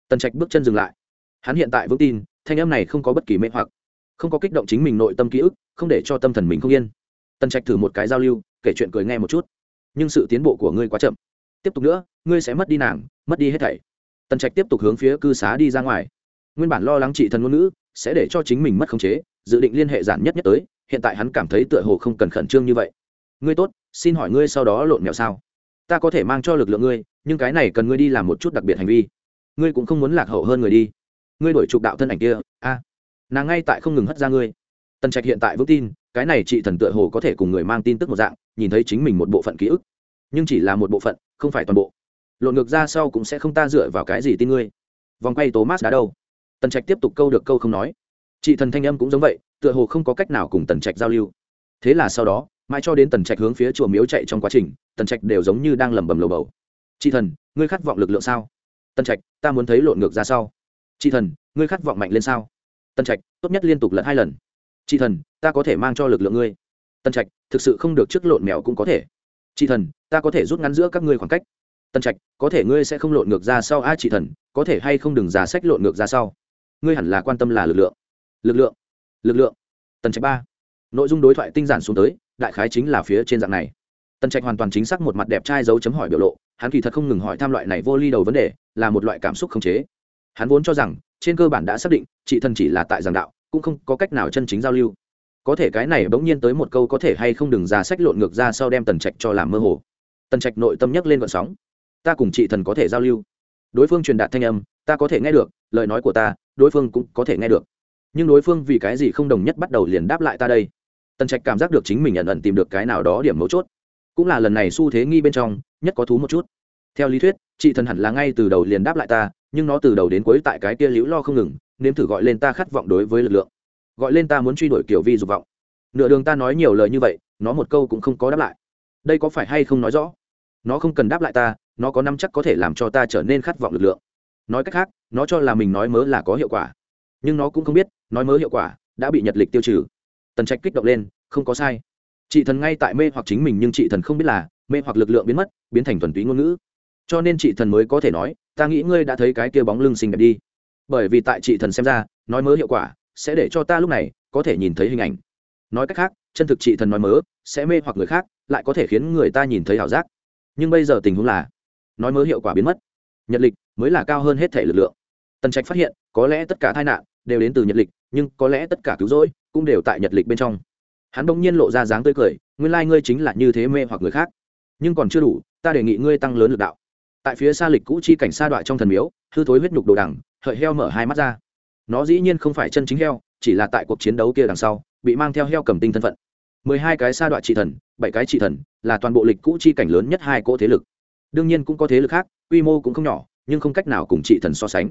Tần trạch bước chân dừng lại. Hắn hiện tại vững tin, thanh âm này không có bất kỳ mê hoặc, không có kích động chính mình nội tâm ký ức, không để cho tâm thần mình không yên. Tần trạch thử một cái giao lưu, kể chuyện cười nghe một chút. Nhưng sự tiến bộ của ngươi quá chậm tiếp tục nữa, ngươi sẽ mất đi nàng, mất đi hết thảy. Tần trạch tiếp tục hướng phía cư xá đi ra ngoài. Nguyên bản lo lắng chị thần ngôn ngữ sẽ để cho chính mình mất khống chế, dự định liên hệ giản nhất nhất tới, hiện tại hắn cảm thấy tựa hồ không cần khẩn trương như vậy. Ngươi tốt, xin hỏi ngươi sau đó lộn mèo sao? Ta có thể mang cho lực lượng ngươi, nhưng cái này cần ngươi đi làm một chút đặc biệt hành vi. Ngươi cũng không muốn lạc hậu hơn người đi. Ngươi đổi trục đạo thân ảnh kia, a. Nàng ngay tại không ngừng hất ra ngươi. Tần trạch hiện tại vững tin, cái này chị thần tựa hồ có thể cùng người mang tin tức một dạng, nhìn thấy chính mình một bộ phận ký ức nhưng chỉ là một bộ phận, không phải toàn bộ. Lộn ngược ra sau cũng sẽ không ta dựa vào cái gì tin ngươi. Vòng quay thomas đã đâu? Tần trạch tiếp tục câu được câu không nói. Chị thần thanh âm cũng giống vậy, tựa hồ không có cách nào cùng tần trạch giao lưu. Thế là sau đó, mãi cho đến tần trạch hướng phía chùa miếu chạy trong quá trình, tần trạch đều giống như đang lẩm bẩm lầu bầu. Chị thần, ngươi khát vọng lực lượng sao? Tần trạch, ta muốn thấy lộn ngược ra sau. Chị thần, ngươi khát vọng mạnh lên sao? Tần trạch, tốt nhất liên tục lật hai lần. Chị thần, ta có thể mang cho lực lượng ngươi. Tần trạch, thực sự không được trước lộn mèo cũng có thể chị thần, ta có thể rút ngắn giữa các ngươi khoảng cách. Tần trạch, có thể ngươi sẽ không lộn ngược ra sau. A, chị thần, có thể hay không đừng giả sách lộn ngược ra sau. Ngươi hẳn là quan tâm là lực lượng. Lực lượng lực lượng. Tần trạch ba, nội dung đối thoại tinh giản xuống tới, đại khái chính là phía trên dạng này. Tần trạch hoàn toàn chính xác một mặt đẹp trai dấu chấm hỏi biểu lộ, hắn kỳ thật không ngừng hỏi tham loại này vô ly đầu vấn đề, là một loại cảm xúc khống chế. Hắn vốn cho rằng, trên cơ bản đã xác định, chị thần chỉ là tại giảng đạo, cũng không có cách nào chân chính giao lưu có thể cái này bỗng nhiên tới một câu có thể hay không đừng ra sách lộn ngược ra sau đem tần trạch cho làm mơ hồ. Tần trạch nội tâm nhấc lên vận sóng. Ta cùng chị thần có thể giao lưu. Đối phương truyền đạt thanh âm, ta có thể nghe được, lời nói của ta, đối phương cũng có thể nghe được. Nhưng đối phương vì cái gì không đồng nhất bắt đầu liền đáp lại ta đây? Tần trạch cảm giác được chính mình ẩn ẩn tìm được cái nào đó điểm mấu chốt. Cũng là lần này xu thế nghi bên trong, nhất có thú một chút. Theo lý thuyết, chị thần hẳn là ngay từ đầu liền đáp lại ta, nhưng nó từ đầu đến cuối tại cái kia liễu lo không ngừng, nếm thử gọi lên ta khát vọng đối với lực lượng gọi lên ta muốn truy đuổi kiểu vi dục vọng. Nửa đường ta nói nhiều lời như vậy, nó một câu cũng không có đáp lại. Đây có phải hay không nói rõ? Nó không cần đáp lại ta, nó có năm chắc có thể làm cho ta trở nên khát vọng lực lượng. Nói cách khác, nó cho là mình nói mớ là có hiệu quả. Nhưng nó cũng không biết, nói mớ hiệu quả đã bị nhật lịch tiêu trừ. Tần trạch kích động lên, không có sai. Chị thần ngay tại mê hoặc chính mình nhưng chị thần không biết là mê hoặc lực lượng biến mất, biến thành thuần túy ngôn ngữ. Cho nên chị thần mới có thể nói, ta nghĩ ngươi đã thấy cái kia bóng lưng xinh đẹp đi. Bởi vì tại chị thần xem ra, nói mớ hiệu quả sẽ để cho ta lúc này có thể nhìn thấy hình ảnh. Nói cách khác, chân thực trị thần nói mớ, sẽ mê hoặc người khác, lại có thể khiến người ta nhìn thấy ảo giác. Nhưng bây giờ tình huống là, nói mớ hiệu quả biến mất. Nhật lịch mới là cao hơn hết thể lực lượng. Tần trạch phát hiện, có lẽ tất cả tai nạn đều đến từ nhật lịch, nhưng có lẽ tất cả cứu rỗi cũng đều tại nhật lịch bên trong. Hắn bỗng nhiên lộ ra dáng tươi cười, nguyên lai、like、ngươi chính là như thế mê hoặc người khác. Nhưng còn chưa đủ, ta đề nghị ngươi tăng lớn lực đạo. Tại phía xa lịch cũ chi cảnh sa đoạn trong thần miếu, hư thối huyết nhục đồ đằng, hợi heo mở hai mắt ra nó dĩ nhiên không phải chân chính heo, chỉ là tại cuộc chiến đấu kia đằng sau, bị mang theo heo cầm tinh thân phận. Mười hai cái sa đoạn trị thần, bảy cái trị thần, là toàn bộ lịch cũ chi cảnh lớn nhất hai cỗ thế lực. Đương nhiên cũng có thế lực khác, quy mô cũng không nhỏ, nhưng không cách nào cùng trị thần so sánh.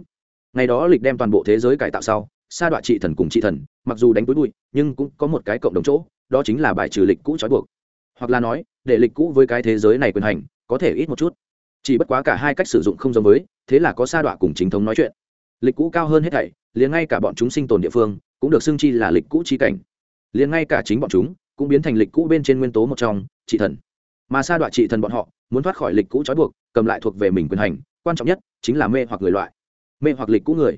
Ngày đó lịch đem toàn bộ thế giới cải tạo sau, sa đoạn trị thần cùng trị thần, mặc dù đánh túi bụi, nhưng cũng có một cái cộng đồng chỗ, đó chính là bài trừ lịch cũ trói buộc. Hoặc là nói, để lịch cũ với cái thế giới này quyền hành, có thể ít một chút. Chỉ bất quá cả hai cách sử dụng không giống với, thế là có sa đoạn cùng chính thống nói chuyện. Lịch cũ cao hơn hết thảy liền ngay cả bọn chúng sinh tồn địa phương cũng được xưng chi là lịch cũ chi cảnh. Liền ngay cả chính bọn chúng cũng biến thành lịch cũ bên trên nguyên tố một trong, trị thần. Mà sa đoạn trị thần bọn họ, muốn thoát khỏi lịch cũ trói buộc, cầm lại thuộc về mình quyền hành, quan trọng nhất chính là mê hoặc người loại, mê hoặc lịch cũ người.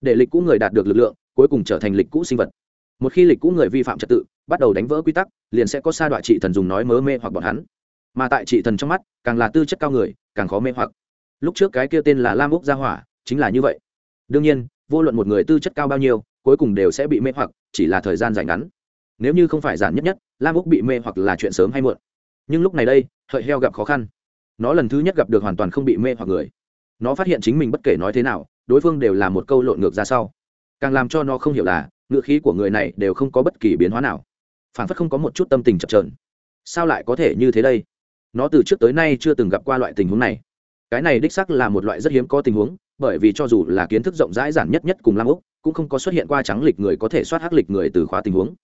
Để lịch cũ người đạt được lực lượng, cuối cùng trở thành lịch cũ sinh vật. Một khi lịch cũ người vi phạm trật tự, bắt đầu đánh vỡ quy tắc, liền sẽ có sa đoạn trị thần dùng nói mớ mê hoặc bọn hắn. Mà tại trị thần trong mắt, càng là tư chất cao người, càng khó mê hoặc. Lúc trước cái kia tên là lam úc gia hỏa, chính là như vậy. Đương nhiên vô luận một người tư chất cao bao nhiêu, cuối cùng đều sẽ bị mê hoặc, chỉ là thời gian dài ngắn. Nếu như không phải giản nhất nhất, lam úc bị mê hoặc là chuyện sớm hay muộn. Nhưng lúc này đây, hợi heo gặp khó khăn. Nó lần thứ nhất gặp được hoàn toàn không bị mê hoặc người. Nó phát hiện chính mình bất kể nói thế nào, đối phương đều là một câu lộn ngược ra sau. Càng làm cho nó không hiểu là, ngựa khí của người này đều không có bất kỳ biến hóa nào. Phản phất không có một chút tâm tình chập trờn sao lại có thể như thế đây? Nó từ trước tới nay chưa từng gặp qua loại tình huống này. Cái này đích sắc là một loại rất hiếm có tình huống bởi vì cho dù là kiến thức rộng rãi giản nhất nhất cùng lam úc, cũng không có xuất hiện qua trắng lịch người có thể soát hắc lịch người từ khóa tình huống.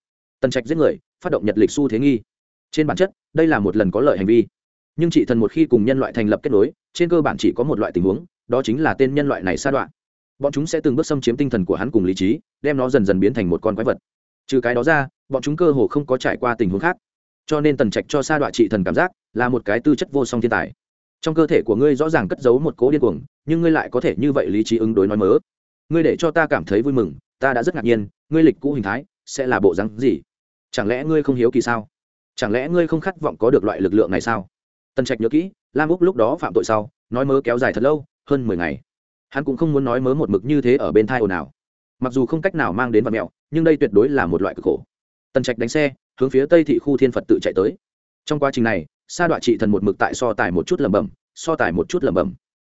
Tần trạch giết người, phát động nhật lịch xu thế nghi. Trên bản chất, đây là một lần có lợi hành vi. Nhưng chị thần một khi cùng nhân loại thành lập kết nối, trên cơ bản chỉ có một loại tình huống, đó chính là tên nhân loại này sa đoạn bọn chúng sẽ từng bước xâm chiếm tinh thần của hắn cùng lý trí, đem nó dần dần biến thành một con quái vật. Trừ cái đó ra, bọn chúng cơ hồ không có trải qua tình huống khác. Cho nên tần trạch cho sa đoạn trị thần cảm giác là một cái tư chất vô song thiên tài trong cơ thể của ngươi rõ ràng cất giấu một cố điên cuồng, nhưng ngươi lại có thể như vậy lý trí ứng đối nói mớ. Ngươi để cho ta cảm thấy vui mừng, ta đã rất ngạc nhiên, ngươi lịch cũ hình thái, sẽ là bộ rắn gì? Chẳng lẽ ngươi không hiếu kỳ sao? Chẳng lẽ ngươi không khát vọng có được loại lực lượng này sao? Tần trạch nhớ kỹ, lam úc lúc đó phạm tội sau, nói mớ kéo dài thật lâu, hơn mười ngày. Hắn cũng không muốn nói mớ một mực như thế ở bên thai ồn ào. Mặc dù không cách nào mang đến vật mẹo, nhưng đây tuyệt đối là một loại cực khổ. Tần trạch đánh xe, hướng phía tây thị khu thiên phật tự chạy tới. Trong quá trình này sa đoạn trị thần một mực tại so tài một chút lẩm bẩm, so tài một chút lẩm bẩm.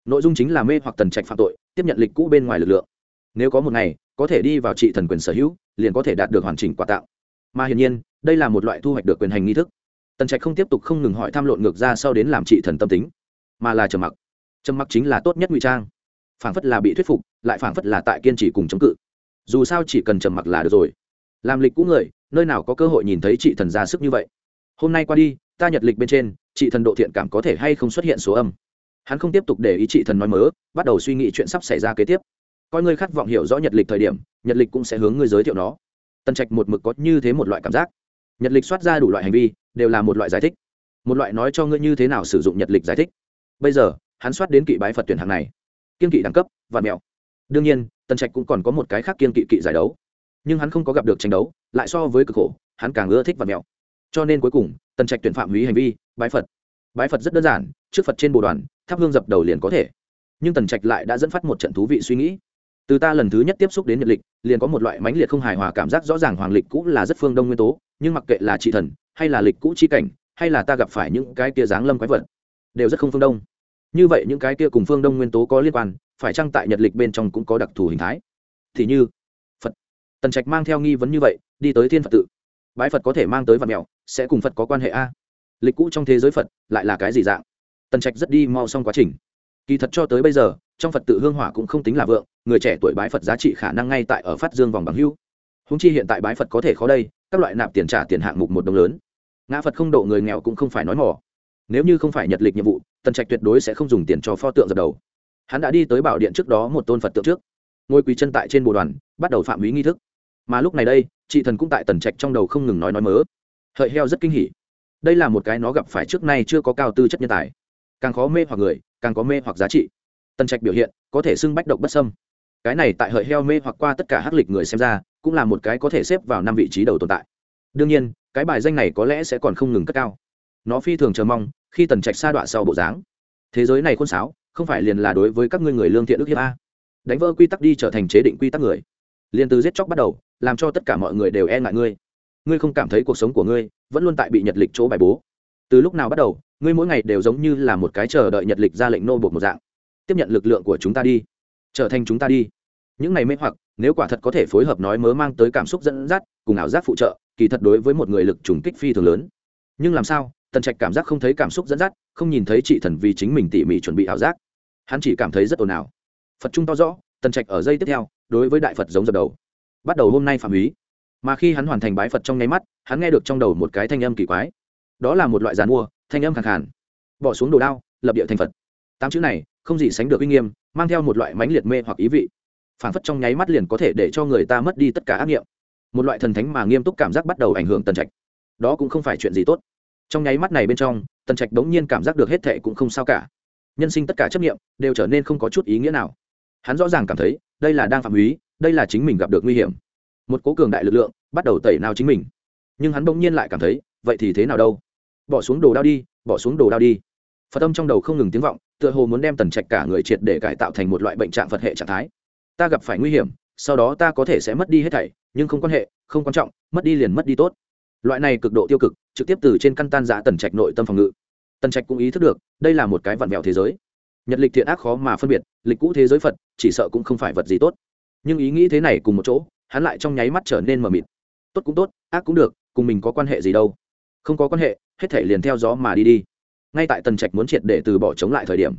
Nội dung chính là mê hoặc tần trạch phạm tội, tiếp nhận lịch cũ bên ngoài lực lượng. Nếu có một ngày, có thể đi vào trị thần quyền sở hữu, liền có thể đạt được hoàn chỉnh quà tạo. Mà hiển nhiên, đây là một loại thu hoạch được quyền hành nghi thức. Tần trạch không tiếp tục không ngừng hỏi tham lộn ngược ra sau đến làm trị thần tâm tính, mà là trầm mặc. Trầm mặc chính là tốt nhất ngụy trang. Phảng phất là bị thuyết phục, lại phảng phất là tại kiên trì cùng chống cự. Dù sao chỉ cần trầm mặc là được rồi. Làm lịch cũ người, nơi nào có cơ hội nhìn thấy chị thần ra sức như vậy? Hôm nay qua đi ta nhật lịch bên trên, chị thần độ thiện cảm có thể hay không xuất hiện số âm? Hắn không tiếp tục để ý chị thần nói mớ, bắt đầu suy nghĩ chuyện sắp xảy ra kế tiếp. Coi ngươi khát vọng hiểu rõ nhật lịch thời điểm, nhật lịch cũng sẽ hướng ngươi giới thiệu nó. Tân trạch một mực có như thế một loại cảm giác. Nhật lịch soát ra đủ loại hành vi, đều là một loại giải thích. Một loại nói cho ngươi như thế nào sử dụng nhật lịch giải thích. Bây giờ, hắn soát đến kỵ bái phật tuyển hàng này. Kiên kỵ đẳng cấp và mẹo. Đương nhiên tân trạch cũng còn có một cái khác kiên kỵ kỵ giải đấu. Nhưng hắn không có gặp được tranh đấu, lại so với cực khổ, hắn càng ưa thích và mẹo. Cho nên cuối cùng Tần trạch tuyển phạm hủy hành vi, bái phật. Bái phật rất đơn giản, trước phật trên bồ đoàn, thắp hương dập đầu liền có thể. Nhưng tần trạch lại đã dẫn phát một trận thú vị suy nghĩ. Từ ta lần thứ nhất tiếp xúc đến nhật lịch, liền có một loại mãnh liệt không hài hòa cảm giác rõ ràng hoàng lịch cũ là rất phương đông nguyên tố, nhưng mặc kệ là trị thần, hay là lịch cũ chi cảnh, hay là ta gặp phải những cái kia dáng lâm quái vật, đều rất không phương đông. Như vậy những cái kia cùng phương đông nguyên tố có liên quan, phải chăng tại nhật lịch bên trong cũng có đặc thù hình thái? Thì như, phật. Tần trạch mang theo nghi vấn như vậy, đi tới thiên phật tự. Bái phật có thể mang tới vật mẹo sẽ cùng phật có quan hệ a? Lịch cũ trong thế giới phật lại là cái gì dạng? Tần trạch rất đi mau xong quá trình. Kỳ thật cho tới bây giờ, trong phật tự hương hỏa cũng không tính là vượng, người trẻ tuổi bái phật giá trị khả năng ngay tại ở phát dương vòng bằng hưu húng chi hiện tại bái phật có thể khó đây, các loại nạp tiền trả tiền hạng mục một đồng lớn. Ngã phật không độ người nghèo cũng không phải nói mỏ nếu như không phải nhật lịch nhiệm vụ, tần trạch tuyệt đối sẽ không dùng tiền cho pho tượng dập đầu. Hắn đã đi tới bảo điện trước đó một tôn phật tượng trước. Ngôi quỳ chân tại trên bồ đoàn, bắt đầu phạm lý nghi thức. Mà lúc này đây chị thần cũng tại tần trạch trong đầu không ngừng nói nói mớ hợi heo rất kinh hỉ. Đây là một cái nó gặp phải trước nay chưa có cao tư chất nhân tài. Càng khó mê hoặc người, càng có mê hoặc giá trị. Tần trạch biểu hiện, có thể xưng bách độc bất sâm cái này tại hợi heo mê hoặc qua tất cả hắc lịch người xem ra, cũng là một cái có thể xếp vào năm vị trí đầu tồn tại. Đương nhiên, cái bài danh này có lẽ sẽ còn không ngừng cất cao. Nó phi thường chờ mong, khi tần trạch sa đọa sau bộ dáng. Thế giới này khôn sáo, không phải liền là đối với các ngươi người lương thiện ước hiếp a. Đánh vỡ quy tắc đi trở thành chế định quy tắc người. Liền từ giết chóc bắt đầu, làm cho tất cả mọi người đều e ngại ngươi ngươi không cảm thấy cuộc sống của ngươi vẫn luôn tại bị nhật lịch chỗ bài bố. Từ lúc nào bắt đầu, ngươi mỗi ngày đều giống như là một cái chờ đợi nhật lịch ra lệnh nô bột một dạng. Tiếp nhận lực lượng của chúng ta đi. Trở thành chúng ta đi. Những này mê hoặc, nếu quả thật có thể phối hợp nói mớ mang tới cảm xúc dẫn dắt, cùng ảo giác phụ trợ, kỳ thật đối với một người lực trùng kích phi thường lớn. Nhưng làm sao, tần trạch cảm giác không thấy cảm xúc dẫn dắt, không nhìn thấy chị thần vì chính mình tỉ mỉ chuẩn bị ảo giác. Hắn chỉ cảm thấy rất ồn ào. Phật trung to rõ, tần trạch ở dây tiếp theo, đối với đại phật giống dập đầu. Bắt đầu hôm nay phạm ý mà khi hắn hoàn thành bái phật trong nháy mắt, hắn nghe được trong đầu một cái thanh âm kỳ quái. Đó là một loại giàn mua, thanh âm khẳng khàn. Bỏ xuống đồ đao, lập địa thành phật. Tám chữ này, không gì sánh được uy nghiêm, mang theo một loại mãnh liệt mê hoặc ý vị. Phản phất trong nháy mắt liền có thể để cho người ta mất đi tất cả ác nghiệm. Một loại thần thánh mà nghiêm túc cảm giác bắt đầu ảnh hưởng tần trạch. Đó cũng không phải chuyện gì tốt. Trong nháy mắt này bên trong, tần trạch đống nhiên cảm giác được hết thệ cũng không sao cả. Nhân sinh tất cả chấp nghiệm, đều trở nên không có chút ý nghĩa nào. Hắn rõ ràng cảm thấy, đây là đang phạm húy đây là chính mình gặp được nguy hiểm một cố cường đại lực lượng bắt đầu tẩy nào chính mình. Nhưng hắn bỗng nhiên lại cảm thấy, vậy thì thế nào đâu? Bỏ xuống đồ đao đi, bỏ xuống đồ đao đi. Phật âm trong đầu không ngừng tiếng vọng, tựa hồ muốn đem tần trạch cả người triệt để cải tạo thành một loại bệnh trạng phật hệ trạng thái. Ta gặp phải nguy hiểm, sau đó ta có thể sẽ mất đi hết thảy, nhưng không quan hệ, không quan trọng, mất đi liền mất đi tốt. Loại này cực độ tiêu cực, trực tiếp từ trên căn tan giã tần trạch nội tâm phòng ngự. Tần trạch cũng ý thức được, đây là một cái vặn vẹo thế giới. Nhật lịch thiện ác khó mà phân biệt, lịch cũ thế giới phật, chỉ sợ cũng không phải vật gì tốt. Nhưng ý nghĩ thế này cùng một chỗ hắn lại trong nháy mắt trở nên mờ mịt. Tốt cũng tốt, ác cũng được, cùng mình có quan hệ gì đâu. Không có quan hệ, hết thể liền theo gió mà đi đi. Ngay tại tần trạch muốn triệt để từ bỏ chống lại thời điểm,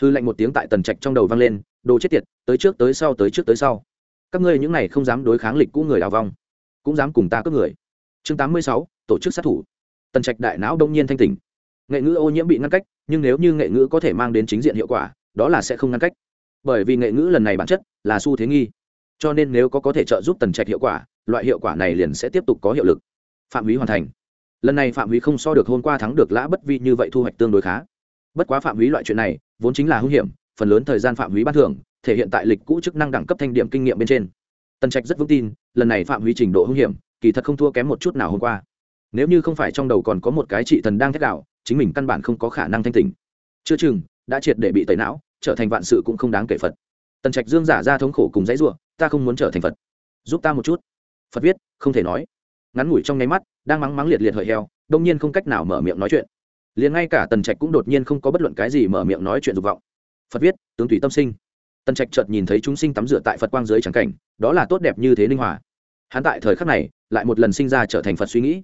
hư lệnh một tiếng tại tần trạch trong đầu vang lên, đồ chết tiệt, tới trước tới sau, tới trước tới sau. Các ngươi những này không dám đối kháng lịch cũ người đào vong, cũng dám cùng ta cướp người. Chương tám mươi sáu, tổ chức sát thủ. Tần trạch đại não đông nhiên thanh tỉnh. Nghệ ngữ ô nhiễm bị ngăn cách, nhưng nếu như nghệ ngữ có thể mang đến chính diện hiệu quả, đó là sẽ không ngăn cách. Bởi vì nghệ ngữ lần này bản chất là xu thế nghi cho nên nếu có có thể trợ giúp tần trạch hiệu quả, loại hiệu quả này liền sẽ tiếp tục có hiệu lực. Phạm hủy hoàn thành. Lần này phạm hủy không so được hôm qua thắng được lã bất vi như vậy thu hoạch tương đối khá. Bất quá phạm hủy loại chuyện này, vốn chính là hữu hiểm, phần lớn thời gian phạm hủy ban thưởng, thể hiện tại lịch cũ chức năng đẳng cấp thanh điểm kinh nghiệm bên trên. Tần trạch rất vững tin, lần này phạm hủy trình độ hữu hiểm, kỳ thật không thua kém một chút nào hôm qua. Nếu như không phải trong đầu còn có một cái trị thần đang thét đạo, chính mình căn bản không có khả năng thanh tỉnh. Chưa chừng, đã triệt để bị tẩy não, trở thành vạn sự cũng không đáng kể phật tần trạch dương giả ra thống khổ cùng dãy ruộng ta không muốn trở thành phật. Giúp ta một chút. Phật viết, không thể nói. Ngắn ngủi trong nháy mắt, đang mắng mắng liệt liệt hợi heo, đông nhiên không cách nào mở miệng nói chuyện. Liền ngay cả tần trạch cũng đột nhiên không có bất luận cái gì mở miệng nói chuyện dục vọng. Phật viết, tướng tùy tâm sinh. Tần trạch chợt nhìn thấy chúng sinh tắm rửa tại phật quang dưới trắng cảnh, đó là tốt đẹp như thế linh hòa. Hắn tại thời khắc này, lại một lần sinh ra trở thành phật suy nghĩ.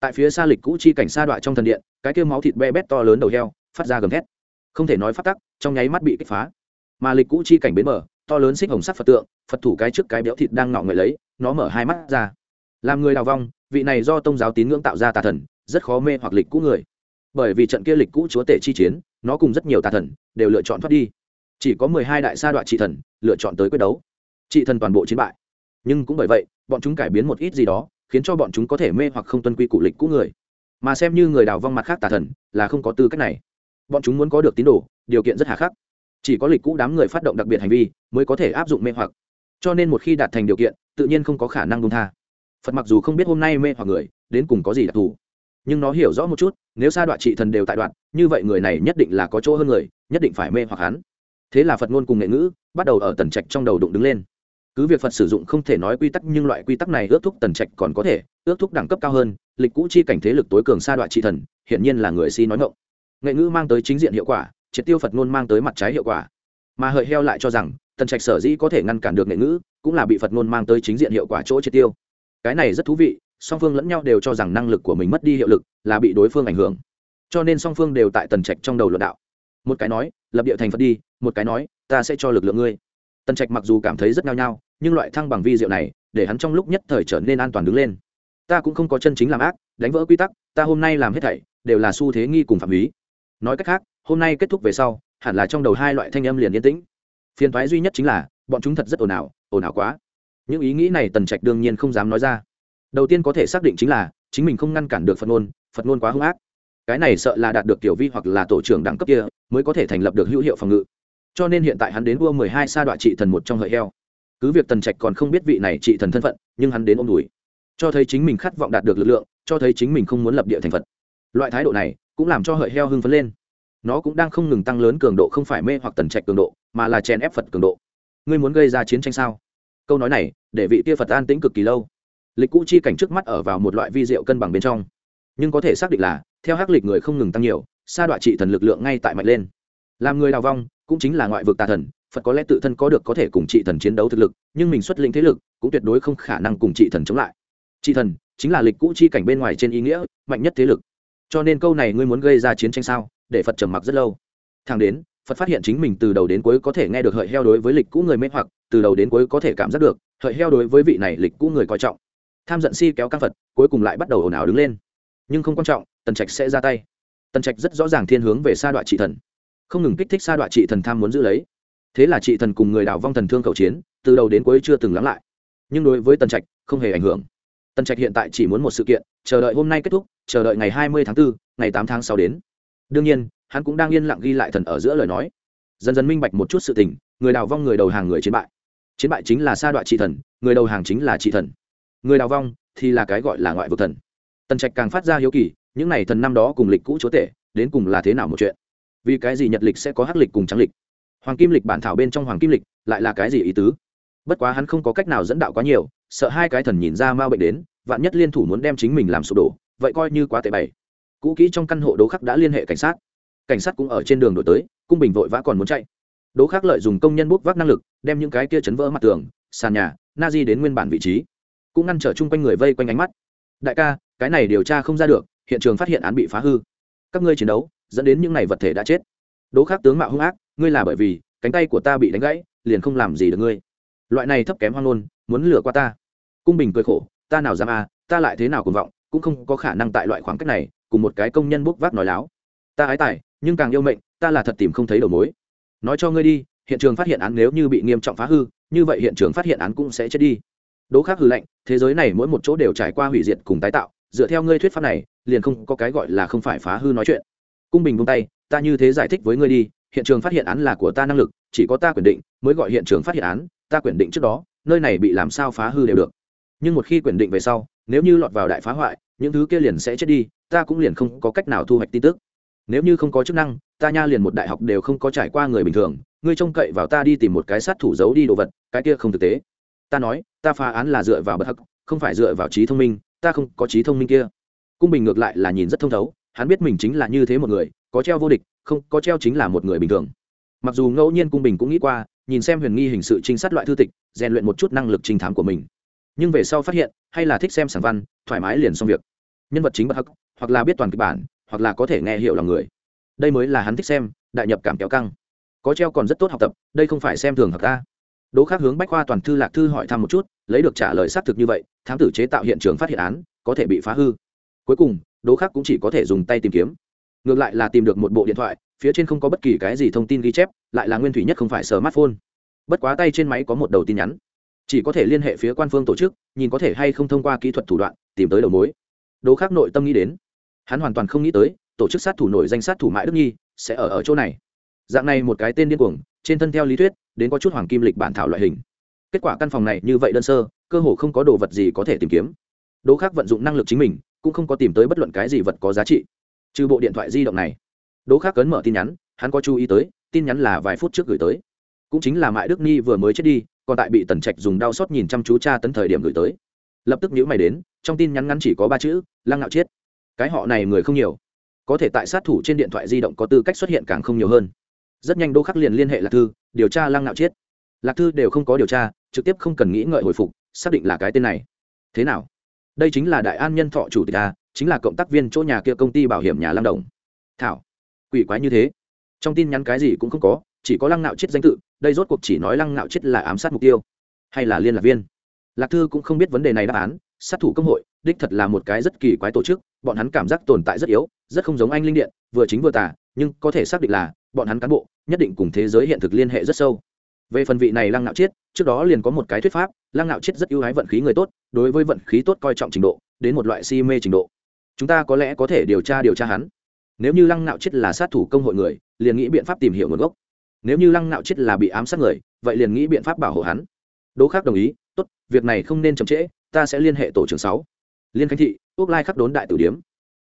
Tại phía xa lịch cũ chi cảnh sa đọa trong thần điện, cái kêu máu thịt be bét to lớn đầu heo, phát ra gầm thét. Không thể nói phát tắc, trong nháy mắt bị kích phá mà lịch cũ chi cảnh bến mở to lớn xích hồng sắc phật tượng, phật thủ cái trước cái béo thịt đang ngọ người lấy, nó mở hai mắt ra. Làm người đào vong, vị này do tôn giáo tín ngưỡng tạo ra tà thần, rất khó mê hoặc lịch cũ người. Bởi vì trận kia lịch cũ chúa tể chi chiến, nó cùng rất nhiều tà thần đều lựa chọn thoát đi. Chỉ có mười hai đại sa đoạn trị thần lựa chọn tới quyết đấu. Trị thần toàn bộ chiến bại. Nhưng cũng bởi vậy, bọn chúng cải biến một ít gì đó, khiến cho bọn chúng có thể mê hoặc không tuân quy cụ lịch cũ người. Mà xem như người đào vong mặt khác tà thần là không có tư cách này. Bọn chúng muốn có được tín đồ, điều kiện rất hà khắc chỉ có lịch cũ đám người phát động đặc biệt hành vi mới có thể áp dụng mê hoặc. Cho nên một khi đạt thành điều kiện, tự nhiên không có khả năng công tha. Phật mặc dù không biết hôm nay mê hoặc người, đến cùng có gì đặc thù, nhưng nó hiểu rõ một chút, nếu sa đoạn trị thần đều tại đoạn, như vậy người này nhất định là có chỗ hơn người, nhất định phải mê hoặc hắn. Thế là phật ngôn cùng nghệ ngữ bắt đầu ở tần trạch trong đầu đụng đứng lên. Cứ việc phật sử dụng không thể nói quy tắc, nhưng loại quy tắc này ước thúc tần trạch còn có thể, ước thúc đẳng cấp cao hơn, lịch cũ chi cảnh thế lực tối cường sa đoạn trị thần, hiển nhiên là người si nói ngộng nghệ ngữ mang tới chính diện hiệu quả triệt tiêu phật ngôn mang tới mặt trái hiệu quả. Mà hợi heo lại cho rằng, tần trạch sở dĩ có thể ngăn cản được nghệ ngữ, cũng là bị phật ngôn mang tới chính diện hiệu quả chỗ triệt tiêu. Cái này rất thú vị, song phương lẫn nhau đều cho rằng năng lực của mình mất đi hiệu lực, là bị đối phương ảnh hưởng. Cho nên song phương đều tại tần trạch trong đầu luận đạo. Một cái nói, lập địa thành phật đi, một cái nói, ta sẽ cho lực lượng ngươi. Tần trạch mặc dù cảm thấy rất nhao nhao, nhưng loại thăng bằng vi diệu này, để hắn trong lúc nhất thời trở nên an toàn đứng lên. Ta cũng không có chân chính làm ác, đánh vỡ quy tắc, ta hôm nay làm hết thảy, đều là xu thế nghi cùng phạm ý nói cách khác hôm nay kết thúc về sau, hẳn là trong đầu hai loại thanh âm liền yên tĩnh. Phiền thoái duy nhất chính là, bọn chúng thật rất ồn ào ồn ào quá. Những ý nghĩ này tần trạch đương nhiên không dám nói ra. Đầu tiên có thể xác định chính là, chính mình không ngăn cản được phật ngôn phật ngôn quá hung ác. Cái này sợ là đạt được tiểu vi hoặc là tổ trưởng đẳng cấp kia, mới có thể thành lập được hữu hiệu phòng ngự. Cho nên hiện tại hắn đến vua mười hai sa đoạn trị thần một trong hợi heo. Cứ việc tần trạch còn không biết vị này trị thần thân phận, nhưng hắn đến ôm đùi. Cho thấy chính mình khát vọng đạt được lực lượng, cho thấy chính mình không muốn lập địa thành phật. Loại thái độ này cũng làm cho hợi heo hưng phấn lên nó cũng đang không ngừng tăng lớn cường độ không phải mê hoặc tần trạch cường độ, mà là chèn ép phật cường độ. Ngươi muốn gây ra chiến tranh sao? Câu nói này, để vị kia phật an tĩnh cực kỳ lâu. Lịch cũ chi cảnh trước mắt ở vào một loại vi diệu cân bằng bên trong. Nhưng có thể xác định là, theo hắc lịch người không ngừng tăng nhiều, sa đoạn trị thần lực lượng ngay tại mạnh lên. Làm người đào vong, cũng chính là ngoại vực tà thần, phật có lẽ tự thân có được có thể cùng trị thần chiến đấu thực lực, nhưng mình xuất linh thế lực, cũng tuyệt đối không khả năng cùng trị thần chống lại. Trị thần chính là lịch cũ chi cảnh bên ngoài trên ý nghĩa, mạnh nhất thế lực. Cho nên câu này ngươi muốn gây ra chiến tranh sao? Để phật trầm mặc rất lâu. Thang đến phật phát hiện chính mình từ đầu đến cuối có thể nghe được hợi heo đối với lịch cũ người mê hoặc từ đầu đến cuối có thể cảm giác được hợi heo đối với vị này lịch cũ người coi trọng. Tham giận si kéo căng phật cuối cùng lại bắt đầu ồn ào đứng lên. Nhưng không quan trọng tần trạch sẽ ra tay. Tần trạch rất rõ ràng thiên hướng về sa đoạn trị thần. Không ngừng kích thích sa đoạn trị thần tham muốn giữ lấy. Thế là trị thần cùng người đào vong thần thương cầu chiến từ đầu đến cuối chưa từng lắng lại. Nhưng đối với tần trạch không hề ảnh hưởng. Tần trạch hiện tại chỉ muốn một sự kiện chờ đợi hôm nay kết thúc chờ đợi ngày hai mươi tháng 4, ngày tám tháng sáu đến đương nhiên, hắn cũng đang yên lặng ghi lại thần ở giữa lời nói. Dần dần minh bạch một chút sự tình, người đào vong người đầu hàng người chiến bại. Chiến bại chính là sa đoạn trị thần, người đầu hàng chính là trị thần. Người đào vong thì là cái gọi là ngoại vực thần. Tần trạch càng phát ra hiếu kỳ, những n à y thần năm đó cùng lịch cũ chúa tể, đến cùng là thế nào một chuyện? Vì cái gì nhật lịch sẽ có hắc lịch cùng trắng lịch? Hoàng kim lịch bản thảo bên trong hoàng kim lịch lại là cái gì ý tứ? Bất quá hắn không có cách nào dẫn đạo quá nhiều, sợ hai cái thần nhìn ra ma bệnh đến, vạn nhất liên thủ muốn đem chính mình làm sụp đổ, vậy coi như quá tệ bày cũ kỹ trong căn hộ đố khắc đã liên hệ cảnh sát. Cảnh sát cũng ở trên đường đổi tới, cung bình vội vã còn muốn chạy. Đố khắc lợi dùng công nhân bút vác năng lực, đem những cái kia chấn vỡ mặt tường, sàn nhà na di đến nguyên bản vị trí. Cũng ngăn trở chung quanh người vây quanh ánh mắt. Đại ca, cái này điều tra không ra được, hiện trường phát hiện án bị phá hư. Các ngươi chiến đấu, dẫn đến những này vật thể đã chết. Đố khắc tướng mạo hung ác, ngươi là bởi vì, cánh tay của ta bị đánh gãy, liền không làm gì được ngươi. Loại này thấp kém hoang nôn muốn lừa qua ta. Cung bình cười khổ, ta nào dám à ta lại thế nào cùng vọng, cũng không có khả năng tại loại khoảng cách này cùng một cái công nhân bốc vác nói láo. Ta ái tài, nhưng càng yêu mệnh, ta là thật tìm không thấy đầu mối. Nói cho ngươi đi, hiện trường phát hiện án nếu như bị nghiêm trọng phá hư, như vậy hiện trường phát hiện án cũng sẽ chết đi. Đỗ khác hư lệnh thế giới này mỗi một chỗ đều trải qua hủy diệt cùng tái tạo, dựa theo ngươi thuyết pháp này, liền không có cái gọi là không phải phá hư nói chuyện. Cung bình vung tay, ta như thế giải thích với ngươi đi, hiện trường phát hiện án là của ta năng lực, chỉ có ta quyền định, mới gọi hiện trường phát hiện án, ta quyền định trước đó, nơi này bị làm sao phá hư đều được. Nhưng một khi quyền định về sau, nếu như lọt vào đại phá hoại, những thứ kia liền sẽ chết đi ta cũng liền không có cách nào thu hoạch tin tức. Nếu như không có chức năng, ta nha liền một đại học đều không có trải qua người bình thường, ngươi trông cậy vào ta đi tìm một cái sát thủ giấu đi đồ vật, cái kia không thực tế. Ta nói, ta phá án là dựa vào bất hắc, không phải dựa vào trí thông minh, ta không có trí thông minh kia. Cung bình ngược lại là nhìn rất thông thấu, hắn biết mình chính là như thế một người, có treo vô địch, không, có treo chính là một người bình thường. Mặc dù ngẫu nhiên cung bình cũng nghĩ qua, nhìn xem huyền nghi hình sự trinh sát loại thư tịch, rèn luyện một chút năng lực trinh thám của mình. Nhưng về sau phát hiện, hay là thích xem sản văn, thoải mái liền xong việc nhân vật chính bất hắc, hoặc là biết toàn kịch bản, hoặc là có thể nghe hiểu lòng người. Đây mới là hắn thích xem, đại nhập cảm kéo căng. Có treo còn rất tốt học tập, đây không phải xem thường học ta đỗ khác hướng bách khoa toàn thư lạc thư hỏi thăm một chút, lấy được trả lời xác thực như vậy, thám tử chế tạo hiện trường phát hiện án, có thể bị phá hư. Cuối cùng, đỗ khác cũng chỉ có thể dùng tay tìm kiếm. Ngược lại là tìm được một bộ điện thoại, phía trên không có bất kỳ cái gì thông tin ghi chép, lại là nguyên thủy nhất không phải smartphone. Bất quá tay trên máy có một đầu tin nhắn. Chỉ có thể liên hệ phía quan phương tổ chức, nhìn có thể hay không thông qua kỹ thuật thủ đoạn, tìm tới đầu mối đỗ khác nội tâm nghĩ đến. Hắn hoàn toàn không nghĩ tới, tổ chức sát thủ nổi danh sát thủ mãi đức nhi sẽ ở ở chỗ này. Dạng này một cái tên điên cuồng, trên thân theo lý thuyết, đến có chút hoàng kim lịch bản thảo loại hình. Kết quả căn phòng này như vậy đơn sơ, cơ hồ không có đồ vật gì có thể tìm kiếm. Đỗ khác vận dụng năng lực chính mình, cũng không có tìm tới bất luận cái gì vật có giá trị. Trừ bộ điện thoại di động này. Đỗ khác cấn mở tin nhắn, hắn có chú ý tới, tin nhắn là vài phút trước gửi tới. Cũng chính là mại đức Nhi vừa mới chết đi, còn tại bị tần trạch dùng đau xót nhìn chăm chú cha tấn thời điểm gửi tới lập tức nhữ mày đến, trong tin nhắn ngắn chỉ có ba chữ, lăng ngạo chiết. Cái họ này người không nhiều. Có thể tại sát thủ trên điện thoại di động có tư cách xuất hiện càng không nhiều hơn. Rất nhanh đô khắc liền liên hệ lạc thư, điều tra lăng nạo chiết. Lạc thư đều không có điều tra, trực tiếp không cần nghĩ ngợi hồi phục, xác định là cái tên này. Thế nào? Đây chính là đại an nhân thọ chủ tịch a, chính là cộng tác viên chỗ nhà kia công ty bảo hiểm nhà lăng đồng. Thảo, quỷ quái như thế. Trong tin nhắn cái gì cũng không có, chỉ có lăng nạo chết danh tự, đây rốt cuộc chỉ nói lăng nạo chết là ám sát mục tiêu, hay là liên lạc viên? Lạc thư cũng không biết vấn đề này đáp án, sát thủ công hội, đích thật là một cái rất kỳ quái tổ chức, bọn hắn cảm giác tồn tại rất yếu, rất không giống anh linh điện, vừa chính vừa tả nhưng có thể xác định là, bọn hắn cán bộ, nhất định cùng thế giới hiện thực liên hệ rất sâu. Về phần vị này lăng nạo chiết, trước đó liền có một cái thuyết pháp, lăng nạo chiết rất ưu ái vận khí người tốt, đối với vận khí tốt coi trọng trình độ, đến một loại si mê trình độ. Chúng ta có lẽ có thể điều tra điều tra hắn. Nếu như lăng nạo chiết là sát thủ công hội người, liền nghĩ biện pháp tìm hiểu nguồn gốc. Nếu như lăng nạo chiết là bị ám sát người, vậy liền nghĩ biện pháp bảo hộ hắn. Đỗ khác đồng ý, tốt việc này không nên chậm trễ, ta sẽ liên hệ tổ trưởng sáu. Liên khánh thị quốc lai khắc đốn đại tử điếm.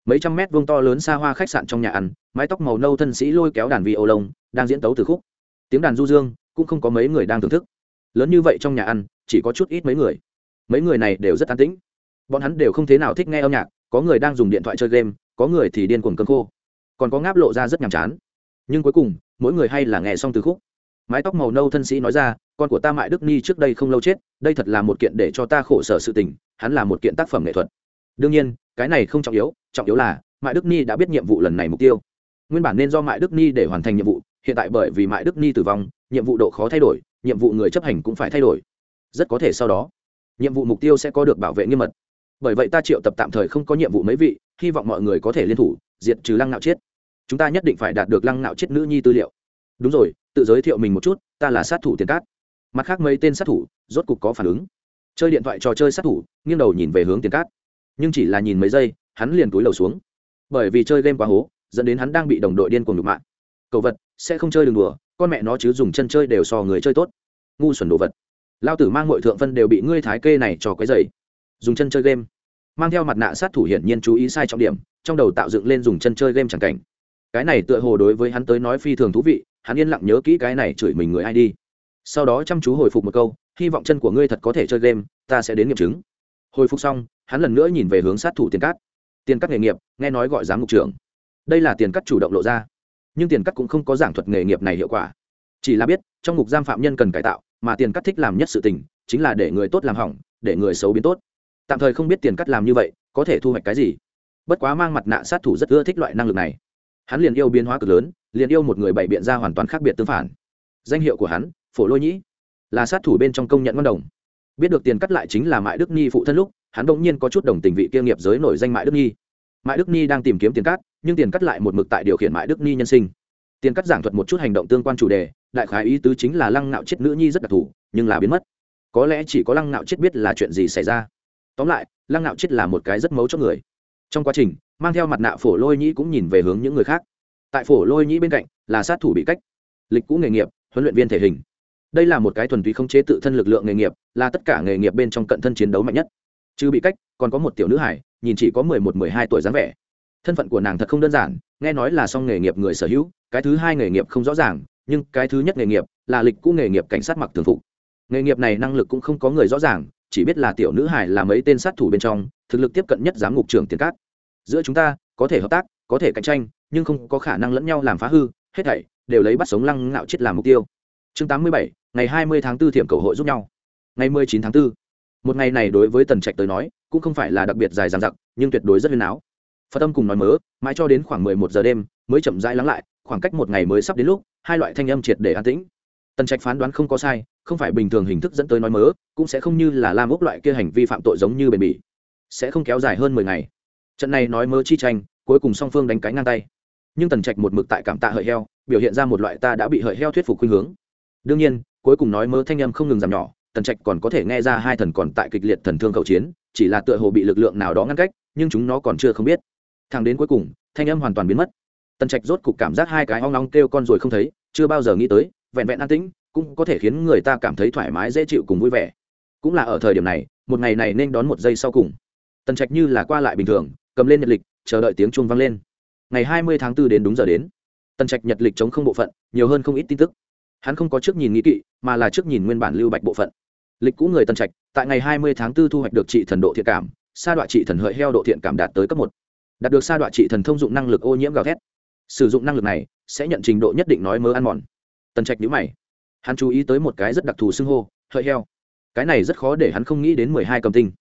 Mấy trăm mét vuông to lớn xa hoa khách sạn trong nhà ăn, mái tóc màu nâu thân sĩ lôi kéo đàn vi ô lông, đang diễn tấu từ khúc. Tiếng đàn du dương, cũng không có mấy người đang thưởng thức. Lớn như vậy trong nhà ăn, chỉ có chút ít mấy người. Mấy người này đều rất an tĩnh. Bọn hắn đều không thế nào thích nghe âm nhạc, có người đang dùng điện thoại chơi game, có người thì điên cuồng cơn khô. Còn có ngáp lộ ra rất nhàm chán. Nhưng cuối cùng, mỗi người hay là nghe xong từ khúc mái tóc màu nâu thân sĩ nói ra, con của ta mại đức ni trước đây không lâu chết, đây thật là một kiện để cho ta khổ sở sự tình, hắn là một kiện tác phẩm nghệ thuật. Đương nhiên, cái này không trọng yếu trọng yếu là mại đức ni đã biết nhiệm vụ lần này mục tiêu. Nguyên bản nên do mại đức ni để hoàn thành nhiệm vụ, hiện tại bởi vì mại đức ni tử vong, nhiệm vụ độ khó thay đổi, nhiệm vụ người chấp hành cũng phải thay đổi. Rất có thể sau đó, nhiệm vụ mục tiêu sẽ có được bảo vệ nghiêm mật. Bởi vậy ta triệu tập tạm thời không có nhiệm vụ mấy vị, hy vọng mọi người có thể liên thủ, diệt trừ lăng nạo chết chúng ta nhất định phải đạt được lăng nạo chết nữ nhi tư liệu. Đúng rồi tự giới thiệu mình một chút, ta là sát thủ tiền cát. Mặt khác mấy tên sát thủ, rốt cục có phản ứng. Chơi điện thoại trò chơi sát thủ, nghiêng đầu nhìn về hướng tiền cát. Nhưng chỉ là nhìn mấy giây, hắn liền túi lầu xuống. Bởi vì chơi game quá hố, dẫn đến hắn đang bị đồng đội điên cuồng đục mạng cậu vật, sẽ không chơi đường đùa, con mẹ nó chứ dùng chân chơi đều so người chơi tốt. Ngu xuẩn đồ vật. Lao tử mang mọi thượng phân đều bị ngươi thái kê này cho cái dày dùng chân chơi game. Mang theo mặt nạ sát thủ hiển nhiên chú ý sai trọng điểm, trong đầu tạo dựng lên dùng chân chơi game chẳng cảnh. Cái này tựa hồ đối với hắn tới nói phi thường thú vị hắn yên lặng nhớ kỹ cái này chửi mình người ai đi. Sau đó chăm chú hồi phục một câu, hy vọng chân của ngươi thật có thể chơi game, ta sẽ đến nghiệm chứng. Hồi phục xong, hắn lần nữa nhìn về hướng sát thủ tiền cát. Tiền cắt nghề nghiệp, nghe nói gọi giám mục trưởng. Đây là tiền cắt chủ động lộ ra. Nhưng tiền cắt cũng không có giảng thuật nghề nghiệp này hiệu quả. Chỉ là biết, trong ngục giam phạm nhân cần cải tạo, mà tiền cắt thích làm nhất sự tình, chính là để người tốt làm hỏng, để người xấu biến tốt. Tạm thời không biết tiền cắt làm như vậy, có thể thu hoạch cái gì. Bất quá mang mặt nạ sát thủ rất ưa thích loại năng lực này hắn liền yêu biến hóa cực lớn, liền yêu một người bày biện ra hoàn toàn khác biệt tương phản. Danh hiệu của hắn, phổ lôi nhĩ, là sát thủ bên trong công nhận ngon đồng. Biết được tiền cắt lại chính là mại đức ni phụ thân lúc, hắn bỗng nhiên có chút đồng tình vị kia nghiệp giới nổi danh mại đức ni mại đức ni đang tìm kiếm tiền cắt, nhưng tiền cắt lại một mực tại điều khiển mại đức ni nhân sinh. Tiền cắt giảng thuật một chút hành động tương quan chủ đề, đại khái ý tứ chính là lăng nạo chết nữ nhi rất đặc thù, nhưng là biến mất. Có lẽ chỉ có lăng nạo chết biết là chuyện gì xảy ra. Tóm lại, lăng nạo chết là một cái rất mấu cho người. Trong quá trình mang theo mặt nạ phổ lôi nhĩ cũng nhìn về hướng những người khác. Tại phổ lôi nhĩ bên cạnh là sát thủ bị cách, lịch cũ nghề nghiệp, huấn luyện viên thể hình. Đây là một cái thuần túy không chế tự thân lực lượng nghề nghiệp, là tất cả nghề nghiệp bên trong cận thân chiến đấu mạnh nhất. Chứ bị cách, còn có một tiểu nữ hải, nhìn chỉ có mười một, mười hai tuổi dáng vẻ. Thân phận của nàng thật không đơn giản, nghe nói là song nghề nghiệp người sở hữu, cái thứ hai nghề nghiệp không rõ ràng, nhưng cái thứ nhất nghề nghiệp là lịch cũ nghề nghiệp cảnh sát mặc thường phục. Nghề nghiệp này năng lực cũng không có người rõ ràng, chỉ biết là tiểu nữ hải là mấy tên sát thủ bên trong, thực lực tiếp cận nhất giám ngục trưởng tiền cát giữa chúng ta, có thể hợp tác, có thể cạnh tranh, nhưng không có khả năng lẫn nhau làm phá hư, hết thảy đều lấy bắt sống lăng ngạo chết làm mục tiêu. Chương tám mươi bảy, ngày hai mươi tháng 4 thiểm cầu hội giúp nhau. Ngày mười chín tháng 4. một ngày này đối với tần trạch tới nói, cũng không phải là đặc biệt dài dằng dặc, nhưng tuyệt đối rất huyền áo. Phật tâm cùng nói mớ, mãi cho đến khoảng mười một giờ đêm, mới chậm rãi lắng lại, khoảng cách một ngày mới sắp đến lúc, hai loại thanh âm triệt để an tĩnh. Tần trạch phán đoán không có sai, không phải bình thường hình thức dẫn tới nói mớ, cũng sẽ không như là lam ốc loại kia hành vi phạm tội giống như bền bỉ. Sẽ không kéo dài hơn mười ngày trận này nói mơ chi tranh, cuối cùng song phương đánh cái ngang tay. Nhưng tần trạch một mực tại cảm tạ hợi heo, biểu hiện ra một loại ta đã bị hợi heo thuyết phục khuynh hướng. Đương nhiên, cuối cùng nói mơ thanh âm không ngừng giảm nhỏ, tần trạch còn có thể nghe ra hai thần còn tại kịch liệt thần thương cầu chiến, chỉ là tựa hồ bị lực lượng nào đó ngăn cách, nhưng chúng nó còn chưa không biết. Thằng đến cuối cùng, thanh âm hoàn toàn biến mất. Tần trạch rốt cục cảm giác hai cái hoang long kêu con rồi không thấy, chưa bao giờ nghĩ tới, vẹn vẹn an tĩnh, cũng có thể khiến người ta cảm thấy thoải mái, dễ chịu cùng vui vẻ. Cũng là ở thời điểm này, một ngày này nên đón một giây sau cùng. Tần trạch như là qua lại bình thường cầm lên nhật lịch, chờ đợi tiếng chuông vang lên. Ngày hai mươi tháng 4 đến đúng giờ đến. Tần trạch nhật lịch chống không bộ phận, nhiều hơn không ít tin tức. Hắn không có trước nhìn nghĩ kỵ, mà là trước nhìn nguyên bản lưu bạch bộ phận. Lịch cũ người tần trạch, tại ngày hai mươi tháng 4 thu hoạch được trị thần độ thiện cảm, sa đoạn trị thần hợi heo độ thiện cảm đạt tới cấp một. Đạt được sa đoạn trị thần thông dụng năng lực ô nhiễm gào thét. Sử dụng năng lực này, sẽ nhận trình độ nhất định nói mớ ăn mòn. Tần trạch nhữ mày. Hắn chú ý tới một cái rất đặc thù xưng hô, hợi heo. Cái này rất khó để hắn không nghĩ đến mười hai cầm tinh.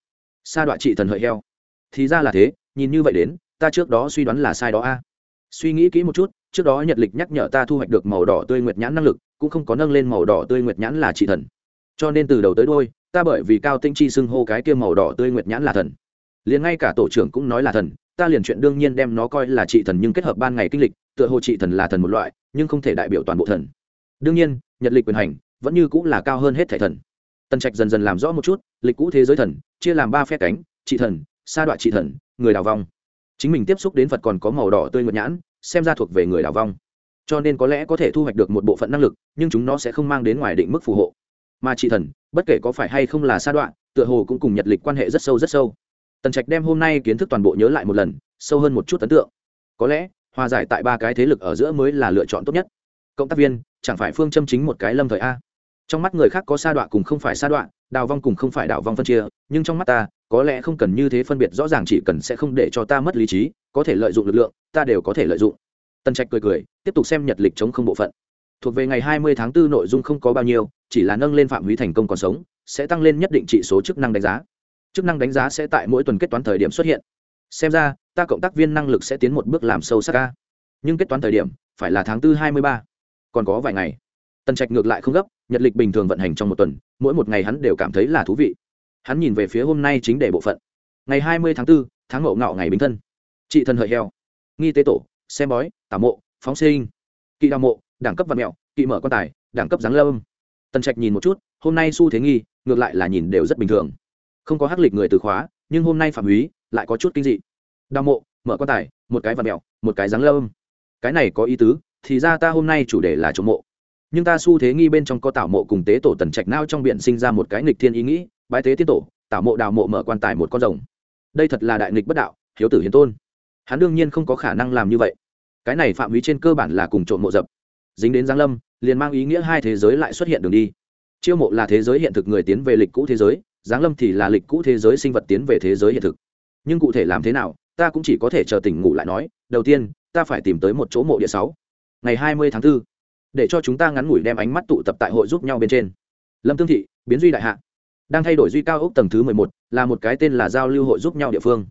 Sa đoạn trị thần hợi heo thì ra là thế, nhìn như vậy đến, ta trước đó suy đoán là sai đó a. Suy nghĩ kỹ một chút, trước đó nhật lịch nhắc nhở ta thu hoạch được màu đỏ tươi nguyệt nhãn năng lực, cũng không có nâng lên màu đỏ tươi nguyệt nhãn là trị thần. Cho nên từ đầu tới đôi ta bởi vì cao tinh chi xưng hô cái kia màu đỏ tươi nguyệt nhãn là thần. Liền ngay cả tổ trưởng cũng nói là thần, ta liền chuyện đương nhiên đem nó coi là trị thần nhưng kết hợp ban ngày kinh lịch, tựa hồ trị thần là thần một loại, nhưng không thể đại biểu toàn bộ thần. Đương nhiên, nhật lịch quyền hành vẫn như cũng là cao hơn hết thể thần. Tần trạch dần dần làm rõ một chút, lịch cũ thế giới thần, chia làm ba phe cánh, trị thần sa đoạn trị thần, người đào vong. Chính mình tiếp xúc đến phật còn có màu đỏ tươi ngợt nhãn, xem ra thuộc về người đào vong. Cho nên có lẽ có thể thu hoạch được một bộ phận năng lực, nhưng chúng nó sẽ không mang đến ngoài định mức phù hộ. Mà trị thần, bất kể có phải hay không là sa đoạn tựa hồ cũng cùng nhật lịch quan hệ rất sâu rất sâu. Tần trạch đem hôm nay kiến thức toàn bộ nhớ lại một lần, sâu hơn một chút ấn tượng. Có lẽ, hòa giải tại ba cái thế lực ở giữa mới là lựa chọn tốt nhất. Cộng tác viên, chẳng phải phương châm chính một cái lâm thời a? Trong mắt người khác có sa đoạn cùng không phải sa đoạn đào vong cùng không phải đào vong phân chia, nhưng trong mắt ta có lẽ không cần như thế phân biệt, rõ ràng chỉ cần sẽ không để cho ta mất lý trí, có thể lợi dụng lực lượng, ta đều có thể lợi dụng. Tân trạch cười cười, tiếp tục xem nhật lịch chống không bộ phận. Thuộc về ngày 20 tháng 4 nội dung không có bao nhiêu, chỉ là nâng lên phạm vi thành công còn sống, sẽ tăng lên nhất định trị số chức năng đánh giá. Chức năng đánh giá sẽ tại mỗi tuần kết toán thời điểm xuất hiện. Xem ra, ta cộng tác viên năng lực sẽ tiến một bước làm sâu sắc ca nhưng kết toán thời điểm, phải là tháng 4 23. còn có vài ngày. Tần trạch ngược lại không gấp, nhật lịch bình thường vận hành trong một tuần, mỗi một ngày hắn đều cảm thấy là thú vị hắn nhìn về phía hôm nay chính để bộ phận. Ngày 20 tháng 4, tháng mậu ngạo ngày bình thân. Trị thần hợi heo. Nghi tế tổ xem bói tả mộ phóng sinh kỵ đào mộ đẳng cấp vật mẹo kỵ mở quan tài đẳng cấp giáng lâm. Tần trạch nhìn một chút hôm nay xu thế nghi ngược lại là nhìn đều rất bình thường. Không có hắc lịch người từ khóa nhưng hôm nay phạm húy lại có chút kinh dị. Đào mộ mở quan tài một cái vật mẹo một cái giáng lâm. Cái này có ý tứ thì ra ta hôm nay chủ đề là trộm mộ. Nhưng ta xu thế nghi bên trong có tạo mộ cùng tế tổ tần trạch nao trong biện sinh ra một cái nghịch thiên ý nghĩ bái tế tiên tổ tạo mộ đào mộ mở quan tài một con rồng. Đây thật là đại nghịch bất đạo hiếu tử hiến tôn. Hắn đương nhiên không có khả năng làm như vậy. Cái này phạm vi trên cơ bản là cùng trộm mộ dập. Dính đến giáng lâm liền mang ý nghĩa hai thế giới lại xuất hiện đường đi. Chiêu mộ là thế giới hiện thực người tiến về lịch cũ thế giới giáng lâm thì là lịch cũ thế giới sinh vật tiến về thế giới hiện thực. Nhưng cụ thể làm thế nào ta cũng chỉ có thể chờ tỉnh ngủ lại nói. Đầu tiên ta phải tìm tới một chỗ mộ địa sáu. Ngày hai mươi tháng 4, để cho chúng ta ngắn ngủi đem ánh mắt tụ tập tại hội giúp nhau bên trên. Lâm tương thị biến duy đại hạ đang thay đổi duy cao ốc tầng thứ mười một, là một cái tên là giao lưu hội giúp nhau địa phương.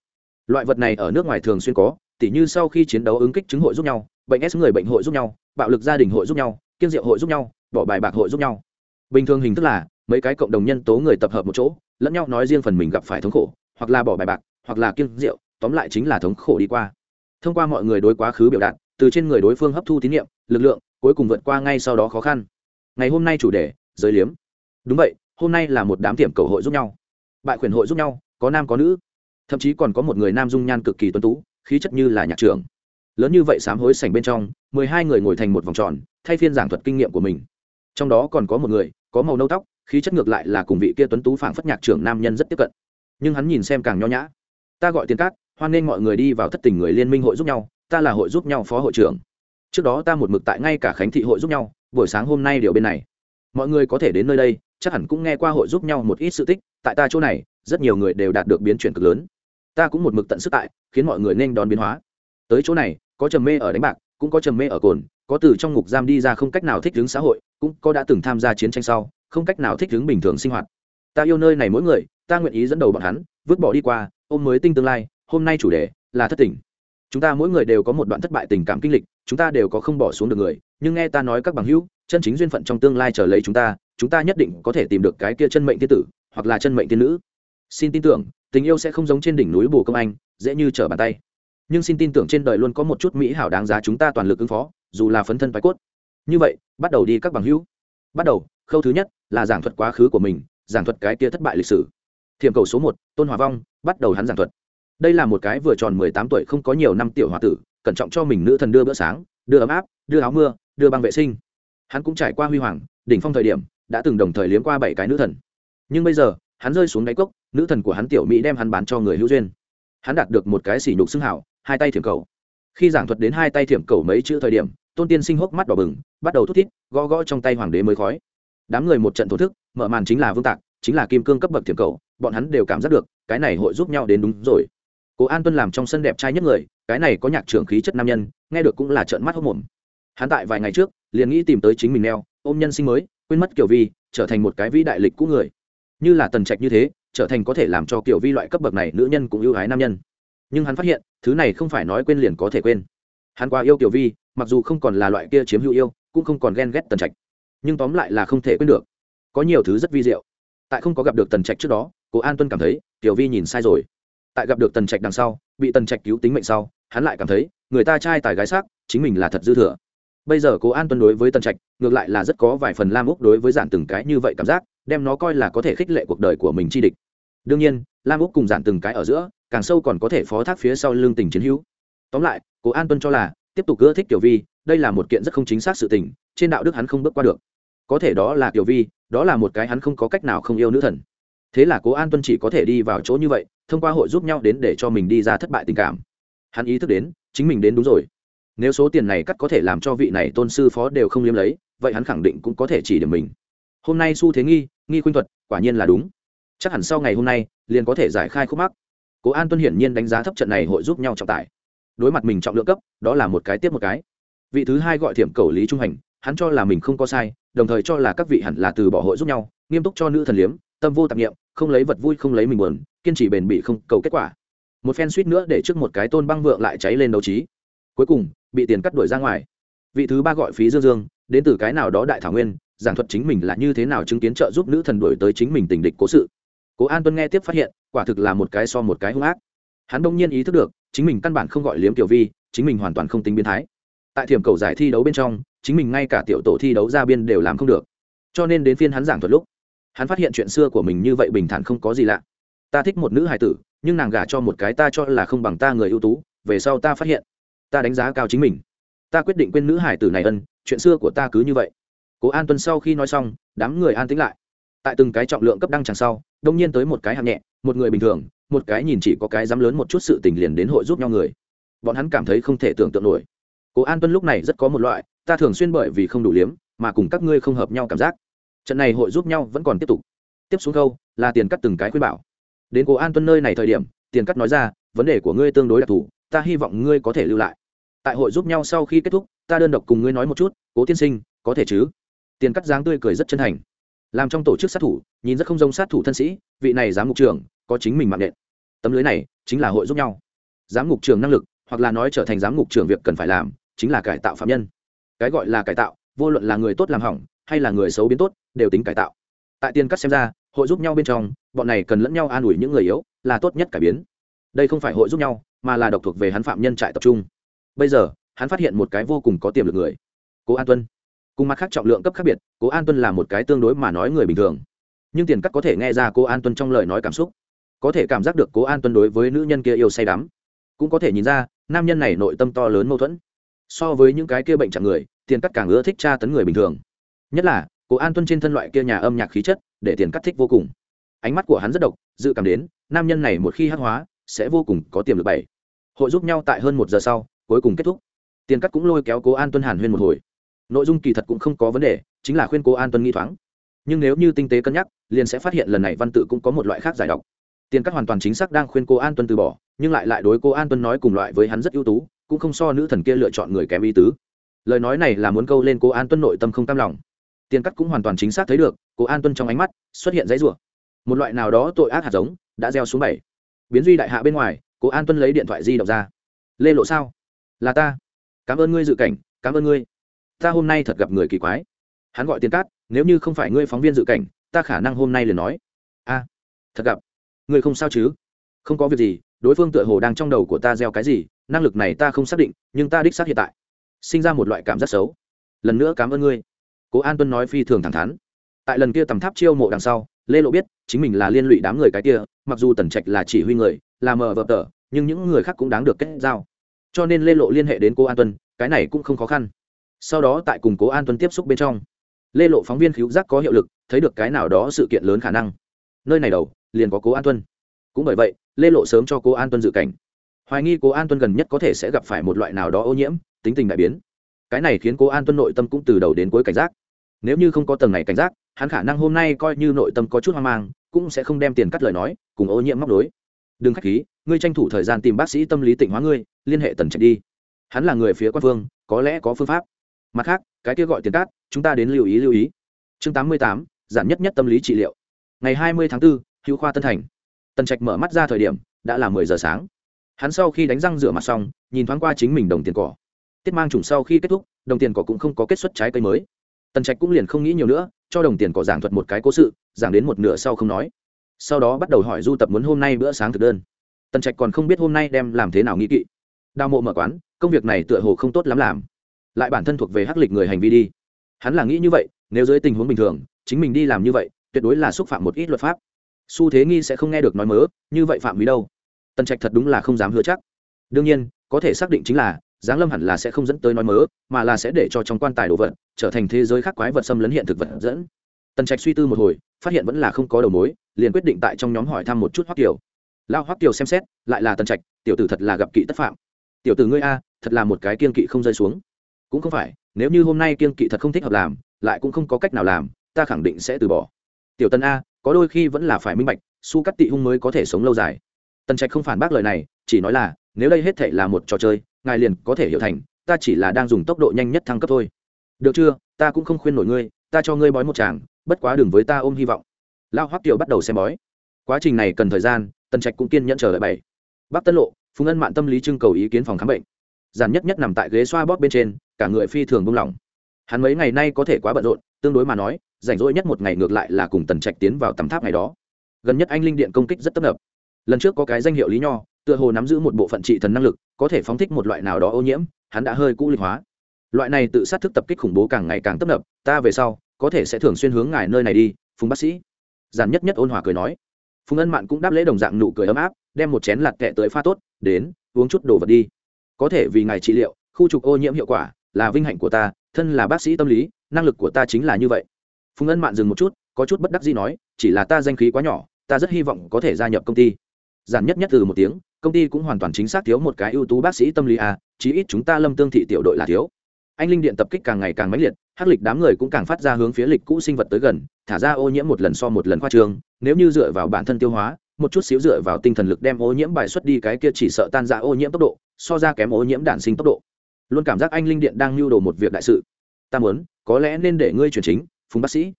Loại vật này ở nước ngoài thường xuyên có, tỉ như sau khi chiến đấu ứng kích chứng hội giúp nhau, bệnh s người bệnh hội giúp nhau, bạo lực gia đình hội giúp nhau kiên diệu hội giúp nhau, bỏ bài bạc hội giúp nhau. Bình thường hình thức là, mấy cái cộng đồng nhân tố người tập hợp một chỗ, lẫn nhau nói riêng phần mình gặp phải thống khổ, hoặc là bỏ bài bạc, hoặc là kiên diệu tóm lại chính là thống khổ đi qua. Thông qua mọi người đối quá khứ biểu đạt, từ trên người đối phương hấp thu tín nhiệm, lực lượng, cuối cùng vượt qua ngay sau đó khó khăn. Ngày hôm nay chủ đề, giới liếm. Đúng vậy hôm nay là một đám tiệm cầu hội giúp nhau. Bại khuyển hội giúp nhau, có nam có nữ. Thậm chí còn có một người nam dung nhan cực kỳ tuấn tú, khí chất như là nhạc trưởng. Lớn như vậy sám hối sảnh bên trong, mười hai người ngồi thành một vòng tròn, thay phiên giảng thuật kinh nghiệm của mình. Trong đó còn có một người, có màu nâu tóc, khí chất ngược lại là cùng vị kia tuấn tú phảng phất nhạc trưởng nam nhân rất tiếp cận. Nhưng hắn nhìn xem càng nho nhã. Ta gọi tiền cát, hoan nghênh mọi người đi vào thất tình người liên minh hội giúp nhau, ta là hội giúp nhau phó hội trưởng. Trước đó ta một mực tại ngay cả khánh thị hội giúp nhau, buổi sáng hôm nay điều bên này. Mọi người có thể đến nơi đây chắc hẳn cũng nghe qua hội giúp nhau một ít sự tích, tại ta chỗ này, rất nhiều người đều đạt được biến chuyển cực lớn. Ta cũng một mực tận sức tại, khiến mọi người nên đón biến hóa. Tới chỗ này, có trầm mê ở đánh bạc, cũng có trầm mê ở cồn, có từ trong ngục giam đi ra không cách nào thích ứng xã hội, cũng có đã từng tham gia chiến tranh sau, không cách nào thích ứng bình thường sinh hoạt. Ta yêu nơi này mỗi người, ta nguyện ý dẫn đầu bọn hắn, vứt bỏ đi qua, ôm mới tinh tương lai, hôm nay chủ đề là thất tình. Chúng ta mỗi người đều có một đoạn thất bại tình cảm kinh lịch, chúng ta đều có không bỏ xuống được người, nhưng nghe ta nói các bằng hữu, chân chính duyên phận trong tương lai chờ lấy chúng ta chúng ta nhất định có thể tìm được cái kia chân mệnh thiên tử, hoặc là chân mệnh thiên nữ. Xin tin tưởng, tình yêu sẽ không giống trên đỉnh núi bồ công anh, dễ như trở bàn tay. Nhưng xin tin tưởng trên đời luôn có một chút mỹ hảo đáng giá chúng ta toàn lực ứng phó, dù là phấn thân phái cốt. Như vậy, bắt đầu đi các bằng hữu. Bắt đầu, khâu thứ nhất là giảng thuật quá khứ của mình, giảng thuật cái kia thất bại lịch sử. Thiềm cầu số một, tôn hòa vong, bắt đầu hắn giảng thuật. Đây là một cái vừa tròn mười tám tuổi không có nhiều năm tiểu h o a tử, cẩn trọng cho mình nữ thần đưa bữa sáng, đưa ấm áp, đưa áo mưa, đưa băng vệ sinh. Hắn cũng trải qua huy hoàng, đỉnh phong thời điểm đã từng đồng thời liếm qua bảy cái nữ thần. Nhưng bây giờ, hắn rơi xuống đáy cốc, nữ thần của hắn tiểu mỹ đem hắn bán cho người hữu duyên. Hắn đạt được một cái sỉ nhục xưng hảo, hai tay thiểm cầu. Khi giảng thuật đến hai tay thiểm cầu mấy chữ thời điểm, tôn tiên sinh hốc mắt đỏ bừng, bắt đầu thút thít, gõ gõ trong tay hoàng đế mới khói. Đám người một trận thổ thức, mở màn chính là vương tạc, chính là kim cương cấp bậc thiểm cầu, bọn hắn đều cảm giác được, cái này hội giúp nhau đến đúng rồi. Cố an tuân làm trong sân đẹp trai nhất người, cái này có nhạc trưởng khí chất nam nhân, nghe được cũng là trợn mắt hốc mồm. Hắn tại vài ngày trước, liền nghĩ tìm tới chính mình neo, ôm nhân sinh mới quên mất kiểu vi, trở thành một cái vĩ đại lịch cũ người. Như là tần trạch như thế, trở thành có thể làm cho kiểu vi loại cấp bậc này nữ nhân cũng ưu ái nam nhân. Nhưng hắn phát hiện, thứ này không phải nói quên liền có thể quên. Hắn qua yêu kiểu vi, mặc dù không còn là loại kia chiếm hữu yêu, cũng không còn ghen ghét tần trạch. Nhưng tóm lại là không thể quên được. Có nhiều thứ rất vi diệu. Tại không có gặp được tần trạch trước đó cô an tuân cảm thấy tiểu vi nhìn sai rồi. Tại gặp được tần trạch đằng sau, bị tần trạch cứu tính mệnh sau, hắn lại cảm thấy, người ta trai tài gái sắc, chính mình là thật dư thừa bây giờ cố an tuân đối với tần trạch, ngược lại là rất có vài phần lam úc đối với giản từng cái như vậy cảm giác, đem nó coi là có thể khích lệ cuộc đời của mình chi địch. Đương nhiên, lam úc cùng giản từng cái ở giữa, càng sâu còn có thể phó thác phía sau lương tình chiến hữu. Tóm lại, cố an tuân cho là, tiếp tục gỡ thích tiểu vi, đây là một kiện rất không chính xác sự tình, trên đạo đức hắn không bước qua được. Có thể đó là tiểu vi, đó là một cái hắn không có cách nào không yêu nữ thần. Thế là cố an tuân chỉ có thể đi vào chỗ như vậy, thông qua hội giúp nhau đến để cho mình đi ra thất bại tình cảm. Hắn ý thức đến, chính mình đến đúng rồi nếu số tiền này cắt có thể làm cho vị này tôn sư phó đều không liếm lấy, vậy hắn khẳng định cũng có thể chỉ điểm mình. Hôm nay xu thế nghi nghi khuynh thuật, quả nhiên là đúng. Chắc hẳn sau ngày hôm nay, liền có thể giải khai khúc mắc. Cố an tuân hiển nhiên đánh giá thấp trận này hội giúp nhau trọng tải. Đối mặt mình trọng lượng cấp, đó là một cái tiếp một cái. Vị thứ hai gọi thiểm cầu lý trung hành, hắn cho là mình không có sai, đồng thời cho là các vị hẳn là từ bỏ hội giúp nhau, nghiêm túc cho nữ thần liếm, tâm vô tạp nghiệm không lấy vật vui, không lấy mình buồn, kiên trì bền bỉ không cầu kết quả. Một phen suýt nữa để trước một cái tôn băng vượng lại cháy lên đấu trí. Cuối cùng bị tiền cắt đuổi ra ngoài. Vị thứ ba gọi phí dương dương, đến từ cái nào đó đại thảo nguyên, giảng thuật chính mình là như thế nào chứng kiến trợ giúp nữ thần đuổi tới chính mình tình địch cố sự. Cố an tuân nghe tiếp phát hiện, quả thực là một cái so một cái hung ác. Hắn đông nhiên ý thức được, chính mình căn bản không gọi liếm tiểu vi, chính mình hoàn toàn không tính biến thái. Tại thiểm cầu giải thi đấu bên trong, chính mình ngay cả tiểu tổ thi đấu ra biên đều làm không được. Cho nên đến phiên hắn giảng thuật lúc, hắn phát hiện chuyện xưa của mình như vậy bình thản không có gì lạ. Ta thích một nữ hài tử, nhưng nàng gả cho một cái ta cho là không bằng ta người ưu tú, về sau ta phát hiện ta đánh giá cao chính mình. Ta quyết định quên nữ hải tử này ân, chuyện xưa của ta cứ như vậy. Cố an tuân sau khi nói xong, đám người an tĩnh lại. Tại từng cái trọng lượng cấp đăng chẳng sau, đông nhiên tới một cái hạng nhẹ, một người bình thường, một cái nhìn chỉ có cái dám lớn một chút sự tình liền đến hội giúp nhau người. Bọn hắn cảm thấy không thể tưởng tượng nổi. Cố an tuân lúc này rất có một loại, ta thường xuyên bởi vì không đủ liếm, mà cùng các ngươi không hợp nhau cảm giác. Trận này hội giúp nhau vẫn còn tiếp tục. Tiếp xuống câu, là tiền cắt từng cái khuyên bảo. Đến cố an tuân nơi này thời điểm, tiền cắt nói ra, vấn đề của ngươi tương đối đặc thù, ta hy vọng ngươi có thể lưu lại tại hội giúp nhau sau khi kết thúc, ta đơn độc cùng ngươi nói một chút, cố tiên sinh, có thể chứ? Tiền cắt dáng tươi cười rất chân thành. Làm trong tổ chức sát thủ, nhìn rất không giống sát thủ thân sĩ, vị này giám mục trưởng, có chính mình mạng nện. Tấm lưới này, chính là hội giúp nhau. Giám mục trưởng năng lực, hoặc là nói trở thành giám mục trưởng việc cần phải làm, chính là cải tạo phạm nhân. Cái gọi là cải tạo, vô luận là người tốt làm hỏng, hay là người xấu biến tốt, đều tính cải tạo. Tại tiền cắt xem ra, hội giúp nhau bên trong, bọn này cần lẫn nhau an ủi những người yếu, là tốt nhất cải biến. Đây không phải hội giúp nhau, mà là độc thuộc về hắn phạm nhân trại tập trung bây giờ, hắn phát hiện một cái vô cùng có tiềm lực người. Cố an tuân. Cùng mặt khác trọng lượng cấp khác biệt, cố an tuân là một cái tương đối mà nói người bình thường. Nhưng tiền cắt có thể nghe ra cố an tuân trong lời nói cảm xúc. Có thể cảm giác được cố an tuân đối với nữ nhân kia yêu say đắm. Cũng có thể nhìn ra, nam nhân này nội tâm to lớn mâu thuẫn. So với những cái kia bệnh trạng người, tiền cắt càng ưa thích tra tấn người bình thường. Nhất là, cố an tuân trên thân loại kia nhà âm nhạc khí chất, để tiền cắt thích vô cùng. Ánh mắt của hắn rất độc, dự cảm đến, nam nhân này một khi hắc hóa, sẽ vô cùng có tiềm lực bảy. Hội giúp nhau tại hơn một giờ sau cuối cùng kết thúc. Tiền cắt cũng lôi kéo cố an tuân hàn huyên một hồi. Nội dung kỳ thật cũng không có vấn đề, chính là khuyên cố an tuân nghi thoáng. Nhưng nếu như tinh tế cân nhắc, liền sẽ phát hiện lần này văn tự cũng có một loại khác giải đọc tiền cắt hoàn toàn chính xác đang khuyên cô an tuân từ bỏ, nhưng lại lại đối cô an tuân nói cùng loại với hắn rất ưu tú, cũng không so nữ thần kia lựa chọn người kém ý tứ. Lời nói này là muốn câu lên cô an tuân nội tâm không tam lòng. Tiền cắt cũng hoàn toàn chính xác thấy được cô an tuân trong ánh mắt xuất hiện giấy rủa. Một loại nào đó tội ác hạt giống đã gieo xuống bảy. Biến duy đại hạ bên ngoài cô an tuân lấy điện thoại di động ra. Lê lộ sao? Là ta. Cảm ơn ngươi dự cảnh, cảm ơn ngươi. Ta hôm nay thật gặp người kỳ quái. Hắn gọi tiền cát, nếu như không phải ngươi phóng viên dự cảnh, ta khả năng hôm nay liền nói. A, thật gặp. Ngươi không sao chứ? Không có việc gì, đối phương tựa hồ đang trong đầu của ta gieo cái gì, năng lực này ta không xác định, nhưng ta đích xác hiện tại. Sinh ra một loại cảm giác xấu. Lần nữa cảm ơn ngươi. Cố an tuân nói phi thường thẳng thắn. Tại lần kia tầm tháp chiêu mộ đằng sau, lê lộ biết, chính mình là liên lụy đám người cái kia, mặc dù tần trạch là chỉ huy người, là mờ vợ tờ, nhưng những người khác cũng đáng được kết giao cho nên lê lộ liên hệ đến cô an tuân, cái này cũng không khó khăn. Sau đó tại cùng cố an tuân tiếp xúc bên trong, lê lộ phóng viên cứu giác có hiệu lực, thấy được cái nào đó sự kiện lớn khả năng. Nơi này đầu, liền có cố an tuân. Cũng bởi vậy, lê lộ sớm cho cố an tuân dự cảnh. Hoài nghi cố an tuân gần nhất có thể sẽ gặp phải một loại nào đó ô nhiễm, tính tình đại biến. Cái này khiến cố an tuân nội tâm cũng từ đầu đến cuối cảnh giác. Nếu như không có tầng này cảnh giác, hắn khả năng hôm nay coi như nội tâm có chút hoang mang, cũng sẽ không đem tiền cắt lời nói, cùng ô nhiễm móc đối đừng k h á c h khí ngươi tranh thủ thời gian tìm bác sĩ tâm lý tỉnh hóa ngươi liên hệ tần trạch đi. Hắn là người phía quan phương có lẽ có phương pháp. Mặt khác cái kia gọi tiền cát chúng ta đến lưu ý lưu ý. Chương tám mươi tám giản nhất nhất tâm lý trị liệu. Ngày hai mươi tháng 4, hữu khoa tân thành. Tần trạch mở mắt ra thời điểm đã là mười giờ sáng. Hắn sau khi đánh răng rửa mặt xong nhìn thoáng qua chính mình đồng tiền cỏ. Tiết mang trùng sau khi kết thúc đồng tiền cỏ cũng không có kết xuất trái cây mới. Tần trạch cũng liền không nghĩ nhiều nữa cho đồng tiền cỏ giảng thuật một cái cố sự giảng đến một nửa sau không nói. Sau đó bắt đầu hỏi du tập muốn hôm nay bữa sáng thực đơn tần trạch còn không biết hôm nay đem làm thế nào nghĩ kỵ. Đào mộ mở quán, công việc này tựa hồ không tốt lắm làm. Lại bản thân thuộc về hắc lịch người hành vi đi. Hắn là nghĩ như vậy, nếu dưới tình huống bình thường, chính mình đi làm như vậy, tuyệt đối là xúc phạm một ít luật pháp. Xu thế nghi sẽ không nghe được nói mớ, như vậy phạm vi đâu? Tần trạch thật đúng là không dám hứa chắc. Đương nhiên, có thể xác định chính là, giáng lâm hẳn là sẽ không dẫn tới nói mớ, mà là sẽ để cho trong quan tài đồ vật, trở thành thế giới khác quái vật xâm lấn hiện thực vật dẫn. Tần trạch suy tư một hồi, phát hiện vẫn là không có đầu mối, liền quyết định tại trong nhóm hỏi thăm một chút hoắc kiều lao hoắc kiều xem xét, lại là tần trạch, tiểu tử thật là gặp kỵ tất phạm. Tiểu tử ngươi a, thật là một cái kiên kỵ không rơi xuống. Cũng không phải, nếu như hôm nay kiên kỵ thật không thích hợp làm, lại cũng không có cách nào làm, ta khẳng định sẽ từ bỏ. Tiểu tân a, có đôi khi vẫn là phải minh bạch, su cắt tị hung mới có thể sống lâu dài. Tần trạch không phản bác lời này, chỉ nói là, nếu đây hết thể là một trò chơi, ngài liền có thể hiểu thành, ta chỉ là đang dùng tốc độ nhanh nhất thăng cấp thôi. Được chưa, ta cũng không khuyên nổi ngươi, ta cho ngươi bói một chàng bất quá đừng với ta ôm hy vọng. Lao hoắc tiểu bắt đầu xem bói. Quá trình này cần thời gian tần trạch cũng kiên nhẫn chờ đợi bảy. Bắc tân lộ, phùng ân mạng tâm lý trưng cầu ý kiến phòng khám bệnh. Giản nhất nhất nằm tại ghế xoa bóp bên trên, cả người phi thường buông lỏng. Hắn mấy ngày nay có thể quá bận rộn, tương đối mà nói, rảnh rỗi nhất một ngày ngược lại là cùng tần trạch tiến vào tầm tháp ngày đó. Gần nhất anh linh điện công kích rất tấp nập. Lần trước có cái danh hiệu lý nho, tựa hồ nắm giữ một bộ phận trị thần năng lực, có thể phóng thích một loại nào đó ô nhiễm, hắn đã hơi cũ lịch hóa. Loại này tự sát thức tập kích khủng bố càng ngày càng tấp nập, ta về sau, có thể sẽ thường xuyên hướng ngài nơi này đi, phùng bác sĩ. Giản nhất nhất ôn hòa cười nói phùng ân mạn cũng đáp lễ đồng dạng nụ cười ấm áp, đem một chén lạt kẹ tới pha tốt, đến, uống chút đồ vật đi. Có thể vì ngài trị liệu, khu trục ô nhiễm hiệu quả, là vinh hạnh của ta, thân là bác sĩ tâm lý, năng lực của ta chính là như vậy. Phùng ân mạn dừng một chút, có chút bất đắc gì nói, chỉ là ta danh khí quá nhỏ, ta rất hy vọng có thể gia nhập công ty. Giản nhất nhất từ một tiếng, công ty cũng hoàn toàn chính xác thiếu một cái ưu tú bác sĩ tâm lý à chí ít chúng ta lâm tương thị tiểu đội là thiếu. Anh linh điện tập kích càng ngày càng mãnh liệt, hắc lịch đám người cũng càng phát ra hướng phía lịch cũ sinh vật tới gần thả ra ô nhiễm một lần so một lần khoa trương, nếu như dựa vào bản thân tiêu hóa, một chút xíu dựa vào tinh thần lực đem ô nhiễm bài xuất đi cái kia chỉ sợ tan ra ô nhiễm tốc độ, so ra kém ô nhiễm đản sinh tốc độ. Luôn cảm giác anh linh điện đang lưu đồ một việc đại sự. Ta muốn, có lẽ nên để ngươi chuyển chính, phùng bác sĩ.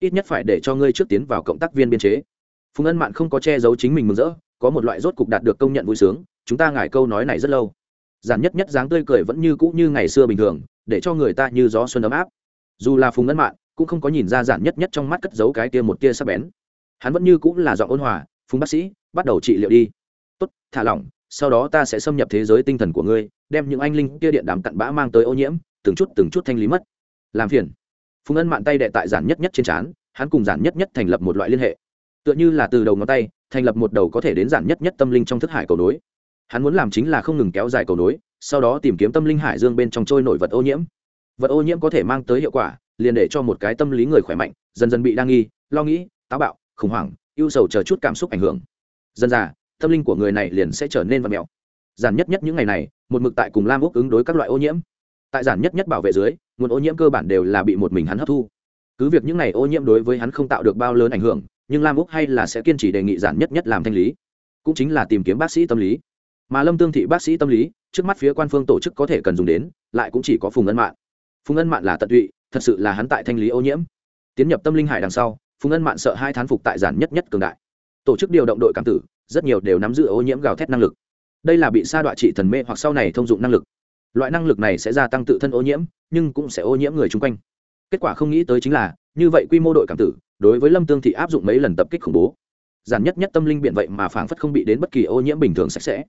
Ít nhất phải để cho ngươi trước tiến vào cộng tác viên biên chế. Phùng ân mạn không có che giấu chính mình mừng rỡ, có một loại rốt cục đạt được công nhận vui sướng, chúng ta ngại câu nói này rất lâu. Giản nhất nhất dáng tươi cười vẫn như cũ như ngày xưa bình thường, để cho người ta như gió xuân ấm áp. Dù là phùng ân mạn cũng không có nhìn ra giản nhất nhất trong mắt cất giấu cái tia một tia sắc bén. Hắn vẫn như cũng là giọng ôn hòa, phùng bác sĩ, bắt đầu trị liệu đi. Tốt, thả lỏng, sau đó ta sẽ xâm nhập thế giới tinh thần của ngươi, đem những anh linh kia điện đàm cặn bã mang tới ô nhiễm, từng chút từng chút thanh lý mất. Làm phiền. Phùng ân mạn tay đệ tại giản nhất nhất trên trán, hắn cùng giản nhất nhất thành lập một loại liên hệ. Tựa như là từ đầu ngón tay, thành lập một đầu có thể đến giản nhất nhất tâm linh trong thức hải cầu nối. Hắn muốn làm chính là không ngừng kéo dài cầu nối, sau đó tìm kiếm tâm linh hải dương bên trong trôi nổi vật ô nhiễm. Vật ô nhiễm có thể mang tới hiệu quả liền để cho một cái tâm lý người khỏe mạnh, dần dần bị đa nghi, lo nghĩ, táo bạo, khủng hoảng, ưu sầu chờ chút cảm xúc ảnh hưởng. Dần dà, tâm linh của người này liền sẽ trở nên vật mèo. Giản nhất nhất những ngày này, một mực tại cùng lam úc ứng đối các loại ô nhiễm. Tại giản nhất nhất bảo vệ dưới, nguồn ô nhiễm cơ bản đều là bị một mình hắn hấp thu. Cứ việc những ngày ô nhiễm đối với hắn không tạo được bao lớn ảnh hưởng, nhưng lam úc hay là sẽ kiên trì đề nghị giản nhất nhất làm thanh lý. Cũng chính là tìm kiếm bác sĩ tâm lý. Mà lâm tương thị bác sĩ tâm lý, trước mắt phía quan phương tổ chức có thể cần dùng đến, lại cũng chỉ có phùng ân mạng phùng ân mạng là tận tụy thật sự là hắn tại thanh lý ô nhiễm. Tiến nhập tâm linh hải đằng sau, phùng ân mạng sợ hai thán phục tại giản nhất nhất cường đại. Tổ chức điều động đội cảm tử, rất nhiều đều nắm giữ ô nhiễm gào thét năng lực. Đây là bị sa đọa trị thần mê hoặc sau này thông dụng năng lực. Loại năng lực này sẽ gia tăng tự thân ô nhiễm, nhưng cũng sẽ ô nhiễm người chung quanh. Kết quả không nghĩ tới chính là, như vậy quy mô đội cảm tử, đối với lâm tương thị áp dụng mấy lần tập kích khủng bố. Giản nhất nhất tâm linh biện vậy mà phảng phất không bị đến bất kỳ ô nhiễm bình thường sạch sẽ.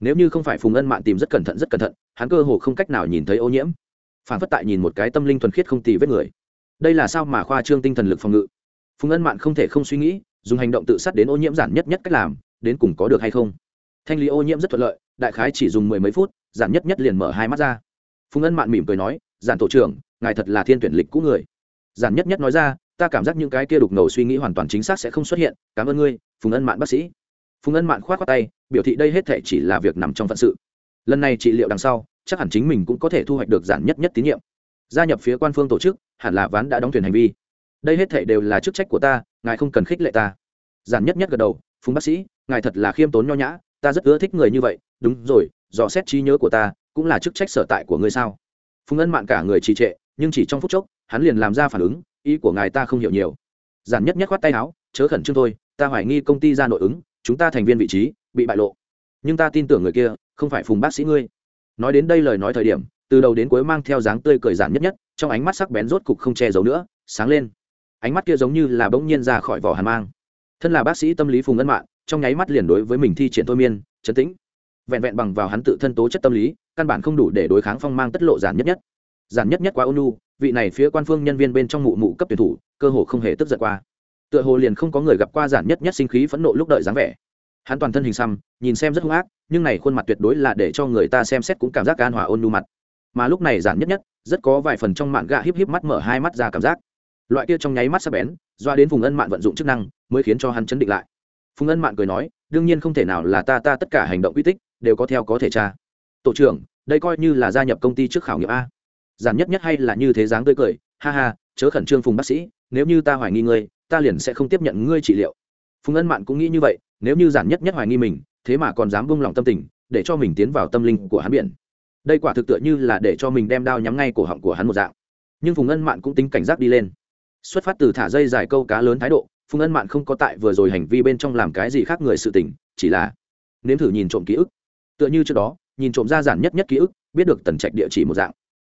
Nếu như không phải phùng ân mạng tìm rất cẩn thận, rất cẩn thận, hắn cơ hồ không cách nào nhìn thấy ô nhiễm phản phất tại nhìn một cái tâm linh thuần khiết không tì vết người. Đây là sao mà khoa trương tinh thần lực phòng ngự? Phùng ân Mạn không thể không suy nghĩ, dùng hành động tự sát đến ô nhiễm giản nhất nhất cách làm, đến cùng có được hay không? Thanh lý ô nhiễm rất thuận lợi, đại khái chỉ dùng mười mấy phút, giản nhất nhất liền mở hai mắt ra. Phùng ân mạn mỉm cười nói, giản tổ trưởng, ngài thật là thiên tuyển lịch cũ người. Giản nhất nhất nói ra, ta cảm giác những cái kia đục ngầu suy nghĩ hoàn toàn chính xác sẽ không xuất hiện, cảm ơn ngươi, phùng ân mạn bác sĩ. Phùng ân mạn k h o á t khoác tay, biểu thị đây hết thể chỉ là việc nằm trong phận sự. Lần này trị liệu đằng sau chắc hẳn chính mình cũng có thể thu hoạch được giản nhất nhất tín nhiệm. Gia nhập phía quan phương tổ chức, hẳn là ván đã đóng thuyền hành vi. Đây hết thể đều là chức trách của ta, ngài không cần khích lệ ta. Giản nhất nhất gật đầu, phùng bác sĩ, ngài thật là khiêm tốn nho nhã, ta rất ưa thích người như vậy. Đúng rồi, dò xét trí nhớ của ta, cũng là chức trách sở tại của ngươi sao? Phùng ân mạn cả người trì trệ, nhưng chỉ trong phút chốc, hắn liền làm ra phản ứng, ý của ngài ta không hiểu nhiều. Giản nhất nhất khoát tay áo, chớ khẩn trương thôi, ta hoài nghi công ty ra nội ứng, chúng ta thành viên vị trí, bị bại lộ. Nhưng ta tin tưởng người kia, không phải phùng bác sĩ ngươi nói đến đây lời nói thời điểm, từ đầu đến cuối mang theo dáng tươi cười giản nhất nhất, trong ánh mắt sắc bén rốt cục không che giấu nữa, sáng lên. Ánh mắt kia giống như là bỗng nhiên ra khỏi vỏ hàn mang. Thân là bác sĩ tâm lý phùng ân mạng, trong nháy mắt liền đối với mình thi triển thôi miên, chấn tĩnh. Vẹn vẹn bằng vào hắn tự thân tố chất tâm lý, căn bản không đủ để đối kháng phong mang tất lộ giản nhất nhất. Giản nhất nhất quá ônu vị này phía quan phương nhân viên bên trong mụ mụ cấp tuyển thủ, cơ hồ không hề tức giận qua. Tựa hồ liền không có người gặp qua giản nhất nhất sinh khí phẫn nộ lúc đợi dáng vẻ. Hắn toàn thân hình xăm, nhìn xem rất hung ác nhưng này khuôn mặt tuyệt đối là để cho người ta xem xét cũng cảm giác an hòa ôn nhu mặt. Mà lúc này giản nhất nhất, rất có vài phần trong mạn gạ híp híp mắt mở hai mắt ra cảm giác. Loại kia trong nháy mắt sắc bén, doa đến vùng ân mạn vận dụng chức năng, mới khiến cho hắn chấn định lại. Phùng ân mạn cười nói, đương nhiên không thể nào là ta ta tất cả hành động uy tích đều có theo có thể tra. Tổ trưởng, đây coi như là gia nhập công ty trước khảo nghiệm a. Giản nhất nhất hay là như thế dáng tươi cười, ha ha, chớ khẩn trương phùng bác sĩ, nếu như ta hoài nghi ngươi, ta liền sẽ không tiếp nhận ngươi trị liệu. Phùng ân mạn cũng nghĩ như vậy, nếu như giản nhất nhất hoài nghi mình thế mà còn dám buông lòng tâm tình, để cho mình tiến vào tâm linh của hắn biển. Đây quả thực tựa như là để cho mình đem đao nhắm ngay cổ họng của hắn một dạng. Nhưng phùng ân mạn cũng tính cảnh giác đi lên. Xuất phát từ thả dây dài câu cá lớn thái độ, phùng ân mạn không có tại vừa rồi hành vi bên trong làm cái gì khác người sự tình, chỉ là nếm thử nhìn trộm ký ức. Tựa như trước đó, nhìn trộm ra giản nhất nhất ký ức, biết được tần trạch địa chỉ một dạng.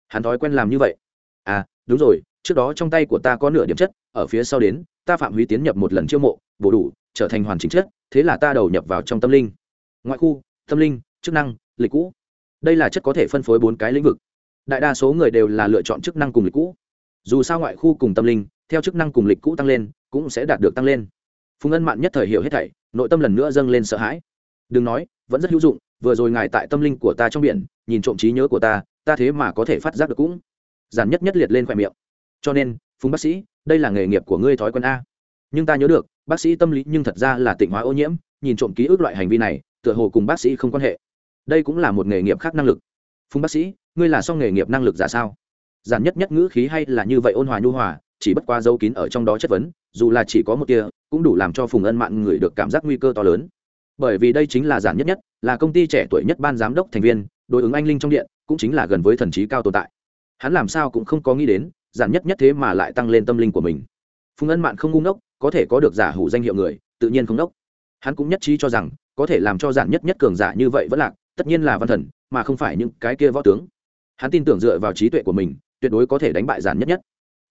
Hắn thói quen làm như vậy. À đúng rồi, trước đó trong tay của ta có nửa điểm chất, ở phía sau đến, ta phạm huy tiến nhập một lần chiêu mộ, bổ đủ, trở thành hoàn chỉnh chất, thế là ta đầu nhập vào trong tâm linh ngoại khu, tâm linh, chức năng, lịch cũ. Đây là chất có thể phân phối bốn cái lĩnh vực. Đại đa số người đều là lựa chọn chức năng cùng lịch cũ. Dù sao ngoại khu cùng tâm linh, theo chức năng cùng lịch cũ tăng lên, cũng sẽ đạt được tăng lên. Phùng ân mạn nhất thời hiểu hết thảy, nội tâm lần nữa dâng lên sợ hãi. Đừng nói, vẫn rất hữu dụng, vừa rồi ngài tại tâm linh của ta trong biển, nhìn trộm trí nhớ của ta ta thế mà có thể phát giác được cũng. Giản nhất nhất liệt lên khoe miệng. Cho nên, phùng bác sĩ, đây là nghề nghiệp của ngươi thói quen a. Nhưng ta nhớ được, bác sĩ tâm lý nhưng thật ra là tịnh hóa ô nhiễm, nhìn trộm ký ức loại hành vi này tựa hồ cùng bác sĩ không quan hệ. Đây cũng là một nghề nghiệp khác năng lực. Phùng bác sĩ, ngươi là song nghề nghiệp năng lực giả sao? Giản nhất nhất ngữ khí hay là như vậy ôn hòa nhu hòa, chỉ bất qua dấu kín ở trong đó chất vấn, dù là chỉ có một tia, cũng đủ làm cho phùng ân mạng người được cảm giác nguy cơ to lớn. Bởi vì đây chính là giản nhất nhất, là công ty trẻ tuổi nhất ban giám đốc thành viên, đối ứng anh linh trong điện, cũng chính là gần với thần trí cao tồn tại. Hắn làm sao cũng không có nghĩ đến, giản nhất nhất thế mà lại tăng lên tâm linh của mình. Phùng ân mạn không ngu ngốc, có thể có được giả hủ danh hiệu người, tự nhiên không đốc hắn cũng nhất trí cho rằng, có thể làm cho giản nhất nhất cường giả như vậy vẫn lạc, tất nhiên là văn thần, mà không phải những cái kia võ tướng. Hắn tin tưởng dựa vào trí tuệ của mình, tuyệt đối có thể đánh bại giản nhất nhất.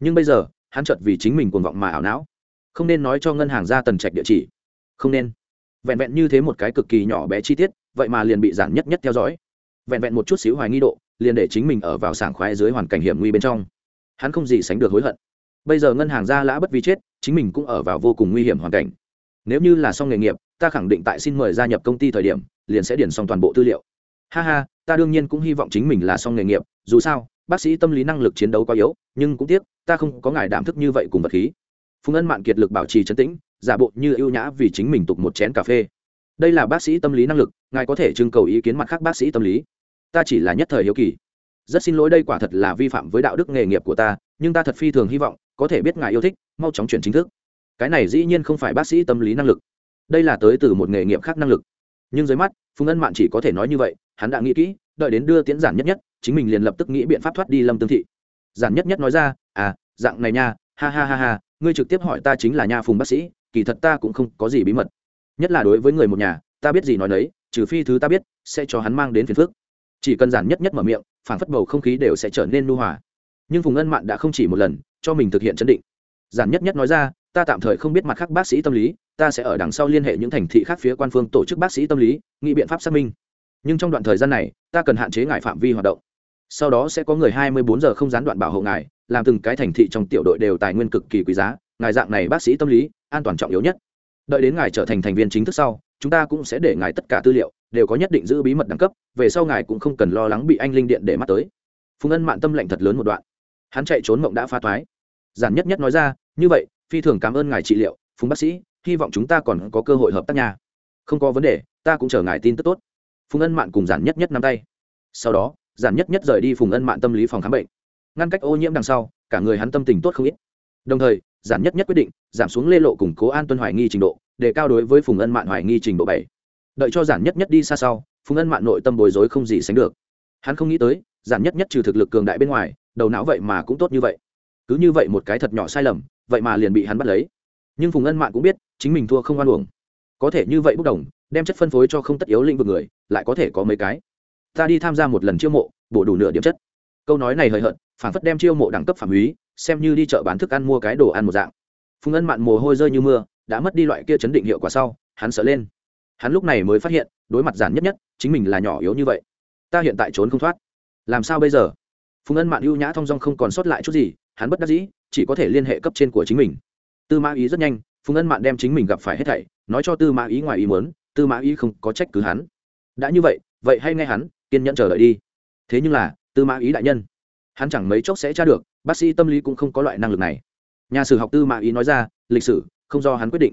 Nhưng bây giờ, hắn chợt vì chính mình cuồng vọng mà ảo não. Không nên nói cho ngân hàng ra tần trạch địa chỉ. Không nên. Vẹn vẹn như thế một cái cực kỳ nhỏ bé chi tiết, vậy mà liền bị giản nhất nhất theo dõi. Vẹn vẹn một chút xíu hoài nghi độ, liền để chính mình ở vào sảng khoái dưới hoàn cảnh hiểm nguy bên trong. Hắn không gì sánh được hối hận. Bây giờ ngân hàng ra lã bất vi chết, chính mình cũng ở vào vô cùng nguy hiểm hoàn cảnh nếu như là xong nghề nghiệp, ta khẳng định tại xin mời gia nhập công ty thời điểm, liền sẽ điền xong toàn bộ tư liệu. Ha ha, ta đương nhiên cũng hy vọng chính mình là xong nghề nghiệp, dù sao, bác sĩ tâm lý năng lực chiến đấu quá yếu, nhưng cũng tiếc, ta không có ngài đảm thức như vậy cùng vật khí. Phùng ân mạn kiệt lực bảo trì chấn tĩnh, giả bộ như ưu nhã vì chính mình tục một chén cà phê. Đây là bác sĩ tâm lý năng lực, ngài có thể trưng cầu ý kiến mặt khác bác sĩ tâm lý. Ta chỉ là nhất thời hiếu kỳ. Rất xin lỗi đây quả thật là vi phạm với đạo đức nghề nghiệp của ta, nhưng ta thật phi thường hy vọng, có thể biết ngài yêu thích, mau chóng chuyển chính thức cái này dĩ nhiên không phải bác sĩ tâm lý năng lực. Đây là tới từ một nghề nghiệp khác năng lực. Nhưng dưới mắt, phùng ân mạn chỉ có thể nói như vậy, hắn đã nghĩ kỹ, đợi đến đưa tiễn giản nhất nhất, chính mình liền lập tức nghĩ biện pháp thoát đi lâm tương thị. Giản nhất nhất nói ra à dạng này nha, ha ha ha ha, ngươi trực tiếp hỏi ta chính là nha phùng bác sĩ, kỳ thật ta cũng không có gì bí mật. Nhất là đối với người một nhà, ta biết gì nói đấy trừ phi thứ ta biết, sẽ cho hắn mang đến phiền phức. Chỉ cần giản nhất nhất mở miệng phản phất bầu không khí đều sẽ trở nên nu hòa. Nhưng phùng ân mạn đã không chỉ một lần, cho mình thực hiện chấn định. Giản nhất nhất nói ra ta tạm thời không biết mặt khác bác sĩ tâm lý, ta sẽ ở đằng sau liên hệ những thành thị khác phía quan phương tổ chức bác sĩ tâm lý nghị biện pháp xác minh. Nhưng trong đoạn thời gian này, ta cần hạn chế ngài phạm vi hoạt động. Sau đó sẽ có người hai mươi bốn giờ không gián đoạn bảo hộ ngài, làm từng cái thành thị trong tiểu đội đều tài nguyên cực kỳ quý giá, ngài dạng này bác sĩ tâm lý, an toàn trọng yếu nhất. Đợi đến ngài trở thành thành viên chính thức sau, chúng ta cũng sẽ để ngài tất cả tư liệu, đều có nhất định giữ bí mật đẳng cấp, về sau ngài cũng không cần lo lắng bị anh linh điện để mắt tới. Phùng ân mạn tâm lệnh thật lớn một đoạn. Hắn chạy trốn mộng đã pha toái giản nhất nhất nói ra, như vậy phi thường cảm ơn ngài trị liệu, phùng bác sĩ, hy vọng chúng ta còn có cơ hội hợp tác nhà không có vấn đề, ta cũng chờ ngài tin tức tốt. Phùng ân mạn cùng giản nhất nhất nắm tay. Sau đó, giản nhất nhất rời đi phùng ân mạn tâm lý phòng khám bệnh. Ngăn cách ô nhiễm đằng sau, cả người hắn tâm tình tốt không ít. Đồng thời, giản nhất nhất quyết định giảm xuống lê lộ củng cố an tuân hoài nghi trình độ, để cao đối với phùng ân mạn hoài nghi trình độ bảy. Đợi cho giản nhất nhất đi xa sau, phùng ân mạn nội tâm bối rối không gì sánh được. Hắn không nghĩ tới, giản nhất nhất trừ thực lực cường đại bên ngoài, đầu não vậy mà cũng tốt như vậy. Cứ như vậy một cái thật nhỏ sai lầm vậy mà liền bị hắn bắt lấy. Nhưng phùng ân mạn cũng biết, chính mình thua không oan uổng. Có thể như vậy bốc đồng, đem chất phân phối cho không tất yếu lĩnh vực người, lại có thể có mấy cái. Ta đi tham gia một lần chiêu mộ, bổ đủ nửa điểm chất. Câu nói này hời hợt, phản phất đem chiêu mộ đẳng cấp phạm húy xem như đi chợ bán thức ăn mua cái đồ ăn một dạng. Phùng ân mạn mồ hôi rơi như mưa, đã mất đi loại kia chấn định hiệu quả sau, hắn sợ lên. Hắn lúc này mới phát hiện, đối mặt giản nhất nhất, chính mình là nhỏ yếu như vậy. Ta hiện tại trốn không thoát. Làm sao bây giờ? Phùng ân mạn ưu nhã thong dong không còn sót lại chút gì hắn bất đắc dĩ, chỉ có thể liên hệ cấp trên của chính mình. Tư mã ý rất nhanh, phùng ân mạn đem chính mình gặp phải hết thảy, nói cho tư mã ý ngoài ý muốn, tư mã ý không có trách cứ hắn. Đã như vậy vậy hay nghe hắn, kiên nhẫn chờ đợi đi. Thế nhưng là, tư mã ý đại nhân, hắn chẳng mấy chốc sẽ tra được, bác sĩ tâm lý cũng không có loại năng lực này. Nhà sử học tư mã ý nói ra, lịch sử, không do hắn quyết định.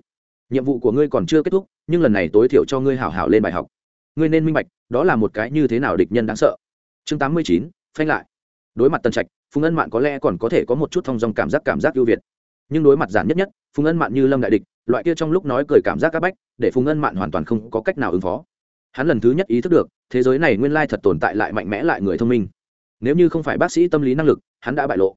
Nhiệm vụ của ngươi còn chưa kết thúc, nhưng lần này tối thiểu cho ngươi hảo hảo lên bài học. Ngươi nên minh bạch, đó là một cái như thế nào địch nhân đáng sợ. Chương tám mươi chín, phanh lại. Đối mặt tần trạch phùng ân mạn có lẽ còn có thể có một chút thong dong cảm giác cảm giác ưu việt nhưng đối mặt giản nhất nhất phùng ân mạn như lâm đại địch loại kia trong lúc nói cười cảm giác c áp bách để phùng ân mạn hoàn toàn không có cách nào ứng phó hắn lần thứ nhất ý thức được thế giới này nguyên lai thật tồn tại lại mạnh mẽ lại người thông minh nếu như không phải bác sĩ tâm lý năng lực hắn đã bại lộ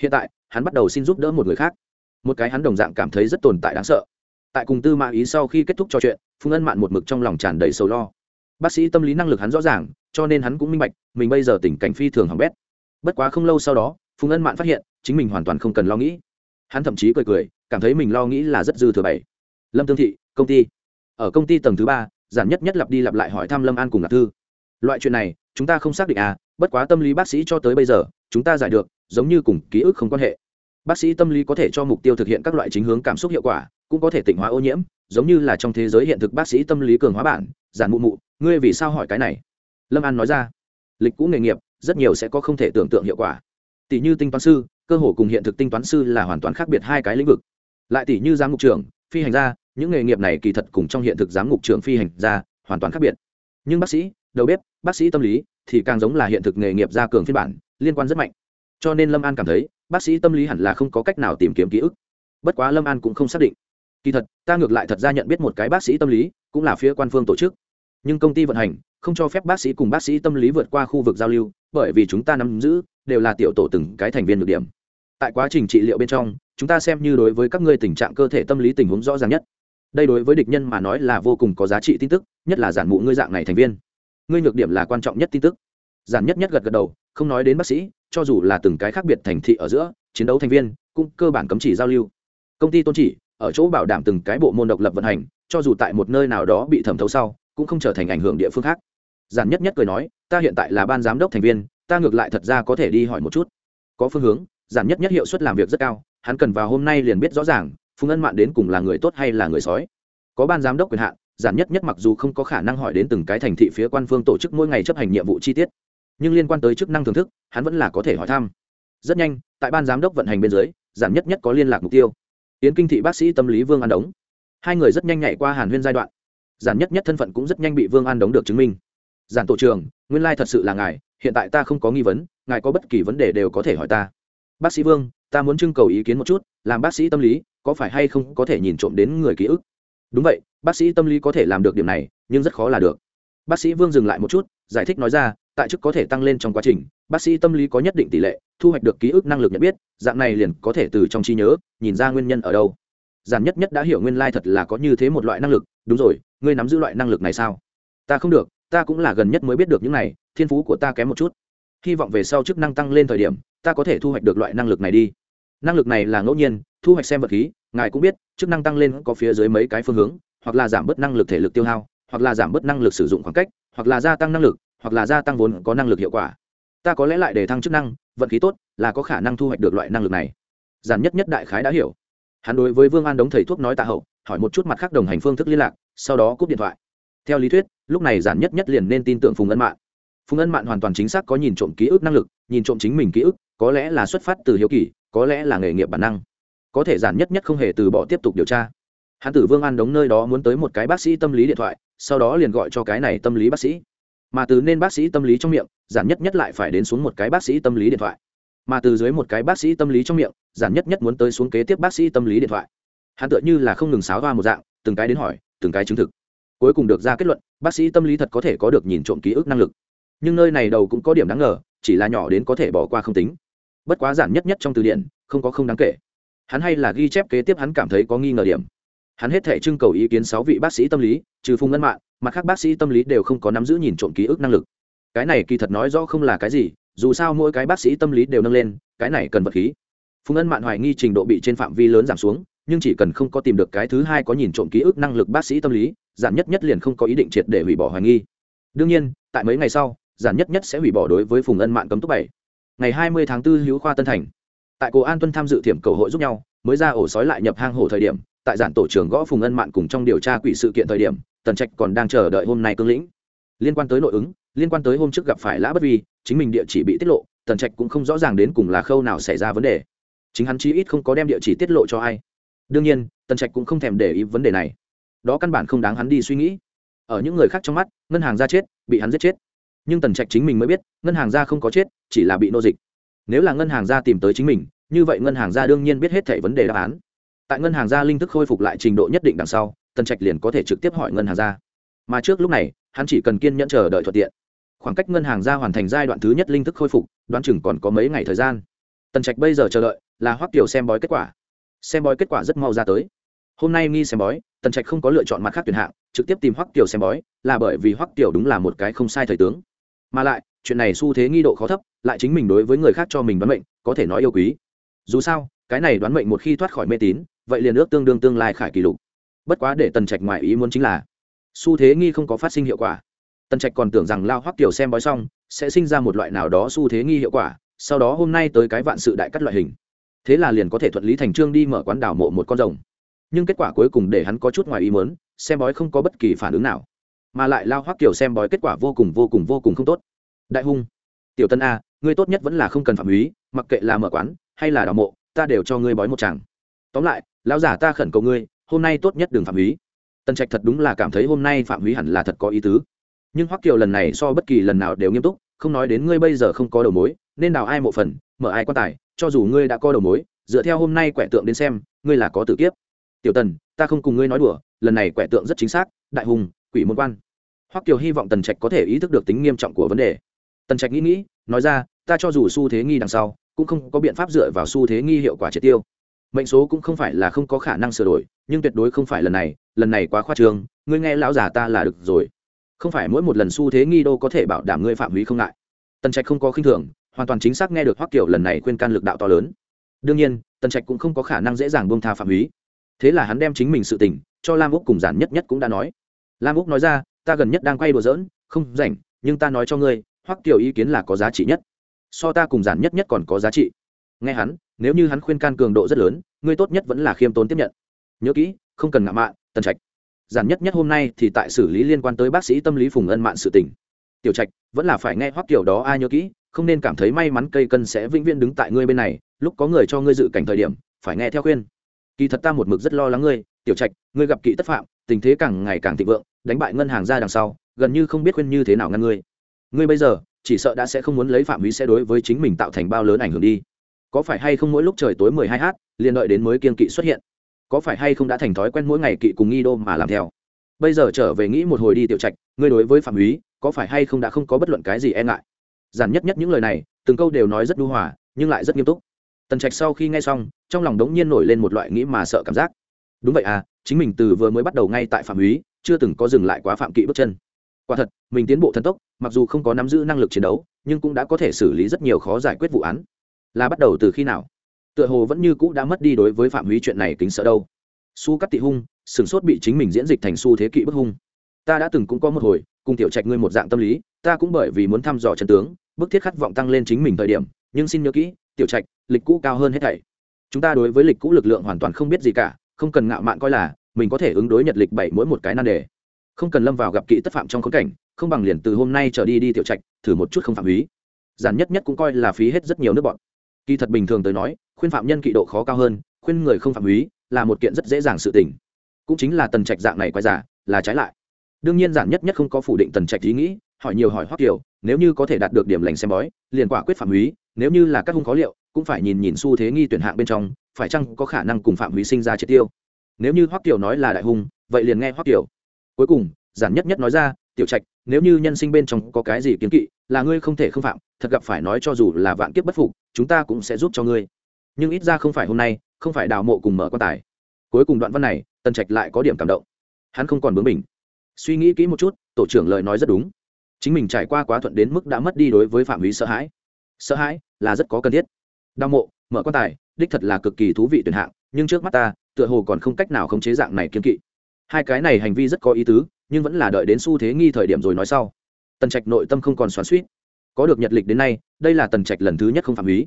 hiện tại hắn bắt đầu xin giúp đỡ một người khác một cái hắn đồng dạng cảm thấy rất tồn tại đáng sợ tại cùng tư mã ý sau khi kết thúc trò chuyện phùng ân mạn một mực trong lòng tràn đầy sầu lo bác sĩ tâm lý năng lực hắn rõ ràng cho nên hắn cũng minh bạch mình bây giờ tình cảnh phi thường hỏng bét bất quá không lâu sau đó, phùng ân mạn phát hiện, chính mình hoàn toàn không cần lo nghĩ. Hắn thậm chí cười cười, cảm thấy mình lo nghĩ là rất dư thừa bảy. Lâm tương thị, công ty. Ở công ty tầng thứ ba, giản nhất nhất lặp đi lặp lại hỏi thăm lâm an cùng ngạc thư. Loại chuyện này, chúng ta không xác định à bất quá tâm lý bác sĩ cho tới bây giờ, chúng ta giải được, giống như cùng ký ức không quan hệ. Bác sĩ tâm lý có thể cho mục tiêu thực hiện các loại chính hướng cảm xúc hiệu quả, cũng có thể tịnh hóa ô nhiễm, giống như là trong thế giới hiện thực bác sĩ tâm lý cường hóa bản, giản mụ mụ, ngươi vì sao hỏi cái này? Lâm an nói ra. Lịch cũ nghề nghiệp rất nhiều sẽ có không thể tưởng tượng hiệu quả. Tỷ như tinh toán sư, cơ hồ cùng hiện thực tinh toán sư là hoàn toàn khác biệt hai cái lĩnh vực. Lại tỷ như giám mục trưởng, phi hành gia, những nghề nghiệp này kỳ thật cùng trong hiện thực giám mục trưởng phi hành gia hoàn toàn khác biệt. Nhưng bác sĩ, đầu bếp, bác sĩ tâm lý thì càng giống là hiện thực nghề nghiệp gia cường phiên bản, liên quan rất mạnh. Cho nên lâm an cảm thấy, bác sĩ tâm lý hẳn là không có cách nào tìm kiếm ký ức. Bất quá lâm an cũng không xác định. Kỳ thật, ta ngược lại thật ra nhận biết một cái bác sĩ tâm lý, cũng là phía quan phương tổ chức. Nhưng công ty vận hành không cho phép bác sĩ cùng bác sĩ tâm lý vượt qua khu vực giao lưu, bởi vì chúng ta nắm giữ, đều là tiểu tổ từng cái thành viên được điểm. Tại quá trình trị liệu bên trong, chúng ta xem như đối với các ngươi tình trạng cơ thể tâm lý tình huống rõ ràng nhất. Đây đối với địch nhân mà nói là vô cùng có giá trị tin tức, nhất là giản mụ ngươi dạng này thành viên. Ngươi nhược điểm là quan trọng nhất tin tức. Giản nhất nhất gật gật đầu, không nói đến bác sĩ, cho dù là từng cái khác biệt thành thị ở giữa, chiến đấu thành viên, cũng cơ bản cấm chỉ giao lưu. Công ty tôn chỉ, ở chỗ bảo đảm từng cái bộ môn độc lập vận hành, cho dù tại một nơi nào đó bị thẩm thấu sau cũng không trở thành ảnh hưởng địa phương khác. Giản nhất nhất cười nói, ta hiện tại là ban giám đốc thành viên, ta ngược lại thật ra có thể đi hỏi một chút. Có phương hướng, giản nhất nhất hiệu suất làm việc rất cao, hắn cần vào hôm nay liền biết rõ ràng, phùng ân mạn đến cùng là người tốt hay là người sói. Có ban giám đốc quyền hạn, giản nhất nhất mặc dù không có khả năng hỏi đến từng cái thành thị phía quan phương tổ chức mỗi ngày chấp hành nhiệm vụ chi tiết, nhưng liên quan tới chức năng thưởng thức, hắn vẫn là có thể hỏi thăm. Rất nhanh, tại ban giám đốc vận hành bên dưới, giản nhất nhất có liên lạc mục tiêu. Yến kinh thị bác sĩ tâm lý vương an đống. Hai người rất nhanh nhảy qua hàn huyên giai đoạn giản nhất nhất thân phận cũng rất nhanh bị vương an đống được chứng minh giản tổ trường nguyên lai thật sự là ngài hiện tại ta không có nghi vấn ngài có bất kỳ vấn đề đều có thể hỏi ta bác sĩ vương ta muốn trưng cầu ý kiến một chút làm bác sĩ tâm lý có phải hay không có thể nhìn trộm đến người ký ức đúng vậy bác sĩ tâm lý có thể làm được điểm này nhưng rất khó là được bác sĩ vương dừng lại một chút giải thích nói ra tại chức có thể tăng lên trong quá trình bác sĩ tâm lý có nhất định tỷ lệ thu hoạch được ký ức năng lực nhận biết dạng này liền có thể từ trong trí nhớ nhìn ra nguyên nhân ở đâu giản nhất nhất đã hiểu nguyên lai thật là có như thế một loại năng lực đúng rồi ngươi nắm giữ loại năng lực này sao? Ta không được, ta cũng là gần nhất mới biết được những này, thiên phú của ta kém một chút. Hy vọng về sau chức năng tăng lên thời điểm, ta có thể thu hoạch được loại năng lực này đi. Năng lực này là ngẫu nhiên, thu hoạch xem vật khí, ngài cũng biết, chức năng tăng lên có phía dưới mấy cái phương hướng, hoặc là giảm bớt năng lực thể lực tiêu hao, hoặc là giảm bớt năng lực sử dụng khoảng cách, hoặc là gia tăng năng lực, hoặc là gia tăng vốn có năng lực hiệu quả. Ta có lẽ lại để thăng chức năng, vận khí tốt, là có khả năng thu hoạch được loại năng lực này. Giản nhất nhất đại khái đã hiểu. Hắn đối với vương an đống thầy thuốc nói tạ hậu, hỏi một chút mặt khác đồng hành phương thức liên lạc sau đó cúp điện thoại. Theo lý thuyết, lúc này giản nhất nhất liền nên tin tưởng phùng ân mạng phùng ân mạng hoàn toàn chính xác có nhìn trộm ký ức năng lực, nhìn trộm chính mình ký ức, có lẽ là xuất phát từ hiếu kỳ, có lẽ là nghề nghiệp bản năng. Có thể giản nhất nhất không hề từ bỏ tiếp tục điều tra. Hắn tử vương an đống nơi đó muốn tới một cái bác sĩ tâm lý điện thoại, sau đó liền gọi cho cái này tâm lý bác sĩ. Mà từ nên bác sĩ tâm lý trong miệng, giản nhất nhất lại phải đến xuống một cái bác sĩ tâm lý điện thoại. Mà từ dưới một cái bác sĩ tâm lý trong miệng, giản nhất nhất muốn tới xuống kế tiếp bác sĩ tâm lý điện thoại. Hắn tựa như là không ngừng sáo va một dạng, từng cái đến hỏi từng cái chứng thực. Cuối cùng được ra kết luận, bác sĩ tâm lý thật có thể có được nhìn trộm ký ức năng lực. Nhưng nơi này đầu cũng có điểm đáng ngờ, chỉ là nhỏ đến có thể bỏ qua không tính. Bất quá giản nhất nhất trong từ điển, không có không đáng kể. Hắn hay là ghi chép kế tiếp hắn cảm thấy có nghi ngờ điểm. Hắn hết thể trưng cầu ý kiến sáu vị bác sĩ tâm lý, trừ phùng ngân mạng mặt khác bác sĩ tâm lý đều không có nắm giữ nhìn trộm ký ức năng lực. Cái này kỳ thật nói rõ không là cái gì, dù sao mỗi cái bác sĩ tâm lý đều nâng lên, cái này cần vật khí. Phùng Ngân mạn hoài nghi trình độ bị trên phạm vi lớn giảm xuống nhưng chỉ cần không có tìm được cái thứ hai có nhìn trộm ký ức năng lực bác sĩ tâm lý, giản nhất nhất liền không có ý định triệt để hủy bỏ hoài nghi. Đương nhiên, tại mấy ngày sau, giản nhất nhất sẽ hủy bỏ đối với phùng ân mạng cấm túc bảy. Ngày hai mươi tháng 4 hữu khoa tân thành. Tại cổ an tuân tham dự thiểm cầu hội giúp nhau, mới ra ổ sói lại nhập hang hổ thời điểm, tại giản tổ trưởng gõ phùng ân mạng cùng trong điều tra quỷ sự kiện thời điểm, tần trạch còn đang chờ đợi hôm nay cương lĩnh. Liên quan tới nội ứng, liên quan tới hôm trước gặp phải lã bất vi, chính mình địa chỉ bị tiết lộ, tần trạch cũng không rõ ràng đến cùng là khâu nào xảy ra vấn đề. Chính hắn chí ít không có đem địa chỉ tiết lộ cho ai đương nhiên, tần trạch cũng không thèm để ý vấn đề này. Đó căn bản không đáng hắn đi suy nghĩ. Ở những người khác trong mắt, ngân hàng ra chết, bị hắn giết chết. Nhưng tần trạch chính mình mới biết, ngân hàng gia không có chết, chỉ là bị nô dịch. Nếu là ngân hàng gia tìm tới chính mình, như vậy ngân hàng gia đương nhiên biết hết thảy vấn đề đáp án. Tại ngân hàng gia linh thức khôi phục lại trình độ nhất định đằng sau, tần trạch liền có thể trực tiếp hỏi ngân hàng gia mà trước lúc này, hắn chỉ cần kiên nhẫn chờ đợi thuận tiện. Khoảng cách ngân hàng gia hoàn thành giai đoạn thứ nhất linh thức khôi phục, đoán chừng còn có mấy ngày thời gian. Tần trạch bây giờ chờ đợi là hoắc kiều xem bói kết quả xem bói kết quả rất mau ra tới. Hôm nay nghi xem bói, tần trạch không có lựa chọn mặt khác tuyển hạng, trực tiếp tìm hoắc tiểu xem bói, là bởi vì hoắc tiểu đúng là một cái không sai thời tướng. Mà lại, chuyện này xu thế nghi độ khó thấp, lại chính mình đối với người khác cho mình đoán mệnh, có thể nói yêu quý. Dù sao, cái này đoán mệnh một khi thoát khỏi mê tín, vậy liền ước tương đương tương lai khải kỷ lục. Bất quá để tần trạch ngoại ý muốn chính là, xu thế nghi không có phát sinh hiệu quả. Tần trạch còn tưởng rằng lao hoắc tiểu xem bói xong, sẽ sinh ra một loại nào đó xu thế nghi hiệu quả, sau đó hôm nay tới cái vạn sự đại cắt loại hình thế là liền có thể thuận lý thành trương đi mở quán đảo mộ một con rồng nhưng kết quả cuối cùng để hắn có chút ngoài ý mớn xem bói không có bất kỳ phản ứng nào, mà lại lao hoắc kiểu xem bói kết quả vô cùng vô cùng vô cùng không tốt đại hung, tiểu tân a, ngươi tốt nhất vẫn là không cần phạm úy. mặc kệ là mở quán hay là đảo mộ, ta đều cho ngươi bói một chàng tóm lại, lão giả ta khẩn cầu ngươi, hôm nay tốt nhất đừng phạm úy. tân trạch thật đúng là cảm thấy hôm nay phạm úy hẳn là thật có ý tứ nhưng hoắc kiều lần này so bất kỳ lần nào đều nghiêm túc, không nói đến ngươi bây giờ không có đầu mối, nên đào ai mộ phần mở ai quan tài, cho dù ngươi đã có đầu mối, dựa theo hôm nay quẻ tượng đến xem, ngươi là có tử kiếp. Tiểu tần, ta không cùng ngươi nói đùa, lần này quẻ tượng rất chính xác, đại hùng, quỷ môn quan. Hoắc kiều hy vọng tần trạch có thể ý thức được tính nghiêm trọng của vấn đề. Tần trạch nghĩ nghĩ, nói ra, ta cho dù xu thế nghi đằng sau, cũng không có biện pháp dựa vào xu thế nghi hiệu quả triệt tiêu. Mệnh số cũng không phải là không có khả năng sửa đổi, nhưng tuyệt đối không phải lần này lần này quá khoa trương, ngươi nghe lão già ta là được rồi. Không phải mỗi một lần xu thế nghi đô có thể bảo đảm ngươi phạm húy không ngại. Tần trạch không có khinh thường hoàn toàn chính xác nghe được hoắc kiểu lần này khuyên can lực đạo to lớn đương nhiên tần trạch cũng không có khả năng dễ dàng buông tha phạm húy thế là hắn đem chính mình sự tình cho lam úc cùng giản nhất nhất cũng đã nói lam úc nói ra ta gần nhất đang quay đùa giỡn, không rảnh, nhưng ta nói cho ngươi, hoắc kiểu ý kiến là có giá trị nhất. so ta cùng giản nhất nhất còn có giá trị. nghe hắn, nếu như hắn khuyên can cường độ rất lớn, ngươi tốt nhất vẫn là khiêm tốn tiếp nhận. nhớ kỹ, không cần ngạo mạn, tần trạch. giản nhất nhất hôm nay thì tại xử lý liên quan tới bác sĩ tâm lý phùng ân mạn sự tình. tiểu trạch, vẫn là phải nghe hoắc kiểu đó, ai nhớ kỹ không nên cảm thấy may mắn cây cân sẽ vĩnh viễn đứng tại ngươi bên này, lúc có người cho ngươi dự cảnh thời điểm, phải nghe theo khuyên. Kỳ thật ta một mực rất lo lắng ngươi, tiểu trạch, ngươi gặp kỵ tất phạm, tình thế càng ngày càng thịnh vượng, đánh bại ngân hàng ra đằng sau, gần như không biết khuyên như thế nào ngăn ngươi. Ngươi bây giờ, chỉ sợ đã sẽ không muốn lấy phạm vi sẽ đối với chính mình tạo thành bao lớn ảnh hưởng đi. Có phải hay không mỗi lúc trời tối mười hai h liền đợi đến mới kiên kỵ xuất hiện? Có phải hay không đã thành thói quen mỗi ngày kỵ cùng nghi đô mà làm theo? Bây giờ trở về nghĩ một hồi đi, tiểu trạch, ngươi đối với phạm úy, có phải hay không đã không có bất luận cái gì e ngại? Giản nhất nhất những lời này, từng câu đều nói rất đu hòa, nhưng lại rất nghiêm túc. Tần trạch sau khi nghe xong, trong lòng đống nhiên nổi lên một loại nghĩ mà sợ cảm giác. Đúng vậy à chính mình từ vừa mới bắt đầu ngay tại phạm úy chưa từng có dừng lại quá phạm kỵ bước chân. Quả thật, mình tiến bộ thần tốc, mặc dù không có nắm giữ năng lực chiến đấu, nhưng cũng đã có thể xử lý rất nhiều khó giải quyết vụ án. Là bắt đầu từ khi nào? Tựa hồ vẫn như cũ đã mất đi đối với phạm húy chuyện này kính sợ đâu. Su cắt tị hung, sửng sốt bị chính mình diễn dịch thành su thế kỵ bức hung. Ta đã từng cũng có một hồi, cùng tiểu trạch ngươi một dạng tâm lý ta cũng bởi vì muốn thăm dò chân tướng, bức thiết khát vọng tăng lên chính mình thời điểm, nhưng xin nhớ kỹ, tiểu trạch, lịch cũ cao hơn hết thảy. Chúng ta đối với lịch cũ lực lượng hoàn toàn không biết gì cả, không cần ngạo mạn coi là, mình có thể ứng đối nhật lịch bảy mỗi một cái nan đề. Không cần lâm vào gặp kỹ tất phạm trong khốn cảnh, không bằng liền từ hôm nay trở đi đi tiểu trạch, thử một chút không phạm ý giản nhất nhất cũng coi là phí hết rất nhiều nước bọn. Kỳ thật bình thường tới nói, khuyên phạm nhân kỵ độ khó cao hơn, khuyên người không phạm ý là một kiện rất dễ dàng sự tình. Cũng chính là tần trạch dạng này quay giả, là trái lại. Đương nhiên giản nhất nhất không có phủ định tần trạch ý nghĩ hỏi nhiều hỏi hoắc kiều nếu như có thể đạt được điểm lành xem bói, liền quả quyết phạm húy, nếu như là các hung khó liệu, cũng phải nhìn nhìn xu thế nghi tuyển hạng bên trong, phải chăng có khả năng cùng phạm húy sinh ra triệt tiêu. Nếu như hoắc kiều nói là đại hung, vậy liền nghe hoắc kiều cuối cùng, giản nhất nhất nói ra, tiểu trạch, nếu như nhân sinh bên trong có cái gì kiến kỵ, là ngươi không thể không phạm, thật gặp phải nói cho dù là vạn kiếp bất phục, chúng ta cũng sẽ giúp cho ngươi. Nhưng ít ra không phải hôm nay, không phải đào mộ cùng mở quan tài. Cuối cùng đoạn văn này, tần trạch lại có điểm cảm động. Hắn không còn bướng mình suy nghĩ kỹ một chút, tổ trưởng lời nói rất đúng chính mình trải qua quá thuận đến mức đã mất đi đối với phạm vi sợ hãi. Sợ hãi là rất có cần thiết. Đào mộ, mở quan tài, đích thật là cực kỳ thú vị tuyển hạng, nhưng trước mắt ta, tựa hồ còn không cách nào khống chế dạng này kiên kỵ. Hai cái này hành vi rất có ý tứ, nhưng vẫn là đợi đến xu thế nghi thời điểm rồi nói sau. Tần trạch nội tâm không còn xoắn suýt có được nhật lịch đến nay, đây là tần trạch lần thứ nhất không phạm ý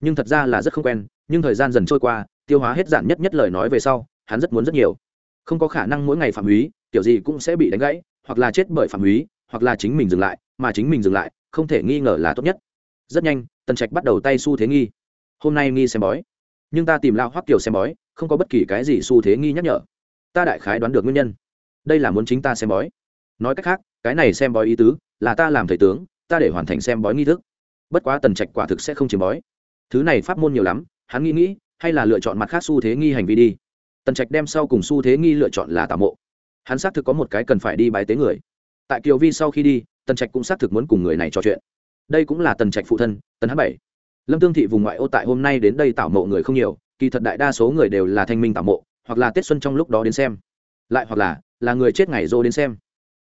nhưng thật ra là rất không quen, nhưng thời gian dần trôi qua, tiêu hóa hết giản nhất nhất lời nói về sau, hắn rất muốn rất nhiều. Không có khả năng mỗi ngày phạm ý kiểu gì cũng sẽ bị đánh gãy, hoặc là chết bởi phạm ý hoặc là chính mình dừng lại, mà chính mình dừng lại, không thể nghi ngờ là tốt nhất. Rất nhanh, tần trạch bắt đầu tay xu thế nghi. Hôm nay nghi xem bói. Nhưng ta tìm lao hoắc kiều xem bói, không có bất kỳ cái gì xu thế nghi nhắc nhở. Ta đại khái đoán được nguyên nhân. Đây là muốn chính ta xem bói. Nói cách khác, cái này xem bói ý tứ là ta làm thầy tướng, ta để hoàn thành xem bói nghi thức. Bất quá tần trạch quả thực sẽ không chiếm bói. Thứ này pháp môn nhiều lắm, hắn nghĩ nghĩ, hay là lựa chọn mặt khác xu thế nghi hành vi đi. Tần trạch đem sau cùng xu thế nghi lựa chọn là tà mộ. Hắn xác thực có một cái cần phải đi bái tế người tại kiều vi sau khi đi, tần trạch cũng xác thực muốn cùng người này trò chuyện. Đây cũng là tần trạch phụ thân, tần h bảy. Lâm tương thị vùng ngoại ô tại hôm nay đến đây tảo mộ người không nhiều, kỳ thật đại đa số người đều là thanh minh tảo mộ, hoặc là tết xuân trong lúc đó đến xem. Lại hoặc là là người chết ngày rô đến xem.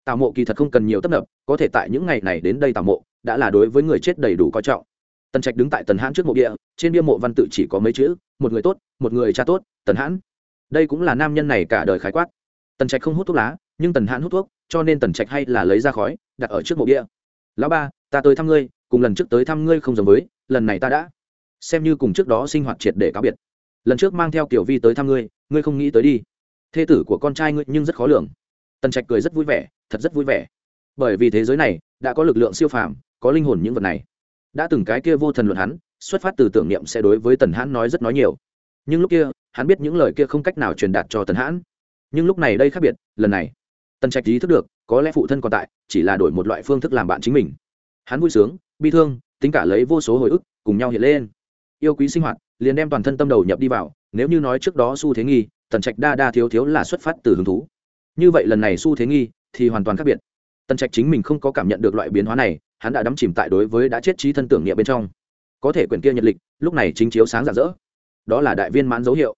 Tảo mộ kỳ thật không cần nhiều tấp nập, có thể tại những ngày này đến đây tảo mộ, đã là đối với người chết đầy đủ coi trọng. Tần trạch đứng tại tần hãn trước mộ địa, trên bia mộ văn tự chỉ có mấy chữ, một người tốt, một người cha tốt, tần hãn đây cũng là nam nhân này cả đời khái quát. Tần trạch không hút thuốc lá, nhưng tần hãn hút thuốc cho nên tần trạch hay là lấy ra khói, đặt ở trước mộ địa lão ba, ta tới thăm ngươi, cùng lần trước tới thăm ngươi không giống với, lần này ta đã xem như cùng trước đó sinh hoạt triệt để cáo biệt. Lần trước mang theo kiểu vi tới thăm ngươi ngươi không nghĩ tới đi. Thê tử của con trai ngươi nhưng rất khó lường. Tần trạch cười rất vui vẻ, thật rất vui vẻ. Bởi vì thế giới này đã có lực lượng siêu phàm, có linh hồn những vật này. Đã từng cái kia vô thần luận hắn, xuất phát từ tưởng niệm sẽ đối với tần hãn nói rất nói nhiều. Nhưng lúc kia, hắn biết những lời kia không cách nào truyền đạt cho tần hãn. Nhưng lúc này đây khác biệt, lần này tần trạch ý thức được, có lẽ phụ thân còn tại, chỉ là đổi một loại phương thức làm bạn chính mình. Hắn vui sướng, bi thương, tính cả lấy vô số hồi ức, cùng nhau hiện lên. Yêu quý sinh hoạt, liền đem toàn thân tâm đầu nhập đi vào, nếu như nói trước đó xu thế nghi, tần trạch đa đa thiếu thiếu là xuất phát từ hứng thú. Như vậy lần này xu thế nghi thì hoàn toàn khác biệt. Tần trạch chính mình không có cảm nhận được loại biến hóa này, hắn đã đắm chìm tại đối với đã chết trí thân tưởng niệm bên trong. Có thể quyển kia nhật lịch, lúc này chính chiếu sáng rạng rỡ. Đó là đại viên mãn dấu hiệu.